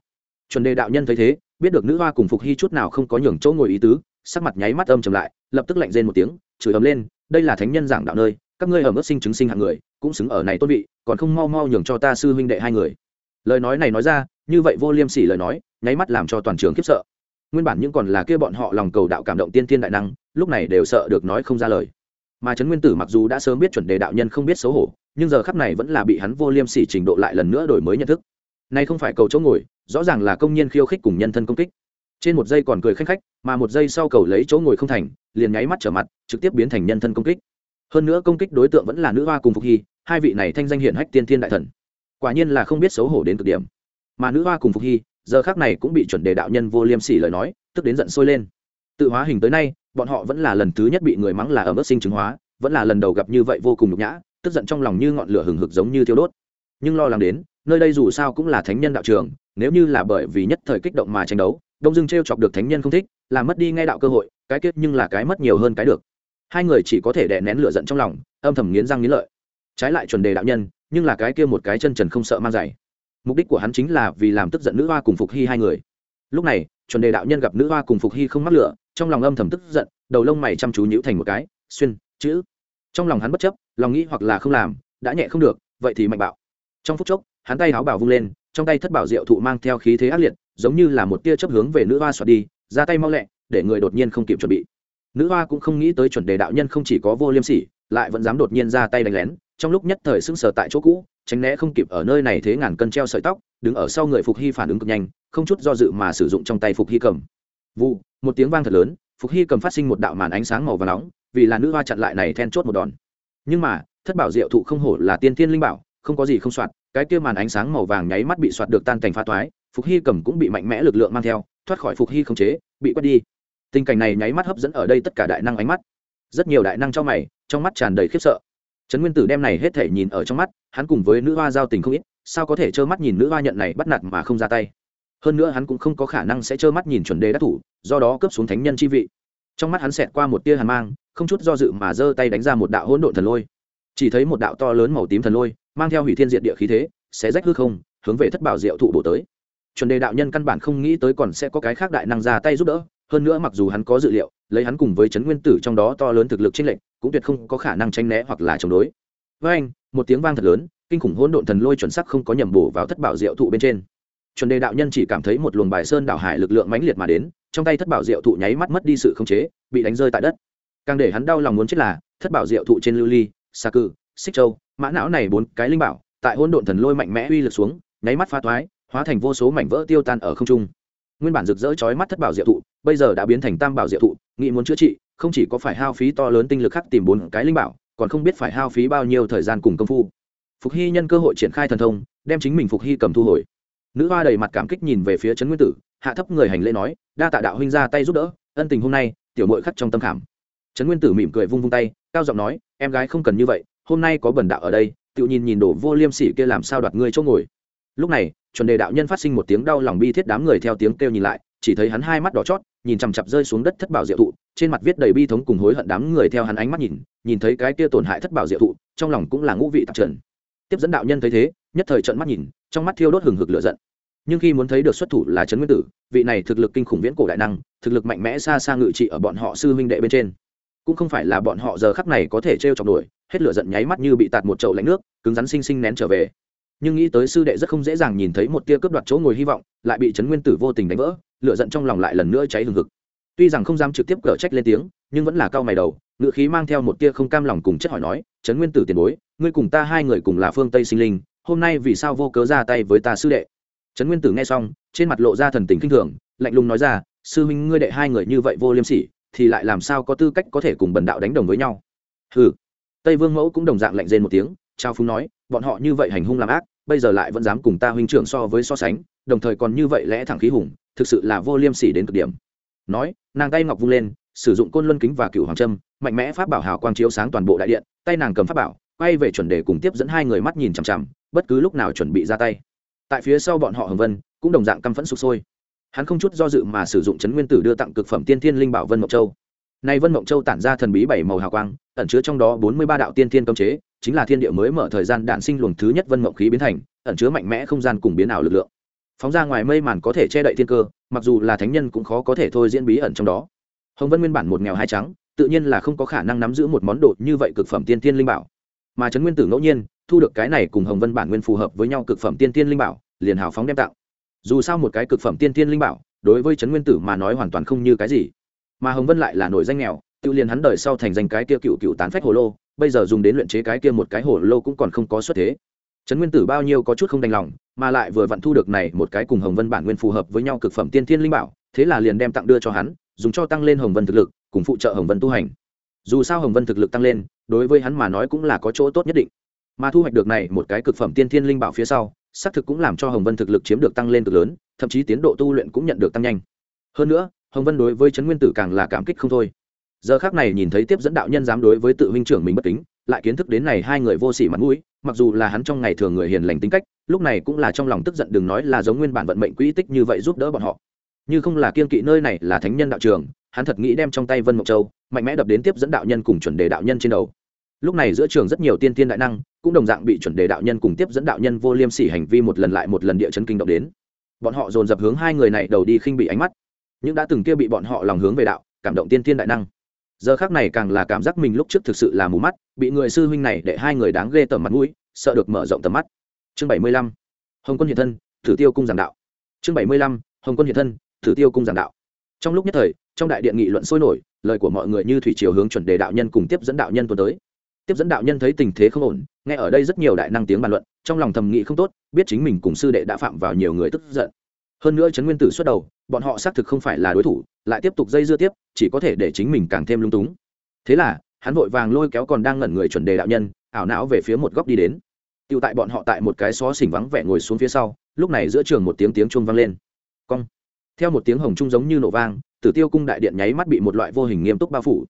A: Chuẩn đề đạo nhân thấy thế, biết được nữ hoa cùng phục hy chút nào không có nhường chỗ ngồi ý tứ, sắc mặt nháy mắt âm trầm lại, lập tức lạnh rên một tiếng, chửi ấm lên, đây là thánh nhân giảng đạo nơi, các ngươi ở mức sinh chứng sinh hạng người, cũng xứng ở này tôn vị, còn không mau mau nhường cho ta sư huynh đệ hai người. Lời nói này nói ra, như vậy vô liêm sỉ lời nói, nháy mắt làm cho toàn trường khiếp sợ. Nguyên bản những còn là kia bọn họ lòng cầu đạo cảm động tiên thiên đại năng, lúc này đều sợ được nói không ra lời mà trấn nguyên tử mặc dù đã sớm biết chuẩn đề đạo nhân không biết xấu hổ, nhưng giờ khắp này vẫn là bị hắn vô liêm sỉ trình độ lại lần nữa đổi mới nhận thức. Nay không phải cầu chỗ ngồi, rõ ràng là công nhân khiêu khích cùng nhân thân công kích. Trên một giây còn cười khanh khách, mà một giây sau cầu lấy chỗ ngồi không thành, liền nháy mắt trở mặt, trực tiếp biến thành nhân thân công kích. Hơn nữa công kích đối tượng vẫn là nữ hoa cùng phục hy, hai vị này thanh danh hiển hách tiên thiên đại thần. Quả nhiên là không biết xấu hổ đến cực điểm. Mà nữ hoa cùng phục hy, giờ khác này cũng bị chuẩn đề đạo nhân vô liêm sỉ lời nói, tức đến giận sôi lên tự hóa hình tới nay, bọn họ vẫn là lần thứ nhất bị người mắng là ở mức sinh chứng hóa, vẫn là lần đầu gặp như vậy vô cùng nhục nhã, tức giận trong lòng như ngọn lửa hừng hực giống như thiêu đốt. Nhưng lo lắng đến, nơi đây dù sao cũng là thánh nhân đạo trường, nếu như là bởi vì nhất thời kích động mà tranh đấu, đông dưng t r e o chọc được thánh nhân không thích làm mất đi ngay đạo cơ hội, cái kết nhưng là cái mất nhiều hơn cái được. Hai người chỉ có thể đè nén lửa giận trong lòng, âm thầm nghiến răng nghiến lợi. Trái lại chuẩn đề đạo nhân, nhưng là cái kia một cái chân trần không sợ mang giày. Mục đích của hắn chính là vì làm tức giận nữ hoa cùng phục hy hai người. Lúc này, chuẩn đề đạo nhân gặp nữ hoa cùng phục hy không mắc lửa trong lòng âm thầm tức giận, đầu lông mày chăm chú nhữ thành một cái, xuyên, chữ. Trong lòng hắn bất chấp, lòng nghĩ hoặc là không làm, đã nhẹ không được, vậy thì mạnh bạo. Trong phút chốc, hắn tay háo bảo vung lên, trong tay thất bảo diệu thụ mang theo khí thế ác liệt, giống như là một tia chấp hướng về nữ hoa xoạt đi, ra tay mau lẹ, để người đột nhiên không kịp chuẩn bị. Nữ hoa cũng không nghĩ tới chuẩn đề đạo nhân không chỉ có vô liêm sỉ, lại vẫn dám đột nhiên ra tay đánh lén, trong lúc nhất thời sững sờ tại chỗ cũ, tránh né không kịp ở nơi này thế ngàn cân treo sợi tóc, đứng ở sau người phục hy phản ứng cực nhanh, không chút do dự mà sử dụng trong tay phục hy cầm. Vụ một tiếng vang thật lớn, phục hy cầm phát sinh một đạo màn ánh sáng màu và nóng, vì là nữ hoa chặn lại này then chốt một đòn. Nhưng mà, thất bảo diệu thụ không hổ là tiên thiên linh bảo, không có gì không soạt, cái kia màn ánh sáng màu vàng nháy mắt bị soạt được tan thành pha toái, phục hy cầm cũng bị mạnh mẽ lực lượng mang theo, thoát khỏi phục hy khống chế, bị quét đi. Tình cảnh này nháy mắt hấp dẫn ở đây tất cả đại năng ánh mắt. Rất nhiều đại năng trong mày, trong mắt tràn đầy khiếp sợ. Trấn nguyên tử đem này hết thể nhìn ở trong mắt, hắn cùng với nữ hoa giao tình không ít, sao có thể trơ mắt nhìn nữ hoa nhận này bắt nạt mà không ra tay? Hơn nữa hắn cũng không có khả năng sẽ trơ mắt nhìn chuẩn đề đắc thủ, do đó cướp xuống thánh nhân chi vị. Trong mắt hắn xẹt qua một tia hàn mang, không chút do dự mà giơ tay đánh ra một đạo hỗn độn thần lôi. Chỉ thấy một đạo to lớn màu tím thần lôi, mang theo hủy thiên diện địa khí thế, sẽ rách hư không, hướng về thất bảo diệu thụ bổ tới. Chuẩn đề đạo nhân căn bản không nghĩ tới còn sẽ có cái khác đại năng ra tay giúp đỡ, hơn nữa mặc dù hắn có dự liệu, lấy hắn cùng với chấn nguyên tử trong đó to lớn thực lực chênh lệnh cũng tuyệt không có khả năng tranh né hoặc là chống đối. Với anh, một tiếng vang thật lớn, kinh khủng hỗn độn thần lôi chuẩn sắc không có nhầm bổ vào thất bảo diệu thụ bên trên chuẩn đề đạo nhân chỉ cảm thấy một luồng bài sơn đảo hải lực lượng mãnh liệt mà đến, trong tay thất bảo diệu thụ nháy mắt mất đi sự khống chế, bị đánh rơi tại đất. Càng để hắn đau lòng muốn chết là, thất bảo diệu thụ trên lưu ly, xà cự xích châu, mã não này bốn cái linh bảo, tại hỗn độn thần lôi mạnh mẽ uy lực xuống, nháy mắt pha toái hóa thành vô số mảnh vỡ tiêu tan ở không trung. Nguyên bản rực rỡ chói mắt thất bảo diệu thụ, bây giờ đã biến thành tam bảo diệu thụ nghị muốn chữa trị, không chỉ có phải hao phí to lớn tinh lực khác tìm bốn cái linh bảo, còn không biết phải hao phí bao nhiêu thời gian cùng công phu. Phục hy nhân cơ hội triển khai thần thông, đem chính mình phục hy cầm thu hồi nữ hoa đầy mặt cảm kích nhìn về phía trấn nguyên tử, hạ thấp người hành lễ nói, đa tạ đạo huynh ra tay giúp đỡ, ân tình hôm nay, tiểu mội khắc trong tâm khảm. Trấn nguyên tử mỉm cười vung vung tay, cao giọng nói, em gái không cần như vậy, hôm nay có bần đạo ở đây tự nhìn nhìn đổ vô liêm sỉ kia làm sao đoạt ngươi chỗ ngồi. Lúc này, chuẩn đề đạo nhân phát sinh một tiếng đau lòng bi thiết đám người theo tiếng kêu nhìn lại, chỉ thấy hắn hai mắt đỏ chót, nhìn chằm chặp rơi xuống đất thất bảo diệu thụ, trên mặt viết đầy bi thống cùng hối hận đám người theo hắn ánh mắt nhìn nhìn thấy cái kia tổn hại thất bảo diệu thụ, trong lòng cũng là ngũ vị tạp trần. Tiếp dẫn đạo nhân thấy thế, nhất thời trận mắt nhìn trong mắt thiêu đốt hừng hực lửa giận. Nhưng khi muốn thấy được xuất thủ là trấn nguyên tử, vị này thực lực kinh khủng viễn cổ đại năng, thực lực mạnh mẽ xa xa ngự trị ở bọn họ sư huynh đệ bên trên. Cũng không phải là bọn họ giờ khắc này có thể t r e o chọc nổi hết lửa giận nháy mắt như bị tạt một chậu lạnh nước, cứng rắn xinh xinh nén trở về. Nhưng nghĩ tới sư đệ rất không dễ dàng nhìn thấy một tia cướp đoạt chỗ ngồi hy vọng, lại bị trấn nguyên tử vô tình đánh vỡ, lửa giận trong lòng lại lần nữa cháy hừng hực. Tuy rằng không dám trực tiếp cở trách lên tiếng, nhưng vẫn là cao mày đầu, ngựa khí mang theo một tia không cam lòng cùng chất hỏi nói, trấn nguyên tử tiền bối, ngươi cùng ta hai người cùng là phương tây sinh linh hôm nay vì sao vô cớ ra tay với ta sư đệ? Trấn nguyên tử nghe xong, trên mặt lộ ra thần tình kinh thường, lạnh lùng nói ra, sư huynh ngươi đệ hai người như vậy vô liêm sỉ, thì lại làm sao có tư cách có thể cùng bần đạo đánh đồng với nhau? Ừ tây vương mẫu cũng đồng dạng lạnh rên một tiếng trao phúng nói, bọn họ như vậy hành hung làm ác, bây giờ lại vẫn dám cùng ta huynh trưởng so với so sánh, đồng thời còn như vậy lẽ thẳng khí hùng, thực sự là vô liêm sỉ đến cực điểm. Nói, nàng tay ngọc vung lên, sử dụng côn luân kính và cựu hoàng trâm mạnh mẽ pháp bảo hào quang chiếu sáng toàn bộ đại điện, tay nàng cầm pháp bảo, quay về chuẩn đề cùng tiếp dẫn hai người mắt nhìn chằm chằm bất cứ lúc nào chuẩn bị ra tay. Tại phía sau bọn họ hồng vân, cũng đồng dạng căm phẫn sụp sôi. Hắn không chút do dự mà sử dụng chấn nguyên tử đưa tặng cực phẩm tiên thiên linh bảo vân mộng châu. Nay vân mộng châu tản ra thần bí bảy màu hào quang, ẩn chứa trong đó bốn mươi ba đạo tiên thiên cấm chế, chính là thiên địa mới mở thời gian đạn sinh luồng thứ nhất vân mộng khí biến thành, ẩn chứa mạnh mẽ không gian cùng biến ảo lực lượng. Phóng ra ngoài mây màn có thể che đậy thiên cơ, mặc dù là thánh nhân cũng khó có thể thôi diễn bí ẩn trong đó. Hồng vân nguyên bản một nghèo hai trắng, tự nhiên là không có khả năng nắm giữ một món đồ như vậy cực phẩm tiên thiên linh bảo. Mà trấn nguyên tử ngẫu nhiên thu được cái này cùng hồng vân bản nguyên phù hợp với nhau cực phẩm tiên thiên linh bảo, liền hào phóng đem tặng dù sao một cái cực phẩm tiên thiên linh bảo, đối với trấn nguyên tử mà nói hoàn toàn không như cái gì. Mà hồng vân lại là nổi danh nghèo, tự liền hắn đời sau thành danh cái kia cựu cựu tán phách hồ lô, bây giờ dùng đến luyện chế cái kia một cái hồ lô cũng còn không có xuất thế. Trấn nguyên tử bao nhiêu có chút không đành lòng, mà lại vừa vặn thu được này một cái cùng hồng vân bản nguyên phù hợp với nhau cực phẩm tiên thiên linh bảo, thế là liền đem tặng đưa cho hắn, dùng cho tăng lên hồng vân thực lực, cùng phụ trợ hồng vân tu hành. Dù sao hồng vân thực lực tăng lên, đối với hắn mà nói cũng là có chỗ tốt nhất định mà thu hoạch được này một cái cực phẩm tiên thiên linh bảo phía sau, xác thực cũng làm cho hồng vân thực lực chiếm được tăng lên cực lớn, thậm chí tiến độ tu luyện cũng nhận được tăng nhanh. Hơn nữa, hồng vân đối với trấn nguyên tử càng là cảm kích không thôi. Giờ khác này nhìn thấy tiếp dẫn đạo nhân dám đối với tự huynh trưởng mình bất kính, lại kiến thức đến này hai người vô sỉ mặt mũi, mặc dù là hắn trong ngày thường người hiền lành tính cách, lúc này cũng là trong lòng tức giận đừng nói là giống nguyên bản vận mệnh quỹ tích như vậy giúp đỡ bọn họ. Như không là kiên kỵ nơi này là thánh nhân đạo trường, hắn thật nghĩ đem trong tay vân mộc châu, mạnh mẽ đập đến tiếp dẫn đạo nhân cùng chuẩn đề đạo nhân trên đầu. Lúc này giữa trường rất nhiều tiên tiên đại năng cũng đồng dạng bị chuẩn đề đạo nhân cùng tiếp dẫn đạo nhân vô liêm sỉ hành vi một lần lại một lần địa chấn kinh động đến. Bọn họ dồn dập hướng hai người này đầu đi khinh bị ánh mắt. Những đã từng kia bị bọn họ lòng hướng về đạo, cảm động tiên tiên đại năng. Giờ khác này càng là cảm giác mình lúc trước thực sự là mù mắt, bị người sư huynh này để hai người đáng ghê tởm mặt mũi, sợ được mở rộng tầm mắt. Chương bảy mươi lăm, hồng quân hiện thân, thử tiêu cung giảng đạo. Chương bảy mươi lăm, hồng quân hiện thân, thử tiêu cung giảng đạo. Trong lúc nhất thời, trong đại điện nghị luận sôi nổi, lời của mọi người như thủy chiều hướng chuẩn đề đạo nhân cùng tiếp dẫn đạo nhân tuần tới tiếp dẫn đạo nhân thấy tình thế không ổn, nghe ở đây rất nhiều đại năng tiếng bàn luận, trong lòng thầm nghĩ không tốt, biết chính mình cùng sư đệ đã phạm vào nhiều người tức giận. Hơn nữa trấn nguyên tử xuất đầu, bọn họ xác thực không phải là đối thủ, lại tiếp tục dây dưa tiếp, chỉ có thể để chính mình càng thêm lung túng. Thế là, hắn vội vàng lôi kéo còn đang ngẩn người chuẩn đề đạo nhân, ảo não về phía một góc đi đến. Tựu tại bọn họ tại một cái xó xỉnh vắng vẻ ngồi xuống phía sau, lúc này giữa trường một tiếng tiếng chuông vang lên. Cong. Theo một tiếng hồng trung giống như nổ vang, tử tiêu cung đại điện nháy mắt bị một loại vô hình nghiêm túc bao phủ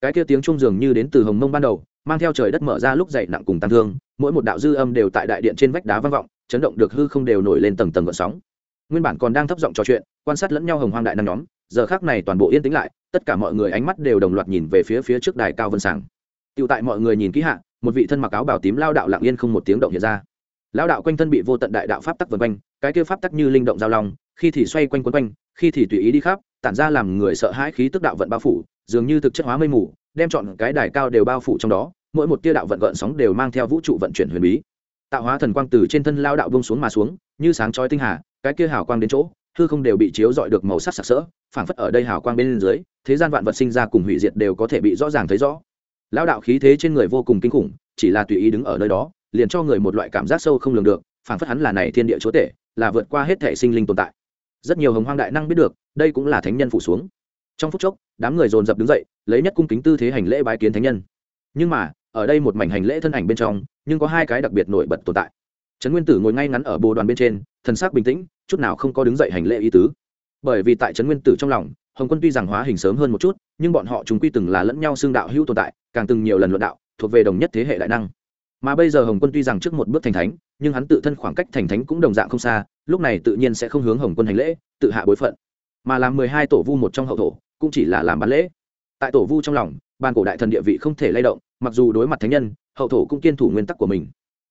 A: cái kia tiếng trung dường như đến từ hồng mông ban đầu, mang theo trời đất mở ra lúc dậy nặng cùng tăng thương, mỗi một đạo dư âm đều tại đại điện trên vách đá vang vọng, chấn động được hư không đều nổi lên tầng tầng gợn sóng. Nguyên bản còn đang thấp giọng trò chuyện, quan sát lẫn nhau hồng hoang đại năng nhóm, giờ khác này toàn bộ yên tĩnh lại, tất cả mọi người ánh mắt đều đồng loạt nhìn về phía phía trước đài cao vân sàng tựu tại mọi người nhìn kỹ hạ, một vị thân mặc áo bảo tím lao đạo lặng yên không một tiếng động hiện ra. Lao đạo quanh thân bị vô tận đại đạo pháp tắc vân quanh, cái kia pháp tắc như linh động giao long, khi thì xoay quanh quấn quanh, khi thì tùy ý đi khắp, tản ra làm người sợ hãi khí tức đạo vận bao phủ dường như thực chất hóa mây mù, đem chọn cái đài cao đều bao phủ trong đó, mỗi một tia đạo vận gợn sóng đều mang theo vũ trụ vận chuyển huyền bí. Tạo hóa thần quang từ trên thân lao đạo bông xuống mà xuống, như sáng chói tinh hà, cái kia hào quang đến chỗ, hư không đều bị chiếu dọi được màu sắc sặc sỡ, phảng phất ở đây hào quang bên dưới, thế gian vạn vật sinh ra cùng hủy diệt đều có thể bị rõ ràng thấy rõ. Lao đạo khí thế trên người vô cùng kinh khủng, chỉ là tùy ý đứng ở nơi đó, liền cho người một loại cảm giác sâu không lường được, phảng phất hắn là này thiên địa chúa tể, là vượt qua hết thể sinh linh tồn tại. Rất nhiều hồng hoang đại năng biết được, đây cũng là thánh nhân phủ xuống trong phút chốc, đám người dồn dập đứng dậy, lấy nhất cung kính tư thế hành lễ bái kiến thánh nhân. Nhưng mà, ở đây một mảnh hành lễ thân ảnh bên trong, nhưng có hai cái đặc biệt nổi bật tồn tại. Trấn nguyên tử ngồi ngay ngắn ở bồ đoàn bên trên, thần sắc bình tĩnh, chút nào không có đứng dậy hành lễ ý tứ. Bởi vì tại trấn nguyên tử trong lòng, hồng quân tuy rằng hóa hình sớm hơn một chút, nhưng bọn họ chúng quy từng là lẫn nhau xương đạo hữu tồn tại, càng từng nhiều lần luận đạo, thuộc về đồng nhất thế hệ đại năng. Mà bây giờ hồng quân tuy rằng trước một bước thành thánh, nhưng hắn tự thân khoảng cách thành thánh cũng đồng dạng không xa, lúc này tự nhiên sẽ không hướng hồng quân hành lễ, tự hạ bối phận. Mà làm mười hai tổ vu một trong hậu thổ cũng chỉ là làm bán lễ. Tại tổ vu trong lòng bàn cổ đại thần địa vị không thể lay động, mặc dù đối mặt thánh nhân, hậu thổ cũng kiên thủ nguyên tắc của mình.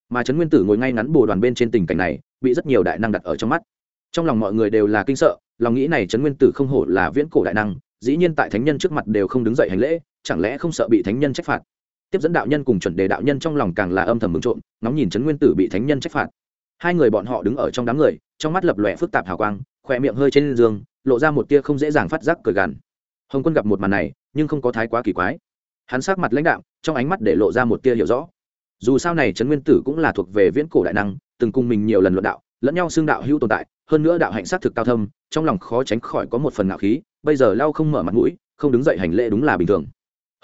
A: Mà trấn nguyên tử ngồi ngay ngắn bồ đoàn bên trên tình cảnh này, bị rất nhiều đại năng đặt ở trong mắt. Trong lòng mọi người đều là kinh sợ, lòng nghĩ này trấn nguyên tử không hổ là viễn cổ đại năng, dĩ nhiên tại thánh nhân trước mặt đều không đứng dậy hành lễ, chẳng lẽ không sợ bị thánh nhân trách phạt? Tiếp dẫn đạo nhân cùng chuẩn đề đạo nhân trong lòng càng là âm thầm mừng trộm, ngóng nhìn trấn nguyên tử bị thánh nhân trách phạt. Hai người bọn họ đứng ở trong đám người, trong mắt lập lòe phức tạp hào quang, khỏe miệng hơi trên giường lộ ra một tia không dễ dàng phát giác cười gằn hồng quân gặp một màn này, nhưng không có thái quá kỳ quái. Hắn sát mặt lãnh đạo trong ánh mắt để lộ ra một tia hiểu rõ. Dù sao này trấn nguyên tử cũng là thuộc về viễn cổ đại năng, từng cùng mình nhiều lần luận đạo, lẫn nhau xưng đạo hữu tồn tại, hơn nữa đạo hạnh sát thực cao thâm, trong lòng khó tránh khỏi có một phần ngạo khí, bây giờ lao không mở mặt mũi, không đứng dậy hành lễ đúng là bình thường.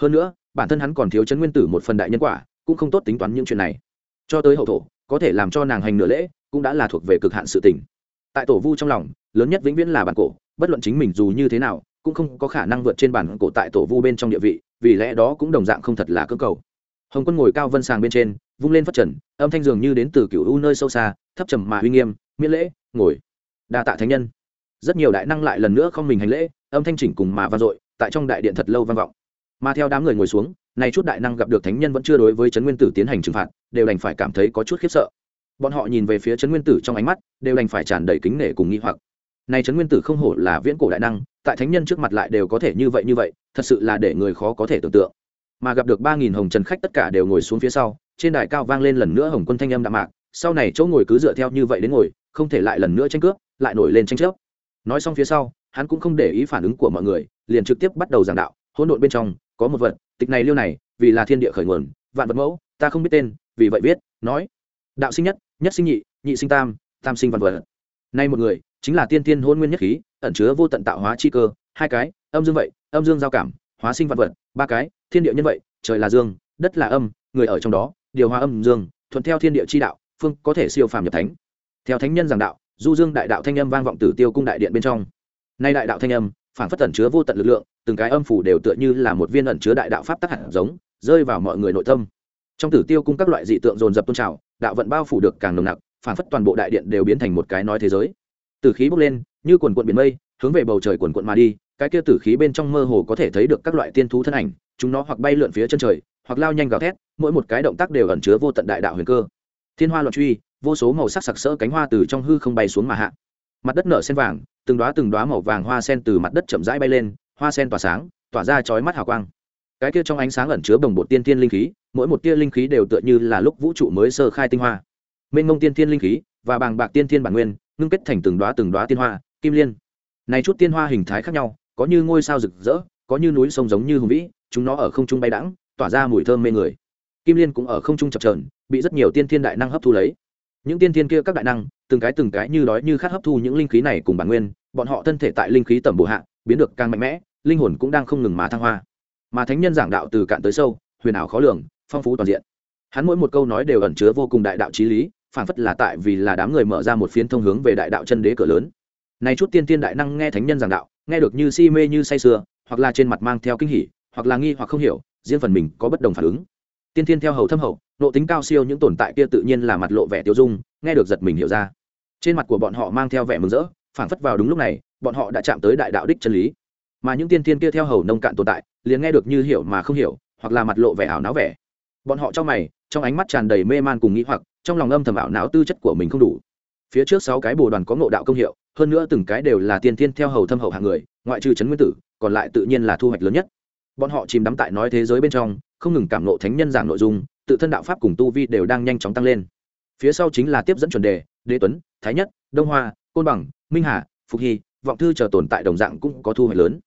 A: Hơn nữa, bản thân hắn còn thiếu trấn nguyên tử một phần đại nhân quả, cũng không tốt tính toán những chuyện này. Cho tới hậu thổ, có thể làm cho nàng hành nửa lễ, cũng đã là thuộc về cực hạn sự tình. Tại tổ vu trong lòng, lớn nhất vĩnh viễn là bản cổ, bất luận chính mình dù như thế nào cũng không có khả năng vượt trên bản cổ tại tổ vu bên trong địa vị, vì lẽ đó cũng đồng dạng không thật là cơ cầu. Hồng quân ngồi cao vân sàng bên trên, vung lên phát trần, âm thanh dường như đến từ cựu u nơi sâu xa, thấp trầm mà uy nghiêm, miễn lễ, ngồi. Đa tạ thánh nhân. Rất nhiều đại năng lại lần nữa không mình hành lễ, âm thanh chỉnh cùng mà vang dội, tại trong đại điện thật lâu vang vọng. Mà theo đám người ngồi xuống, nay chút đại năng gặp được thánh nhân vẫn chưa đối với trấn nguyên tử tiến hành trừng phạt, đều đành phải cảm thấy có chút khiếp sợ. Bọn họ nhìn về phía trấn nguyên tử trong ánh mắt, đều đành phải tràn đầy kính nể cùng nghi hoặc. Này trấn nguyên tử không hổ là viễn cổ đại năng tại thánh nhân trước mặt lại đều có thể như vậy như vậy, thật sự là để người khó có thể tưởng tượng. Mà gặp được ba nghìn hồng trần khách tất cả đều ngồi xuống phía sau, trên đài cao vang lên lần nữa hồng quân thanh âm đạm mạc, sau này chỗ ngồi cứ dựa theo như vậy đến ngồi, không thể lại lần nữa tranh cướp, lại nổi lên tranh chấp. Nói xong phía sau, hắn cũng không để ý phản ứng của mọi người, liền trực tiếp bắt đầu giảng đạo, hỗn độn bên trong, có một vật, tịch này liêu này, vì là thiên địa khởi nguồn, vạn vật mẫu, ta không biết tên, vì vậy viết, nói, đạo sinh nhất nhất sinh nhị nhị sinh tam tam sinh vạn vật. Nay một người, chính là tiên tiên hôn nguyên nhất khí ẩn chứa vô tận tạo hóa chi cơ, hai cái, âm dương vậy, âm dương giao cảm, hóa sinh vạn vật, ba cái, thiên địa nhân vậy, trời là dương, đất là âm, người ở trong đó, điều hòa âm dương, thuận theo thiên địa chi đạo, phương có thể siêu phàm nhập thánh. Theo thánh nhân giảng đạo, du dương đại đạo thanh âm vang vọng từ tiêu cung đại điện bên trong. Nay đại đạo thanh âm, phản phất ẩn chứa vô tận lực lượng, từng cái âm phủ đều tựa như là một viên ẩn chứa đại đạo pháp tắc hạt giống, rơi vào mọi người nội tâm. Trong tử tiêu cung các loại dị tượng dồn dập tôn trào, đạo vận bao phủ được càng nồng nặc, phản phất toàn bộ đại điện đều biến thành một cái nói thế giới. Từ khí bốc lên như quần quận biển mây, hướng về bầu trời quần quận mà đi, cái kia tử khí bên trong mơ hồ có thể thấy được các loại tiên thú thân ảnh, chúng nó hoặc bay lượn phía chân trời, hoặc lao nhanh gào thét, mỗi một cái động tác đều ẩn chứa vô tận đại đạo huyền cơ. Thiên hoa loạn truy, vô số màu sắc sặc sỡ cánh hoa từ trong hư không bay xuống mà hạ. Mặt đất nở sen vàng, từng đoá từng đoá màu vàng hoa sen từ mặt đất chậm rãi bay lên, hoa sen tỏa sáng, tỏa ra chói mắt hào quang. Cái kia trong ánh sáng ẩn chứa bồng bột tiên tiên linh khí, mỗi một tia linh khí đều tựa như là lúc vũ trụ mới sơ khai tinh hoa. Mênh mông tiên tiên linh khí và bàng bạc tiên tiên bản nguyên, ngưng kết thành từng đoá từng đoá tiên hoa kim liên. Này chút tiên hoa hình thái khác nhau, có như ngôi sao rực rỡ, có như núi sông giống như hùng vĩ, chúng nó ở không trung bay đãng, tỏa ra mùi thơm mê người. Kim liên cũng ở không trung chập trờn bị rất nhiều tiên thiên đại năng hấp thu lấy. Những tiên thiên kia các đại năng, từng cái từng cái như đói như khát hấp thu những linh khí này cùng bản nguyên, bọn họ thân thể tại linh khí tẩm bổ hạ, biến được càng mạnh mẽ, linh hồn cũng đang không ngừng mà thăng hoa. Mà thánh nhân giảng đạo từ cạn tới sâu, huyền ảo khó lường, phong phú toàn diện. Hắn mỗi một câu nói đều ẩn chứa vô cùng đại đạo trí lý phản phất là tại vì là đám người mở ra một phiến thông hướng về đại đạo chân đế cửa lớn này chút tiên tiên đại năng nghe thánh nhân giảng đạo, nghe được như si mê như say sưa, hoặc là trên mặt mang theo kinh hỉ, hoặc là nghi hoặc không hiểu, riêng phần mình có bất đồng phản ứng. Tiên tiên theo hầu thâm hậu, nộ tính cao siêu những tồn tại kia tự nhiên là mặt lộ vẻ tiêu dung, nghe được giật mình hiểu ra. Trên mặt của bọn họ mang theo vẻ mừng rỡ phản phất vào đúng lúc này, bọn họ đã chạm tới đại đạo đích chân lý. Mà những tiên tiên kia theo hầu nông cạn tồn tại, liền nghe được như hiểu mà không hiểu, hoặc là mặt lộ vẻ ảo não vẻ. Bọn họ trong mày, trong ánh mắt tràn đầy mê man cùng nghĩ hoặc, trong lòng âm thầm ảo não tư chất của mình không đủ. Phía trước sáu cái bồ đoàn có ngộ đạo công hiệu hơn nữa từng cái đều là tiên tiên theo hầu thâm hậu hạng người, ngoại trừ trấn nguyên tử, còn lại tự nhiên là thu hoạch lớn nhất. Bọn họ chìm đắm tại nói thế giới bên trong, không ngừng cảm nộ thánh nhân giảng nội dung, tự thân đạo pháp cùng tu vi đều đang nhanh chóng tăng lên. Phía sau chính là tiếp dẫn chuẩn đề, đế tuấn, thái nhất, đông hoa, côn bằng, minh hà, phục hy, vọng thư chờ tồn tại đồng dạng cũng có thu hoạch lớn.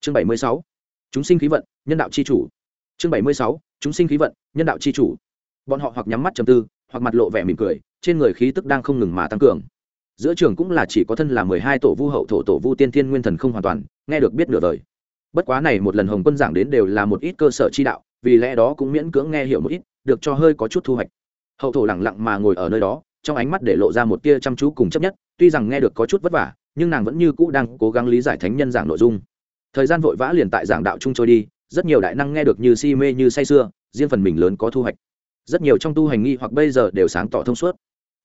A: Chương bảy mươi sáu, chúng sinh khí vận, nhân đạo c h i chủ. Chương bảy mươi sáu, chúng sinh khí vận, nhân đạo c h i chủ. Bọn họ hoặc nhắm mắt chầm tư, hoặc mặt lộ vẻ mỉm cười, trên người khí tức đang không ngừng mà tăng cường giữa trường cũng là chỉ có thân là mười hai tổ vu hậu thổ tổ vu tiên thiên nguyên thần không hoàn toàn, nghe được biết nửa đời bất quá này một lần hồng quân giảng đến đều là một ít cơ sở chi đạo, vì lẽ đó cũng miễn cưỡng nghe hiểu một ít, được cho hơi có chút thu hoạch. Hậu thổ lẳng lặng mà ngồi ở nơi đó, trong ánh mắt để lộ ra một tia chăm chú cùng chấp nhất, tuy rằng nghe được có chút vất vả, nhưng nàng vẫn như cũ đang cố gắng lý giải thánh nhân giảng nội dung. Thời gian vội vã liền tại giảng đạo chung trôi đi, rất nhiều đại năng nghe được như si mê như say sưa, riêng phần mình lớn có thu hoạch. Rất nhiều trong tu hành nghi hoặc bây giờ đều sáng tỏ thông suốt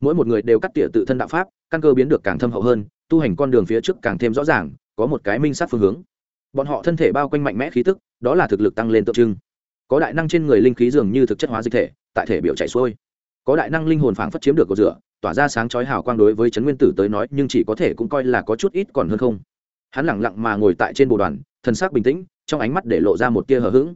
A: mỗi một người đều cắt tỉa tự thân đạo pháp, căn cơ biến được càng thâm hậu hơn, tu hành con đường phía trước càng thêm rõ ràng, có một cái minh sát phương hướng. Bọn họ thân thể bao quanh mạnh mẽ khí tức, đó là thực lực tăng lên tượng trưng. Có đại năng trên người linh khí dường như thực chất hóa dịch thể, tại thể biểu chạy xuôi. Có đại năng linh hồn phảng phất chiếm được cột rửa, tỏa ra sáng chói hào quang đối với trấn nguyên tử tới nói, nhưng chỉ có thể cũng coi là có chút ít còn hơn không. Hắn lẳng lặng mà ngồi tại trên bồ đoàn thân xác bình tĩnh, trong ánh mắt để lộ ra một tia hờ hững.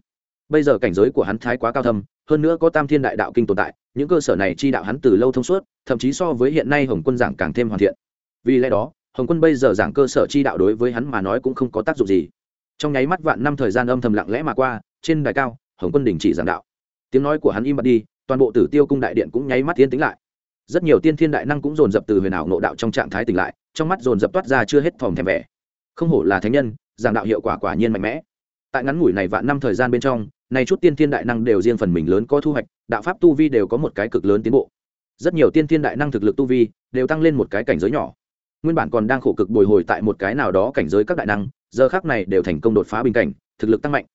A: Bây giờ cảnh giới của hắn thái quá cao thâm, hơn nữa có tam thiên đại đạo kinh tồn tại những cơ sở này chi đạo hắn từ lâu thông suốt, thậm chí so với hiện nay hồng quân giảng càng thêm hoàn thiện. Vì lẽ đó, hồng quân bây giờ giảng cơ sở chi đạo đối với hắn mà nói cũng không có tác dụng gì. Trong nháy mắt vạn năm thời gian âm thầm lặng lẽ mà qua, trên đài cao, hồng quân đình chỉ giảng đạo. Tiếng nói của hắn im bặt đi, toàn bộ tử tiêu cung đại điện cũng nháy mắt tiến tính lại. Rất nhiều tiên thiên đại năng cũng dồn dập từ huyền ảo nộ đạo trong trạng thái tỉnh lại, trong mắt dồn dập toát ra chưa hết thòm thèm vẻ. Không hổ là thánh nhân, giảng đạo hiệu quả quả nhiên mạnh mẽ. Tại ngắn ngủi này vạn năm thời gian bên trong này chút tiên thiên đại năng đều riêng phần mình lớn có thu hoạch, đạo pháp tu vi đều có một cái cực lớn tiến bộ. Rất nhiều tiên thiên đại năng thực lực tu vi đều tăng lên một cái cảnh giới nhỏ. Nguyên bản còn đang khổ cực bồi hồi tại một cái nào đó cảnh giới các đại năng, giờ khác này đều thành công đột phá bình cảnh, thực lực tăng mạnh.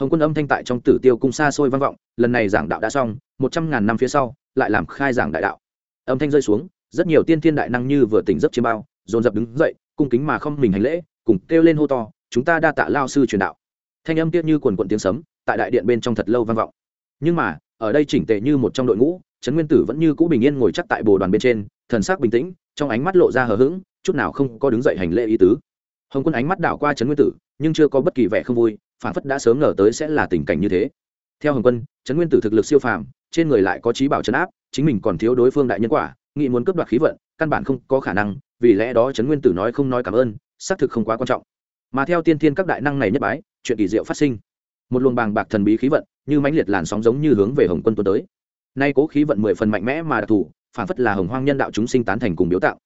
A: Hồng quân âm thanh tại trong tử tiêu cung xa xôi vang vọng, lần này giảng đạo đã xong, một trăm ngàn năm phía sau, lại làm khai giảng đại đạo. Âm thanh rơi xuống, rất nhiều tiên thiên đại năng như vừa tỉnh giấc chiêm bao, dồn dập đứng dậy, cung kính mà không mình hành lễ, cùng kêu lên hô to, chúng ta đa tạ lao sư truyền đạo. Thanh âm tiết như quần quận tiếng sấm tại đại điện bên trong thật lâu vang vọng. Nhưng mà, ở đây chỉnh tề như một trong đội ngũ, trấn nguyên tử vẫn như cũ bình yên ngồi chắc tại bồ đoàn bên trên, thần sắc bình tĩnh, trong ánh mắt lộ ra hờ hững, chút nào không có đứng dậy hành lễ ý tứ. Hồng quân ánh mắt đảo qua trấn nguyên tử, nhưng chưa có bất kỳ vẻ không vui phản phất đã sớm ngờ tới sẽ là tình cảnh như thế. Theo hồng quân, trấn nguyên tử thực lực siêu phàm, trên người lại có trí bảo trấn áp, chính mình còn thiếu đối phương đại nhân quả nghị muốn cướp đoạt khí vận, căn bản không có khả năng, vì lẽ đó trấn nguyên tử nói không nói cảm ơn, xác thực không quá quan trọng. Mà theo tiên thiên các đại năng này nhất bái, chuyện kỳ diệu phát sinh một luồng bàng bạc thần bí khí vận, như mãnh liệt làn sóng giống như hướng về hồng quân tuấn tới. Nay cố khí vận mười phần mạnh mẽ mà đặc thù, phản phất là hồng hoang nhân đạo chúng sinh tán thành cùng biếu tạo.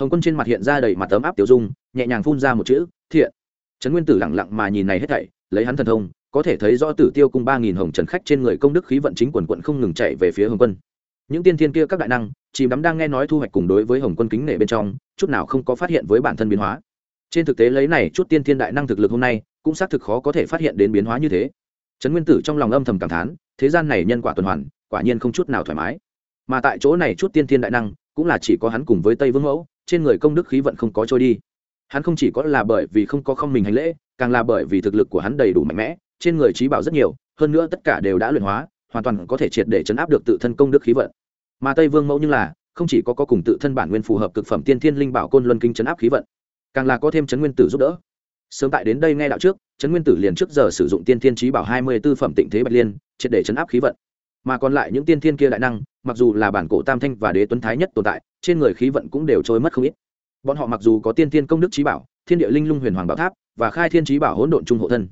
A: Hồng quân trên mặt hiện ra đầy mặt tấm áp tiểu dung, nhẹ nhàng phun ra một chữ, thiện. Trấn nguyên tử lặng lặng mà nhìn này hết thảy, lấy hắn thần thông, có thể thấy rõ tử tiêu cung ba nghìn hồng trần khách trên người công đức khí vận chính quần quận không ngừng chạy về phía hồng quân. Những tiên thiên kia các đại năng, chìm đắm đang nghe nói thu hoạch cùng đối với hồng quân kính nể bên trong, chút nào không có phát hiện với bản thân biến hóa. Trên thực tế lấy này chút tiên thiên đại năng thực lực hôm nay cũng xác thực khó có thể phát hiện đến biến hóa như thế. Trấn nguyên tử trong lòng âm thầm cảm thán, thế gian này nhân quả tuần hoàn, quả nhiên không chút nào thoải mái. Mà tại chỗ này chút tiên thiên đại năng, cũng là chỉ có hắn cùng với tây vương mẫu, trên người công đức khí vận không có trôi đi. Hắn không chỉ có là bởi vì không có không mình hành lễ, càng là bởi vì thực lực của hắn đầy đủ mạnh mẽ, trên người trí bảo rất nhiều, hơn nữa tất cả đều đã luyện hóa, hoàn toàn có thể triệt để chấn áp được tự thân công đức khí vận. Mà tây vương mẫu như là, không chỉ có có cùng tự thân bản nguyên phù hợp cực phẩm tiên thiên linh bảo côn luân kinh chấn áp khí vận, càng là có thêm chấn nguyên tử giúp đỡ sớm tại đến đây nghe đạo trước, Trấn nguyên tử liền trước giờ sử dụng tiên thiên trí bảo hai mươi b ố phẩm tịnh thế bạch liên, triệt để chấn áp khí vận. Mà còn lại những tiên thiên kia đại năng, mặc dù là bản cổ tam thanh và đế tuấn thái nhất tồn tại, trên người khí vận cũng đều trôi mất không ít. Bọn họ mặc dù có tiên thiên công đức trí bảo, thiên địa linh lung huyền hoàng bảo tháp, và khai thiên trí bảo hỗn độn trung hộ thân.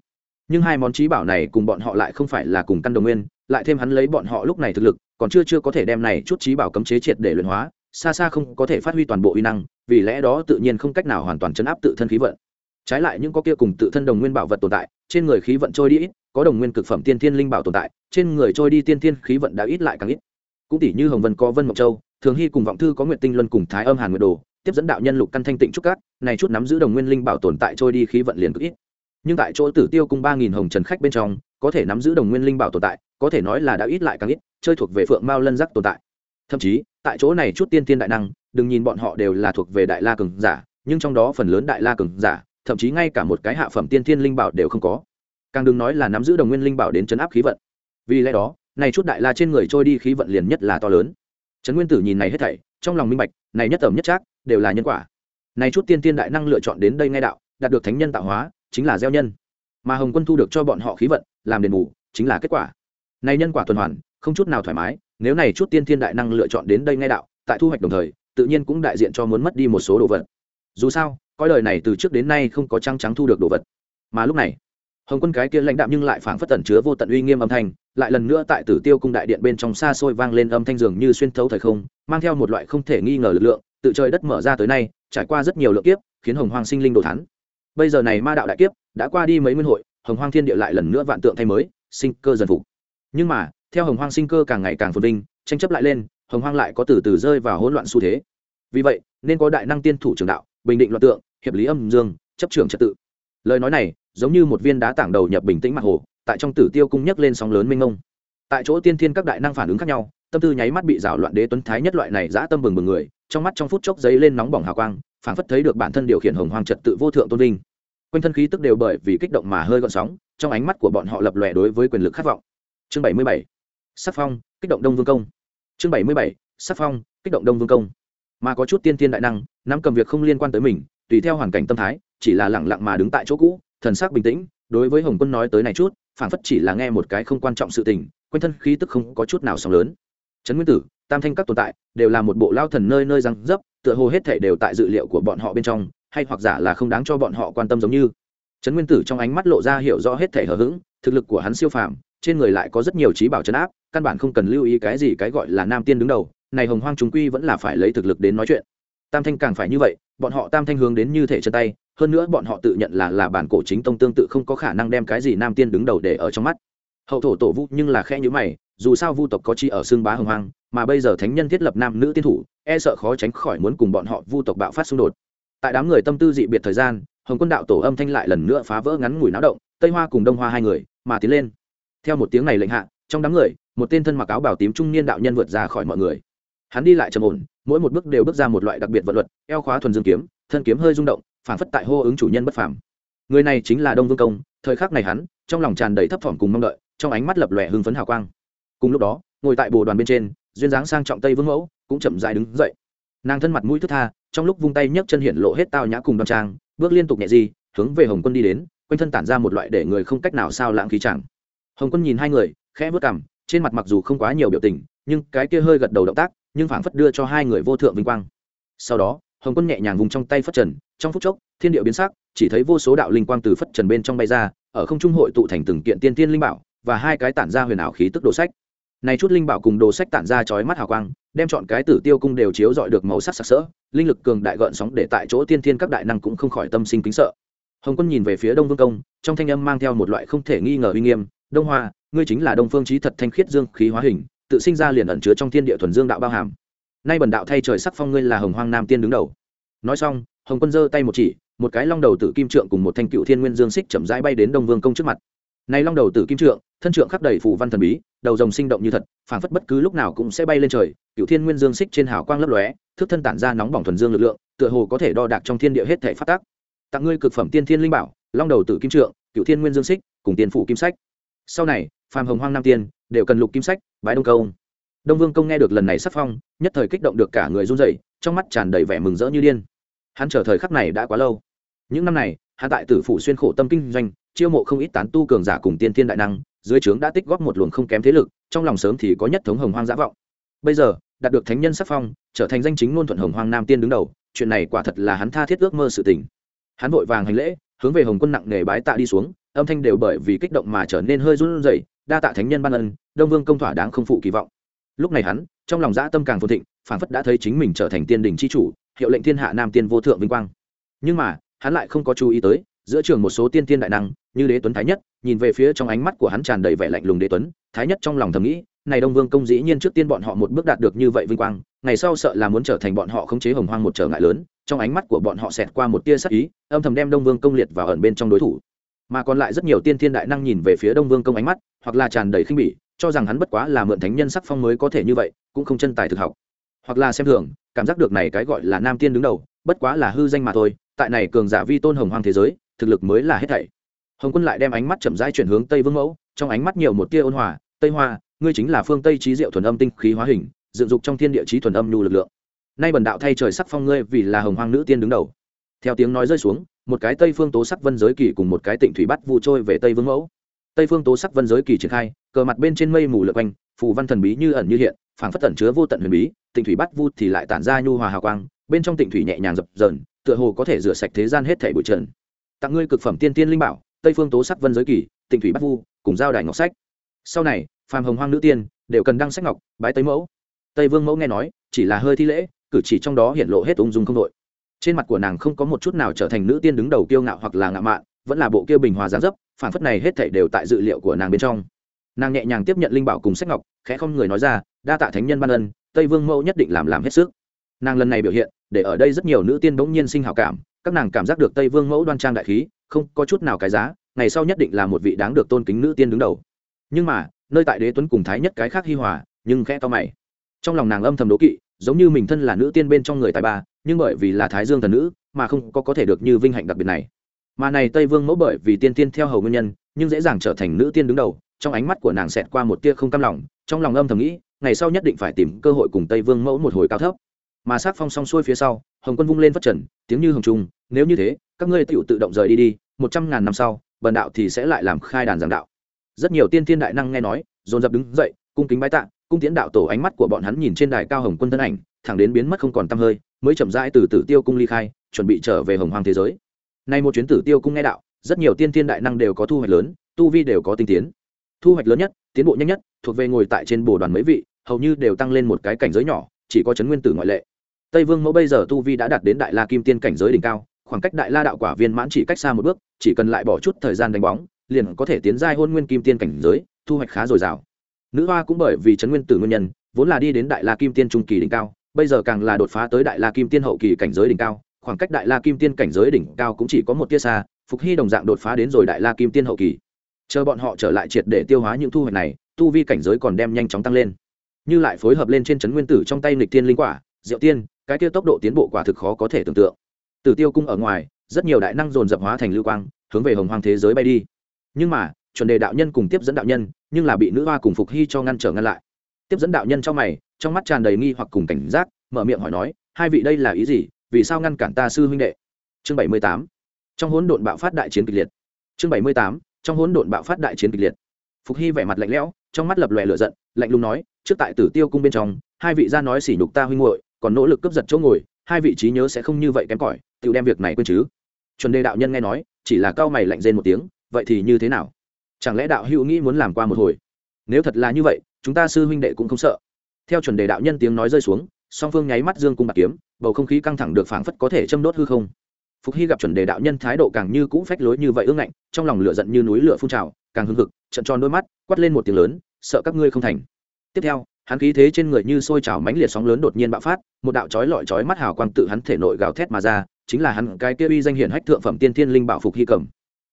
A: Nhưng hai món trí bảo này cùng bọn họ lại không phải là cùng căn đồng nguyên, lại thêm hắn lấy bọn họ lúc này thực lực, còn chưa chưa có thể đem này chút trí bảo cấm chế triệt để luyện hóa, xa xa không có thể phát huy toàn bộ uy năng, vì lẽ đó tự nhiên không cách nào hoàn toàn chấn áp tự thân khí vận trái lại những có kia cùng tự thân đồng nguyên bảo vật tồn tại, trên người khí vận trôi đi ít, có đồng nguyên cực phẩm tiên thiên linh bảo tồn tại, trên người trôi đi tiên thiên khí vận đã ít lại càng ít. Cũng tỷ như hồng vân có vân mộc châu, thường hy cùng vọng thư có nguyện tinh luân cùng thái âm hàn nguyệt đồ, tiếp dẫn đạo nhân lục căn thanh tịnh trúc cát này chút nắm giữ đồng nguyên linh bảo tồn tại trôi đi khí vận liền cực ít. Nhưng tại chỗ tử tiêu cùng ba nghìn hồng trần khách bên trong, có thể nắm giữ đồng nguyên linh bảo tồn tại, có thể nói là đã ít lại càng ít, chơi thuộc về phượng mao lân giác tồn tại. Thậm chí, tại chỗ này chút tiên tiên đại năng, đừng nhìn bọn họ đều là thuộc về đại la cường giả, nhưng trong đó phần lớn đại la cường giả thậm chí ngay cả một cái hạ phẩm tiên thiên linh bảo đều không có. Càng đừng nói là nắm giữ đồng nguyên linh bảo đến chấn áp khí vận. Vì lẽ đó, này chút đại la trên người trôi đi khí vận liền nhất là to lớn. Trấn nguyên tử nhìn này hết thảy, trong lòng minh bạch, này nhất tầm nhất trác, đều là nhân quả. Này chút tiên tiên đại năng lựa chọn đến đây ngay đạo, đạt được thánh nhân tạo hóa, chính là gieo nhân. Mà hồng quân thu được cho bọn họ khí vận, làm đền bù, chính là kết quả. Này nhân quả tuần hoàn, không chút nào thoải mái, nếu này chút tiên thiên đại năng lựa chọn đến đây ngay đạo, tại thu hoạch đồng thời, tự nhiên cũng đại diện cho muốn mất đi một số đồ vật. Dù sao coi lời này từ trước đến nay không có trăng trắng thu được đồ vật. Mà lúc này, hồng quân cái kia lãnh đạm nhưng lại phảng phất tẩn chứa vô tận uy nghiêm âm thanh, lại lần nữa tại tử tiêu cung đại điện bên trong xa xôi vang lên âm thanh dường như xuyên thấu thời không, mang theo một loại không thể nghi ngờ lực lượng tự trời đất mở ra tới nay, trải qua rất nhiều lượng kiếp, khiến hồng hoang sinh linh đồ thắn bây giờ này ma đạo đại kiếp, đã qua đi mấy nguyên hội, hồng hoang thiên địa lại lần nữa vạn tượng thay mới, sinh cơ dần phục. Nhưng mà, theo hồng hoang sinh cơ càng ngày càng phồn vinh, tranh chấp lại lên, hồng hoang lại có từ từ rơi vào hỗn loạn xu thế. Vì vậy, nên có đại năng tiên thủ trường đạo bình định loạn tượng, hiệp lý âm dương, chấp trưởng trật tự. Lời nói này, giống như một viên đá tảng đầu nhập bình tĩnh mặt hồ, tại trong tử tiêu cung nhấc lên sóng lớn mênh mông. Tại chỗ tiên thiên các đại năng phản ứng khác nhau, tâm tư nháy mắt bị rào loạn đế tuấn thái nhất loại này dã tâm bừng bừng người, trong mắt trong phút chốc giấy lên nóng bỏng hào quang, phảng phất thấy được bản thân điều khiển hồng hoàng trật tự vô thượng tôn linh quanh thân khí tức đều bởi vì kích động mà hơi gọn sóng, trong ánh mắt của bọn họ lập lòe đối với quyền lực khát vọng. Chương bảy mươi bảy, sắc phong, kích động đông vương công. Chương bảy mươi bảy, sắc phong, kích động đông vương công. Mà có chút tiên thiên đại năng nắm cầm việc không liên quan tới mình, tùy theo hoàn cảnh tâm thái, chỉ là lẳng lặng mà đứng tại chỗ cũ, thần sắc bình tĩnh, đối với hồng quân nói tới này chút, phảng phất chỉ là nghe một cái không quan trọng sự tình, quanh thân khí tức không có chút nào sóng lớn. Trấn nguyên tử, tam thanh các tồn tại, đều là một bộ lao thần nơi nơi răng dấp, tựa hồ hết thể đều tại dự liệu của bọn họ bên trong, hay hoặc giả là không đáng cho bọn họ quan tâm giống như. Trấn nguyên tử trong ánh mắt lộ ra hiểu rõ hết thể hờ hững, thực lực của hắn siêu phàm, trên người lại có rất nhiều trí bảo chấn áp, căn bản không cần lưu ý cái gì cái gọi là nam tiên đứng đầu, này hồng hoang chúng quy vẫn là phải lấy thực lực đến nói chuyện tam thanh càng phải như vậy, bọn họ tam thanh hướng đến như thể chân tay, hơn nữa bọn họ tự nhận là là bản cổ chính tông tương tự không có khả năng đem cái gì nam tiên đứng đầu để ở trong mắt. Hậu thổ tổ vu nhưng là khe nhữ mày, dù sao vu tộc có chi ở xương bá hồng hoang, mà bây giờ thánh nhân thiết lập nam nữ tiên thủ e sợ khó tránh khỏi muốn cùng bọn họ vu tộc bạo phát xung đột. Tại đám người tâm tư dị biệt thời gian, hồng quân đạo tổ âm thanh lại lần nữa phá vỡ ngắn ngủi náo động, tây hoa cùng đông hoa hai người, mà tiến lên. Theo một tiếng này lệnh hạ, trong đám người, một tên thân mặc áo bảo tím trung niên đạo nhân vượt ra khỏi mọi người hắn đi lại trầm ổn, mỗi một bước đều bước ra một loại đặc biệt vật luật, eo khóa thuần dương kiếm, thân kiếm hơi rung động phản phất tại hô ứng chủ nhân bất phàm. Người này chính là đông vương công, thời khắc này hắn, trong lòng tràn đầy thấp thỏm cùng mong đợi, trong ánh mắt lập lòe hưng phấn hào quang. Cùng lúc đó, ngồi tại bồ đoàn bên trên, duyên dáng sang trọng tây vương mẫu cũng chậm dại đứng dậy. Nàng thân mặt mũi thức tha, trong lúc vung tay nhấc chân hiện lộ hết tao nhã cùng đ trang, bước liên tục nhẹ di, hướng về hồng quân đi đến, quanh thân tản ra một loại để người không cách nào sao lãng khí chẳng. Hồng quân nhìn hai người, khẽ vớt cảm trên mặt mặc dù không quá nhiều biểu tình, nhưng cái kia hơi gật đầu động tác nhưng phảng phất đưa cho hai người vô thượng vinh quang. Sau đó, hồng quân nhẹ nhàng vùng trong tay phất trần, trong phút chốc, thiên địa biến sắc, chỉ thấy vô số đạo linh quang từ phất trần bên trong bay ra, ở không trung hội tụ thành từng kiện tiên tiên linh bảo và hai cái tản ra huyền ảo khí tức đồ sách. Này chút linh bảo cùng đồ sách tản ra chói mắt hào quang, đem chọn cái tử tiêu cung đều chiếu dọi được màu sắc sặc sỡ, linh lực cường đại gợn sóng để tại chỗ tiên thiên các đại năng cũng không khỏi tâm sinh kính sợ. Hồng quân nhìn về phía đông vương công, trong thanh âm mang theo một loại không thể nghi ngờ uy nghiêm, đông hoa, ngươi chính là đông phương trí thật thanh khiết dương khí hóa hình tự sinh ra liền ẩn chứa trong thiên địa thuần dương đạo bao hàm. Nay bần đạo thay trời sắc phong ngươi là hồng hoang nam tiên đứng đầu. Nói xong, hồng quân giơ tay một chỉ, một cái long đầu tử kim trượng cùng một thanh cựu thiên nguyên dương xích chậm rãi bay đến đông vương công trước mặt. Nay long đầu tử kim trượng, thân trượng khắc đầy phù văn thần bí, đầu rồng sinh động như thật, phảng phất bất cứ lúc nào cũng sẽ bay lên trời, cựu thiên nguyên dương xích trên hào quang lấp lóe thức thân tản ra nóng bỏng thuần dương lực lượng, tựa hồ có thể đo đạc trong thiên địa hết thể phát tác. Tặng ngươi cực phẩm tiên thiên linh bảo, long đầu tử kim trượng, cựu thiên nguyên dương xích, cùng tiền phủ kim sách. Sau này phàm hồng hoang nam tiên, đều cần lục kim sách, bái đông công đông vương công nghe được lần này sắc phong, nhất thời kích động được cả người run dậy trong mắt tràn đầy vẻ mừng rỡ như điên. Hắn chờ thời khắc này đã quá lâu. Những năm này, hắn tại tử phủ xuyên khổ tâm kinh doanh, chiêu mộ không ít tán tu cường giả cùng tiên thiên đại năng, dưới trướng đã tích góp một luồng không kém thế lực, trong lòng sớm thì có nhất thống hồng hoang giả vọng. Bây giờ, đạt được thánh nhân sắc phong, trở thành danh chính ngôn thuận hồng hoang nam tiên đứng đầu, chuyện này quả thật là hắn tha thiết ước mơ sự tình. Hắn vội vàng hành lễ, hướng về hồng quân nặng nề bái tạ đi xuống, âm thanh đều bởi vì kích động mà trở nên hơi run rẩy đa tạ thánh nhân ban ân, đông vương công thỏa đáng không phụ kỳ vọng. Lúc này hắn, trong lòng dã tâm càng phồn thịnh, phảng phất đã thấy chính mình trở thành tiên đình chi chủ, hiệu lệnh thiên hạ nam tiên vô thượng vinh quang. Nhưng mà, hắn lại không có chú ý tới, giữa trường một số tiên tiên đại năng, như đế tuấn thái nhất, nhìn về phía trong ánh mắt của hắn tràn đầy vẻ lạnh lùng đế tuấn, thái nhất trong lòng thầm nghĩ, này đông vương công dĩ nhiên trước tiên bọn họ một bước đạt được như vậy vinh quang, ngày sau sợ là muốn trở thành bọn họ khống chế hồng hoang một trở ngại lớn, trong ánh mắt của bọn họ xẹt qua một tia sắc ý, âm thầm đem đông vương công liệt vào ẩn bên trong đối thủ mà còn lại rất nhiều tiên thiên đại năng nhìn về phía đông vương công ánh mắt, hoặc là tràn đầy khinh bỉ, cho rằng hắn bất quá là mượn thánh nhân sắc phong mới có thể như vậy, cũng không chân tài thực học. Hoặc là xem thường, cảm giác được này cái gọi là nam tiên đứng đầu, bất quá là hư danh mà thôi, tại này cường giả vi tôn hồng hoang thế giới, thực lực mới là hết thảy. Hồng quân lại đem ánh mắt chậm rãi chuyển hướng tây vương mẫu, trong ánh mắt nhiều một tia ôn hòa, tây hoa, ngươi chính là phương tây trí diệu thuần âm tinh khí hóa hình, dựng dục trong thiên địa trí thuần âm nhu lực lượng. Nay bần đạo thay trời sắc phong ngươi vì là hồng hoang nữ tiên đứng đầu. Theo tiếng nói rơi xuống một cái tây phương tố sắc vân giới kỳ cùng một cái tịnh thủy bắt vụ trôi về tây vương mẫu. Tây phương tố sắc vân giới kỳ triển khai, cờ mặt bên trên mây mù lượt quanh, phù văn thần bí như ẩn như hiện, phảng phất tẩn chứa vô tận huyền bí, tịnh thủy bắt vu thì lại tản ra nhu hòa hào quang, bên trong tịnh thủy nhẹ nhàng dập dờn, tựa hồ có thể rửa sạch thế gian hết thể bụi trần. Tặng ngươi cực phẩm tiên tiên linh bảo, tây phương tố sắc vân giới kỳ, tịnh thủy bắt vu, cùng giao đài ngọc sách. Sau này, phàm hồng hoang nữ tiên đều cần đăng sách ngọc, bái tây mẫu. Tây vương mẫu nghe nói, chỉ là hơi thi lễ, cử chỉ trong đó hiện lộ hết ung dung không đội trên mặt của nàng không có một chút nào trở thành nữ tiên đứng đầu kiêu ngạo hoặc là ngạo mạn, vẫn là bộ kia bình hòa gián dấp, phản phất này hết thảy đều tại dự liệu của nàng bên trong. Nàng nhẹ nhàng tiếp nhận linh bảo cùng sách ngọc, khẽ không người nói ra, đa tạ thánh nhân ban ân, tây vương mẫu nhất định làm làm hết sức. Nàng lần này biểu hiện, để ở đây rất nhiều nữ tiên bỗng nhiên sinh hảo cảm, các nàng cảm giác được tây vương mẫu đoan trang đại khí, không có chút nào cái giá, ngày sau nhất định là một vị đáng được tôn kính nữ tiên đứng đầu. Nhưng mà, nơi tại đế tuấn cùng thái nhất cái khác hi hòa, nhưng khẽ to mày. Trong lòng nàng âm thầm đố kỵ, giống như mình thân là nữ tiên bên trong người tài ba nhưng bởi vì là thái dương thần nữ, mà không có có thể được như vinh hạnh đặc biệt này. Mà này tây vương mẫu bởi vì tiên tiên theo hầu nguyên nhân, nhưng dễ dàng trở thành nữ tiên đứng đầu, trong ánh mắt của nàng xẹt qua một tia không cam lòng, trong lòng âm thầm nghĩ, ngày sau nhất định phải tìm cơ hội cùng tây vương mẫu một hồi cao thấp. Mà sát phong song xuôi phía sau, hồng quân vung lên phát trần, tiếng như hồng trung nếu như thế, các ngươi tựu tự động rời đi đi, một trăm ngàn năm sau, bần đạo thì sẽ lại làm khai đàn giảng đạo. Rất nhiều tiên tiên đại năng nghe nói, dồn dập đứng dậy, cung kính bái tạ, cung tiến đạo tổ ánh mắt của bọn hắn nhìn trên đài cao hồng quân thân ảnh thẳng đến biến mất không còn t hơi, mới chậm rãi từ tử tiêu cung ly khai, chuẩn bị trở về hồng hoàng thế giới. Nay một chuyến tử tiêu cung nghe đạo, rất nhiều tiên tiên đại năng đều có thu hoạch lớn, tu vi đều có tinh tiến. Thu hoạch lớn nhất, tiến bộ nhanh nhất, thuộc về ngồi tại trên bồ đoàn mấy vị, hầu như đều tăng lên một cái cảnh giới nhỏ, chỉ có chấn nguyên tử ngoại lệ. Tây vương mẫu bây giờ tu vi đã đạt đến đại la kim tiên cảnh giới đỉnh cao, khoảng cách đại la đạo quả viên mãn chỉ cách xa một bước, chỉ cần lại bỏ chút thời gian đánh bóng, liền có thể tiến giai hôn nguyên kim tiên cảnh giới, thu hoạch khá dồi dào. Nữ hoa cũng bởi vì chấn nguyên tử nguyên nhân, vốn là đi đến đại la kim tiên trung kỳ đỉnh cao bây giờ càng là đột phá tới đại la kim tiên hậu kỳ cảnh giới đỉnh cao, khoảng cách đại la kim tiên cảnh giới đỉnh cao cũng chỉ có một tia xa, phục hy đồng dạng đột phá đến rồi đại la kim tiên hậu kỳ. Chờ bọn họ trở lại triệt để tiêu hóa những thu hoạch này, tu vi cảnh giới còn đem nhanh chóng tăng lên. Như lại phối hợp lên trên trấn nguyên tử trong tay nịch tiên linh quả, diệu tiên, cái tia tốc độ tiến bộ quả thực khó có thể tưởng tượng. Tử tiêu cung ở ngoài, rất nhiều đại năng dồn dập hóa thành lưu quang, hướng về hồng hoàng thế giới bay đi. Nhưng mà, chuẩn đề đạo nhân cùng tiếp dẫn đạo nhân, nhưng là bị nữ hoa cùng phục hy cho ngăn trở ngăn lại tiếp dẫn đạo nhân trong mày, trong mắt tràn đầy nghi hoặc cùng cảnh giác, mở miệng hỏi nói, hai vị đây là ý gì? Vì sao ngăn cản ta sư huynh đệ? Chương bảy mươi tám. Trong hỗn độn bạo phát đại chiến kịch liệt. Chương bảy mươi tám. Trong hỗn độn bạo phát đại chiến kịch liệt. Phục hy vẻ mặt lạnh lẽo, trong mắt lập lòe lửa giận, lạnh lùng nói, trước tại tử tiêu cung bên trong, hai vị ra nói sỉ nhục ta huynh muội, còn nỗ lực cướp giật chỗ ngồi, hai vị trí nhớ sẽ không như vậy kém cỏi tự đem việc này quên chứ. Chuẩn đề đạo nhân nghe nói, chỉ là cao mày lạnh rên một tiếng, vậy thì như thế nào? Chẳng lẽ đạo hữu nghĩ muốn làm qua một hồi? Nếu thật là như vậy, chúng ta sư huynh đệ cũng không sợ. Theo chuẩn đề đạo nhân tiếng nói rơi xuống, song phương nháy mắt dương cung bạc kiếm, bầu không khí căng thẳng được phảng phất có thể châm đốt hư không. Phục hy gặp chuẩn đề đạo nhân thái độ càng như cũ phách lối như vậy ương ngạnh, trong lòng lửa giận như núi lửa phun trào, càng hưng hực, trận tròn đôi mắt, quát lên một tiếng lớn, sợ các ngươi không thành. Tiếp theo, hắn khí thế trên người như sôi trào mãnh liệt sóng lớn đột nhiên bạo phát, một đạo chói lọi chói mắt hào quang tự hắn thể nội gào thét mà ra, chính là hắn cái kia uy danh hiển hách thượng phẩm tiên thiên linh bảo phục hy cầm.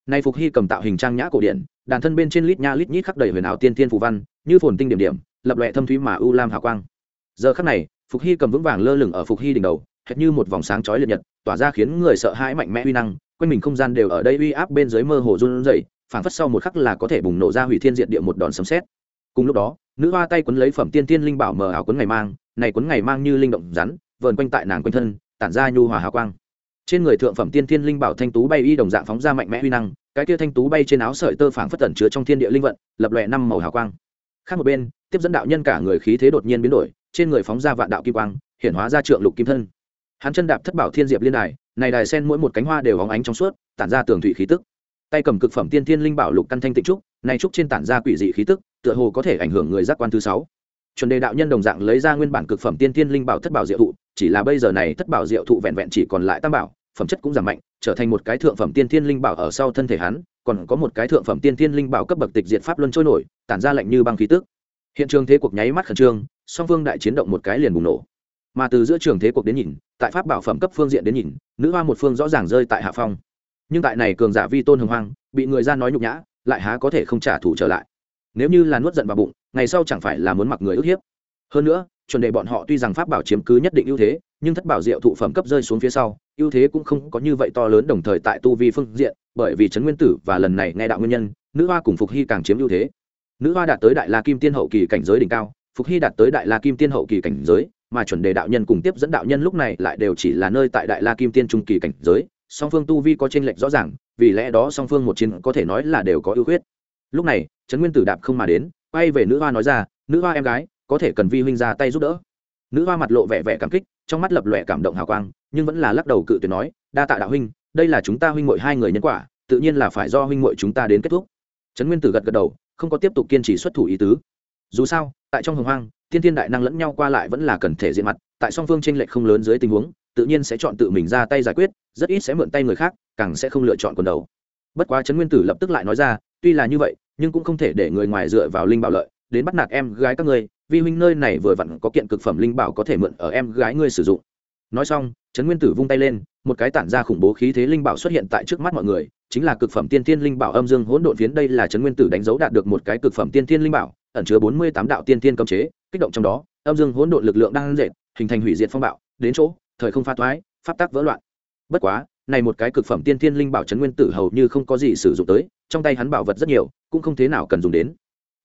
A: Nay phục hy cầm tạo hình trang nhã cổ điển đàn thân bên trên lít nha lít nhít khắc đầy huyền ảo tiên thiên phù văn, như phồn tinh điểm điểm, lập lệ thâm thúy mà u lam hào quang. Giờ khắc này, phục hy cầm vững vàng lơ lửng ở phục hy đỉnh đầu, hệt như một vòng sáng chói liệt nhật, tỏa ra khiến người sợ hãi mạnh mẽ uy năng, quanh mình không gian đều ở đây uy áp bên dưới mơ hồ run rẩy, phảng phất sau một khắc là có thể bùng nổ ra hủy thiên diệt địa một đòn sấm sét. Cùng lúc đó, nữ hoa tay quấn lấy phẩm tiên tiên linh bảo mờ ảo quấn ngày mang, này quấn ngày mang như linh động rắn, vờn quanh tại nàng quanh thân, tản ra nhu hòa hào quang. Trên người thượng phẩm tiên tiên linh bảo thanh tú bay y đồng dạng phóng ra mạnh mẽ uy năng cái kia thanh tú bay trên áo sợi tơ phảng phất tẩn chứa trong thiên địa linh vận, lập lòe năm màu hào quang. Khác một bên, tiếp dẫn đạo nhân cả người khí thế đột nhiên biến đổi, trên người phóng ra vạn đạo kim quang hiển hóa ra trượng lục kim thân. Hắn chân đạp thất bảo thiên diệp liên đài, này đài sen mỗi một cánh hoa đều óng ánh trong suốt, tản ra tường thủy khí tức. Tay cầm cực phẩm tiên thiên linh bảo lục căn thanh tịnh trúc, này trúc trên tản ra quỷ dị khí tức, tựa hồ có thể ảnh hưởng người giác quan thứ sáu. Chuẩn đề đạo nhân đồng dạng lấy ra nguyên bản cực phẩm tiên thiên linh bảo thất bảo diệu thụ, chỉ là bây giờ này thất bảo diệu thụ vẹn vẹn chỉ còn lại tam bảo phẩm chất cũng giảm mạnh, trở thành một cái thượng phẩm tiên thiên linh bảo ở sau thân thể hắn, còn có một cái thượng phẩm tiên thiên linh bảo cấp bậc tịch diệt pháp luân trôi nổi, tản ra lạnh như băng khí tức. Hiện trường thế cuộc nháy mắt khẩn trương, song phương đại chiến động một cái liền bùng nổ. Mà từ giữa trường thế cuộc đến nhìn, tại pháp bảo phẩm cấp phương diện đến nhìn, nữ hoa một phương rõ ràng rơi tại hạ phong. Nhưng tại này cường giả vi tôn hồng hoang, bị người ra nói nhục nhã, lại há có thể không trả thù trở lại. Nếu như là nuốt giận vào bụng, ngày sau chẳng phải là muốn mặc người ức hiếp. Hơn nữa chuẩn đề bọn họ tuy rằng pháp bảo chiếm cứ nhất định ưu thế, nhưng thất bảo diệu thụ phẩm cấp rơi xuống phía sau, ưu thế cũng không có như vậy to lớn đồng thời tại tu vi phương diện, bởi vì trấn nguyên tử và lần này nghe đạo nguyên nhân, nữ hoa cùng phục hy càng chiếm ưu thế. Nữ hoa đạt tới đại la kim tiên hậu kỳ cảnh giới đỉnh cao, phục hy đạt tới đại la kim tiên hậu kỳ cảnh giới, mà chuẩn đề đạo nhân cùng tiếp dẫn đạo nhân lúc này lại đều chỉ là nơi tại đại la kim tiên trung kỳ cảnh giới, song phương tu vi có tranh lệch rõ ràng, vì lẽ đó song phương một chiến có thể nói là đều có ưu khuyết. Lúc này, trấn nguyên tử đạp không mà đến, quay về nữ hoa nói ra, nữ hoa em gái có thể cần vi huynh ra tay giúp đỡ. Nữ hoa mặt lộ vẻ vẻ cảm kích, trong mắt lập lòe cảm động hào quang, nhưng vẫn là lắc đầu cự tuyệt nói, đa tạ đạo huynh, đây là chúng ta huynh mội hai người nhân quả, tự nhiên là phải do huynh mội chúng ta đến kết thúc. Trấn nguyên tử gật gật đầu, không có tiếp tục kiên trì xuất thủ ý tứ. Dù sao, tại trong hồng hoang, thiên thiên đại năng lẫn nhau qua lại vẫn là cần thể diện mặt, tại song phương tranh lệch không lớn dưới tình huống, tự nhiên sẽ chọn tự mình ra tay giải quyết, rất ít sẽ mượn tay người khác, càng sẽ không lựa chọn quần đầu. Bất quá trấn nguyên tử lập tức lại nói ra, tuy là như vậy, nhưng cũng không thể để người ngoài dựa vào linh bảo lợi, đến bắt nạt em gái các ngươi vi huynh nơi này vừa vặn có kiện cực phẩm linh bảo có thể mượn ở em gái ngươi sử dụng. Nói xong, trấn nguyên tử vung tay lên, một cái tản ra khủng bố khí thế linh bảo xuất hiện tại trước mắt mọi người, chính là cực phẩm tiên thiên linh bảo âm dương hỗn độn phiến đây là trấn nguyên tử đánh dấu đạt được một cái cực phẩm tiên thiên linh bảo, ẩn chứa bốn mươi tám đạo tiên thiên cấm chế, kích động trong đó, âm dương hỗn độn lực lượng đang dệt hình thành hủy diệt phong bạo, đến chỗ, thời không pha thoái, pháp tắc vỡ loạn. Bất quá, này một cái cực phẩm tiên thiên linh bảo trấn nguyên tử hầu như không có gì sử dụng tới, trong tay hắn bảo vật rất nhiều, cũng không thế nào cần dùng đến.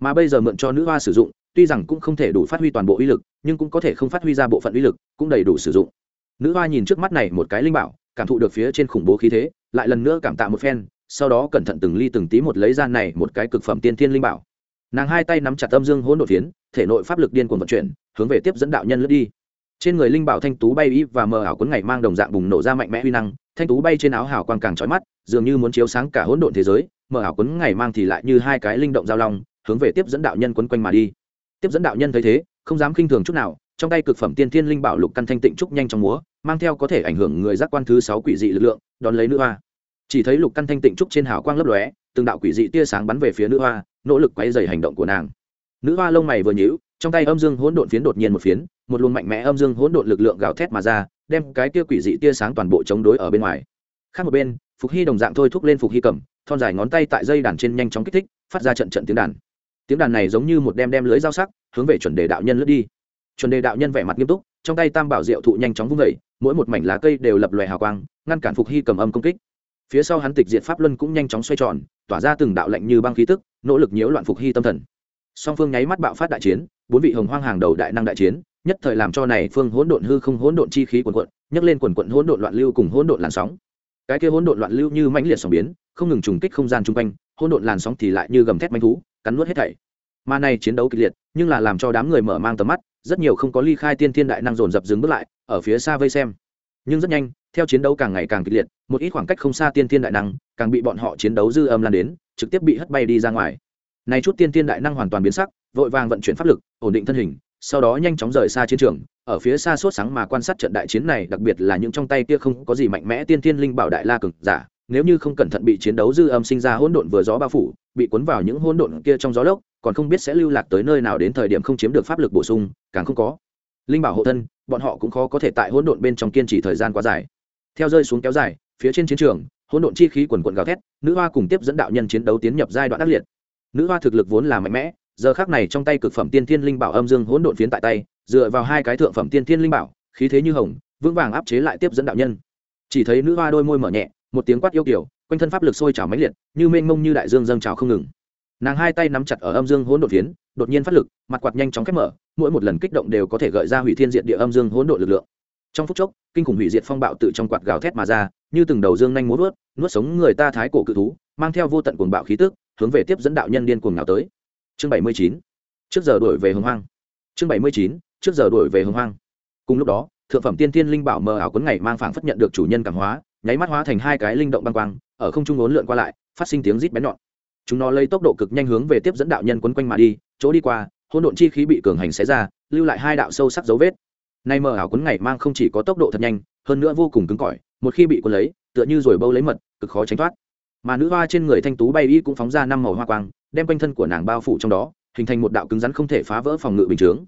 A: Mà bây giờ mượn cho nữ hoa sử dụng tuy rằng cũng không thể đủ phát huy toàn bộ uy lực, nhưng cũng có thể không phát huy ra bộ phận uy lực, cũng đầy đủ sử dụng. Nữ hoa nhìn trước mắt này một cái linh bảo, cảm thụ được phía trên khủng bố khí thế, lại lần nữa cảm tạ một phen, sau đó cẩn thận từng ly từng tí một lấy ra này một cái cực phẩm tiên thiên linh bảo. Nàng hai tay nắm chặt âm dương hỗn độn phiến, thể nội pháp lực điên cuồng vận chuyển, hướng về tiếp dẫn đạo nhân lướt đi. Trên người linh bảo thanh tú bay ý và mờ ảo cuốn ngày mang đồng dạng bùng nổ ra mạnh mẽ uy năng, thanh tú bay trên áo hào quang càng trói mắt, dường như muốn chiếu sáng cả hỗn độn thế giới, mờ ảo cuốn ngày mang thì lại như hai cái linh động giao long, hướng về tiếp dẫn đạo nhân quấn quanh mà đi tiếp dẫn đạo nhân thấy thế, không dám khinh thường chút nào, trong tay cực phẩm tiên thiên linh bảo lục căn thanh tịnh trúc nhanh trong múa, mang theo có thể ảnh hưởng người giác quan thứ sáu quỷ dị lực lượng, đón lấy nữ hoa. Chỉ thấy lục căn thanh tịnh trúc trên hào quang lấp lóe, từng đạo quỷ dị tia sáng bắn về phía nữ hoa, nỗ lực quay dày hành động của nàng. Nữ hoa lông mày vừa nhíu, trong tay âm dương hỗn độn phiến đột nhiên một phiến, một luồng mạnh mẽ âm dương hỗn độn lực lượng gào thét mà ra, đem cái tia quỷ dị tia sáng toàn bộ chống đối ở bên ngoài. Khác một bên, phục hy đồng dạng thôi thúc lên phục hy cầm, thon dài ngón tay tại dây đàn trên nhanh chóng kích thích, phát ra trận trận tiếng đàn tiếng đàn này giống như một đem đem lưới dao sắc, hướng về chuẩn đề đạo nhân lướt đi. Chuẩn đề đạo nhân vẻ mặt nghiêm túc, trong tay tam bảo diệu thụ nhanh chóng vung vẩy mỗi một mảnh lá cây đều lập lòe hào quang, ngăn cản phục hy cầm âm công kích. Phía sau hắn tịch diệt pháp luân cũng nhanh chóng xoay tròn, tỏa ra từng đạo lạnh như băng khí tức, nỗ lực nhiễu loạn phục hy tâm thần. Song phương nháy mắt bạo phát đại chiến, bốn vị hồng hoang hàng đầu đại năng đại chiến, nhất thời làm cho này phương hỗn độn hư không, hỗn độn chi khí quần quận nhấc lên quần quận hỗn độn loạn lưu cùng hỗn độn làn sóng. Cái kia hỗn độn loạn lưu như mãnh liệt sóng biến, không ngừng trùng kích không gian chung quanh, hỗn độn làn sóng thì lại như gầm thét manh thú cắn nuốt hết thảy. Mà này chiến đấu kịch liệt, nhưng là làm cho đám người mở mang tầm mắt, rất nhiều không có ly khai tiên thiên đại năng dồn dập dừng bước lại, ở phía xa vây xem. Nhưng rất nhanh, theo chiến đấu càng ngày càng kịch liệt, một ít khoảng cách không xa tiên thiên đại năng, càng bị bọn họ chiến đấu dư âm lan đến, trực tiếp bị hất bay đi ra ngoài. Này chút tiên thiên đại năng hoàn toàn biến sắc, vội vàng vận chuyển pháp lực, ổn định thân hình, sau đó nhanh chóng rời xa chiến trường, ở phía xa suốt sáng mà quan sát trận đại chiến này, đặc biệt là những trong tay kia không có gì mạnh mẽ tiên thiên linh bảo đại la cực giả, nếu như không cẩn thận bị chiến đấu dư âm sinh ra hỗn độn vừa gió bao phủ bị cuốn vào những hỗn độn kia trong gió lốc, còn không biết sẽ lưu lạc tới nơi nào đến thời điểm không chiếm được pháp lực bổ sung, càng không có. Linh bảo hộ thân, bọn họ cũng khó có thể tại hỗn độn bên trong kiên trì thời gian quá dài. Theo rơi xuống kéo dài, phía trên chiến trường, hỗn độn chi khí quần quần gào thét, nữ hoa cùng tiếp dẫn đạo nhân chiến đấu tiến nhập giai đoạn ác liệt. Nữ hoa thực lực vốn là mạnh mẽ, giờ khác này trong tay cực phẩm tiên thiên linh bảo âm dương hỗn độn phiến tại tay, dựa vào hai cái thượng phẩm tiên thiên linh bảo, khí thế như hồng, vững vàng áp chế lại tiếp dẫn đạo nhân. Chỉ thấy nữ hoa đôi môi mở nhẹ, một tiếng quát yêu kiểu quanh thân pháp lực sôi trào mãnh liệt, như mênh mông như đại dương dâng trào không ngừng. Nàng hai tay nắm chặt ở âm dương hỗn độn phiến, đột nhiên phát lực, mặt quạt nhanh chóng khép mở, mỗi một lần kích động đều có thể gợi ra hủy thiên diệt địa âm dương hỗn độn lực lượng. Trong phút chốc, kinh khủng hủy diệt phong bạo tự trong quạt gào thét mà ra, như từng đầu dương nhanh múa nuốt nuốt sống người ta thái cổ cự thú, mang theo vô tận cuồng bạo khí tức, hướng về tiếp dẫn đạo nhân điên cuồng nào tới. Chương bảy mươi chín, trước giờ đuổi về hồng hoang. Chương bảy mươi chín, trước giờ đuổi về hồng hoang. Cùng lúc đó, thượng phẩm tiên thiên linh bảo mờ ảo cuốn ngày mang phảng phất nhận được chủ nhân cảm hóa, nháy mắt hóa thành hai cái linh động băng quang ở không trung ốn lượn qua lại, phát sinh tiếng rít bén nhọn. Chúng nó lấy tốc độ cực nhanh hướng về tiếp dẫn đạo nhân quấn quanh mà đi, chỗ đi qua, hỗn độn chi khí bị cường hành xé ra, lưu lại hai đạo sâu sắc dấu vết. Nay mờ ảo quấn ngày mang không chỉ có tốc độ thật nhanh, hơn nữa vô cùng cứng cỏi, một khi bị cuốn lấy, tựa như rồi bâu lấy mật, cực khó tránh thoát. Mà nữ hoa trên người thanh tú bay y cũng phóng ra năm màu hoa quang, đem quanh thân của nàng bao phủ trong đó, hình thành một đạo cứng rắn không thể phá vỡ phòng ngự bình chướng.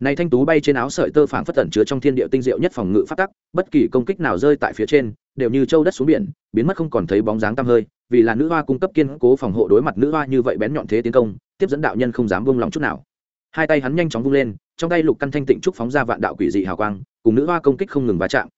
A: Này thanh tú bay trên áo sợi tơ phảng phất tẩn chứa trong thiên địa tinh diệu nhất phòng ngự phát tắc, bất kỳ công kích nào rơi tại phía trên đều như châu đất xuống biển, biến mất không còn thấy bóng dáng tăm hơi, vì là nữ hoa cung cấp kiên cố phòng hộ đối mặt nữ hoa như vậy bén nhọn thế tiến công, tiếp dẫn đạo nhân không dám buông lòng chút nào. Hai tay hắn nhanh chóng vung lên, trong tay lục căn thanh tịnh trúc phóng ra vạn đạo quỷ dị hào quang, cùng nữ hoa công kích không ngừng va chạm.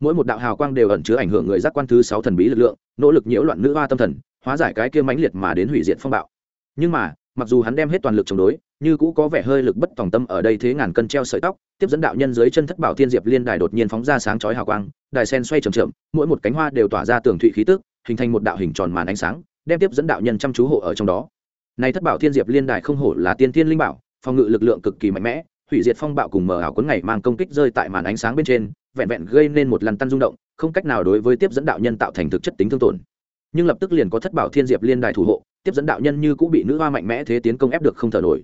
A: Mỗi một đạo hào quang đều ẩn chứa ảnh hưởng người giác quan thứ sáu thần bí lực lượng, nỗ lực nhiễu loạn nữ hoa tâm thần, hóa giải cái kia mãnh liệt mà đến hủy diệt phong bạo. Nhưng mà, mặc dù hắn đem hết toàn lực chống đối như cũ có vẻ hơi lực bất tòng tâm ở đây thế ngàn cân treo sợi tóc, tiếp dẫn đạo nhân dưới chân thất bảo thiên diệp liên đài đột nhiên phóng ra sáng chói hào quang, đài sen xoay trầm trầm mỗi một cánh hoa đều tỏa ra tường thụy khí tức, hình thành một đạo hình tròn màn ánh sáng, đem tiếp dẫn đạo nhân chăm chú hộ ở trong đó. Này thất bảo thiên diệp liên đài không hổ là tiên thiên linh bảo, phòng ngự lực lượng cực kỳ mạnh mẽ, hủy diệt phong bạo cùng mở ảo cuốn ngày mang công kích rơi tại màn ánh sáng bên trên, vẹn vẹn gây nên một lần tan rung động, không cách nào đối với tiếp dẫn đạo nhân tạo thành thực chất tính thương tổn. Nhưng lập tức liền có thất bảo thiên diệp liên đài thủ hộ, tiếp dẫn đạo nhân như cũng bị nữ hoa mạnh mẽ thế tiến công ép được không thở nổi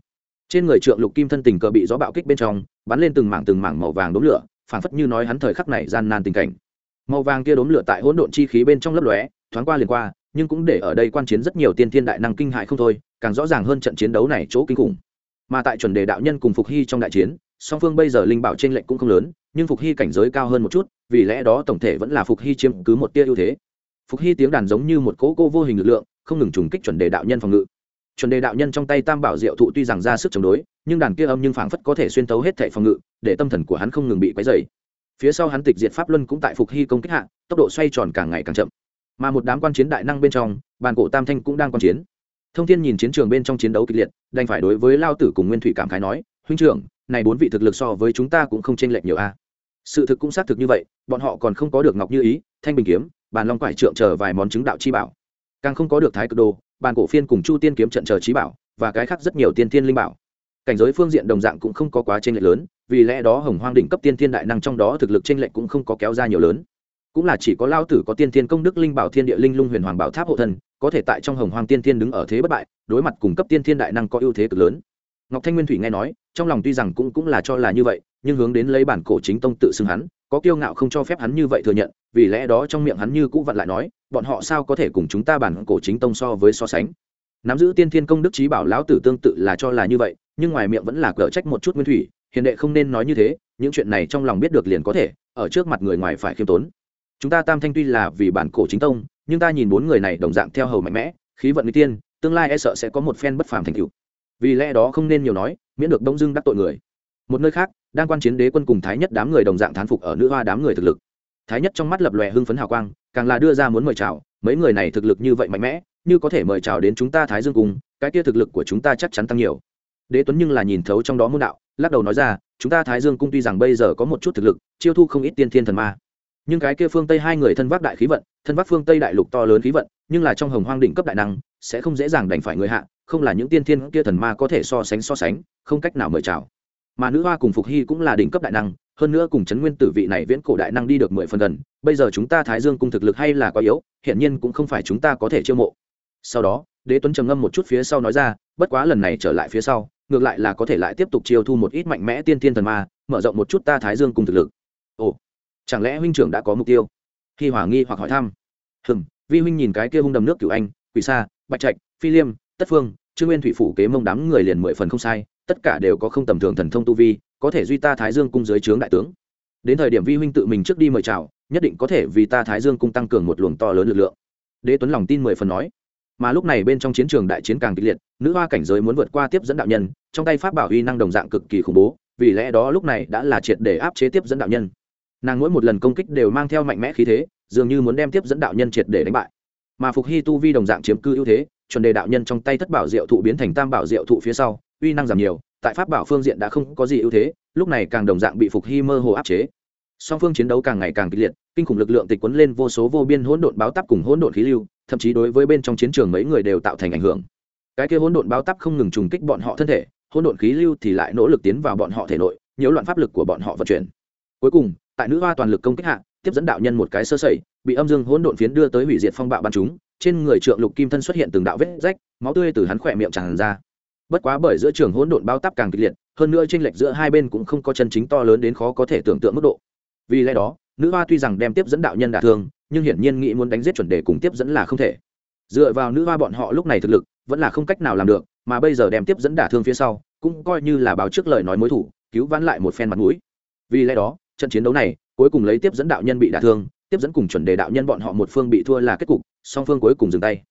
A: trên người trượng lục kim thân tình cờ bị gió bạo kích bên trong, bắn lên từng mảng từng mảng màu vàng đốm lửa, phảng phất như nói hắn thời khắc này gian nan tình cảnh. Màu vàng kia đốm lửa tại hỗn độn chi khí bên trong lấp lóe, thoáng qua liền qua, nhưng cũng để ở đây quan chiến rất nhiều tiên thiên đại năng kinh hại không thôi, càng rõ ràng hơn trận chiến đấu này chỗ kinh khủng. Mà tại chuẩn đề đạo nhân cùng phục hy trong đại chiến, song phương bây giờ linh bảo trên lệnh cũng không lớn, nhưng phục hy cảnh giới cao hơn một chút, vì lẽ đó tổng thể vẫn là phục hy chiếm cứ một tia ưu thế. Phục hy tiếng đàn giống như một cỗ cô vô hình lực lượng, không ngừng trùng kích chuẩn đề đạo nhân phòng ngự chuẩn đề đạo nhân trong tay tam bảo diệu thụ tuy rằng ra sức chống đối, nhưng đàn kia âm nhưng phảng phất có thể xuyên tấu hết thệ phòng ngự, để tâm thần của hắn không ngừng bị quấy dày phía sau hắn tịch diệt pháp luân cũng tại phục hy công kích hạ, tốc độ xoay tròn càng ngày càng chậm. Mà một đám quan chiến đại năng bên trong, bàn cổ tam thanh cũng đang quan chiến. Thông thiên nhìn chiến trường bên trong chiến đấu kịch liệt, đành phải đối với lao tử cùng nguyên thủy cảm khái nói, huynh trưởng, này bốn vị thực lực so với chúng ta cũng không chênh lệch nhiều a. À. Sự thực cũng xác thực như vậy, bọn họ còn không có được ngọc như ý, thanh bình kiếm, bàn long quải trượng chờ vài món chứng đạo chi bảo. Càng không có được thái cực đồ bàn cổ phiên cùng chu tiên kiếm trận chờ trí bảo, và cái khác rất nhiều tiên thiên linh bảo. Cảnh giới phương diện đồng dạng cũng không có quá tranh lệch lớn, vì lẽ đó hồng hoang đỉnh cấp tiên thiên đại năng trong đó thực lực tranh lệch cũng không có kéo ra nhiều lớn. Cũng là chỉ có lao tử có tiên thiên công đức linh bảo thiên địa linh lung huyền hoàng bảo tháp hộ thần có thể tại trong hồng hoang tiên thiên đứng ở thế bất bại, đối mặt cùng cấp tiên thiên đại năng có ưu thế cực lớn. Ngọc thanh nguyên thủy nghe nói, trong lòng tuy rằng cũng cũng là cho là như vậy, nhưng hướng đến lấy bản cổ chính tông tự xưng hắn có kiêu ngạo không cho phép hắn như vậy thừa nhận, vì lẽ đó trong miệng hắn như cũ vặn lại nói, bọn họ sao có thể cùng chúng ta bản cổ chính tông so với so sánh? Nắm giữ tiên thiên công đức trí bảo lão tử tương tự là cho là như vậy, nhưng ngoài miệng vẫn là cờ trách một chút nguyên thủy, hiền đệ không nên nói như thế, những chuyện này trong lòng biết được liền có thể, ở trước mặt người ngoài phải khiêm tốn. Chúng ta tam thanh tuy là vì bản cổ chính tông, nhưng ta nhìn bốn người này đồng dạng theo hầu mạnh mẽ, khí vận n tiên, tương lai e sợ sẽ có một phen bất phàm thành cựu vì lẽ đó không nên nhiều nói, miễn được đông dưng đắc tội người. Một nơi khác đang quan chiến đế quân cùng thái nhất đám người đồng dạng thán phục ở nữ hoa đám người thực lực. Thái nhất trong mắt lập lòe hưng phấn hào quang, càng là đưa ra muốn mời chào, mấy người này thực lực như vậy mạnh mẽ, như có thể mời chào đến chúng ta thái dương cùng, cái kia thực lực của chúng ta chắc chắn tăng nhiều. Đế tuấn nhưng là nhìn thấu trong đó môn đạo, lắc đầu nói ra, chúng ta thái dương cung tuy rằng bây giờ có một chút thực lực, chiêu thu không ít tiên thiên thần ma. Nhưng cái kia phương tây hai người thân vác đại khí vận, thân vác phương tây đại lục to lớn khí vận, nhưng là trong hồng hoang đỉnh cấp đại năng, sẽ không dễ dàng đành phải người hạ, không là những tiên thiên kia thần ma có thể so sánh so sánh, không cách nào mời chào mà nữ hoa cùng phục hy cũng là đỉnh cấp đại năng, hơn nữa cùng chấn nguyên tử vị này viễn cổ đại năng đi được mười phần gần, bây giờ chúng ta thái dương cung thực lực hay là quá yếu hiện nhiên cũng không phải chúng ta có thể chiêu mộ. Sau đó, đế tuấn trầm ngâm một chút phía sau nói ra, bất quá lần này trở lại phía sau, ngược lại là có thể lại tiếp tục chiêu thu một ít mạnh mẽ tiên thiên thần ma, mở rộng một chút ta thái dương cung thực lực. Ồ, chẳng lẽ huynh trưởng đã có mục tiêu? Khi hỏa nghi hoặc hỏi thăm. Hừng vi huynh nhìn cái kia hung đầm nước cửu anh, quỷ sa, bạch trạch, phi liêm, tất phương, trương nguyên thủy phủ kế mông đám người liền mười phần không sai tất cả đều có không tầm thường thần thông tu vi, có thể duy ta thái dương cung dưới trướng đại tướng. Đến thời điểm vi huynh tự mình trước đi mời chào, nhất định có thể vì ta thái dương cung tăng cường một luồng to lớn lực lượng. Đế tuấn lòng tin mười phần nói. Mà lúc này bên trong chiến trường đại chiến càng kịch liệt, nữ hoa cảnh giới muốn vượt qua tiếp dẫn đạo nhân, trong tay pháp bảo uy năng đồng dạng cực kỳ khủng bố, vì lẽ đó lúc này đã là triệt để áp chế tiếp dẫn đạo nhân. Nàng mỗi một lần công kích đều mang theo mạnh mẽ khí thế, dường như muốn đem tiếp dẫn đạo nhân triệt để đánh bại. Mà phục hy tu vi đồng dạng chiếm cư ưu thế, chuẩn đề đạo nhân trong tay thất bảo diệu thụ biến thành tam bảo diệu thụ phía sau uy năng giảm nhiều, tại pháp bảo phương diện đã không có gì ưu thế, lúc này càng đồng dạng bị phục hy mơ hồ áp chế. Song phương chiến đấu càng ngày càng kịch liệt, kinh khủng lực lượng tịch quấn lên vô số vô biên hỗn độn báo tắp cùng hỗn độn khí lưu, thậm chí đối với bên trong chiến trường mấy người đều tạo thành ảnh hưởng. Cái kia hỗn độn báo tắp không ngừng trùng kích bọn họ thân thể, hỗn độn khí lưu thì lại nỗ lực tiến vào bọn họ thể nội, nhiễu loạn pháp lực của bọn họ vận chuyển. Cuối cùng, tại nữ hoa toàn lực công kích hạ, tiếp dẫn đạo nhân một cái sơ sẩy, bị âm dương hỗn độn phiến đưa tới hủy diệt phong bạo bắn chúng, trên người trượng lục kim thân xuất hiện từng đạo vết rách, máu tươi từ hắn khỏe miệng tràn ra bất quá bởi giữa trường hỗn độn bao tắp càng kịch liệt, hơn nữa tranh lệch giữa hai bên cũng không có chân chính to lớn đến khó có thể tưởng tượng mức độ. Vì lẽ đó, nữ hoa tuy rằng đem tiếp dẫn đạo nhân đả thương, nhưng hiển nhiên nghĩ muốn đánh giết chuẩn đề cùng tiếp dẫn là không thể. Dựa vào nữ hoa bọn họ lúc này thực lực, vẫn là không cách nào làm được, mà bây giờ đem tiếp dẫn đả thương phía sau, cũng coi như là báo trước lời nói mối thủ, cứu vãn lại một phen mặt mũi. Vì lẽ đó, trận chiến đấu này, cuối cùng lấy tiếp dẫn đạo nhân bị đả thương, tiếp dẫn cùng chuẩn đề đạo nhân bọn họ một phương bị thua là kết cục, song phương cuối cùng dừng tay.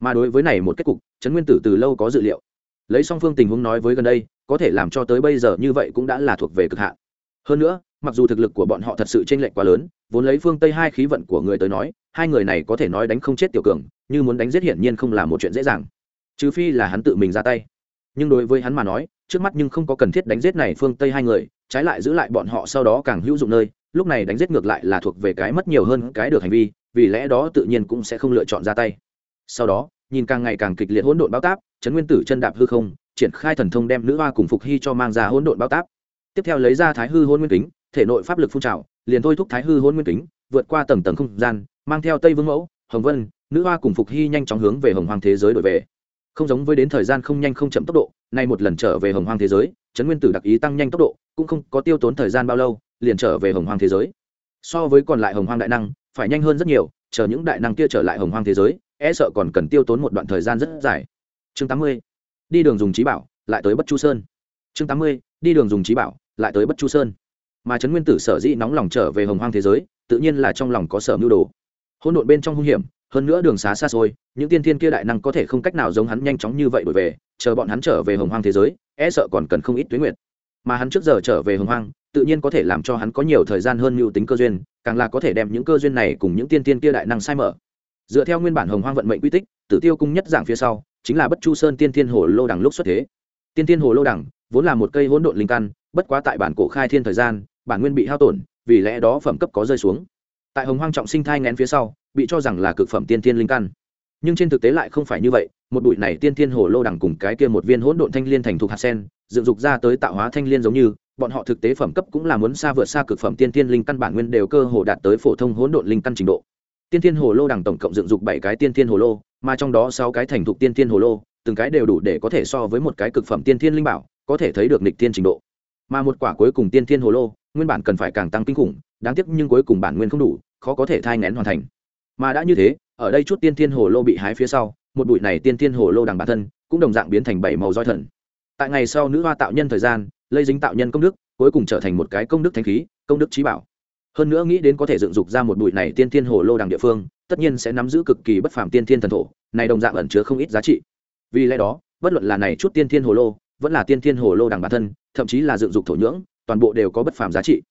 A: Mà đối với này một kết cục, trấn nguyên tử từ lâu có dự liệu lấy song phương tình huống nói với gần đây, có thể làm cho tới bây giờ như vậy cũng đã là thuộc về cực hạn. Hơn nữa, mặc dù thực lực của bọn họ thật sự chênh lệch quá lớn, vốn lấy phương tây hai khí vận của người tới nói, hai người này có thể nói đánh không chết tiểu cường, như muốn đánh giết hiển nhiên không là một chuyện dễ dàng. Trừ phi là hắn tự mình ra tay. Nhưng đối với hắn mà nói, trước mắt nhưng không có cần thiết đánh giết này phương tây hai người, trái lại giữ lại bọn họ sau đó càng hữu dụng nơi, lúc này đánh giết ngược lại là thuộc về cái mất nhiều hơn cái được hành vi, vì lẽ đó tự nhiên cũng sẽ không lựa chọn ra tay. Sau đó, nhìn càng ngày càng kịch liệt hỗn độn bao táp trấn nguyên tử chân đạp hư không, triển khai thần thông đem nữ hoa cùng phục hy cho mang ra hỗn độn bao táp. Tiếp theo lấy ra thái hư hôn nguyên kính, thể nội pháp lực phun trào, liền thôi thúc thái hư hôn nguyên kính vượt qua tầng tầng không gian, mang theo tây vương mẫu, hồng vân, nữ hoa cùng phục hy nhanh chóng hướng về hồng hoàng thế giới đổi về. Không giống với đến thời gian không nhanh không chậm tốc độ, nay một lần trở về hồng hoàng thế giới, trấn nguyên tử đặc ý tăng nhanh tốc độ, cũng không có tiêu tốn thời gian bao lâu, liền trở về hồng hoàng thế giới. So với còn lại hồng hoàng đại năng, phải nhanh hơn rất nhiều, chờ những đại năng kia trở lại hồng hoàng thế giới e sợ còn cần tiêu tốn một đoạn thời gian rất dài chương tám mươi, đi đường dùng trí bảo, lại tới bất chu sơn. Chương tám mươi, đi đường dùng trí bảo, lại tới bất chu sơn. Mà trấn nguyên tử sở dĩ nóng lòng trở về hồng hoang thế giới, tự nhiên là trong lòng có sở mưu đồ. Hỗn độn bên trong hung hiểm, hơn nữa đường xá xa xôi, những tiên thiên kia đại năng có thể không cách nào giống hắn nhanh chóng như vậy đổi về, chờ bọn hắn trở về hồng hoang thế giới e sợ còn cần không ít tuyến nguyện mà hắn trước giờ trở về hồng hoang, tự nhiên có thể làm cho hắn có nhiều thời gian hơn mưu tính cơ duyên, càng là có thể đem những cơ duyên này cùng những tiên tiên kia đại năng sai mở. Dựa theo nguyên bản hồng hoang vận mệnh quy tích, tử tiêu cung nhất dạng phía sau chính là bất chu sơn tiên thiên hồ lô đằng lúc xuất thế. Tiên thiên hồ lô đằng vốn là một cây hỗn độn linh căn, bất quá tại bản cổ khai thiên thời gian, bản nguyên bị hao tổn, vì lẽ đó phẩm cấp có rơi xuống. Tại hồng hoang trọng sinh thai ngén phía sau, bị cho rằng là cực phẩm tiên thiên linh căn. Nhưng trên thực tế lại không phải như vậy, một bụi này tiên thiên hồ lô đằng cùng cái kia một viên hỗn độn thanh liên thành thuộc hạt sen, dựng dục ra tới tạo hóa thanh liên giống như, bọn họ thực tế phẩm cấp cũng là muốn xa vượt xa cực phẩm tiên thiên linh căn bản nguyên đều cơ hồ đạt tới phổ thông hỗn độn linh căn trình độ. Tiên thiên hồ lô đằng tổng cộng dựng dục bảy cái tiên thiên hồ lô mà trong đó sáu cái thành thục tiên thiên hồ lô, từng cái đều đủ để có thể so với một cái cực phẩm tiên thiên linh bảo, có thể thấy được nịch tiên trình độ. Mà một quả cuối cùng tiên thiên hồ lô, nguyên bản cần phải càng tăng kinh khủng, đáng tiếc nhưng cuối cùng bản nguyên không đủ, khó có thể thai ngén hoàn thành. Mà đã như thế, ở đây chút tiên thiên hồ lô bị hái phía sau, một bụi này tiên thiên hồ lô đằng bản thân, cũng đồng dạng biến thành bảy màu roi thần. Tại ngày sau nữ hoa tạo nhân thời gian, lây dính tạo nhân công đức, cuối cùng trở thành một cái công đức thanh khí, công đức trí bảo. Hơn nữa nghĩ đến có thể dựng dục ra một bụi này tiên thiên hồ lô đằng địa phương tất nhiên sẽ nắm giữ cực kỳ bất phàm tiên thiên thần thổ, này đồng dạng ẩn chứa không ít giá trị. Vì lẽ đó, bất luận là này chút tiên thiên hồ lô, vẫn là tiên thiên hồ lô đằng bản thân, thậm chí là dựng dục thổ nhưỡng, toàn bộ đều có bất phàm giá trị.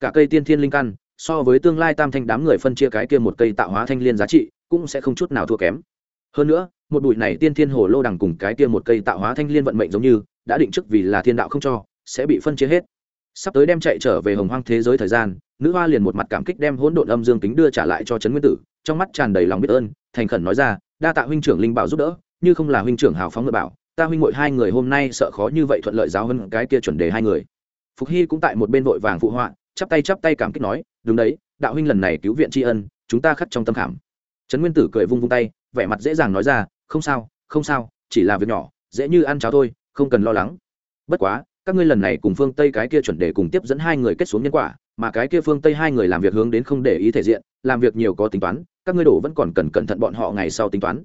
A: Cả cây tiên thiên linh căn, so với tương lai tam thanh đám người phân chia cái kia một cây tạo hóa thanh liên giá trị, cũng sẽ không chút nào thua kém. Hơn nữa, một bụi này tiên thiên hồ lô đằng cùng cái kia một cây tạo hóa thanh liên vận mệnh giống như, đã định trước vì là thiên đạo không cho, sẽ bị phân chia hết. Sắp tới đem chạy trở về hồng hoang thế giới thời gian nữ hoa liền một mặt cảm kích đem hỗn độn âm dương kính đưa trả lại cho trấn nguyên tử, trong mắt tràn đầy lòng biết ơn, thành khẩn nói ra, đa tạ huynh trưởng linh bảo giúp đỡ, như không là huynh trưởng hào phóng ngựa bảo, ta huynh ngội hai người hôm nay sợ khó như vậy thuận lợi giáo hơn cái kia chuẩn đề hai người. Phục hy cũng tại một bên vội vàng phụ họa, chắp tay chắp tay cảm kích nói, đúng đấy, đạo huynh lần này cứu viện tri ân, chúng ta khắc trong tâm khảm. Trấn nguyên tử cười vung vung tay, vẻ mặt dễ dàng nói ra, không sao không sao, chỉ là việc nhỏ, dễ như ăn cháo thôi, không cần lo lắng. Bất quá, các ngươi lần này cùng phương tây cái kia chuẩn đề cùng tiếp dẫn hai người kết xuống nhân quả mà cái kia phương tây hai người làm việc hướng đến không để ý thể diện, làm việc nhiều có tính toán, các ngươi đổ vẫn còn cần cẩn thận bọn họ ngày sau tính toán.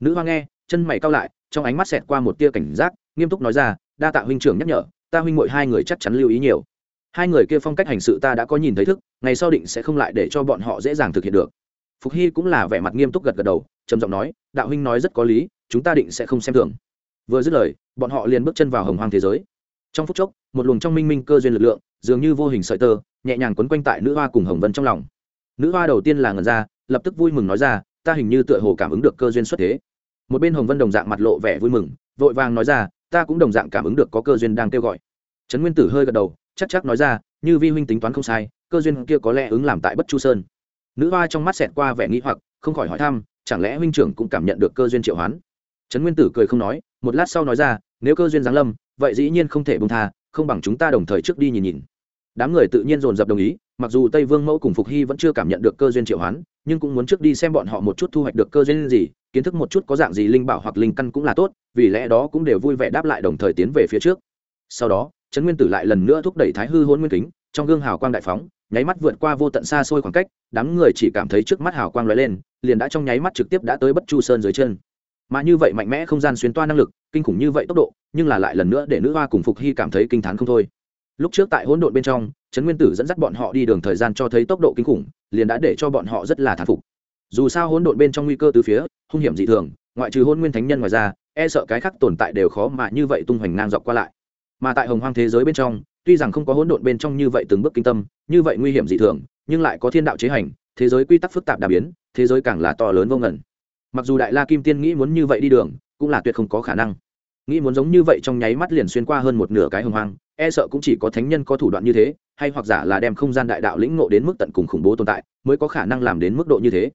A: Nữ hoa nghe, chân mày cao lại, trong ánh mắt xẹt qua một tia cảnh giác, nghiêm túc nói ra, đa tạ huynh trưởng nhắc nhở, ta huynh mội hai người chắc chắn lưu ý nhiều. Hai người kia phong cách hành sự ta đã có nhìn thấy thức, ngày sau định sẽ không lại để cho bọn họ dễ dàng thực hiện được. Phục hy cũng là vẻ mặt nghiêm túc gật gật đầu, trầm giọng nói, đạo huynh nói rất có lý, chúng ta định sẽ không xem thường. Vừa dứt lời, bọn họ liền bước chân vào hồng hoang thế giới. Trong phút chốc, một luồng trong minh minh cơ duyên lực lượng dường như vô hình sợi tơ, nhẹ nhàng quấn quanh tại nữ hoa cùng hồng vân trong lòng. Nữ hoa đầu tiên là ngần ra, lập tức vui mừng nói ra, ta hình như tựa hồ cảm ứng được cơ duyên xuất thế. Một bên hồng vân đồng dạng mặt lộ vẻ vui mừng, vội vàng nói ra, ta cũng đồng dạng cảm ứng được có cơ duyên đang kêu gọi. Trấn nguyên tử hơi gật đầu, chắc chắc nói ra, như vi huynh tính toán không sai, cơ duyên kia có lẽ ứng làm tại bất chu sơn. Nữ hoa trong mắt xẹt qua vẻ nghĩ hoặc, không khỏi hỏi thăm, chẳng lẽ huynh trưởng cũng cảm nhận được cơ duyên triệu hoán? Trấn nguyên tử cười không nói, một lát sau nói ra, nếu cơ duyên giáng lâm, vậy dĩ nhiên không thể bông tha không bằng chúng ta đồng thời trước đi nhìn nhìn. Đám người tự nhiên dồn dập đồng ý, mặc dù tây vương mẫu cùng phục hy vẫn chưa cảm nhận được cơ duyên triệu hoán, nhưng cũng muốn trước đi xem bọn họ một chút thu hoạch được cơ duyên gì, kiến thức một chút có dạng gì linh bảo hoặc linh căn cũng là tốt, vì lẽ đó cũng đều vui vẻ đáp lại đồng thời tiến về phía trước. Sau đó, trấn nguyên tử lại lần nữa thúc đẩy thái hư hôn nguyên kính, trong gương hào quang đại phóng, nháy mắt vượt qua vô tận xa xôi khoảng cách, đám người chỉ cảm thấy trước mắt hào quang lóe lên, liền đã trong nháy mắt trực tiếp đã tới bất chu sơn dưới chân mà như vậy mạnh mẽ không gian xuyên toa năng lực, kinh khủng như vậy tốc độ, nhưng là lại lần nữa để nữ hoa cùng phục hy cảm thấy kinh t h á n không thôi. Lúc trước tại hỗn độn bên trong, trấn nguyên tử dẫn dắt bọn họ đi đường thời gian cho thấy tốc độ kinh khủng, liền đã để cho bọn họ rất là thán phục. Dù sao hỗn độn bên trong nguy cơ từ phía, hung hiểm dị thường, ngoại trừ hôn nguyên thánh nhân ngoài ra e sợ cái khác tồn tại đều khó mà như vậy tung hoành ngang dọc qua lại. Mà tại hồng hoang thế giới bên trong, tuy rằng không có hỗn độn bên trong như vậy từng bước kinh tâm, như vậy nguy hiểm dị thường, nhưng lại có thiên đạo chế hành, thế giới quy tắc phức tạp đà biến, thế giới càng là to lớn vô ngẩn mặc dù đại la kim tiên nghĩ muốn như vậy đi đường, cũng là tuyệt không có khả năng. Nghĩ muốn giống như vậy trong nháy mắt liền xuyên qua hơn một nửa cái hồng hoang e sợ cũng chỉ có thánh nhân có thủ đoạn như thế, hay hoặc giả là đem không gian đại đạo lĩnh ngộ đến mức tận cùng khủng bố tồn tại, mới có khả năng làm đến mức độ như thế.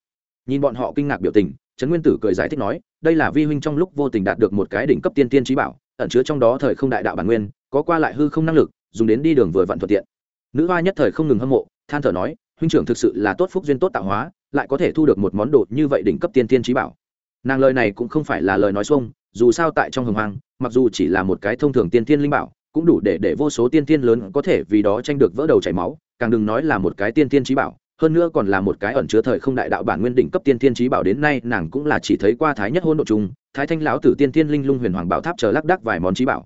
A: Nhìn bọn họ kinh ngạc biểu tình, trấn nguyên tử cười giải thích nói, đây là vi huynh trong lúc vô tình đạt được một cái đỉnh cấp tiên tiên trí bảo, ẩn chứa trong đó thời không đại đạo bản nguyên, có qua lại hư không năng lực, dùng đến đi đường vừa vặn thuận tiện. Nữ hoa nhất thời không ngừng hâm mộ, than thở nói huynh trưởng thực sự là tốt phúc duyên tốt tạo hóa lại có thể thu được một món đồ như vậy đỉnh cấp tiên tiên trí bảo. Nàng lời này cũng không phải là lời nói xuông dù sao tại trong hồng hoang mặc dù chỉ là một cái thông thường tiên tiên linh bảo cũng đủ để để vô số tiên tiên lớn có thể vì đó tranh được vỡ đầu chảy máu càng đừng nói là một cái tiên tiên trí bảo hơn nữa còn là một cái ẩn chứa thời không đại đạo bản nguyên đỉnh cấp tiên tiên trí bảo đến nay nàng cũng là chỉ thấy qua thái nhất hôn độ trung, thái thanh lão tử tiên tiên linh lung huyền hoàng bảo tháp chờ lác đắc vài món trí bảo.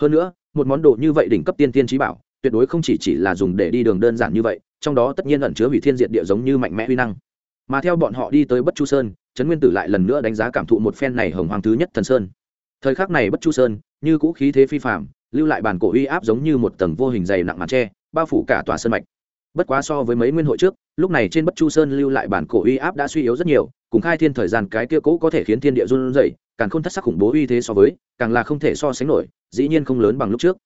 A: Hơn nữa một món đồ như vậy đỉnh cấp tiên tiên trí bảo tuyệt đối không chỉ chỉ là dùng để đi đường đơn giản như vậy trong đó tất nhiên ẩn chứa hủy thiên diệt địa giống như mạnh mẽ huy năng. Mà theo bọn họ đi tới bất chu sơn, trấn nguyên tử lại lần nữa đánh giá cảm thụ một phen này hồng hoàng thứ nhất thần sơn. Thời khắc này bất chu sơn, như cũ khí thế phi phạm lưu lại bản cổ uy áp giống như một tầng vô hình dày nặng màn tre, bao phủ cả tòa sơn mạch. Bất quá so với mấy nguyên hội trước, lúc này trên bất chu sơn lưu lại bản cổ uy áp đã suy yếu rất nhiều, cùng khai thiên thời gian cái kia cũ có thể khiến thiên địa run rẩy, càng không thất sắc khủng bố uy thế so với, càng là không thể so sánh nổi, dĩ nhiên không lớn bằng lúc trước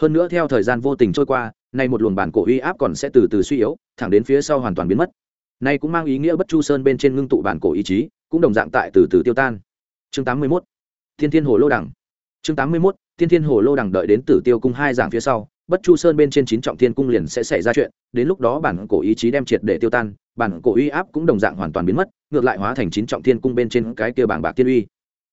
A: hơn nữa theo thời gian vô tình trôi qua, nay một luồng bản cổ uy áp còn sẽ từ từ suy yếu, thẳng đến phía sau hoàn toàn biến mất nay cũng mang ý nghĩa bất chu sơn bên trên ngưng tụ bản cổ ý chí, cũng đồng dạng tại từ từ tiêu tan chương 81. thiên thiên hồ lô đẳng chương 81. thiên thiên hồ lô đẳng đợi đến tử tiêu cung hai giảng phía sau, bất chu sơn bên trên chín trọng thiên cung liền sẽ xảy ra chuyện, đến lúc đó bản cổ ý chí đem triệt để tiêu tan, bản cổ uy áp cũng đồng dạng hoàn toàn biến mất, ngược lại hóa thành chín trọng thiên cung bên trên cái kia bảng bạc thiên uy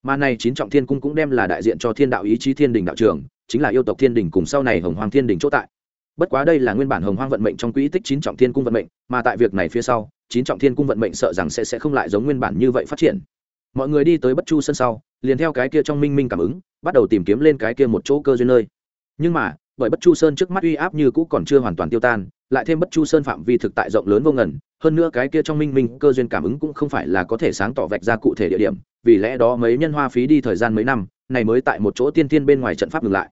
A: mà này chín trọng thiên cung cũng đem là đại diện cho thiên đạo ý chí thiên đình đạo trường chính là yêu tộc thiên đình cùng sau này hồng hoàng thiên đình chỗ tại. Bất quá đây là nguyên bản hồng hoang vận mệnh trong quỹ tích chín trọng thiên cung vận mệnh, mà tại việc này phía sau, chín trọng thiên cung vận mệnh sợ rằng sẽ sẽ không lại giống nguyên bản như vậy phát triển. Mọi người đi tới bất chu sân sau, liền theo cái kia trong minh minh cảm ứng, bắt đầu tìm kiếm lên cái kia một chỗ cơ duyên nơi. Nhưng mà, bởi bất chu sơn trước mắt uy áp như cũ còn chưa hoàn toàn tiêu tan, lại thêm bất chu sơn phạm vi thực tại rộng lớn vô ngần, hơn nữa cái kia trong minh minh cơ duyên cảm ứng cũng không phải là có thể sáng tỏ vạch ra cụ thể địa điểm, vì lẽ đó mấy nhân hoa phí đi thời gian mấy năm, này mới tại một chỗ tiên tiên bên ngoài trận pháp ngừng lại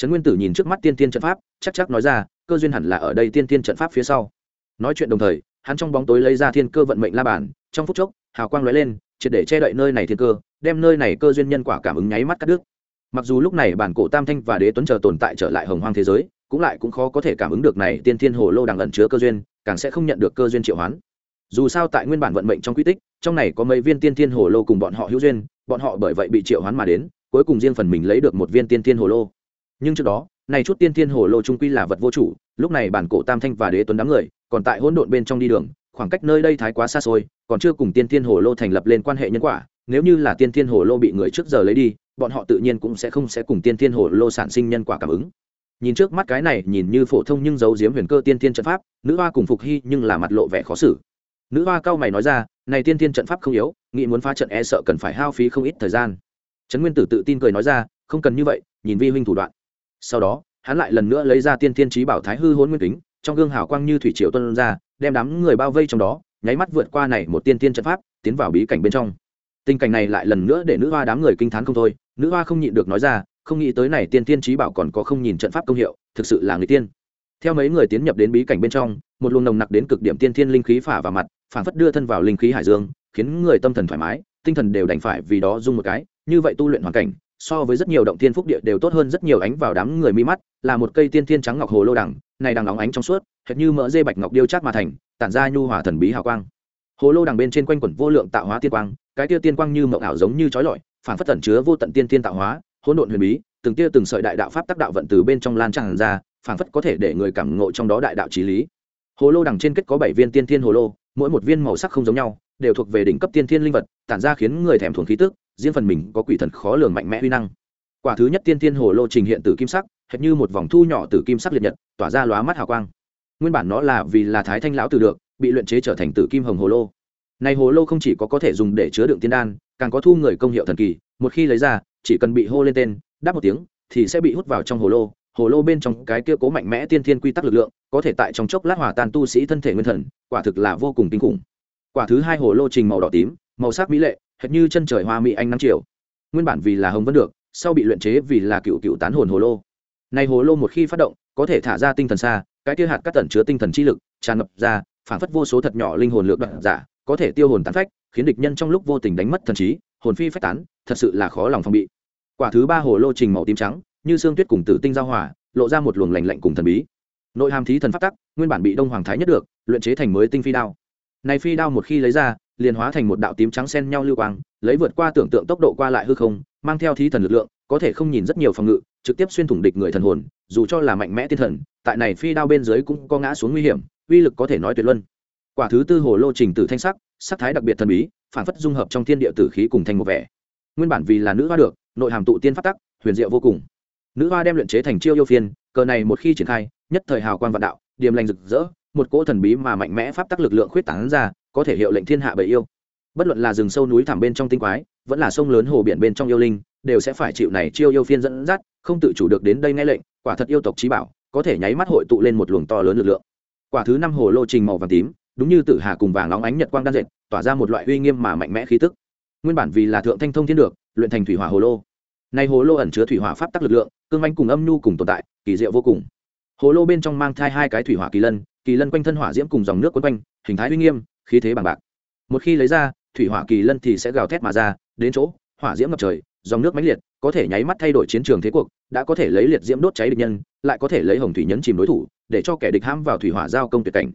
A: trấn nguyên tử nhìn trước mắt tiên tiên trận pháp, chắc chắc nói ra, cơ duyên hẳn là ở đây tiên tiên trận pháp phía sau. Nói chuyện đồng thời, hắn trong bóng tối lấy ra thiên cơ vận mệnh la bàn, trong phút chốc, hào quang lóe lên, triệt để che đậy nơi này thiên cơ, đem nơi này cơ duyên nhân quả cảm ứng nháy mắt cắt đứt. Mặc dù lúc này bản cổ tam thanh và đế tuấn chờ tồn tại trở lại hồng hoang thế giới, cũng lại cũng khó có thể cảm ứng được này tiên thiên hồ lô đang ẩn chứa cơ duyên, càng sẽ không nhận được cơ duyên triệu hoán. Dù sao tại nguyên bản vận mệnh trong quy tích, trong này có mấy viên tiên thiên hồ lô cùng bọn họ hữu duyên, bọn họ bởi vậy bị triệu hoán mà đến, cuối cùng riêng phần mình lấy được một viên tiên thiên hồ lô nhưng trước đó này chút tiên thiên hồ lô trung quy là vật vô chủ, lúc này bản cổ tam thanh và đế tuấn đám người, còn tại hỗn độn bên trong đi đường, khoảng cách nơi đây thái quá xa xôi, còn chưa cùng tiên thiên hồ lô thành lập lên quan hệ nhân quả, nếu như là tiên thiên hồ lô bị người trước giờ lấy đi, bọn họ tự nhiên cũng sẽ không sẽ cùng tiên thiên hồ lô sản sinh nhân quả cảm ứng. Nhìn trước mắt cái này, nhìn như phổ thông nhưng giấu giếm huyền cơ tiên thiên trận pháp, nữ hoa cùng phục hy nhưng là mặt lộ vẻ khó xử. Nữ hoa cao mày nói ra, này tiên thiên trận pháp không yếu, nghĩ muốn phá trận e sợ cần phải hao phí không ít thời gian. Trấn nguyên tử tự tin cười nói ra, không cần như vậy, nhìn vi huynh thủ đoạn sau đó, hắn lại lần nữa lấy ra tiên thiên trí bảo thái hư hôn nguyên kính, trong gương hào quang như thủy triều tuân ra, đem đám người bao vây trong đó, nháy mắt vượt qua này một tiên tiên trận pháp, tiến vào bí cảnh bên trong. Tình cảnh này lại lần nữa để nữ hoa đám người kinh t h á n không thôi, nữ hoa không nhịn được nói ra, không nghĩ tới này tiên tiên trí bảo còn có không nhìn trận pháp công hiệu, thực sự là người tiên. Theo mấy người tiến nhập đến bí cảnh bên trong, một luồng nồng nặc đến cực điểm tiên thiên linh khí phả vào mặt, phản phất đưa thân vào linh khí hải dương, khiến người tâm thần thoải mái, tinh thần đều đành phải vì đó dung một cái, như vậy tu luyện hoàn cảnh so với rất nhiều động thiên phúc địa đều tốt hơn rất nhiều ánh vào đám người mi mắt, là một cây tiên thiên trắng ngọc hồ lô đằng, này đằng óng ánh trong suốt, hệt như mỡ dê bạch ngọc điêu chắc mà thành, tản ra nhu hòa thần bí hào quang. Hồ lô đằng bên trên quanh quẩn vô lượng tạo hóa tiên quang, cái tia tiên quang như mộng ảo giống như chói lọi, phản phất tẩn chứa vô tận tiên tiên tạo hóa, hỗn độn huyền bí, từng tia từng sợi đại đạo pháp tác đạo vận từ bên trong lan tràn ra, phản phất có thể để người cảm ngộ trong đó đại đạo trí lý. Hồ lô đằng trên kết có bảy viên tiên thiên hồ lô, mỗi một viên màu sắc không giống nhau, đều thuộc về đỉnh cấp tiên thiên linh vật, tản ra khiến người thèm thuồng khí tức riêng phần mình có quỷ thần khó lường mạnh mẽ uy năng. Quả thứ nhất tiên thiên hồ lô trình hiện từ kim sắc, hệt như một vòng thu nhỏ từ kim sắc liệt nhật, tỏa ra lóa mắt hào quang. Nguyên bản nó là vì là thái thanh lão tử được, bị luyện chế trở thành tử kim hồng hồ lô. Này hồ lô không chỉ có có thể dùng để chứa đựng tiên đan, càng có thu người công hiệu thần kỳ, một khi lấy ra, chỉ cần bị hô lên tên, đáp một tiếng, thì sẽ bị hút vào trong hồ lô. Hồ lô bên trong cái kia cố mạnh mẽ tiên thiên quy tắc lực lượng, có thể tại trong chốc lát hòa tan tu sĩ thân thể nguyên thần, quả thực là vô cùng kinh khủng. Quả thứ hai hồ lô trình màu đỏ tím, màu sắc mỹ lệ hệt như chân trời hoa mỹ anh nắng chiều. Nguyên bản vì là hồng vẫn được, sau bị luyện chế vì là cựu cựu tán hồn hồ lô. Này hồ lô một khi phát động, có thể thả ra tinh thần xa, cái kia hạt cắt tẩn chứa tinh thần chi lực, tràn ngập ra, phản phất vô số thật nhỏ linh hồn lượng đoạn giả, có thể tiêu hồn tán phách, khiến địch nhân trong lúc vô tình đánh mất thần trí, hồn phi phách tán, thật sự là khó lòng phòng bị. Quả thứ ba hồ lô trình màu tím trắng, như xương tuyết cùng tử tinh giao hòa, lộ ra một luồng lạnh lạnh cùng thần bí. Nội hàm thí thần phát tắc, nguyên bản bị đông hoàng thái nhất được, luyện chế thành mới tinh phi đao. Này phi đao một khi lấy ra liền hóa thành một đạo tím trắng sen nhau lưu quang, lấy vượt qua tưởng tượng tốc độ qua lại hư không, mang theo thí thần lực lượng, có thể không nhìn rất nhiều phòng ngự, trực tiếp xuyên thủng địch người thần hồn, dù cho là mạnh mẽ tiên thần, tại này phi đao bên dưới cũng có ngã xuống nguy hiểm, uy lực có thể nói tuyệt luân. Quả thứ tư hồ lô trình tử thanh sắc sắc thái đặc biệt thần bí, phản phất dung hợp trong thiên địa tử khí cùng thành một vẻ. Nguyên bản vì là nữ hoa được, nội hàm tụ tiên phát tắc, huyền diệu vô cùng. Nữ hoa đem luyện chế thành chiêu yêu phiên, cờ này một khi triển khai, nhất thời hào quan vạn đạo điềm lành rực rỡ, một cỗ thần bí mà mạnh mẽ pháp tắc lực lượng khuyết tảng ra có thể hiệu lệnh thiên hạ bầy yêu. Bất luận là rừng sâu núi thẳm bên trong tinh quái, vẫn là sông lớn hồ biển bên trong yêu linh, đều sẽ phải chịu này chiêu yêu phiên dẫn dắt, không tự chủ được đến đây nghe lệnh, quả thật yêu tộc trí bảo, có thể nháy mắt hội tụ lên một luồng to lớn lực lượng. Quả thứ năm hồ lô trình màu vàng tím, đúng như tử hà cùng vàng nóng ánh nhật quang đan dệt, tỏa ra một loại uy nghiêm mà mạnh mẽ khí tức. Nguyên bản vì là thượng thanh thông thiên được, luyện thành thủy hỏa hồ lô. Nay hồ lô ẩn chứa thủy hỏa pháp tắc lực lượng, cương anh cùng âm nhu cùng tồn tại, kỳ diệu vô cùng. Hồ lô bên trong mang thai hai cái thủy hỏa kỳ lân kỳ lân quanh thân hỏa diễm cùng dòng nước quấn quanh, hình thái uy nghiêm khí thế bằng bạc. Một khi lấy ra, thủy hỏa kỳ lân thì sẽ gào thét mà ra, đến chỗ, hỏa diễm ngập trời, dòng nước mãnh liệt, có thể nháy mắt thay đổi chiến trường thế cuộc, đã có thể lấy liệt diễm đốt cháy địch nhân, lại có thể lấy hồng thủy nhấn chìm đối thủ, để cho kẻ địch hãm vào thủy hỏa giao công tuyệt cảnh.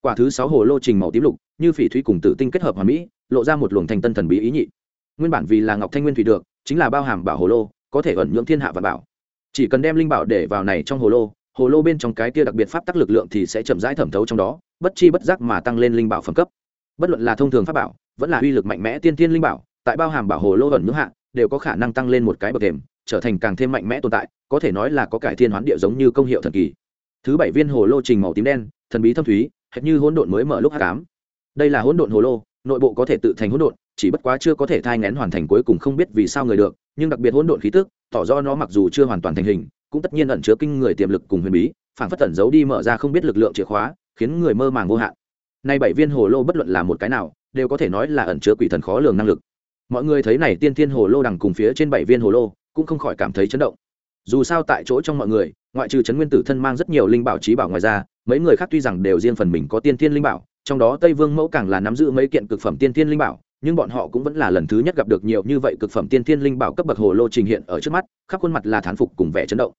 A: Quả thứ sáu hồ lô trình màu tím lục, như phỉ thủy cùng tử tinh kết hợp hoàn mỹ, lộ ra một luồng thành tân thần bí ý nhị. Nguyên bản vì là ngọc thanh nguyên thủy được, chính là bao hàm bảo hồ lô, có thể ẩn nhưỡng thiên hạ và bảo. Chỉ cần đem linh bảo để vào này trong hồ lô hồ lô bên trong cái kia đặc biệt pháp tắc lực lượng thì sẽ chậm rãi thẩm thấu trong đó, bất chi bất giác mà tăng lên linh bảo phẩm cấp. Bất luận là thông thường pháp bảo, vẫn là uy lực mạnh mẽ tiên tiên linh bảo, tại bao hàm bảo hồ lô ẩn nhưỡng hạ, đều có khả năng tăng lên một cái bậc thềm, trở thành càng thêm mạnh mẽ tồn tại, có thể nói là có cải thiên hoán địa giống như công hiệu thần kỳ. Thứ bảy viên hồ lô trình màu tím đen, thần bí thâm thúy, hệt như hỗn độn mới mở lúc h tám đây là hỗn độn hồ lô, nội bộ có thể tự thành hỗn độn, chỉ bất quá chưa có thể thai ngén hoàn thành cuối cùng không biết vì sao người được, nhưng đặc biệt hỗn độn khí tức, tỏ rõ nó mặc dù chưa hoàn toàn thành hình cũng tất nhiên ẩn chứa kinh người tiềm lực cùng huyền bí phản phất tẩn giấu đi mở ra không biết lực lượng chìa khóa, khiến người mơ màng vô hạn. Nay bảy viên hồ lô bất luận là một cái nào, đều có thể nói là ẩn chứa quỷ thần khó lường năng lực. Mọi người thấy này tiên thiên hồ lô đằng cùng phía trên bảy viên hồ lô, cũng không khỏi cảm thấy chấn động. Dù sao tại chỗ trong mọi người, ngoại trừ trấn nguyên tử thân mang rất nhiều linh bảo trí bảo ngoài ra, mấy người khác tuy rằng đều riêng phần mình có tiên thiên linh bảo, trong đó tây vương mẫu càng là nắm giữ mấy kiện cực phẩm tiên thiên linh bảo nhưng bọn họ cũng vẫn là lần thứ nhất gặp được nhiều như vậy cực phẩm tiên thiên linh bảo cấp bậc hồ lô trình hiện ở trước mắt, khắp khuôn mặt là thán phục cùng vẻ chấn động.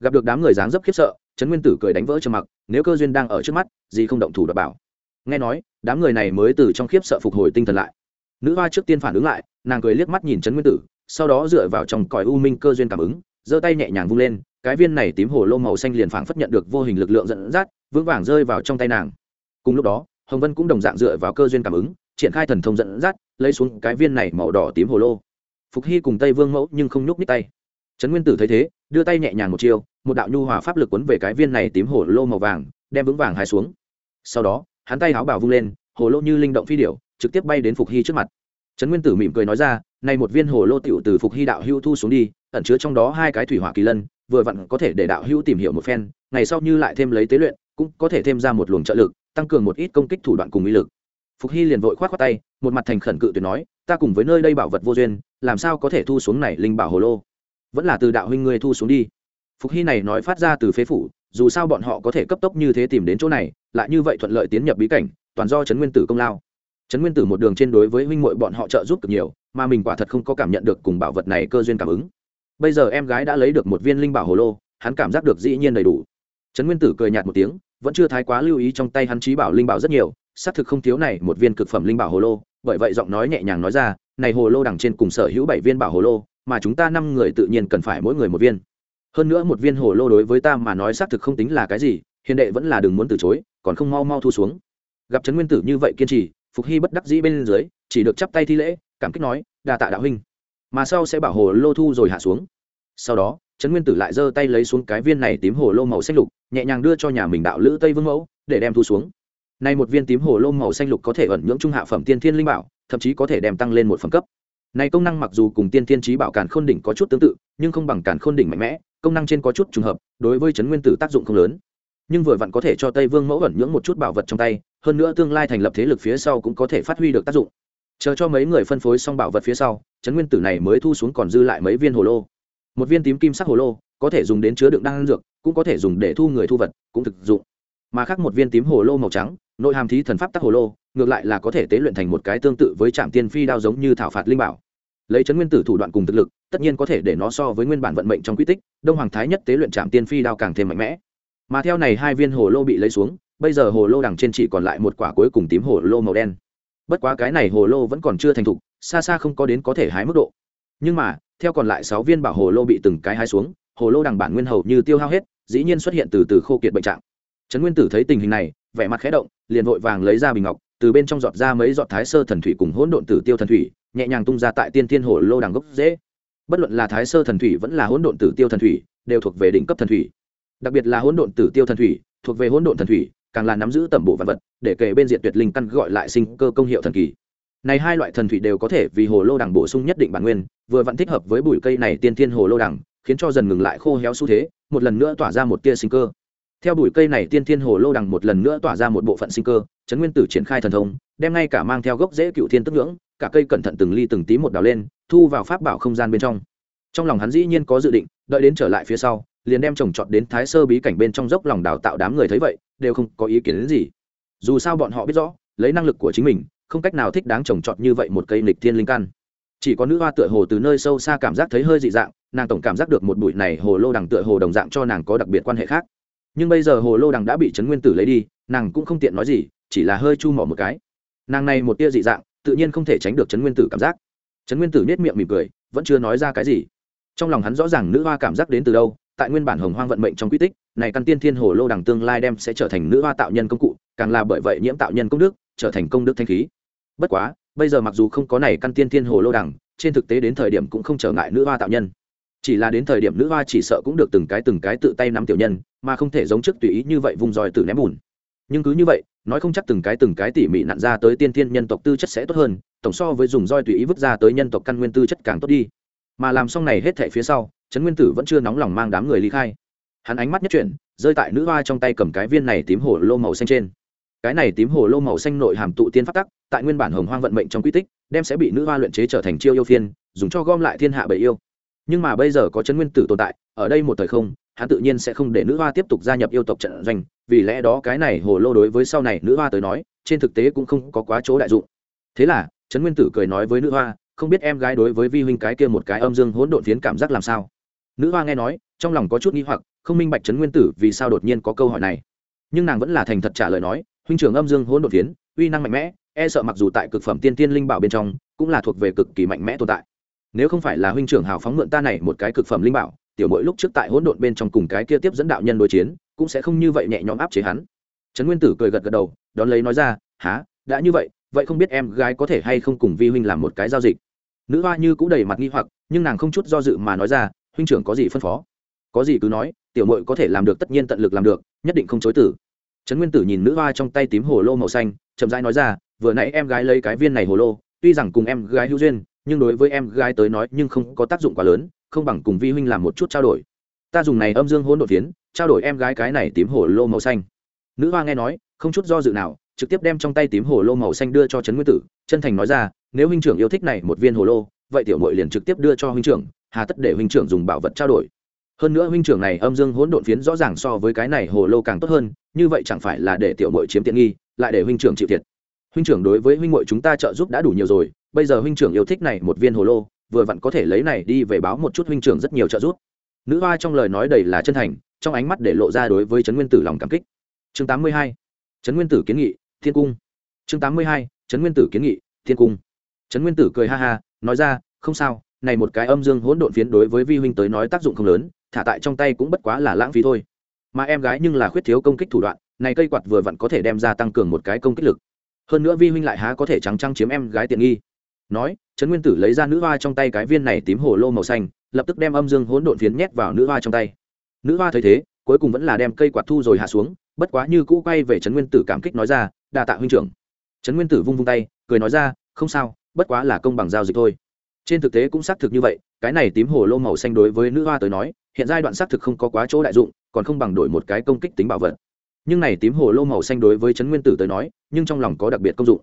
A: Gặp được đám người dáng dấp khiếp sợ, trấn nguyên tử cười đánh vỡ trầm mặc, nếu cơ duyên đang ở trước mắt, gì không động thủ đọc bảo. Nghe nói, đám người này mới từ trong khiếp sợ phục hồi tinh thần lại. Nữ hoa trước tiên phản ứng lại, nàng cười liếc mắt nhìn trấn nguyên tử, sau đó dựa vào trong còi u minh cơ duyên cảm ứng, giơ tay nhẹ nhàng vung lên, cái viên này tím hồ lô màu xanh liền phảng phất nhận được vô hình lực lượng dẫn dắt, vững vàng rơi vào trong tay nàng. Cùng lúc đó, hồng vân cũng đồng dạng dựa vào cơ duyên cảm ứng, triển khai thần thông dẫn dắt lấy xuống cái viên này màu đỏ tím hồ lô. Phục hy cùng tây vương mẫu nhưng không nhúc nhích tay. Trấn nguyên tử thấy thế, đưa tay nhẹ nhàng một chiêu, một đạo nhu hòa pháp lực quấn về cái viên này tím hồ lô màu vàng, đem vững vàng hai xuống. Sau đó, hắn tay áo bảo vung lên, hồ lô như linh động phi điểu, trực tiếp bay đến phục hy trước mặt. Trấn nguyên tử mỉm cười nói ra nay một viên hồ lô tiểu từ phục hy đạo hưu thu xuống đi, ẩn chứa trong đó hai cái thủy hỏa kỳ lân, vừa vặn có thể để đạo hưu tìm hiểu một phen, ngày sau như lại thêm lấy tế luyện, cũng có thể thêm ra một luồng trợ lực, tăng cường một ít công kích thủ đoạn cùng uy lực phục hy liền vội k h o á t khoác tay, một mặt thành khẩn cự tuyệt nói, ta cùng với nơi đây bảo vật vô duyên, làm sao có thể thu xuống này linh bảo hồ lô? Vẫn là từ đạo huynh ngươi thu xuống đi. Phục hy này nói phát ra từ phế phủ, dù sao bọn họ có thể cấp tốc như thế tìm đến chỗ này, lại như vậy thuận lợi tiến nhập bí cảnh, toàn do trấn nguyên tử công lao. Trấn nguyên tử một đường trên đối với huynh m bọn họ trợ giúp cực nhiều, mà mình quả thật không có cảm nhận được cùng bảo vật này cơ duyên cảm ứng. Bây giờ em gái đã lấy được một viên linh bảo hồ lô, hắn cảm giác được dĩ nhiên đầy đủ. Trấn nguyên tử cười nhạt một tiếng vẫn chưa thái quá lưu ý trong tay hắn trí bảo linh bảo rất nhiều, xác thực không thiếu này một viên cực phẩm linh bảo hồ lô, bởi vậy giọng nói nhẹ nhàng nói ra, này hồ lô đằng trên cùng sở hữu bảy viên bảo hồ lô, mà chúng ta năm người tự nhiên cần phải mỗi người một viên. Hơn nữa một viên hồ lô đối với ta mà nói xác thực không tính là cái gì, hiền đệ vẫn là đừng muốn từ chối, còn không mau mau thu xuống. Gặp trấn nguyên tử như vậy kiên trì, phục hy bất đắc dĩ bên dưới, chỉ được chắp tay thi lễ, cảm kích nói đà tạ đạo huynh. Mà sau sẽ bảo hồ lô thu rồi hạ xuống. Sau đó trấn nguyên tử lại giơ tay lấy xuống cái viên này tím hồ lô màu xanh lục, nhẹ nhàng đưa cho nhà mình đạo lữ tây vương mẫu, để đem thu xuống. Nay một viên tím hồ lô màu xanh lục có thể ẩn nhưỡng trung hạ phẩm tiên thiên linh bảo, thậm chí có thể đem tăng lên một phẩm cấp. Này công năng mặc dù cùng tiên thiên trí bảo càn khôn đỉnh có chút tương tự, nhưng không bằng càn khôn đỉnh mạnh mẽ, công năng trên có chút trùng hợp, đối với chấn nguyên tử tác dụng không lớn. Nhưng vừa vặn có thể cho tây vương mẫu ẩn nhưỡng một chút bảo vật trong tay, hơn nữa tương lai thành lập thế lực phía sau cũng có thể phát huy được tác dụng. Chờ cho mấy người phân phối xong bảo vật phía sau chấn nguyên tử này mới thu xuống còn dư lại mấy viên hồ lô một viên tím kim sắc hồ lô, có thể dùng đến chứa đựng đan dược, cũng có thể dùng để thu người thu vật, cũng thực dụng. Mà khác một viên tím hồ lô màu trắng, nội hàm thí thần pháp tắc hồ lô, ngược lại là có thể tế luyện thành một cái tương tự với trạm tiên phi đao giống như thảo phạt linh bảo. Lấy chấn nguyên tử thủ đoạn cùng thực lực, tất nhiên có thể để nó so với nguyên bản vận mệnh trong quy tích, đông hoàng thái nhất tế luyện trạm tiên phi đao càng thêm mạnh mẽ. Mà theo này hai viên hồ lô bị lấy xuống, bây giờ hồ lô đằng trên chỉ còn lại một quả cuối cùng tím hồ lô màu đen. Bất quá cái này hồ lô vẫn còn chưa thành thục, xa xa không có đến có thể hái mức độ. Nhưng mà theo còn lại sáu viên bảo hồ lô bị từng cái hái xuống, hồ lô đằng bản nguyên hầu như tiêu hao hết, dĩ nhiên xuất hiện từ từ khô kiệt bệnh trạng. Trấn nguyên tử thấy tình hình này, vẻ mặt khẽ động, liền vội vàng lấy ra bình ngọc, từ bên trong giọt ra mấy giọt thái sơ thần thủy cùng hỗn độn tử tiêu thần thủy, nhẹ nhàng tung ra tại tiên thiên hồ lô đằng gốc dễ bất luận là thái sơ thần thủy vẫn là hỗn độn tử tiêu thần thủy, đều thuộc về đỉnh cấp thần thủy. Đặc biệt là hỗn độn tử tiêu thần thủy, thuộc về hỗn độn thần thủy, càng là nắm giữ tầm bộ vật vật, để kể bên diện tuyệt linh căn gọi lại sinh cơ công hiệu thần kỳ này hai loại thần thủy đều có thể vì hồ lô đằng bổ sung nhất định bản nguyên, vừa vẫn thích hợp với bụi cây này tiên thiên hồ lô đằng, khiến cho dần ngừng lại khô héo xu thế, một lần nữa tỏa ra một tia sinh cơ. Theo bụi cây này tiên thiên hồ lô đằng một lần nữa tỏa ra một bộ phận sinh cơ trấn nguyên tử triển khai thần thông, đem ngay cả mang theo gốc dễ cựu thiên tức ngưỡng, cả cây cẩn thận từng ly từng tí một đào lên, thu vào pháp bảo không gian bên trong. Trong lòng hắn dĩ nhiên có dự định, đợi đến trở lại phía sau, liền đem trồng trọt đến thái sơ bí cảnh bên trong dốc lòng đào tạo đám người thấy vậy, đều không có ý kiến đến gì. Dù sao bọn họ biết rõ, lấy năng lực của chính mình không cách nào thích đáng trồng trọt như vậy một cây lịch thiên linh căn. Chỉ có nữ hoa tựa hồ từ nơi sâu xa cảm giác thấy hơi dị dạng, nàng tổng cảm giác được một bụi này hồ lô đằng tựa hồ đồng dạng cho nàng có đặc biệt quan hệ khác. Nhưng bây giờ hồ lô đằng đã bị trấn nguyên tử lấy đi, nàng cũng không tiện nói gì, chỉ là hơi chu mỏ một cái. Nàng này một tia dị dạng, tự nhiên không thể tránh được trấn nguyên tử cảm giác. Trấn nguyên tử nết miệng mỉm cười, vẫn chưa nói ra cái gì. Trong lòng hắn rõ ràng nữ hoa cảm giác đến từ đâu, tại nguyên bản hồng hoang vận mệnh trong quy tích, này căn tiên thiên hồ lô đằng tương lai đem sẽ trở thành nữ hoa tạo nhân công cụ, càng là bởi vậy nhiễm tạo nhân công đức trở thành công đức thanh khí. Bất quá, bây giờ mặc dù không có này căn tiên thiên hồ lô đằng, trên thực tế đến thời điểm cũng không trở ngại nữ hoa tạo nhân. Chỉ là đến thời điểm nữ hoa chỉ sợ cũng được từng cái từng cái tự tay nắm tiểu nhân, mà không thể giống trước tùy ý như vậy vùng dòi tự ném bùn. Nhưng cứ như vậy, nói không chắc từng cái từng cái tỉ mỉ nặn ra tới tiên thiên nhân tộc tư chất sẽ tốt hơn, tổng so với dùng roi tùy ý vứt ra tới nhân tộc căn nguyên tư chất càng tốt đi. Mà làm xong này hết thể phía sau, trấn nguyên tử vẫn chưa nóng lòng mang đám người ly khai. Hắn ánh mắt nhất chuyển, rơi tại nữ hoa trong tay cầm cái viên này tím hồ lô màu xanh trên cái này tím hồ lô màu xanh nội hàm tụ tiên phát tắc, tại nguyên bản hồng hoang vận mệnh trong quy tích, đem sẽ bị nữ hoa luyện chế trở thành chiêu yêu phiên, dùng cho gom lại thiên hạ bầy yêu. Nhưng mà bây giờ có chấn nguyên tử tồn tại, ở đây một thời không, hắn tự nhiên sẽ không để nữ hoa tiếp tục gia nhập yêu tộc trận doanh, vì lẽ đó cái này hồ lô đối với sau này nữ hoa tới nói, trên thực tế cũng không có quá chỗ đại dụng. Thế là trấn nguyên tử cười nói với nữ hoa, không biết em gái đối với vi huynh cái kia một cái âm dương hỗn độn phiến cảm giác làm sao? Nữ hoa nghe nói, trong lòng có chút nghi hoặc, không minh bạch trấn nguyên tử vì sao đột nhiên có câu hỏi này. Nhưng nàng vẫn là thành thật trả lời nói huynh trưởng âm dương hỗn độn phiến, uy năng mạnh mẽ e sợ mặc dù tại cực phẩm tiên tiên linh bảo bên trong, cũng là thuộc về cực kỳ mạnh mẽ tồn tại. Nếu không phải là huynh trưởng hào phóng mượn ta này một cái cực phẩm linh bảo, tiểu mỗi lúc trước tại hỗn độn bên trong cùng cái kia tiếp dẫn đạo nhân đối chiến, cũng sẽ không như vậy nhẹ nhõm áp chế hắn. Trấn nguyên tử cười gật gật đầu, đón lấy nói ra há đã như vậy vậy không biết em gái có thể hay không cùng vi huynh làm một cái giao dịch? Nữ hoa như cũng đầy mặt nghi hoặc, nhưng nàng không chút do dự mà nói ra, huynh trưởng có gì phân phó? Có gì cứ nói, tiểu mội có thể làm được tất nhiên tận lực làm được, nhất định không chối tử trấn nguyên tử nhìn nữ hoa trong tay tím hồ lô màu xanh, chậm rãi nói ra, vừa nãy em gái lấy cái viên này hồ lô, tuy rằng cùng em gái hữu duyên, nhưng đối với em gái tới nói nhưng không có tác dụng quá lớn, không bằng cùng vi huynh làm một chút trao đổi. Ta dùng này âm dương hỗn độn tiến trao đổi em gái cái này tím hồ lô màu xanh. Nữ hoa nghe nói, không chút do dự nào, trực tiếp đem trong tay tím hồ lô màu xanh đưa cho trấn nguyên tử, chân thành nói ra, nếu huynh trưởng yêu thích này một viên hồ lô, vậy tiểu mội liền trực tiếp đưa cho huynh trưởng, hà tất để huynh trưởng dùng bảo vật trao đổi hơn nữa huynh trưởng này âm dương hỗn độn phiến rõ ràng so với cái này hồ lô càng tốt hơn, như vậy chẳng phải là để tiểu mội chiếm tiện nghi, lại để huynh trưởng chịu thiệt. Huynh trưởng đối với huynh mội chúng ta trợ giúp đã đủ nhiều rồi, bây giờ huynh trưởng yêu thích này một viên hồ lô, vừa vặn có thể lấy này đi về báo một chút huynh trưởng rất nhiều trợ giúp. Nữ hoa trong lời nói đầy là chân thành, trong ánh mắt để lộ ra đối với trấn nguyên tử lòng cảm kích. Chương tám mươi hai, trấn nguyên tử kiến nghị, thiên cung. Chương tám mươi hai, trấn nguyên tử kiến nghị, thiên cung. Trấn nguyên tử cười ha ha, nói ra, không sao này một cái âm dương hỗn độn phiến đối với vi huynh tới nói tác dụng không lớn, thả tại trong tay cũng bất quá là lãng phí thôi. Mà em gái nhưng là khuyết thiếu công kích thủ đoạn, này cây quạt vừa vặn có thể đem ra tăng cường một cái công kích lực. Hơn nữa vi huynh lại há có thể trắng trăng chiếm em gái tiện nghi. Nói, trấn nguyên tử lấy ra nữ hoa trong tay cái viên này tím hồ lô màu xanh, lập tức đem âm dương hỗn độn phiến nhét vào nữ hoa trong tay. Nữ hoa thấy thế, cuối cùng vẫn là đem cây quạt thu rồi hạ xuống, bất quá như cũ quay về trấn nguyên tử cảm kích nói ra, đa tạ huynh trưởng. Trấn nguyên tử vung vung tay, cười nói ra, không sao, bất quá là công bằng giao dịch thôi trên thực tế cũng xác thực như vậy, cái này tím hồ lô màu xanh đối với nữ hoa tới nói, hiện giai đoạn xác thực không có quá chỗ đại dụng, còn không bằng đổi một cái công kích tính bảo vật. Nhưng này tím hồ lô màu xanh đối với trấn nguyên tử tới nói, nhưng trong lòng có đặc biệt công dụng.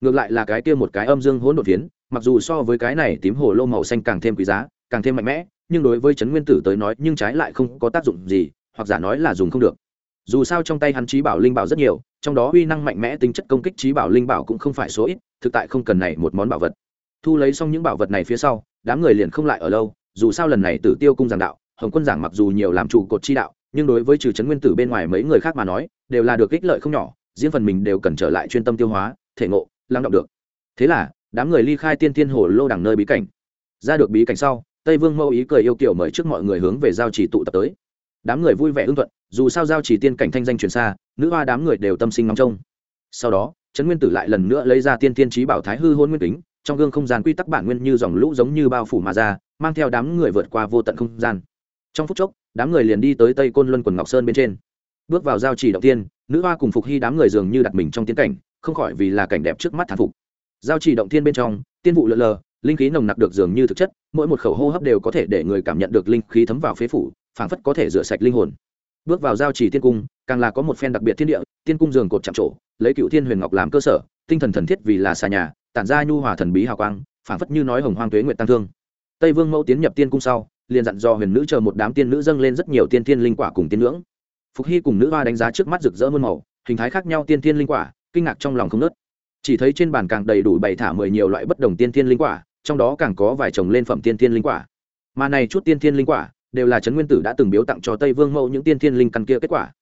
A: Ngược lại là cái kia một cái âm dương hỗn độn phiến, mặc dù so với cái này tím hồ lô màu xanh càng thêm quý giá, càng thêm mạnh mẽ, nhưng đối với trấn nguyên tử tới nói, nhưng trái lại không có tác dụng gì, hoặc giả nói là dùng không được. Dù sao trong tay hắn trí bảo linh bảo rất nhiều, trong đó uy năng mạnh mẽ tính chất công kích trí bảo linh bảo cũng không phải số ít, thực tại không cần này một món bảo vật thu lấy xong những bảo vật này phía sau, đám người liền không lại ở lâu, dù sao lần này tử tiêu cung giảng đạo, hồng quân giảng mặc dù nhiều làm trụ cột chi đạo, nhưng đối với trừ trấn nguyên tử bên ngoài mấy người khác mà nói, đều là được ích lợi không nhỏ, riêng phần mình đều cần trở lại chuyên tâm tiêu hóa, thể ngộ, lắng động được. Thế là, đám người ly khai tiên Thiên hồ lô đằng nơi bí cảnh. Ra được bí cảnh sau, tây vương mẫu ý cười yêu kiểu mời trước mọi người hướng về giao chỉ tụ tập tới. Đám người vui vẻ hưng thuận, dù sao giao chỉ tiên cảnh thanh danh truyền xa, nữ hoa đám người đều tâm sinh ngóng trông. Sau đó, trấn nguyên tử lại lần nữa lấy ra tiên tiên trí bảo thái hư hôn nguyên kính trong gương không gian quy tắc bản nguyên như dòng lũ giống như bao phủ mà ra, mang theo đám người vượt qua vô tận không gian. Trong phút chốc, đám người liền đi tới tây côn luân quần ngọc sơn bên trên. Bước vào giao chỉ đầu tiên, nữ hoa cùng phục hy đám người dường như đặt mình trong tiến cảnh, không khỏi vì là cảnh đẹp trước mắt thán phục. Giao chỉ động thiên bên trong, tiên vụ lượn lờ, linh khí nồng nặc được dường như thực chất, mỗi một khẩu hô hấp đều có thể để người cảm nhận được linh khí thấm vào phế phủ, phảng phất có thể rửa sạch linh hồn. Bước vào giao chỉ tiên cung, càng là có một phen đặc biệt thiên địa, tiên cung giường cột chạm trổ, lấy cựu thiên huyền ngọc làm cơ sở, tinh thần thần thiết vì là xà nhà tản ra nhu hòa thần bí hào quang, phảng phất như nói hồng hoang tuế nguyện tăng thương. Tây vương mẫu tiến nhập tiên cung sau, liền dặn dò huyền nữ chờ một đám tiên nữ dâng lên rất nhiều tiên thiên linh quả cùng tiên ngưỡng. Phục hy cùng nữ hoa đánh giá trước mắt rực rỡ muôn màu, hình thái khác nhau tiên thiên linh quả, kinh ngạc trong lòng không nớt. Chỉ thấy trên bàn càng đầy đủ bày thả mười nhiều loại bất đồng tiên thiên linh quả, trong đó càng có vài chồng lên phẩm tiên thiên linh quả. Mà này chút tiên thiên linh quả, đều là trấn nguyên tử đã từng biếu tặng cho tây vương mẫu những tiên thiên linh căn kia kết quả.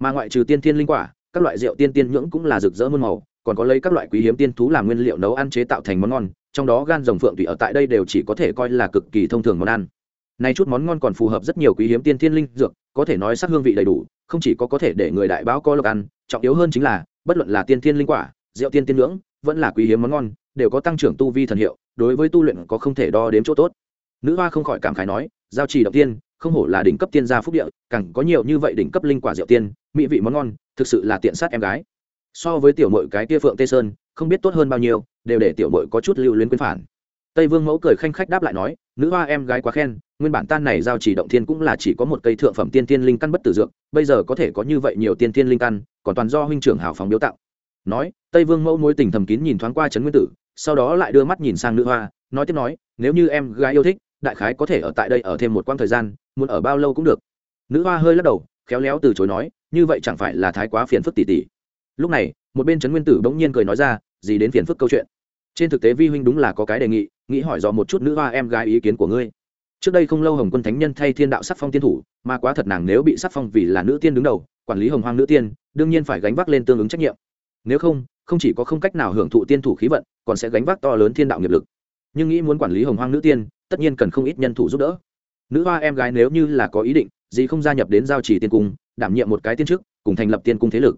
A: Mà ngoại trừ tiên thiên linh quả, các loại rượu tiên tiên nhưỡng cũng là rực rỡ muôn màu còn có lấy các loại quý hiếm tiên thú làm nguyên liệu nấu ăn chế tạo thành món ngon, trong đó gan rồng phượng tùy ở tại đây đều chỉ có thể coi là cực kỳ thông thường món ăn. Nay chút món ngon còn phù hợp rất nhiều quý hiếm tiên thiên linh dược, có thể nói sắc hương vị đầy đủ, không chỉ có có thể để người đại báo có lộc ăn, trọng yếu hơn chính là, bất luận là tiên thiên linh quả, rượu tiên tiên ngưỡng vẫn là quý hiếm món ngon, đều có tăng trưởng tu vi thần hiệu, đối với tu luyện có không thể đo đếm chỗ tốt. Nữ hoa không khỏi cảm khái nói, giao trì động tiên, không hổ là đỉnh cấp tiên gia phúc địa, càng có nhiều như vậy đỉnh cấp linh quả rượu tiên, mỹ vị món ngon, thực sự là tiện sát em gái so với tiểu mội cái kia phượng tây sơn, không biết tốt hơn bao nhiêu, đều để tiểu mội có chút lưu luyến quyến phản. Tây vương mẫu cười khanh khách đáp lại nói, nữ hoa em gái quá khen, nguyên bản tan này giao chỉ động thiên cũng là chỉ có một cây thượng phẩm tiên tiên linh căn bất tử dược, bây giờ có thể có như vậy nhiều tiên tiên linh căn, còn toàn do huynh trưởng hào phóng biếu tặng. Nói, tây vương mẫu mối tình thầm kín nhìn thoáng qua trấn nguyên tử, sau đó lại đưa mắt nhìn sang nữ hoa, nói tiếp nói, nếu như em gái yêu thích, đại khái có thể ở tại đây ở thêm một quãng thời gian, muốn ở bao lâu cũng được. Nữ hoa hơi lắc đầu, khéo léo từ chối nói, như vậy chẳng phải là thái quá phiền phức tỉ tỉ lúc này, một bên trấn nguyên tử bỗng nhiên cười nói ra, gì đến phiền phức câu chuyện? Trên thực tế vi huynh đúng là có cái đề nghị, nghĩ hỏi dò một chút nữ hoa em gái ý kiến của ngươi. Trước đây không lâu hồng quân thánh nhân thay thiên đạo sắc phong tiên thủ, mà quá thật nàng nếu bị sắc phong vì là nữ tiên đứng đầu, quản lý hồng hoang nữ tiên, đương nhiên phải gánh vác lên tương ứng trách nhiệm. Nếu không không chỉ có không cách nào hưởng thụ tiên thủ khí vận, còn sẽ gánh vác to lớn thiên đạo nghiệp lực. Nhưng nghĩ muốn quản lý hồng hoang nữ tiên, tất nhiên cần không ít nhân thủ giúp đỡ. Nữ hoa em gái nếu như là có ý định, gì không gia nhập đến giao trì tiên cung, đảm nhiệm một cái tiên chức, cùng thành lập tiên cung thế lực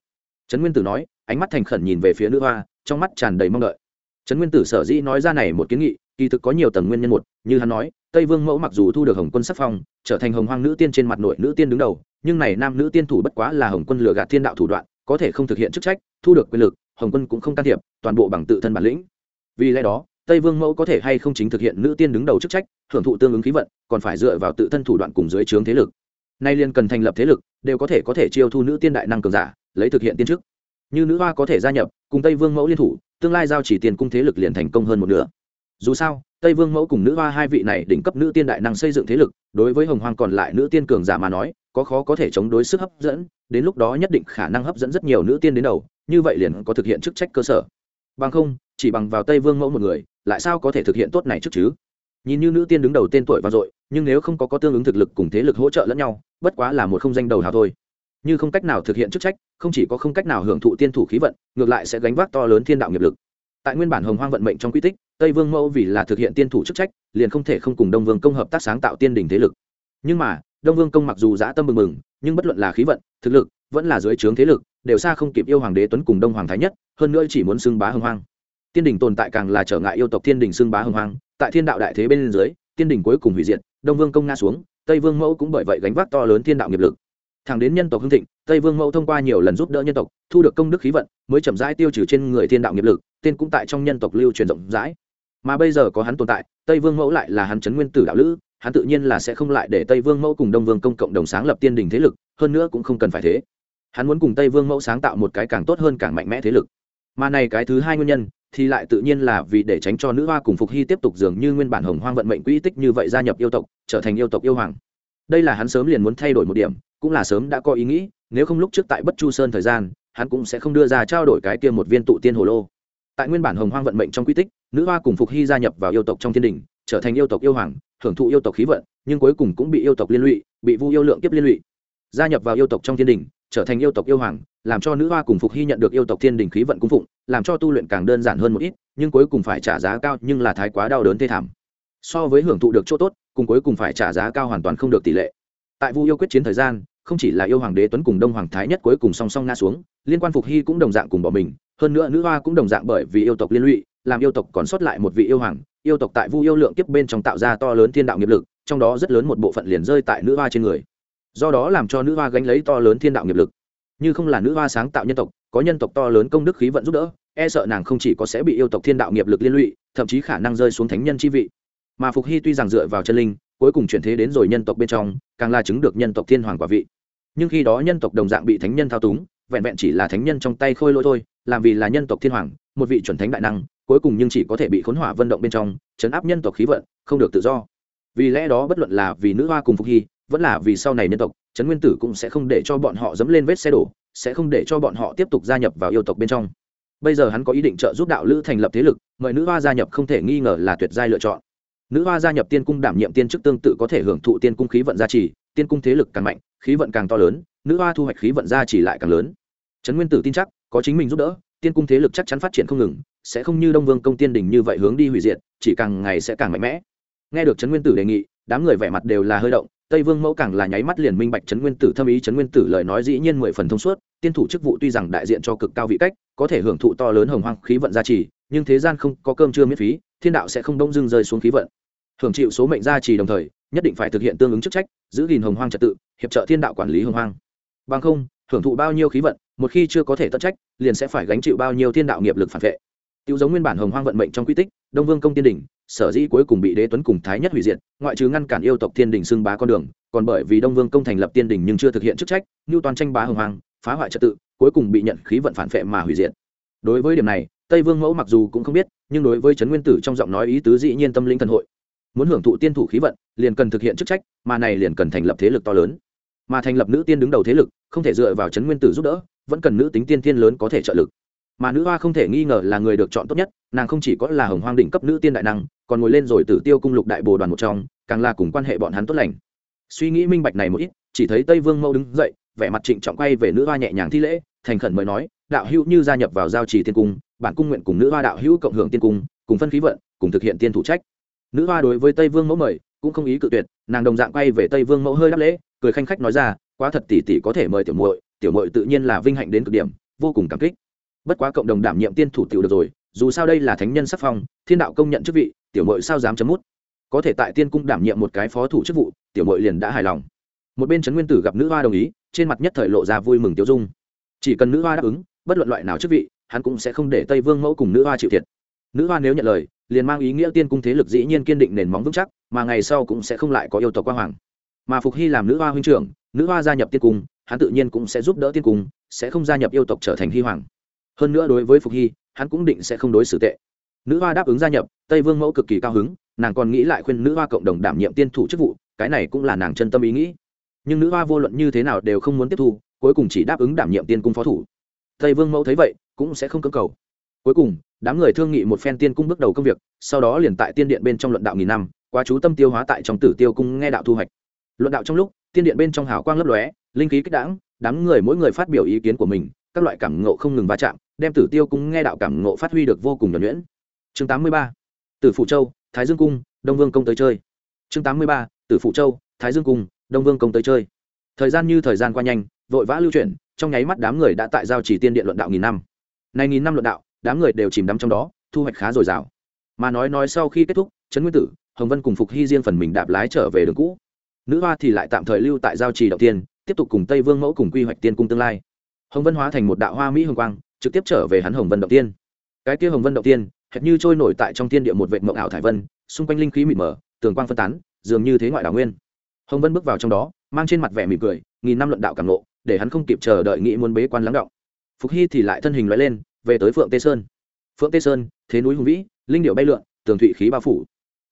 A: trấn nguyên tử nói, ánh mắt thành khẩn nhìn về phía nữ hoa, trong mắt tràn đầy mong đợi. Trấn nguyên tử sở dĩ nói ra này một kiến nghị, kỳ thực có nhiều tầng nguyên nhân một, như hắn nói, tây vương mẫu mặc dù thu được hồng quân sắc phong, trở thành hồng hoang nữ tiên trên mặt nội nữ tiên đứng đầu, nhưng này nam nữ tiên thủ bất quá là hồng quân lừa gạt thiên đạo thủ đoạn, có thể không thực hiện chức trách, thu được quyền lực, hồng quân cũng không can thiệp, toàn bộ bằng tự thân bản lĩnh. Vì lẽ đó, tây vương mẫu có thể hay không chính thực hiện nữ tiên đứng đầu chức trách, hưởng thụ tương ứng khí vận, còn phải dựa vào tự thân thủ đoạn cùng dưới trướng thế lực. Nay liên cần thành lập thế lực, đều có thể có thể chiêu thu nữ tiên đại năng cường giả lấy thực hiện tiên chức. Như nữ hoa có thể gia nhập, cùng tây vương mẫu liên thủ, tương lai giao chỉ tiền cung thế lực liền thành công hơn một nửa. Dù sao, tây vương mẫu cùng nữ hoa hai vị này đỉnh cấp nữ tiên đại năng xây dựng thế lực, đối với hồng hoàng còn lại nữ tiên cường giả mà nói, có khó có thể chống đối sức hấp dẫn, đến lúc đó nhất định khả năng hấp dẫn rất nhiều nữ tiên đến đầu, như vậy liền có thực hiện chức trách cơ sở. Bằng không, chỉ bằng vào tây vương mẫu một người, lại sao có thể thực hiện tốt này trước chứ? Nhìn như nữ tiên đứng đầu tên tuổi vang dội, nhưng nếu không có có tương ứng thực lực cùng thế lực hỗ trợ lẫn nhau, bất quá là một không danh đầu hào thôi như không cách nào thực hiện chức trách, không chỉ có không cách nào hưởng thụ tiên thủ khí vận, ngược lại sẽ gánh vác to lớn thiên đạo nghiệp lực. Tại nguyên bản hồng hoang vận mệnh trong quy tích, tây vương mẫu vì là thực hiện tiên thủ chức trách, liền không thể không cùng đông vương công hợp tác sáng tạo tiên đình thế lực. Nhưng mà, đông vương công mặc dù dã tâm mừng mừng nhưng bất luận là khí vận, thực lực, vẫn là dưới trướng thế lực, đều xa không kịp yêu hoàng đế tuấn cùng đông hoàng thái nhất, hơn nữa chỉ muốn xưng bá hồng hoang. Tiên đình tồn tại càng là trở ngại yêu tộc thiên đình xưng bá hồng hoang, tại thiên đạo đại thế bên dưới, tiên đình cuối cùng hủy diệt, đông vương công nga xuống, tây vương mẫu cũng bởi vậy gánh vác to lớn thiên đạo nghiệp lực thẳng đến nhân tộc hưng thịnh, tây vương mẫu thông qua nhiều lần giúp đỡ nhân tộc, thu được công đức khí vận, mới chậm rãi tiêu trừ trên người thiên đạo nghiệp lực, tên cũng tại trong nhân tộc lưu truyền rộng rãi. Mà bây giờ có hắn tồn tại, tây vương mẫu lại là hắn trấn nguyên tử đạo lữ, hắn tự nhiên là sẽ không lại để tây vương mẫu cùng đông vương công cộng đồng sáng lập tiên đình thế lực, hơn nữa cũng không cần phải thế. Hắn muốn cùng tây vương mẫu sáng tạo một cái càng tốt hơn, càng mạnh mẽ thế lực. Mà này cái thứ hai nguyên nhân, thì lại tự nhiên là vì để tránh cho nữ hoa cùng phục hy tiếp tục dường như nguyên bản hồng hoang vận mệnh quỹ tích như vậy gia nhập yêu tộc, trở thành yêu tộc yêu hoàng. Đây là hắn sớm liền muốn thay đổi một điểm cũng là sớm đã có ý nghĩ, nếu không lúc trước tại bất chu sơn thời gian, hắn cũng sẽ không đưa ra trao đổi cái kia một viên tụ tiên hồ lô. Tại nguyên bản hồng hoang vận mệnh trong quy tích, nữ hoa cùng phục hy gia nhập vào yêu tộc trong thiên đình, trở thành yêu tộc yêu hoàng, hưởng thụ yêu tộc khí vận, nhưng cuối cùng cũng bị yêu tộc liên lụy, bị vu yêu lượng kiếp liên lụy. Gia nhập vào yêu tộc trong thiên đình, trở thành yêu tộc yêu hoàng, làm cho nữ hoa cùng phục hy nhận được yêu tộc thiên đình khí vận cung phụng, làm cho tu luyện càng đơn giản hơn một ít, nhưng cuối cùng phải trả giá cao nhưng là thái quá đau đớn thê thảm. So với hưởng thụ được chỗ tốt, cùng cuối cùng phải trả giá cao hoàn toàn không được tỷ lệ. Tại vu yêu quyết chiến thời gian không chỉ là yêu hoàng đế tuấn cùng đông hoàng thái nhất cuối cùng song song ngã xuống, liên quan phục hy cũng đồng dạng cùng bỏ mình, hơn nữa nữ hoa cũng đồng dạng bởi vì yêu tộc liên lụy, làm yêu tộc còn sót lại một vị yêu hoàng, yêu tộc tại vu yêu lượng kiếp bên trong tạo ra to lớn thiên đạo nghiệp lực, trong đó rất lớn một bộ phận liền rơi tại nữ hoa trên người. Do đó làm cho nữ hoa gánh lấy to lớn thiên đạo nghiệp lực. Như không là nữ hoa sáng tạo nhân tộc, có nhân tộc to lớn công đức khí vận giúp đỡ e sợ nàng không chỉ có sẽ bị yêu tộc thiên đạo nghiệp lực liên lụy, thậm chí khả năng rơi xuống thánh nhân chi vị. Mà phục hy tuy rằng dựa vào chân linh cuối cùng chuyển thế đến rồi nhân tộc bên trong, càng là chứng được nhân tộc thiên hoàng quả vị. Nhưng khi đó nhân tộc đồng dạng bị thánh nhân thao túng, vẹn vẹn chỉ là thánh nhân trong tay khôi lỗi thôi, làm vì là nhân tộc thiên hoàng, một vị chuẩn thánh đại năng, cuối cùng nhưng chỉ có thể bị khốn hỏa vận động bên trong, chấn áp nhân tộc khí vận, không được tự do. Vì lẽ đó bất luận là vì nữ hoa cùng phục hy, vẫn là vì sau này nhân tộc, trấn nguyên tử cũng sẽ không để cho bọn họ dẫm lên vết xe đổ, sẽ không để cho bọn họ tiếp tục gia nhập vào yêu tộc bên trong. Bây giờ hắn có ý định trợ giúp đạo lữ thành lập thế lực, mời nữ hoa gia nhập không thể nghi ngờ là tuyệt giai lựa chọn nữ hoa gia nhập tiên cung đảm nhiệm tiên chức tương tự có thể hưởng thụ tiên cung khí vận gia trì, tiên cung thế lực càng mạnh, khí vận càng to lớn, nữ hoa thu hoạch khí vận gia trì lại càng lớn. Trấn nguyên tử tin chắc, có chính mình giúp đỡ, tiên cung thế lực chắc chắn phát triển không ngừng, sẽ không như đông vương công tiên đình như vậy hướng đi hủy diệt, chỉ càng ngày sẽ càng mạnh mẽ. Nghe được trấn nguyên tử đề nghị, đám người vẻ mặt đều là hơi động, tây vương mẫu càng là nháy mắt liền minh bạch trấn nguyên tử thâm ý. Trấn nguyên tử lời nói dĩ nhiên mười phần thông suốt tiên thủ chức vụ tuy rằng đại diện cho cực cao vị cách, có thể hưởng thụ to lớn hồng hoang khí vận gia trì, nhưng thế gian không có cơm trưa miễn phí, thiên đạo sẽ không đông dưng rơi xuống khí vận. Hưởng chịu số mệnh gia trì đồng thời, nhất định phải thực hiện tương ứng chức trách, giữ gìn hồng hoang trật tự, hiệp trợ thiên đạo quản lý hồng hoang. Bằng không, hưởng thụ bao nhiêu khí vận, một khi chưa có thể tận trách, liền sẽ phải gánh chịu bao nhiêu thiên đạo nghiệp lực phản vệ. Tiêu giống nguyên bản hồng hoang vận mệnh trong quy tích, đông vương công tiên đỉnh, sở dĩ cuối cùng bị đế tuấn cùng thái nhất hủy diệt, ngoại trừ ngăn cản yêu tộc thiên đình xưng bá con đường, còn bởi vì đông vương công thành lập tiên đình nhưng chưa thực hiện chức trách như toàn tranh bá hồng hoàng phá hoại trật tự, cuối cùng bị nhận khí vận phản phệ mà hủy diệt. Đối với điểm này, tây vương mẫu mặc dù cũng không biết, nhưng đối với trấn nguyên tử trong giọng nói ý tứ dĩ nhiên tâm linh thần hội. Muốn hưởng thụ tiên thủ khí vận, liền cần thực hiện chức trách, mà này liền cần thành lập thế lực to lớn. Mà thành lập nữ tiên đứng đầu thế lực, không thể dựa vào trấn nguyên tử giúp đỡ, vẫn cần nữ tính tiên tiên lớn có thể trợ lực. Mà nữ hoa không thể nghi ngờ là người được chọn tốt nhất, nàng không chỉ có là hồng hoang đỉnh cấp nữ tiên đại năng, còn ngồi lên rồi tử tiêu cung lục đại bồ đoàn một trong, càng là cùng quan hệ bọn hắn tốt lành. Suy nghĩ minh bạch này một ít, chỉ thấy tây vương mẫu đứng dậy vẻ mặt trịnh trọng quay về nữ hoa nhẹ nhàng thi lễ, thành khẩn mới nói, đạo hữu như gia nhập vào giao trì tiên cung, bản cung nguyện cùng nữ hoa đạo hữu cộng hưởng tiên cung, cùng phân khí vận, cùng thực hiện tiên thủ trách. Nữ hoa đối với tây vương mẫu mời, cũng không ý cự tuyệt, nàng đồng dạng quay về tây vương mẫu hơi đáp lễ, cười khanh khách nói ra, quá thật tỷ tỷ có thể mời tiểu muội tiểu muội tự nhiên là vinh hạnh đến cực điểm, vô cùng cảm kích. Bất quá cộng đồng đảm nhiệm tiên thủ tiểu được rồi, dù sao đây là thánh nhân sắc phong, thiên đạo công nhận chức vị, tiểu muội sao dám chấm mút? Có thể tại tiên cung đảm nhiệm một cái phó thủ chức vụ, tiểu muội liền đã hài lòng một bên trấn nguyên tử gặp nữ hoa đồng ý, trên mặt nhất thời lộ ra vui mừng tiêu dung. Chỉ cần nữ hoa đáp ứng, bất luận loại nào chức vị, hắn cũng sẽ không để tây vương mẫu cùng nữ hoa chịu thiệt. Nữ hoa nếu nhận lời, liền mang ý nghĩa tiên cung thế lực dĩ nhiên kiên định nền móng vững chắc, mà ngày sau cũng sẽ không lại có yêu tộc quang hoàng. Mà phục hy làm nữ hoa huynh trưởng, nữ hoa gia nhập tiên cung, hắn tự nhiên cũng sẽ giúp đỡ tiên cung, sẽ không gia nhập yêu tộc trở thành hy hoàng. Hơn nữa đối với phục hy, hắn cũng định sẽ không đối xử tệ. Nữ hoa đáp ứng gia nhập, tây vương mẫu cực kỳ cao hứng, nàng còn nghĩ lại khuyên nữ hoa cộng đồng đảm nhiệm tiên thủ chức vụ, cái này cũng là nàng chân tâm ý nghĩ nhưng nữ hoa vô luận như thế nào đều không muốn tiếp thu, cuối cùng chỉ đáp ứng đảm nhiệm tiên cung phó thủ. Tây vương mẫu thấy vậy, cũng sẽ không cơ cầu. Cuối cùng, đám người thương nghị một phen tiên cung bước đầu công việc, sau đó liền tại tiên điện bên trong luận đạo nghìn năm, qua chú tâm tiêu hóa tại trong tử tiêu cung nghe đạo thu hoạch. Luận đạo trong lúc, tiên điện bên trong hào quang lấp lóe, linh khí kích đãng, đám người mỗi người phát biểu ý kiến của mình, các loại cảm ngộ không ngừng va chạm, đem tử tiêu cung nghe đạo cảm ngộ phát huy được vô cùng nhuẩn nhuyễn. Chương tám mươi ba, tử phụ châu, thái dương cung, đông vương công tới chơi. Chương tám mươi ba, tử phụ châu, thái dương cung đông vương công tới chơi. Thời gian như thời gian qua nhanh, vội vã lưu chuyển, trong nháy mắt đám người đã tại giao chỉ tiên điện luận đạo nghìn năm. Này nghìn năm luận đạo, đám người đều chìm đắm trong đó, thu hoạch khá dồi dào. Mà nói nói sau khi kết thúc, trấn nguyên tử, hồng vân cùng phục hy riêng phần mình đạp lái trở về đường cũ. Nữ hoa thì lại tạm thời lưu tại giao trì đầu tiên, tiếp tục cùng tây vương mẫu cùng quy hoạch tiên cung tương lai. Hồng vân hóa thành một đạo hoa mỹ hồng quang, trực tiếp trở về hắn hồng vân đầu tiên. Cái kia hồng vân đầu tiên, hệt như trôi nổi tại trong thiên địa một vệ mộng ảo thải vân, xung quanh linh khí mịt mờ, tường quang phân tán, dường như thế ngoại đảo nguyên hồng vân bước vào trong đó, mang trên mặt vẻ mỉm cười, nghìn năm luận đạo cảm nộ để hắn không kịp chờ đợi nghĩ muốn bế quan lắng động. Phục hy thì lại thân hình loại lên, về tới phượng tê sơn. Phượng tê sơn, thế núi hùng vĩ, linh điệu bay lượn, tường thụy khí bao phủ.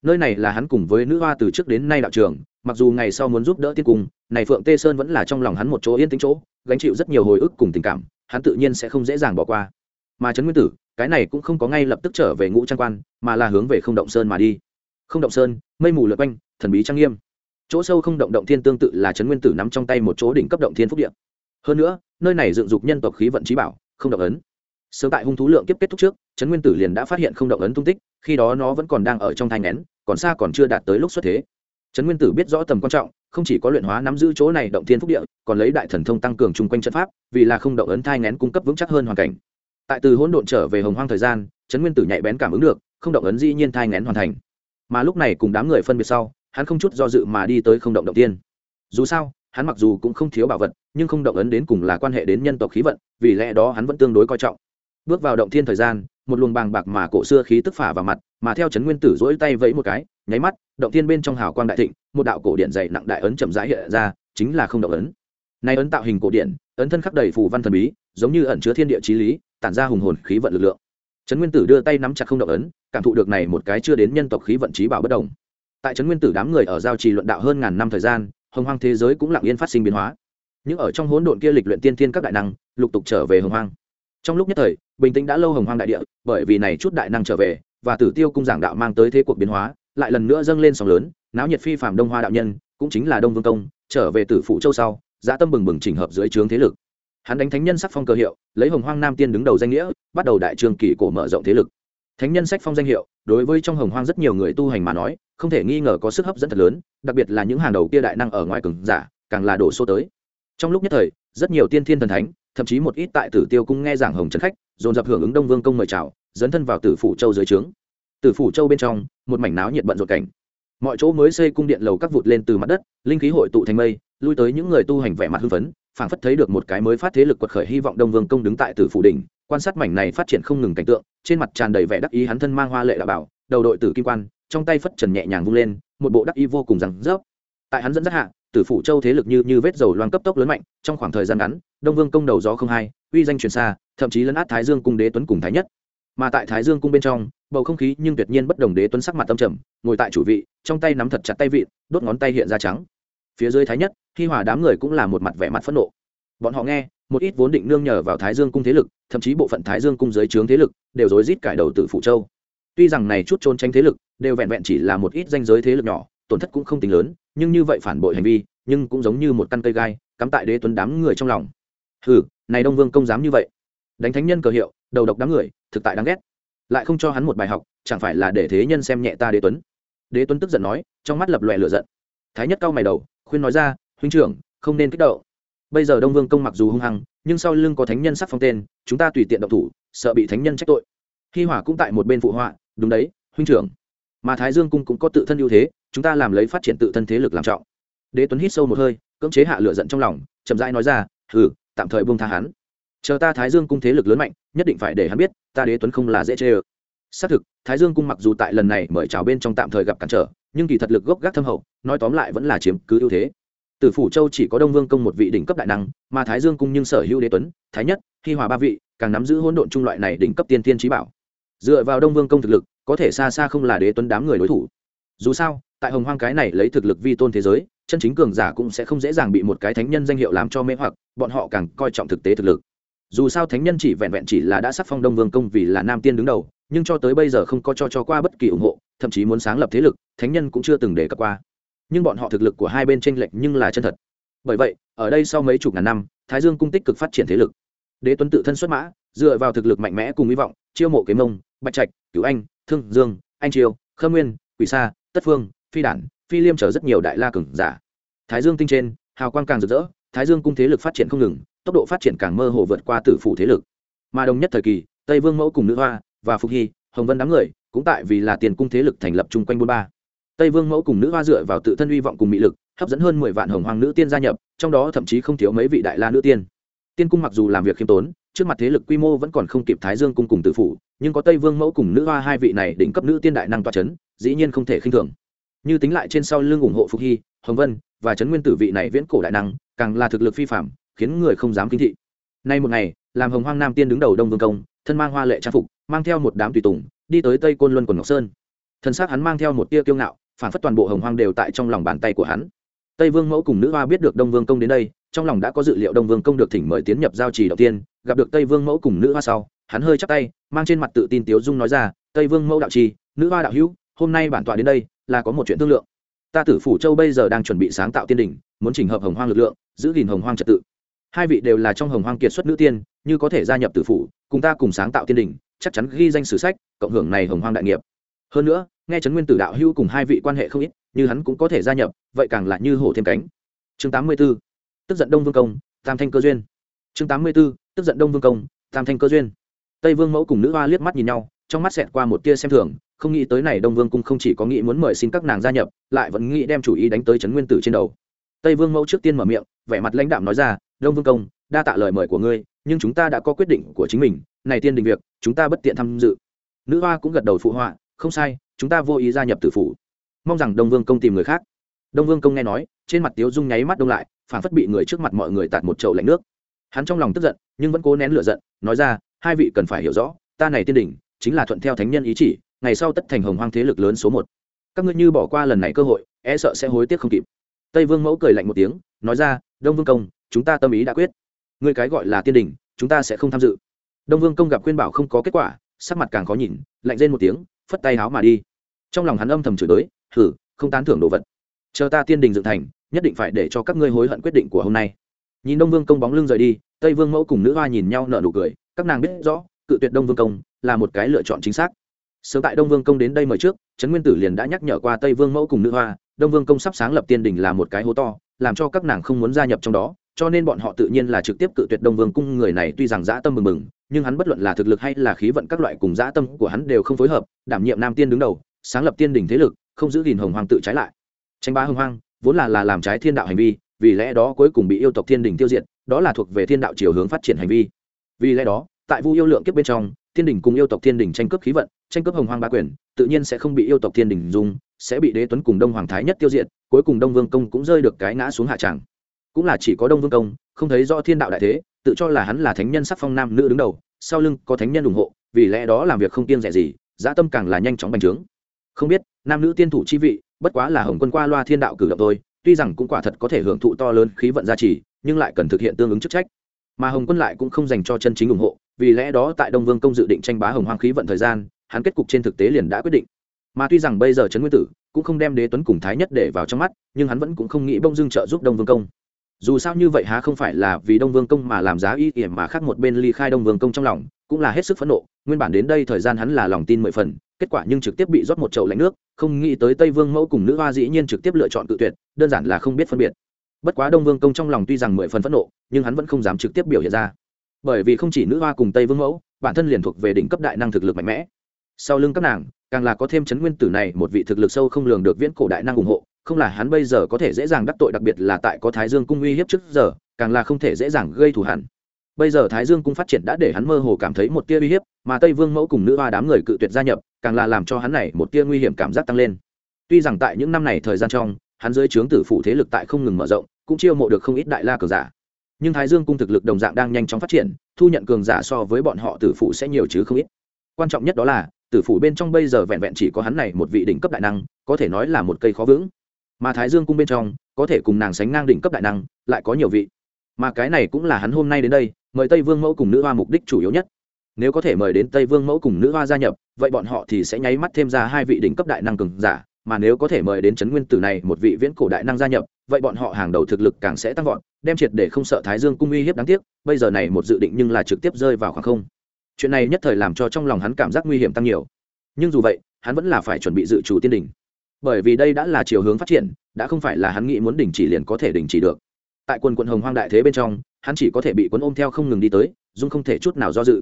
A: Nơi này là hắn cùng với nữ hoa từ trước đến nay đạo trường, mặc dù ngày sau muốn giúp đỡ tiên cung, này phượng tê sơn vẫn là trong lòng hắn một chỗ yên tĩnh chỗ, gánh chịu rất nhiều hồi ức cùng tình cảm, hắn tự nhiên sẽ không dễ dàng bỏ qua. Mà trấn nguyên tử, cái này cũng không có ngay lập tức trở về ngũ trang quan, mà là hướng về không động sơn mà đi. Không động sơn, mây mù lượt quanh, thần bí trang nghiêm chỗ sâu không động động thiên tương tự là trấn nguyên tử nắm trong tay một chỗ đỉnh cấp động thiên phúc địa. hơn nữa, nơi này dựng dục nhân tộc khí vận trí bảo, không động ấn. Sớm tại hung thú lượng kiếp kết thúc trước trấn nguyên tử liền đã phát hiện không động ấn tung tích, khi đó nó vẫn còn đang ở trong thai ngén còn xa còn chưa đạt tới lúc xuất thế. Trấn nguyên tử biết rõ tầm quan trọng, không chỉ có luyện hóa nắm giữ chỗ này động thiên phúc địa, còn lấy đại thần thông tăng cường chung quanh trận pháp, vì là không động ấn thai ngén cung cấp vững chắc hơn hoàn cảnh. Tại từ hỗn độn trở về hồng hoang thời gian trấn nguyên tử nhạy bén cảm ứng được, không động ấn dĩ nhiên thai ngén hoàn thành. Mà lúc này cùng đám người phân biệt sau hắn không chút do dự mà đi tới không động động tiên. Dù sao, hắn mặc dù cũng không thiếu bảo vật, nhưng không động ấn đến cùng là quan hệ đến nhân tộc khí vận, vì lẽ đó hắn vẫn tương đối coi trọng. Bước vào động thiên thời gian, một luồng bàng bạc mà cổ xưa khí tức phả vào mặt, mà theo chấn nguyên tử dỗi tay vẫy một cái, nháy mắt, động thiên bên trong hào quang đại thịnh, một đạo cổ điện dày nặng đại ấn chậm rãi hiện ra, chính là không động ấn. Này ấn tạo hình cổ điện, ấn thân khắc đầy phù văn thần bí, giống như ẩn chứa thiên địa chí lý, tản ra hùng hồn khí vận lực lượng. Trấn nguyên tử đưa tay nắm chặt không động ấn, cảm thụ được này một cái chưa đến nhân tộc khí vận trí bảo bất đồng tại trấn nguyên tử đám người ở giao trì luận đạo hơn ngàn năm thời gian, hồng hoang thế giới cũng lặng yên phát sinh biến hóa. Nhưng ở trong hỗn độn kia lịch luyện tiên thiên các đại năng, lục tục trở về hồng hoang. Trong lúc nhất thời, bình tĩnh đã lâu hồng hoang đại địa, bởi vì này chút đại năng trở về, và tử tiêu cung giảng đạo mang tới thế cuộc biến hóa, lại lần nữa dâng lên sóng lớn, náo nhiệt phi phạm đông hoa đạo nhân, cũng chính là đông vương công, trở về tử phụ châu sau, dã tâm bừng bừng chỉnh hợp dưới trướng thế lực. Hắn đánh thánh nhân sắc phong cơ hiệu, lấy hồng hoang nam tiên đứng đầu danh nghĩa, bắt đầu đại trường kỳ cổ mở rộng thế lực. Thánh nhân sách phong danh hiệu, đối với trong hồng hoang rất nhiều người tu hành mà nói không thể nghi ngờ có sức hấp dẫn thật lớn, đặc biệt là những hàng đầu kia đại năng ở ngoài cường giả, càng là đổ số tới. Trong lúc nhất thời, rất nhiều tiên thiên thần thánh, thậm chí một ít tại tử tiêu cung nghe giảng hồng trấn khách, dồn dập hưởng ứng đông vương công mời chào, dấn thân vào tử phủ châu dưới trướng. Tử phủ châu bên trong, một mảnh náo nhiệt bận rộn cảnh. Mọi chỗ mới xây cung điện lầu các vụt lên từ mặt đất, linh khí hội tụ thành mây, lui tới những người tu hành vẻ mặt hưng phấn, phảng phất thấy được một cái mới phát thế lực quật khởi hy vọng đông vương công đứng tại tử phủ đỉnh, quan sát mảnh này phát triển không ngừng cảnh tượng, trên mặt tràn đầy vẻ đắc ý hắn thân mang hoa lệ đạo bảo, đầu đội tử kim quan trong tay phất trần nhẹ nhàng vung lên, một bộ đắc y vô cùng rằng rớp. Tại hắn dẫn dắt hạ, tử phủ châu thế lực như như vết dầu loang cấp tốc lớn mạnh, trong khoảng thời gian ngắn, đông vương công đầu gió không hai, uy danh truyền xa, thậm chí lấn át thái dương cung đế tuấn cùng thái nhất. Mà tại thái dương cung bên trong, bầu không khí nhưng tuyệt nhiên bất đồng đế tuấn sắc mặt tâm trầm, ngồi tại chủ vị, trong tay nắm thật chặt tay vị đốt ngón tay hiện ra trắng. Phía dưới thái nhất, khi hòa đám người cũng là một mặt vẻ mặt phẫn nộ. Bọn họ nghe, một ít vốn định nương nhờ vào thái dương cung thế lực, thậm chí bộ phận thái dương cung dưới trướng thế lực, đều rối rít cải đầu từ phụ châu. Tuy rằng này chút trốn tránh thế lực đều vẹn vẹn chỉ là một ít danh giới thế lực nhỏ, tổn thất cũng không tính lớn, nhưng như vậy phản bội hành vi, nhưng cũng giống như một căn cây gai, cắm tại đế tuấn đám người trong lòng. Hừ, này đông vương công dám như vậy. Đánh thánh nhân cờ hiệu, đầu độc đám người, thực tại đáng ghét. Lại không cho hắn một bài học, chẳng phải là để thế nhân xem nhẹ ta đế tuấn. Đế tuấn tức giận nói, trong mắt lập lòe lửa giận. Thái nhất cao mày đầu, khuyên nói ra, huynh trưởng, không nên kích động. Bây giờ đông vương công mặc dù hung hăng, nhưng sau lưng có thánh nhân sắc phong tên, chúng ta tùy tiện động thủ, sợ bị thánh nhân trách tội. Hi hỏa cũng tại một bên phụ họa, đúng đấy, huynh trưởng mà thái dương cung cũng có tự thân ưu thế chúng ta làm lấy phát triển tự thân thế lực làm trọng. Đế tuấn hít sâu một hơi cưỡng chế hạ lửa giận trong lòng chậm rãi nói ra ừ, tạm thời buông tha hắn. Chờ ta thái dương cung thế lực lớn mạnh nhất định phải để hắn biết ta đế tuấn không là dễ chê ơ. Xác thực thái dương cung mặc dù tại lần này mời chào bên trong tạm thời gặp cản trở nhưng kỳ thật lực gốc gác thâm hậu nói tóm lại vẫn là chiếm cứ ưu thế. Tử phủ châu chỉ có đông vương công một vị đỉnh cấp đại năng mà thái dương cung nhưng sở hữu đế tuấn thái nhất khi hòa ba vị càng nắm giữ hỗn độn trung loại này đỉnh cấp tiên tiên trí bảo dựa vào đông vương công thực lực, có thể xa xa không là đế tuấn đám người đối thủ. Dù sao, tại hồng hoang cái này lấy thực lực vi tôn thế giới, chân chính cường giả cũng sẽ không dễ dàng bị một cái thánh nhân danh hiệu làm cho mê hoặc, bọn họ càng coi trọng thực tế thực lực. Dù sao thánh nhân chỉ vẹn vẹn chỉ là đã sắc phong đông vương công vì là nam tiên đứng đầu, nhưng cho tới bây giờ không có cho cho qua bất kỳ ủng hộ, thậm chí muốn sáng lập thế lực, thánh nhân cũng chưa từng đề cập qua. Nhưng bọn họ thực lực của hai bên tranh lệch nhưng là chân thật. Bởi vậy, ở đây sau mấy chục ngàn năm, thái dương cung tích cực phát triển thế lực. Đế tuấn tự thân xuất mã dựa vào thực lực mạnh mẽ cùng hy vọng, chiêu mộ kế mông, bạch trạch cứu anh, thương dương, anh triều khâm nguyên, quỷ sa, tất phương, phi đản, phi liêm chở rất nhiều đại la cường giả. Thái dương tinh trên, hào quang càng rực rỡ, thái dương cung thế lực phát triển không ngừng, tốc độ phát triển càng mơ hồ vượt qua tử phủ thế lực. Mà đồng nhất thời kỳ, tây vương mẫu cùng nữ hoa và phục hy, hồng vân đám người, cũng tại vì là tiền cung thế lực thành lập chung quanh bốn ba. Tây vương mẫu cùng nữ hoa dựa vào tự thân hy vọng cùng mỹ lực, hấp dẫn hơn mười vạn hồng hoàng nữ tiên gia nhập, trong đó thậm chí không thiếu mấy vị đại la nữ tiên. Tiên cung mặc dù làm việc khiêm tốn trước mặt thế lực quy mô vẫn còn không kịp thái dương cung cùng tử phủ, nhưng có tây vương mẫu cùng nữ hoa hai vị này đỉnh cấp nữ tiên đại năng toa c h ấ n dĩ nhiên không thể khinh thường. Như tính lại trên sau lưng ủng hộ phục hy, hồng vân và trấn nguyên tử vị này viễn cổ đại năng, càng là thực lực phi phạm khiến người không dám kính thị. Nay một ngày, làm hồng hoang nam tiên đứng đầu đông vương công, thân mang hoa lệ trang phục, mang theo một đám tùy tùng, đi tới tây côn luân quần ngọc sơn. Thân xác hắn mang theo một tia kiêu ngạo, phản phất toàn bộ hồng hoang đều tại trong lòng bàn tay của hắn. Tây vương mẫu cùng nữ hoa biết được đông vương công đến đây trong lòng đã có dự liệu đông vương công được thỉnh mời tiến nhập giao trì đầu tiên, gặp được tây vương mẫu cùng nữ hoa sau, hắn hơi chắc tay, mang trên mặt tự tin tiếu dung nói ra, tây vương mẫu đạo trì, nữ hoa đạo hữu, hôm nay bản tọa đến đây, là có một chuyện thương lượng. Ta tử phủ châu bây giờ đang chuẩn bị sáng tạo tiên đình muốn chỉnh hợp hồng hoang lực lượng, giữ gìn hồng hoang trật tự. Hai vị đều là trong hồng hoang kiệt xuất nữ tiên, như có thể gia nhập tử phủ, cùng ta cùng sáng tạo tiên đình chắc chắn ghi danh sử sách, cộng hưởng này hồng hoang đại nghiệp. Hơn nữa, nghe trấn nguyên tử đạo hữu cùng hai vị quan hệ không ít, như hắn cũng có thể gia nhập, vậy càng là như hổ thêm cánh. Chương tám mươi 84 tức giận đông vương công, tam thanh cơ duyên. Chương tám mươi 84. tức giận đông vương công, tam thanh cơ duyên. Tây vương mẫu cùng nữ hoa liếc mắt nhìn nhau, trong mắt xẹt qua một tia xem thường, không nghĩ tới này đông vương cung không chỉ có nghĩ muốn mời xin các nàng gia nhập, lại vẫn nghĩ đem chủ ý đánh tới trấn nguyên tử trên đầu. Tây vương mẫu trước tiên mở miệng, vẻ mặt lãnh đạm nói ra, đông vương công, đa tạ lời mời của ngươi, nhưng chúng ta đã có quyết định của chính mình, này tiên đình việc, chúng ta bất tiện tham dự. Nữ hoa cũng gật đầu phụ họa, không sai, chúng ta vô ý gia nhập tử phủ. Mong rằng đông vương công tìm người khác. Đông vương công nghe nói trên mặt tiếu dung nháy mắt đông lại phản phất bị người trước mặt mọi người tạt một chậu lạnh nước. Hắn trong lòng tức giận nhưng vẫn cố nén lửa giận nói ra hai vị cần phải hiểu rõ ta này tiên đỉnh chính là thuận theo thánh nhân ý chỉ ngày sau tất thành hồng hoang thế lực lớn số một. Các ngươi như bỏ qua lần này cơ hội e sợ sẽ hối tiếc không kịp. Tây vương mẫu cười lạnh một tiếng nói ra đông vương công chúng ta tâm ý đã quyết. Người cái gọi là tiên Đình, chúng ta sẽ không tham dự. Đông vương công gặp khuyên bảo không có kết quả sắc mặt càng khó nhìn lạnh lên một tiếng phất tay háo mà đi. Trong lòng hắn âm thầm chửi tới thử không tán thưởng đồ vật. Chờ ta tiên đình dựng thành nhất định phải để cho các ngươi hối hận quyết định của hôm nay. Nhìn đông vương công bóng lưng rời đi, tây vương mẫu cùng nữ hoa nhìn nhau nở nụ cười, các nàng biết rõ, cự tuyệt đông vương công là một cái lựa chọn chính xác. Sớm tại đông vương công đến đây mời trước, trấn nguyên tử liền đã nhắc nhở qua tây vương mẫu cùng nữ hoa, đông vương công sắp sáng lập tiên đình là một cái hố to, làm cho các nàng không muốn gia nhập trong đó, cho nên bọn họ tự nhiên là trực tiếp cự tuyệt đông vương cung. Người này tuy rằng dã tâm mừng mừng, nhưng hắn bất luận là thực lực hay là khí vận các loại cùng dã tâm của hắn đều không phối hợp, đảm nhiệm nam tiên đứng đầu, sáng lập tiên đình thế lực, không giữ gìn hồng hoàng tự trái lại. Tranh bá hồng hoang vốn là là làm trái thiên đạo hành vi, vì lẽ đó cuối cùng bị yêu tộc thiên đình tiêu diệt, đó là thuộc về thiên đạo chiều hướng phát triển hành vi. Vì lẽ đó, tại vu yêu lượng kiếp bên trong, thiên đình cùng yêu tộc thiên đình tranh cướp khí vận, tranh cướp hồng hoang ba quyền, tự nhiên sẽ không bị yêu tộc thiên đình dùng, sẽ bị đế tuấn cùng đông hoàng thái nhất tiêu diệt, cuối cùng đông vương công cũng rơi được cái ngã xuống hạ tràng. Cũng là chỉ có đông vương công, không thấy rõ thiên đạo đại thế, tự cho là hắn là thánh nhân sắc phong nam nữ đứng đầu, sau lưng có thánh nhân ủng hộ, vì lẽ đó làm việc không kiêng rẻ gì dã tâm càng là nhanh chóng bành trướng. Không biết, nam nữ tiên thủ chi vị bất quá là hồng quân qua loa thiên đạo cử động thôi, tuy rằng cũng quả thật có thể hưởng thụ to lớn khí vận gia trì, nhưng lại cần thực hiện tương ứng chức trách. Mà hồng quân lại cũng không dành cho chân chính ủng hộ, vì lẽ đó tại đông vương công dự định tranh bá hồng hoang khí vận thời gian, hắn kết cục trên thực tế liền đã quyết định. Mà tuy rằng bây giờ trấn nguyên tử cũng không đem đế tuấn cùng thái nhất để vào trong mắt, nhưng hắn vẫn cũng không nghĩ bông dưng trợ giúp đông vương công dù sao như vậy há không phải là vì đông vương công mà làm giá y ỉa mà khác một bên ly khai đông vương công trong lòng, cũng là hết sức phẫn nộ, nguyên bản đến đây thời gian hắn là lòng tin mười phần, kết quả nhưng trực tiếp bị rót một chậu lạnh nước, không nghĩ tới tây vương mẫu cùng nữ hoa dĩ nhiên trực tiếp lựa chọn tự tuyệt, đơn giản là không biết phân biệt. Bất quá đông vương công trong lòng tuy rằng mười phần phẫn nộ, nhưng hắn vẫn không dám trực tiếp biểu hiện ra. Bởi vì không chỉ nữ hoa cùng tây vương mẫu, bản thân liền thuộc về đỉnh cấp đại năng thực lực mạnh mẽ. Sau lưng các nàng, càng là có thêm chấn nguyên tử này, một vị thực lực sâu không lường được viễn cổ đại năng ủng hộ không là hắn bây giờ có thể dễ dàng đắc tội, đặc biệt là tại có thái dương cung uy hiếp trước giờ, càng là không thể dễ dàng gây thù hẳn bây giờ thái dương cung phát triển đã để hắn mơ hồ cảm thấy một tia uy hiếp, mà tây vương mẫu cùng nữ hoa đám người cự tuyệt gia nhập, càng là làm cho hắn này một tia nguy hiểm cảm giác tăng lên. Tuy rằng tại những năm này thời gian trong, hắn dưới trướng tử phụ thế lực tại không ngừng mở rộng, cũng chiêu mộ được không ít đại la cường giả. Nhưng thái dương cung thực lực đồng dạng đang nhanh chóng phát triển, thu nhận cường giả so với bọn họ tử phụ sẽ nhiều chứ không ít. Quan trọng nhất đó là, tử phụ bên trong bây giờ vẹn vẹn chỉ có hắn này một vị đỉnh cấp đại năng, có thể nói là một cây khó vững mà thái dương cung bên trong, có thể cùng nàng sánh ngang đỉnh cấp đại năng, lại có nhiều vị. Mà cái này cũng là hắn hôm nay đến đây, mời tây vương mẫu cùng nữ hoa mục đích chủ yếu nhất. Nếu có thể mời đến tây vương mẫu cùng nữ hoa gia nhập, vậy bọn họ thì sẽ nháy mắt thêm ra hai vị đỉnh cấp đại năng cường giả, mà nếu có thể mời đến trấn nguyên tử này một vị viễn cổ đại năng gia nhập, vậy bọn họ hàng đầu thực lực càng sẽ tăng vọt, đem triệt để không sợ thái dương cung uy hiếp đáng tiếc, bây giờ này một dự định nhưng là trực tiếp rơi vào khoảng không. Chuyện này nhất thời làm cho trong lòng hắn cảm giác nguy hiểm tăng nhiều. Nhưng dù vậy, hắn vẫn là phải chuẩn bị dự trù tiên đỉnh bởi vì đây đã là chiều hướng phát triển, đã không phải là hắn nghĩ muốn đình chỉ liền có thể đình chỉ được. Tại quần quận hồng hoang đại thế bên trong, hắn chỉ có thể bị cuốn ôm theo không ngừng đi tới, dung không thể chút nào do dự.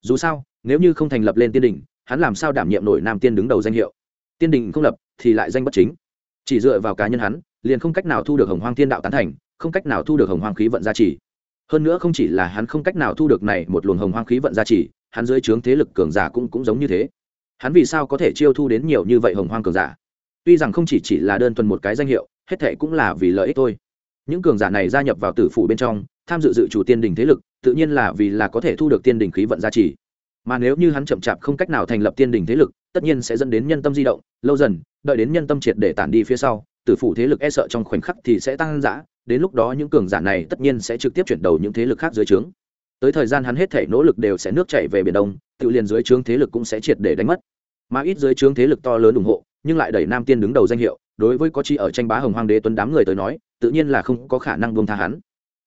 A: Dù sao, nếu như không thành lập lên tiên đình, hắn làm sao đảm nhiệm nổi nam tiên đứng đầu danh hiệu? Tiên đình không lập thì lại danh bất chính. Chỉ dựa vào cá nhân hắn, liền không cách nào thu được hồng hoang thiên đạo tán thành, không cách nào thu được hồng hoang khí vận gia trì. Hơn nữa không chỉ là hắn không cách nào thu được này một luồng hồng hoang khí vận gia trì, hắn dưới trướng thế lực cường giả cũng cũng giống như thế. Hắn vì sao có thể chiêu thu đến nhiều như vậy hồng hoang cường giả? Tuy rằng không chỉ chỉ là đơn thuần một cái danh hiệu, hết thệ cũng là vì lợi ích thôi. Những cường giả này gia nhập vào tử phủ bên trong, tham dự dự chủ tiên đình thế lực, tự nhiên là vì là có thể thu được tiên đình khí vận gia trì. Mà nếu như hắn chậm chạp không cách nào thành lập tiên đình thế lực, tất nhiên sẽ dẫn đến nhân tâm di động, lâu dần, đợi đến nhân tâm triệt để tản đi phía sau, tử phủ thế lực e sợ trong khoảnh khắc thì sẽ tăng giã đến lúc đó những cường giả này tất nhiên sẽ trực tiếp chuyển đầu những thế lực khác dưới trướng. Tới thời gian hắn hết thể nỗ lực đều sẽ nước chảy về biển đông, tự liền dưới trướng thế lực cũng sẽ triệt để đánh mất. Mà ít dưới trướng thế lực to lớn ủng hộ nhưng lại đẩy nam tiên đứng đầu danh hiệu, đối với có chi ở tranh bá hồng hoàng đế tuấn đám người tới nói, tự nhiên là không có khả năng buông tha hắn.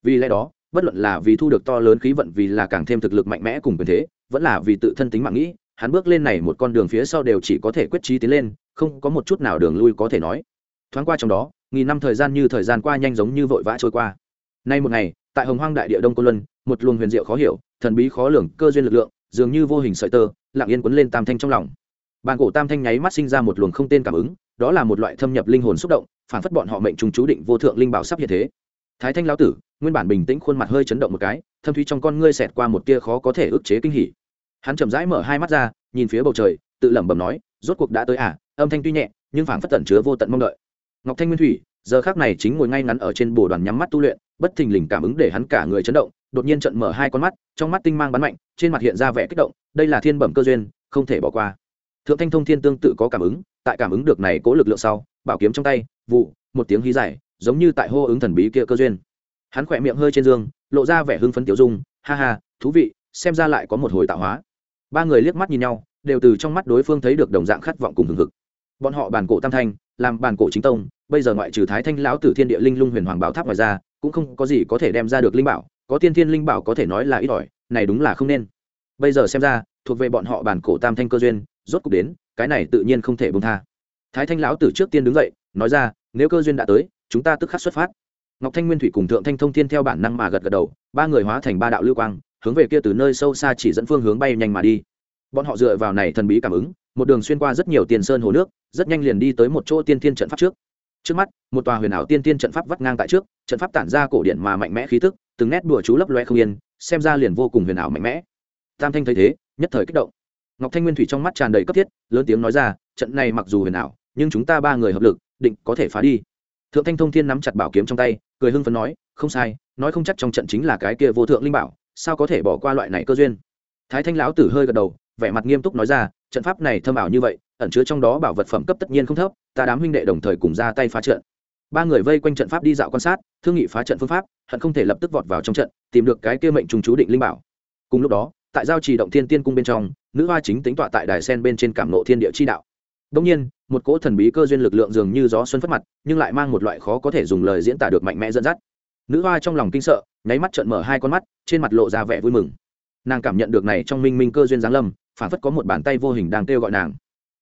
A: Vì lẽ đó, bất luận là vì thu được to lớn khí vận vì là càng thêm thực lực mạnh mẽ cùng quyền thế, vẫn là vì tự thân tính mạng nghĩ, hắn bước lên này một con đường phía sau đều chỉ có thể quyết trí tiến lên, không có một chút nào đường lui có thể nói. Thoáng qua trong đó, nghìn năm thời gian như thời gian qua nhanh giống như vội vã trôi qua. Nay một ngày, tại hồng hoang đại địa đông cô luân, một luồng huyền diệu khó hiểu, thần bí khó lường, cơ duyên lực lượng, dường như vô hình sợi tơ, lặng yên quấn lên tam thanh trong lòng bàn cổ tam thanh nháy mắt sinh ra một luồng không tên cảm ứng, đó là một loại thâm nhập linh hồn xúc động, phản phất bọn họ mệnh trùng chú định vô thượng linh bảo sắp hiện thế. Thái thanh lão tử, nguyên bản bình tĩnh khuôn mặt hơi chấn động một cái, thâm thúy trong con ngươi xẹt qua một tia khó có thể ức chế kinh hỉ. Hắn chậm rãi mở hai mắt ra, nhìn phía bầu trời, tự lẩm bẩm nói, rốt cuộc đã tới à? Âm thanh tuy nhẹ, nhưng phảng phất tẩn chứa vô tận mong đợi. Ngọc thanh nguyên thủy, giờ khác này chính ngồi ngay ngắn ở trên bồ đoàn nhắm mắt tu luyện, bất thình lình cảm ứng để hắn cả người chấn động, đột nhiên trận mở hai con mắt, trong mắt tinh mang bắn mạnh, trên mặt hiện ra vẻ kích động, đây là thiên bẩm cơ duyên, không thể bỏ qua thượng thanh thông thiên tương tự có cảm ứng, tại cảm ứng được này cố lực lượng sau, bảo kiếm trong tay, vụ, một tiếng hí dài, giống như tại hô ứng thần bí kia cơ duyên. Hắn khỏe miệng hơi trên giường lộ ra vẻ hưng phấn tiểu dung, ha ha, thú vị, xem ra lại có một hồi tạo hóa. Ba người liếc mắt nhìn nhau, đều từ trong mắt đối phương thấy được đồng dạng khát vọng cùng hừng hực. Bọn họ bàn cổ tam thanh, làm bàn cổ chính tông, bây giờ ngoại trừ thái thanh lão tử thiên địa linh lung huyền hoàng bảo tháp ngoài ra, cũng không có gì có thể đem ra được linh bảo, có tiên thiên linh bảo có thể nói là ít ỏi, này đúng là không nên. Bây giờ xem ra, thuộc về bọn họ bàn cổ tam thanh cơ duyên rốt cục đến, cái này tự nhiên không thể bông tha. Thái thanh lão tử trước tiên đứng dậy, nói ra, nếu cơ duyên đã tới, chúng ta tức khắc xuất phát. Ngọc thanh nguyên thủy cùng thượng thanh thông thiên theo bản năng mà gật gật đầu, ba người hóa thành ba đạo lưu quang, hướng về kia từ nơi sâu xa chỉ dẫn phương hướng bay nhanh mà đi. Bọn họ dựa vào này thần bí cảm ứng, một đường xuyên qua rất nhiều tiền sơn hồ nước, rất nhanh liền đi tới một chỗ tiên thiên trận pháp trước. Trước mắt, một tòa huyền ảo tiên tiên trận pháp vắt ngang tại trước, trận pháp tản ra cổ điện mà mạnh mẽ khí tức, từng nét đùa chú lấp loe không yên, xem ra liền vô cùng huyền ảo mạnh mẽ. Tam thanh thấy thế, nhất thời kích động ngọc thanh nguyên thủy trong mắt tràn đầy cấp thiết, lớn tiếng nói ra, trận này mặc dù huyền ảo, nhưng chúng ta ba người hợp lực, định có thể phá đi. Thượng thanh thông thiên nắm chặt bảo kiếm trong tay, cười hưng phấn nói, không sai, nói không chắc trong trận chính là cái kia vô thượng linh bảo, sao có thể bỏ qua loại này cơ duyên? Thái thanh lão tử hơi gật đầu, vẻ mặt nghiêm túc nói ra, trận pháp này thâm ảo như vậy, ẩn chứa trong đó bảo vật phẩm cấp tất nhiên không thấp, ta đám huynh đệ đồng thời cùng ra tay phá trận. Ba người vây quanh trận pháp đi dạo quan sát, thương nghị phá trận phương pháp, hận không thể lập tức vọt vào trong trận, tìm được cái kia mệnh trùng chú định linh bảo. Cùng lúc đó, tại giao trì động thiên tiên cung bên trong nữ hoa chính tính tọa tại đài sen bên trên cảm nộ thiên địa chi đạo. Đông nhiên, một cỗ thần bí cơ duyên lực lượng dường như gió xuân phất mặt, nhưng lại mang một loại khó có thể dùng lời diễn tả được mạnh mẽ dẫn dắt. Nữ hoa trong lòng kinh sợ, nháy mắt trợn mở hai con mắt, trên mặt lộ ra vẻ vui mừng. Nàng cảm nhận được này trong minh minh cơ duyên giáng lâm phản phất có một bàn tay vô hình đang kêu gọi nàng.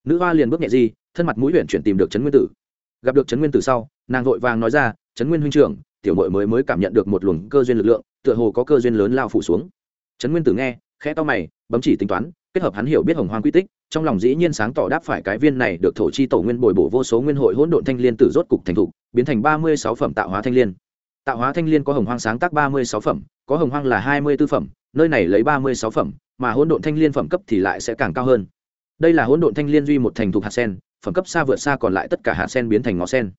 A: Nữ hoa liền bước nhẹ di, thân mặt mũi huyện chuyển tìm được trấn nguyên tử. Gặp được trấn nguyên tử sau, nàng vội vàng nói ra, trấn nguyên huynh trưởng, tiểu mội mới mới cảm nhận được một luồng cơ duyên lực lượng, tựa hồ có cơ duyên lớn lao phủ xuống. Trấn nguyên tử nghe, khẽ to mày, bấm chỉ tính toán kết hợp hắn hiểu biết hồng hoang quy tích, trong lòng dĩ nhiên sáng tỏ đáp phải cái viên này được thổ chi tổ nguyên bồi bổ vô số nguyên hội hỗn độn thanh liên từ rốt cục thành thục, biến thành ba mươi sáu phẩm tạo hóa thanh liên. Tạo hóa thanh liên có hồng hoang sáng tác ba mươi sáu phẩm, có hồng hoang là hai mươi b ố phẩm, nơi này lấy ba mươi sáu phẩm, mà hỗn độn thanh liên phẩm cấp thì lại sẽ càng cao hơn. Đây là hỗn độn thanh liên duy một thành thục hạt sen, phẩm cấp xa vượt xa còn lại tất cả hạt sen biến thành ngó sen.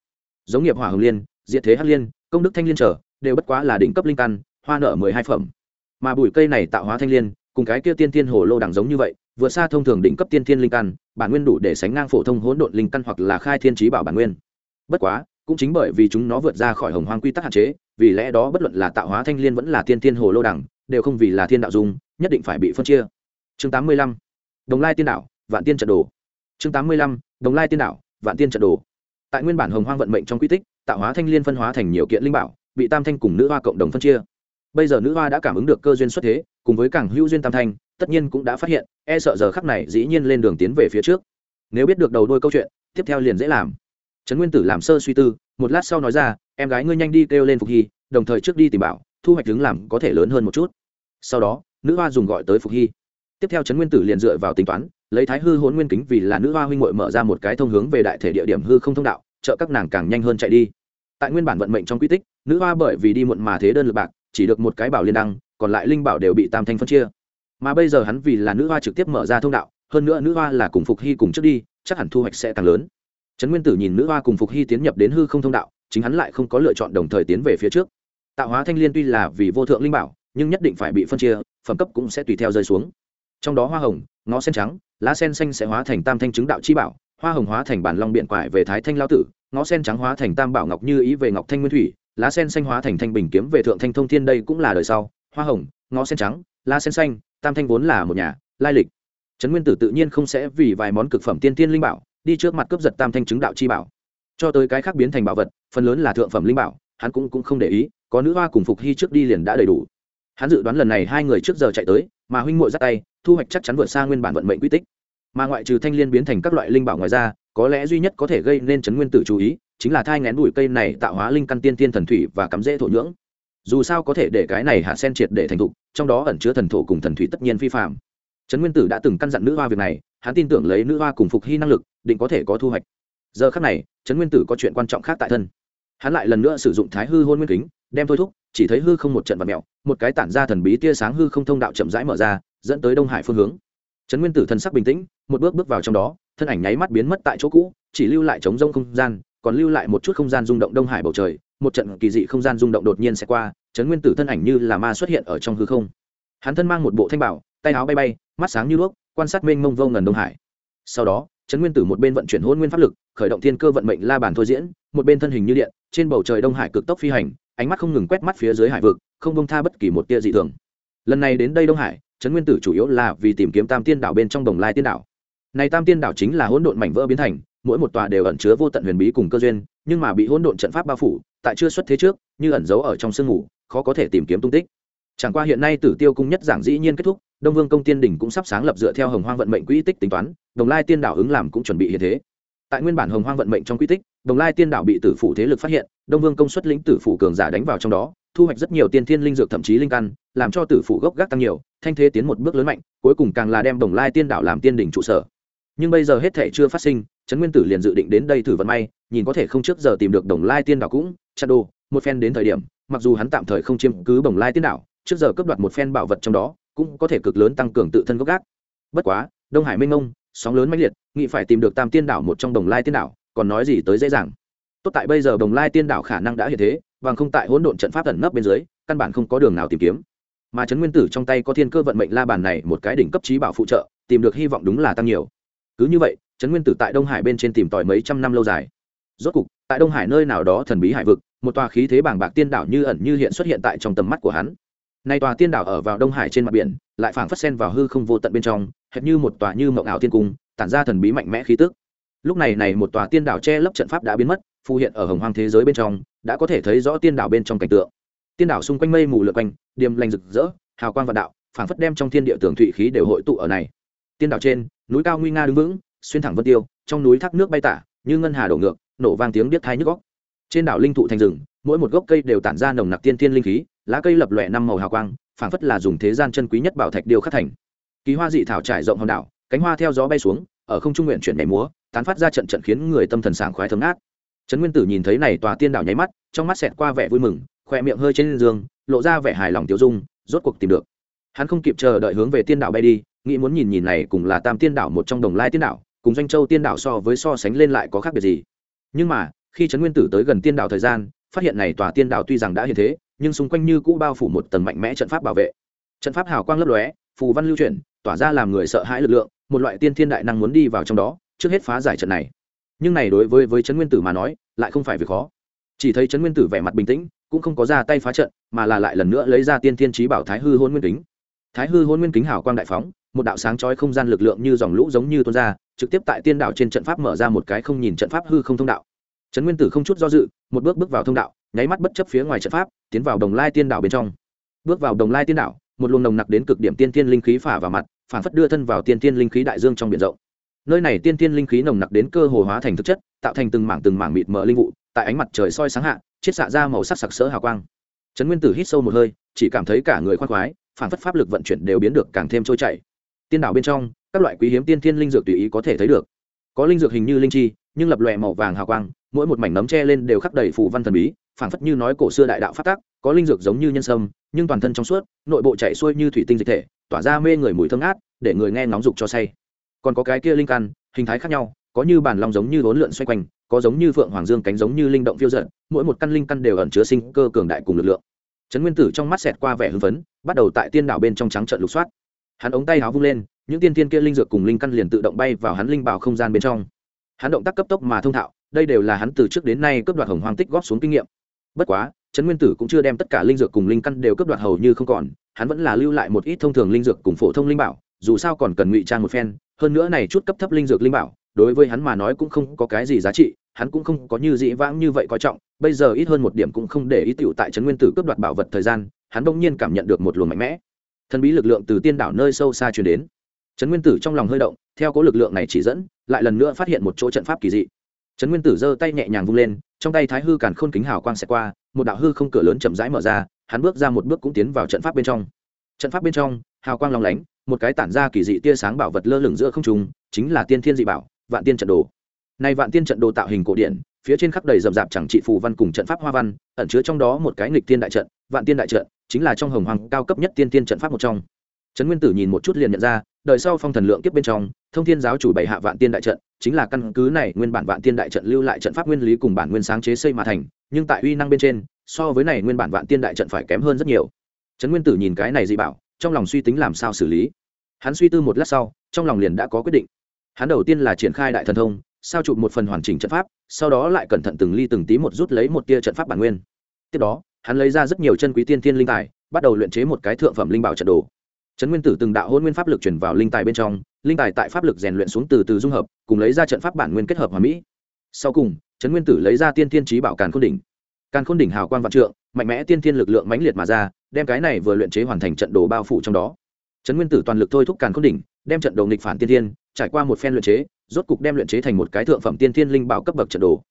A: Giống nghiệp hỏa hồng liên, diệt thế hắc liên, công đức thanh liên trở, đều bất quá là đỉnh cấp linh căn, hoa nợ mười hai phẩm. Mà bụi cây này tạo hóa thanh liên cùng cái kia tiên thiên hồ lô đẳng giống như vậy, vượt xa thông thường đỉnh cấp tiên thiên linh căn, bản nguyên đủ để sánh ngang phổ thông hỗn độn linh căn hoặc là khai thiên trí bảo bản nguyên. Bất quá, cũng chính bởi vì chúng nó vượt ra khỏi hồng hoang quy tắc hạn chế, vì lẽ đó bất luận là tạo hóa thanh liên vẫn là tiên thiên hồ lô đẳng đều không vì là thiên đạo dung nhất định phải bị phân chia. Chương tám mươi lăm, đồng lai tiên đạo vạn tiên trận đồ. Chương tám mươi lăm, đồng lai tiên đạo vạn tiên trận đồ. Tại nguyên bản hồng hoang vận mệnh trong quy tích, tạo hóa thanh liên phân hóa thành nhiều kiện linh bảo, bị tam thanh cùng nữ hoa cộng đồng phân chia bây giờ nữ hoa đã cảm ứng được cơ duyên xuất thế, cùng với cảng hữu duyên tam thanh, tất nhiên cũng đã phát hiện e sợ giờ khắc này dĩ nhiên lên đường tiến về phía trước. Nếu biết được đầu đôi câu chuyện, tiếp theo liền dễ làm. Trấn nguyên tử làm sơ suy tư, một lát sau nói ra, em gái ngươi nhanh đi kêu lên phục hy, đồng thời trước đi tìm bảo, thu hoạch đứng làm có thể lớn hơn một chút. Sau đó, nữ hoa dùng gọi tới phục hy. Tiếp theo trấn nguyên tử liền dựa vào tính toán, lấy thái hư hôn nguyên kính vì là nữ hoa huynh ngội mở ra một cái thông hướng về đại thể địa điểm hư không thông đạo, trợ các nàng càng nhanh hơn chạy đi. Tại nguyên bản vận mệnh trong quy tích, nữ hoa bởi vì đi muộn mà thế đơn lực bạc chỉ được một cái bảo liên đăng, còn lại linh bảo đều bị tam thanh phân chia. Mà bây giờ hắn vì là nữ hoa trực tiếp mở ra thông đạo, hơn nữa nữ hoa là cùng phục hy cùng trước đi, chắc hẳn thu hoạch sẽ càng lớn. Trấn nguyên tử nhìn nữ hoa cùng phục hy tiến nhập đến hư không thông đạo, chính hắn lại không có lựa chọn đồng thời tiến về phía trước. Tạo hóa thanh liên tuy là vì vô thượng linh bảo, nhưng nhất định phải bị phân chia, phẩm cấp cũng sẽ tùy theo rơi xuống. Trong đó hoa hồng, ngó sen trắng, lá sen xanh sẽ hóa thành tam thanh chứng đạo chi bảo, hoa hồng hóa thành bản long biện quải về thái thanh lao tử, ngó sen trắng hóa thành tam bảo ngọc như ý về ngọc thanh nguyên thủy lá sen xanh hóa thành thanh bình kiếm về thượng thanh thông thiên đây cũng là đời sau. Hoa hồng ngó sen trắng lá sen xanh tam thanh vốn là một nhà lai lịch. Trấn nguyên tử tự nhiên không sẽ vì vài món cực phẩm tiên tiên linh bảo đi trước mặt cướp giật tam thanh chứng đạo chi bảo. Cho tới cái khác biến thành bảo vật phần lớn là thượng phẩm linh bảo hắn cũng, cũng không để ý có nữ hoa cùng phục hy trước đi liền đã đầy đủ. Hắn dự đoán lần này hai người trước giờ chạy tới mà huynh muội ra tay thu hoạch chắc chắn vượt xa nguyên bản vận mệnh quy tích. Mà ngoại trừ thanh liên biến thành các loại linh bảo ngoài ra có lẽ duy nhất có thể gây nên chấn nguyên tử chú ý chính là thai ngén bụi cây này tạo hóa linh căn tiên tiên thần thủy và cắm rễ thổ nhưỡng. Dù sao có thể để cái này hạ sen triệt để thành thục, trong đó ẩn chứa thần thổ cùng thần thủy tất nhiên phi phạm. Trấn nguyên tử đã từng căn dặn nữ hoa việc này, hắn tin tưởng lấy nữ hoa cùng phục hy năng lực, định có thể có thu hoạch. Giờ khác này, trấn nguyên tử có chuyện quan trọng khác tại thân. Hắn lại lần nữa sử dụng thái hư hôn nguyên kính, đem thôi thúc, chỉ thấy hư không một trận vật mẹo một cái tản ra thần bí tia sáng hư không thông đạo chậm rãi mở ra, dẫn tới đông hải phương hướng. Trấn nguyên tử thần sắc bình tĩnh, một bước bước vào trong đó, thân ảnh nháy mắt biến mất tại chỗ cũ, chỉ lưu lại trống rông không gian còn lưu lại một chút không gian rung động đông hải bầu trời, một trận kỳ dị không gian rung động đột nhiên sẽ qua, trấn nguyên tử thân ảnh như là ma xuất hiện ở trong hư không. Hắn thân mang một bộ thanh bảo, tay áo bay bay, mắt sáng như đuốc, quan sát mênh mông vô ngần đông hải. Sau đó, trấn nguyên tử một bên vận chuyển hôn nguyên pháp lực, khởi động thiên cơ vận mệnh la bàn thôi diễn, một bên thân hình như điện, trên bầu trời đông hải cực tốc phi hành, ánh mắt không ngừng quét mắt phía dưới hải vực, không bông tha bất kỳ một tia dị thường. Lần này đến đây đông hải, trấn nguyên tử chủ yếu là vì tìm kiếm tam tiên đảo bên trong đồng lai tiên đảo. Này tam tiên đảo chính là hỗn độn mảnh vỡ biến thành mỗi một tòa đều ẩn chứa vô tận huyền bí cùng cơ duyên, nhưng mà bị hỗn độn trận pháp bao phủ, tại chưa xuất thế trước, như ẩn giấu ở trong sương ngủ khó có thể tìm kiếm tung tích. Chẳng qua hiện nay tử tiêu cung nhất giảng dĩ nhiên kết thúc, đông vương công tiên đỉnh cũng sắp sáng lập dựa theo hồng hoang vận mệnh quỹ tích tính toán, đồng lai tiên đảo ứng làm cũng chuẩn bị hiện thế. Tại nguyên bản hồng hoang vận mệnh trong quy tích, đồng lai tiên đảo bị tử phủ thế lực phát hiện, đông vương công suất lĩnh tử phủ cường giả đánh vào trong đó, thu hoạch rất nhiều tiên thiên linh dược thậm chí linh căn, làm cho tử phủ gốc gác tăng nhiều, thanh thế tiến một bước lớn mạnh, cuối cùng càng là đem đồng lai tiên đảo làm tiên đỉnh trụ sở. Nhưng bây giờ hết thể chưa phát sinh trấn nguyên tử liền dự định đến đây thử vận may, nhìn có thể không trước giờ tìm được đồng lai tiên đảo cũng, chặt đồ, một phen đến thời điểm, mặc dù hắn tạm thời không chiếm cứ đồng lai tiên đảo, trước giờ cướp đoạt một phen bảo vật trong đó, cũng có thể cực lớn tăng cường tự thân gốc gác. Bất quá, đông hải minh ông sóng lớn mãnh liệt nghị phải tìm được tam tiên đảo một trong đồng lai tiên đảo, còn nói gì tới dễ dàng. Tốt tại bây giờ đồng lai tiên đảo khả năng đã hiện thế và không tại hỗn độn trận pháp ẩn nấp bên dưới, căn bản không có đường nào tìm kiếm. Mà trấn nguyên tử trong tay có thiên cơ vận mệnh la bàn này một cái đỉnh cấp trí bảo phụ trợ, tìm được hy vọng đúng là tăng nhiều. Cứ như vậy trấn nguyên tử tại đông hải bên trên tìm tòi mấy trăm năm lâu dài. Rốt cục, tại đông hải nơi nào đó thần bí hải vực, một tòa khí thế bảng bạc tiên đảo như ẩn như hiện xuất hiện tại trong tầm mắt của hắn. Nay tòa tiên đảo ở vào đông hải trên mặt biển, lại phảng phất sen vào hư không vô tận bên trong, hệt như một tòa như mộng ảo tiên cung, tản ra thần bí mạnh mẽ khí tức. Lúc này này một tòa tiên đảo che lấp trận pháp đã biến mất, phù hiện ở hồng hoang thế giới bên trong, đã có thể thấy rõ tiên đảo bên trong cảnh tượng. Tiên đảo xung quanh mây mù lượn quanh, điềm lành rực rỡ, hào quang vạn đạo, phảng phất đem trong thiên địa tường thụy khí đều hội tụ ở này. Tiên đảo trên, núi cao nguy nga đứng vững xuyên thẳng vân tiêu, trong núi thác nước bay tả, như ngân hà đổ ngược, nổ vang tiếng biết thai nhức góc trên đảo linh thụ thành rừng, mỗi một gốc cây đều tản ra nồng nặc tiên tiên linh khí, lá cây lập lòe năm màu hào quang, phảng phất là dùng thế gian chân quý nhất bảo thạch điêu khắc thành. Kỳ hoa dị thảo trải rộng hòn đảo, cánh hoa theo gió bay xuống, ở không trung nguyện chuyển nhảy múa, tán phát ra trận trận khiến người tâm thần sảng khoái thấm át trấn nguyên tử nhìn thấy này tòa tiên đảo nháy mắt, trong mắt xẹt qua vẻ vui mừng, khỏe miệng hơi trên giường lộ ra vẻ hài lòng tiêu dung, rốt cuộc tìm được. Hắn không kịp chờ đợi hướng về tiên đảo bay đi, nghĩ muốn nhìn nhìn này cùng là tam tiên đảo một trong đồng lai tiên đảo cùng doanh châu tiên đảo so với so sánh lên lại có khác biệt gì. Nhưng mà, khi trấn nguyên tử tới gần tiên đảo thời gian, phát hiện này tòa tiên đảo tuy rằng đã hiện thế, nhưng xung quanh như cũ bao phủ một tầng mạnh mẽ trận pháp bảo vệ. Trận pháp hào quang lấp lóe, phù văn lưu chuyển, tỏa ra làm người sợ hãi lực lượng, một loại tiên thiên đại năng muốn đi vào trong đó, trước hết phá giải trận này. Nhưng này đối với với trấn nguyên tử mà nói, lại không phải việc khó. Chỉ thấy trấn nguyên tử vẻ mặt bình tĩnh, cũng không có ra tay phá trận, mà là lại lần nữa lấy ra tiên thiên trí bảo thái hư hôn nguyên kính. Thái hư hôn nguyên kính hào quang đại phóng, một đạo sáng chói không gian lực lượng như dòng lũ giống như tuôn ra trực tiếp tại tiên đạo trên trận pháp mở ra một cái không nhìn trận pháp hư không thông đạo. Trấn nguyên tử không chút do dự, một bước bước vào thông đạo, nháy mắt bất chấp phía ngoài trận pháp, tiến vào đồng lai tiên đảo bên trong. Bước vào đồng lai tiên đảo, một luồng nồng nặc đến cực điểm tiên tiên linh khí phả vào mặt, phản phất đưa thân vào tiên tiên linh khí đại dương trong biển rộng. Nơi này tiên tiên linh khí nồng nặc đến cơ hồ hóa thành thực chất, tạo thành từng mảng từng mảng mịt mờ linh vụ, tại ánh mặt trời soi sáng hạ, chiết xạ ra màu sắc sặc sỡ hào quang. Trấn nguyên tử hít sâu một hơi, chỉ cảm thấy cả người khoan khoái, phản phất pháp lực vận chuyển đều biến được càng thêm trôi chảy. Tiên đảo bên trong các loại quý hiếm tiên thiên linh dược tùy ý có thể thấy được. Có linh dược hình như linh chi, nhưng lập lòe màu vàng hào quang, mỗi một mảnh nấm tre lên đều khắc đầy phù văn thần bí, phảng phất như nói cổ xưa đại đạo phát tác có linh dược giống như nhân sâm, nhưng toàn thân trong suốt, nội bộ chạy xuôi như thủy tinh dịch thể, tỏa ra mê người mùi thơm ngát, để người nghe nóng dục cho say. Còn có cái kia linh căn, hình thái khác nhau, có như bản lòng giống như bốn lượn xoay quanh, có giống như phượng hoàng dương cánh giống như linh động phiêu giận mỗi một căn linh căn đều ẩn chứa sinh cơ cường đại cùng lực lượng. Trấn nguyên tử trong mắt xẹt qua vẻ hưng phấn, bắt đầu tại tiên đảo bên trong trắng trận lục soát. Hắn ống tay háo vung lên những tiên tiên kia linh dược cùng linh căn liền tự động bay vào hắn linh bảo không gian bên trong. Hắn động tác cấp tốc mà thông thạo, đây đều là hắn từ trước đến nay cướp đoạt hồng hoang tích góp xuống kinh nghiệm. Bất quá, trấn nguyên tử cũng chưa đem tất cả linh dược cùng linh căn đều cướp đoạt hầu như không còn, hắn vẫn là lưu lại một ít thông thường linh dược cùng phổ thông linh bảo, dù sao còn cần ngụy trang một phen, hơn nữa này chút cấp thấp linh dược linh bảo, đối với hắn mà nói cũng không có cái gì giá trị, hắn cũng không có như dĩ vãng như vậy coi trọng, bây giờ ít hơn một điểm cũng không để ý tiểu tại trấn nguyên tử cướp đoạt bảo vật thời gian, hắn bỗng nhiên cảm nhận được một luồng mạnh mẽ. Thần bí lực lượng từ tiên đảo nơi sâu xa truyền đến trấn nguyên tử trong lòng hơi động, theo cố lực lượng này chỉ dẫn, lại lần nữa phát hiện một chỗ trận pháp kỳ dị. Trấn nguyên tử giơ tay nhẹ nhàng vung lên, trong tay thái hư càn khôn kính hào quang xẹt qua, một đạo hư không cửa lớn chậm rãi mở ra, hắn bước ra một bước cũng tiến vào trận pháp bên trong. Trận pháp bên trong, hào quang long lánh, một cái tản ra kỳ dị tia sáng bảo vật lơ lửng giữa không trung, chính là tiên thiên dị bảo, vạn tiên trận đồ. Này vạn tiên trận đồ tạo hình cổ điển, phía trên khắp đầy rậm rạp chẳng trị phù văn cùng trận pháp hoa văn, ẩn chứa trong đó một cái nghịch tiên đại trận, vạn tiên đại trận, chính là trong hồng hoàng cao cấp nhất tiên tiên trận pháp một trong. Trấn nguyên tử nhìn một chút liền nhận ra đợi sau phong thần lượng kiếp bên trong, thông thiên giáo chủ bảy hạ vạn tiên đại trận, chính là căn cứ này nguyên bản vạn tiên đại trận lưu lại trận pháp nguyên lý cùng bản nguyên sáng chế xây mà thành, nhưng tại uy năng bên trên, so với này nguyên bản vạn tiên đại trận phải kém hơn rất nhiều. Trấn nguyên tử nhìn cái này dị bảo, trong lòng suy tính làm sao xử lý. Hắn suy tư một lát sau, trong lòng liền đã có quyết định. Hắn đầu tiên là triển khai đại thần thông, sao chụp một phần hoàn chỉnh trận pháp, sau đó lại cẩn thận từng ly từng tí một rút lấy một tia trận pháp bản nguyên. Tiếp đó, hắn lấy ra rất nhiều chân quý tiên thiên linh tài, bắt đầu luyện chế một cái thượng phẩm linh bảo trận đồ trấn nguyên tử từng đạo hôn nguyên pháp lực chuyển vào linh tài bên trong, linh tài tại pháp lực rèn luyện xuống từ từ dung hợp, cùng lấy ra trận pháp bản nguyên kết hợp hòa mỹ. Sau cùng, trấn nguyên tử lấy ra tiên thiên trí bảo càn khôn đỉnh. Càn khôn đỉnh hào quang vạn trượng, mạnh mẽ tiên thiên lực lượng mãnh liệt mà ra, đem cái này vừa luyện chế hoàn thành trận đồ bao phủ trong đó. Trấn nguyên tử toàn lực thôi thúc càn khôn đỉnh, đem trận đồ nghịch phản tiên thiên, trải qua một phen luyện chế, rốt cục đem luyện chế thành một cái thượng phẩm tiên thiên linh bảo cấp bậc trận đồ.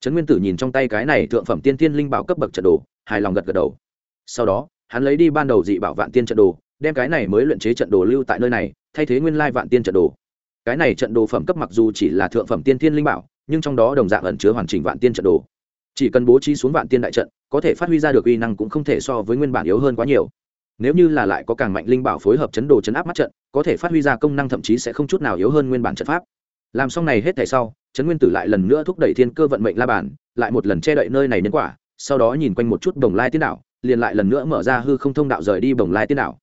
A: Trấn nguyên tử nhìn trong tay cái này thượng phẩm tiên thiên linh bảo cấp bậc trận đồ, hài lòng gật gật đầu. Sau đó, hắn lấy đi ban đầu dị bảo vạn tiên trận đồ đem cái này mới luyện chế trận đồ lưu tại nơi này, thay thế nguyên lai vạn tiên trận đồ. Cái này trận đồ phẩm cấp mặc dù chỉ là thượng phẩm tiên thiên linh bảo, nhưng trong đó đồng dạng ẩn chứa hoàn chỉnh vạn tiên trận đồ. Chỉ cần bố trí xuống vạn tiên đại trận, có thể phát huy ra được uy năng cũng không thể so với nguyên bản yếu hơn quá nhiều. Nếu như là lại có càng mạnh linh bảo phối hợp chấn đồ chấn áp mắt trận, có thể phát huy ra công năng thậm chí sẽ không chút nào yếu hơn nguyên bản trận pháp. Làm xong này hết thảy sau, trấn nguyên tử lại lần nữa thúc đẩy thiên cơ vận mệnh la bản lại một lần che đậy nơi này nhân quả, sau đó nhìn quanh một chút đồng lai tiên đạo liền lại lần nữa mở ra hư không thông đạo rời đi bồng lai tiên đạo